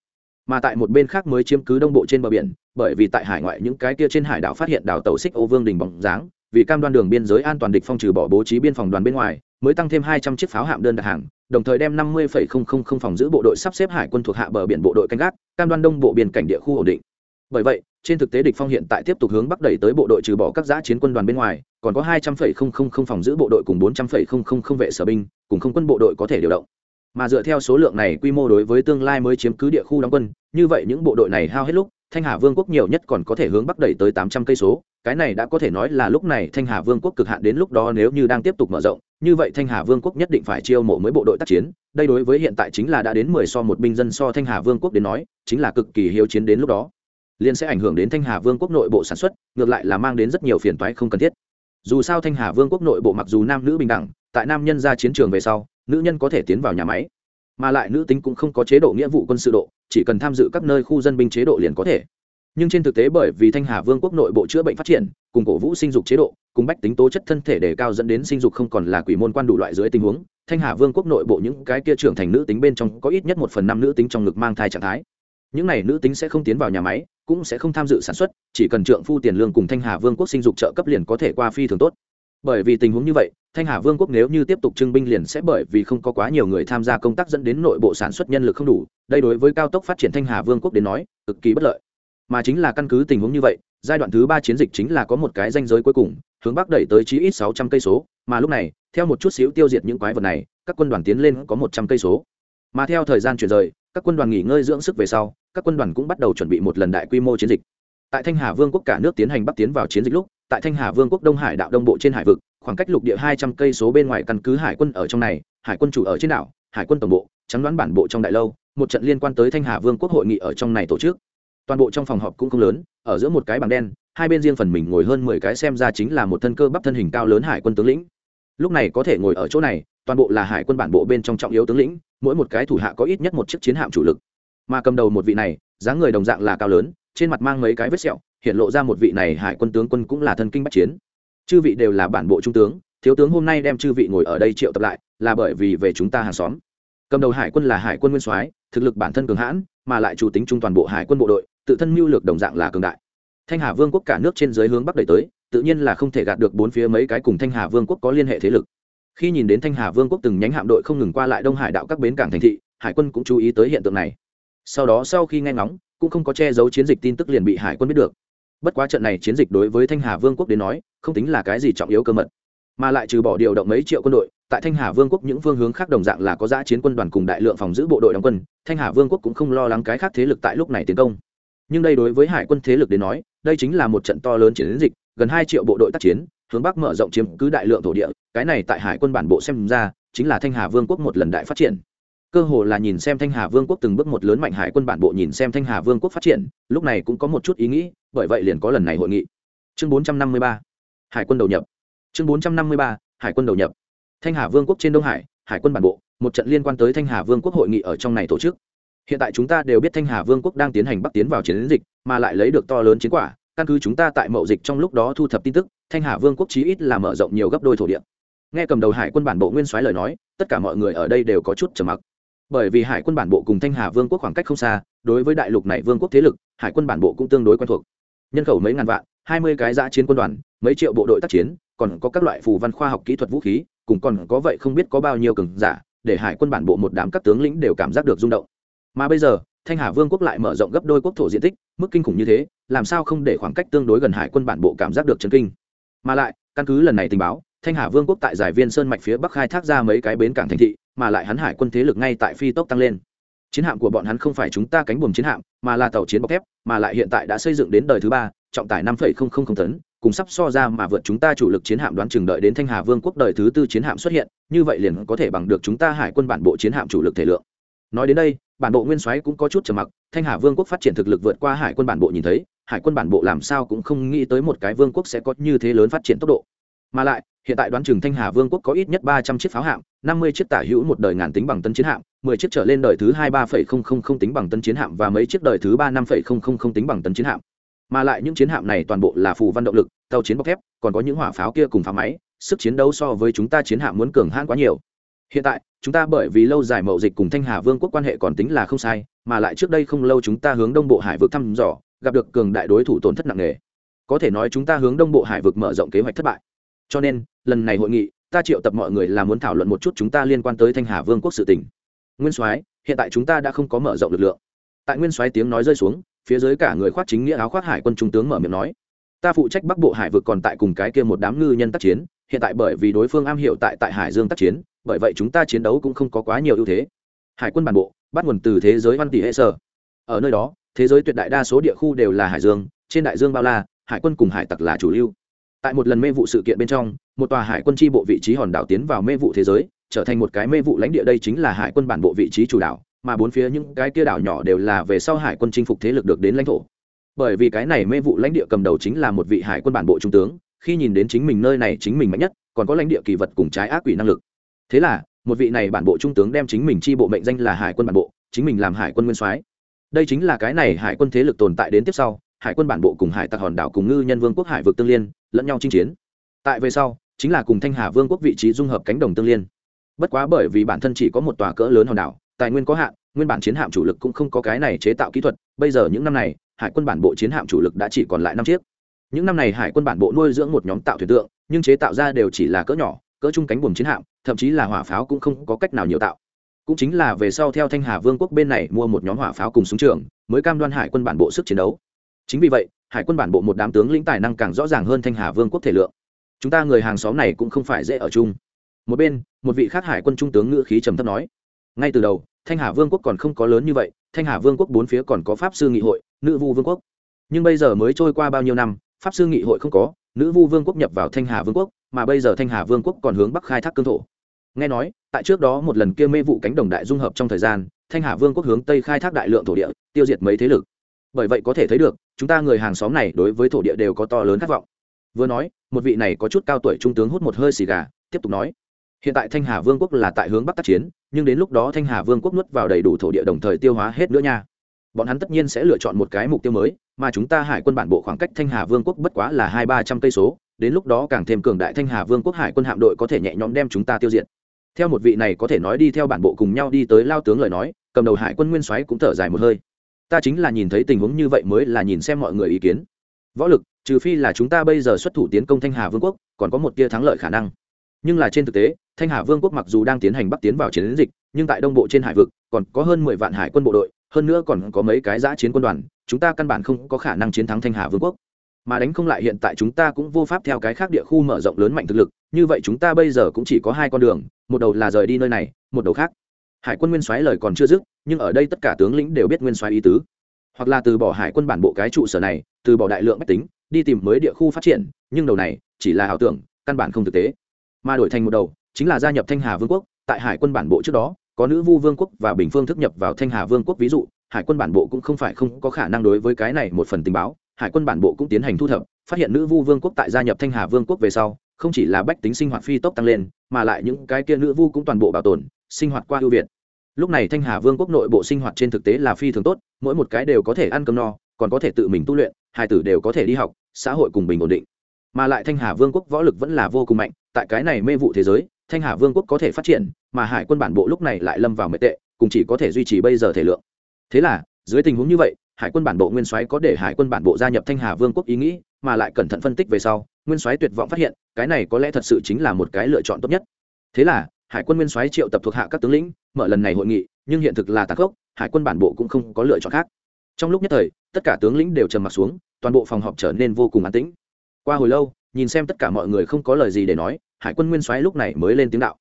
Mà tại một bên khác mới chiếm cứ đông bộ trên bờ biển, bởi vì tại hải ngoại những cái kia trên hải đảo phát hiện đảo tàu xích ô vương đình bóng dáng, vì cam đoan đường biên giới an toàn địch phong trừ bỏ bố trí biên phòng đoàn bên ngoài, mới tăng thêm hai trăm chiếc pháo hạm đơn đặt hàng, đồng thời đem năm mươi phòng giữ bộ đội sắp xếp hải quân thuộc hạ bờ biển bộ đội canh gác, cam đoan đông bộ biên cảnh địa khu ổn định bởi vậy, trên thực tế địch phong hiện tại tiếp tục hướng bắc đẩy tới bộ đội trừ bỏ các giã chiến quân đoàn bên ngoài, còn có hai trăm phòng giữ bộ đội cùng bốn trăm vệ sở binh, cùng không quân bộ đội có thể điều động. Mà dựa theo số lượng này quy mô đối với tương lai mới chiếm cứ địa khu đóng quân, như vậy những bộ đội này hao hết lúc, thanh hà vương quốc nhiều nhất còn có thể hướng bắc đẩy tới tám trăm cây số. Cái này đã có thể nói là lúc này thanh hà vương quốc cực hạn đến lúc đó nếu như đang tiếp tục mở rộng, như vậy thanh hà vương quốc nhất định phải chiêu mộ mới bộ đội tác chiến. Đây đối với hiện tại chính là đã đến mười so một binh dân so thanh hà vương quốc đến nói, chính là cực kỳ hiếu chiến đến lúc đó liên sẽ ảnh hưởng đến thanh hà vương quốc nội bộ sản xuất, ngược lại là mang đến rất nhiều phiền toái không cần thiết. Dù sao thanh hà vương quốc nội bộ mặc dù nam nữ bình đẳng, tại nam nhân ra chiến trường về sau, nữ nhân có thể tiến vào nhà máy, mà lại nữ tính cũng không có chế độ nghĩa vụ quân sự độ, chỉ cần tham dự các nơi khu dân binh chế độ liền có thể. Nhưng trên thực tế bởi vì thanh hà vương quốc nội bộ chữa bệnh phát triển, cùng cổ vũ sinh dục chế độ, cùng bách tính tố chất thân thể đề cao dẫn đến sinh dục không còn là quỷ môn quan đủ loại dưới tình huống, thanh hà vương quốc nội bộ những cái kia trưởng thành nữ tính bên trong có ít nhất một phần năm nữ tính trong ngực mang thai trạng thái. Những này nữ tính sẽ không tiến vào nhà máy cũng sẽ không tham dự sản xuất, chỉ cần trượng phu tiền lương cùng thanh hà vương quốc sinh dục trợ cấp liền có thể qua phi thường tốt. Bởi vì tình huống như vậy, thanh hà vương quốc nếu như tiếp tục trưng binh liền sẽ bởi vì không có quá nhiều người tham gia công tác dẫn đến nội bộ sản xuất nhân lực không đủ, đây đối với cao tốc phát triển thanh hà vương quốc đến nói, cực kỳ bất lợi. Mà chính là căn cứ tình huống như vậy, giai đoạn thứ ba chiến dịch chính là có một cái danh giới cuối cùng, hướng bắc đẩy tới chí ít sáu trăm cây số, mà lúc này, theo một chút xíu tiêu diệt những quái vật này, các quân đoàn tiến lên có một trăm cây số. Mà theo thời gian chuyển rời, các quân đoàn nghỉ ngơi dưỡng sức về sau các quân đoàn cũng bắt đầu chuẩn bị một lần đại quy mô chiến dịch. Tại thanh hà vương quốc cả nước tiến hành bắc tiến vào chiến dịch lúc, tại thanh hà vương quốc đông hải đạo đông bộ trên hải vực, khoảng cách lục địa hai trăm cây số bên ngoài căn cứ hải quân ở trong này, hải quân chủ ở trên đảo, hải quân tổng bộ, trắng đoán bản bộ trong đại lâu, một trận liên quan tới thanh hà vương quốc hội nghị ở trong này tổ chức. Toàn bộ trong phòng họp cũng không lớn, ở giữa một cái bảng đen, hai bên riêng phần mình ngồi hơn mười cái xem ra chính là một thân cơ bắp thân hình cao lớn hải quân tướng lĩnh. Lúc này có thể ngồi ở chỗ này, toàn bộ là hải quân bản bộ bên trong trọng yếu tướng lĩnh, mỗi một cái thủ hạ có ít nhất một chiếc chiến hạm chủ lực mà cầm đầu một vị này, dáng người đồng dạng là cao lớn, trên mặt mang mấy cái vết sẹo, hiện lộ ra một vị này hải quân tướng quân cũng là thân kinh bách chiến. Chư vị đều là bản bộ trung tướng, thiếu tướng hôm nay đem chư vị ngồi ở đây triệu tập lại, là bởi vì về chúng ta hàng xóm. Cầm đầu hải quân là hải quân nguyên soái, thực lực bản thân cường hãn, mà lại chủ tính trung toàn bộ hải quân bộ đội, tự thân mưu lược đồng dạng là cường đại. Thanh hà vương quốc cả nước trên dưới hướng bắc đẩy tới, tự nhiên là không thể gạt được bốn phía mấy cái cùng thanh hà vương quốc có liên hệ thế lực. Khi nhìn đến thanh hà vương quốc từng nhánh hạm đội không ngừng qua lại đông hải đạo các bến cảng thành thị, hải quân cũng chú ý tới hiện tượng này sau đó sau khi nghe ngóng, cũng không có che giấu chiến dịch tin tức liền bị hải quân biết được. Bất quá trận này chiến dịch đối với thanh hà vương quốc đến nói, không tính là cái gì trọng yếu cơ mật. Mà lại trừ bỏ điều động mấy triệu quân đội, tại thanh hà vương quốc những phương hướng khác đồng dạng là có giã chiến quân đoàn cùng đại lượng phòng giữ bộ đội đóng quân, thanh hà vương quốc cũng không lo lắng cái khác thế lực tại lúc này tiến công. Nhưng đây đối với hải quân thế lực đến nói, đây chính là một trận to lớn chiến dịch, gần hai triệu bộ đội tác chiến, hướng bắc mở rộng chiếm cứ đại lượng thổ địa, cái này tại hải quân bản bộ xem ra, chính là thanh hà vương quốc một lần đại phát triển cơ hồ là nhìn xem thanh hà vương quốc từng bước một lớn mạnh hải quân bản bộ nhìn xem thanh hà vương quốc phát triển lúc này cũng có một chút ý nghĩ bởi vậy liền có lần này hội nghị. Chương 453, hải quân đầu nhập. Chương 453, hải quân đầu nhập. Thanh hà vương quốc trên đông hải hải quân bản bộ một trận liên quan tới thanh hà vương quốc hội nghị ở trong này tổ chức. Hiện tại chúng ta đều biết thanh hà vương quốc đang tiến hành bắc tiến vào chiến dịch mà lại lấy được to lớn chiến quả căn cứ chúng ta tại mậu dịch trong lúc đó thu thập tin tức thanh hà vương quốc chí ít là mở rộng nhiều gấp đôi thổ địa. Nghe cầm đầu hải quân bản bộ nguyên soái lời nói tất cả mọi người ở đây đều có chút trầm mặc bởi vì hải quân bản bộ cùng thanh hà vương quốc khoảng cách không xa, đối với đại lục này vương quốc thế lực, hải quân bản bộ cũng tương đối quen thuộc. Nhân khẩu mấy ngàn vạn, hai mươi cái giã chiến quân đoàn, mấy triệu bộ đội tác chiến, còn có các loại phù văn khoa học kỹ thuật vũ khí, cùng còn có vậy không biết có bao nhiêu cường giả, để hải quân bản bộ một đám các tướng lĩnh đều cảm giác được rung động. Mà bây giờ, thanh hà vương quốc lại mở rộng gấp đôi quốc thổ diện tích, mức kinh khủng như thế, làm sao không để khoảng cách tương đối gần hải quân bản bộ cảm giác được chấn kinh? Mà lại, căn cứ lần này tình báo, thanh hà vương quốc tại giải viên sơn mạch phía bắc khai thác ra mấy cái bến cảng thành thị mà lại hắn hải quân thế lực ngay tại phi tốc tăng lên. Chiến hạm của bọn hắn không phải chúng ta cánh buồm chiến hạm, mà là tàu chiến bọc thép, mà lại hiện tại đã xây dựng đến đời thứ ba, trọng tải năm tấn, cùng sắp so ra mà vượt chúng ta chủ lực chiến hạm đoán chừng đợi đến thanh hà vương quốc đời thứ tư chiến hạm xuất hiện, như vậy liền có thể bằng được chúng ta hải quân bản bộ chiến hạm chủ lực thể lượng. Nói đến đây, bản bộ nguyên soái cũng có chút trầm mặc, thanh hà vương quốc phát triển thực lực vượt qua hải quân bản bộ nhìn thấy, hải quân bản bộ làm sao cũng không nghĩ tới một cái vương quốc sẽ có như thế lớn phát triển tốc độ. Mà lại, hiện tại đoán chừng thanh hà vương quốc có ít nhất ba trăm chiếc pháo hạm năm mươi chiếc tả hữu một đời ngàn tính bằng tân chiến hạm, mười chiếc trở lên đời thứ hai ba phẩy không không không tính bằng tân chiến hạm và mấy chiếc đời thứ ba năm phẩy không không không tính bằng tân chiến hạm. Mà lại những chiến hạm này toàn bộ là phù văn động lực, tàu chiến bọc thép, còn có những hỏa pháo kia cùng pháo máy, sức chiến đấu so với chúng ta chiến hạm muốn cường hãn quá nhiều. Hiện tại, chúng ta bởi vì lâu dài mậu dịch cùng thanh hà vương quốc quan hệ còn tính là không sai, mà lại trước đây không lâu chúng ta hướng đông bộ hải vực thăm dò, gặp được cường đại đối thủ tổn thất nặng nề. Có thể nói chúng ta hướng đông bộ hải vực mở rộng kế hoạch thất bại. Cho nên, lần này hội nghị ta triệu tập mọi người là muốn thảo luận một chút chúng ta liên quan tới thanh hà vương quốc sự tỉnh nguyên soái, hiện tại chúng ta đã không có mở rộng lực lượng. Tại nguyên soái tiếng nói rơi xuống, phía dưới cả người khoác chính nghĩa áo khoác hải quân trung tướng mở miệng nói, ta phụ trách bắc bộ hải vực còn tại cùng cái kia một đám ngư nhân tác chiến, hiện tại bởi vì đối phương am hiểu tại tại hải dương tác chiến, bởi vậy chúng ta chiến đấu cũng không có quá nhiều ưu thế. Hải quân bản bộ, bắt nguồn từ thế giới văn tỷ hệ sở. Ở nơi đó, thế giới tuyệt đại đa số địa khu đều là hải dương, trên đại dương bao la, hải quân cùng hải tặc là chủ lưu tại một lần mê vụ sự kiện bên trong, một tòa hải quân tri bộ vị trí hòn đảo tiến vào mê vụ thế giới, trở thành một cái mê vụ lãnh địa đây chính là hải quân bản bộ vị trí chủ đảo, mà bốn phía những cái kia đảo nhỏ đều là về sau hải quân chinh phục thế lực được đến lãnh thổ. Bởi vì cái này mê vụ lãnh địa cầm đầu chính là một vị hải quân bản bộ trung tướng, khi nhìn đến chính mình nơi này chính mình mạnh nhất, còn có lãnh địa kỳ vật cùng trái ác quỷ năng lực. Thế là, một vị này bản bộ trung tướng đem chính mình chi bộ mệnh danh là hải quân bản bộ, chính mình làm hải quân nguyên soái. Đây chính là cái này hải quân thế lực tồn tại đến tiếp sau, hải quân bản bộ cùng hải tặc hòn đảo cùng ngư nhân vương quốc hải vực tương liên lẫn nhau chinh chiến. Tại về sau, chính là cùng thanh hà vương quốc vị trí dung hợp cánh đồng tương liên. Bất quá bởi vì bản thân chỉ có một tòa cỡ lớn hòn đảo, tài nguyên có hạn, nguyên bản chiến hạm chủ lực cũng không có cái này chế tạo kỹ thuật, bây giờ những năm này, hải quân bản bộ chiến hạm chủ lực đã chỉ còn lại năm chiếc. Những năm này hải quân bản bộ nuôi dưỡng một nhóm tạo thuyền tượng, nhưng chế tạo ra đều chỉ là cỡ nhỏ, cỡ chung cánh buồm chiến hạm, thậm chí là hỏa pháo cũng không có cách nào nhiều tạo. Cũng chính là về sau theo thanh hà vương quốc bên này mua một nhóm hỏa pháo cùng súng trường, mới cam đoan hải quân bản bộ sức chiến đấu. Chính vì vậy hải quân bản bộ một đám tướng lĩnh tài năng càng rõ ràng hơn thanh hà vương quốc thể lượng. Chúng ta người hàng xóm này cũng không phải dễ ở chung. Một bên, một vị khác hải quân trung tướng ngữ khí trầm thấp nói, ngay từ đầu, thanh hà vương quốc còn không có lớn như vậy, thanh hà vương quốc bốn phía còn có pháp sư nghị hội, nữ vu vương quốc. Nhưng bây giờ mới trôi qua bao nhiêu năm, pháp sư nghị hội không có, nữ vu vương quốc nhập vào thanh hà vương quốc, mà bây giờ thanh hà vương quốc còn hướng bắc khai thác cương thổ. Nghe nói, tại trước đó một lần kia mê vụ cánh đồng đại dung hợp trong thời gian, thanh hà vương quốc hướng tây khai thác đại lượng thổ địa, tiêu diệt mấy thế lực. Bởi vậy có thể thấy được chúng ta người hàng xóm này đối với thổ địa đều có to lớn khát vọng. Vừa nói, một vị này có chút cao tuổi trung tướng hút một hơi xì gà, tiếp tục nói, hiện tại thanh hà vương quốc là tại hướng bắc tác chiến, nhưng đến lúc đó thanh hà vương quốc nuốt vào đầy đủ thổ địa đồng thời tiêu hóa hết nữa nha. Bọn hắn tất nhiên sẽ lựa chọn một cái mục tiêu mới, mà chúng ta hải quân bản bộ khoảng cách thanh hà vương quốc bất quá là hai ba trăm cây số, đến lúc đó càng thêm cường đại thanh hà vương quốc hải quân hạm đội có thể nhẹ nhõm đem chúng ta tiêu diệt. Theo một vị này có thể nói đi theo bản bộ cùng nhau đi tới lao tướng lời nói, cầm đầu hải quân nguyên soái cũng thở dài một hơi ta chính là nhìn thấy tình huống như vậy mới là nhìn xem mọi người ý kiến. Võ lực, trừ phi là chúng ta bây giờ xuất thủ tiến công thanh hà vương quốc, còn có một tia thắng lợi khả năng. Nhưng là trên thực tế, thanh hà vương quốc mặc dù đang tiến hành bắc tiến vào chiến dịch, nhưng tại đông bộ trên hải vực, còn có hơn mười vạn hải quân bộ đội, hơn nữa còn có mấy cái giã chiến quân đoàn, chúng ta căn bản không có khả năng chiến thắng thanh hà vương quốc. Mà đánh không lại hiện tại chúng ta cũng vô pháp theo cái khác địa khu mở rộng lớn mạnh thực lực, như vậy chúng ta bây giờ cũng chỉ có hai con đường, một đầu là rời đi nơi này, một đầu khác hải quân nguyên soái lời còn chưa dứt, nhưng ở đây tất cả tướng lĩnh đều biết nguyên soái ý tứ. Hoặc là từ bỏ hải quân bản bộ cái trụ sở này, từ bỏ đại lượng bách tính, đi tìm mới địa khu phát triển, nhưng đầu này, chỉ là ảo tưởng, căn bản không thực tế. Mà đổi thành một đầu, chính là gia nhập thanh hà vương quốc, tại hải quân bản bộ trước đó, có nữ vu vương quốc và bình phương thức nhập vào thanh hà vương quốc. Ví dụ, hải quân bản bộ cũng không phải không có khả năng đối với cái này một phần tình báo, hải quân bản bộ cũng tiến hành thu thập, phát hiện nữ vu vương quốc tại gia nhập thanh hà vương quốc về sau, không chỉ là bách tính sinh hoạt phi tốc tăng lên, mà lại những cái kia nữ vu cũng toàn bộ bảo tồn sinh hoạt qua ưu việt. Lúc này thanh hà vương quốc nội bộ sinh hoạt trên thực tế là phi thường tốt, mỗi một cái đều có thể ăn cơm no, còn có thể tự mình tu luyện, hai tử đều có thể đi học, xã hội cùng bình ổn định. Mà lại thanh hà vương quốc võ lực vẫn là vô cùng mạnh, tại cái này mê vụ thế giới, thanh hà vương quốc có thể phát triển, mà hải quân bản bộ lúc này lại lâm vào mệ tệ, cùng chỉ có thể duy trì bây giờ thể lượng. Thế là, dưới tình huống như vậy, hải quân bản bộ nguyên soái có để hải quân bản bộ gia nhập thanh hà vương quốc ý nghĩ, mà lại cẩn thận phân tích về sau, nguyên soái tuyệt vọng phát hiện, cái này có lẽ thật sự chính là một cái lựa chọn tốt nhất. Thế là hải quân nguyên soái triệu tập thuộc hạ các tướng lĩnh, mở lần này hội nghị, nhưng hiện thực là tàn khốc, hải quân bản bộ cũng không có lựa chọn khác. Trong lúc nhất thời, tất cả tướng lĩnh đều trầm m ặ t xuống, toàn bộ phòng họp trở nên vô cùng an tĩnh. Qua hồi lâu, nhìn xem tất cả mọi người không có lời gì để nói, hải quân nguyên soái lúc này mới lên tiếng đạo.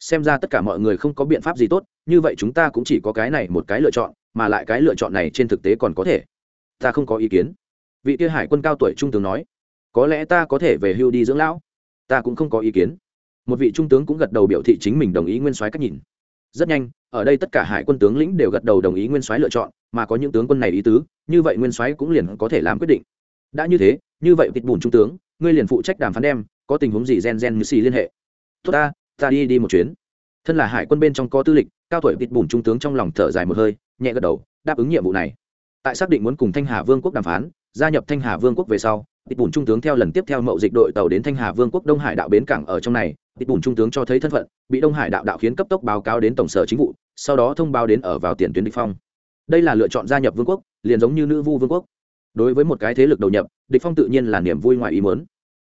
Xem ra tất cả mọi người không có biện pháp gì tốt, như vậy chúng ta cũng chỉ có cái này một cái lựa chọn, mà lại cái lựa chọn này trên thực tế còn có thể. Ta không có ý kiến. Vị kia hải quân cao tuổi trung tướng nói, có lẽ ta có thể về hưu đi dưỡng lão. Ta cũng không có ý kiến một vị trung tướng cũng gật đầu biểu thị chính mình đồng ý nguyên soái cách nhìn. Rất nhanh, ở đây tất cả hải quân tướng lĩnh đều gật đầu đồng ý nguyên soái lựa chọn, mà có những tướng quân này ý tứ, như vậy nguyên soái cũng liền có thể làm quyết định. Đã như thế, như vậy vịt bùn trung tướng, ngươi liền phụ trách đàm phán đem, có tình huống gì gen gen như xì liên hệ. Tốt ta ta đi đi một chuyến. Thân là hải quân bên trong có tư lịch, cao tuổi vịt bùn trung tướng trong lòng thở dài một hơi, nhẹ gật đầu, đáp ứng nhiệm vụ này. Tại xác định muốn cùng thanh hà vương quốc đàm phán, gia nhập thanh hà vương quốc về sau tịch bùn trung tướng theo lần tiếp theo mậu dịch đội tàu đến thanh hà vương quốc đông hải đạo bến cảng ở trong này. Tịch bùn trung tướng cho thấy thân phận, bị đông hải đạo đạo khiến cấp tốc báo cáo đến tổng sở chính vụ, sau đó thông báo đến ở vào tiền tuyến địch phong. Đây là lựa chọn gia nhập vương quốc, liền giống như nữ vu vương quốc. Đối với một cái thế lực đầu nhập, địch phong tự nhiên là niềm vui ngoài ý muốn.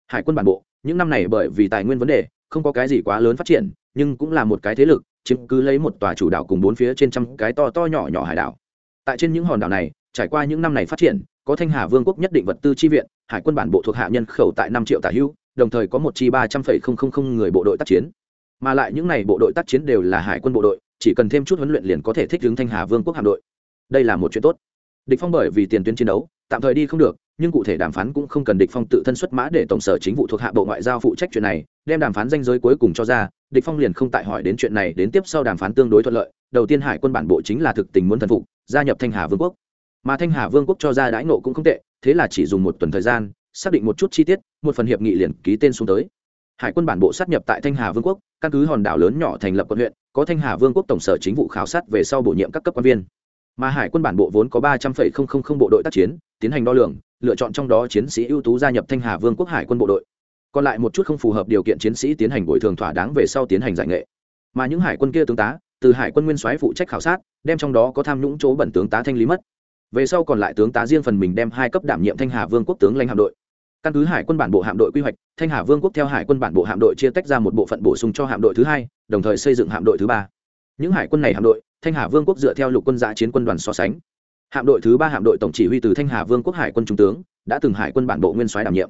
Hải quân bản bộ, những năm này bởi vì tài nguyên vấn đề, không có cái gì quá lớn phát triển, nhưng cũng là một cái thế lực, chiếm cứ lấy một tòa chủ đảo cùng bốn phía trên trăm cái to to nhỏ nhỏ hải đảo. Tại trên những hòn đảo này, trải qua những năm này phát triển có thanh hà vương quốc nhất định vật tư chi viện, hải quân bản bộ thuộc hạ nhân khẩu tại năm triệu tả hưu, đồng thời có một chi ba trăm linh người bộ đội tác chiến. Mà lại những n à y bộ đội tác chiến đều là hải quân bộ đội, chỉ cần thêm chút huấn luyện liền có thể thích ứng thanh hà vương quốc hạm đội. Đây là một chuyện tốt. Địch phong bởi vì tiền tuyến chiến đấu, tạm thời đi không được, nhưng cụ thể đàm phán cũng không cần địch phong tự thân xuất mã để tổng sở chính vụ thuộc hạ bộ ngoại giao phụ trách chuyện này, đem đàm phán danh giới cuối cùng cho ra, địch phong liền không tại hỏi đến chuyện này đến tiếp sau đàm phán tương đối thuận lợi. Đầu tiên hải quân bản bộ chính là thực tình muốn thần phục, gia nhập thanh hà vương quốc mà thanh hà vương quốc cho ra đãi nộ cũng không tệ, thế là chỉ dùng một tuần thời gian, xác định một chút chi tiết, một phần hiệp nghị liền ký tên xuống tới. Hải quân bản bộ sát nhập tại thanh hà vương quốc, căn cứ hòn đảo lớn nhỏ thành lập quận huyện, có thanh hà vương quốc tổng sở chính vụ khảo sát về sau bổ nhiệm các cấp quan viên. Mà hải quân bản bộ vốn có ba trăm linh bộ đội tác chiến, tiến hành đo lường, lựa chọn trong đó chiến sĩ ưu tú gia nhập thanh hà vương quốc hải quân bộ đội. Còn lại một chút không phù hợp điều kiện chiến sĩ tiến hành bồi thường thỏa đáng về sau tiến hành giải nghệ. Mà những hải quân kia tướng tá, từ hải quân nguyên soái phụ trách khảo sát, đem trong đó có tham nhũng chỗ bẩn tướng tá thanh lý mất về sau còn lại tướng tá riêng phần mình đem hai cấp đảm nhiệm thanh hà vương quốc tướng lãnh hạm đội. Căn cứ hải quân bản bộ hạm đội quy hoạch, thanh hà vương quốc theo hải quân bản bộ hạm đội chia tách ra một bộ phận bổ sung cho hạm đội thứ hai, đồng thời xây dựng hạm đội thứ ba. Những hải quân này hạm đội, thanh hà vương quốc dựa theo lục quân giã chiến quân đoàn so sánh. Hạm đội thứ ba hạm đội tổng chỉ huy từ thanh hà vương quốc hải quân trung tướng, đã từng hải quân bản bộ nguyên soái đảm nhiệm.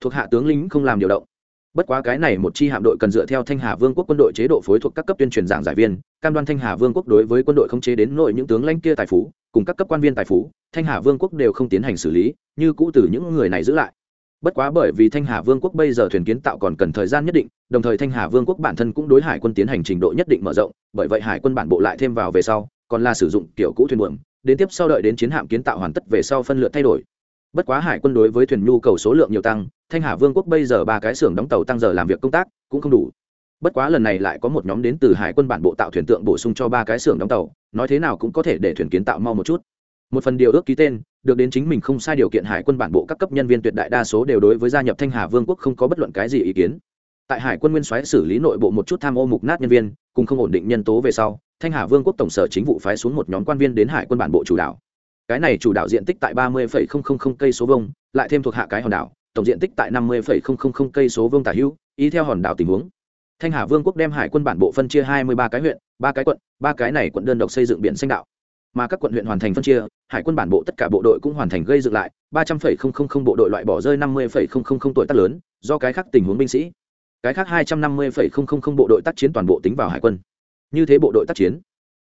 Thuộc hạ tướng lính không làm điều động bất quá cái này một chi hạm đội cần dựa theo thanh hà vương quốc quân đội chế độ phối thuộc các cấp tuyên truyền giảng giải viên, cam đoan thanh hà vương quốc đối với quân đội không chế đến nội những tướng lãnh kia tài phú, cùng các cấp quan viên tài phú, thanh hà vương quốc đều không tiến hành xử lý, như cũ từ những người này giữ lại. Bất quá bởi vì thanh hà vương quốc bây giờ thuyền kiến tạo còn cần thời gian nhất định, đồng thời thanh hà vương quốc bản thân cũng đối hải quân tiến hành trình độ nhất định mở rộng, bởi vậy hải quân bản bộ lại thêm vào về sau, còn là sử dụng kiểu cũ thuyền buồm, đến tiếp sau đợi đến chiến hạm kiến tạo hoàn tất về sau phân lượt thay đổi bất quá hải quân đối với thuyền nhu cầu số lượng nhiều tăng, thanh hà vương quốc bây giờ ba cái xưởng đóng tàu tăng giờ làm việc công tác cũng không đủ. Bất quá lần này lại có một nhóm đến từ hải quân bản bộ tạo thuyền tượng bổ sung cho ba cái xưởng đóng tàu, nói thế nào cũng có thể để thuyền kiến tạo mau một chút. Một phần điều ước ký tên, được đến chính mình không sai điều kiện hải quân bản bộ các cấp nhân viên tuyệt đại đa số đều đối với gia nhập thanh hà vương quốc không có bất luận cái gì ý kiến. Tại hải quân nguyên soái xử lý nội bộ một chút tham ô mục nát nhân viên, cùng không ổn định nhân tố về sau, thanh hà vương quốc tổng sở chính vụ phái xuống một nhóm quan viên đến hải quân bản bộ chủ đạo cái này chủ đạo diện tích tại ba mươi cây số vông lại thêm thuộc hạ cái hòn đảo tổng diện tích tại năm mươi cây số vông tả hữu ý theo hòn đảo tình huống thanh hà vương quốc đem hải quân bản bộ phân chia hai mươi ba cái huyện ba cái quận ba cái này quận đơn độc xây dựng biển xanh đạo mà các quận huyện hoàn thành phân chia hải quân bản bộ tất cả bộ đội cũng hoàn thành gây dựng lại ba trăm bộ đội loại bỏ rơi năm mươi tuổi tác lớn do cái khác tình huống binh sĩ cái khác hai trăm năm mươi bộ đội tác chiến toàn bộ tính vào hải quân như thế bộ đội tác chiến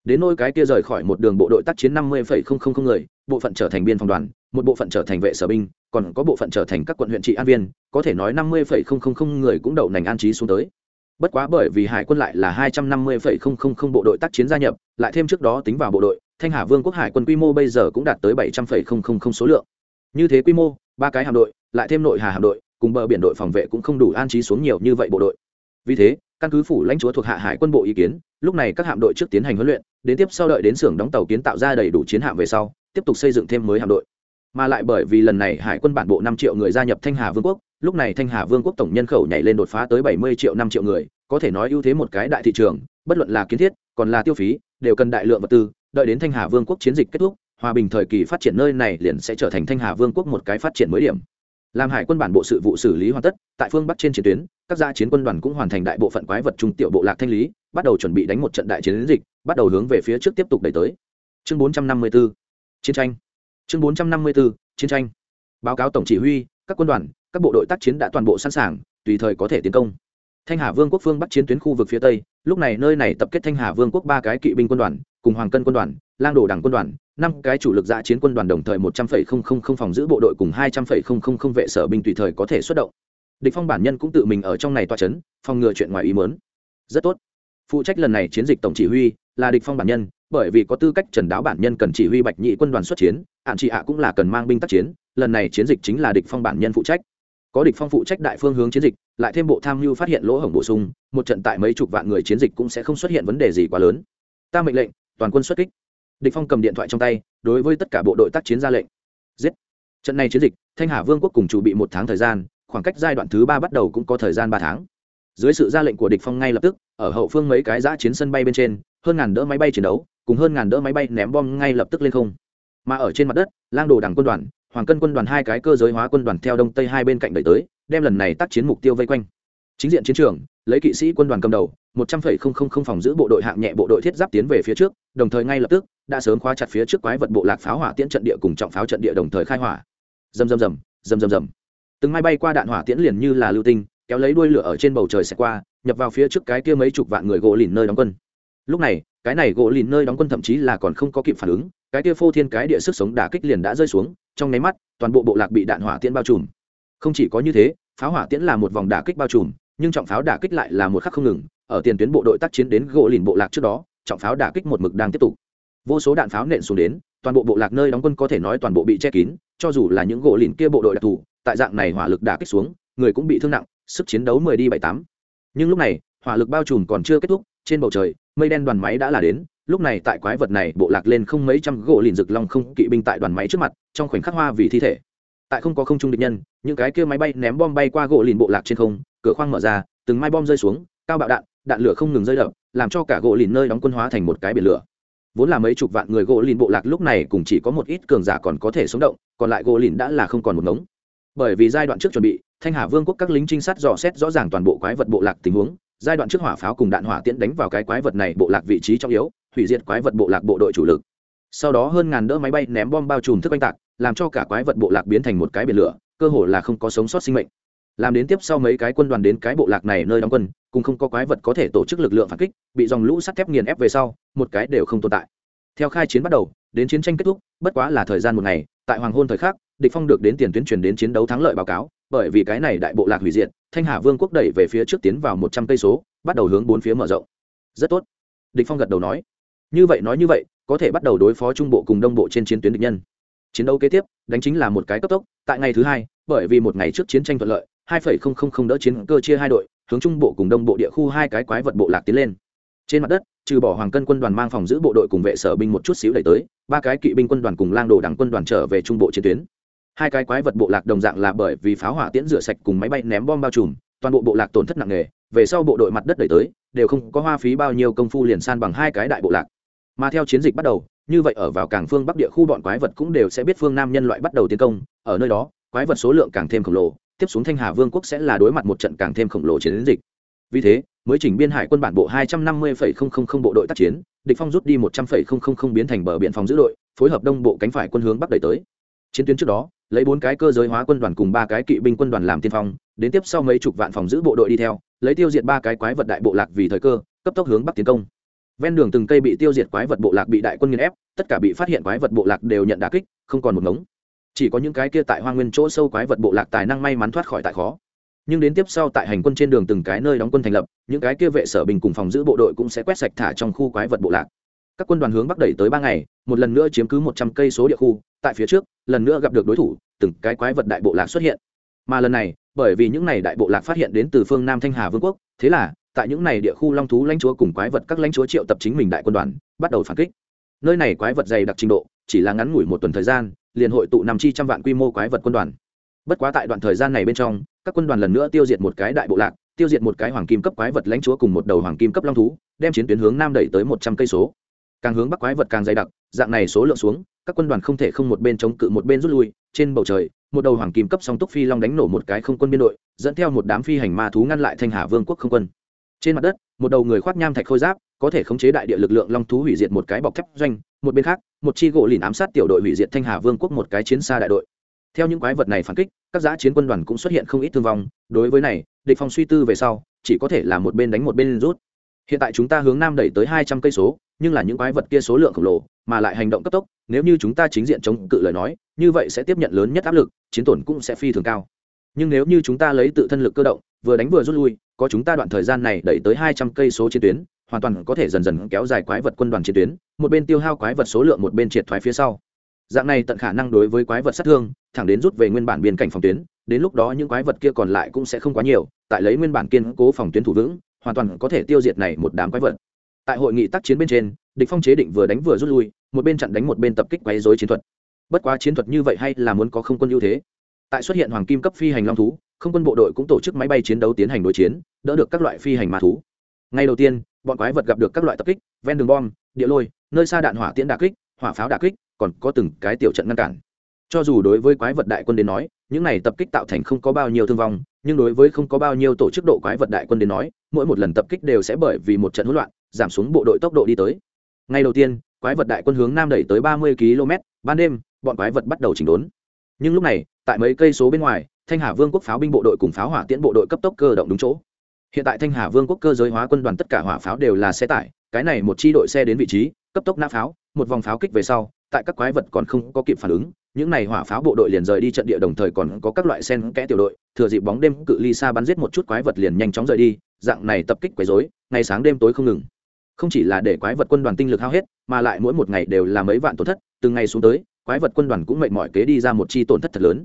đến nôi cái kia rời khỏi một đường bộ đội tác chiến năm mươi người, bộ phận trở thành biên phòng đoàn, một bộ phận trở thành vệ sở binh, còn có bộ phận trở thành các quận huyện trị an viên, có thể nói năm mươi người cũng đậu nành an trí xuống tới. Bất quá bởi vì hải quân lại là hai trăm năm mươi bộ đội tác chiến gia nhập, lại thêm trước đó tính vào bộ đội, thanh hà vương quốc hải quân quy mô bây giờ cũng đạt tới bảy trăm linh số lượng. Như thế quy mô, ba cái hạm đội, lại thêm nội hà hạm đội, cùng bờ biển đội phòng vệ cũng không đủ an trí xuống nhiều như vậy bộ đội. Vì thế, căn cứ phủ lãnh chúa thuộc hạ hải quân bộ ý kiến lúc này các hạm đội trước tiến hành huấn luyện, đến tiếp sau đợi đến xưởng đóng tàu kiến tạo ra đầy đủ chiến hạm về sau, tiếp tục xây dựng thêm mới hạm đội. Mà lại bởi vì lần này hải quân bản bộ năm triệu người gia nhập thanh hà vương quốc, lúc này thanh hà vương quốc tổng nhân khẩu nhảy lên đột phá tới bảy mươi triệu năm triệu người, có thể nói ưu thế một cái đại thị trường, bất luận là kiến thiết, còn là tiêu phí, đều cần đại lượng vật tư, đợi đến thanh hà vương quốc chiến dịch kết thúc, hòa bình thời kỳ phát triển nơi này liền sẽ trở thành thanh hà vương quốc một cái phát triển mới điểm. Làm hải quân bản bộ sự vụ xử lý hoàn tất, tại phương bắc trên chiến tuyến, các gia chiến quân đoàn cũng hoàn thành đại bộ phận quái vật trung tiểu bộ lạc thanh lý bắt đầu chuẩn bị đánh một trận đại chiến dịch, bắt đầu hướng về phía trước tiếp tục đẩy tới. Chương 454 chiến tranh. Chương 454 chiến tranh. Báo cáo tổng chỉ huy, các quân đoàn, các bộ đội tác chiến đã toàn bộ sẵn sàng, tùy thời có thể tiến công. Thanh hà vương quốc phương bắc chiến tuyến khu vực phía tây, lúc này nơi này tập kết thanh hà vương quốc ba cái kỵ binh quân đoàn, cùng hoàng cân quân đoàn, lang đồ đảng quân đoàn, năm cái chủ lực giã chiến quân đoàn đồng thời một trăm phẩy không không không phòng giữ bộ đội cùng hai trăm phẩy không không không vệ sở binh tùy thời có thể xuất động. Địch phong bản nhân cũng tự mình ở trong này toa chấn, phòng ngừa chuyện ngoài ý muốn. Rất tốt phụ trách lần này chiến dịch tổng chỉ huy là địch phong bản nhân, bởi vì có tư cách trần đáo bản nhân cần chỉ huy bạch nhị quân đoàn xuất chiến hạn chị ạ cũng là cần mang binh tác chiến, lần này chiến dịch chính là địch phong bản nhân phụ trách. Có địch phong phụ trách đại phương hướng chiến dịch, lại thêm bộ tham mưu phát hiện lỗ hổng bổ sung, một trận tại mấy chục vạn người chiến dịch cũng sẽ không xuất hiện vấn đề gì quá lớn. Ta mệnh lệnh, toàn quân xuất kích. Địch phong cầm điện thoại trong tay, đối với tất cả bộ đội tác chiến ra lệnh. Giết. Trận này chiến dịch, thanh hà vương quốc cùng chủ bị một tháng thời gian, khoảng cách giai đoạn thứ ba bắt đầu cũng có thời gian ba tháng dưới sự ra lệnh của địch phong ngay lập tức, ở hậu phương mấy cái giã chiến sân bay bên trên, hơn ngàn đỡ máy bay chiến đấu, cùng hơn ngàn đỡ máy bay ném bom ngay lập tức lên không. Mà ở trên mặt đất, lang đồ đảng quân đoàn, hoàng cân quân đoàn hai cái cơ giới hóa quân đoàn theo đông tây hai bên cạnh đẩy tới, đem lần này tác chiến mục tiêu vây quanh. Chính diện chiến trường, lấy kỵ sĩ quân đoàn cầm đầu, một trăm phẩy không không không phòng giữ bộ đội hạng nhẹ bộ đội thiết giáp tiến về phía trước, đồng thời ngay lập tức, đã sớm khóa chặt phía trước quái vật bộ lạc pháo hỏa tiễn trận địa cùng trọng pháo trận địa đồng thời khai hỏa. Rầm rầm rầm rầm rầm dầm từng máy bay qua đạn hỏa tiễn liền như là lưu tinh kéo lấy đuôi lửa ở trên bầu trời sẽ qua, nhập vào phía trước cái kia mấy chục vạn người gỗ lìn nơi đóng quân. Lúc này, cái này gỗ lìn nơi đóng quân thậm chí là còn không có kịp phản ứng, cái kia phô thiên cái địa sức sống đả kích liền đã rơi xuống, trong nháy mắt, toàn bộ bộ lạc bị đạn hỏa tiễn bao trùm. Không chỉ có như thế, pháo hỏa tiễn là một vòng đả kích bao trùm, nhưng trọng pháo đả kích lại là một khắc không ngừng, ở tiền tuyến bộ đội tác chiến đến gỗ lìn bộ lạc trước đó, trọng pháo đả kích một mực đang tiếp tục. Vô số đạn pháo nện xuống đến, toàn bộ bộ lạc nơi đóng quân có thể nói toàn bộ bị che kín, cho dù là những gỗ lìn kia bộ đội đặc thù, tại dạng này hỏa lực đả kích xuống, người cũng bị thương nặng sức chiến đấu mười đi bảy tám. Nhưng lúc này, hỏa lực bao trùm còn chưa kết thúc, trên bầu trời, mây đen đoàn máy đã là đến. Lúc này tại quái vật này, bộ lạc lên không mấy trăm gỗ lìn rực long không kỵ binh tại đoàn máy trước mặt, trong khoảnh khắc hoa vì thi thể. Tại không có không trung địch nhân, những cái kia máy bay ném bom bay qua gỗ lìn bộ lạc trên không, cửa khoang mở ra, từng mai bom rơi xuống, cao bạo đạn đạn lửa không ngừng rơi đập, làm cho cả gỗ lìn nơi đóng quân hóa thành một cái biển lửa. Vốn là mấy chục vạn người gỗ lìn bộ lạc lúc này cũng chỉ có một ít cường giả còn có thể sống động, còn lại gỗ lìn đã là không còn một ngống bởi vì giai đoạn trước chuẩn bị, thanh hà vương quốc các lính trinh sát dò xét rõ ràng toàn bộ quái vật bộ lạc tình huống. Giai đoạn trước hỏa pháo cùng đạn hỏa tiễn đánh vào cái quái vật này bộ lạc vị trí trọng yếu, hủy diệt quái vật bộ lạc bộ đội chủ lực. Sau đó hơn ngàn đỡ máy bay ném bom bao trùm thức oanh tạc, làm cho cả quái vật bộ lạc biến thành một cái biển lửa, cơ hồ là không có sống sót sinh mệnh. Làm đến tiếp sau mấy cái quân đoàn đến cái bộ lạc này nơi đóng quân, cùng không có quái vật có thể tổ chức lực lượng phản kích, bị dòng lũ sắt thép nghiền ép về sau, một cái đều không tồn tại. Theo khai chiến bắt đầu, đến chiến tranh kết thúc, bất quá là thời gian một ngày, tại hoàng hôn thời khắc địch phong được đến tiền tuyến truyền đến chiến đấu thắng lợi báo cáo, bởi vì cái này đại bộ lạc hủy diệt, thanh hà vương quốc đẩy về phía trước tiến vào một trăm cây số, bắt đầu hướng bốn phía mở rộng. Rất tốt. Địch phong gật đầu nói. Như vậy nói như vậy, có thể bắt đầu đối phó trung bộ cùng đông bộ trên chiến tuyến địch nhân. Chiến đấu kế tiếp, đánh chính là một cái cấp tốc, tại ngày thứ hai, bởi vì một ngày trước chiến tranh thuận lợi, hai đỡ chiến cơ chia hai đội, hướng trung bộ cùng đông bộ địa khu hai cái quái vật bộ lạc tiến lên. Trên mặt đất, trừ bỏ hoàng cân quân đoàn mang phòng giữ bộ đội cùng vệ sở binh một chút xíu đẩy tới, ba cái kỵ binh quân đoàn cùng lang đồ đảng quân đoàn trở về trung bộ chiến tuyến hai cái quái vật bộ lạc đồng dạng là bởi vì pháo hỏa tiễn rửa sạch cùng máy bay ném bom bao trùm, toàn bộ bộ lạc tổn thất nặng nề, về sau bộ đội mặt đất đẩy tới, đều không có hoa phí bao nhiêu công phu liền san bằng hai cái đại bộ lạc. Mà theo chiến dịch bắt đầu, như vậy ở vào cảng phương bắc địa khu bọn quái vật cũng đều sẽ biết phương nam nhân loại bắt đầu tiến công, ở nơi đó, quái vật số lượng càng thêm khổng lồ, tiếp xuống thanh hà vương quốc sẽ là đối mặt một trận càng thêm khổng lồ chiến dịch. Vì thế, mới chỉnh biên hải quân bản bộ hai trăm năm mươi bộ đội tác chiến, địch phong rút đi một trăm linh biến thành bờ biển phòng giữ đội, phối hợp đông bộ cánh phải quân hướng bắc đẩy tới chiến tuyến trước đó, lấy bốn cái cơ giới hóa quân đoàn cùng ba cái kỵ binh quân đoàn làm tiên phong, đến tiếp sau mấy chục vạn phòng giữ bộ đội đi theo, lấy tiêu diệt ba cái quái vật đại bộ lạc vì thời cơ, cấp tốc hướng bắc tiến công. Ven đường từng cây bị tiêu diệt quái vật bộ lạc bị đại quân nghiền ép, tất cả bị phát hiện quái vật bộ lạc đều nhận đà kích, không còn một ngống. Chỉ có những cái kia tại hoa nguyên chỗ sâu quái vật bộ lạc tài năng may mắn thoát khỏi tại khó. Nhưng đến tiếp sau tại hành quân trên đường từng cái nơi đóng quân thành lập, những cái kia vệ sở bình cùng phòng giữ bộ đội cũng sẽ quét sạch thả trong khu quái vật bộ lạc các quân đoàn hướng bắc đẩy tới ba ngày, một lần nữa chiếm cứ một trăm cây số địa khu, tại phía trước, lần nữa gặp được đối thủ, từng cái quái vật đại bộ lạc xuất hiện. Mà lần này, bởi vì những này đại bộ lạc phát hiện đến từ phương nam thanh hà vương quốc, thế là, tại những này địa khu long thú lãnh chúa cùng quái vật các lãnh chúa triệu tập chính mình đại quân đoàn, bắt đầu phản kích. Nơi này quái vật dày đặc trình độ, chỉ là ngắn ngủi một tuần thời gian, liền hội tụ nằm chi trăm vạn quy mô quái vật quân đoàn. Bất quá tại đoạn thời gian này bên trong, các quân đoàn lần nữa tiêu diệt một cái đại bộ lạc, tiêu diệt một cái hoàng kim cấp quái vật lãnh chúa cùng một đầu hoàng kim cấp long thú, đem chiến tuyến hướng nam đẩy tới một trăm cây số càng hướng bắc quái vật càng dày đặc, dạng này số lượng xuống, các quân đoàn không thể không một bên chống cự một bên rút lui, trên bầu trời, một đầu hoàng kim cấp song túc phi long đánh nổ một cái không quân biên đội, dẫn theo một đám phi hành ma thú ngăn lại thanh hà vương quốc không quân. Trên mặt đất, một đầu người khoác nham thạch khôi giáp, có thể khống chế đại địa lực lượng long thú hủy diệt một cái bọc thép doanh, một bên khác, một chi gỗ lìn ám sát tiểu đội hủy diệt thanh hà vương quốc một cái chiến xa đại đội. Theo những quái vật này phản kích, các giã chiến quân đoàn cũng xuất hiện không ít thương vong, đối với này, địch phòng suy tư về sau, chỉ có thể là một bên đánh một bên rút hiện tại chúng ta hướng nam đẩy tới hai trăm cây số, nhưng là những quái vật kia số lượng khổng lồ, mà lại hành động cấp tốc, nếu như chúng ta chính diện chống cự lời nói, như vậy sẽ tiếp nhận lớn nhất áp lực, chiến tổn cũng sẽ phi thường cao. Nhưng nếu như chúng ta lấy tự thân lực cơ động, vừa đánh vừa rút lui, có chúng ta đoạn thời gian này đẩy tới hai trăm cây số chiến tuyến, hoàn toàn có thể dần dần kéo dài quái vật quân đoàn chiến tuyến, một bên tiêu hao quái vật số lượng, một bên triệt thoái phía sau. Dạng này tận khả năng đối với quái vật sát thương, thẳng đến rút về nguyên bản biên cảnh phòng tuyến, đến lúc đó những quái vật kia còn lại cũng sẽ không quá nhiều, tại lấy nguyên bản kiên cố phòng tuyến thủ vững hoàn toàn có thể tiêu diệt này một đám quái vật. Tại hội nghị tác chiến bên trên, địch phong chế định vừa đánh vừa rút lui, một bên chặn đánh một bên tập kích quấy rối chiến thuật. Bất quá chiến thuật như vậy hay là muốn có không quân ưu thế. Tại xuất hiện hoàng kim cấp phi hành long thú, không quân bộ đội cũng tổ chức máy bay chiến đấu tiến hành đối chiến, đỡ được các loại phi hành ma thú. Ngay đầu tiên, bọn quái vật gặp được các loại tập kích, ven đường bom, địa lôi, nơi xa đạn hỏa tiễn đả kích, hỏa pháo đả kích, còn có từng cái tiểu trận ngăn cản. Cho dù đối với quái vật đại quân đến nói, những này tập kích tạo thành không có bao nhiêu thương vong, nhưng đối với không có bao nhiêu tổ chức độ quái vật đại quân đến nói mỗi một lần tập kích đều sẽ bởi vì một trận hỗn loạn, giảm xuống bộ đội tốc độ đi tới. Ngay đầu tiên, quái vật đại quân hướng nam đẩy tới ba mươi km, ban đêm, bọn quái vật bắt đầu chỉnh đốn. Nhưng lúc này, tại mấy cây số bên ngoài, thanh hà vương quốc pháo binh bộ đội cùng pháo hỏa tiễn bộ đội cấp tốc cơ động đúng chỗ. Hiện tại thanh hà vương quốc cơ giới hóa quân đoàn tất cả hỏa pháo đều là xe tải, cái này một chi đội xe đến vị trí, cấp tốc nã pháo, một vòng pháo kích về sau, tại các quái vật còn không có kịp phản ứng những này hỏa pháo bộ đội liền rời đi trận địa đồng thời còn có các loại sen kẽ tiểu đội, thừa dịp bóng đêm cự ly xa bắn giết một chút quái vật liền nhanh chóng rời đi, dạng này tập kích quấy rối, ngày sáng đêm tối không ngừng. Không chỉ là để quái vật quân đoàn tinh lực hao hết, mà lại mỗi một ngày đều là mấy vạn tổn thất từng ngày xuống tới, quái vật quân đoàn cũng mệt mỏi kế đi ra một chi tổn thất thật lớn.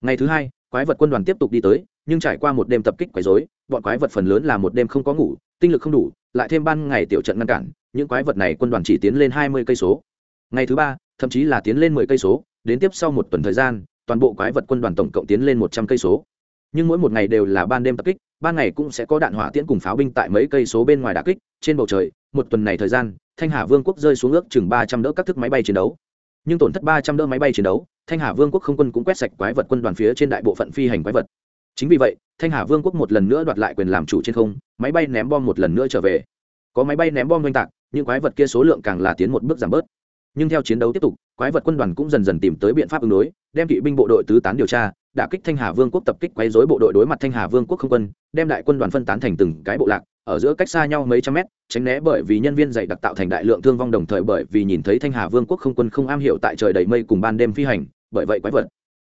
Ngày thứ hai, quái vật quân đoàn tiếp tục đi tới, nhưng trải qua một đêm tập kích quấy rối, bọn quái vật phần lớn là một đêm không có ngủ, tinh lực không đủ, lại thêm ban ngày tiểu trận ngăn cản, những quái vật này quân đoàn chỉ tiến lên hai mươi cây số. Ngày thứ ba, thậm chí là tiến lên mười cây số đến tiếp sau một tuần thời gian, toàn bộ quái vật quân đoàn tổng cộng tiến lên một trăm cây số. Nhưng mỗi một ngày đều là ban đêm tập kích, ban ngày cũng sẽ có đạn hỏa tiễn cùng pháo binh tại mấy cây số bên ngoài đà kích, trên bầu trời, một tuần này thời gian, thanh hà vương quốc rơi xuống ước chừng ba trăm đỡ các thức máy bay chiến đấu. Nhưng tổn thất ba trăm đỡ máy bay chiến đấu, thanh hà vương quốc không quân cũng quét sạch quái vật quân đoàn phía trên đại bộ phận phi hành quái vật. Chính vì vậy, thanh hà vương quốc một lần nữa đoạt lại quyền làm chủ trên không, máy bay ném bom một lần nữa trở về. Có máy bay ném bom oanh tạc nhưng quái vật kia số lượng càng là tiến một bước giảm bớt nhưng theo chiến đấu tiếp tục, quái vật quân đoàn cũng dần dần tìm tới biện pháp ứng đối, đem kỵ binh bộ đội tứ tán điều tra đã kích thanh hà vương quốc tập kích quấy dối bộ đội đối mặt thanh hà vương quốc không quân, đem đại quân đoàn phân tán thành từng cái bộ lạc, ở giữa cách xa nhau mấy trăm mét, tránh né bởi vì nhân viên dày đặc tạo thành đại lượng thương vong đồng thời bởi vì nhìn thấy thanh hà vương quốc không quân không am hiểu tại trời đầy mây cùng ban đêm phi hành, bởi vậy quái vật,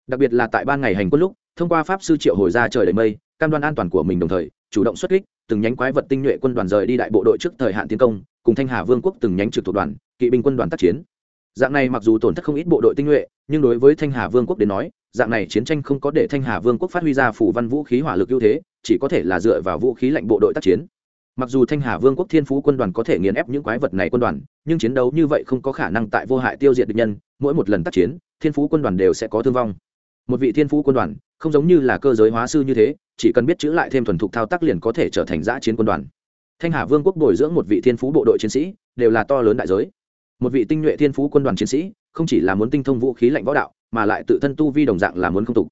đặc biệt là tại ban ngày hành quân lúc, thông qua pháp sư triệu hồi ra trời đầy mây, cam đoan an toàn của mình đồng thời, chủ động xuất kích, từng nhánh quái vật tinh nhuệ quân đoàn rời đi đại bộ đội trước thời hạn tiến công, cùng thanh hà vương quốc từng nhánh trực thuộc đoàn kỵ binh quân đoàn tác chiến. Dạng này mặc dù tổn thất không ít bộ đội tinh nhuệ, nhưng đối với thanh hà vương quốc đến nói, dạng này chiến tranh không có để thanh hà vương quốc phát huy ra phủ văn vũ khí hỏa lực ưu thế, chỉ có thể là dựa vào vũ khí lạnh bộ đội tác chiến. Mặc dù thanh hà vương quốc thiên phú quân đoàn có thể nghiền ép những quái vật này quân đoàn, nhưng chiến đấu như vậy không có khả năng tại vô hại tiêu diệt địch nhân, mỗi một lần tác chiến, thiên phú quân đoàn đều sẽ có thương vong. Một vị thiên phú quân đoàn, không giống như là cơ giới hóa sư như thế, chỉ cần biết chữ lại thêm thuần thục thao tác liền có thể trở thành giã chiến quân đoàn. Thanh hà vương quốc bồi dưỡng một vị thiên phú bộ đội chiến sĩ, đều là to lớn đại giới một vị tinh nhuệ thiên phú quân đoàn chiến sĩ, không chỉ là muốn tinh thông vũ khí lạnh võ đạo, mà lại tự thân tu vi đồng dạng là muốn không tục.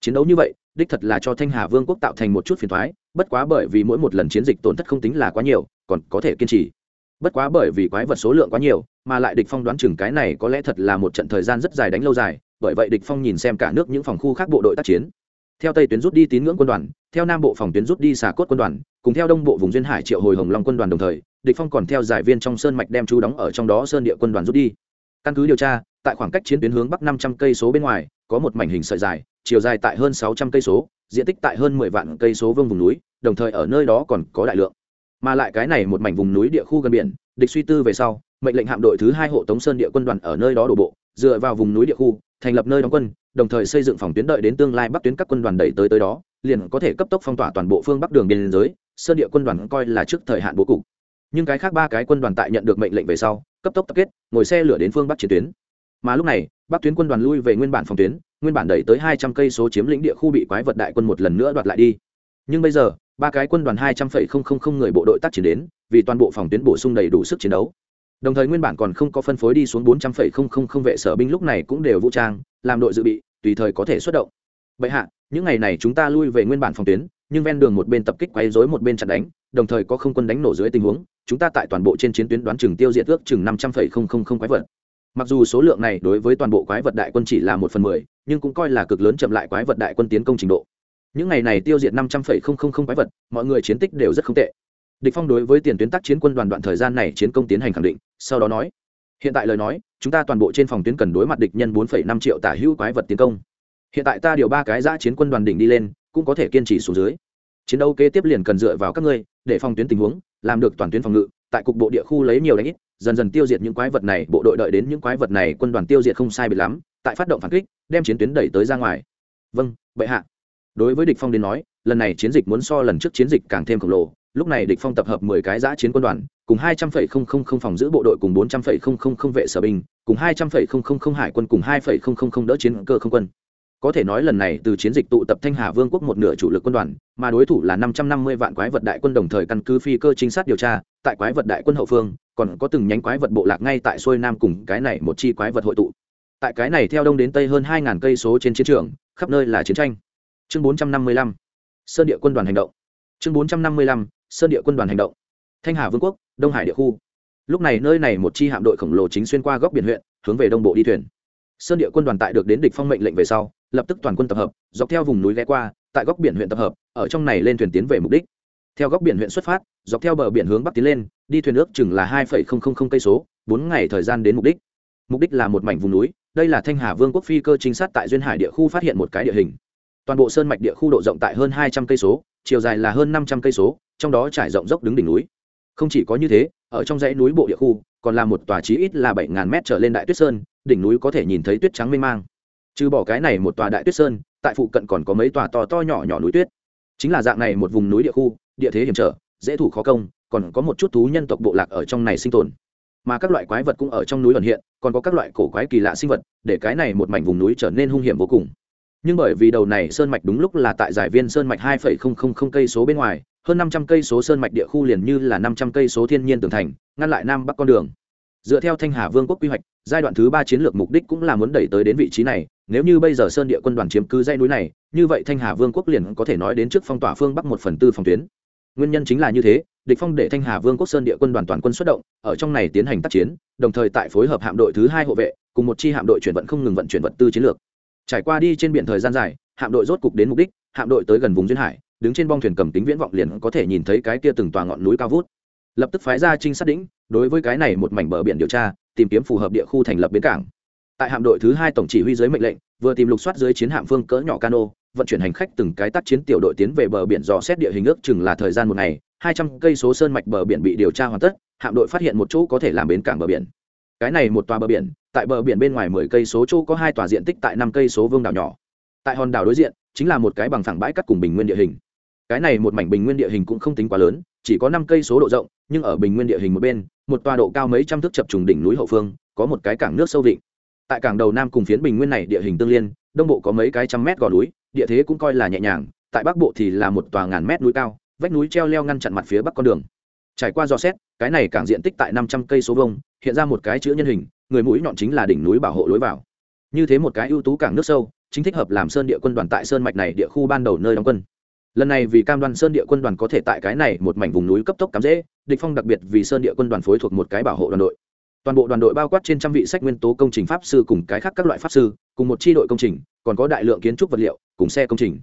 Chiến đấu như vậy, đích thật là cho thanh hà vương quốc tạo thành một chút phiền thoái bất quá bởi vì mỗi một lần chiến dịch tổn thất không tính là quá nhiều, còn có thể kiên trì. Bất quá bởi vì quái vật số lượng quá nhiều, mà lại địch phong đoán chừng cái này có lẽ thật là một trận thời gian rất dài đánh lâu dài, bởi vậy địch phong nhìn xem cả nước những phòng khu khác bộ đội tác chiến. Theo tây tuyến rút đi tín ngưỡng quân đoàn, theo nam bộ phòng tuyến rút đi xà cốt quân đoàn, cùng theo đông bộ vùng duyên hải triệu hồi hồng long quân đoàn đồng thời địch phong còn theo giải viên trong sơn mạch đem chú đóng ở trong đó sơn địa quân đoàn rút đi. Căn cứ điều tra, tại khoảng cách chiến tuyến hướng bắc 500 cây số bên ngoài, có một mảnh hình sợi dài, chiều dài tại hơn 600 cây số, diện tích tại hơn 10 vạn cây số vương vùng núi, đồng thời ở nơi đó còn có đại lượng. Mà lại cái này một mảnh vùng núi địa khu gần biển, địch suy tư về sau, mệnh lệnh hạm đội thứ hai hộ tống sơn địa quân đoàn ở nơi đó đổ bộ, dựa vào vùng núi địa khu, thành lập nơi đóng quân, đồng thời xây dựng phòng tuyến đợi đến tương lai bắc tuyến các quân đoàn đẩy tới tới đó, liền có thể cấp tốc phong tỏa toàn bộ phương bắc đường biên giới, sơn địa quân đoàn coi là trước thời hạn bố cục nhưng cái khác ba cái quân đoàn tại nhận được mệnh lệnh về sau, cấp tốc tập kết, ngồi xe lửa đến phương bắc chiến tuyến. Mà lúc này, bắc tuyến quân đoàn lui về nguyên bản phòng tuyến, nguyên bản đẩy tới hai trăm cây số chiếm lĩnh địa khu bị quái vật đại quân một lần nữa đoạt lại đi. Nhưng bây giờ, ba cái quân đoàn hai trăm linh người bộ đội tác chiến đến, vì toàn bộ phòng tuyến bổ sung đầy đủ sức chiến đấu. Đồng thời nguyên bản còn không có phân phối đi xuống bốn trăm linh vệ sở binh lúc này cũng đều vũ trang, làm đội dự bị, tùy thời có thể xuất động. Vậy hạ, những ngày này chúng ta lui về nguyên bản phòng tuyến, nhưng ven đường một bên tập kích quấy rối một bên chặn đánh, đồng thời có không quân đánh nổ dưới tình huống chúng ta tại toàn bộ trên chiến tuyến đoán chừng tiêu diệt ước chừng năm trăm phẩy không không không quái vật. Mặc dù số lượng này đối với toàn bộ quái vật đại quân chỉ là một phần mười nhưng cũng coi là cực lớn chậm lại quái vật đại quân tiến công trình độ. Những ngày này tiêu diệt năm trăm phẩy không không không quái vật mọi người chiến tích đều rất không tệ. Địch phong đối với tiền tuyến tác chiến quân đoàn đoạn thời gian này chiến công tiến hành khẳng định sau đó nói hiện tại lời nói chúng ta toàn bộ trên phòng tuyến cần đối mặt địch nhân 4,5 triệu tả hữu quái vật tiến công. Hiện tại ta điều ba cái giã chiến quân đoàn đỉnh đi lên cũng có thể kiên trì xuống dưới. Chiến đấu kế tiếp liền cần dựa vào các ngươi để phòng tuyến tình huống làm được toàn tuyến phòng ngự tại cục bộ địa khu lấy nhiều đánh ít dần dần tiêu diệt những quái vật này bộ đội đợi đến những quái vật này quân đoàn tiêu diệt không sai biệt lắm tại phát động phản kích đem chiến tuyến đẩy tới ra ngoài. Vâng bệ hạ. Đối với địch phong đến nói lần này chiến dịch muốn so lần trước chiến dịch càng thêm khổng lồ lúc này địch phong tập hợp 10 cái giã chiến quân đoàn cùng 200,000 phòng giữ bộ đội cùng 400,000 vệ sở binh cùng 200,000 hải quân cùng 2,000 đỡ chiến cơ không quân có thể nói lần này từ chiến dịch tụ tập thanh hà vương quốc một nửa chủ lực quân đoàn, mà đối thủ là 550 vạn quái vật đại quân đồng thời căn cứ phi cơ chính sát điều tra, tại quái vật đại quân hậu phương, còn có từng nhánh quái vật bộ lạc ngay tại xuôi nam cùng cái này một chi quái vật hội tụ. Tại cái này theo đông đến tây hơn 2.000 cây số trên chiến trường, khắp nơi là chiến tranh. Chương 455 sơn địa quân đoàn hành động. Chương 455 sơn địa quân đoàn hành động. Thanh hà vương quốc, đông hải địa khu. Lúc này nơi này một chi hạm đội khổng lồ chính xuyên qua góc biển huyện, hướng về đông bộ đi thuyền sơn địa quân đoàn tại được đến địch phong mệnh lệnh về sau, lập tức toàn quân tập hợp, dọc theo vùng núi ghé qua, tại góc biển huyện tập hợp, ở trong này lên thuyền tiến về mục đích. Theo góc biển huyện xuất phát, dọc theo bờ biển hướng bắc tiến lên, đi thuyền nước chừng là hai cây số, bốn ngày thời gian đến mục đích. Mục đích là một mảnh vùng núi, đây là thanh hà vương quốc phi cơ trinh sát tại duyên hải địa khu phát hiện một cái địa hình. Toàn bộ sơn mạch địa khu độ rộng tại hơn hai trăm cây số, chiều dài là hơn năm trăm cây số, trong đó trải rộng dốc đứng đỉnh núi. Không chỉ có như thế, ở trong dãy núi bộ địa khu, còn là một tòa chí ít là bảy ngàn mét trở lên đại tuyết sơn đỉnh núi có thể nhìn thấy tuyết trắng mênh mang. Trừ bỏ cái này một tòa đại tuyết sơn, tại phụ cận còn có mấy tòa to to nhỏ nhỏ núi tuyết. Chính là dạng này một vùng núi địa khu, địa thế hiểm trở, dễ thủ khó công, còn có một chút thú nhân tộc bộ lạc ở trong này sinh tồn. Mà các loại quái vật cũng ở trong núi còn hiện, còn có các loại cổ quái kỳ lạ sinh vật, để cái này một mảnh vùng núi trở nên hung hiểm vô cùng. Nhưng bởi vì đầu này sơn mạch đúng lúc là tại giải viên sơn mạch hai cây số bên ngoài, hơn năm trăm cây số sơn mạch địa khu liền như là năm trăm cây số thiên nhiên tường thành, ngăn lại nam bắc con đường. Dựa theo thanh hà vương quốc quy hoạch giai đoạn thứ ba chiến lược mục đích cũng là muốn đẩy tới đến vị trí này, nếu như bây giờ sơn địa quân đoàn chiếm cứ dãy núi này, như vậy thanh hà vương quốc liền có thể nói đến trước phong tỏa phương bắc một phần tư phòng tuyến. Nguyên nhân chính là như thế, địch phong để thanh hà vương quốc sơn địa quân đoàn toàn quân xuất động, ở trong này tiến hành tác chiến, đồng thời tại phối hợp hạm đội thứ hai hộ vệ, cùng một chi hạm đội chuyển vận không ngừng vận chuyển vật tư chiến lược. Trải qua đi trên biển thời gian dài, hạm đội rốt cục đến mục đích, hạm đội tới gần vùng duyên hải, đứng trên bong thuyền cầm tính viễn vọng liền có thể nhìn thấy cái kia từng tòa ngọn núi cao vút. Lập tức phái ra trinh sát đỉnh, đối với cái này một mảnh bờ biển điều tra tìm kiếm phù hợp địa khu thành lập bến cảng. Tại hạm đội thứ hai tổng chỉ huy dưới mệnh lệnh, vừa tìm lục soát dưới chiến hạm phương cỡ nhỏ cano, vận chuyển hành khách từng cái tác chiến tiểu đội tiến về bờ biển dò xét địa hình ước chừng là thời gian một ngày, hai trăm cây số sơn mạch bờ biển bị điều tra hoàn tất, hạm đội phát hiện một chỗ có thể làm bến cảng bờ biển. Cái này một tòa bờ biển, tại bờ biển bên ngoài mười cây số chỗ có hai tòa diện tích tại năm cây số vương đảo nhỏ. Tại hòn đảo đối diện, chính là một cái bằng phẳng bãi cắt cùng bình nguyên địa hình. Cái này một mảnh bình nguyên địa hình cũng không tính quá lớn, chỉ có năm cây số độ rộng, nhưng ở bình nguyên địa hình một bên một tòa độ cao mấy trăm thước chập trùng đỉnh núi hậu phương, có một cái cảng nước sâu vịnh. Tại cảng đầu nam cùng phiến bình nguyên này địa hình tương liên, đông bộ có mấy cái trăm mét gò núi, địa thế cũng coi là nhẹ nhàng, tại bắc bộ thì là một tòa ngàn mét núi cao, vách núi treo leo ngăn chặn mặt phía bắc con đường. Trải qua dò xét, cái này cảng diện tích tại năm trăm cây số vông hiện ra một cái chữ nhân hình, người mũi nhọn chính là đỉnh núi bảo hộ lối vào. Như thế một cái ưu tú cảng nước sâu, chính thích hợp làm sơn địa quân đoàn tại sơn mạch này địa khu ban đầu nơi đóng quân lần này vì cam đoan sơn địa quân đoàn có thể tại cái này một mảnh vùng núi cấp tốc cắm dễ địch phong đặc biệt vì sơn địa quân đoàn phối thuộc một cái bảo hộ đoàn đội. Toàn bộ đoàn đội bao quát trên trăm vị sách nguyên tố công trình pháp sư cùng cái khác các loại pháp sư, cùng một chi đội công trình, còn có đại lượng kiến trúc vật liệu, cùng xe công trình.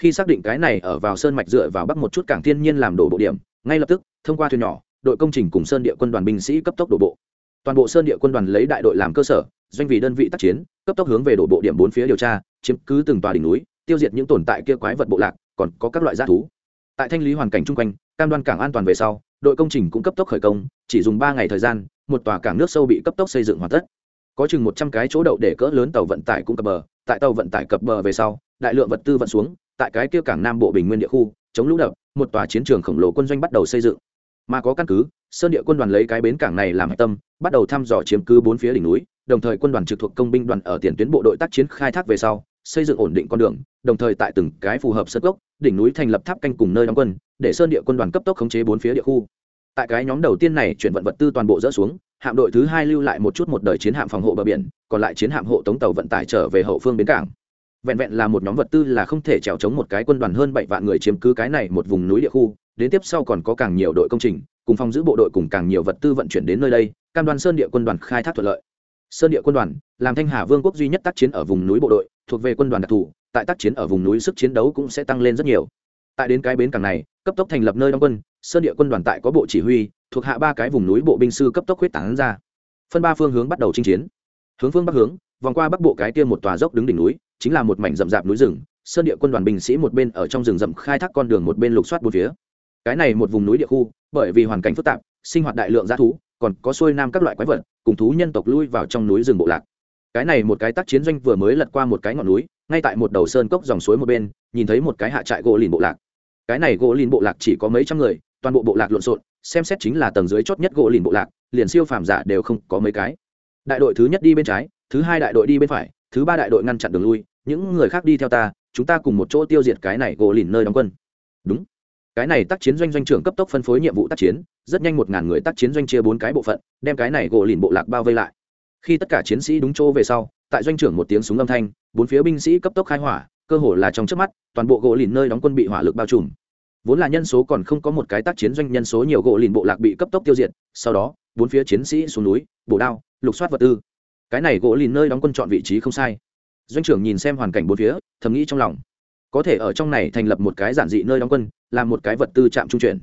Khi xác định cái này ở vào sơn mạch dựa vào bắc một chút cảng thiên nhiên làm đổ bộ điểm, ngay lập tức, thông qua thuyền nhỏ, đội công trình cùng sơn địa quân đoàn binh sĩ cấp tốc đổ bộ. Toàn bộ sơn địa quân đoàn lấy đại đội làm cơ sở, doanh vì đơn vị tác chiến, cấp tốc hướng về đổ bộ điểm bốn phía điều tra, chiếm cứ từng tòa đỉnh núi, tiêu diệt những tồn tại kia quái vật bộ lạc còn có các loại g thú. Tại thanh lý hoàn cảnh chung quanh, cam đoan cảng an toàn về sau, đội công trình cũng cấp tốc khởi công, chỉ dùng ba ngày thời gian, một tòa cảng nước sâu bị cấp tốc xây dựng hoàn tất. Có chừng một trăm cái chỗ đậu để cỡ lớn tàu vận tải cũng cập bờ, tại tàu vận tải cập bờ về sau, đại lượng vật tư vận xuống, tại cái kia cảng nam bộ bình nguyên địa khu, chống lũ đập, một tòa chiến trường khổng lồ quân doanh bắt đầu xây dựng. Mà có căn cứ, sơn địa quân đoàn lấy cái bến cảng này làm hạch tâm, bắt đầu thăm dò chiếm cứ bốn phía đỉnh núi, đồng thời quân đoàn trực thuộc công binh đoàn ở tiền tuyến bộ đội tác chiến khai thác về sau, xây dựng ổn định con đường, đồng thời tại từng cái phù hợp sân gốc đỉnh núi thành lập tháp canh cùng nơi đóng quân, để sơn địa quân đoàn cấp tốc khống chế bốn phía địa khu. Tại cái nhóm đầu tiên này, chuyển vận vật tư toàn bộ dỡ xuống, hạm đội thứ hai lưu lại một chút một đời chiến hạm phòng hộ bờ biển, còn lại chiến hạm hộ tống tàu vận tải trở về hậu phương bến cảng. Vẹn vẹn là một nhóm vật tư là không thể trèo chống một cái quân đoàn hơn bảy vạn người chiếm cứ cái này một vùng núi địa khu, đến tiếp sau còn có càng nhiều đội công trình, cùng phòng giữ bộ đội cùng càng nhiều vật tư vận chuyển đến nơi đây, cam đoan sơn địa quân đoàn khai thác thuận lợi sơn địa quân đoàn, làm thanh hà vương quốc duy nhất tác chiến ở vùng núi bộ đội, thuộc về quân đoàn đặc thù, tại tác chiến ở vùng núi sức chiến đấu cũng sẽ tăng lên rất nhiều. Tại đến cái bến cảng này, cấp tốc thành lập nơi đóng quân, sơn địa quân đoàn tại có bộ chỉ huy, thuộc hạ ba cái vùng núi bộ binh sư cấp tốc huyết tán ra. Phân ba phương hướng bắt đầu chinh chiến. Hướng phương bắc hướng, vòng qua bắc bộ cái tiêm một tòa dốc đứng đỉnh núi, chính là một mảnh rậm rạp núi rừng. Sơn địa quân đoàn binh sĩ một bên ở trong rừng rậm khai thác con đường một bên lục soát bốn phía. Cái này một vùng núi địa khu, bởi vì hoàn cảnh phức tạp, sinh hoạt đại lượng g thú, còn có xuôi nam các loại quái vật cùng thú nhân tộc lui vào trong núi rừng bộ lạc. Cái này một cái tác chiến doanh vừa mới lật qua một cái ngọn núi, ngay tại một đầu sơn cốc dòng suối một bên, nhìn thấy một cái hạ trại gỗ lìn bộ lạc. Cái này gỗ lìn bộ lạc chỉ có mấy trăm người, toàn bộ bộ lạc lộn xộn, xem xét chính là tầng dưới chót nhất gỗ lìn bộ lạc, liền siêu phàm giả đều không có mấy cái. Đại đội thứ nhất đi bên trái, thứ hai đại đội đi bên phải, thứ ba đại đội ngăn chặn đường lui, những người khác đi theo ta, chúng ta cùng một chỗ tiêu diệt cái này gỗ lìn nơi đóng quân. Đúng cái này tác chiến doanh doanh trưởng cấp tốc phân phối nhiệm vụ tác chiến, rất nhanh một ngàn người tác chiến doanh chia bốn cái bộ phận, đem cái này gỗ lìn bộ lạc bao vây lại. Khi tất cả chiến sĩ đúng chỗ về sau, tại doanh trưởng một tiếng súng âm thanh, bốn phía binh sĩ cấp tốc khai hỏa, cơ hồ là trong trước mắt, toàn bộ gỗ lìn nơi đóng quân bị hỏa lực bao trùm. Vốn là nhân số còn không có một cái tác chiến doanh, nhân số nhiều gỗ lìn bộ lạc bị cấp tốc tiêu diệt, sau đó, bốn phía chiến sĩ xuống núi, bổ đao, lục soát vật tư. Cái này gỗ lìn nơi đóng quân chọn vị trí không sai. Doanh trưởng nhìn xem hoàn cảnh bốn phía, thầm nghĩ trong lòng. Có thể ở trong này thành lập một cái giản dị nơi đóng quân làm một cái vật tư trạm trung chuyển.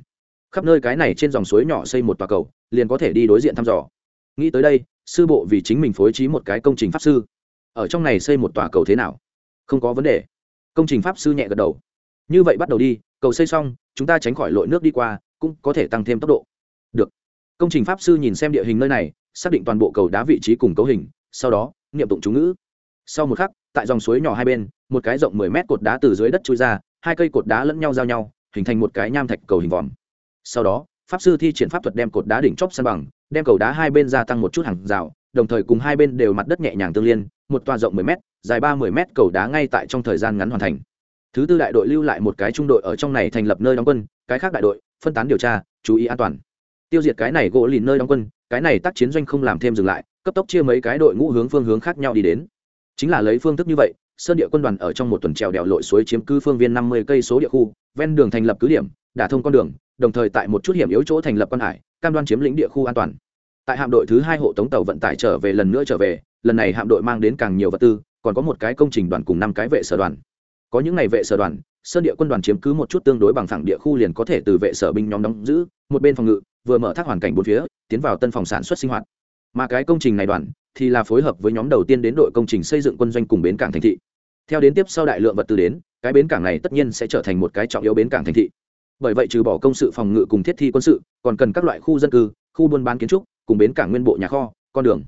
Khắp nơi cái này trên dòng suối nhỏ xây một tòa cầu, liền có thể đi đối diện thăm dò. Nghĩ tới đây, sư bộ vì chính mình phối trí một cái công trình pháp sư. Ở trong này xây một tòa cầu thế nào? Không có vấn đề. Công trình pháp sư nhẹ gật đầu. Như vậy bắt đầu đi, cầu xây xong, chúng ta tránh khỏi lội nước đi qua, cũng có thể tăng thêm tốc độ. Được. Công trình pháp sư nhìn xem địa hình nơi này, xác định toàn bộ cầu đá vị trí cùng cấu hình, sau đó nghiệm tụng chú ngữ. Sau một khắc, tại dòng suối nhỏ hai bên, một cái rộng mười mét cột đá từ dưới đất trôi ra, hai cây cột đá lẫn nhau giao nhau hình thành một cái nham thạch cầu hình vòm. Sau đó, pháp sư thi triển pháp thuật đem cột đá đỉnh chóp san bằng, đem cầu đá hai bên gia tăng một chút hàng rào, đồng thời cùng hai bên đều mặt đất nhẹ nhàng tương liên, một tòa rộng 10 m dài ba 10 m cầu đá ngay tại trong thời gian ngắn hoàn thành. Thứ tư đại đội lưu lại một cái trung đội ở trong này thành lập nơi đóng quân, cái khác đại đội phân tán điều tra, chú ý an toàn. Tiêu diệt cái này gỗ lìn nơi đóng quân, cái này tác chiến doanh không làm thêm dừng lại, cấp tốc chia mấy cái đội ngũ hướng phương hướng khác nhau đi đến. Chính là lấy phương thức như vậy sơn địa quân đoàn ở trong một tuần trèo đèo lội suối chiếm cứ phương viên năm mươi cây số địa khu, ven đường thành lập cứ điểm, đả thông con đường, đồng thời tại một chút hiểm yếu chỗ thành lập quan hải, cam đoan chiếm lĩnh địa khu an toàn. Tại hạm đội thứ hai hộ tống tàu vận tải trở về lần nữa trở về, lần này hạm đội mang đến càng nhiều vật tư, còn có một cái công trình đoàn cùng năm cái vệ sở đoàn. Có những ngày vệ sở đoàn, sơn địa quân đoàn chiếm cứ một chút tương đối bằng phẳng địa khu liền có thể từ vệ sở binh nhóm đóng giữ, một bên phòng ngự, vừa mở thác hoàn cảnh bốn phía, tiến vào tân phòng sản xuất sinh hoạt. Mà cái công trình này đoàn thì là phối hợp với nhóm đầu tiên đến đội công trình xây dựng quân doanh cùng bến cảng thành thị. Theo đến tiếp sau đại lượng vật tư đến, cái bến cảng này tất nhiên sẽ trở thành một cái trọng yếu bến cảng thành thị. Bởi vậy trừ bỏ công sự phòng ngự cùng thiết thi quân sự, còn cần các loại khu dân cư, khu buôn bán kiến trúc, cùng bến cảng nguyên bộ nhà kho, con đường.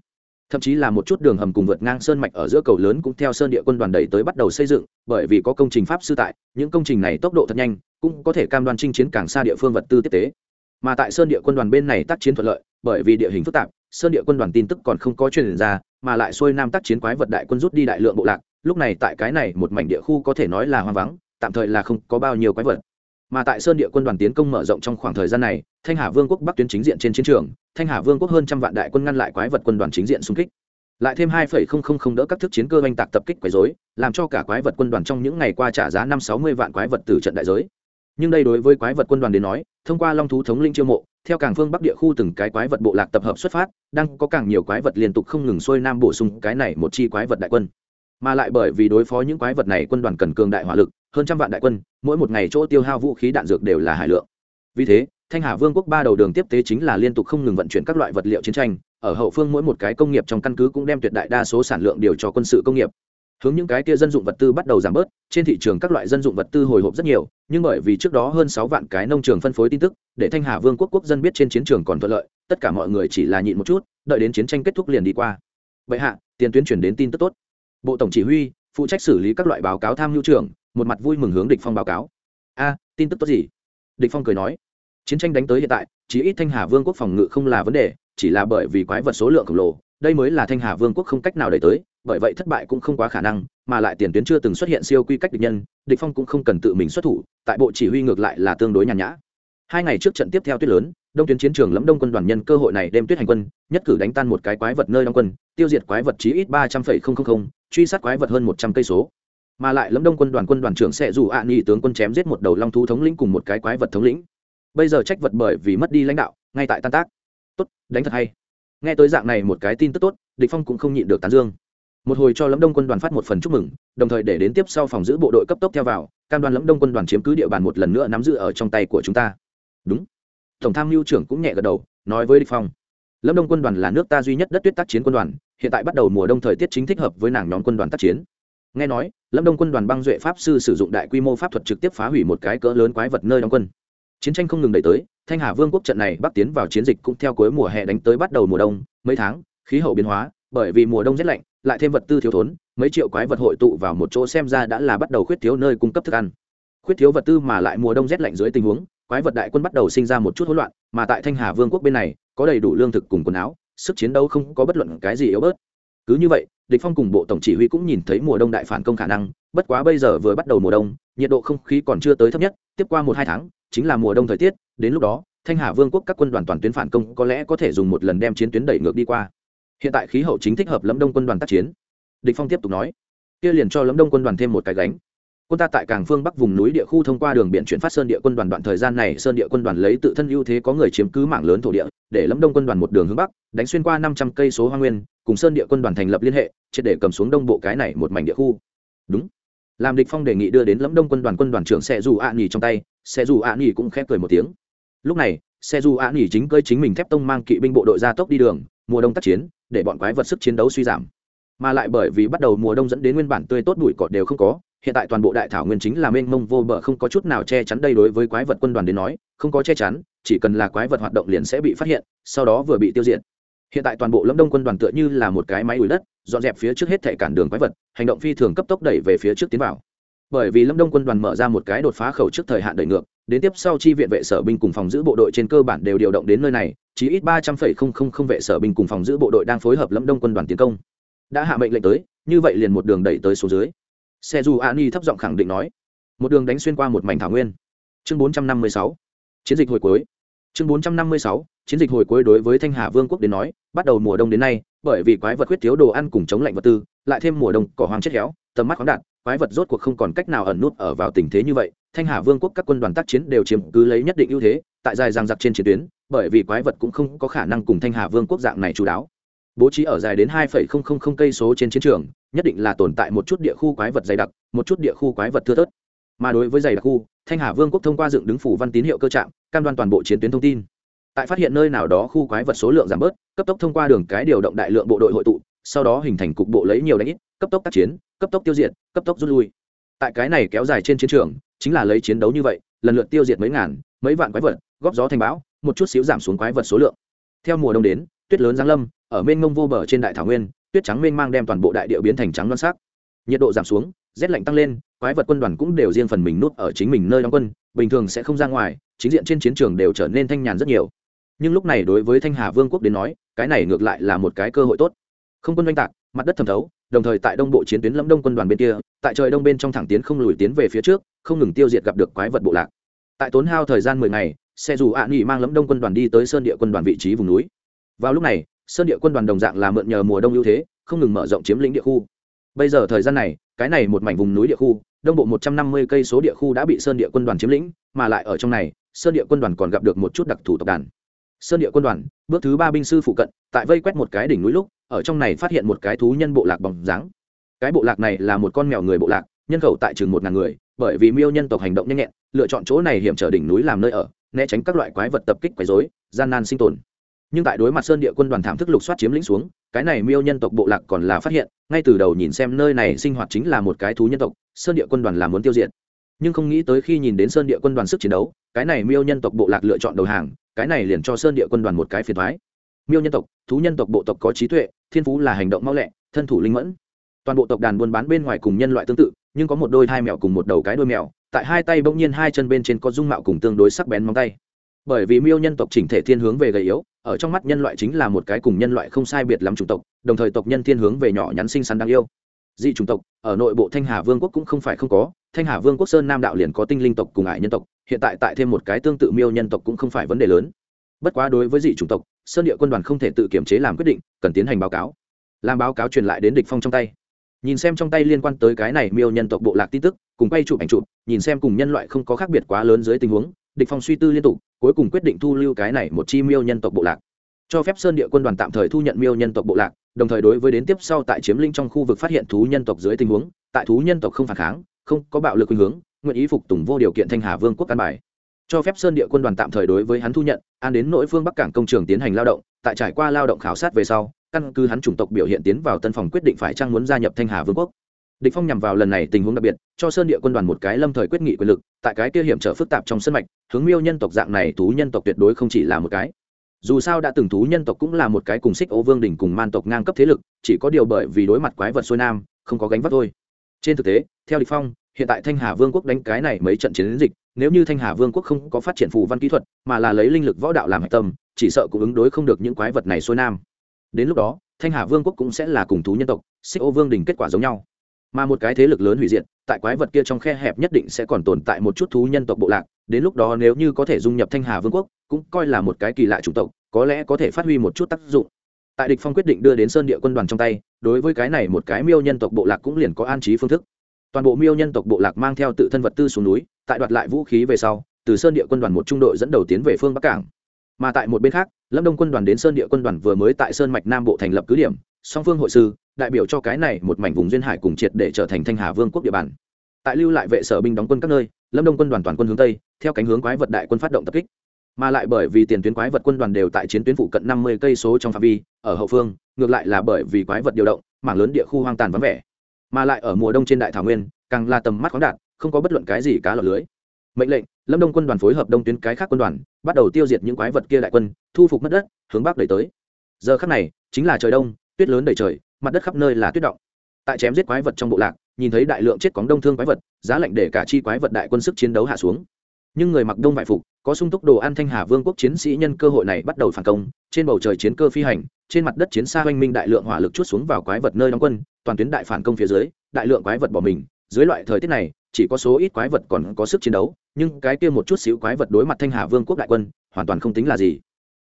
Thậm chí là một chút đường hầm cùng vượt ngang sơn mạch ở giữa cầu lớn cũng theo sơn địa quân đoàn đẩy tới bắt đầu xây dựng, bởi vì có công trình pháp sư tại, những công trình này tốc độ thật nhanh, cũng có thể cam đoan chinh chiến càng xa địa phương vật tư tiếp tế. Mà tại sơn địa quân đoàn bên này tác chiến thuận lợi, bởi vì địa hình phức tạp sơn địa quân đoàn tin tức còn không có truyền ra, mà lại xuôi nam tác chiến quái vật đại quân rút đi đại lượng bộ lạc, lúc này tại cái này một mảnh địa khu có thể nói là hoang vắng, tạm thời là không có bao nhiêu quái vật. Mà tại sơn địa quân đoàn tiến công mở rộng trong khoảng thời gian này, thanh hà vương quốc bắc tuyến chính diện trên chiến trường, thanh hà vương quốc hơn trăm vạn đại quân ngăn lại quái vật quân đoàn chính diện xung kích. Lại thêm hai đỡ các thức chiến cơ oanh tạc tập kích quấy dối làm cho cả quái vật quân đoàn trong những ngày qua trả giá năm sáu mươi vạn quái vật từ trận đại giới. Nhưng đây đối với quái vật quân đoàn đến nói, thông qua long thú thống linh chiêu mộ theo càng phương bắc địa khu từng cái quái vật bộ lạc tập hợp xuất phát, đang có càng nhiều quái vật liên tục không ngừng xuôi nam bổ sung cái này một chi quái vật đại quân. Mà lại bởi vì đối phó những quái vật này quân đoàn cần cường đại hỏa lực, hơn trăm vạn đại quân, mỗi một ngày chỗ tiêu hao vũ khí đạn dược đều là hải lượng. Vì thế, thanh hà vương quốc ba đầu đường tiếp tế chính là liên tục không ngừng vận chuyển các loại vật liệu chiến tranh, ở hậu phương mỗi một cái công nghiệp trong căn cứ cũng đem tuyệt đại đa số sản lượng điều cho quân sự công nghiệp hướng những cái kia dân dụng vật tư bắt đầu giảm bớt, trên thị trường các loại dân dụng vật tư hồi hộp rất nhiều, nhưng bởi vì trước đó hơn sáu vạn cái nông trường phân phối tin tức, để thanh hà vương quốc quốc dân biết trên chiến trường còn thuận lợi, tất cả mọi người chỉ là nhịn một chút, đợi đến chiến tranh kết thúc liền đi qua. Vậy hạ, tiền tuyến chuyển đến tin tức tốt. Bộ tổng chỉ huy, phụ trách xử lý các loại báo cáo tham mưu trưởng một mặt vui mừng hướng địch phong báo cáo. A, tin tức tốt gì? Địch phong cười nói. Chiến tranh đánh tới hiện tại chỉ ít thanh hà vương quốc phòng ngự không là vấn đề, chỉ là bởi vì quái vật số lượng khổng lồ đây mới là thanh hà vương quốc không cách nào đẩy tới, bởi vậy thất bại cũng không quá khả năng, mà lại tiền tuyến chưa từng xuất hiện siêu quy cách địch nhân, địch phong cũng không cần tự mình xuất thủ, tại bộ chỉ huy ngược lại là tương đối nhàn nhã. Hai ngày trước trận tiếp theo tuyết lớn, đông tuyến chiến trường lẫm đông quân đoàn nhân cơ hội này đem tuyết hành quân, nhất cử đánh tan một cái quái vật nơi đóng quân, tiêu diệt quái vật chí ít ba trăm phẩy không không không, truy sát quái vật hơn một trăm cây số. Mà lại lẫm đông quân đoàn quân đoàn trưởng sẽ dù ạ à nghị tướng quân chém giết một đầu long thú thống lĩnh cùng một cái quái vật thống lĩnh. Bây giờ trách vật bởi vì mất đi lãnh đạo, ngay tại tan tác. Tốt, đánh thật hay nghe tới dạng này một cái tin tức tốt, địch phong cũng không nhịn được tán dương. Một hồi cho lẫm đông quân đoàn phát một phần chúc mừng, đồng thời để đến tiếp sau phòng giữ bộ đội cấp tốc theo vào, cam đoan lẫm đông quân đoàn chiếm cứ địa bàn một lần nữa nắm giữ ở trong tay của chúng ta. Đúng. Tổng tham mưu trưởng cũng nhẹ gật đầu, nói với địch phong. Lâm đông quân đoàn là nước ta duy nhất đất tuyết tác chiến quân đoàn, hiện tại bắt đầu mùa đông thời tiết chính thích hợp với nàng nhóm quân đoàn tác chiến. Nghe nói, lâm đông quân đoàn băng duệ pháp sư sử dụng đại quy mô pháp thuật trực tiếp phá hủy một cái cỡ lớn quái vật nơi đóng quân chiến tranh không ngừng đẩy tới, thanh hà vương quốc trận này bắc tiến vào chiến dịch cũng theo cuối mùa hè đánh tới bắt đầu mùa đông, mấy tháng, khí hậu biến hóa, bởi vì mùa đông rét lạnh, lại thêm vật tư thiếu thốn, mấy triệu quái vật hội tụ vào một chỗ xem ra đã là bắt đầu khuyết thiếu nơi cung cấp thức ăn. Khuyết thiếu vật tư mà lại mùa đông rét lạnh dưới tình huống, quái vật đại quân bắt đầu sinh ra một chút hỗn loạn, mà tại thanh hà vương quốc bên này, có đầy đủ lương thực cùng quần áo, sức chiến đấu không có bất luận cái gì yếu bớt. Cứ như vậy, địch phong cùng bộ tổng chỉ huy cũng nhìn thấy mùa đông đại phản công khả năng, bất quá bây giờ vừa bắt đầu mùa đông nhiệt độ không khí còn chưa tới thấp nhất, tiếp qua một hai tháng, chính là mùa đông thời tiết, đến lúc đó, thanh hà vương quốc các quân đoàn toàn tuyến phản công có lẽ có thể dùng một lần đem chiến tuyến đẩy ngược đi qua. Hiện tại khí hậu chính thích hợp lâm đông quân đoàn tác chiến. Địch phong tiếp tục nói, kia liền cho lâm đông quân đoàn thêm một cái gánh. Quân ta tại cảng phương bắc vùng núi địa khu thông qua đường biển chuyển phát sơn địa quân đoàn đoạn thời gian này, sơn địa quân đoàn lấy tự thân ưu thế có người chiếm cứ mảng lớn thổ địa, để lâm đông quân đoàn một đường hướng bắc, đánh xuyên qua năm trăm cây số hoa nguyên, cùng sơn địa quân đoàn thành lập liên hệ, triệt để cầm xuống đông bộ cái này một mảnh địa khu. Đúng làm địch phong đề nghị đưa đến lẫm đông quân đoàn quân đoàn trưởng xe dù ạ nhỉ trong tay xe dù ạ nhỉ cũng khép cười một tiếng. Lúc này xe dù ạ nhỉ chính cơi chính mình thép tông mang kỵ binh bộ đội ra tốc đi đường, mùa đông tác chiến, để bọn quái vật sức chiến đấu suy giảm. Mà lại bởi vì bắt đầu mùa đông dẫn đến nguyên bản tươi tốt bụi cỏ đều không có, hiện tại toàn bộ đại thảo nguyên chính là mênh mông vô bờ, không có chút nào che chắn đây đối với quái vật quân đoàn đến nói, không có che chắn, chỉ cần là quái vật hoạt động liền sẽ bị phát hiện, sau đó vừa bị tiêu diệt hiện tại toàn bộ lâm đông quân đoàn tựa như là một cái máy ủi đất, dọn dẹp phía trước hết thệ cản đường quái vật, hành động phi thường cấp tốc đẩy về phía trước tiến vào. Bởi vì lâm đông quân đoàn mở ra một cái đột phá khẩu trước thời hạn đẩy ngược, đến tiếp sau chi viện vệ sở binh cùng phòng giữ bộ đội trên cơ bản đều điều động đến nơi này chỉ ít ba trăm linh vệ sở binh cùng phòng giữ bộ đội đang phối hợp lâm đông quân đoàn tiến công. Đã hạ mệnh lệnh tới, như vậy liền một đường đẩy tới số dưới. Xe dù an y thấp giọng khẳng định nói. Một đường đánh xuyên qua một mảnh thảo nguyên. Chương bốn trăm năm mươi sáu. Chiến dịch hồi cuối chương bốn trăm năm mươi sáu, chiến dịch hồi cuối đối với thanh hà vương quốc đến nói, bắt đầu mùa đông đến nay, bởi vì quái vật huyết thiếu đồ ăn cùng chống lạnh vật tư, lại thêm mùa đông, cỏ hoang chết héo, tầm mắt khoáng đạt, quái vật rốt cuộc không còn cách nào ẩn nút ở vào tình thế như vậy. Thanh hà vương quốc các quân đoàn tác chiến đều chiếm cứ lấy nhất định ưu thế, tại dài giang giặc trên chiến tuyến, bởi vì quái vật cũng không có khả năng cùng thanh hà vương quốc dạng này chú đáo. Bố trí ở dài đến hai cây số trên chiến trường, nhất định là tồn tại một chút địa khu quái vật dày đặc, một chút địa khu quái vật thưa thớt mà đối với dày đặc khu, thanh hà vương quốc thông qua dựng đứng phủ văn tín hiệu cơ trạm, cam đoan toàn bộ chiến tuyến thông tin. Tại phát hiện nơi nào đó khu quái vật số lượng giảm bớt, cấp tốc thông qua đường cái điều động đại lượng bộ đội hội tụ, sau đó hình thành cục bộ lấy nhiều đánh ít, cấp tốc tác chiến, cấp tốc tiêu diệt, cấp tốc rút lui. Tại cái này kéo dài trên chiến trường, chính là lấy chiến đấu như vậy, lần lượt tiêu diệt mấy ngàn, mấy vạn quái vật, góp gió thành bão, một chút xíu giảm xuống quái vật số lượng. Theo mùa đông đến, tuyết lớn giáng lâm, ở mênh mông vô bờ trên đại thảo nguyên, tuyết trắng mênh mang đem toàn bộ đại địa biến thành trắng loan sắc. Nhiệt độ giảm xuống rét lạnh tăng lên, quái vật quân đoàn cũng đều riêng phần mình nút ở chính mình nơi đóng quân, bình thường sẽ không ra ngoài, chính diện trên chiến trường đều trở nên thanh nhàn rất nhiều. Nhưng lúc này đối với thanh hà vương quốc đến nói, cái này ngược lại là một cái cơ hội tốt. Không quân oanh tạc, mặt đất thẩm thấu, đồng thời tại đông bộ chiến tuyến lâm đông quân đoàn bên kia, tại trời đông bên trong thẳng tiến không lùi tiến về phía trước, không ngừng tiêu diệt gặp được quái vật bộ lạc. Tại tốn hao thời gian mười ngày, xe dù ạ nghỉ mang lâm đông quân đoàn đi tới sơn địa quân đoàn vị trí vùng núi. Vào lúc này, sơn địa quân đoàn đồng dạng là mượn nhờ mùa đông ưu thế, không ngừng mở rộng chiếm lĩnh địa khu bây giờ thời gian này, cái này một mảnh vùng núi địa khu, đông bộ một trăm năm mươi cây số địa khu đã bị sơn địa quân đoàn chiếm lĩnh, mà lại ở trong này, sơn địa quân đoàn còn gặp được một chút đặc thù tộc đàn. Sơn địa quân đoàn, bước thứ ba binh sư phụ cận, tại vây quét một cái đỉnh núi lúc, ở trong này phát hiện một cái thú nhân bộ lạc bóng dáng. Cái bộ lạc này là một con mèo người bộ lạc, nhân khẩu tại chừng một ngàn người, bởi vì miêu nhân tộc hành động nhanh nhẹn, lựa chọn chỗ này hiểm trở đỉnh núi làm nơi ở, né tránh các loại quái vật tập kích quấy dối gian nan sinh tồn nhưng tại đối mặt sơn địa quân đoàn thảm thức lục soát chiếm lĩnh xuống, cái này miêu nhân tộc bộ lạc còn là phát hiện, ngay từ đầu nhìn xem nơi này sinh hoạt chính là một cái thú nhân tộc, sơn địa quân đoàn là muốn tiêu diệt. Nhưng không nghĩ tới khi nhìn đến sơn địa quân đoàn sức chiến đấu, cái này miêu nhân tộc bộ lạc lựa chọn đầu hàng, cái này liền cho sơn địa quân đoàn một cái phiền thoái miêu nhân tộc, thú nhân tộc bộ tộc có trí tuệ, thiên phú là hành động mau lẹ, thân thủ linh mẫn. Toàn bộ tộc đàn buôn bán bên ngoài cùng nhân loại tương tự, nhưng có một đôi hai mèo cùng một đầu cái đôi mèo, tại hai tay bỗng nhiên hai chân bên trên có dung mạo cùng tương đối sắc bén móng tay. Bởi vì miêu nhân tộc chỉnh thể thiên hướng về gầy yếu ở trong mắt nhân loại chính là một cái cùng nhân loại không sai biệt lắm chủng tộc, đồng thời tộc nhân thiên hướng về nhỏ nhắn xinh xắn đáng yêu. Dị chủng tộc, ở nội bộ thanh hà vương quốc cũng không phải không có, thanh hà vương quốc sơn nam đạo liền có tinh linh tộc cùng ải nhân tộc, hiện tại tại thêm một cái tương tự miêu nhân tộc cũng không phải vấn đề lớn. Bất quá đối với dị chủng tộc, sơn địa quân đoàn không thể tự kiểm chế làm quyết định, cần tiến hành báo cáo. Làm báo cáo truyền lại đến địch phong trong tay. Nhìn xem trong tay liên quan tới cái này miêu nhân tộc bộ lạc tin tức, cùng quay chụp ảnh chụp, nhìn xem cùng nhân loại không có khác biệt quá lớn dưới tình huống địch phong suy tư liên tục, cuối cùng quyết định thu lưu cái này một chi miêu nhân tộc bộ lạc. Cho phép sơn địa quân đoàn tạm thời thu nhận miêu nhân tộc bộ lạc, đồng thời đối với đến tiếp sau tại chiếm linh trong khu vực phát hiện thú nhân tộc dưới tình huống, tại thú nhân tộc không phản kháng, không có bạo lực khuynh hướng, nguyện ý phục tùng vô điều kiện thanh hà vương quốc căn bài. Cho phép sơn địa quân đoàn tạm thời đối với hắn thu nhận, an đến nội phương bắc cảng công trường tiến hành lao động, tại trải qua lao động khảo sát về sau, căn cứ hắn chủng tộc biểu hiện tiến vào tân phòng quyết định phải trang muốn gia nhập thanh hà vương quốc. Địch phong nhằm vào lần này tình huống đặc biệt, cho sơn địa quân đoàn một cái lâm thời quyết nghị quyền lực, tại cái kia hiểm trở phức tạp trong sân mạch hướng miêu nhân tộc dạng này thú nhân tộc tuyệt đối không chỉ là một cái. Dù sao đã từng thú nhân tộc cũng là một cái cùng xích ô vương đỉnh cùng man tộc ngang cấp thế lực, chỉ có điều bởi vì đối mặt quái vật xuôi nam, không có gánh vác thôi. Trên thực tế, theo địch phong, hiện tại thanh hà vương quốc đánh cái này mấy trận chiến dịch, nếu như thanh hà vương quốc không có phát triển phù văn kỹ thuật, mà là lấy linh lực võ đạo làm hạch tâm, chỉ sợ cũng ứng đối không được những quái vật này xuôi nam. Đến lúc đó, thanh hà vương quốc cũng sẽ là cùng thú nhân tộc, xích ô vương đỉnh kết quả giống nhau. Mà một cái thế lực lớn hủy diệt tại quái vật kia trong khe hẹp nhất định sẽ còn tồn tại một chút thú nhân tộc bộ lạc, đến lúc đó nếu như có thể dung nhập thanh hà vương quốc, cũng coi là một cái kỳ lạ chủng tộc, có lẽ có thể phát huy một chút tác dụng. Tại địch phong quyết định đưa đến sơn địa quân đoàn trong tay, đối với cái này một cái miêu nhân tộc bộ lạc cũng liền có an trí phương thức. Toàn bộ miêu nhân tộc bộ lạc mang theo tự thân vật tư xuống núi, tại đoạt lại vũ khí về sau, từ sơn địa quân đoàn một trung đội dẫn đầu tiến về phương bắc cảng. Mà tại một bên khác, lâm đông quân đoàn đến sơn địa quân đoàn vừa mới tại sơn mạch nam bộ thành lập cứ điểm, song phương hội sư đại biểu cho cái này một mảnh vùng duyên hải cùng triệt để trở thành thanh hà vương quốc địa bàn. Tại lưu lại vệ sở binh đóng quân các nơi, lâm đông quân đoàn toàn quân hướng tây, theo cánh hướng quái vật đại quân phát động tập kích. Mà lại bởi vì tiền tuyến quái vật quân đoàn đều tại chiến tuyến phụ cận năm mươi cây số trong phạm vi, ở hậu phương, ngược lại là bởi vì quái vật điều động, mảng lớn địa khu hoang tàn vắng vẻ. Mà lại ở mùa đông trên đại thảo nguyên, càng là tầm mắt khoáng đạt, không có bất luận cái gì cá lọt lưới. Mệnh lệnh, lâm đông quân đoàn phối hợp đông tuyến cái khác quân đoàn, bắt đầu tiêu diệt những quái vật kia đại quân, thu phục mất đất, hướng bắc đẩy tới. Giờ khắc này, chính là trời đông, tuyết lớn đầy trời mặt đất khắp nơi là tuyết động. Tại chém giết quái vật trong bộ lạc, nhìn thấy đại lượng chết cóng đông thương quái vật, giá lạnh để cả chi quái vật đại quân sức chiến đấu hạ xuống. Nhưng người mặc đông vải phục, có sung túc đồ ăn thanh hà vương quốc chiến sĩ nhân cơ hội này bắt đầu phản công, trên bầu trời chiến cơ phi hành, trên mặt đất chiến xa oanh minh đại lượng hỏa lực chút xuống vào quái vật nơi đóng quân, toàn tuyến đại phản công phía dưới, đại lượng quái vật bỏ mình. Dưới loại thời tiết này, chỉ có số ít quái vật còn có sức chiến đấu, nhưng cái kia một chút xíu quái vật đối mặt thanh hà vương quốc đại quân, hoàn toàn không tính là gì.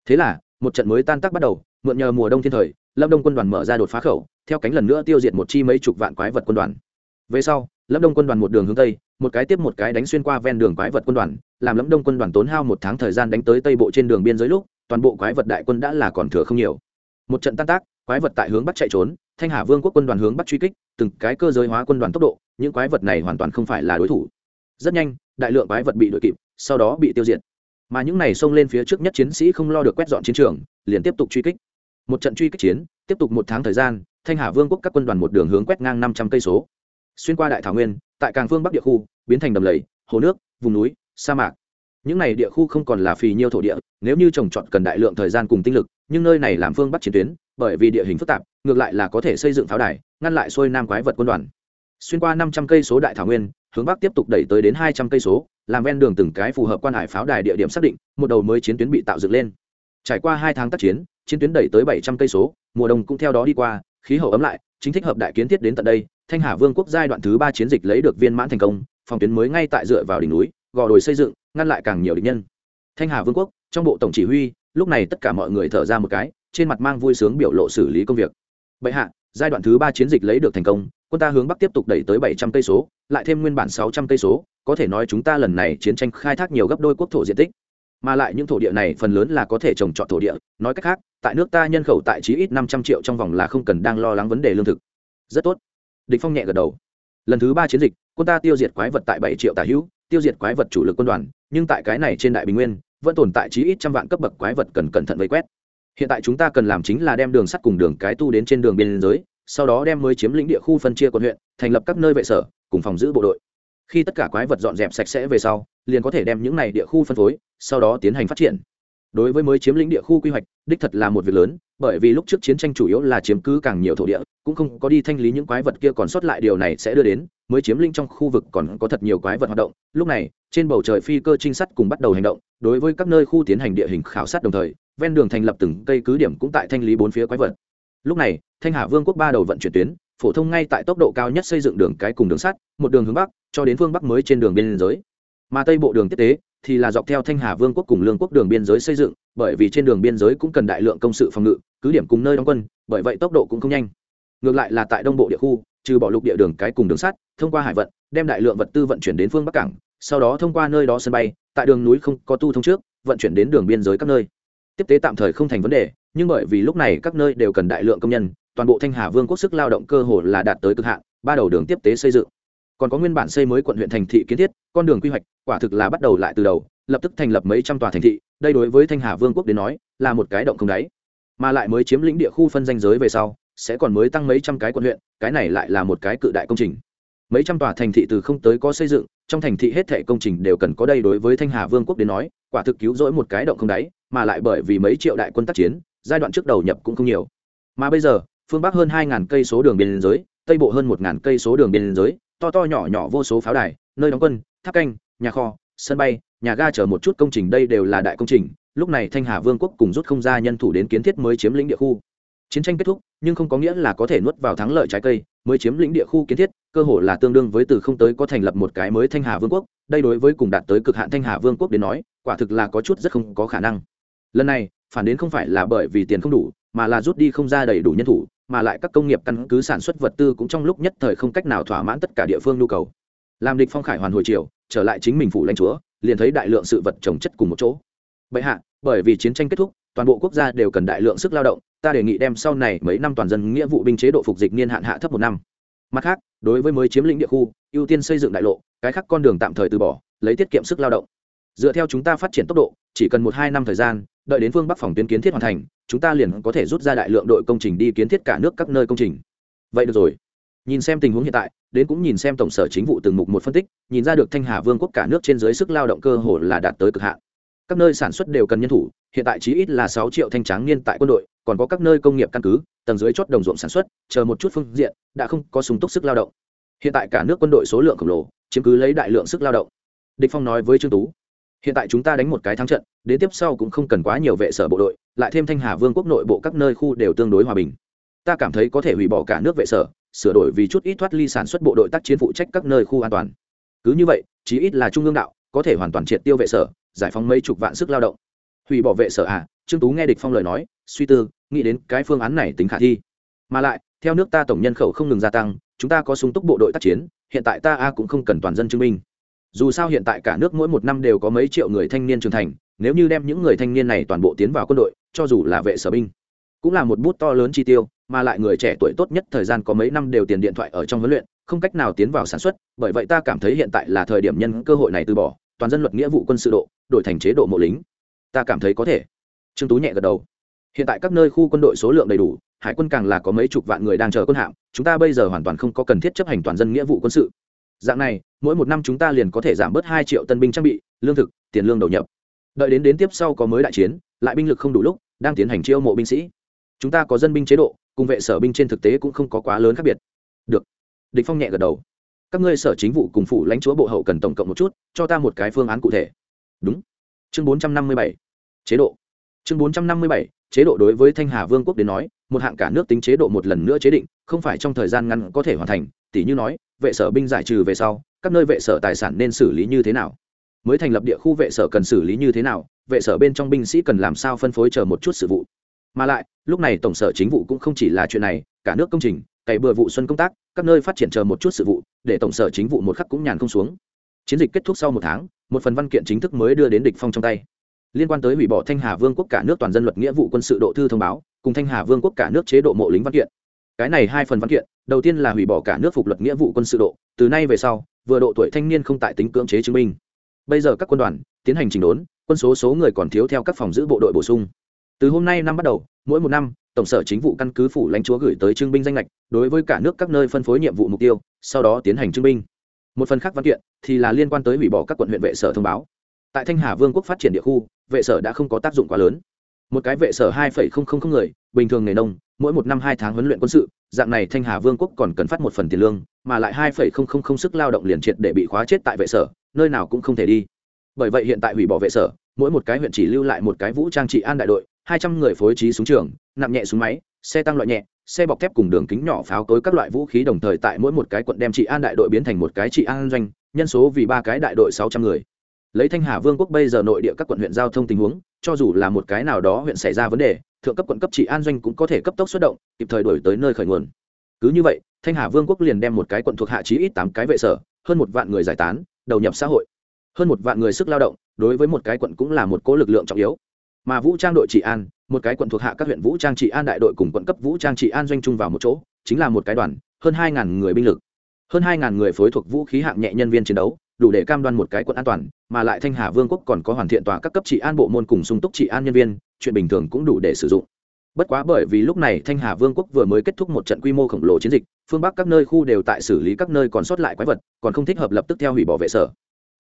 Thế là, một trận mới tan tác bắt đầu mượn nhờ mùa đông thiên thời, lâm đông quân đoàn mở ra đột phá khẩu, theo cánh lần nữa tiêu diệt một chi mấy chục vạn quái vật quân đoàn. Về sau, lâm đông quân đoàn một đường hướng tây, một cái tiếp một cái đánh xuyên qua ven đường quái vật quân đoàn, làm lâm đông quân đoàn tốn hao một tháng thời gian đánh tới tây bộ trên đường biên giới lúc, toàn bộ quái vật đại quân đã là còn thừa không nhiều. Một trận tan tác, quái vật tại hướng bắc chạy trốn, thanh hà vương quốc quân đoàn hướng bắc truy kích, từng cái cơ giới hóa quân đoàn tốc độ, những quái vật này hoàn toàn không phải là đối thủ. Rất nhanh, đại lượng quái vật bị đội kịp, sau đó bị tiêu diệt. Mà những này xông lên phía trước nhất chiến sĩ không lo được quét dọn chiến trường, liền tiếp tục truy kích một trận truy kích chiến, tiếp tục một tháng thời gian, thanh hà vương quốc các quân đoàn một đường hướng quét ngang năm trăm cây số. Xuyên qua đại thảo nguyên, tại càng phương bắc địa khu, biến thành đầm lầy, hồ nước, vùng núi, sa mạc. Những này địa khu không còn là phì nhiêu thổ địa, nếu như trồng trọt cần đại lượng thời gian cùng tinh lực, nhưng nơi này làm phương bắc chiến tuyến, bởi vì địa hình phức tạp, ngược lại là có thể xây dựng pháo đài, ngăn lại xuôi nam quái vật quân đoàn. Xuyên qua năm trăm cây số đại thảo nguyên, hướng bắc tiếp tục đẩy tới đến hai trăm cây số, làm ven đường từng cái phù hợp quan hải pháo đài địa điểm xác định, một đầu mới chiến tuyến bị tạo dựng lên. Trải qua hai tháng tác chiến chiến tuyến đẩy tới bảy trăm cây số, mùa đông cũng theo đó đi qua, khí hậu ấm lại, chính thích hợp đại kiến thiết đến tận đây, thanh hà vương quốc giai đoạn thứ ba chiến dịch lấy được viên mãn thành công, phòng tuyến mới ngay tại dựa vào đỉnh núi, gò đồi xây dựng, ngăn lại càng nhiều địch nhân. Thanh hà vương quốc, trong bộ tổng chỉ huy, lúc này tất cả mọi người thở ra một cái, trên mặt mang vui sướng biểu lộ xử lý công việc. Bệ hạ, giai đoạn thứ ba chiến dịch lấy được thành công, quân ta hướng bắc tiếp tục đẩy tới bảy trăm cây số, lại thêm nguyên bản sáu trăm cây số, có thể nói chúng ta lần này chiến tranh khai thác nhiều gấp đôi quốc thổ diện tích mà lại những thổ địa này phần lớn là có thể trồng trọt thổ địa. Nói cách khác, tại nước ta nhân khẩu tại chí ít năm trăm triệu trong vòng là không cần đang lo lắng vấn đề lương thực. Rất tốt. Địch phong nhẹ gật đầu. Lần thứ ba chiến dịch, quân ta tiêu diệt quái vật tại bảy triệu tả hữu, tiêu diệt quái vật chủ lực quân đoàn, nhưng tại cái này trên đại bình nguyên, vẫn tồn tại chí ít trăm vạn cấp bậc quái vật cần cẩn thận vây quét. Hiện tại chúng ta cần làm chính là đem đường sắt cùng đường cái tu đến trên đường biên giới, sau đó đem mới chiếm lĩnh địa khu phân chia quận huyện, thành lập các nơi vệ sở, cùng phòng giữ bộ đội khi tất cả quái vật dọn dẹp sạch sẽ về sau, liền có thể đem những này địa khu phân phối, sau đó tiến hành phát triển. Đối với mới chiếm lĩnh địa khu quy hoạch, đích thật là một việc lớn, bởi vì lúc trước chiến tranh chủ yếu là chiếm cứ càng nhiều thổ địa, cũng không có đi thanh lý những quái vật kia còn sót lại điều này sẽ đưa đến, mới chiếm lĩnh trong khu vực còn có thật nhiều quái vật hoạt động. Lúc này, trên bầu trời phi cơ trinh sát cùng bắt đầu hành động, đối với các nơi khu tiến hành địa hình khảo sát đồng thời, ven đường thành lập từng cây cứ điểm cũng tại thanh lý bốn phía quái vật. Lúc này, thanh hà vương quốc ba đầu vận chuyển tuyến phổ thông ngay tại tốc độ cao nhất xây dựng đường cái cùng đường sắt, một đường hướng bắc, cho đến phương bắc mới trên đường biên giới. Mà tây bộ đường tiếp tế thì là dọc theo thanh hà vương quốc cùng lương quốc đường biên giới xây dựng, bởi vì trên đường biên giới cũng cần đại lượng công sự phòng ngự, cứ điểm cùng nơi đóng quân, bởi vậy tốc độ cũng không nhanh. Ngược lại là tại đông bộ địa khu, trừ bỏ lục địa đường cái cùng đường sắt, thông qua hải vận, đem đại lượng vật tư vận chuyển đến phương bắc cảng, sau đó thông qua nơi đó sân bay, tại đường núi không có tu thông trước, vận chuyển đến đường biên giới các nơi. Tiếp tế tạm thời không thành vấn đề, nhưng bởi vì lúc này các nơi đều cần đại lượng công nhân toàn bộ thanh hà vương quốc sức lao động cơ hồ là đạt tới cực hạn, ba đầu đường tiếp tế xây dựng. Còn có nguyên bản xây mới quận huyện thành thị kiến thiết, con đường quy hoạch quả thực là bắt đầu lại từ đầu, lập tức thành lập mấy trăm tòa thành thị, đây đối với thanh hà vương quốc đến nói là một cái động không đáy. Mà lại mới chiếm lĩnh địa khu phân danh giới về sau, sẽ còn mới tăng mấy trăm cái quận huyện, cái này lại là một cái cự đại công trình. Mấy trăm tòa thành thị từ không tới có xây dựng, trong thành thị hết thệ công trình đều cần có đây đối với thanh hà vương quốc đến nói, quả thực cứu rỗi một cái động không đáy, mà lại bởi vì mấy triệu đại quân tác chiến, giai đoạn trước đầu nhập cũng không nhiều. Mà bây giờ phương bắc hơn hai ngàn cây số đường biên giới, tây bộ hơn một ngàn cây số đường biên giới, to to nhỏ nhỏ vô số pháo đài, nơi đóng quân, tháp canh, nhà kho, sân bay, nhà ga chở một chút công trình đây đều là đại công trình. Lúc này thanh hà vương quốc cùng rút không ra nhân thủ đến kiến thiết mới chiếm lĩnh địa khu. Chiến tranh kết thúc, nhưng không có nghĩa là có thể nuốt vào thắng lợi trái cây, mới chiếm lĩnh địa khu kiến thiết, cơ hội là tương đương với từ không tới có thành lập một cái mới thanh hà vương quốc. Đây đối với cùng đạt tới cực hạn thanh hà vương quốc đến nói, quả thực là có chút rất không có khả năng. Lần này, phản đến không phải là bởi vì tiền không đủ mà là rút đi không ra đầy đủ nhân thủ, mà lại các công nghiệp căn cứ sản xuất vật tư cũng trong lúc nhất thời không cách nào thỏa mãn tất cả địa phương nhu cầu. Làm địch phong khải hoàn hồi chiều trở lại chính mình phủ lãnh chúa, liền thấy đại lượng sự vật trồng chất cùng một chỗ. Bệ hạ, bởi vì chiến tranh kết thúc, toàn bộ quốc gia đều cần đại lượng sức lao động, ta đề nghị đem sau này mấy năm toàn dân nghĩa vụ binh chế độ phục dịch niên hạn hạ thấp một năm. Mặt khác, đối với mới chiếm lĩnh địa khu, ưu tiên xây dựng đại lộ, cái khác con đường tạm thời từ bỏ, lấy tiết kiệm sức lao động. Dựa theo chúng ta phát triển tốc độ, chỉ cần một hai năm thời gian đợi đến phương bắc phòng tuyến kiến thiết hoàn thành, chúng ta liền có thể rút ra đại lượng đội công trình đi kiến thiết cả nước các nơi công trình. Vậy được rồi. Nhìn xem tình huống hiện tại, đến cũng nhìn xem tổng sở chính vụ từng mục một phân tích, nhìn ra được thanh hà vương quốc cả nước trên dưới sức lao động cơ hồ là đạt tới cực hạn. Các nơi sản xuất đều cần nhân thủ, hiện tại chí ít là sáu triệu thanh tráng niên tại quân đội, còn có các nơi công nghiệp căn cứ, tầng dưới chốt đồng ruộng sản xuất, chờ một chút phương diện, đã không có súng túc sức lao động. Hiện tại cả nước quân đội số lượng khổng lồ, chiếm cứ lấy đại lượng sức lao động. Địch phong nói với trương tú hiện tại chúng ta đánh một cái thắng trận, đến tiếp sau cũng không cần quá nhiều vệ sở bộ đội, lại thêm thanh hà vương quốc nội bộ các nơi khu đều tương đối hòa bình. Ta cảm thấy có thể hủy bỏ cả nước vệ sở, sửa đổi vì chút ít thoát ly sản xuất bộ đội tác chiến phụ trách các nơi khu an toàn. Cứ như vậy, chí ít là trung ương đạo, có thể hoàn toàn triệt tiêu vệ sở, giải phóng mấy chục vạn sức lao động. Hủy bỏ vệ sở à? Trương tú nghe địch phong lời nói, suy tư, nghĩ đến cái phương án này tính khả thi. Mà lại, theo nước ta tổng nhân khẩu không ngừng gia tăng, chúng ta có súng túc bộ đội tác chiến, hiện tại ta a cũng không cần toàn dân chứng minh dù sao hiện tại cả nước mỗi một năm đều có mấy triệu người thanh niên trưởng thành, nếu như đem những người thanh niên này toàn bộ tiến vào quân đội, cho dù là vệ sở binh, cũng là một bút to lớn chi tiêu, mà lại người trẻ tuổi tốt nhất thời gian có mấy năm đều tiền điện thoại ở trong huấn luyện, không cách nào tiến vào sản xuất, bởi vậy ta cảm thấy hiện tại là thời điểm nhân cơ hội này từ bỏ, toàn dân luật nghĩa vụ quân sự độ, đổi thành chế độ mộ lính. Ta cảm thấy có thể. Trương tú nhẹ gật đầu. Hiện tại các nơi khu quân đội số lượng đầy đủ, hải quân càng là có mấy chục vạn người đang chờ quân hạm, chúng ta bây giờ hoàn toàn không có cần thiết chấp hành toàn dân nghĩa vụ quân sự dạng này, mỗi một năm chúng ta liền có thể giảm bớt hai triệu tân binh trang bị, lương thực, tiền lương đầu nhập. Đợi đến đến tiếp sau có mới đại chiến, lại binh lực không đủ lúc, đang tiến hành chiêu mộ binh sĩ. Chúng ta có dân binh chế độ, cùng vệ sở binh trên thực tế cũng không có quá lớn khác biệt. Được. Địch phong nhẹ gật đầu. Các ngươi sở chính vụ cùng phủ lãnh chúa bộ hậu cần tổng cộng một chút, cho ta một cái phương án cụ thể. Đúng. Chương 457 chế độ. Chương 457 chế độ đối với thanh hà vương quốc đến nói, một hạng cả nước tính chế độ một lần nữa chế định, không phải trong thời gian ngắn có thể hoàn thành tỷ như nói vệ sở binh giải trừ về sau, các nơi vệ sở tài sản nên xử lý như thế nào? Mới thành lập địa khu vệ sở cần xử lý như thế nào? Vệ sở bên trong binh sĩ cần làm sao phân phối chờ một chút sự vụ? Mà lại, lúc này tổng sở chính vụ cũng không chỉ là chuyện này, cả nước công trình, cày bừa vụ xuân công tác, các nơi phát triển chờ một chút sự vụ, để tổng sở chính vụ một khắc cũng nhàn không xuống. Chiến dịch kết thúc sau một tháng, một phần văn kiện chính thức mới đưa đến địch phong trong tay. Liên quan tới hủy bỏ thanh hà vương quốc cả nước toàn dân luật nghĩa vụ quân sự độ thư thông báo, cùng thanh hà vương quốc cả nước chế độ mộ lính văn kiện cái này hai phần văn kiện, đầu tiên là hủy bỏ cả nước phục luật nghĩa vụ quân sự độ, từ nay về sau, vừa độ tuổi thanh niên không tại tính cưỡng chế chứng minh. Bây giờ các quân đoàn tiến hành chỉnh đốn, quân số số người còn thiếu theo các phòng giữ bộ đội bổ sung. Từ hôm nay năm bắt đầu, mỗi một năm, tổng sở chính vụ căn cứ phủ lãnh chúa gửi tới trưng binh danh lệch, đối với cả nước các nơi phân phối nhiệm vụ mục tiêu, sau đó tiến hành trưng binh. Một phần khác văn kiện thì là liên quan tới hủy bỏ các quận huyện vệ sở thông báo. Tại thanh hà vương quốc phát triển địa khu, vệ sở đã không có tác dụng quá lớn. Một cái vệ sở hai người, bình thường nghề nông mỗi một năm hai tháng huấn luyện quân sự, dạng này thanh hà vương quốc còn cần phát một phần tiền lương, mà lại hai sức lao động liền triệt để bị khóa chết tại vệ sở, nơi nào cũng không thể đi. Bởi vậy hiện tại hủy bỏ vệ sở, mỗi một cái huyện chỉ lưu lại một cái vũ trang trị an đại đội, hai trăm người phối trí súng trường, nặng nhẹ súng máy, xe tăng loại nhẹ, xe bọc thép cùng đường kính nhỏ pháo cối các loại vũ khí đồng thời tại mỗi một cái quận đem trị an đại đội biến thành một cái trị an doanh, nhân số vì ba cái đại đội sáu trăm người lấy thanh hà vương quốc bây giờ nội địa các quận huyện giao thông tình huống, cho dù là một cái nào đó huyện xảy ra vấn đề, thượng cấp quận cấp trị an doanh cũng có thể cấp tốc xuất động, kịp thời đổi tới nơi khởi nguồn. Cứ như vậy, thanh hà vương quốc liền đem một cái quận thuộc hạ chí ít tám cái vệ sở, hơn một vạn người giải tán, đầu nhập xã hội. Hơn một vạn người sức lao động, đối với một cái quận cũng là một cố lực lượng trọng yếu. Mà vũ trang đội trị an, một cái quận thuộc hạ các huyện vũ trang trị an đại đội cùng quận cấp vũ trang trị an doanh chung vào một chỗ, chính là một cái đoàn, hơn hai người binh lực. Hơn hai người phối thuộc vũ khí hạng nhẹ nhân viên chiến đấu đủ để cam đoan một cái quận an toàn, mà lại thanh hà vương quốc còn có hoàn thiện tòa các cấp trị an bộ môn cùng sung túc trị an nhân viên, chuyện bình thường cũng đủ để sử dụng. Bất quá bởi vì lúc này thanh hà vương quốc vừa mới kết thúc một trận quy mô khổng lồ chiến dịch, phương bắc các nơi khu đều tại xử lý các nơi còn sót lại quái vật, còn không thích hợp lập tức theo hủy bỏ vệ sở.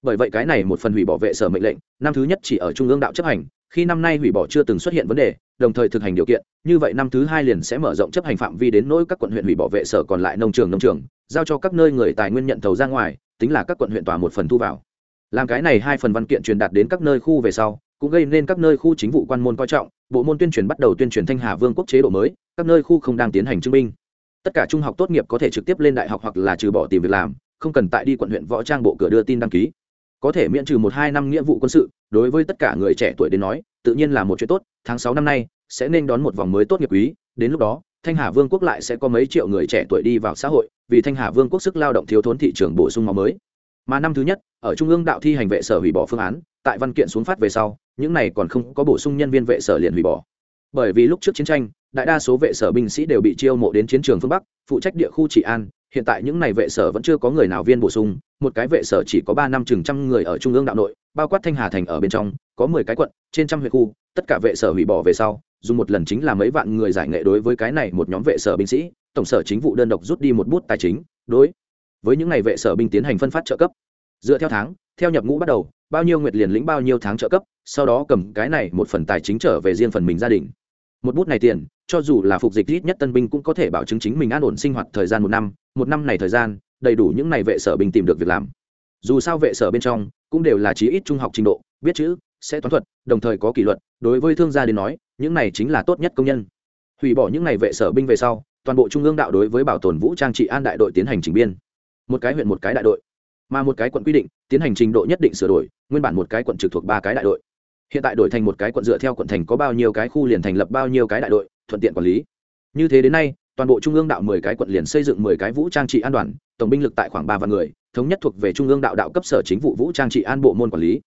Bởi vậy cái này một phần hủy bỏ vệ sở mệnh lệnh, năm thứ nhất chỉ ở trung ương đạo chấp hành, khi năm nay hủy bỏ chưa từng xuất hiện vấn đề, đồng thời thực hành điều kiện, như vậy năm thứ hai liền sẽ mở rộng chấp hành phạm vi đến nỗi các quận huyện hủy bỏ vệ sở còn lại nông trường nông trường, giao cho các nơi người tài nguyên nhận thầu ra ngoài tính là các quận huyện tòa một phần thu vào. Làm cái này hai phần văn kiện truyền đạt đến các nơi khu về sau, cũng gây nên các nơi khu chính vụ quan môn coi trọng, bộ môn tuyên truyền bắt đầu tuyên truyền thanh hà vương quốc chế độ mới, các nơi khu không đang tiến hành chứng minh. Tất cả trung học tốt nghiệp có thể trực tiếp lên đại học hoặc là trừ bỏ tìm việc làm, không cần tại đi quận huyện võ trang bộ cửa đưa tin đăng ký. Có thể miễn trừ một hai năm nghĩa vụ quân sự, đối với tất cả người trẻ tuổi đến nói, tự nhiên là một chuyện tốt, tháng sáu năm nay, sẽ nên đón một vòng mới tốt nghiệp quý, đến lúc đó thanh hà vương quốc lại sẽ có mấy triệu người trẻ tuổi đi vào xã hội, vì thanh hà vương quốc sức lao động thiếu thốn thị trường bổ sung máu mới. Mà năm thứ nhất, ở trung ương đạo thi hành vệ sở hủy bỏ phương án, tại văn kiện xuống phát về sau, những này còn không có bổ sung nhân viên vệ sở liền hủy bỏ. Bởi vì lúc trước chiến tranh, đại đa số vệ sở binh sĩ đều bị chiêu mộ đến chiến trường phương bắc, phụ trách địa khu trị an, hiện tại những này vệ sở vẫn chưa có người nào viên bổ sung, một cái vệ sở chỉ có ba năm chừng trăm người ở trung ương đạo nội, bao quát thanh hà thành ở bên trong, có mười cái quận, trên trăm huyện khu, tất cả vệ sở hủy bỏ về sau dùng một lần chính là mấy vạn người giải nghệ đối với cái này một nhóm vệ sở binh sĩ, tổng sở chính vụ đơn độc rút đi một bút tài chính, đối với những ngày vệ sở binh tiến hành phân phát trợ cấp. Dựa theo tháng, theo nhập ngũ bắt đầu, bao nhiêu nguyệt liền lĩnh bao nhiêu tháng trợ cấp, sau đó cầm cái này một phần tài chính trở về riêng phần mình gia đình. Một bút này tiền, cho dù là phục dịch ít nhất tân binh cũng có thể bảo chứng chính mình an ổn sinh hoạt thời gian một năm một năm này thời gian, đầy đủ những này vệ sở binh tìm được việc làm. Dù sao vệ sở bên trong cũng đều là chí ít trung học trình độ, biết chữ, sẽ toán thuật, đồng thời có kỷ luật, đối với thương gia đến nói những này chính là tốt nhất công nhân. Hủy bỏ những này vệ sở binh về sau, toàn bộ trung ương đạo đối với bảo tồn vũ trang trị an đại đội tiến hành trình biên. Một cái huyện một cái đại đội, mà một cái quận quy định, tiến hành trình độ nhất định sửa đổi, nguyên bản một cái quận trực thuộc ba cái đại đội. Hiện tại đổi thành một cái quận dựa theo quận thành có bao nhiêu cái khu liền thành lập bao nhiêu cái đại đội, thuận tiện quản lý. Như thế đến nay, toàn bộ trung ương đạo mười cái quận liền xây dựng mười cái vũ trang trị an đoàn, tổng binh lực tại khoảng ba vạn người, thống nhất thuộc về trung ương đạo đạo cấp sở chính vụ vũ trang trị an bộ môn quản lý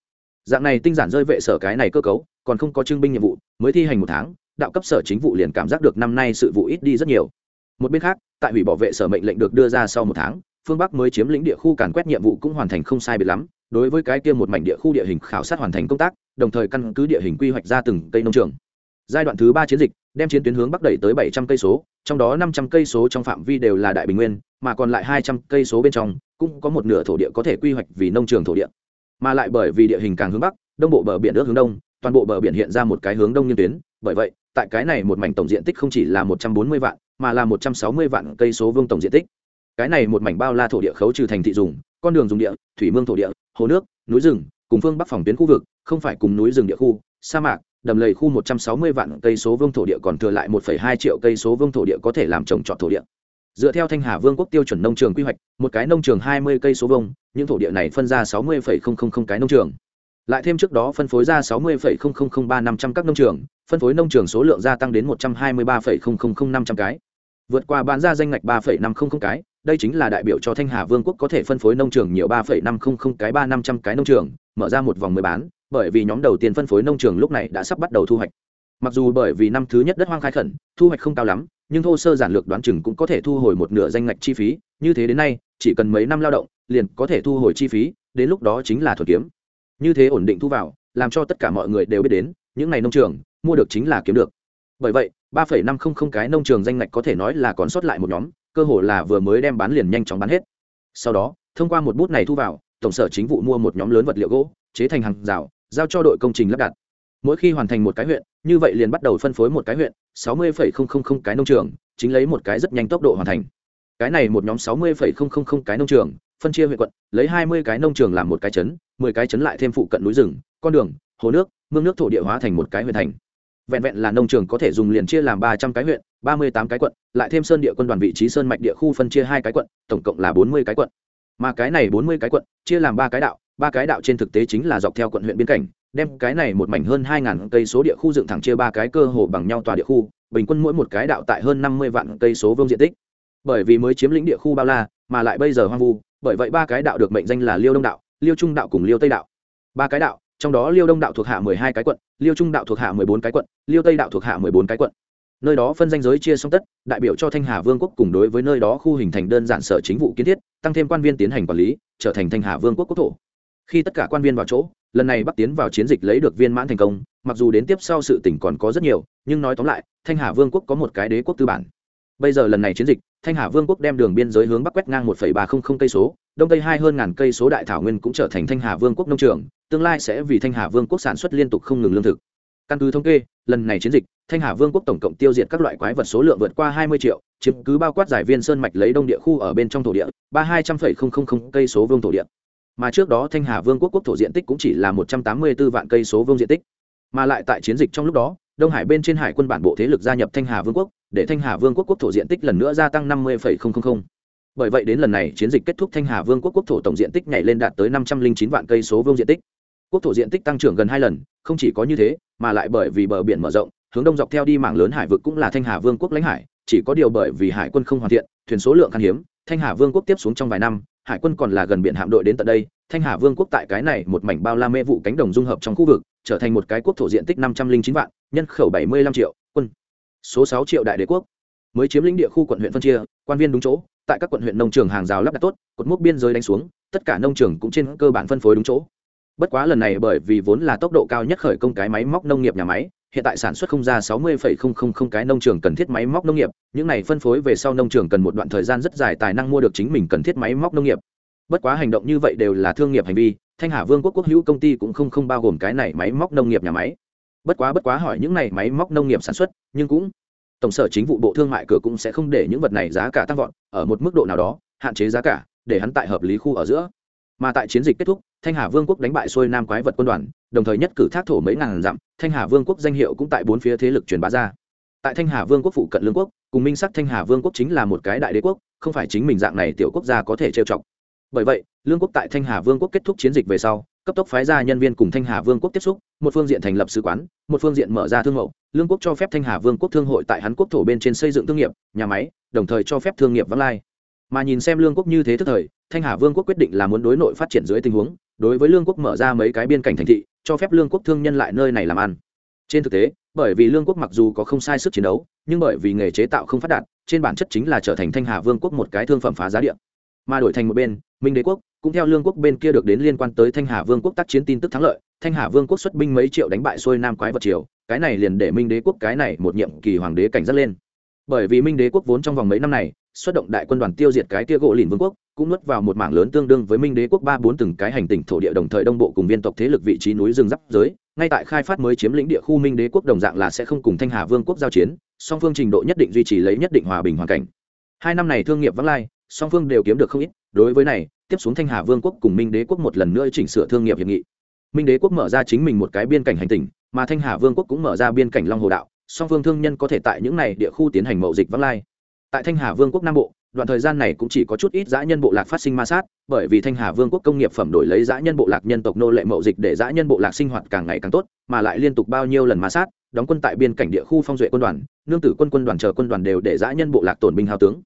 dạng này tinh giản rơi vệ sở cái này cơ cấu, còn không có trưng binh nhiệm vụ, mới thi hành một tháng, đạo cấp sở chính vụ liền cảm giác được năm nay sự vụ ít đi rất nhiều. Một bên khác, tại hủy bảo vệ sở mệnh lệnh được đưa ra sau một tháng, phương bắc mới chiếm lĩnh địa khu càn quét nhiệm vụ cũng hoàn thành không sai biệt lắm, đối với cái kia một mảnh địa khu địa hình khảo sát hoàn thành công tác, đồng thời căn cứ địa hình quy hoạch ra từng cây nông trường. Giai đoạn thứ ba chiến dịch, đem chiến tuyến hướng bắc đẩy tới bảy trăm cây số, trong đó năm trăm cây số trong phạm vi đều là đại bình nguyên, mà còn lại hai trăm cây số bên trong, cũng có một nửa thổ địa có thể quy hoạch vì nông trường thổ địa mà lại bởi vì địa hình càng hướng bắc, đông bộ bờ biển ước hướng đông, toàn bộ bờ biển hiện ra một cái hướng đông nghiêng tuyến. Bởi vậy, tại cái này một mảnh tổng diện tích không chỉ là một trăm bốn mươi vạn, mà là một trăm sáu mươi vạn cây số vương tổng diện tích. Cái này một mảnh bao la thổ địa khấu trừ thành thị dùng, con đường dùng địa, thủy mương thổ địa, hồ nước, núi rừng, cùng phương bắc phòng tuyến khu vực, không phải cùng núi rừng địa khu, sa mạc, đầm lầy khu một trăm sáu mươi vạn cây số vương thổ địa còn thừa lại một phẩy hai triệu cây số vương thổ địa có thể làm trồng trọt thổ địa dựa theo thanh hà vương quốc tiêu chuẩn nông trường quy hoạch, một cái nông trường hai mươi cây số vông những thổ địa này phân ra sáu mươi cái nông trường. Lại thêm trước đó phân phối ra sáu mươi ba năm trăm các nông trường, phân phối nông trường số lượng gia tăng đến một trăm hai mươi ba năm trăm cái. Vượt qua bán ra danh ngạch ba năm trăm linh cái, đây chính là đại biểu cho thanh hà vương quốc có thể phân phối nông trường nhiều ba năm trăm linh cái ba năm trăm cái nông trường, mở ra một vòng mới bán, bởi vì nhóm đầu tiên phân phối nông trường lúc này đã sắp bắt đầu thu hoạch. Mặc dù bởi vì năm thứ nhất đất hoang khai khẩn, thu hoạch không cao lắm nhưng thô sơ giản lược đoán chừng cũng có thể thu hồi một nửa danh ngạch chi phí, như thế đến nay, chỉ cần mấy năm lao động, liền có thể thu hồi chi phí, đến lúc đó chính là thuật kiếm. Như thế ổn định thu vào, làm cho tất cả mọi người đều biết đến, những ngày nông trường, mua được chính là kiếm được. Bởi vậy, ba phẩy năm không không cái nông trường danh ngạch có thể nói là còn sót lại một nhóm, cơ hồ là vừa mới đem bán liền nhanh chóng bán hết. Sau đó, thông qua một bút này thu vào, tổng sở chính vụ mua một nhóm lớn vật liệu gỗ, chế thành hàng rào, giao cho đội công trình lắp đặt. Mỗi khi hoàn thành một cái huyện, như vậy liền bắt đầu phân phối một cái huyện sáu mươi cái nông trường, chính lấy một cái rất nhanh tốc độ hoàn thành. Cái này một nhóm sáu mươi cái nông trường, phân chia huyện quận, lấy hai mươi cái nông trường làm một cái chấn mười cái chấn lại thêm phụ cận núi rừng, con đường, hồ nước, mương nước thổ địa hóa thành một cái huyện thành. Vẹn vẹn là nông trường có thể dùng liền chia làm ba trăm cái huyện, ba mươi tám cái quận, lại thêm sơn địa quân đoàn vị trí sơn mạch địa khu phân chia hai cái quận, tổng cộng là bốn mươi cái quận. Mà cái này bốn mươi cái quận, chia làm ba cái đạo, ba cái đạo trên thực tế chính là dọc theo quận huyện biên cảnh đem cái này một mảnh hơn hai ngàn cây số địa khu dựng thẳng chia ba cái cơ hồ bằng nhau tòa địa khu, bình quân mỗi một cái đạo tại hơn năm mươi vạn cây số vuông diện tích. Bởi vì mới chiếm lĩnh địa khu bao la, mà lại bây giờ hoang vu, bởi vậy ba cái đạo được mệnh danh là liêu đông đạo, liêu trung đạo cùng liêu tây đạo. Ba cái đạo, trong đó liêu đông đạo thuộc hạ mười hai cái quận, liêu trung đạo thuộc hạ mười bốn cái quận, liêu tây đạo thuộc hạ mười bốn cái quận. Nơi đó phân danh giới chia song tất, đại biểu cho thanh hà vương quốc cùng đối với nơi đó khu hình thành đơn giản sở chính vụ kiến thiết, tăng thêm quan viên tiến hành quản lý, trở thành thanh hà vương quốc quốc thổ khi tất cả quan viên vào chỗ, lần này bắc tiến vào chiến dịch lấy được viên mãn thành công, mặc dù đến tiếp sau sự tỉnh còn có rất nhiều, nhưng nói tóm lại, thanh hà vương quốc có một cái đế quốc tư bản. Bây giờ lần này chiến dịch, thanh hà vương quốc đem đường biên giới hướng bắc quét ngang một ba trăm linh cây số, đông tây hai hơn ngàn cây số đại thảo nguyên cũng trở thành thanh hà vương quốc nông trường, tương lai sẽ vì thanh hà vương quốc sản xuất liên tục không ngừng lương thực. Căn cứ thống kê, lần này chiến dịch, thanh hà vương quốc tổng cộng tiêu diệt các loại quái vật số lượng vượt qua hai mươi triệu, chiếm cứ bao quát giải viên sơn mạch lấy đông địa khu ở bên trong thổ địa, ba hai trăm linh cây số vương thổ địa mà trước đó thanh hà vương quốc quốc thổ diện tích cũng chỉ là một trăm tám mươi b ố vạn cây số vương diện tích. Mà lại tại chiến dịch trong lúc đó, đông hải bên trên hải quân bản bộ thế lực gia nhập thanh hà vương quốc, để thanh hà vương quốc quốc thổ diện tích lần nữa gia tăng năm mươi bởi vậy đến lần này, chiến dịch kết thúc thanh hà vương quốc quốc thổ tổng diện tích nhảy lên đạt tới năm trăm linh chín vạn cây số vương diện tích. Quốc thổ diện tích tăng trưởng gần hai lần, không chỉ có như thế, mà lại bởi vì bờ biển mở rộng, hướng đông dọc theo đi mảng lớn hải vực cũng là thanh hà vương quốc lãnh hải, chỉ có điều bởi vì hải quân không hoàn thiện, thuyền số lượng khan hiếm thanh hà vương quốc tiếp xuống trong vài năm, hải quân còn là gần biển hạm đội đến tận đây, thanh hà vương quốc tại cái này một mảnh bao la mê vụ cánh đồng dung hợp trong khu vực, trở thành một cái quốc thổ diện tích năm trăm linh chín vạn, nhân khẩu bảy mươi lăm triệu, quân. Số sáu triệu đại đế quốc. Mới chiếm lĩnh địa khu quận huyện phân chia, quan viên đúng chỗ, tại các quận huyện nông trường hàng rào lắp đặt tốt, cột mốc biên giới đánh xuống, tất cả nông trường cũng trên cơ bản phân phối đúng chỗ. Bất quá lần này bởi vì vốn là tốc độ cao nhất khởi công cái máy móc nông nghiệp nhà máy hiện tại sản xuất không ra 60,000 cái nông trường cần thiết máy móc nông nghiệp những này phân phối về sau nông trường cần một đoạn thời gian rất dài tài năng mua được chính mình cần thiết máy móc nông nghiệp. Bất quá hành động như vậy đều là thương nghiệp hành vi thanh hà vương quốc quốc hữu công ty cũng không không bao gồm cái này máy móc nông nghiệp nhà máy. Bất quá bất quá hỏi những này máy móc nông nghiệp sản xuất nhưng cũng tổng sở chính vụ bộ thương mại cửa cũng sẽ không để những vật này giá cả tăng vọt ở một mức độ nào đó hạn chế giá cả để hắn tại hợp lý khu ở giữa mà tại chiến dịch kết thúc, thanh hà vương quốc đánh bại xuôi nam quái vật quân đoàn, đồng thời nhất cử thác thổ mấy ngàn dặm, thanh hà vương quốc danh hiệu cũng tại bốn phía thế lực truyền bá ra. Tại thanh hà vương quốc phụ cận lương quốc, cùng minh sắc thanh hà vương quốc chính là một cái đại đế quốc, không phải chính mình dạng này tiểu quốc gia có thể trêu chọc. Bởi vậy, lương quốc tại thanh hà vương quốc kết thúc chiến dịch về sau, cấp tốc phái ra nhân viên cùng thanh hà vương quốc tiếp xúc, một phương diện thành lập sứ quán, một phương diện mở ra thương mẫu lương quốc cho phép thanh hà vương quốc thương hội tại hắn quốc thổ bên trên xây dựng thương nghiệp, nhà máy, đồng thời cho phép thương nghiệp vắng lai mà nhìn xem lương quốc như thế thức thời, thanh hà vương quốc quyết định là muốn đối nội phát triển dưới tình huống, đối với lương quốc mở ra mấy cái biên cảnh thành thị, cho phép lương quốc thương nhân lại nơi này làm ăn. Trên thực tế, bởi vì lương quốc mặc dù có không sai sức chiến đấu, nhưng bởi vì nghề chế tạo không phát đạt, trên bản chất chính là trở thành thanh hà vương quốc một cái thương phẩm phá giá điện mà đổi thành một bên, minh đế quốc, cũng theo lương quốc bên kia được đến liên quan tới thanh hà vương quốc tác chiến tin tức thắng lợi, thanh hà vương quốc xuất binh mấy triệu đánh bại xuôi nam quái vật triều, cái này liền để minh đế quốc cái này một nhiệm kỳ hoàng đế cảnh giác lên. Bởi vì minh đế quốc vốn trong vòng mấy năm này xuất động đại quân đoàn tiêu diệt cái kia gỗ lìn vương quốc, cũng nuốt vào một mảng lớn tương đương với minh đế quốc ba bốn từng cái hành tỉnh thổ địa đồng thời đông bộ cùng viên tộc thế lực vị trí núi rừng giáp giới, ngay tại khai phát mới chiếm lĩnh địa khu minh đế quốc đồng dạng là sẽ không cùng thanh hà vương quốc giao chiến, song phương trình độ nhất định duy trì lấy nhất định hòa bình hoàn cảnh. Hai năm này thương nghiệp vắng lai, song phương đều kiếm được không ít, đối với này, tiếp xuống thanh hà vương quốc cùng minh đế quốc một lần nữa chỉnh sửa thương nghiệp hiệp nghị. Minh đế quốc mở ra chính mình một cái biên cảnh hành tỉnh mà thanh hà vương quốc cũng mở ra biên cảnh long hồ đạo, song phương thương nhân có thể tại những này địa khu tiến hành mậu dịch vắng lai tại thanh hà vương quốc nam bộ, đoạn thời gian này cũng chỉ có chút ít dã nhân bộ lạc phát sinh ma sát, bởi vì thanh hà vương quốc công nghiệp phẩm đổi lấy dã nhân bộ lạc nhân tộc nô lệ mậu dịch để dã nhân bộ lạc sinh hoạt càng ngày càng tốt, mà lại liên tục bao nhiêu lần ma sát, đóng quân tại biên cảnh địa khu phong duệ quân đoàn, nương tử quân quân đoàn chờ quân đoàn đều để dã nhân bộ lạc tổn binh hao tướng.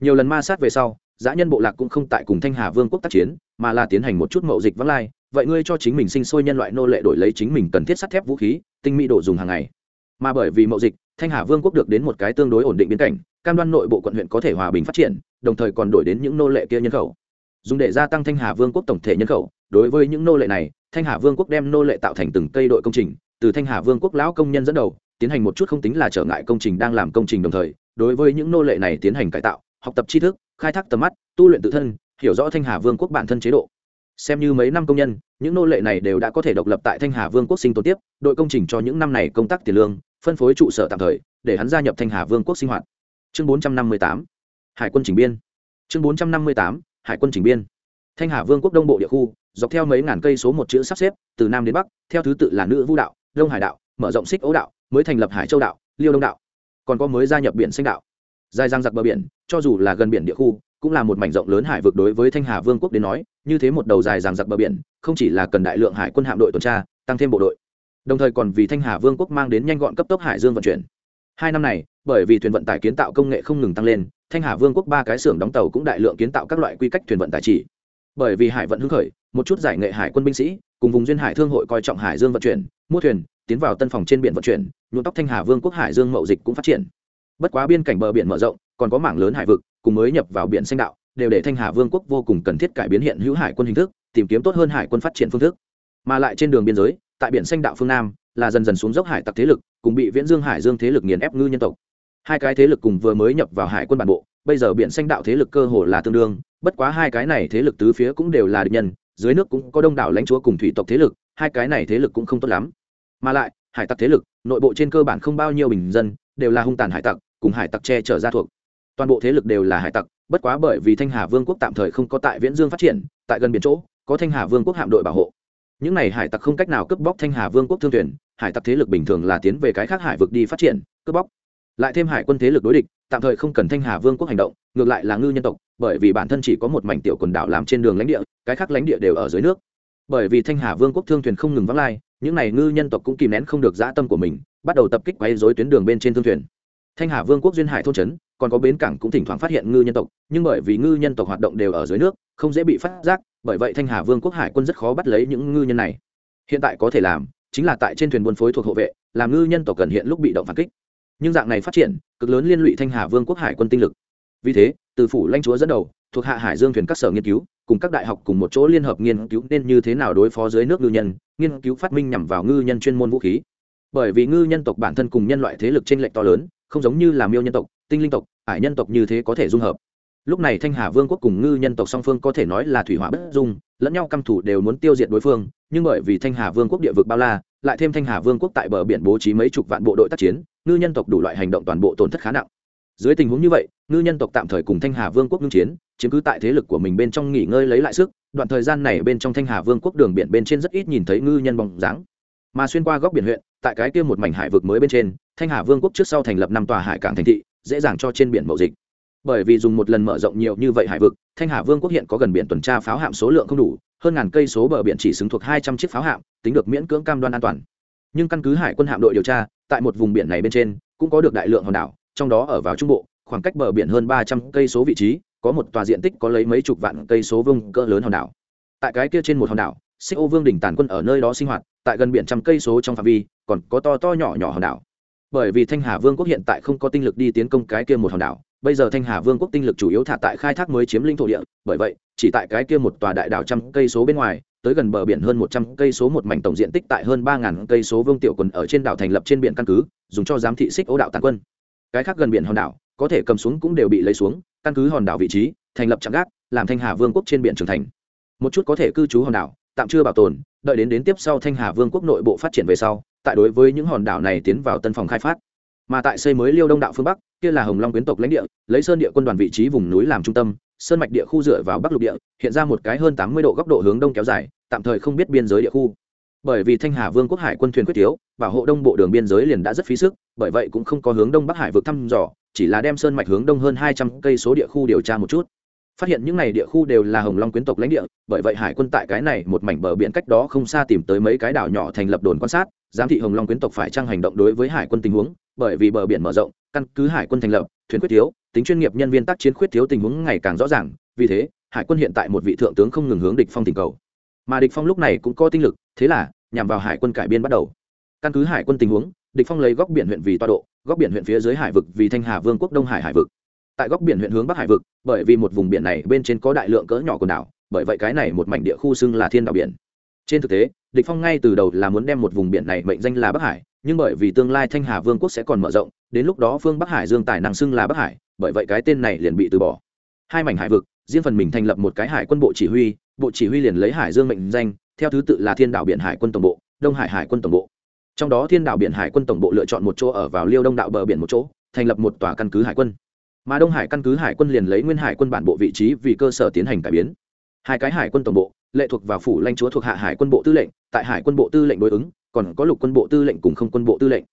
Nhiều lần ma sát về sau, dã nhân bộ lạc cũng không tại cùng thanh hà vương quốc tác chiến, mà là tiến hành một chút mậu dịch vắng lai. Vậy ngươi cho chính mình sinh sôi nhân loại nô lệ đổi lấy chính mình cần thiết sắt thép vũ khí, tinh mỹ đồ dùng hàng ngày mà bởi vì mậu dịch, thanh hà vương quốc được đến một cái tương đối ổn định biên cảnh, cam đoan nội bộ quận huyện có thể hòa bình phát triển, đồng thời còn đổi đến những nô lệ kia nhân khẩu. Dùng để gia tăng thanh hà vương quốc tổng thể nhân khẩu, đối với những nô lệ này, thanh hà vương quốc đem nô lệ tạo thành từng cây đội công trình, từ thanh hà vương quốc lão công nhân dẫn đầu, tiến hành một chút không tính là trở ngại công trình đang làm công trình đồng thời, đối với những nô lệ này tiến hành cải tạo, học tập tri thức, khai thác tầm mắt, tu luyện tự thân, hiểu rõ thanh hà vương quốc bản thân chế độ xem như mấy năm công nhân, những nô lệ này đều đã có thể độc lập tại thanh hà vương quốc sinh tồn tiếp, đội công trình cho những năm này công tác tiền lương, phân phối trụ sở tạm thời, để hắn gia nhập thanh hà vương quốc sinh hoạt. Chương bốn trăm năm mươi tám, hải quân chỉnh biên. Chương bốn trăm năm mươi tám, hải quân chỉnh biên. Thanh hà vương quốc đông bộ địa khu, dọc theo mấy ngàn cây số một chữ sắp xếp, từ nam đến bắc, theo thứ tự là nữ vũ đạo, đông hải đạo, mở rộng xích ấu đạo, mới thành lập hải châu đạo, liêu đông đạo. Còn có mới gia nhập biển xanh đạo. Dài giang giặc bờ biển, cho dù là gần biển địa khu cũng là một mảnh rộng lớn hải vực đối với thanh hà vương quốc đến nói, như thế một đầu dài ràng giặc bờ biển, không chỉ là cần đại lượng hải quân hạm đội tuần tra, tăng thêm bộ đội. Đồng thời còn vì thanh hà vương quốc mang đến nhanh gọn cấp tốc hải dương vận chuyển. Hai năm này, bởi vì thuyền vận tải kiến tạo công nghệ không ngừng tăng lên, thanh hà vương quốc ba cái xưởng đóng tàu cũng đại lượng kiến tạo các loại quy cách thuyền vận tải chỉ. Bởi vì hải vận hưng khởi, một chút giải nghệ hải quân binh sĩ, cùng vùng duyên hải thương hội coi trọng hải dương vận chuyển, mua thuyền, tiến vào tân phòng trên biển vận chuyển, nhuộm tóc thanh hà vương quốc hải dương mậu dịch cũng phát triển. Bất quá biên cảnh bờ biển mở rộng, còn có mảng lớn hải vực cùng mới nhập vào biển xanh đạo, đều để thanh hà vương quốc vô cùng cần thiết cải biến hiện hữu hải quân hình thức, tìm kiếm tốt hơn hải quân phát triển phương thức. Mà lại trên đường biên giới, tại biển xanh đạo phương nam, là dần dần xuống dốc hải tặc thế lực, cùng bị viễn dương hải dương thế lực nghiền ép ngư nhân tộc. Hai cái thế lực cùng vừa mới nhập vào hải quân bản bộ, bây giờ biển xanh đạo thế lực cơ hồ là tương đương, bất quá hai cái này thế lực tứ phía cũng đều là địch nhân, dưới nước cũng có đông đảo lãnh chúa cùng thủy tộc thế lực, hai cái này thế lực cũng không tốt lắm. Mà lại, hải tặc thế lực, nội bộ trên cơ bản không bao nhiêu bình dân, đều là hung tàn hải tặc, cùng hải tặc che chở ra thuộc toàn bộ thế lực đều là hải tặc, bất quá bởi vì thanh hà vương quốc tạm thời không có tại viễn dương phát triển, tại gần biển chỗ, có thanh hà vương quốc hạm đội bảo hộ. Những n à y hải tặc không cách nào cướp bóc thanh hà vương quốc thương thuyền, hải tặc thế lực bình thường là tiến về cái khác hải vực đi phát triển, cướp bóc. Lại thêm hải quân thế lực đối địch, tạm thời không cần thanh hà vương quốc hành động, ngược lại là ngư nhân tộc, bởi vì bản thân chỉ có một mảnh tiểu quần đảo làm trên đường lãnh địa, cái khác lãnh địa đều ở dưới nước. Bởi vì thanh hà vương quốc thương thuyền không ngừng vắng lai, những n à y ngư nhân tộc cũng kìm nén không được dã tâm của mình, bắt đầu tập kích quay dối tuyến đường bên trên thương thuyền. Thanh hà vương quốc duyên hải thôn trấn còn có bến cảng cũng thỉnh thoảng phát hiện ngư nhân tộc, nhưng bởi vì ngư nhân tộc hoạt động đều ở dưới nước, không dễ bị phát giác, bởi vậy thanh hà vương quốc hải quân rất khó bắt lấy những ngư nhân này. Hiện tại có thể làm, chính là tại trên thuyền buôn phối thuộc hộ vệ, làm ngư nhân tộc cần hiện lúc bị động phản kích. Nhưng dạng này phát triển, cực lớn liên lụy thanh hà vương quốc hải quân tinh lực. Vì thế, từ phủ lãnh chúa dẫn đầu, thuộc hạ hải dương thuyền các sở nghiên cứu, cùng các đại học cùng một chỗ liên hợp nghiên cứu nên như thế nào đối phó dưới nước ngư nhân, nghiên cứu phát minh nhằm vào ngư nhân chuyên môn vũ khí. Bởi vì ngư nhân tộc bản thân cùng nhân loại thế lực t r ê n lệch to lớn, không giống như là miêu nhân tộc tinh linh tộc, ải nhân tộc như thế có thể dung hợp. Lúc này thanh hà vương quốc cùng ngư nhân tộc song phương có thể nói là thủy hỏa bất dung, lẫn nhau căm thủ đều muốn tiêu diệt đối phương, nhưng bởi vì thanh hà vương quốc địa vực bao la, lại thêm thanh hà vương quốc tại bờ biển bố trí mấy chục vạn bộ đội tác chiến, ngư nhân tộc đủ loại hành động toàn bộ tổn thất khá nặng. Dưới tình huống như vậy, ngư nhân tộc tạm thời cùng thanh hà vương quốc ngưng chiến, chiếm cứ tại thế lực của mình bên trong nghỉ ngơi lấy lại sức, đoạn thời gian này bên trong thanh hà vương quốc đường biển bên trên rất ít nhìn thấy ngư nhân bóng dáng. Mà xuyên qua góc biển huyện, tại cái kia một mảnh hải vực mới bên trên, thanh hà vương quốc trước sau thành lập năm tòa hải cảng thành thị dễ dàng cho trên biển mậu dịch. Bởi vì dùng một lần mở rộng nhiều như vậy hải vực, thanh hà vương quốc hiện có gần biển tuần tra pháo hạm số lượng không đủ, hơn ngàn cây số bờ biển chỉ xứng thuộc hai trăm chiếc pháo hạm, tính được miễn cưỡng cam đoan an toàn. Nhưng căn cứ hải quân hạm đội điều tra, tại một vùng biển này bên trên, cũng có được đại lượng hòn đảo, trong đó ở vào trung bộ, khoảng cách bờ biển hơn ba trăm cây số vị trí, có một tòa diện tích có lấy mấy chục vạn cây số vương cỡ lớn hòn đảo. Tại cái kia trên một hòn đảo, xích ô vương đỉnh tàn quân ở nơi đó sinh hoạt, tại gần biển trăm cây số trong phạm vi, còn có to to nhỏ nhỏ hòn đảo bởi vì thanh hà vương quốc hiện tại không có tinh lực đi tiến công cái kia một hòn đảo, bây giờ thanh hà vương quốc tinh lực chủ yếu thả tại khai thác mới chiếm lĩnh thổ địa, bởi vậy, chỉ tại cái kia một tòa đại đảo trăm cây số bên ngoài, tới gần bờ biển hơn một trăm cây số một mảnh tổng diện tích tại hơn ba ngàn cây số vương tiểu quần ở trên đảo thành lập trên biển căn cứ, dùng cho giám thị xích ố đạo tàn quân. Cái khác gần biển hòn đảo, có thể cầm xuống cũng đều bị lấy xuống, căn cứ hòn đảo vị trí, thành lập trạm gác, làm thanh hà vương quốc trên biển trưởng thành. Một chút có thể cư trú hòn đảo, tạm chưa bảo tồn, đợi đến đến tiếp sau thanh hà vương quốc nội bộ phát triển về sau tại đối với những hòn đảo này tiến vào tân phòng khai phát. Mà tại xây mới liêu đông đạo phương bắc, kia là hồng long quyến tộc lãnh địa, lấy sơn địa quân đoàn vị trí vùng núi làm trung tâm, sơn mạch địa khu dựa vào bắc lục địa, hiện ra một cái hơn tám mươi độ góc độ hướng đông kéo dài, tạm thời không biết biên giới địa khu. Bởi vì thanh hà vương quốc hải quân thuyền quyết thiếu, bảo hộ đông bộ đường biên giới liền đã rất phí sức, bởi vậy cũng không có hướng đông bắc hải vực thăm dò, chỉ là đem sơn mạch hướng đông hơn hai trăm cây số địa khu điều tra một chút phát hiện những n à y địa khu đều là hồng long quyến tộc lãnh địa, bởi vậy hải quân tại cái này một mảnh bờ biển cách đó không xa tìm tới mấy cái đảo nhỏ thành lập đồn quan sát, giám thị hồng long quyến tộc phải trăng hành động đối với hải quân tình huống, bởi vì bờ biển mở rộng, căn cứ hải quân thành lập, thuyền quyết thiếu, tính chuyên nghiệp nhân viên tác chiến khuyết thiếu tình huống ngày càng rõ ràng, vì thế, hải quân hiện tại một vị thượng tướng không ngừng hướng địch phong tình cầu. Mà địch phong lúc này cũng có tinh lực, thế là, nhằm vào hải quân cải biên bắt đầu. Căn cứ hải quân tình huống, địch phong lấy góc biển huyện vì toa độ, góc biển huyện phía dưới hải vực vì thanh hà vương quốc đông hải hải vực tại góc biển huyện hướng bắc hải vực, bởi vì một vùng biển này bên trên có đại lượng cỡ nhỏ quần đảo, bởi vậy cái này một mảnh địa khu xưng là thiên đảo biển. Trên thực tế, địch phong ngay từ đầu là muốn đem một vùng biển này mệnh danh là bắc hải, nhưng bởi vì tương lai thanh hà vương quốc sẽ còn mở rộng, đến lúc đó phương bắc hải dương tài năng xưng là bắc hải, bởi vậy cái tên này liền bị từ bỏ. Hai mảnh hải vực, riêng phần mình thành lập một cái hải quân bộ chỉ huy, bộ chỉ huy liền lấy hải dương mệnh danh, theo thứ tự là thiên đảo biển hải quân tổng bộ, đông hải hải quân tổng bộ. Trong đó thiên đảo biển hải quân tổng bộ lựa chọn một chỗ ở vào liêu đông đạo bờ biển một chỗ, thành lập một tòa căn cứ hải quân mà đông hải căn cứ hải quân liền lấy nguyên hải quân bản bộ vị trí vì cơ sở tiến hành cải biến hai cái hải quân tổng bộ lệ thuộc vào phủ lãnh chúa thuộc hạ hải quân bộ tư lệnh tại hải quân bộ tư lệnh đối ứng còn có lục quân bộ tư lệnh cùng không quân bộ tư lệnh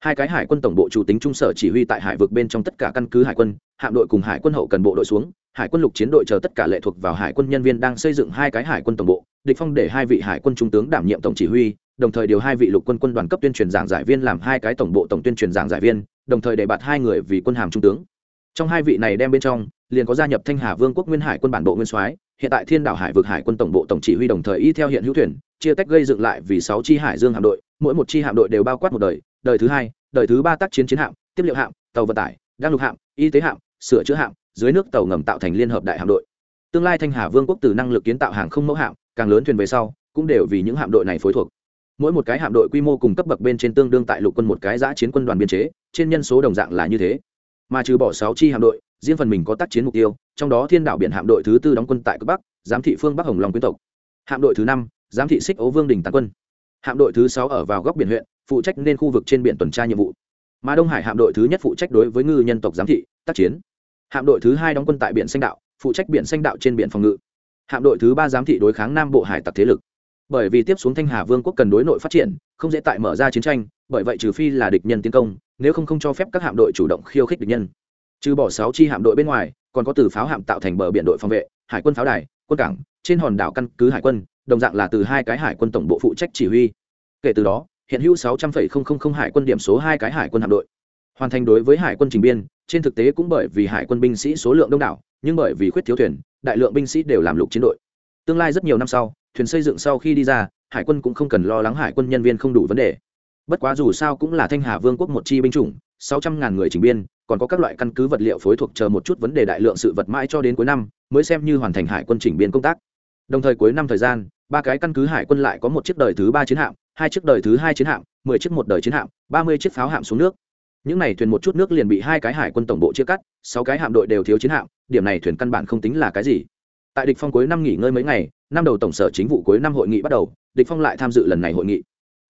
hai cái hải quân tổng bộ chủ tính trung sở chỉ huy tại hải vực bên trong tất cả căn cứ hải quân hạm đội cùng hải quân hậu cần bộ đội xuống hải quân lục chiến đội chờ tất cả lệ thuộc vào hải quân nhân viên đang xây dựng hai cái hải quân tổng bộ địch phong để hai vị hải quân trung tướng đảm nhiệm tổng chỉ huy đồng thời điều hai vị lục quân quân đoàn cấp tuyên truyền giảng giải viên làm hai cái tổng bộ tổng tuyên truyền giảng giải viên đồng thời đề bạt hai người vì quân hàm trung tướng trong hai vị này đem bên trong, liền có gia nhập thanh hà vương quốc nguyên hải quân bản bộ nguyên soái, hiện tại thiên đảo hải vực hải quân tổng bộ tổng chỉ huy đồng thời y theo hiện hữu thuyền, chia tách gây dựng lại vì sáu chi hải dương hạm đội, mỗi một chi hạm đội đều bao quát một đời đời thứ hai, đời thứ ba tác chiến chiến hạm, tiếp liệu hạm, tàu vận tải, đăng lục hạm, y tế hạm, sửa chữa hạm, dưới nước tàu ngầm tạo thành liên hợp đại hạm đội. Tương lai thanh hà vương quốc từ năng lực kiến tạo hàng không mẫu hạm, càng lớn thuyền về sau, cũng đều vì những hạm đội này phối thuộc. Mỗi một cái hạm đội quy mô cùng cấp bậc bên trên tương đương tại lục quân một cái giã chiến quân đoàn biên chế, trên nhân số đồng dạng là như thế mà trừ bỏ sáu chi hạm đội, riêng phần mình có tác chiến mục tiêu, trong đó thiên đảo biển hạm đội thứ tư đóng quân tại cực bắc, giám thị phương bắc hồng long quyến tộc. Hạm đội thứ năm, giám thị xích ấu vương đình tàn quân. Hạm đội thứ sáu ở vào góc biển huyện, phụ trách nên khu vực trên biển tuần tra nhiệm vụ. Mà đông hải hạm đội thứ nhất phụ trách đối với ngư nhân tộc giám thị, tác chiến. Hạm đội thứ hai đóng quân tại biển xanh đạo, phụ trách biển xanh đạo trên biển phòng ngự. Hạm đội thứ ba giám thị đối kháng nam bộ hải tặc thế lực. Bởi vì tiếp xuống thanh hà vương quốc cần đối nội phát triển, không dễ tại mở ra chiến tranh, bởi vậy trừ phi là địch nhân tiến công nếu không không cho phép các hạm đội chủ động khiêu khích địch nhân. Trừ bỏ sáu chi hạm đội bên ngoài, còn có từ pháo hạm tạo thành bờ biển đội phòng vệ, hải quân pháo đài, quân cảng, trên hòn đảo căn cứ hải quân, đồng dạng là từ hai cái hải quân tổng bộ phụ trách chỉ huy. Kể từ đó, hiện hữu sáu trăm linh hải quân điểm số hai cái hải quân hạm đội. Hoàn thành đối với hải quân trình biên, trên thực tế cũng bởi vì hải quân binh sĩ số lượng đông đảo, nhưng bởi vì khuyết thiếu thuyền, đại lượng binh sĩ đều làm lục chiến đội. Tương lai rất nhiều năm sau, thuyền xây dựng sau khi đi ra, hải quân cũng không cần lo lắng hải quân nhân viên không đủ vấn đề bất quá dù sao cũng là thanh hà vương quốc một chi binh chủng, sáu trăm ngàn người trình biên, còn có các loại căn cứ vật liệu phối thuộc chờ một chút vấn đề đại lượng sự vật mãi cho đến cuối năm, mới xem như hoàn thành hải quân chỉnh biên công tác. Đồng thời cuối năm thời gian, ba cái căn cứ hải quân lại có một chiếc đời thứ ba chiến hạm, hai chiếc đời thứ hai chiến hạm, mười chiếc một đời chiến hạm, ba mươi chiếc pháo hạm xuống nước. Những n à y thuyền một chút nước liền bị hai cái hải quân tổng bộ chia cắt, sáu cái hạm đội đều thiếu chiến hạm, điểm này thuyền căn bản không tính là cái gì. Tại địch phong cuối năm nghỉ ngơi mấy ngày, năm đầu tổng sở chính vụ cuối năm hội nghị bắt đầu, địch phong lại tham dự lần này hội nghị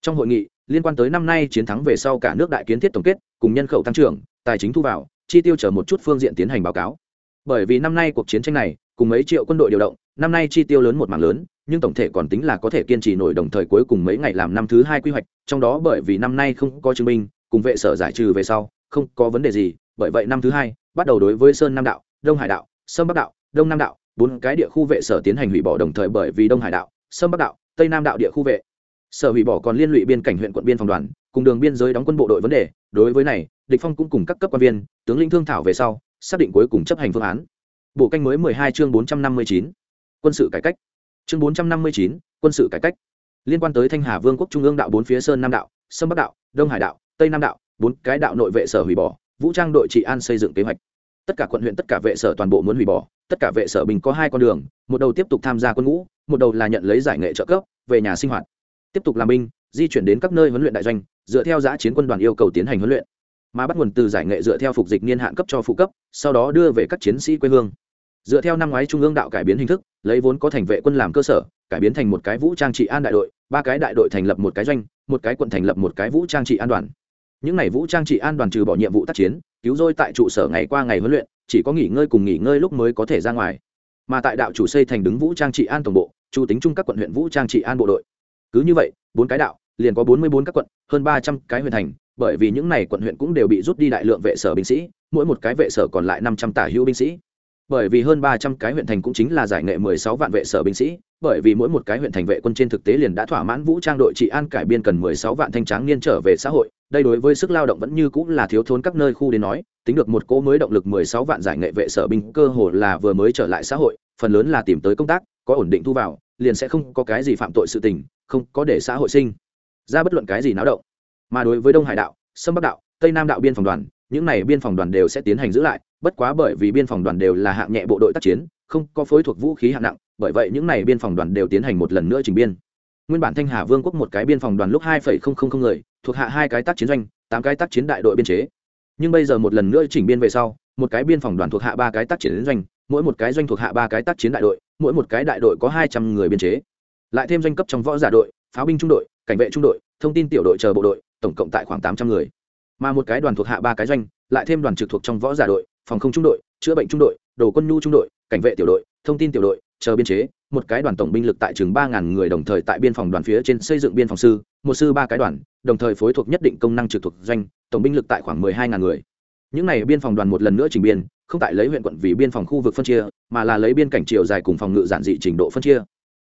trong hội nghị, liên quan tới năm nay chiến thắng về sau cả nước đại kiến thiết tổng kết, cùng nhân khẩu tăng trưởng, tài chính thu vào, chi tiêu chờ một chút phương diện tiến hành báo cáo. Bởi vì năm nay cuộc chiến tranh này, cùng mấy triệu quân đội điều động, năm nay chi tiêu lớn một mảng lớn, nhưng tổng thể còn tính là có thể kiên trì nổi đồng thời cuối cùng mấy ngày làm năm thứ hai quy hoạch, trong đó bởi vì năm nay không có chứng minh, cùng vệ sở giải trừ về sau, không có vấn đề gì, bởi vậy năm thứ hai, bắt đầu đối với sơn nam đạo, đông hải đạo, sâm bắc đạo, đông nam đạo, bốn cái địa khu vệ sở tiến hành hủy bỏ đồng thời bởi vì đông hải đạo, sâm bắc đạo, tây nam đạo địa khu vệ sở hủy bỏ còn liên lụy biên cảnh huyện quận biên phòng đoàn, cùng đường biên giới đóng quân bộ đội vấn đề. Đối với này, địch phong cũng cùng các cấp quan viên, tướng lĩnh thương thảo về sau, xác định cuối cùng chấp hành phương án. Bộ canh mới 12 chương 459 quân sự cải cách. Chương 459 quân sự cải cách. Liên quan tới thanh hà vương quốc trung ương đạo bốn phía sơn nam đạo, sâm bắc đạo, đông hải đạo, tây nam đạo, bốn cái đạo nội vệ sở hủy bỏ, vũ trang đội trị an xây dựng kế hoạch. Tất cả quận huyện, tất cả vệ sở toàn bộ muốn hủy bỏ, tất cả vệ sở bình có hai con đường, một đầu tiếp tục tham gia quân ngũ, một đầu là nhận lấy giải nghệ trợ cấp, về nhà sinh hoạt tiếp tục làm binh, di chuyển đến các nơi huấn luyện đại doanh, dựa theo giã chiến quân đoàn yêu cầu tiến hành huấn luyện. Mà bắt nguồn từ giải nghệ dựa theo phục dịch niên hạn cấp cho phụ cấp, sau đó đưa về các chiến sĩ quê hương. Dựa theo năm ngoái trung ương đạo cải biến hình thức, lấy vốn có thành vệ quân làm cơ sở, cải biến thành một cái vũ trang trị an đại đội, ba cái đại đội thành lập một cái doanh, một cái quận thành lập một cái vũ trang trị an đoàn. Những n à y vũ trang trị an đoàn trừ bỏ nhiệm vụ tác chiến, cứu rôi tại trụ sở ngày qua ngày huấn luyện, chỉ có nghỉ ngơi cùng nghỉ ngơi lúc mới có thể ra ngoài. Mà tại đạo chủ xây thành đứng vũ trang trị an tổng bộ, chủ tính chung các quận huyện vũ trang trị an bộ đội cứ như vậy, bốn cái đạo, liền có bốn mươi bốn các quận, hơn ba trăm cái huyện thành, bởi vì những n à y quận huyện cũng đều bị rút đi đại lượng vệ sở binh sĩ, mỗi một cái vệ sở còn lại năm trăm tả hữu binh sĩ. Bởi vì hơn ba trăm cái huyện thành cũng chính là giải nghệ mười sáu vạn vệ sở binh sĩ, bởi vì mỗi một cái huyện thành vệ quân trên thực tế liền đã thỏa mãn vũ trang đội trị an cải biên cần mười sáu vạn thanh tráng niên trở về xã hội, đây đối với sức lao động vẫn như cũng là thiếu thốn các nơi khu đến nói, tính được một cỗ mới động lực mười sáu vạn giải nghệ vệ sở binh cơ hồ là vừa mới trở lại xã hội, phần lớn là tìm tới công tác, có ổn định thu vào, liền sẽ không có cái gì phạm tội sự tình không có để xã hội sinh. Ra bất luận cái gì náo động. Mà đối với đông hải đạo, sâm bắc đạo, tây nam đạo biên phòng đoàn, những này biên phòng đoàn đều sẽ tiến hành giữ lại, bất quá bởi vì biên phòng đoàn đều là hạng nhẹ bộ đội tác chiến, không có phối thuộc vũ khí hạng nặng, bởi vậy những này biên phòng đoàn đều tiến hành một lần nữa trình biên. Nguyên bản thanh hà vương quốc một cái biên phòng đoàn lúc hai người, thuộc hạ hai cái tác chiến doanh, tám cái tác chiến đại đội biên chế. Nhưng bây giờ một lần nữa chỉnh biên về sau, một cái biên phòng đoàn thuộc hạ ba cái tác chiến doanh, mỗi một cái doanh thuộc hạ ba cái tác chiến đại đội, mỗi một cái đại đội có hai trăm người biên chế lại thêm doanh cấp trong võ giả đội, pháo binh trung đội, cảnh vệ trung đội, thông tin tiểu đội chờ bộ đội, tổng cộng tại khoảng tám trăm người. Mà một cái đoàn thuộc hạ ba cái doanh, lại thêm đoàn trực thuộc trong võ giả đội, phòng không trung đội, chữa bệnh trung đội, đồ quân nhu trung đội, cảnh vệ tiểu đội, thông tin tiểu đội, chờ biên chế, một cái đoàn tổng binh lực tại chừng ba ngàn người đồng thời tại biên phòng đoàn phía trên xây dựng biên phòng sư, một sư ba cái đoàn, đồng thời phối thuộc nhất định công năng trực thuộc doanh, tổng binh lực tại khoảng mười hai ngàn người. Những này biên phòng đoàn một lần nữa trình biên, không tại lấy huyện quận vì biên phòng khu vực phân chia, mà là lấy biên cảnh chiều dài cùng phòng ngự giản dị trình độ phân chia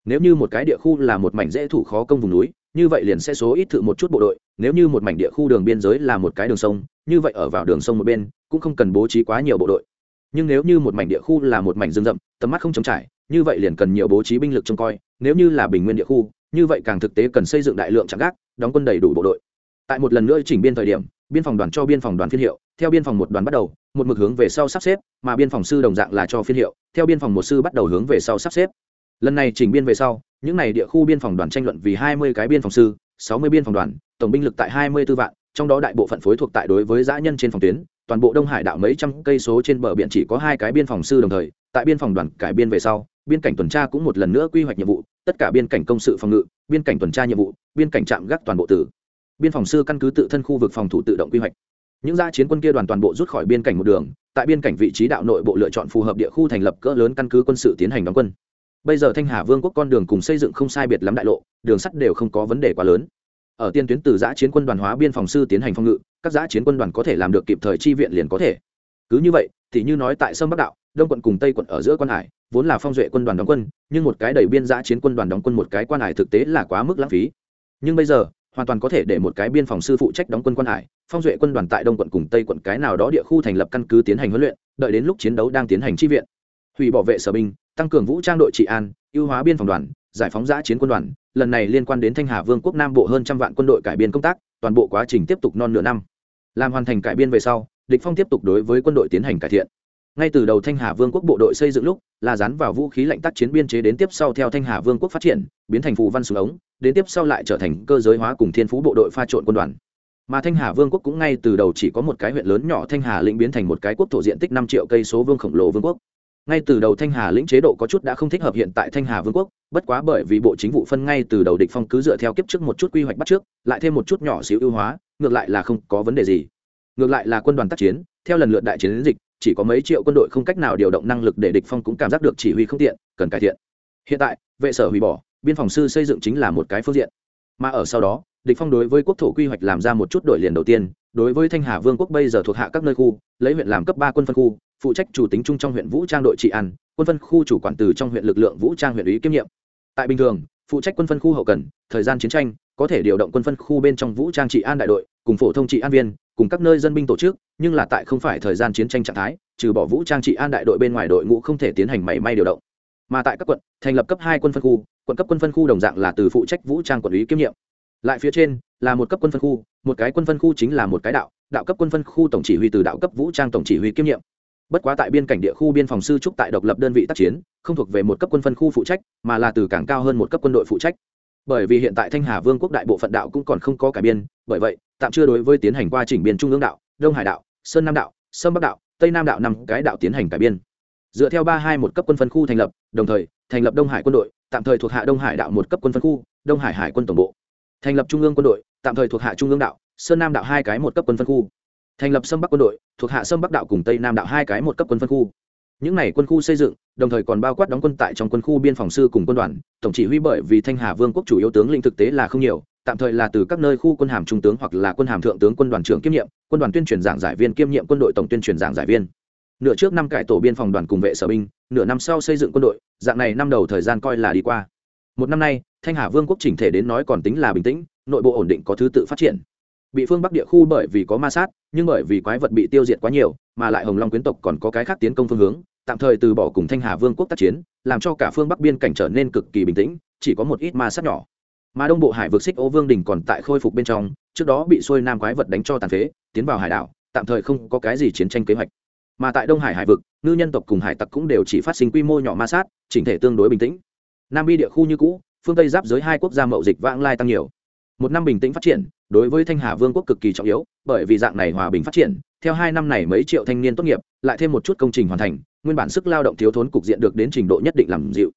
nếu như một cái địa khu là một mảnh dễ thủ khó công vùng núi, như vậy liền sẽ số ít thự một chút bộ đội. Nếu như một mảnh địa khu đường biên giới là một cái đường sông, như vậy ở vào đường sông một bên, cũng không cần bố trí quá nhiều bộ đội. Nhưng nếu như một mảnh địa khu là một mảnh rừng rậm, tầm mắt không chống trải, như vậy liền cần nhiều bố trí binh lực trông coi. Nếu như là bình nguyên địa khu, như vậy càng thực tế cần xây dựng đại lượng trạm gác, đóng quân đầy đủ bộ đội. Tại một lần nữa chỉnh biên thời điểm, biên phòng đoàn cho biên phòng đoàn phiên hiệu. Theo biên phòng một đoàn bắt đầu, một mực hướng về sau sắp xếp, mà biên phòng sư đồng dạng là cho phiên hiệu. Theo biên phòng một sư bắt đầu hướng về sau sắp xếp lần này chỉnh biên về sau, những n à y địa khu biên phòng đoàn tranh luận vì hai mươi cái biên phòng sư, sáu mươi biên phòng đoàn, tổng binh lực tại hai mươi b ố vạn, trong đó đại bộ phận phối thuộc tại đối với giã nhân trên phòng tuyến, toàn bộ đông hải đạo mấy trăm cây số trên bờ biển chỉ có hai cái biên phòng sư đồng thời, tại biên phòng đoàn cải biên về sau, biên cảnh tuần tra cũng một lần nữa quy hoạch nhiệm vụ, tất cả biên cảnh công sự phòng ngự, biên cảnh tuần tra nhiệm vụ, biên cảnh trạm gác toàn bộ tử biên phòng sư căn cứ tự thân khu vực phòng thủ tự động quy hoạch. Những gia chiến quân kia đoàn toàn bộ rút khỏi biên cảnh một đường, tại biên cảnh vị trí đạo nội bộ lựa chọn phù hợp địa khu thành lập cỡ lớn căn cứ quân sự tiến hành đóng quân bây giờ thanh hà vương quốc con đường cùng xây dựng không sai biệt lắm đại lộ, đường sắt đều không có vấn đề quá lớn. Ở tiên tuyến từ giã chiến quân đoàn hóa biên phòng sư tiến hành phòng ngự, các giã chiến quân đoàn có thể làm được kịp thời chi viện liền có thể. Cứ như vậy, thì như nói tại sâm bắc đạo, đông quận cùng tây quận ở giữa quan hải, vốn là phong duệ quân đoàn đóng quân, nhưng một cái đầy biên giã chiến quân đoàn đóng quân một cái quan hải thực tế là quá mức lãng phí. Nhưng bây giờ, hoàn toàn có thể để một cái biên phòng sư phụ trách đóng quân quan hải, phong duệ quân đoàn tại đông quận cùng tây quận cái nào đó địa khu thành lập căn cứ tiến hành huấn luyện, đợi đến lúc chiến đấu đang tiến hành chi viện. Hủy bỏ vệ sở binh tăng cường vũ trang đội trị an, ưu hóa biên phòng đoàn, giải phóng giã chiến quân đoàn, lần này liên quan đến thanh hà vương quốc nam bộ hơn trăm vạn quân đội cải biên công tác, toàn bộ quá trình tiếp tục non nửa năm. Làm hoàn thành cải biên về sau, địch phong tiếp tục đối với quân đội tiến hành cải thiện. Ngay từ đầu thanh hà vương quốc bộ đội xây dựng lúc, là dán vào vũ khí lạnh tác chiến biên chế đến tiếp sau theo thanh hà vương quốc phát triển, biến thành phù văn súng ống, đến tiếp sau lại trở thành cơ giới hóa cùng thiên phú bộ đội pha trộn quân đoàn. Mà thanh hà vương quốc cũng ngay từ đầu chỉ có một cái huyện lớn nhỏ thanh hà lĩnh biến thành một cái quốc thổ diện tích năm triệu cây số vương khổng lồ vương quốc ngay từ đầu thanh hà lĩnh chế độ có chút đã không thích hợp hiện tại thanh hà vương quốc, bất quá bởi vì bộ chính vụ phân ngay từ đầu địch phong cứ dựa theo kiếp trước một chút quy hoạch bắt trước, lại thêm một chút nhỏ xíu ưu hóa, ngược lại là không có vấn đề gì. Ngược lại là quân đoàn tác chiến, theo lần lượt đại chiến dịch, chỉ có mấy triệu quân đội không cách nào điều động năng lực để địch phong cũng cảm giác được chỉ huy không tiện, cần cải thiện. Hiện tại, vệ sở hủy bỏ, biên phòng sư xây dựng chính là một cái phương diện. Mà ở sau đó, địch phong đối với quốc thổ quy hoạch làm ra một chút đổi liền đầu tiên, đối với thanh hà vương quốc bây giờ thuộc hạ các nơi khu, lấy huyện làm cấp ba quân phân khu phụ trách chủ tính chung trong huyện vũ trang đội trị an, quân phân khu chủ quản từ trong huyện lực lượng vũ trang huyện ủy kiêm nhiệm. Tại bình thường, phụ trách quân phân khu hậu cần, thời gian chiến tranh, có thể điều động quân phân khu bên trong vũ trang trị an đại đội, cùng phổ thông trị an viên, cùng các nơi dân binh tổ chức, nhưng là tại không phải thời gian chiến tranh trạng thái, trừ bỏ vũ trang trị an đại đội bên ngoài đội ngũ không thể tiến hành mảy may điều động. Mà tại các quận, thành lập cấp hai quân phân khu, quận cấp quân phân khu đồng dạng là từ phụ trách vũ trang quản lý kiêm nhiệm. Lại phía trên, là một cấp quân phân khu, một cái quân phân khu chính là một cái đạo đạo cấp quân phân khu tổng chỉ huy từ đạo cấp vũ trang tổng chỉ huy kiêm nhiệm bất quá tại biên cảnh địa khu biên phòng sư trúc tại độc lập đơn vị tác chiến, không thuộc về một cấp quân phân khu phụ trách, mà là từ càng cao hơn một cấp quân đội phụ trách. Bởi vì hiện tại thanh hà vương quốc đại bộ phận đạo cũng còn không có cải biên, bởi vậy, tạm chưa đối với tiến hành qua chỉnh biên trung ương đạo, đông hải đạo, sơn nam đạo, sâm bắc đạo, tây nam đạo năm cái đạo tiến hành cải biên. Dựa theo ba hai một cấp quân phân khu thành lập, đồng thời, thành lập đông hải quân đội, tạm thời thuộc hạ đông hải đạo một cấp quân phân khu, đông hải hải quân tổng bộ. Thành lập trung ương quân đội, tạm thời thuộc hạ trung ương đạo, sơn nam đạo hai cái một cấp quân phân khu thành lập sâm bắc quân đội, thuộc hạ sâm bắc đạo cùng tây nam đạo hai cái một cấp quân phân khu. Những này quân khu xây dựng, đồng thời còn bao quát đóng quân tại trong quân khu biên phòng sư cùng quân đoàn, tổng chỉ huy bởi vì thanh hà vương quốc chủ yếu tướng lĩnh thực tế là không nhiều, tạm thời là từ các nơi khu quân hàm trung tướng hoặc là quân hàm thượng tướng quân đoàn trưởng kiêm nhiệm, quân đoàn tuyên truyền giảng giải viên kiêm nhiệm quân đội tổng tuyên truyền giảng giải viên. Nửa trước năm cải tổ biên phòng đoàn cùng vệ sở binh, nửa năm sau xây dựng quân đội, dạng này năm đầu thời gian coi là đi qua. Một năm nay, thanh hà vương quốc chỉnh thể đến nói còn tính là bình tĩnh, nội bộ ổn định có thứ tự phát triển bị phương bắc địa khu bởi vì có ma sát, nhưng bởi vì quái vật bị tiêu diệt quá nhiều, mà lại hồng long quyến tộc còn có cái khác tiến công phương hướng, tạm thời từ bỏ cùng thanh hà vương quốc tác chiến, làm cho cả phương bắc biên cảnh trở nên cực kỳ bình tĩnh, chỉ có một ít ma sát nhỏ. Mà đông bộ hải vực xích ô vương đình còn tại khôi phục bên trong, trước đó bị xuôi nam quái vật đánh cho tàn phế, tiến vào hải đảo, tạm thời không có cái gì chiến tranh kế hoạch. Mà tại đông hải hải vực, ngư nhân tộc cùng hải tặc cũng đều chỉ phát sinh quy mô nhỏ ma sát, chỉnh thể tương đối bình tĩnh. Nam bi địa khu như cũ, phương tây giáp giới hai quốc gia mậu dịch vãng lai tăng nhiều. Một năm bình tĩnh phát triển đối với thanh hà vương quốc cực kỳ trọng yếu, bởi vì dạng này hòa bình phát triển, theo hai năm này mấy triệu thanh niên tốt nghiệp, lại thêm một chút công trình hoàn thành, nguyên bản sức lao động thiếu thốn cục diện được đến trình độ nhất định làm dịu.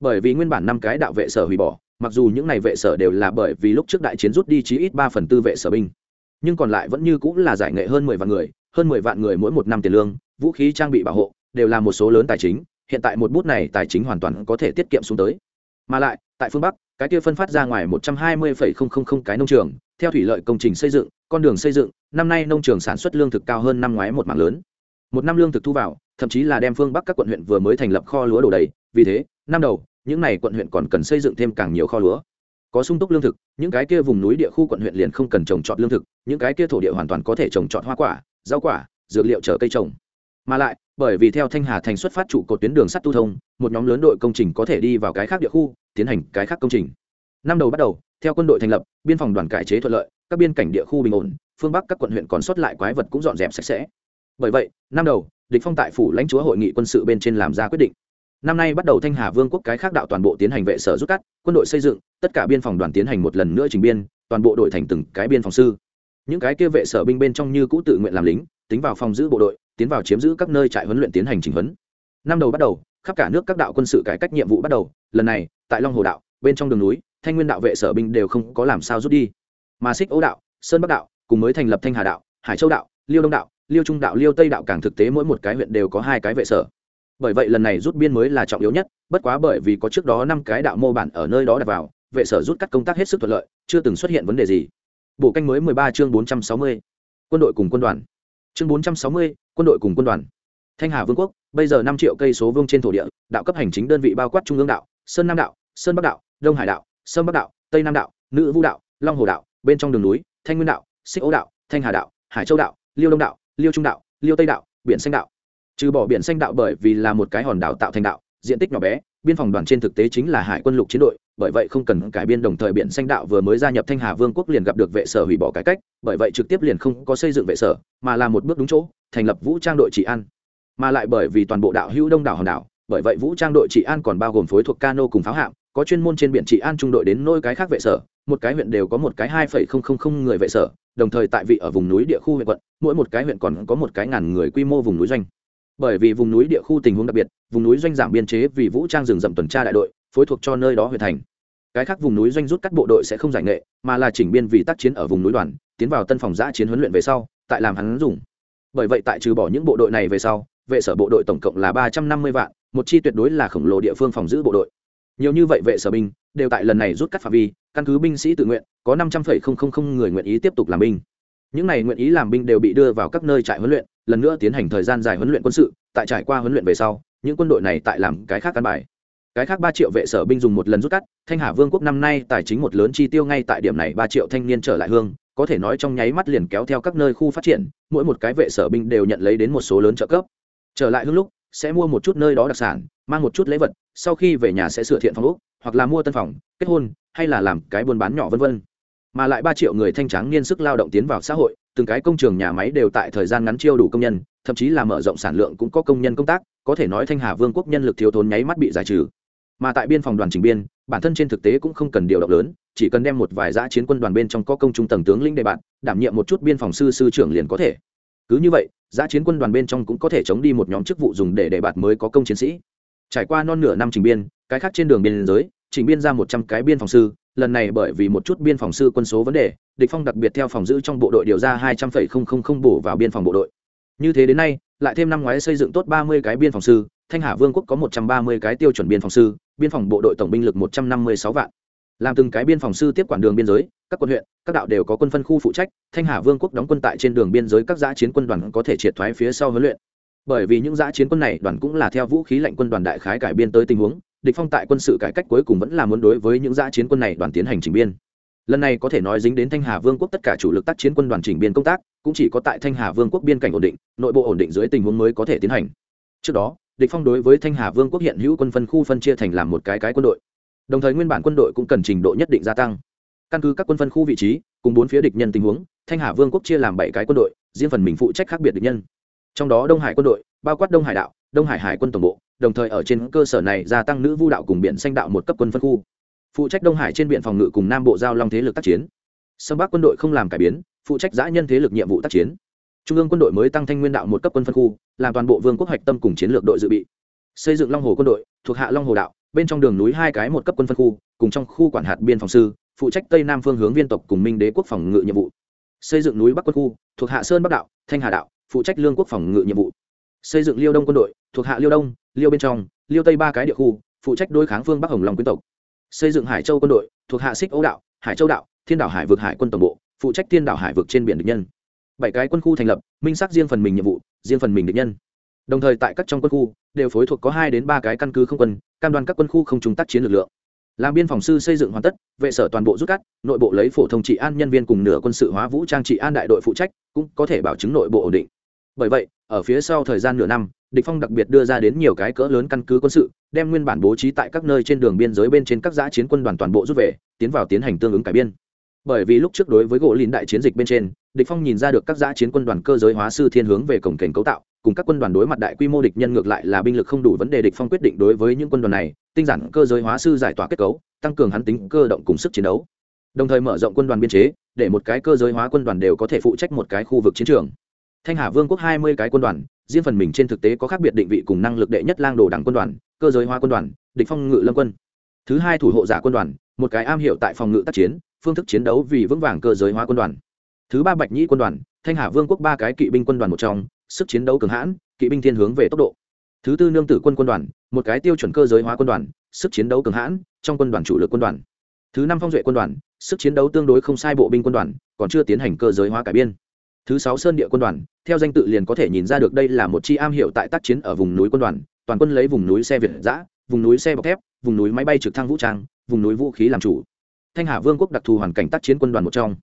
Bởi vì nguyên bản năm cái đạo vệ sở hủy bỏ, mặc dù những này vệ sở đều là bởi vì lúc trước đại chiến rút đi chí ít ba phần tư vệ sở binh, nhưng còn lại vẫn như cũng là giải nghệ hơn mười vạn người, hơn mười vạn người mỗi một năm tiền lương, vũ khí trang bị bảo hộ, đều là một số lớn tài chính, hiện tại một bút này tài chính hoàn toàn có thể tiết kiệm xuống tới. Mà lại tại phương bắc, cái kia phân phát ra ngoài một trăm hai mươi cái nông trường, theo thủy lợi công trình xây dựng, con đường xây dựng, năm nay nông trường sản xuất lương thực cao hơn năm ngoái một mạng lớn. Một năm lương thực thu vào, thậm chí là đem phương bắc các quận huyện vừa mới thành lập kho lúa đổ đầy, vì thế, năm đầu, những n à y quận huyện còn cần xây dựng thêm càng nhiều kho lúa. Có sung túc lương thực, những cái kia vùng núi địa khu quận huyện liền không cần trồng trọt lương thực, những cái kia thổ địa hoàn toàn có thể trồng trọt hoa quả, rau quả, dược liệu chở cây trồng. Mà lại, bởi vì theo thanh hà thành xuất phát trụ cột tuyến đường sắt tu thông, một nhóm lớn đội công trình có thể đi vào cái khác địa khu tiến hành cái khác công trình. Năm đầu bắt đầu, theo quân đội thành lập, biên phòng đoàn cải chế thuận lợi, các biên cảnh địa khu bình ổn, phương bắc các quận huyện còn sót lại quái vật cũng dọn dẹp sạch sẽ. Bởi vậy, năm đầu, địch phong tại phủ lãnh chúa hội nghị quân sự bên trên làm ra quyết định. Năm nay bắt đầu thanh hà vương quốc cái khác đạo toàn bộ tiến hành vệ sở rút cắt, quân đội xây dựng, tất cả biên phòng đoàn tiến hành một lần nữa trình biên, toàn bộ đội thành từng cái biên phòng sư. Những cái kia vệ sở binh bên trong như cũ tự nguyện làm lính, tính vào phòng giữ bộ đội, tiến vào chiếm giữ các nơi trại huấn luyện tiến hành trình huấn. Năm đầu bắt đầu khắp cả nước các đạo quân sự cải cách nhiệm vụ bắt đầu. Lần này, tại long hồ đạo, bên trong đường núi, thanh nguyên đạo vệ sở binh đều không có làm sao rút đi. Mà xích ấu đạo, sơn bắc đạo, cùng mới thành lập thanh hà đạo, hải châu đạo, liêu đông đạo, liêu trung đạo, liêu tây đạo càng thực tế mỗi một cái huyện đều có hai cái vệ sở. Bởi vậy lần này rút biên mới là trọng yếu nhất, bất quá bởi vì có trước đó năm cái đạo mô bản ở nơi đó đặt vào, vệ sở rút cắt công tác hết sức thuận lợi, chưa từng xuất hiện vấn đề gì. Bổ canh mới mười ba chương bốn trăm sáu mươi. Quân đội cùng quân đoàn. Chương bốn trăm sáu mươi, quân đội cùng quân đoàn thanh hà vương quốc, bây giờ năm triệu cây số vương trên thổ địa, đạo cấp hành chính đơn vị bao quát trung ương đạo, sơn nam đạo, sơn bắc đạo, đông hải đạo sơn bắc đạo, tây nam đạo, nữ vũ đạo, long hồ đạo, bên trong đường núi, thanh nguyên đạo, xích ố đạo, thanh hà đạo, hải châu đạo, liêu đông đạo, liêu trung đạo, liêu tây đạo, biển xanh đạo. Trừ bỏ biển xanh đạo bởi vì là một cái hòn đảo tạo thành đạo, diện tích nhỏ bé, biên phòng đoàn trên thực tế chính là hải quân lục chiến đội, bởi vậy không cần cải biên đồng thời biển xanh đạo vừa mới gia nhập thanh hà vương quốc liền gặp được vệ sở hủy bỏ cải cách, bởi vậy trực tiếp liền không có xây dựng vệ sở, mà là một bước đúng chỗ, thành lập vũ trang đội trị an mà lại bởi vì toàn bộ đạo hữu đông đảo hòn đảo, bởi vậy vũ trang đội trị an còn bao gồm phối thuộc cano cùng pháo hạm, có chuyên môn trên biển trị an trung đội đến nôi cái khác vệ sở, một cái huyện đều có một cái hai phẩy không không không người vệ sở, đồng thời tại vị ở vùng núi địa khu huyện quận, mỗi một cái huyện còn có một cái ngàn người quy mô vùng núi doanh. Bởi vì vùng núi địa khu tình huống đặc biệt, vùng núi doanh giảm biên chế vì vũ trang rừng rậm tuần tra đại đội, phối thuộc cho nơi đó huyện thành. Cái khác vùng núi doanh rút các bộ đội sẽ không giải nghệ, mà là chỉnh biên vì tác chiến ở vùng núi đoàn, tiến vào tân phòng giã chiến huấn luyện về sau, tại làm hắn dùng. Bởi vậy tại trừ bỏ những bộ đội này về sau vệ sở bộ đội tổng cộng là ba trăm năm mươi vạn, một chi tuyệt đối là khổng lồ địa phương phòng giữ bộ đội. Nhiều như vậy vệ sở binh đều tại lần này rút cắt phạm vi, căn cứ binh sĩ tự nguyện, có năm trăm linh người nguyện ý tiếp tục làm binh. Những này nguyện ý làm binh đều bị đưa vào các nơi trại huấn luyện, lần nữa tiến hành thời gian dài huấn luyện quân sự, tại trải qua huấn luyện về sau, những quân đội này tại làm cái khác căn bài. Cái khác ba triệu vệ sở binh dùng một lần rút cắt, thanh hà vương quốc năm nay tài chính một lớn chi tiêu ngay tại điểm này ba triệu thanh niên trở lại hương, có thể nói trong nháy mắt liền kéo theo các nơi khu phát triển, mỗi một cái vệ sở binh đều nhận lấy đến một số lớn trợ cấp trở lại hương lúc, sẽ mua một chút nơi đó đặc sản, mang một chút lễ vật, sau khi về nhà sẽ sửa thiện phòng úc hoặc là mua tân phòng, kết hôn, hay là làm cái buôn bán nhỏ vân vân. Mà lại ba triệu người thanh trắng niên sức lao động tiến vào xã hội, từng cái công trường nhà máy đều tại thời gian ngắn chiêu đủ công nhân, thậm chí là mở rộng sản lượng cũng có công nhân công tác, có thể nói thanh hà vương quốc nhân lực thiếu thốn nháy mắt bị giải trừ. Mà tại biên phòng đoàn trình biên, bản thân trên thực tế cũng không cần điều động lớn, chỉ cần đem một vài giã chiến quân đoàn bên trong có công trung tầng tướng lĩnh đề bạn, đảm nhiệm một chút biên phòng sư sư trưởng liền có thể. Cứ như vậy giã chiến quân đoàn bên trong cũng có thể chống đi một nhóm chức vụ dùng để đề bạt mới có công chiến sĩ. Trải qua non nửa năm trình biên, cái khác trên đường biên giới trình biên ra một trăm cái biên phòng sư, lần này bởi vì một chút biên phòng sư quân số vấn đề, địch phong đặc biệt theo phòng giữ trong bộ đội điều ra hai trăm linh bổ vào biên phòng bộ đội. Như thế đến nay, lại thêm năm ngoái xây dựng tốt ba mươi cái biên phòng sư, thanh hà vương quốc có một trăm ba mươi cái tiêu chuẩn biên phòng sư, biên phòng bộ đội tổng binh lực một trăm năm mươi sáu vạn làm từng cái biên phòng sư tiếp quản đường biên giới, các quận huyện, các đạo đều có quân phân khu phụ trách, thanh hà vương quốc đóng quân tại trên đường biên giới các giã chiến quân đoàn có thể triệt thoái phía sau huấn luyện. Bởi vì những giã chiến quân này đoàn cũng là theo vũ khí lạnh quân đoàn đại khái cải biên tới tình huống, địch phong tại quân sự cải cách cuối cùng vẫn là muốn đối với những giã chiến quân này đoàn tiến hành chỉnh biên. Lần này có thể nói dính đến thanh hà vương quốc tất cả chủ lực tác chiến quân đoàn chỉnh biên công tác, cũng chỉ có tại thanh hà vương quốc biên cảnh ổn định, nội bộ ổn định dưới tình huống mới có thể tiến hành. Trước đó, địch phong đối với thanh hà vương quốc hiện hữu quân phân khu phân chia thành làm một cái cái quân đội đồng thời nguyên bản quân đội cũng cần trình độ nhất định gia tăng. Căn cứ các quân phân khu vị trí, cùng bốn phía địch nhân tình huống, thanh hà vương quốc chia làm bảy cái quân đội, riêng phần mình phụ trách khác biệt địch nhân. Trong đó đông hải quân đội, bao quát đông hải đạo, đông hải hải quân tổng bộ, đồng thời ở trên cơ sở này gia tăng nữ vu đạo cùng biển xanh đạo một cấp quân phân khu. Phụ trách đông hải trên biển phòng ngự cùng nam bộ giao long thế lực tác chiến. Sâm bắc quân đội không làm cải biến, phụ trách giã nhân thế lực nhiệm vụ tác chiến. Trung ương quân đội mới tăng thanh nguyên đạo một cấp quân phân khu, làm toàn bộ vương quốc hoạch tâm cùng chiến lược đội dự bị. Xây dựng long hồ quân đội, thuộc hạ long hồ đạo bên trong đường núi hai cái một cấp quân phân khu, cùng trong khu quản hạt biên phòng sư, phụ trách tây nam phương hướng viên tộc cùng minh đế quốc phòng ngự nhiệm vụ. Xây dựng núi bắc quân khu, thuộc hạ sơn bắc đạo, thanh hà đạo, phụ trách lương quốc phòng ngự nhiệm vụ. Xây dựng liêu đông quân đội, thuộc hạ liêu đông, liêu bên trong, liêu tây ba cái địa khu, phụ trách đối kháng phương bắc hồng long quyến tộc. Xây dựng hải châu quân đội, thuộc hạ xích âu đạo, hải châu đạo, thiên đảo hải vực hải quân tổng bộ, phụ trách thiên đảo hải vực trên biển địch nhân. Bảy cái quân khu thành lập, minh xác riêng phần mình nhiệm vụ, riêng phần mình địch nhân đồng thời tại các trong quân khu đều phối thuộc có hai đến ba cái căn cứ không quân, cam đoan các quân khu không trùng tác chiến lực lượng. Làm biên phòng sư xây dựng hoàn tất, vệ sở toàn bộ rút cắt, nội bộ lấy phổ thông trị an nhân viên cùng nửa quân sự hóa vũ trang trị an đại đội phụ trách, cũng có thể bảo chứng nội bộ ổn định. Bởi vậy, ở phía sau thời gian nửa năm, địch phong đặc biệt đưa ra đến nhiều cái cỡ lớn căn cứ quân sự, đem nguyên bản bố trí tại các nơi trên đường biên giới bên trên các giã chiến quân đoàn toàn bộ rút về, tiến vào tiến hành tương ứng cải biên. Bởi vì lúc trước đối với gỗ lìn đại chiến dịch bên trên, địch phong nhìn ra được các giã chiến quân đoàn cơ giới hóa sư thiên hướng về cổng cảnh cấu tạo cùng các quân đoàn đối mặt đại quy mô địch nhân ngược lại là binh lực không đủ vấn đề địch phong quyết định đối với những quân đoàn này, tinh giản cơ giới hóa sư giải tỏa kết cấu, tăng cường hắn tính cơ động cùng sức chiến đấu. Đồng thời mở rộng quân đoàn biên chế, để một cái cơ giới hóa quân đoàn đều có thể phụ trách một cái khu vực chiến trường. Thanh hà vương quốc hai mươi cái quân đoàn, riêng phần mình trên thực tế có khác biệt định vị cùng năng lực đệ nhất lang đồ đảng quân đoàn, cơ giới hóa quân đoàn, địch phong ngự lâm quân. Thứ hai thủ hộ giả quân đoàn, một cái am hiểu tại phòng ngự tác chiến, phương thức chiến đấu vì vững vàng cơ giới hóa quân đoàn. Thứ ba bạch nhĩ quân đoàn, thanh hà vương quốc ba cái kỵ binh quân đoàn một trong sức chiến đấu cường hãn, kỵ binh thiên hướng về tốc độ. Thứ tư nương tử quân quân đoàn, một cái tiêu chuẩn cơ giới hóa quân đoàn, sức chiến đấu cường hãn, trong quân đoàn chủ lực quân đoàn. Thứ năm phong duệ quân đoàn, sức chiến đấu tương đối không sai bộ binh quân đoàn, còn chưa tiến hành cơ giới hóa cải biên. Thứ sáu sơn địa quân đoàn, theo danh tự liền có thể nhìn ra được đây là một chi am hiệu tại tác chiến ở vùng núi quân đoàn, toàn quân lấy vùng núi xe việt giã vùng núi xe bọc thép, vùng núi máy bay trực thăng vũ trang, vùng núi vũ khí làm chủ. Thanh hà vương quốc đặc thù hoàn cảnh tác chiến quân đoàn một trong.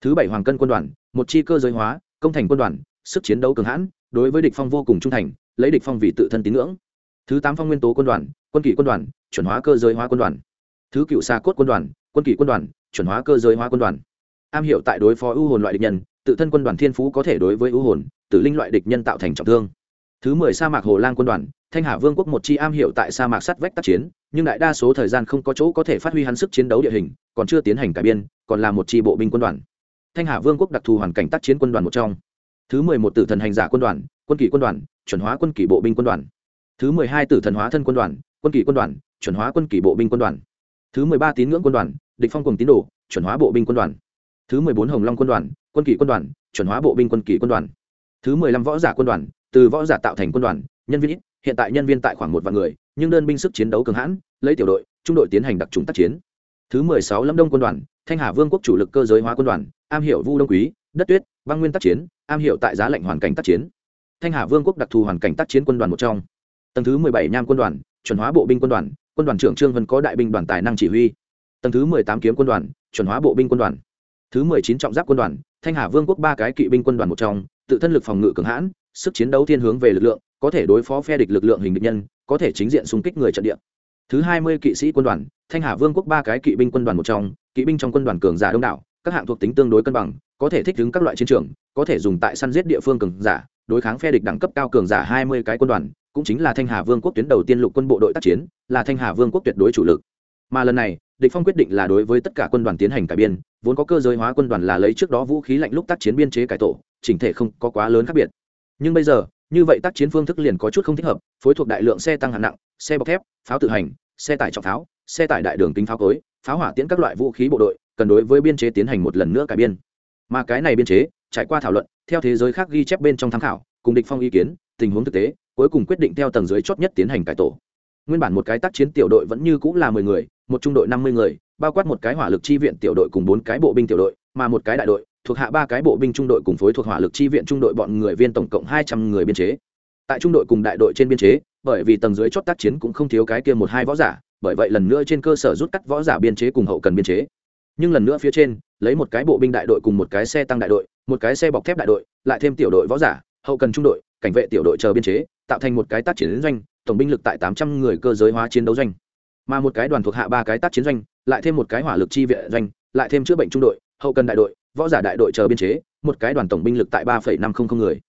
Thứ bảy hoàng cân quân đoàn, một chi cơ giới hóa, công thành quân đoàn sức chiến đấu cường hãn, đối với địch phong vô cùng trung thành, lấy địch phong vì tự thân tín ngưỡng. Thứ tám phong nguyên tố quân đoàn, quân kỷ quân đoàn, chuẩn hóa cơ giới hóa quân đoàn. Thứ cựu xa cốt quân đoàn, quân kỷ quân đoàn, chuẩn hóa cơ giới hóa quân đoàn. Am hiểu tại đối phó ưu hồn loại địch nhân, tự thân quân đoàn thiên phú có thể đối với ưu hồn, tử linh loại địch nhân tạo thành trọng thương. Thứ mười sa mạc hồ lang quân đoàn, thanh hà vương quốc một chi am hiểu tại sa mạc sắt vách tác chiến, nhưng đại đa số thời gian không có chỗ có thể phát huy hắn sức chiến đấu địa hình, còn chưa tiến hành cải biên, còn là một chi bộ binh quân đoàn. Thanh hà vương quốc đặc thù hoàn cảnh tác chiến quân đoàn một trong thứ mười một tử thần hành giả quân đoàn quân kỷ quân đoàn chuẩn hóa quân kỷ bộ binh quân đoàn thứ mười hai tử thần hóa thân quân đoàn quân kỷ quân đoàn chuẩn hóa quân kỷ bộ binh quân đoàn thứ mười ba tín ngưỡng quân đoàn địch phong cùng tín đồ chuẩn hóa bộ binh quân đoàn thứ mười bốn hồng long quân đoàn quân kỷ quân đoàn chuẩn hóa bộ binh quân kỷ quân đoàn thứ mười lăm võ giả quân đoàn từ võ giả tạo thành quân đoàn nhân viên ít hiện tại nhân viên tại khoảng một vạn người nhưng đơn binh sức chiến đấu cường hãn lấy tiểu đội trung đội tiến hành đặc trùng tác chiến thứ mười sáu lâm đông quân đoàn thanh hà vương quốc chủ lực cơ giới hóa quân đoàn am hiểu vu đông quý đất tuyết băng nguyên tác chiến am hiểu tại giá lạnh hoàn cảnh tác chiến. Thanh hà vương quốc đặc thù hoàn cảnh tác chiến quân đoàn một trong. Tầng thứ mười bảy nham quân đoàn, chuẩn hóa bộ binh quân đoàn quân đoàn trưởng trương vân có đại binh đoàn tài năng chỉ huy. Tầng thứ mười tám kiếm quân đoàn, chuẩn hóa bộ binh quân đoàn. Thứ mười chín trọng giáp quân đoàn, thanh hà vương quốc ba cái kỵ binh quân đoàn một trong, tự thân lực phòng ngự cường hãn, sức chiến đấu thiên hướng về lực lượng, có thể đối phó phe địch lực lượng hình địch nhân, có thể chính diện xung kích người trận địa. Thứ hai mươi kỵ sĩ quân đoàn, thanh hà vương quốc ba cái kỵ binh quân đoàn một trong, kỵ binh trong quân đoàn cường giả đông đảo, các hạng thuộc tính tương đối cân bằng, có thể thích ứng các loại chiến trường có thể dùng tại săn giết địa phương cường giả, đối kháng phe địch đẳng cấp cao cường giả hai mươi cái quân đoàn, cũng chính là thanh hà vương quốc tuyến đầu tiên lục quân bộ đội tác chiến, là thanh hà vương quốc tuyệt đối chủ lực. Mà lần này, địch phong quyết định là đối với tất cả quân đoàn tiến hành cải biên, vốn có cơ giới hóa quân đoàn là lấy trước đó vũ khí lạnh lúc tác chiến biên chế cải tổ, chỉnh thể không có quá lớn khác biệt. Nhưng bây giờ, như vậy tác chiến phương thức liền có chút không thích hợp, phối thuộc đại lượng xe tăng hạng nặng, xe bọc thép, pháo tự hành, xe tải trọng pháo, xe tải đại đường kính pháo cối, pháo hỏa tiễn các loại vũ khí bộ đội, cần đối với biên chế tiến hành một lần nữa cải biên. Mà cái này biên chế trải qua thảo luận, theo thế giới khác ghi chép bên trong tham khảo, cùng địch phong ý kiến, tình huống thực tế, cuối cùng quyết định theo tầng dưới chót nhất tiến hành cải tổ. Nguyên bản một cái tác chiến tiểu đội vẫn như cũng là mười người, một trung đội năm mươi người, bao quát một cái hỏa lực chi viện tiểu đội cùng bốn cái bộ binh tiểu đội, mà một cái đại đội, thuộc hạ ba cái bộ binh trung đội cùng phối thuộc hỏa lực chi viện trung đội bọn người viên tổng cộng hai trăm người biên chế. Tại trung đội cùng đại đội trên biên chế, bởi vì tầng dưới chót tác chiến cũng không thiếu cái kia một hai võ giả, bởi vậy lần nữa trên cơ sở rút cắt võ giả biên chế cùng hậu cần biên chế nhưng lần nữa phía trên, lấy một cái bộ binh đại đội cùng một cái xe tăng đại đội, một cái xe bọc thép đại đội, lại thêm tiểu đội võ giả, hậu cần trung đội, cảnh vệ tiểu đội chờ biên chế, tạo thành một cái tác chiến doanh, tổng binh lực tại tám trăm người cơ giới hóa chiến đấu doanh. Mà một cái đoàn thuộc hạ ba cái tác chiến doanh, lại thêm một cái hỏa lực chi viện doanh, lại thêm chữa bệnh trung đội, hậu cần đại đội, võ giả đại đội chờ biên chế, một cái đoàn tổng binh lực tại ba năm trăm linh người.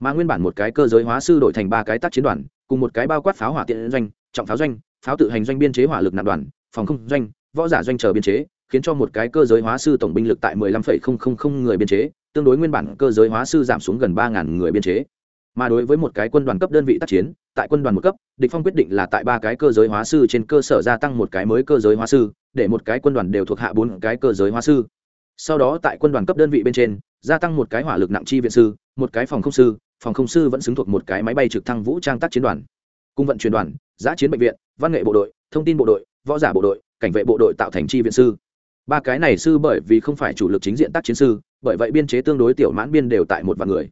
Mà nguyên bản một cái cơ giới hóa sư đổi thành ba cái tác chiến đoàn, cùng một cái bao quát pháo hỏa tiện doanh, trọng pháo doanh, pháo tự hành doanh biên chế hỏa lực nạp đoàn, phòng không doanh, võ giả doanh chờ biên chế khiến cho một cái cơ giới hóa sư tổng binh lực tại 15,000 người biên chế, tương đối nguyên bản cơ giới hóa sư giảm xuống gần 3000 người biên chế. Mà đối với một cái quân đoàn cấp đơn vị tác chiến, tại quân đoàn một cấp, địch phong quyết định là tại ba cái cơ giới hóa sư trên cơ sở gia tăng một cái mới cơ giới hóa sư, để một cái quân đoàn đều thuộc hạ bốn cái cơ giới hóa sư. Sau đó tại quân đoàn cấp đơn vị bên trên, gia tăng một cái hỏa lực nặng chi viện sư, một cái phòng không sư, phòng không sư vẫn xứng thuộc một cái máy bay trực thăng vũ trang tác chiến đoàn. Cung vận truyền đoàn, giã chiến bệnh viện, văn nghệ bộ đội, thông tin bộ đội, võ giả bộ đội, cảnh vệ bộ đội tạo thành chi viện sư ba cái này sư bởi vì không phải chủ lực chính diện tác chiến sư, bởi vậy biên chế tương đối tiểu mãn biên đều tại một vạn người.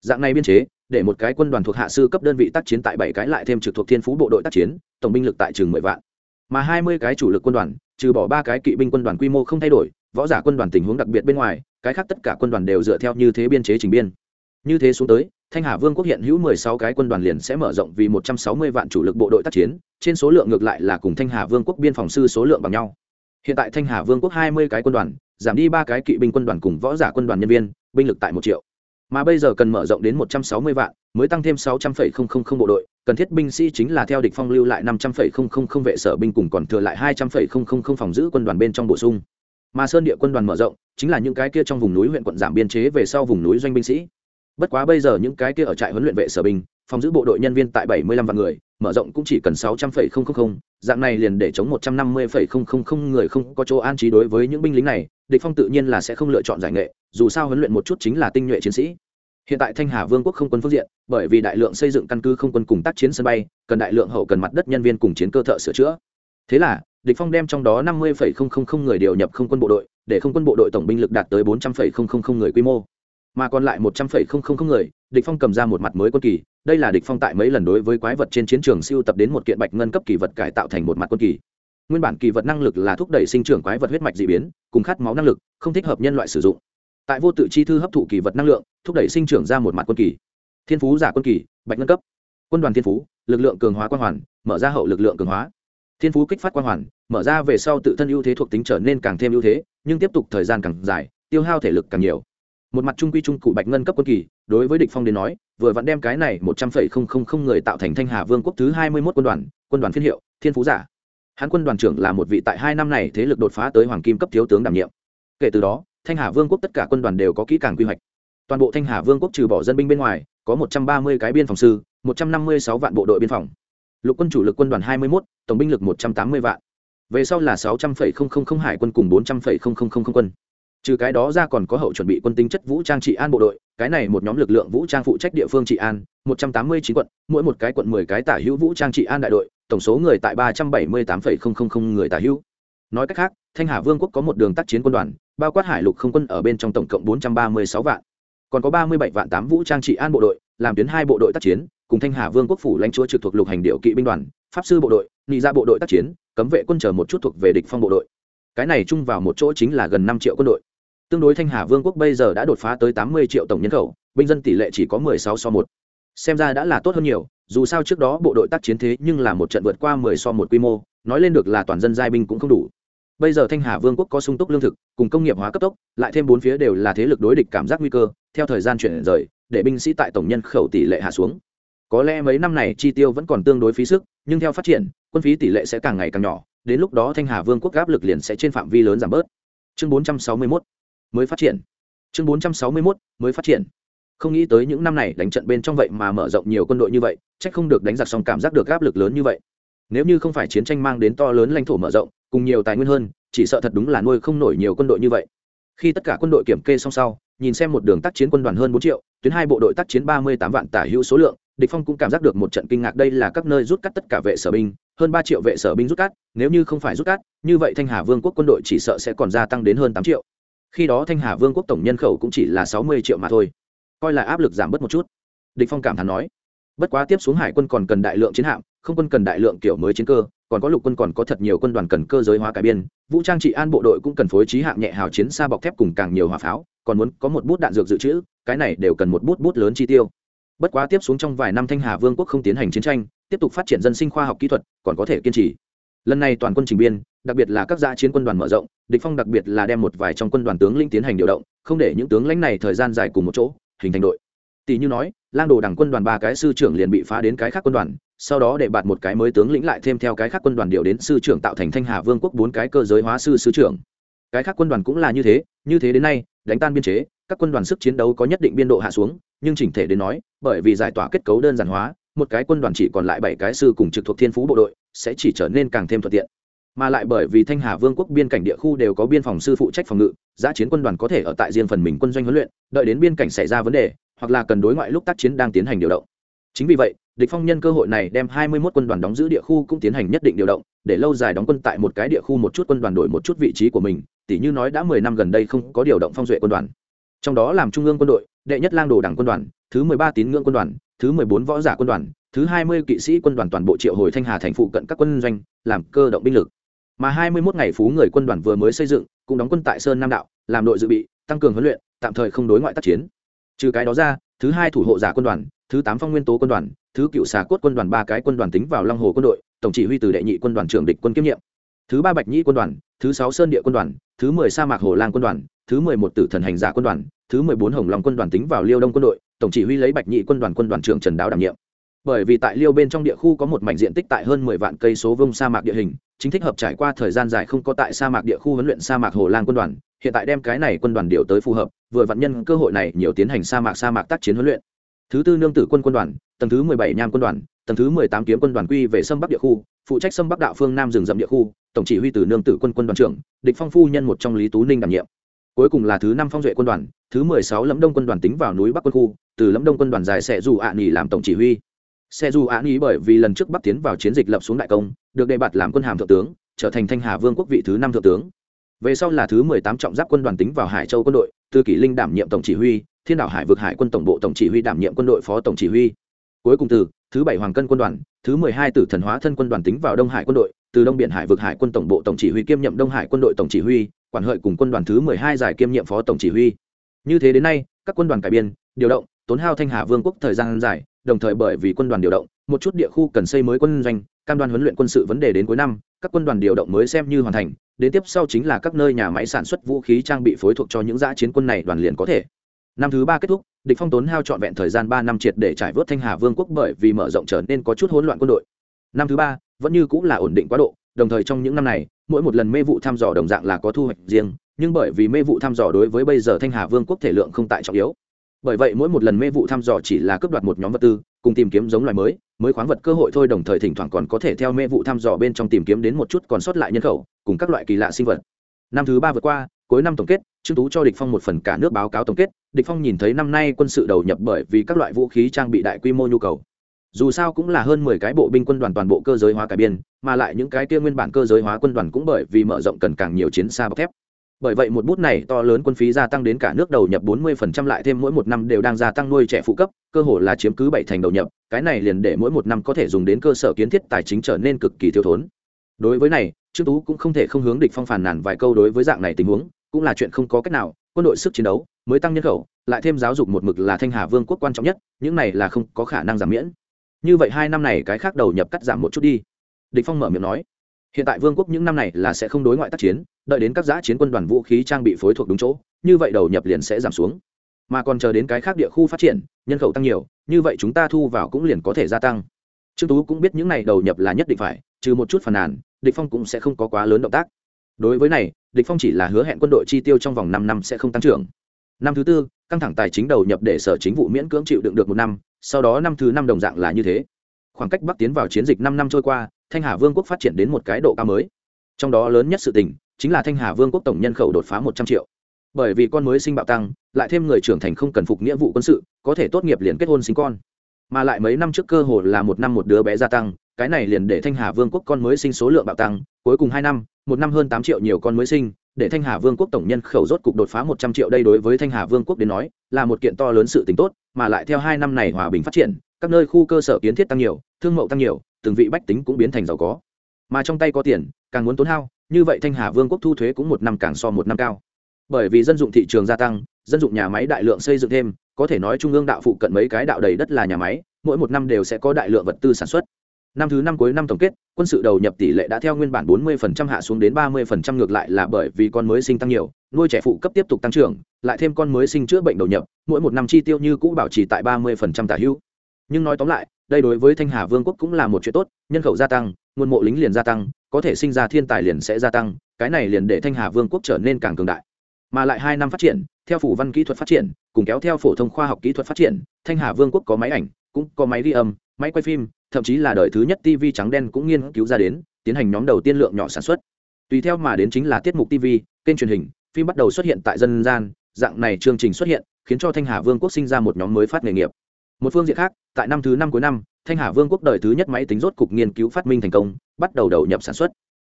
Dạng này biên chế, để một cái quân đoàn thuộc hạ sư cấp đơn vị tác chiến tại bảy cái lại thêm trực thuộc thiên phú bộ đội tác chiến, tổng binh lực tại trường mười vạn. Mà hai mươi cái chủ lực quân đoàn, trừ bỏ ba cái kỵ binh quân đoàn quy mô không thay đổi, võ giả quân đoàn tình huống đặc biệt bên ngoài, cái khác tất cả quân đoàn đều dựa theo như thế biên chế trình biên. Như thế xuống tới, thanh hà vương quốc hiện hữu mười sáu cái quân đoàn liền sẽ mở rộng vì một trăm sáu mươi vạn chủ lực bộ đội tác chiến, trên số lượng ngược lại là cùng thanh hà vương quốc biên phòng sư số lượng bằng nhau hiện tại thanh hà vương quốc hai mươi cái quân đoàn, giảm đi ba cái kỵ binh quân đoàn cùng võ giả quân đoàn nhân viên, binh lực tại một triệu. Mà bây giờ cần mở rộng đến một trăm sáu mươi vạn, mới tăng thêm sáu trăm linh bộ đội. Cần thiết binh sĩ chính là theo địch phong lưu lại năm trăm linh vệ sở binh cùng còn thừa lại hai trăm linh phòng giữ quân đoàn bên trong bổ sung. Mà sơn địa quân đoàn mở rộng, chính là những cái kia trong vùng núi huyện quận giảm biên chế về sau vùng núi doanh binh sĩ. Bất quá bây giờ những cái kia ở trại huấn luyện vệ sở binh, phòng giữ bộ đội nhân viên tại bảy mươi lăm vạn người mở rộng cũng chỉ cần sáu trăm phẩy không không không, dạng này liền để chống một trăm năm mươi phẩy không không không người không có chỗ an trí đối với những binh lính này, địch phong tự nhiên là sẽ không lựa chọn giải nghệ, dù sao huấn luyện một chút chính là tinh nhuệ chiến sĩ. Hiện tại thanh hà vương quốc không quân phương diện, bởi vì đại lượng xây dựng căn cứ không quân cùng tác chiến sân bay, cần đại lượng hậu cần mặt đất nhân viên cùng chiến cơ thợ sửa chữa. Thế là, địch phong đem trong đó năm mươi phẩy không không không người điều nhập không quân bộ đội, để không quân bộ đội tổng binh lực đạt tới bốn trăm phẩy không không không người quy mô. Mà còn lại một trăm phẩy không không không người, địch phong cầm ra một mặt mới quân kỳ đây là địch phong tại mấy lần đối với quái vật trên chiến trường siêu tập đến một kiện bạch ngân cấp kỳ vật cải tạo thành một mặt quân kỳ. Nguyên bản kỳ vật năng lực là thúc đẩy sinh trưởng quái vật huyết mạch dị biến, cùng khát máu năng lực, không thích hợp nhân loại sử dụng. Tại vô tự chi thư hấp thụ kỳ vật năng lượng, thúc đẩy sinh trưởng ra một mặt quân kỳ. Thiên phú giả quân kỳ, bạch ngân cấp. Quân đoàn thiên phú, lực lượng cường hóa quan hoàn, mở ra hậu lực lượng cường hóa. Thiên phú kích phát quan hoàn, mở ra về sau tự thân ưu thế thuộc tính trở nên càng thêm ưu thế, nhưng tiếp tục thời gian càng dài, tiêu hao thể lực càng nhiều. Một mặt trung quy trung cụ bạch ngân cấp quân kỳ đối với địch phong đến nói vừa vặn đem cái này một trăm phẩy không không không người tạo thành thanh hà vương quốc thứ hai mươi 21 quân đoàn quân đoàn phiên hiệu thiên phú giả. Hắn quân đoàn trưởng là một vị tại hai năm này thế lực đột phá tới hoàng kim cấp thiếu tướng đảm nhiệm. Kể từ đó thanh hà vương quốc tất cả quân đoàn đều có kỹ càng quy hoạch. Toàn bộ thanh hà vương quốc trừ bỏ dân binh bên ngoài có một trăm ba mươi cái biên phòng sư một trăm năm mươi sáu vạn bộ đội biên phòng. Lục quân chủ lực quân đoàn hai mươi 21, tổng binh lực một trăm tám mươi vạn. Về sau là sáu trăm linh hải quân cùng bốn trăm linh quân trừ cái đó ra còn có hậu chuẩn bị quân tính chất vũ trang trị an bộ đội, cái này một nhóm lực lượng vũ trang phụ trách địa phương trị an, một trăm tám mươi chín quận, mỗi một cái quận mười cái tả hữu vũ trang trị an đại đội, tổng số người tại ba trăm bảy mươi tám người tả hữu. Nói cách khác, thanh hà vương quốc có một đường tác chiến quân đoàn, bao quát hải lục không quân ở bên trong tổng cộng bốn trăm ba mươi sáu vạn. Còn có ba mươi bảy vạn tám vũ trang trị an bộ đội, làm tuyến hai bộ đội tác chiến, cùng thanh hà vương quốc phủ lãnh chúa trực thuộc lục hành điệu kỵ binh đoàn, pháp sư bộ đội nghị ra dạ bộ đội tác chiến, cấm vệ quân chờ một chút thuộc về địch phong bộ đội. Cái này chung vào một chỗ chính là gần năm triệu quân đội tương đối thanh hà vương quốc bây giờ đã đột phá tới tám mươi triệu tổng nhân khẩu, binh dân tỷ lệ chỉ có mười sáu so một. Xem ra đã là tốt hơn nhiều, dù sao trước đó bộ đội tác chiến thế nhưng là một trận vượt qua mười so một quy mô, nói lên được là toàn dân giai binh cũng không đủ. Bây giờ thanh hà vương quốc có sung túc lương thực, cùng công nghiệp hóa cấp tốc, lại thêm bốn phía đều là thế lực đối địch cảm giác nguy cơ, theo thời gian chuyển rời, để binh sĩ tại tổng nhân khẩu tỷ lệ hạ xuống. Có lẽ mấy năm này chi tiêu vẫn còn tương đối phí sức, nhưng theo phát triển, quân phí tỷ lệ sẽ càng ngày càng nhỏ, đến lúc đó thanh hà vương quốc áp lực liền sẽ trên phạm vi lớn giảm bớt. Chương 461 mới phát triển. Chương 461 mới phát triển. Không nghĩ tới những năm này đánh trận bên trong vậy mà mở rộng nhiều quân đội như vậy, chắc không được đánh giặc xong cảm giác được áp lực lớn như vậy. Nếu như không phải chiến tranh mang đến to lớn lãnh thổ mở rộng, cùng nhiều tài nguyên hơn, chỉ sợ thật đúng là nuôi không nổi nhiều quân đội như vậy. Khi tất cả quân đội kiểm kê xong sau, nhìn xem một đường tác chiến quân đoàn hơn bốn triệu, tuyến hai bộ đội tác chiến ba mươi tám vạn tả hữu số lượng, địch phong cũng cảm giác được một trận kinh ngạc đây là các nơi rút cắt tất cả vệ sở binh, hơn ba triệu vệ sở binh rút cắt, nếu như không phải rút cắt, như vậy thanh hà vương quốc quân đội chỉ sợ sẽ còn gia tăng đến hơn tám triệu khi đó thanh hà vương quốc tổng nhân khẩu cũng chỉ là sáu mươi triệu mà thôi. Coi là áp lực giảm bớt một chút. Địch phong cảm thán nói, bất quá tiếp xuống hải quân còn cần đại lượng chiến hạm, không quân cần đại lượng kiểu mới chiến cơ, còn có lục quân còn có thật nhiều quân đoàn cần cơ giới hóa cải biên, vũ trang trị an bộ đội cũng cần phối trí hạng nhẹ hào chiến xa bọc thép cùng càng nhiều hỏa pháo, còn muốn có một bút đạn dược dự trữ, cái này đều cần một bút bút lớn chi tiêu. Bất quá tiếp xuống trong vài năm thanh hà vương quốc không tiến hành chiến tranh, tiếp tục phát triển dân sinh khoa học kỹ thuật, còn có thể kiên trì. Lần này toàn quân trình biên đặc biệt là các gia chiến quân đoàn mở rộng, địch phong đặc biệt là đem một vài trong quân đoàn tướng lĩnh tiến hành điều động, không để những tướng lãnh này thời gian dài cùng một chỗ, hình thành đội. Tỷ như nói, lang đồ đảng quân đoàn ba cái sư trưởng liền bị phá đến cái khác quân đoàn, sau đó để bạt một cái mới tướng lĩnh lại thêm theo cái khác quân đoàn điều đến sư trưởng tạo thành thanh hà vương quốc bốn cái cơ giới hóa sư sư trưởng. Cái khác quân đoàn cũng là như thế như thế đến nay, đánh tan biên chế, các quân đoàn sức chiến đấu có nhất định biên độ hạ xuống, nhưng chỉnh thể đến nói, bởi vì giải tỏa kết cấu đơn giản hóa, một cái quân đoàn chỉ còn lại bảy cái sư cùng trực thuộc thiên phú bộ đội, sẽ chỉ trở nên càng thêm thuận tiện mà lại bởi vì thanh hà vương quốc biên cảnh địa khu đều có biên phòng sư phụ trách phòng ngự, giã chiến quân đoàn có thể ở tại riêng phần mình quân doanh huấn luyện, đợi đến biên cảnh xảy ra vấn đề, hoặc là cần đối ngoại lúc tác chiến đang tiến hành điều động. Chính vì vậy, địch phong nhân cơ hội này đem 21 quân đoàn đóng giữ địa khu cũng tiến hành nhất định điều động, để lâu dài đóng quân tại một cái địa khu một chút quân đoàn đổi một chút vị trí của mình tỷ như nói đã 10 năm gần đây không có điều động phong duệ quân đoàn. Trong đó làm trung ương quân đội, đệ nhất lang đồ đảng quân đoàn, thứ 13 tín ngưỡng quân đoàn, thứ 14 võ giả quân đoàn, thứ 20 kỵ sĩ quân đoàn toàn bộ triệu hồi thanh hà thành phụ cận các quân doanh, làm cơ động binh lực mà 21 ngày phú người quân đoàn vừa mới xây dựng, cũng đóng quân tại sơn nam đạo, làm đội dự bị, tăng cường huấn luyện, tạm thời không đối ngoại tác chiến. Trừ cái đó ra, thứ hai thủ hộ giả quân đoàn, thứ tám phong nguyên tố quân đoàn, thứ cựu xà cốt quân đoàn ba cái quân đoàn tính vào long hồ quân đội, tổng chỉ huy từ đệ nhị quân đoàn trưởng địch quân kiêm nhiệm. Thứ ba bạch nhĩ quân đoàn, thứ sáu sơn địa quân đoàn, thứ mười sa mạc hồ lang quân đoàn, thứ mười một tử thần hành giả quân đoàn, thứ mười bốn hồng long quân đoàn tính vào liêu đông quân đội, tổng chỉ huy lấy bạch nhị quân đoàn quân đoàn trưởng trần đáo đảm nhiệm. Bởi vì tại liêu bên trong địa khu có một mảnh diện tích tại hơn mười vạn cây số vông sa mạc địa hình chính thích hợp trải qua thời gian dài không có tại sa mạc địa khu huấn luyện sa mạc hồ lang quân đoàn, hiện tại đem cái này quân đoàn điều tới phù hợp, vừa vận nhân cơ hội này nhiều tiến hành sa mạc sa mạc tác chiến huấn luyện. Thứ tư nương tử quân quân đoàn, tầng thứ mười bảy nham quân đoàn, tầng thứ mười tám kiếm quân đoàn quy về sâm bắc địa khu, phụ trách sâm bắc đạo phương nam rừng rậm địa khu, tổng chỉ huy từ nương tử quân quân đoàn trưởng, địch phong phu nhân một trong lý tú ninh đảm nhiệm. Cuối cùng là thứ năm phong duệ quân đoàn, thứ mười sáu lẫm đông quân đoàn tính vào núi bắc quân khu, từ lẫm đông quân đoàn dài sẽ dù ạ nghỉ làm tổng chỉ huy xe dù án ý bởi vì lần trước bắc tiến vào chiến dịch lập xuống đại công, được đề bạt làm quân hàm thượng tướng, trở thành thanh hà vương quốc vị thứ năm thượng tướng. Về sau là thứ mười tám trọng giáp quân đoàn tính vào hải châu quân đội từ kỷ linh đảm nhiệm tổng chỉ huy, thiên đảo hải vực hải quân tổng bộ tổng chỉ huy đảm nhiệm quân đội phó tổng chỉ huy. Cuối cùng từ, thứ bảy hoàng cân quân đoàn, thứ mười hai tử thần hóa thân quân đoàn tính vào đông hải quân đội, từ đông biển hải vực hải quân tổng bộ tổng chỉ huy kiêm nhiệm đông hải quân đội tổng chỉ huy, quản hợi cùng quân đoàn thứ mười hai giải kiêm nhiệm phó tổng chỉ huy. Như thế đến nay, các quân đoàn cải biên, điều động, tốn hao thanh hà vương quốc thời gian dài đồng thời bởi vì quân đoàn điều động, một chút địa khu cần xây mới quân doanh, cam đoan huấn luyện quân sự vấn đề đến cuối năm, các quân đoàn điều động mới xem như hoàn thành, đến tiếp sau chính là các nơi nhà máy sản xuất vũ khí trang bị phối thuộc cho những giã chiến quân này đoàn liền có thể. Năm thứ ba kết thúc, địch phong tốn hao trọn vẹn thời gian ba năm triệt để trải vớt thanh hà vương quốc bởi vì mở rộng trở nên có chút hỗn loạn quân đội. Năm thứ ba, vẫn như cũng là ổn định quá độ, đồng thời trong những năm này, mỗi một lần mê vụ thăm dò đồng dạng là có thu hoạch riêng, nhưng bởi vì mê vụ thăm dò đối với bây giờ thanh hà vương quốc thể lượng không tại trọng yếu bởi vậy mỗi một lần mê vụ thăm dò chỉ là cướp đoạt một nhóm vật tư, cùng tìm kiếm giống loài mới mới khoáng vật cơ hội thôi đồng thời thỉnh thoảng còn có thể theo mê vụ thăm dò bên trong tìm kiếm đến một chút còn sót lại nhân khẩu, cùng các loại kỳ lạ sinh vật. Năm thứ ba vượt qua, cuối năm tổng kết, trương tú cho địch phong một phần cả nước báo cáo tổng kết, địch phong nhìn thấy năm nay quân sự đầu nhập bởi vì các loại vũ khí trang bị đại quy mô nhu cầu. Dù sao cũng là hơn mười cái bộ binh quân đoàn toàn bộ cơ giới hóa cải biên, mà lại những cái kia nguyên bản cơ giới hóa quân đoàn cũng bởi vì mở rộng cần càng nhiều chiến xa bọc thép bởi vậy một bút này to lớn quân phí gia tăng đến cả nước đầu nhập 40% lại thêm mỗi một năm đều đang gia tăng nuôi trẻ phụ cấp, cơ hội là chiếm cứ bảy thành đầu nhập, cái này liền để mỗi một năm có thể dùng đến cơ sở kiến thiết tài chính trở nên cực kỳ thiếu thốn. Đối với này, trương tú cũng không thể không hướng địch phong phàn nàn vài câu đối với dạng này tình huống, cũng là chuyện không có cách nào, quân đội sức chiến đấu mới tăng nhân khẩu, lại thêm giáo dục một mực là thanh hà vương quốc quan trọng nhất, những này là không có khả năng giảm miễn. Như vậy hai năm này cái khác đầu nhập cắt giảm một chút đi. Địch phong mở miệng nói hiện tại vương quốc những năm này là sẽ không đối ngoại tác chiến, đợi đến các giã chiến quân đoàn vũ khí trang bị phối thuộc đúng chỗ, như vậy đầu nhập liền sẽ giảm xuống. Mà còn chờ đến cái khác địa khu phát triển, nhân khẩu tăng nhiều, như vậy chúng ta thu vào cũng liền có thể gia tăng. Trương tú cũng biết những này đầu nhập là nhất định phải, trừ một chút phàn nàn, địch phong cũng sẽ không có quá lớn động tác. Đối với này, địch phong chỉ là hứa hẹn quân đội chi tiêu trong vòng 5 năm sẽ không tăng trưởng. Năm thứ tư, căng thẳng tài chính đầu nhập để sở chính vụ miễn cưỡng chịu đựng được một năm, sau đó năm thứ năm đồng dạng là như thế. Khoảng cách bắc tiến vào chiến dịch năm năm trôi qua thanh hà vương quốc phát triển đến một cái độ cao mới. Trong đó lớn nhất sự tình chính là thanh hà vương quốc tổng nhân khẩu đột phá một trăm triệu. Bởi vì con mới sinh bạo tăng, lại thêm người trưởng thành không cần phục nghĩa vụ quân sự, có thể tốt nghiệp liền kết hôn sinh con. Mà lại mấy năm trước cơ hồ là một năm một đứa bé gia tăng, cái này liền để thanh hà vương quốc con mới sinh số lượng bạo tăng, cuối cùng hai năm, một năm hơn tám triệu nhiều con mới sinh, để thanh hà vương quốc tổng nhân khẩu rốt cục đột phá một trăm triệu đây đối với thanh hà vương quốc đến nói, là một kiện to lớn sự tính tốt, mà lại theo hai năm này hòa bình phát triển, các nơi khu cơ sở kiến thiết tăng nhiều, thương mậu tăng nhiều từng vị bách tính cũng biến thành giàu có. Mà trong tay có tiền, càng muốn tốn hao, như vậy thanh hà vương quốc thu thuế cũng một năm càng so một năm cao. Bởi vì dân dụng thị trường gia tăng, dân dụng nhà máy đại lượng xây dựng thêm, có thể nói trung ương đạo phụ cận mấy cái đạo đầy đất là nhà máy, mỗi một năm đều sẽ có đại lượng vật tư sản xuất. Năm thứ năm cuối năm tổng kết, quân sự đầu nhập tỷ lệ đã theo nguyên bản 40% hạ xuống đến 30% ngược lại là bởi vì con mới sinh tăng nhiều, nuôi trẻ phụ cấp tiếp tục tăng trưởng, lại thêm con mới sinh chữa bệnh đầu nhập, mỗi một năm chi tiêu như cũ bảo trì tại 30% tả hữu. Nhưng nói tóm lại đây đối với thanh hà vương quốc cũng là một chuyện tốt, nhân khẩu gia tăng, nguồn mộ lính liền gia tăng, có thể sinh ra thiên tài liền sẽ gia tăng, cái này liền để thanh hà vương quốc trở nên càng cường đại. Mà lại hai năm phát triển, theo phủ văn kỹ thuật phát triển, cùng kéo theo phổ thông khoa học kỹ thuật phát triển, thanh hà vương quốc có máy ảnh, cũng có máy ghi âm, máy quay phim, thậm chí là đời thứ nhất tv trắng đen cũng nghiên cứu ra đến, tiến hành nhóm đầu tiên lượng nhỏ sản xuất. Tùy theo mà đến chính là tiết mục tv kênh truyền hình, phim bắt đầu xuất hiện tại dân gian, dạng này chương trình xuất hiện, khiến cho thanh hà vương quốc sinh ra một nhóm mới phát nghề nghiệp một phương diện khác, tại năm thứ năm cuối năm, thanh hà vương quốc đời thứ nhất máy tính rốt cục nghiên cứu phát minh thành công, bắt đầu đầu nhập sản xuất.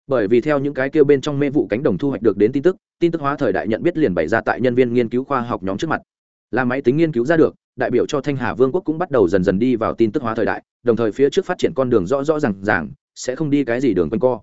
Bởi vì theo những cái kêu bên trong mê vụ cánh đồng thu hoạch được đến tin tức tin tức hóa thời đại nhận biết liền bày ra tại nhân viên nghiên cứu khoa học nhóm trước mặt. Là máy tính nghiên cứu ra được, đại biểu cho thanh hà vương quốc cũng bắt đầu dần dần đi vào tin tức hóa thời đại, đồng thời phía trước phát triển con đường rõ rõ r à n g ràng, sẽ không đi cái gì đường quanh co.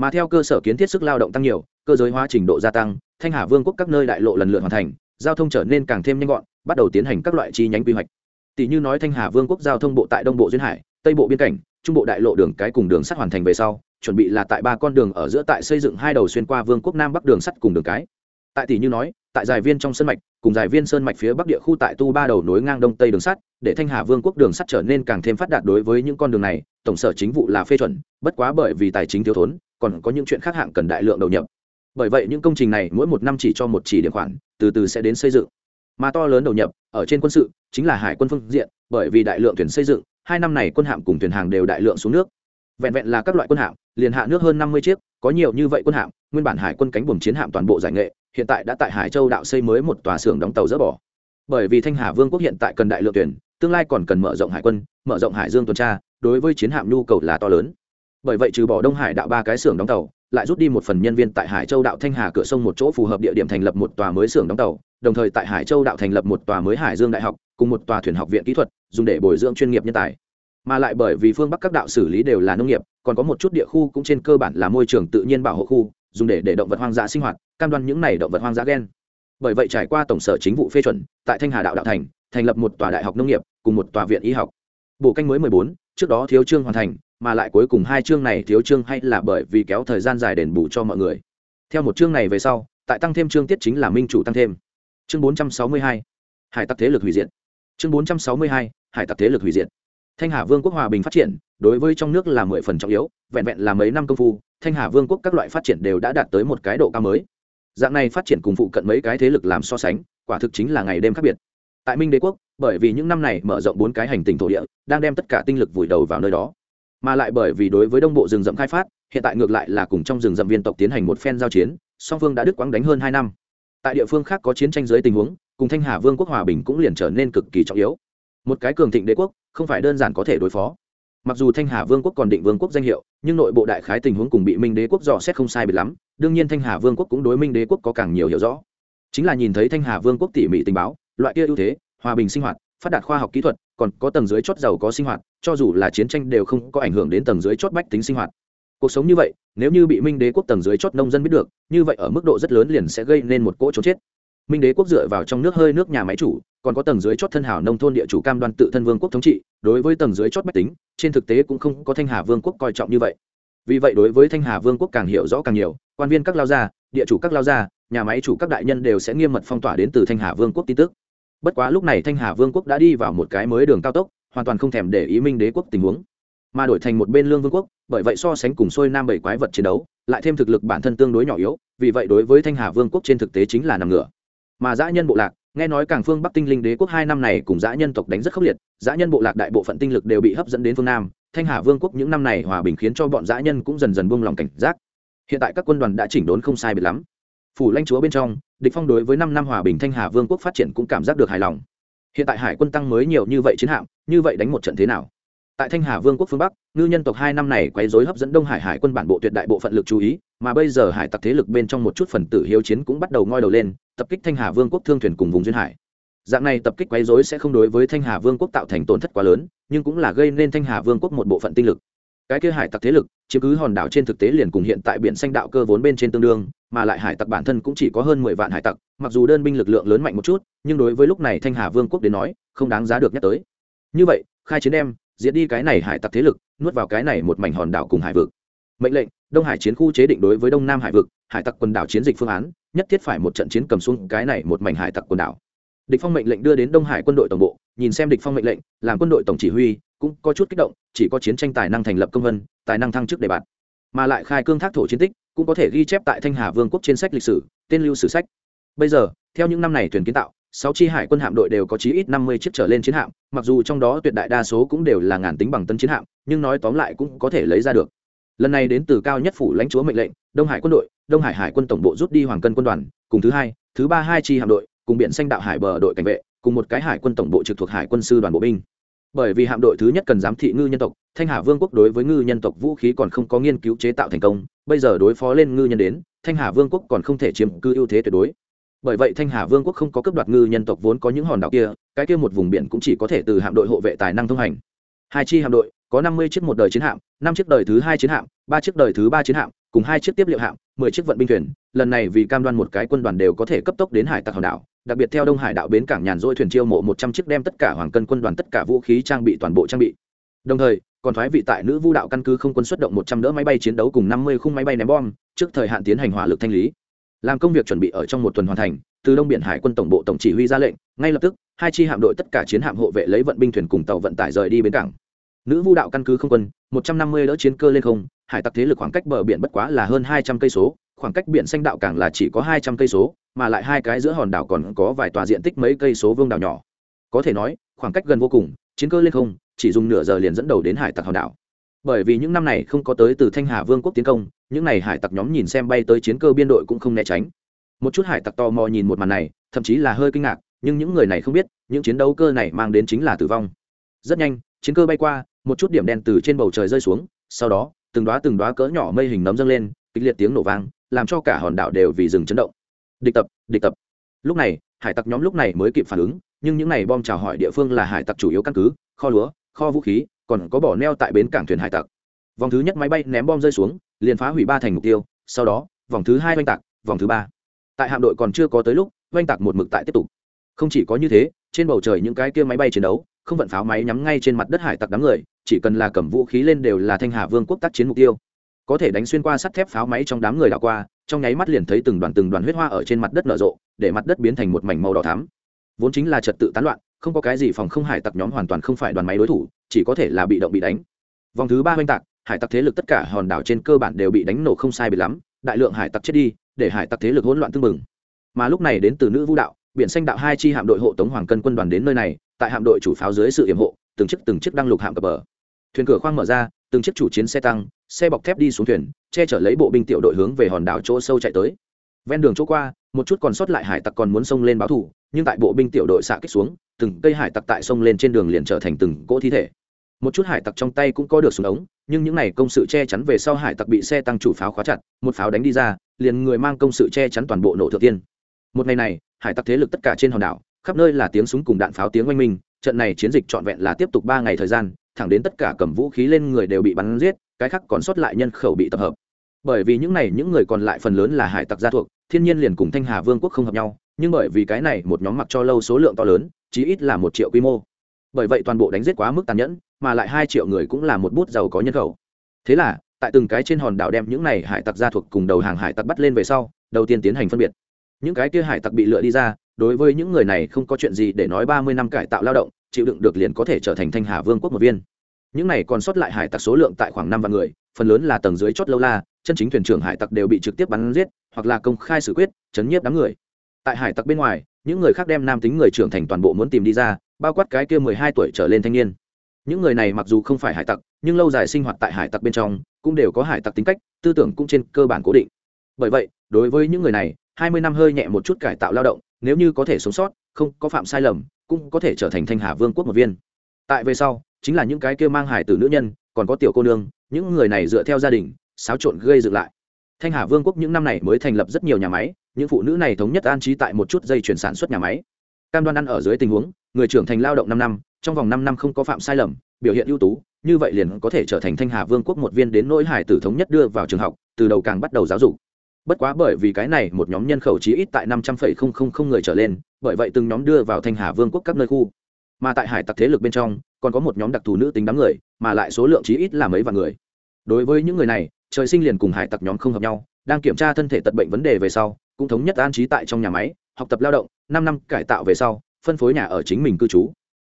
Mà theo cơ sở kiến thiết sức lao động tăng nhiều, cơ giới hóa trình độ gia tăng, thanh hà vương quốc các nơi đại lộ lần lượt hoàn thành, giao thông trở nên càng thêm nhanh gọn, bắt đầu tiến hành các loại chi nhánh quy hoạch tỷ như nói thanh hà vương quốc giao thông bộ tại đông bộ duyên hải, tây bộ biên cảnh, trung bộ đại lộ đường cái cùng đường sắt hoàn thành về sau, chuẩn bị là tại ba con đường ở giữa tại xây dựng hai đầu xuyên qua vương quốc nam bắc đường sắt cùng đường cái. Tại tỷ như nói, tại giải viên trong sân mạch, cùng giải viên sơn mạch phía bắc địa khu tại tu ba đầu nối ngang đông tây đường sắt, để thanh hà vương quốc đường sắt trở nên càng thêm phát đạt đối với những con đường này, tổng sở chính vụ là phê chuẩn, bất quá bởi vì tài chính thiếu thốn, còn có những chuyện khác hạng cần đại lượng đầu nhập. Bởi vậy những công trình này mỗi một năm chỉ cho một chỉ điểm khoản, từ từ sẽ đến xây dựng. Mà to lớn đầu nhập ở trên quân sự, chính là hải quân phương diện, bởi vì đại lượng thuyền xây dựng, hai năm này quân hạm cùng thuyền hàng đều đại lượng xuống nước. Vẹn vẹn là các loại quân hạm, liền hạ nước hơn năm mươi chiếc, có nhiều như vậy quân hạm, nguyên bản hải quân cánh buồm chiến hạm toàn bộ giải nghệ, hiện tại đã tại hải châu đạo xây mới một tòa xưởng đóng tàu dỡ bỏ. Bởi vì thanh hà vương quốc hiện tại cần đại lượng tuyển tương lai còn cần mở rộng hải quân, mở rộng hải dương tuần tra, đối với chiến hạm nhu cầu là to lớn. Bởi vậy trừ bỏ đông hải đạo ba cái xưởng đóng tàu lại rút đi một phần nhân viên tại hải châu đạo thanh hà cửa sông một chỗ phù hợp địa điểm thành lập một tòa mới xưởng đóng tàu, đồng thời tại hải châu đạo thành lập một tòa mới hải dương đại học, cùng một tòa thuyền học viện kỹ thuật, dùng để bồi dưỡng chuyên nghiệp nhân tài. Mà lại bởi vì phương bắc các đạo xử lý đều là nông nghiệp, còn có một chút địa khu cũng trên cơ bản là môi trường tự nhiên bảo hộ khu, dùng để để động vật hoang dã sinh hoạt, cam đoan những này động vật hoang dã gen bởi vậy trải qua tổng sở chính vụ phê chuẩn, tại thanh hà đạo đạo thành thành lập một tòa đại học nông nghiệp, cùng một tòa viện y học. Bộ canh mới mười bốn, trước đó thiếu trương hoàn thành mà lại cuối cùng hai chương này thiếu chương hay là bởi vì kéo thời gian dài đền bù cho mọi người. Theo một chương này về sau, tại tăng thêm chương tiết chính là minh chủ tăng thêm. Chương bốn trăm sáu mươi hai, hải tặc thế lực hủy diệt. Chương bốn trăm sáu mươi hai, hải tặc thế lực hủy diệt. Thanh hà vương quốc hòa bình phát triển, đối với trong nước là mười phần trọng yếu, vẹn vẹn là mấy năm công phu, thanh hà vương quốc các loại phát triển đều đã đạt tới một cái độ cao mới. Dạng này phát triển cùng phụ cận mấy cái thế lực làm so sánh, quả thực chính là ngày đêm khác biệt. Tại minh đế quốc, bởi vì những năm này mở rộng bốn cái hành tinh thổ địa, đang đem tất cả tinh lực vùi đầu vào nơi đó mà lại bởi vì đối với đông bộ rừng rậm khai phát, hiện tại ngược lại là cùng trong rừng rậm viên tộc tiến hành một phen giao chiến, song phương đã đứt quãng đánh hơn hai năm. Tại địa phương khác có chiến tranh dưới tình huống, cùng thanh hà vương quốc hòa bình cũng liền trở nên cực kỳ trọng yếu. Một cái cường thịnh đế quốc, không phải đơn giản có thể đối phó. Mặc dù thanh hà vương quốc còn định vương quốc danh hiệu, nhưng nội bộ đại khái tình huống cùng bị minh đế quốc dò xét không sai biệt lắm, đương nhiên thanh hà vương quốc cũng đối minh đế quốc có càng nhiều hiểu rõ. Chính là nhìn thấy thanh hà vương quốc tỉ mỉ tình báo, loại kia ưu thế, hòa bình sinh hoạt phát đạt khoa học kỹ thuật, còn có tầng dưới chót giàu có sinh hoạt, cho dù là chiến tranh đều không có ảnh hưởng đến tầng dưới chót bách tính sinh hoạt. Cuộc sống như vậy, nếu như bị minh đế quốc tầng dưới chót nông dân biết được, như vậy ở mức độ rất lớn liền sẽ gây nên một cỗ trốn chết. Minh đế quốc dựa vào trong nước hơi nước nhà máy chủ, còn có tầng dưới chót thân hảo nông thôn địa chủ cam đoan tự thân vương quốc thống trị, đối với tầng dưới chót bách tính, trên thực tế cũng không có thanh hà vương quốc coi trọng như vậy. Vì vậy đối với thanh hà vương quốc càng hiểu rõ càng nhiều, quan viên các lao gia, địa chủ các lao gia, nhà máy chủ các đại nhân đều sẽ nghiêm mật phong tỏa đến từ thanh hà vương quốc tin tức bất quá lúc này thanh hà vương quốc đã đi vào một cái mới đường cao tốc, hoàn toàn không thèm để ý minh đế quốc tình huống. Mà đổi thành một bên lương vương quốc, bởi vậy so sánh cùng xuôi nam bảy quái vật chiến đấu, lại thêm thực lực bản thân tương đối nhỏ yếu, vì vậy đối với thanh hà vương quốc trên thực tế chính là nằm ngửa. Mà dã nhân bộ lạc, nghe nói càng phương bắc tinh linh đế quốc hai năm này cùng dã nhân tộc đánh rất khốc liệt, dã nhân bộ lạc đại bộ phận tinh lực đều bị hấp dẫn đến phương nam, thanh hà vương quốc những năm này hòa bình khiến cho bọn dã nhân cũng dần dần buông lòng cảnh giác. Hiện tại các quân đoàn đã chỉnh đốn không sai biệt lắm phủ lãnh chúa bên trong, địch phong đối với năm năm hòa bình thanh hà vương quốc phát triển cũng cảm giác được hài lòng. Hiện tại hải quân tăng mới nhiều như vậy chiến hạm, như vậy đánh một trận thế nào? Tại thanh hà vương quốc phương bắc, ngư nhân tộc hai năm này quấy rối hấp dẫn đông hải hải quân bản bộ tuyệt đại bộ phận lực chú ý, mà bây giờ hải tặc thế lực bên trong một chút phần tử hiếu chiến cũng bắt đầu ngoi đầu lên, tập kích thanh hà vương quốc thương thuyền cùng vùng duyên hải. Dạng này tập kích quấy rối sẽ không đối với thanh hà vương quốc tạo thành tổn thất quá lớn, nhưng cũng là gây nên thanh hà vương quốc một bộ phận tinh lực. Cái kia hải tặc thế lực, chiếm cứ hòn đảo trên thực tế liền cùng hiện tại biển xanh đạo cơ vốn bên trên tương đương mà lại hải tặc bản thân cũng chỉ có hơn mười vạn hải tặc, mặc dù đơn binh lực lượng lớn mạnh một chút, nhưng đối với lúc này thanh hà vương quốc đến nói, không đáng giá được nhắc tới. Như vậy, khai chiến đem diễn đi cái này hải tặc thế lực, nuốt vào cái này một mảnh hòn đảo cùng hải vực. Mệnh lệnh, đông hải chiến khu chế định đối với đông nam hải vực, hải tặc quần đảo chiến dịch phương án, nhất thiết phải một trận chiến cầm xuống cái này một mảnh hải tặc quần đảo. Địch phong mệnh lệnh đưa đến đông hải quân đội tổng bộ, nhìn xem địch phong mệnh lệnh, làm quân đội tổng chỉ huy, cũng có chút kích động, chỉ có chiến tranh tài năng thành lập công vân, tài năng thăng chức đề bạt mà lại khai cương thác thổ chiến tích cũng có thể ghi chép tại thanh hà vương quốc trên sách lịch sử, tên lưu sử sách. Bây giờ, theo những năm này thuyền kiến tạo, sáu chi hải quân hạm đội đều có chí ít năm mươi chiếc trở lên chiến hạm, mặc dù trong đó tuyệt đại đa số cũng đều là ngàn tính bằng tân chiến hạm, nhưng nói tóm lại cũng có thể lấy ra được. Lần này đến từ cao nhất phủ lãnh chúa mệnh lệnh, đông hải quân đội, đông hải hải quân tổng bộ rút đi hoàng cân quân đoàn, cùng thứ hai, thứ ba hai chi hạm đội, cùng biển xanh đạo hải bờ đội cảnh vệ, cùng một cái hải quân tổng bộ trực thuộc hải quân sư đoàn bộ binh. Bởi vì hạm đội thứ nhất cần giám thị ngư nhân tộc, thanh hà vương quốc đối với ngư nhân tộc vũ khí còn không có nghiên cứu chế tạo thành công bây giờ đối phó lên ngư nhân đến, thanh hà vương quốc còn không thể chiếm cư ưu thế tuyệt đối. Bởi vậy thanh hà vương quốc không có cấp đoạt ngư nhân tộc vốn có những hòn đảo kia, cái kia một vùng biển cũng chỉ có thể từ hạm đội hộ vệ tài năng thông hành. Hai chi hạm đội, có năm mươi chiếc một đời chiến hạm, năm chiếc đời thứ hai chiến hạm, ba chiếc đời thứ ba chiến hạm, cùng hai chiếc tiếp liệu hạm, mười chiếc vận binh thuyền. Lần này vì cam đoan một cái quân đoàn đều có thể cấp tốc đến hải tặc hòn đảo, đặc biệt theo đông hải đạo bến cảng nhàn rỗi thuyền chiêu mộ một trăm chiếc đem tất cả hoàng cân quân đoàn tất cả vũ khí trang bị toàn bộ trang bị. Đồng thời còn thoái vị tại nữ vu đạo căn cứ không quân xuất động một trăm đỡ máy bay chiến đấu cùng năm mươi khung máy bay ném bom, trước thời hạn tiến hành hỏa lực thanh lý. Làm công việc chuẩn bị ở trong một tuần hoàn thành, từ đông biển hải quân tổng bộ tổng chỉ huy ra lệnh, ngay lập tức, hai chi hạm đội tất cả chiến hạm hộ vệ lấy vận binh thuyền cùng tàu vận tải rời đi bến cảng. Nữ vu đạo căn cứ không quân, một trăm năm mươi đỡ chiến cơ lên không, hải tặc thế lực khoảng cách bờ biển bất quá là hơn hai trăm cây số, khoảng cách biển xanh đạo cảng là chỉ có hai trăm cây số, mà lại hai cái giữa hòn đảo còn có vài tòa diện tích mấy cây số vương đảo nhỏ. Có thể nói, khoảng cách gần vô cùng, chiến cơ lên không chỉ dùng nửa giờ liền dẫn đầu đến hải tặc hòn đảo. Bởi vì những năm này không có tới từ thanh hà vương quốc tiến công, những n à y hải tặc nhóm nhìn xem bay tới chiến cơ biên đội cũng không né tránh. Một chút hải tặc tò mò nhìn một màn này, thậm chí là hơi kinh ngạc, nhưng những người này không biết, những chiến đấu cơ này mang đến chính là tử vong. Rất nhanh, chiến cơ bay qua, một chút điểm đen từ trên bầu trời rơi xuống, sau đó, từng đoá từng đoá cỡ nhỏ mây hình nấm dâng lên, kịch liệt tiếng nổ vang, làm cho cả hòn đảo đều vì rừng chấn động. Địch tập địch tập. Lúc này, hải tặc nhóm lúc này mới kịp phản ứng, nhưng những n à y bom chào hỏi địa phương là hải tặc chủ yếu căn cứ, kho lúa kho vũ khí, còn có bỏ neo tại bến cảng thuyền hải tặc. Vòng thứ nhất máy bay ném bom rơi xuống, liền phá hủy ba thành mục tiêu, sau đó, vòng thứ hai oanh tạc, vòng thứ ba. Tại hạm đội còn chưa có tới lúc, oanh tạc một mực tại tiếp tục. Không chỉ có như thế, trên bầu trời những cái kia máy bay chiến đấu, không vận pháo máy nhắm ngay trên mặt đất hải tặc đám người, chỉ cần là cầm vũ khí lên đều là thanh hà vương quốc tác chiến mục tiêu. Có thể đánh xuyên qua sắt thép pháo máy trong đám người đảo qua, trong nháy mắt liền thấy từng đoàn từng đoàn huyết hoa ở trên mặt đất nở rộ, để mặt đất biến thành một mảnh màu đỏ thắm. Vốn chính là trật tự tán loạn không có cái gì phòng không hải tặc nhóm hoàn toàn không phải đoàn máy đối thủ, chỉ có thể là bị động bị đánh. Vòng thứ ba oanh tạc, hải tặc thế lực tất cả hòn đảo trên cơ bản đều bị đánh nổ không sai bị lắm, đại lượng hải tặc chết đi, để hải tặc thế lực hỗn loạn tưng bừng. Mà lúc này đến từ nữ vũ đạo, biển xanh đạo hai chi hạm đội hộ tống hoàng cân quân đoàn đến nơi này, tại hạm đội chủ pháo dưới sự yểm hộ, từng chiếc từng chiếc đang lục hạm cập bờ. Thuyền cửa khoang mở ra, từng chiếc chủ chiến xe tăng, xe bọc thép đi xuống thuyền, che chở lấy bộ binh tiểu đội hướng về hòn đảo chỗ sâu chạy tới. Ven đường chỗ qua, một chút còn sót lại hải tặc còn muốn xông lên báo thủ, nhưng tại bộ binh tiểu đội xạ kích xuống từng cây hải tặc tại sông lên trên đường liền trở thành từng cỗ thi thể. Một chút hải tặc trong tay cũng có được súng ống, nhưng những này công sự che chắn về sau hải tặc bị xe tăng chủ pháo khóa chặt, một pháo đánh đi ra, liền người mang công sự che chắn toàn bộ nổ thượng tiên. Một ngày này, hải tặc thế lực tất cả trên hòn đảo, khắp nơi là tiếng súng cùng đạn pháo tiếng oanh minh, trận này chiến dịch trọn vẹn là tiếp tục ba ngày thời gian, thẳng đến tất cả cầm vũ khí lên người đều bị bắn giết, cái khác còn sót lại nhân khẩu bị tập hợp. Bởi vì những này, những người còn lại phần lớn là hải tặc gia thuộc, thiên nhiên liền cùng thanh hà vương quốc không hợp nhau, nhưng bởi vì cái này, một nhóm mặc cho lâu số lượng to lớn chí ít là một triệu quy mô. Bởi vậy toàn bộ đánh giết quá mức tàn nhẫn, mà lại hai triệu người cũng là một bút giàu có nhân khẩu. Thế là, tại từng cái trên hòn đảo đem những này hải tặc gia thuộc cùng đầu hàng hải tặc bắt lên về sau, đầu tiên tiến hành phân biệt. Những cái kia hải tặc bị lựa đi ra, đối với những người này không có chuyện gì để nói ba mươi năm cải tạo lao động, chịu đựng được liền có thể trở thành thanh hà vương quốc một viên. Những này còn sót lại hải tặc số lượng tại khoảng năm vạn người, phần lớn là tầng dưới chót lâu la, chân chính thuyền trưởng hải tặc đều bị trực tiếp bắn giết, hoặc là công khai xử quyết, chấn nhiếp đám người. Tại hải tặc bên ngoài những người khác đem nam tính người trưởng thành toàn bộ muốn tìm đi ra, bao quát cái kia mười hai tuổi trở lên thanh niên. Những người này mặc dù không phải hải tặc, nhưng lâu dài sinh hoạt tại hải tặc bên trong, cũng đều có hải tặc tính cách, tư tưởng cũng trên cơ bản cố định. Bởi vậy, đối với những người này, hai mươi năm hơi nhẹ một chút cải tạo lao động, nếu như có thể sống sót, không có phạm sai lầm, cũng có thể trở thành thanh hà vương quốc một viên. Tại về sau, chính là những cái kia mang hải tử nữ nhân, còn có tiểu cô nương, những người này dựa theo gia đình, xáo trộn gây dựng lại. Thanh hà vương quốc những năm này mới thành lập rất nhiều nhà máy những phụ nữ này thống nhất an trí tại một chút dây chuyển sản xuất nhà máy. Cam đoan ăn ở dưới tình huống, người trưởng thành lao động năm năm, trong vòng năm năm không có phạm sai lầm, biểu hiện ưu tú, như vậy liền có thể trở thành thanh hà vương quốc một viên đến nỗi hải tử thống nhất đưa vào trường học, từ đầu càng bắt đầu giáo dục. Bất quá bởi vì cái này một nhóm nhân khẩu chí ít tại năm trăm phẩy không không không người trở lên, bởi vậy từng nhóm đưa vào thanh hà vương quốc các nơi khu. Mà tại hải tặc thế lực bên trong, còn có một nhóm đặc thù nữ tính đám người, mà lại số lượng chí ít là mấy vạn người. Đối với những người này, trời sinh liền cùng hải tặc nhóm không hợp nhau, đang kiểm tra thân thể tật bệnh vấn đề về sau cũng thống nhất an trí tại trong nhà máy, học tập lao động, năm năm cải tạo về sau, phân phối nhà ở chính mình cư trú.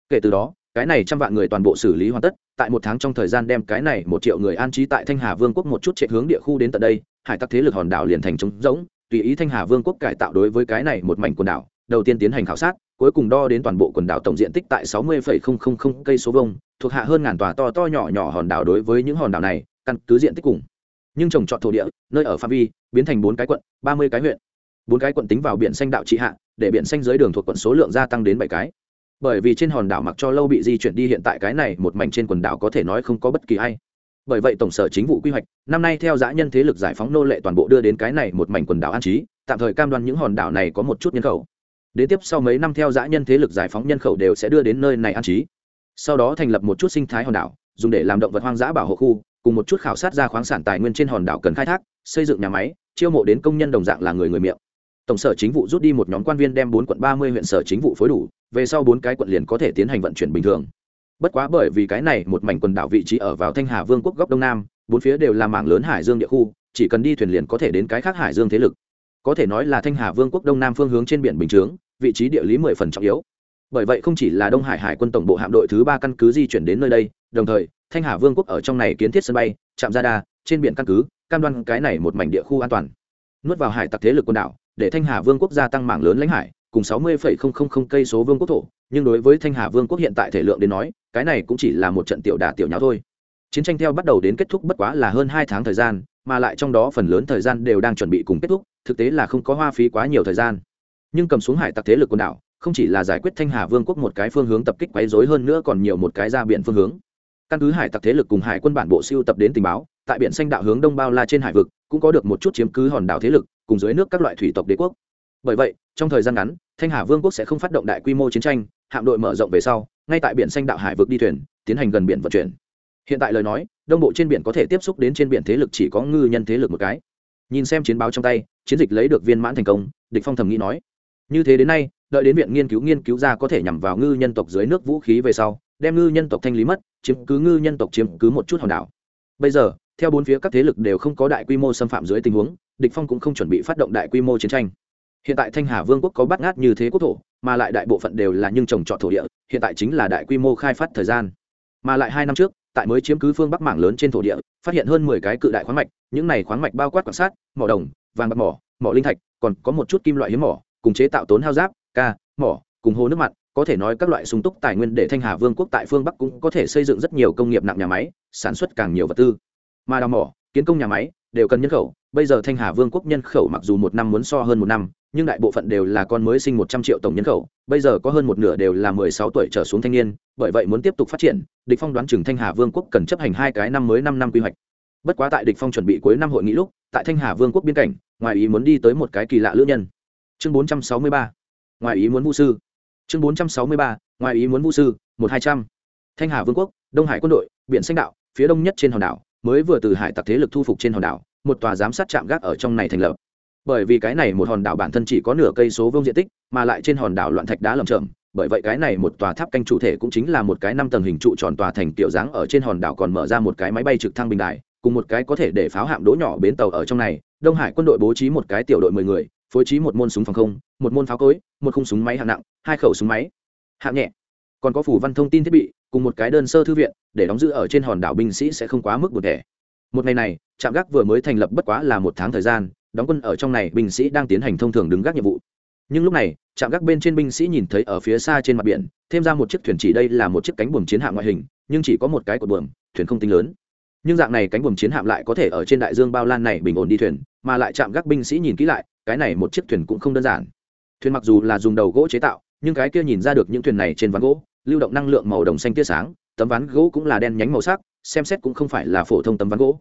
Kể từ đó, cái này trăm vạn người toàn bộ xử lý hoàn tất, tại một tháng trong thời gian đem cái này một triệu người an trí tại thanh hà vương quốc một chút chạy hướng địa khu đến tận đây, hải tặc thế lực hòn đảo liền thành trống rỗng, tùy ý thanh hà vương quốc cải tạo đối với cái này một mảnh quần đảo, đầu tiên tiến hành khảo sát, cuối cùng đo đến toàn bộ quần đảo tổng diện tích tại sáu mươi cây số vông thuộc hạ hơn ngàn tòa to to nhỏ nhỏ hòn đảo đối với những hòn đảo này, căn cứ diện tích cùng. Nhưng trồng trọt thổ địa, nơi ở phạm vi, biến thành bốn cái quận, ba mươi cái huyện bốn cái quận tính vào biển xanh đạo trị hạ, để biển xanh dưới đường thuộc quận số lượng gia tăng đến bảy cái. Bởi vì trên hòn đảo mặc cho lâu bị di chuyển đi hiện tại cái này một mảnh trên quần đảo có thể nói không có bất kỳ ai. Bởi vậy tổng sở chính vụ quy hoạch, năm nay theo dã nhân thế lực giải phóng nô lệ toàn bộ đưa đến cái này một mảnh quần đảo an trí, tạm thời cam đoan những hòn đảo này có một chút nhân khẩu. Đến tiếp sau mấy năm theo dã nhân thế lực giải phóng nhân khẩu đều sẽ đưa đến nơi này an trí. Sau đó thành lập một chút sinh thái hòn đảo, dùng để làm động vật hoang dã bảo hộ khu, cùng một chút khảo sát ra khoáng sản tài nguyên trên hòn đảo cần khai thác, xây dựng nhà máy, chiêu mộ đến công nhân đồng dạng là người người miệng tổng sở chính vụ rút đi một nhóm quan viên đem bốn quận ba mươi huyện sở chính vụ phối đủ, về sau bốn cái quận liền có thể tiến hành vận chuyển bình thường. Bất quá bởi vì cái này, một mảnh quần đảo vị trí ở vào thanh hà vương quốc góc đông nam, bốn phía đều là mảng lớn hải dương địa khu, chỉ cần đi thuyền liền có thể đến cái khác hải dương thế lực. Có thể nói là thanh hà vương quốc đông nam phương hướng trên biển bình chướng, vị trí địa lý mười phần trọng yếu. Bởi vậy không chỉ là đông hải hải quân tổng bộ hạm đội thứ ba căn cứ di chuyển đến nơi đây, đồng thời, thanh hà vương quốc ở trong này kiến thiết sân bay, trạm gia đa trên biển căn cứ, cam đoan cái này một mảnh địa khu an toàn. Nuốt vào hải tặc thế lực quần đảo để thanh hà vương quốc gia tăng mạng lớn lãnh hải, cùng sáu mươi cây số vương quốc thổ, nhưng đối với thanh hà vương quốc hiện tại thể lượng đến nói, cái này cũng chỉ là một trận tiểu đà tiểu nháo thôi. Chiến tranh theo bắt đầu đến kết thúc bất quá là hơn hai tháng thời gian, mà lại trong đó phần lớn thời gian đều đang chuẩn bị cùng kết thúc, thực tế là không có hoa phí quá nhiều thời gian. Nhưng cầm xuống hải tặc thế lực quần đảo, không chỉ là giải quyết thanh hà vương quốc một cái phương hướng tập kích quấy rối hơn nữa còn nhiều một cái ra biển phương hướng. Căn cứ hải tặc thế lực cùng hải quân bản bộ siêu tập đến tình báo, tại biển xanh đạo hướng đông bao la trên hải vực cũng có được một chút chiếm cứ hòn đảo thế lực, cùng dưới nước các loại thủy tộc đế quốc. Bởi vậy, trong thời gian ngắn, thanh hà vương quốc sẽ không phát động đại quy mô chiến tranh, hạm đội mở rộng về sau, ngay tại biển xanh đạo hải vực đi thuyền, tiến hành gần biển vận chuyển. Hiện tại lời nói, đông bộ trên biển có thể tiếp xúc đến trên biển thế lực chỉ có ngư nhân thế lực một cái. Nhìn xem chiến báo trong tay, chiến dịch lấy được viên mãn thành công, địch phong thầm nghĩ nói. Như thế đến nay, đợi đến viện nghiên cứu nghiên cứu ra có thể nhằm vào ngư nhân tộc dưới nước vũ khí về sau, đem ngư nhân tộc thanh lý mất, chiếm cứ ngư nhân tộc chiếm cứ một chút hòn đảo. Bây giờ theo bốn phía các thế lực đều không có đại quy mô xâm phạm dưới tình huống, địch phong cũng không chuẩn bị phát động đại quy mô chiến tranh. Hiện tại thanh hà vương quốc có bát ngát như thế quốc thổ, mà lại đại bộ phận đều là nhưng trồng trọt thổ địa, hiện tại chính là đại quy mô khai phát thời gian. Mà lại hai năm trước, tại mới chiếm cứ phương bắc mảng lớn trên thổ địa, phát hiện hơn mười cái cự đại khoáng mạch, những này khoáng mạch bao quát quan sát, mỏ đồng, vàng bạc mỏ mỏ linh thạch, còn có một chút kim loại hiếm mỏ, cùng chế tạo tốn hao giáp, ca, mỏ, cùng hồ nước mặn, có thể nói các loại sung túc tài nguyên để thanh hà vương quốc tại phương bắc cũng có thể xây dựng rất nhiều công nghiệp nặng nhà máy, sản xuất càng nhiều vật tư mà đào mỏ, kiến công nhà máy đều cần nhân khẩu. Bây giờ thanh hà vương quốc nhân khẩu mặc dù một năm muốn so hơn một năm, nhưng đại bộ phận đều là con mới sinh một trăm triệu tổng nhân khẩu. Bây giờ có hơn một nửa đều là mười sáu tuổi trở xuống thanh niên, bởi vậy muốn tiếp tục phát triển, địch phong đoán chừng thanh hà vương quốc cần chấp hành hai cái năm mới năm năm quy hoạch. Bất quá tại địch phong chuẩn bị cuối năm hội nghị lúc, tại thanh hà vương quốc biên cảnh, ngoài ý muốn đi tới một cái kỳ lạ lữ nhân. Chương bốn trăm sáu mươi ba, ngoài ý muốn vũ sư. Chương bốn trăm sáu mươi ba, ngoài ý muốn vũ sư, một hai trăm. Thanh hà vương quốc, đông hải quân đội, biển xanh đạo, phía đông nhất trên hòn đảo mới vừa từ hải tặc thế lực thu phục trên hòn đảo, một tòa giám sát trạm gác ở trong này thành lập. Bởi vì cái này một hòn đảo bản thân chỉ có nửa cây số vương diện tích, mà lại trên hòn đảo loạn thạch đá lầm chởm, bởi vậy cái này một tòa tháp canh chủ thể cũng chính là một cái năm tầng hình trụ tròn tòa thành tiểu dáng ở trên hòn đảo còn mở ra một cái máy bay trực thăng bình đài, cùng một cái có thể để pháo hạm đỗ nhỏ bến tàu ở trong này, đông hải quân đội bố trí một cái tiểu đội mười người, phối trí một môn súng phòng không, một môn pháo cối, một khung súng máy hạng nặng, hai khẩu súng máy. Hạng nhẹ. Còn có phủ văn thông tin thiết bị cùng một cái đơn sơ thư viện, để đóng giữ ở trên hòn đảo binh sĩ sẽ không quá mức một thẻ. Một ngày này, trạm gác vừa mới thành lập bất quá là một tháng thời gian, đóng quân ở trong này binh sĩ đang tiến hành thông thường đứng gác nhiệm vụ. Nhưng lúc này, trạm gác bên trên binh sĩ nhìn thấy ở phía xa trên mặt biển, thêm ra một chiếc thuyền chỉ đây là một chiếc cánh buồm chiến hạm ngoại hình, nhưng chỉ có một cái cột buồm, thuyền không tính lớn. Nhưng dạng này cánh buồm chiến hạm lại có thể ở trên đại dương bao lan này bình ổn đi thuyền, mà lại chạm gác binh sĩ nhìn kỹ lại, cái này một chiếc thuyền cũng không đơn giản. Thuyền mặc dù là dùng đầu gỗ chế tạo, nhưng cái kia nhìn ra được những thuyền này trên ván gỗ lưu động năng lượng màu đồng xanh tia sáng, tấm ván gỗ cũng là đen nhánh màu sắc, xem xét cũng không phải là phổ thông tấm ván gỗ.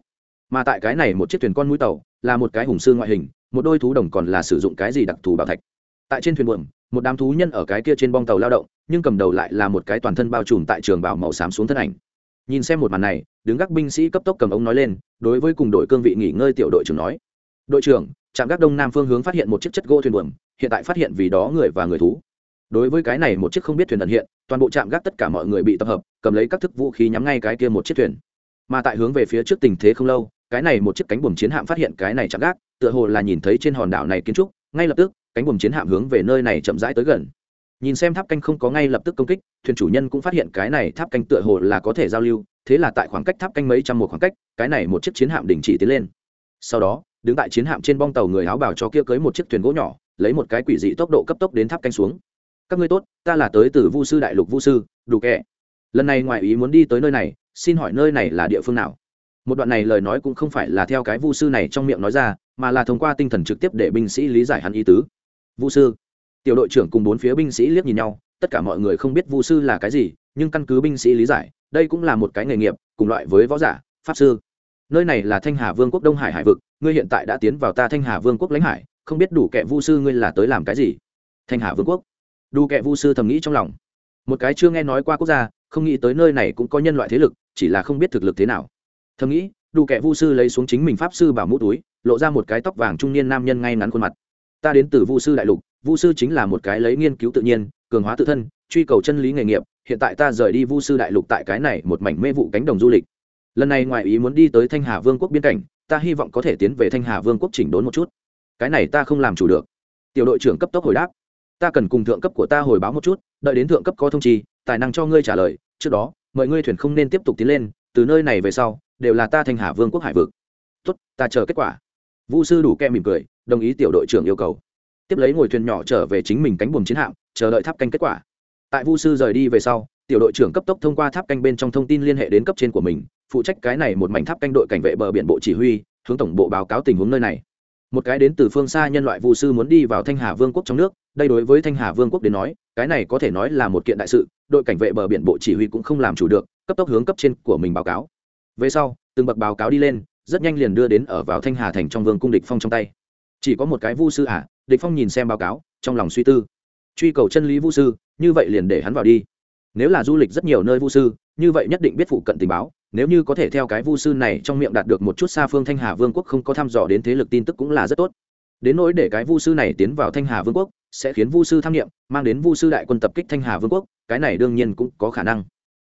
Mà tại cái này một chiếc thuyền con mũi tàu, là một cái hùng sư ngoại hình, một đôi thú đồng còn là sử dụng cái gì đặc thù bảo thạch. Tại trên thuyền buồm, một đám thú nhân ở cái kia trên bong tàu lao động, nhưng cầm đầu lại là một cái toàn thân bao trùm tại trường bảo màu xám xuống thân ảnh. Nhìn xem một màn này, đứng gác binh sĩ cấp tốc cầm ống nói lên, đối với cùng đội cương vị nghỉ ngơi tiểu đội trưởng nói. Đội trưởng, trạm gác đông nam phương hướng phát hiện một chiếc chất gỗ thuyền buồm, hiện tại phát hiện vì đó người và người thú đối với cái này một chiếc không biết thuyền ẩn hiện, toàn bộ trạm gác tất cả mọi người bị tập hợp, cầm lấy các thức vũ khí nhắm ngay cái kia một chiếc thuyền. Mà tại hướng về phía trước tình thế không lâu, cái này một chiếc cánh buồm chiến hạm phát hiện cái này chạm gác, tựa hồ là nhìn thấy trên hòn đảo này kiến trúc, ngay lập tức, cánh buồm chiến hạm hướng về nơi này chậm rãi tới gần. Nhìn xem tháp canh không có ngay lập tức công kích, thuyền chủ nhân cũng phát hiện cái này tháp canh tựa hồ là có thể giao lưu, thế là tại khoảng cách tháp canh mấy trăm một khoảng cách, cái này một chiếc chiến hạm đình chỉ tiến lên. Sau đó, đứng tại chiến hạm trên bong tàu người áo bảo cho kia cưới một chiếc thuyền gỗ nhỏ, lấy một cái quỷ dị tốc độ cấp tốc đến tháp canh xuống các ngươi tốt, ta là tới từ vu sư đại lục vu sư, đủ kệ. lần này ngoài ý muốn đi tới nơi này, xin hỏi nơi này là địa phương nào? Một đoạn này lời nói cũng không phải là theo cái vu sư này trong miệng nói ra, mà là thông qua tinh thần trực tiếp để binh sĩ lý giải hắn ý tứ. Vu sư, tiểu đội trưởng cùng bốn phía binh sĩ liếc nhìn nhau, tất cả mọi người không biết vu sư là cái gì, nhưng căn cứ binh sĩ lý giải, đây cũng là một cái nghề nghiệp, cùng loại với võ giả, pháp sư. Nơi này là thanh hà vương quốc đông hải hải vực, ngươi hiện tại đã tiến vào ta thanh hà vương quốc lãnh hải, không biết đủ kẻ vu sư ngươi là tới làm cái gì? Thanh hà vương quốc đủ kẻ vu sư thầm nghĩ trong lòng. Một cái chưa nghe nói qua quốc gia, không nghĩ tới nơi này cũng có nhân loại thế lực, chỉ là không biết thực lực thế nào. Thầm nghĩ đủ kẻ vu sư lấy xuống chính mình pháp sư bảo mũ túi, lộ ra một cái tóc vàng trung niên nam nhân ngay ngắn khuôn mặt. Ta đến từ vu sư đại lục, vu sư chính là một cái lấy nghiên cứu tự nhiên, cường hóa tự thân, truy cầu chân lý nghề nghiệp, hiện tại ta rời đi vu sư đại lục tại cái này một mảnh mê vụ cánh đồng du lịch. Lần này ngoài ý muốn đi tới thanh hà vương quốc biên cảnh, ta hy vọng có thể tiến về thanh hà vương quốc chỉnh đốn một chút. Cái này ta không làm chủ được. Tiểu đội trưởng cấp tốc hồi đáp ta cần cùng thượng cấp của ta hồi báo một chút, đợi đến thượng cấp có thông trì tài năng cho ngươi trả lời, trước đó mọi ngươi thuyền không nên tiếp tục tiến lên, từ nơi này về sau, đều là ta thành hà vương quốc hải vực. Tốt, ta chờ kết quả. Vu sư đủ ke mỉm cười, đồng ý tiểu đội trưởng yêu cầu. Tiếp lấy ngồi thuyền nhỏ trở về chính mình cánh buồm chiến hạm, chờ đợi tháp canh kết quả. Tại vu sư rời đi về sau, tiểu đội trưởng cấp tốc thông qua tháp canh bên trong thông tin liên hệ đến cấp trên của mình, phụ trách cái này một mảnh tháp canh đội cảnh vệ bờ biển bộ chỉ huy, hướng tổng bộ báo cáo tình huống nơi này một cái đến từ phương xa nhân loại vu sư muốn đi vào thanh hà vương quốc trong nước, đây đối với thanh hà vương quốc đến nói, cái này có thể nói là một kiện đại sự, đội cảnh vệ bờ biển bộ chỉ huy cũng không làm chủ được, cấp tốc hướng cấp trên của mình báo cáo. Về sau, từng bậc báo cáo đi lên, rất nhanh liền đưa đến ở vào thanh hà thành trong vương cung địch phong trong tay. Chỉ có một cái vu sư à địch phong nhìn xem báo cáo, trong lòng suy tư. Truy cầu chân lý vu sư, như vậy liền để hắn vào đi. Nếu là du lịch rất nhiều nơi vu sư, như vậy nhất định biết phụ cận tình báo nếu như có thể theo cái vu sư này trong miệng đạt được một chút xa phương thanh hà vương quốc không có thăm dò đến thế lực tin tức cũng là rất tốt. Đến nỗi để cái vu sư này tiến vào thanh hà vương quốc, sẽ khiến vu sư tham nghiệm mang đến vu sư đại quân tập kích thanh hà vương quốc, cái này đương nhiên cũng có khả năng.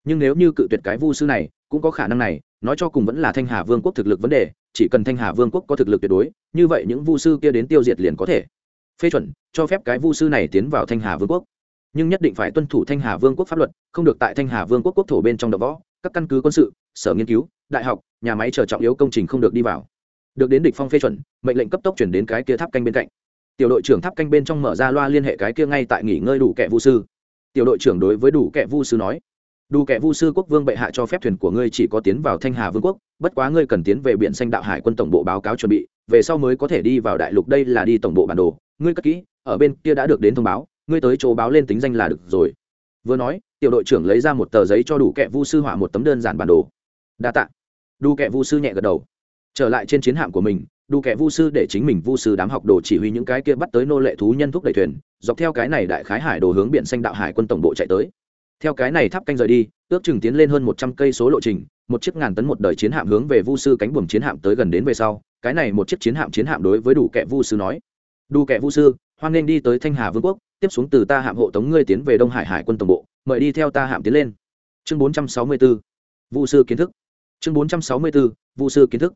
Nhưng nếu như cự tuyệt cái vu sư này, cũng có khả năng này, nói cho cùng vẫn là thanh hà vương quốc thực lực vấn đề, chỉ cần thanh hà vương quốc có thực lực tuyệt đối, như vậy những vu sư kia đến tiêu diệt liền có thể. Phê chuẩn, cho phép cái vu sư này tiến vào thanh hà vương quốc. Nhưng nhất định phải tuân thủ thanh hà vương quốc pháp luật, không được tại thanh hà vương quốc quốc thổ bên trong đ võ các căn cứ quân sự, sở nghiên cứu, đại học, nhà máy chờ trọng yếu công trình không được đi vào. Được đến địch phong phê chuẩn, mệnh lệnh cấp tốc chuyển đến cái kia tháp canh bên cạnh. Tiểu đội trưởng tháp canh bên trong mở ra loa liên hệ cái kia ngay tại nghỉ ngơi đủ kẹ vu sư. Tiểu đội trưởng đối với đủ kẹ vu sư nói, đủ kẹ vu sư quốc vương bệ hạ cho phép thuyền của ngươi chỉ có tiến vào thanh hà vương quốc, bất quá ngươi cần tiến về biển xanh đạo hải quân tổng bộ báo cáo chuẩn bị, về sau mới có thể đi vào đại lục đây là đi tổng bộ bản đồ. Ngươi cất kỹ, ở bên kia đã được đến thông báo, ngươi tới chỗ báo lên tính danh là được rồi. Vừa nói tiểu đội trưởng lấy ra một tờ giấy cho đủ kẹ vu sư họa một tấm đơn giản bản đồ. Đa tạ. Đủ kẹ vu sư nhẹ gật đầu. Trở lại trên chiến hạm của mình đủ kẻ vu sư để chính mình vu sư đám học đồ chỉ huy những cái kia bắt tới nô lệ thú nhân thúc đẩy thuyền, dọc theo cái này đại khái hải đồ hướng biển xanh đạo hải quân tổng bộ chạy tới. Theo cái này tháp canh rời đi, ước chừng tiến lên hơn một trăm cây số lộ trình, một chiếc ngàn tấn một đời chiến hạm hướng về vu sư cánh buồm chiến hạm tới gần đến về sau, cái này một chiếc chiến hạm chiến hạm đối với đủ kẻ vu sư nói. Đủ kẻ vu sư, hoan nghênh đi tới thanh hà vương quốc, tiếp xuống từ ta hạm hộ tống ngươi tiến về đông hải hải quân tổng bộ mời đi theo ta hạm tiến lên. Chương 464 vu sư kiến thức. Chương 464 vu sư kiến thức.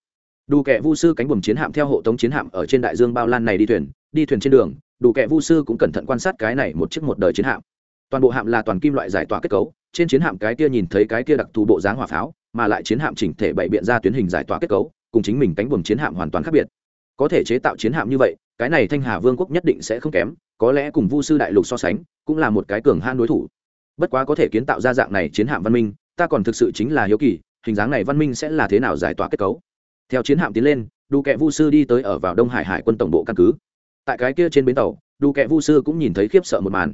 Đủ kẻ vu sư cánh buồm chiến hạm theo hộ tống chiến hạm ở trên đại dương bao lan này đi thuyền đi thuyền trên đường, đủ kẻ vu sư cũng cẩn thận quan sát cái này một chiếc một đời chiến hạm. Toàn bộ hạm là toàn kim loại giải tỏa kết cấu, trên chiến hạm cái kia nhìn thấy cái kia đặc thù bộ dáng hỏa pháo, mà lại chiến hạm chỉnh thể bày biện ra tuyến hình giải tỏa kết cấu, cùng chính mình cánh buồm chiến hạm hoàn toàn khác biệt. Có thể chế tạo chiến hạm như vậy, cái này thanh hà vương quốc nhất định sẽ không kém, có lẽ cùng vu sư đại lục so sánh, cũng là một cái cường han đối thủ bất quá có thể kiến tạo ra dạng này chiến hạm văn minh, ta còn thực sự chính là hiếu kỳ, hình dáng này văn minh sẽ là thế nào giải tỏa kết cấu. Theo chiến hạm tiến lên đủ kẹ vu sư đi tới ở vào đông hải hải quân tổng bộ căn cứ. Tại cái kia trên bến tàu đủ kẹ vu sư cũng nhìn thấy khiếp sợ một màn.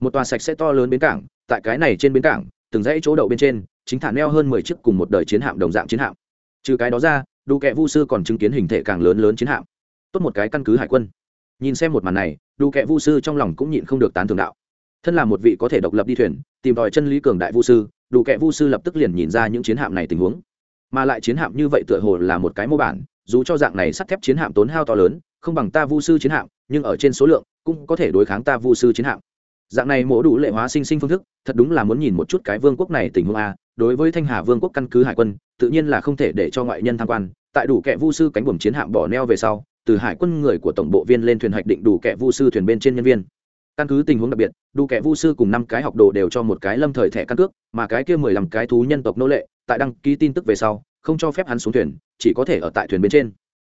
Một tòa sạch sẽ to lớn bến cảng, tại cái này trên bến cảng, từng dãy chỗ đậu bên trên, chính thả neo hơn mười chiếc cùng một đời chiến hạm đồng dạng chiến hạm. Trừ cái đó ra đủ kẹ vu sư còn chứng kiến hình thể càng lớn lớn chiến hạm. Tốt một cái căn cứ hải quân. Nhìn xem một màn này đủ kẹ vu sư trong lòng cũng nhịn không được tán thường đạo thân là một vị có thể độc lập đi thuyền, tìm tòi chân lý cường đại vu sư, đủ kẹ vu sư lập tức liền nhìn ra những chiến hạm này tình huống. Mà lại chiến hạm như vậy tựa hồ là một cái mô bản, dù cho dạng này sắt thép chiến hạm tốn hao to lớn, không bằng ta vu sư chiến hạm, nhưng ở trên số lượng cũng có thể đối kháng ta vu sư chiến hạm. Dạng này mổ đủ lệ hóa sinh sinh phương thức, thật đúng là muốn nhìn một chút cái vương quốc này tình huống a. Đối với thanh hà vương quốc căn cứ hải quân, tự nhiên là không thể để cho ngoại nhân tham quan. Tại đủ kẻ vu sư cánh buồm chiến hạm bỏ neo về sau, từ hải quân người của tổng bộ viên lên thuyền hoạch định đủ kẻ vu sư thuyền bên trên nhân viên căn cứ tình huống đặc biệt, đủ kẻ vu sư cùng năm cái học đồ đều cho một cái lâm thời thẻ căn cước, mà cái kia mười lăm cái thú nhân tộc nô lệ, tại đăng ký tin tức về sau, không cho phép hắn xuống thuyền, chỉ có thể ở tại thuyền bên trên.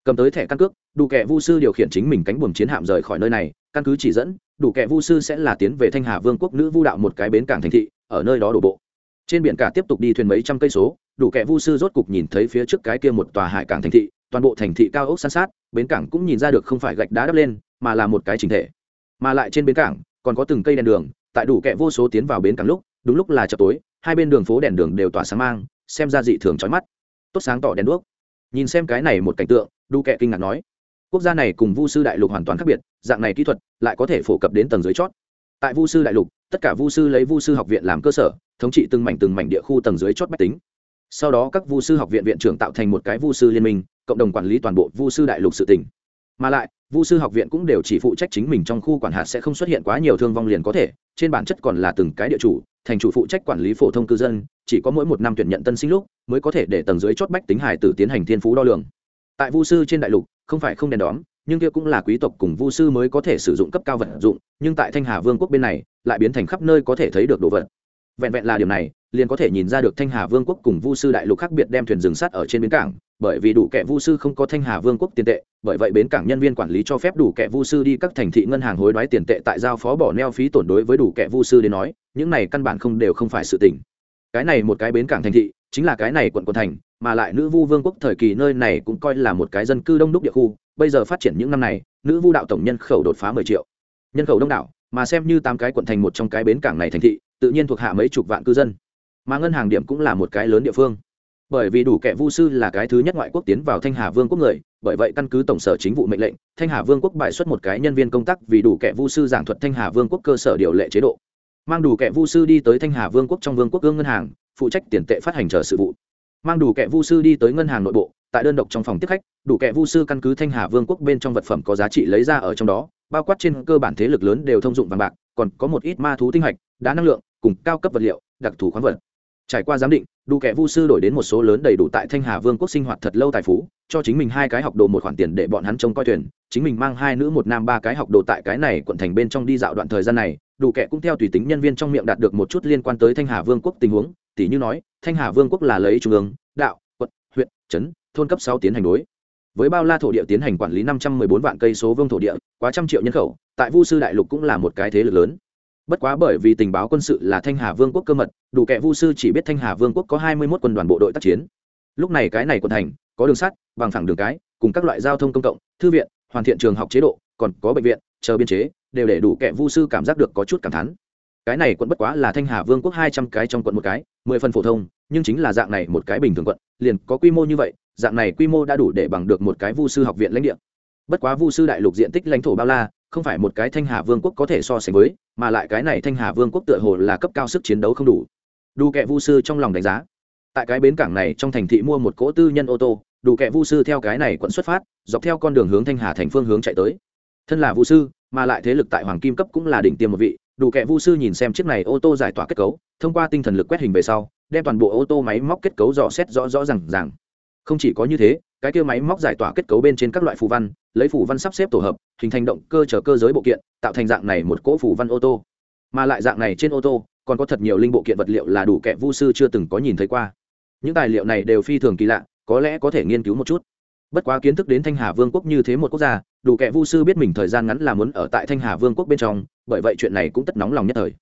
Cầm tới thẻ căn cước, đủ kẻ vu sư điều khiển chính mình cánh buồm chiến hạm rời khỏi nơi này, căn cứ chỉ dẫn, đủ kẻ vu sư sẽ là tiến về thanh hà vương quốc nữ vu đạo một cái bến cảng thành thị, ở nơi đó đổ bộ. Trên biển cả tiếp tục đi thuyền mấy trăm cây số, đủ kẻ vu sư rốt cục nhìn thấy phía trước cái kia một tòa hải cảng thành thị, toàn bộ thành thị cao ốc san sát, bến cảng cũng nhìn ra được không phải gạch đá đắp lên, mà là một cái trình thể mà lại trên bến cảng, còn có từng cây đèn đường, tại đủ kẹ vô số tiến vào bến cảng lúc, đúng lúc là chợ tối, hai bên đường phố đèn đường đều tỏa sáng mang, xem ra dị thường trói mắt. Tốt sáng tỏ đèn đuốc. Nhìn xem cái này một cảnh tượng, đu kẹ kinh ngạc nói, quốc gia này cùng vu sư đại lục hoàn toàn khác biệt, dạng này kỹ thuật lại có thể phổ cập đến tầng dưới chót. Tại vu sư đại lục, tất cả vu sư lấy vu sư học viện làm cơ sở, thống trị từng mảnh từng mảnh địa khu tầng dưới chót bách tính. Sau đó các vu sư học viện viện trưởng tạo thành một cái vu sư liên minh, cộng đồng quản lý toàn bộ vu sư đại lục sự tỉnh mà lại vu sư học viện cũng đều chỉ phụ trách chính mình trong khu quản hạt sẽ không xuất hiện quá nhiều thương vong liền có thể, trên bản chất còn là từng cái địa chủ, thành chủ phụ trách quản lý phổ thông cư dân, chỉ có mỗi một năm tuyển nhận tân sinh lúc mới có thể để tầng dưới chót bách tính hải tử tiến hành thiên phú đo lường. Tại vu sư trên đại lục, không phải không đèn đóm, nhưng kia cũng là quý tộc cùng vu sư mới có thể sử dụng cấp cao vật dụng, nhưng tại thanh hà vương quốc bên này, lại biến thành khắp nơi có thể thấy được đồ vật vẹn vẹn là điều này, liền có thể nhìn ra được thanh hà vương quốc cùng vu sư đại lục khác biệt đem thuyền rừng sắt ở trên bến cảng, bởi vì đủ kẻ vu sư không có thanh hà vương quốc tiền tệ, bởi vậy bến cảng nhân viên quản lý cho phép đủ kẻ vu sư đi các thành thị ngân hàng hối đoái tiền tệ tại giao phó bỏ neo phí tổn đối với đủ kẻ vu sư đến nói, những này căn bản không đều không phải sự tình. cái này một cái bến cảng thành thị, chính là cái này quận quận thành, mà lại nữ vu vương quốc thời kỳ nơi này cũng coi là một cái dân cư đông đúc địa khu, bây giờ phát triển những năm này, nữ vu đạo tổng nhân khẩu đột phá mười triệu nhân khẩu đông đảo, mà xem như tám cái quận thành một trong cái bến cảng này thành thị tự nhiên thuộc hạ mấy chục vạn cư dân. Mà ngân hàng điểm cũng là một cái lớn địa phương. Bởi vì đủ kẻ vu sư là cái thứ nhất ngoại quốc tiến vào thanh hà vương quốc người, bởi vậy căn cứ tổng sở chính vụ mệnh lệnh, thanh hà vương quốc bài xuất một cái nhân viên công tác vì đủ kẻ vu sư giảng thuật thanh hà vương quốc cơ sở điều lệ chế độ. Mang đủ kẻ vu sư đi tới thanh hà vương quốc trong vương quốc gương ngân hàng, phụ trách tiền tệ phát hành chờ sự vụ. Mang đủ kẻ vu sư đi tới ngân hàng nội bộ, tại đơn độc trong phòng tiếp khách, đủ kẻ vu sư căn cứ thanh hà vương quốc bên trong vật phẩm có giá trị lấy ra ở trong đó, bao quát trên cơ bản thế lực lớn đều thông dụng vàng bạc, còn có một ít ma thú tinh hạch, đá năng lượng cùng cao cấp vật liệu, đặc thù khoáng vật. Trải qua giám định đủ kẻ vu sư đổi đến một số lớn đầy đủ tại thanh hà vương quốc sinh hoạt thật lâu tài phú, cho chính mình hai cái học đồ một khoản tiền để bọn hắn trông coi thuyền, chính mình mang hai nữ một nam ba cái học đồ tại cái này quận thành bên trong đi dạo đoạn thời gian này đủ kẻ cũng theo tùy tính nhân viên trong miệng đạt được một chút liên quan tới thanh hà vương quốc tình huống tỷ như nói, thanh hà vương quốc là lấy trung ương, đạo, quận, huyện, trấn, thôn cấp sáu tiến hành đối. Với bao la thổ địa tiến hành quản lý năm trăm mười bốn vạn cây số vương thổ địa, quá trăm triệu nhân khẩu, tại vu sư đại lục cũng là một cái thế lực lớn bất quá bởi vì tình báo quân sự là thanh hà vương quốc cơ mật, đủ kẻ vu sư chỉ biết thanh hà vương quốc có hai mươi mốt quân đoàn bộ đội tác chiến. Lúc này cái này quận thành, có đường sắt, bằng thẳng đường cái, cùng các loại giao thông công cộng, thư viện, hoàn thiện trường học chế độ, còn có bệnh viện, chờ biên chế, đều để đủ kẻ vu sư cảm giác được có chút cảm thán. Cái này quận bất quá là thanh hà vương quốc hai trăm cái trong quận một cái, mười phần phổ thông, nhưng chính là dạng này một cái bình thường quận, liền có quy mô như vậy, dạng này quy mô đã đủ để bằng được một cái vu sư học viện lãnh địa. Bất quá vu sư đại lục diện tích lãnh thổ bao la không phải một cái thanh hà vương quốc có thể so sánh với, mà lại cái này thanh hà vương quốc tựa hồ là cấp cao sức chiến đấu không đủ. Đủ kẻ vu sư trong lòng đánh giá. Tại cái bến cảng này trong thành thị mua một cỗ tư nhân ô tô đủ kẻ vu sư theo cái này quận xuất phát, dọc theo con đường hướng thanh hà thành phương hướng chạy tới. Thân là vu sư, mà lại thế lực tại hoàng kim cấp cũng là đỉnh tiêm một vị đủ kẻ vu sư nhìn xem chiếc này ô tô giải tỏa kết cấu, thông qua tinh thần lực quét hình về sau, đem toàn bộ ô tô máy móc kết cấu dò xét rõ rõ r à n g r à n g không chỉ có như thế cái kia máy móc giải tỏa kết cấu bên trên các loại phù văn, lấy phù văn sắp xếp tổ hợp, hình thành động cơ chở cơ giới bộ kiện, tạo thành dạng này một cỗ phù văn ô tô. Mà lại dạng này trên ô tô, còn có thật nhiều linh bộ kiện vật liệu là đủ kẻ vu sư chưa từng có nhìn thấy qua. Những tài liệu này đều phi thường kỳ lạ, có lẽ có thể nghiên cứu một chút. Bất quá kiến thức đến thanh hà vương quốc như thế một quốc gia, đủ kẻ vu sư biết mình thời gian ngắn là muốn ở tại thanh hà vương quốc bên trong, bởi vậy chuyện này cũng tất nóng lòng nhất thời.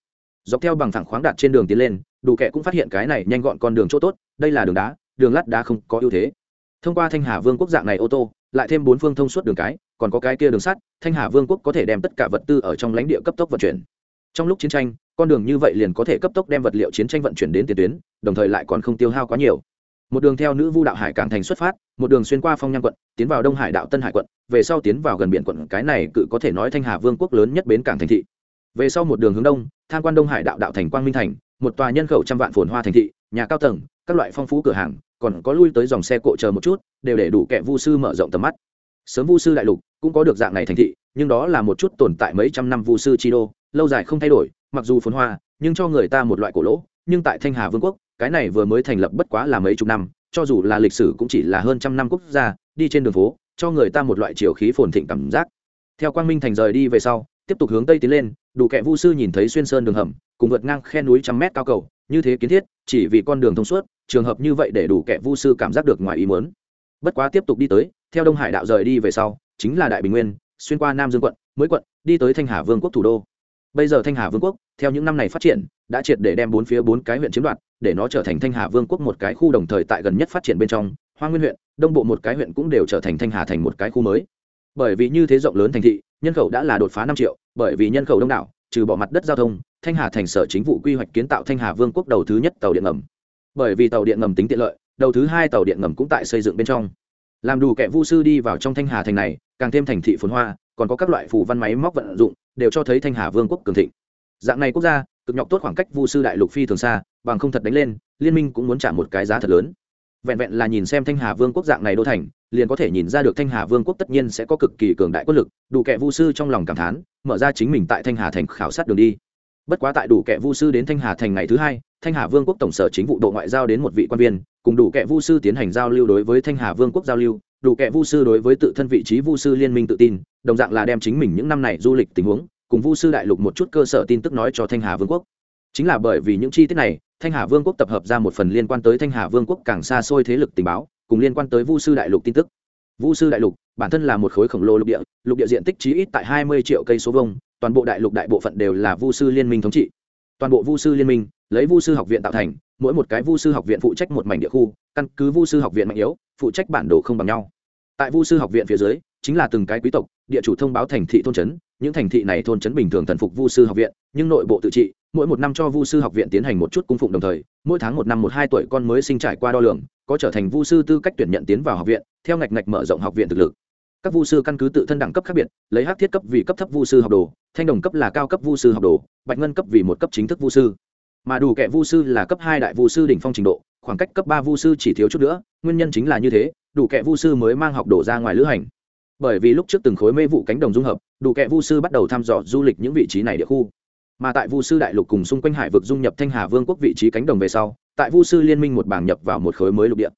Dọc theo bằng thẳng khoáng đạt trên đường tiến lên, đủ kẻ cũng phát hiện cái này nhanh gọn con đường chỗ tốt, đây là đường đá, đường lát đá không có ưu thế thông qua thanh hà vương quốc dạng này ô tô, lại thêm bốn phương thông suốt đường cái, còn có cái kia đường sắt, thanh hà vương quốc có thể đem tất cả vật tư ở trong lãnh địa cấp tốc vận chuyển. Trong lúc chiến tranh, con đường như vậy liền có thể cấp tốc đem vật liệu chiến tranh vận chuyển đến tiền tuyến, đồng thời lại còn không tiêu hao quá nhiều. Một đường theo nữ vu đạo hải cảng thành xuất phát, một đường xuyên qua phong nham quận, tiến vào đông hải đạo tân hải quận, về sau tiến vào gần biển quận, cái này cự có thể nói thanh hà vương quốc lớn nhất bến cảng thành thị. Về sau một đường hướng đông, tham quan đông hải đạo đạo thành quang minh thành, một tòa nhân khẩu trăm vạn phồn hoa thành thị, nhà cao tầng, các loại phong phú cửa hàng còn có lui tới dòng xe cộ chờ một chút, đều để đủ kẻ vu sư mở rộng tầm mắt. Sớm vu sư đại lục cũng có được dạng này thành thị, nhưng đó là một chút tồn tại mấy trăm năm vu sư chi đô, lâu dài không thay đổi, mặc dù phồn hoa, nhưng cho người ta một loại cổ lỗ, nhưng tại thanh hà vương quốc, cái này vừa mới thành lập bất quá là mấy chục năm, cho dù là lịch sử cũng chỉ là hơn trăm năm quốc gia, đi trên đường phố, cho người ta một loại chiều khí phồn thịnh cảm giác. Theo quang minh thành rời đi về sau, tiếp tục hướng tây tiến lên, đủ kẻ vu sư nhìn thấy xuyên sơn đường hầm, cùng vượt ngang khe núi trăm mét cao cầu, như thế kiến thiết, chỉ vì con đường thông suốt trường hợp như vậy để đủ kẻ vu sư cảm giác được ngoài ý muốn. Bất quá tiếp tục đi tới, theo đông hải đạo rời đi về sau, chính là đại bình nguyên, xuyên qua nam dương quận, mới quận, đi tới thanh hà vương quốc thủ đô. Bây giờ thanh hà vương quốc, theo những năm này phát triển, đã triệt để đem bốn phía bốn cái huyện chiếm đoạt, để nó trở thành thanh hà vương quốc một cái khu đồng thời tại gần nhất phát triển bên trong, hoa nguyên huyện, đông bộ một cái huyện cũng đều trở thành thanh hà thành một cái khu mới. Bởi vì như thế rộng lớn thành thị, nhân khẩu đã là đột phá năm triệu, bởi vì nhân khẩu đông đảo, trừ bỏ mặt đất giao thông, thanh hà thành sở chính vụ quy hoạch kiến tạo thanh hà vương quốc đầu thứ nhất tàu điện ngầm bởi vì tàu điện ngầm tính tiện lợi, đầu thứ hai tàu điện ngầm cũng tại xây dựng bên trong. Làm đủ kẻ vu sư đi vào trong thanh hà thành này, càng thêm thành thị phồn hoa, còn có các loại phù văn máy móc vận dụng, đều cho thấy thanh hà vương quốc cường thịnh. Dạng này quốc gia, cực nhọc tốt khoảng cách vu sư đại lục phi thường xa, bằng không thật đánh lên, liên minh cũng muốn trả một cái giá thật lớn. Vẹn vẹn là nhìn xem thanh hà vương quốc dạng này đô thành, liền có thể nhìn ra được thanh hà vương quốc tất nhiên sẽ có cực kỳ cường đại quân lực, đủ kẻ vu sư trong lòng cảm thán, mở ra chính mình tại thanh hà thành khảo sát đường đi. Bất quá tại đủ kẻ vu sư đến thanh hà thành ngày thứ hai thanh hà vương quốc tổng sở chính vụ bộ ngoại giao đến một vị quan viên, cùng đủ kẻ vu sư tiến hành giao lưu đối với thanh hà vương quốc giao lưu, đủ kẻ vu sư đối với tự thân vị trí vu sư liên minh tự tin, đồng dạng là đem chính mình những năm này du lịch tình huống, cùng vu sư đại lục một chút cơ sở tin tức nói cho thanh hà vương quốc. Chính là bởi vì những chi tiết này, thanh hà vương quốc tập hợp ra một phần liên quan tới thanh hà vương quốc càng xa xôi thế lực tình báo, cùng liên quan tới vu sư đại lục tin tức. Vu sư đại lục, bản thân là một khối khổng lồ lục địa lục địa diện tích chí ít tại hai mươi triệu cây số vông toàn bộ đại lục đại bộ phận đều là vu sư liên minh thống trị. Toàn bộ vu sư liên minh lấy vu sư học viện tạo thành mỗi một cái vu sư học viện phụ trách một mảnh địa khu căn cứ vu sư học viện mạnh yếu phụ trách bản đồ không bằng nhau tại vu sư học viện phía dưới chính là từng cái quý tộc địa chủ thông báo thành thị thôn trấn những thành thị này thôn trấn bình thường thần phục vu sư học viện nhưng nội bộ tự trị mỗi một năm cho vu sư học viện tiến hành một chút cung phụng đồng thời mỗi tháng một năm một hai tuổi con mới sinh trải qua đo lường có trở thành vu sư tư cách tuyển nhận tiến vào học viện theo ngạch ngạch mở rộng học viện thực lực các vu sư căn cứ tự thân đẳng cấp khác biệt lấy hắc thiết cấp vì cấp thấp vu sư học đồ thanh đồng cấp là cao cấp vu sư học đồ bạch ngân cấp vì một cấp chính thức vu sư mà đủ kẻ vu sư là cấp hai đại vu sư đỉnh phong trình độ, khoảng cách cấp ba vu sư chỉ thiếu chút nữa, nguyên nhân chính là như thế, đủ kẻ vu sư mới mang học đồ ra ngoài lữ hành. Bởi vì lúc trước từng khối mê vụ cánh đồng dung hợp, đủ kẻ vu sư bắt đầu thăm dò du lịch những vị trí này địa khu. Mà tại vu sư đại lục cùng xung quanh hải vực dung nhập thanh hà vương quốc vị trí cánh đồng về sau, tại vu sư liên minh một bảng nhập vào một khối mới lục địa.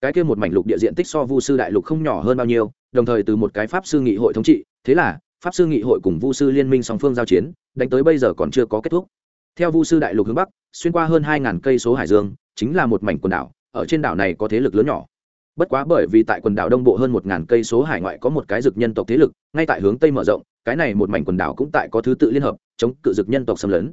Cái kia một mảnh lục địa diện tích so vu sư đại lục không nhỏ hơn bao nhiêu, đồng thời từ một cái pháp sư nghị hội thống trị, thế là, pháp sư nghị hội cùng vu sư liên minh song phương giao chiến, đánh tới bây giờ còn chưa có kết thúc theo vu sư đại lục hướng bắc, xuyên qua hơn hai ngàn cây số hải dương, chính là một mảnh quần đảo, ở trên đảo này có thế lực lớn nhỏ. Bất quá bởi vì tại quần đảo đông bộ hơn một ngàn cây số hải ngoại có một cái dực nhân tộc thế lực, ngay tại hướng tây mở rộng, cái này một mảnh quần đảo cũng tại có thứ tự liên hợp, chống cự dực nhân tộc xâm lấn.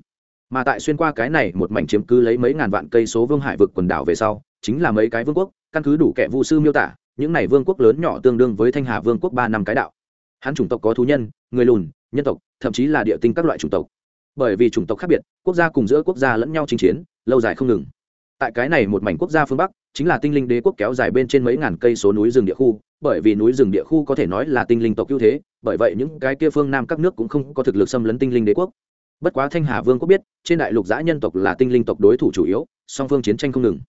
Mà tại xuyên qua cái này một mảnh chiếm cứ lấy mấy ngàn vạn cây số vương hải vực quần đảo về sau, chính là mấy cái vương quốc, căn cứ đủ kẻ vu sư miêu tả, những này vương quốc lớn nhỏ tương đương với thanh hà vương quốc ba năm cái đạo. Hắn chủng tộc có thú nhân, người lùn, nhân tộc, thậm chí là địa tinh các loại chủng tộc bởi vì chủng tộc khác biệt, quốc gia cùng giữa quốc gia lẫn nhau chinh chiến, lâu dài không ngừng. Tại cái này một mảnh quốc gia phương bắc, chính là tinh linh đế quốc kéo dài bên trên mấy ngàn cây số núi rừng địa khu, bởi vì núi rừng địa khu có thể nói là tinh linh tộc ưu thế, bởi vậy những cái kia phương nam các nước cũng không có thực lực xâm lấn tinh linh đế quốc. Bất quá thanh hà vương quốc biết, trên đại lục giã nhân tộc là tinh linh tộc đối thủ chủ yếu, song phương chiến tranh không ngừng.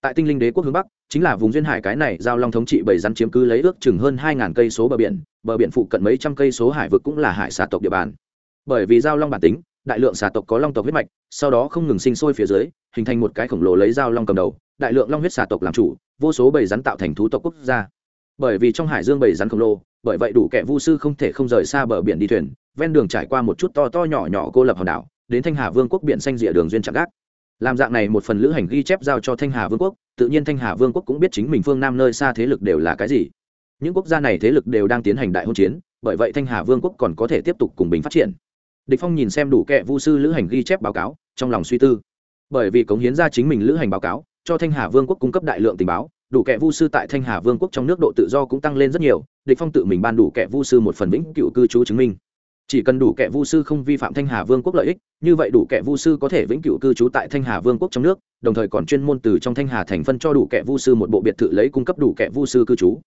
Tại tinh linh đế quốc hướng bắc, chính là vùng duyên hải cái này giao long thống trị bảy rắn chiếm cứ lấy ước chừng hơn hai ngàn cây số bờ biển bờ biển phụ cận mấy trăm cây số hải vực cũng là hải xà tộc địa bàn. Bởi vì giao long bản tính đại lượng xà tộc có long tộc huyết mạch, sau đó không ngừng sinh sôi phía dưới, hình thành một cái khổng lồ lấy dao long cầm đầu, đại lượng long huyết xà tộc làm chủ, vô số bầy rắn tạo thành thú tộc quốc gia. Bởi vì trong hải dương bầy rắn khổng lồ, bởi vậy đủ kẻ vu sư không thể không rời xa bờ biển đi thuyền, ven đường trải qua một chút to to nhỏ nhỏ cô lập hòn đảo, đến thanh hà vương quốc biển xanh rìa đường duyên chạm gác. Làm dạng này một phần lữ hành ghi chép giao cho thanh hà vương quốc, tự nhiên thanh hà vương quốc cũng biết chính mình phương nam nơi xa thế lực đều là cái gì. Những quốc gia này thế lực đều đang tiến hành đại hôn chiến, bởi vậy thanh hà vương quốc còn có thể tiếp tục cùng bình phát triển địch phong nhìn xem đủ kệ vu sư lữ hành ghi chép báo cáo, trong lòng suy tư. Bởi vì cống hiến ra chính mình lữ hành báo cáo, cho thanh hà vương quốc cung cấp đại lượng tình báo, đủ kệ vu sư tại thanh hà vương quốc trong nước độ tự do cũng tăng lên rất nhiều, địch phong tự mình ban đủ kệ vu sư một phần vĩnh cựu cư trú chứng minh. Chỉ cần đủ kệ vu sư không vi phạm thanh hà vương quốc lợi ích, như vậy đủ kệ vu sư có thể vĩnh cửu cư trú tại thanh hà vương quốc trong nước, đồng thời còn chuyên môn từ trong thanh hà thành phân cho đủ kệ vu sư một bộ biệt thự lấy cung cấp đủ kệ vu sư cư trú.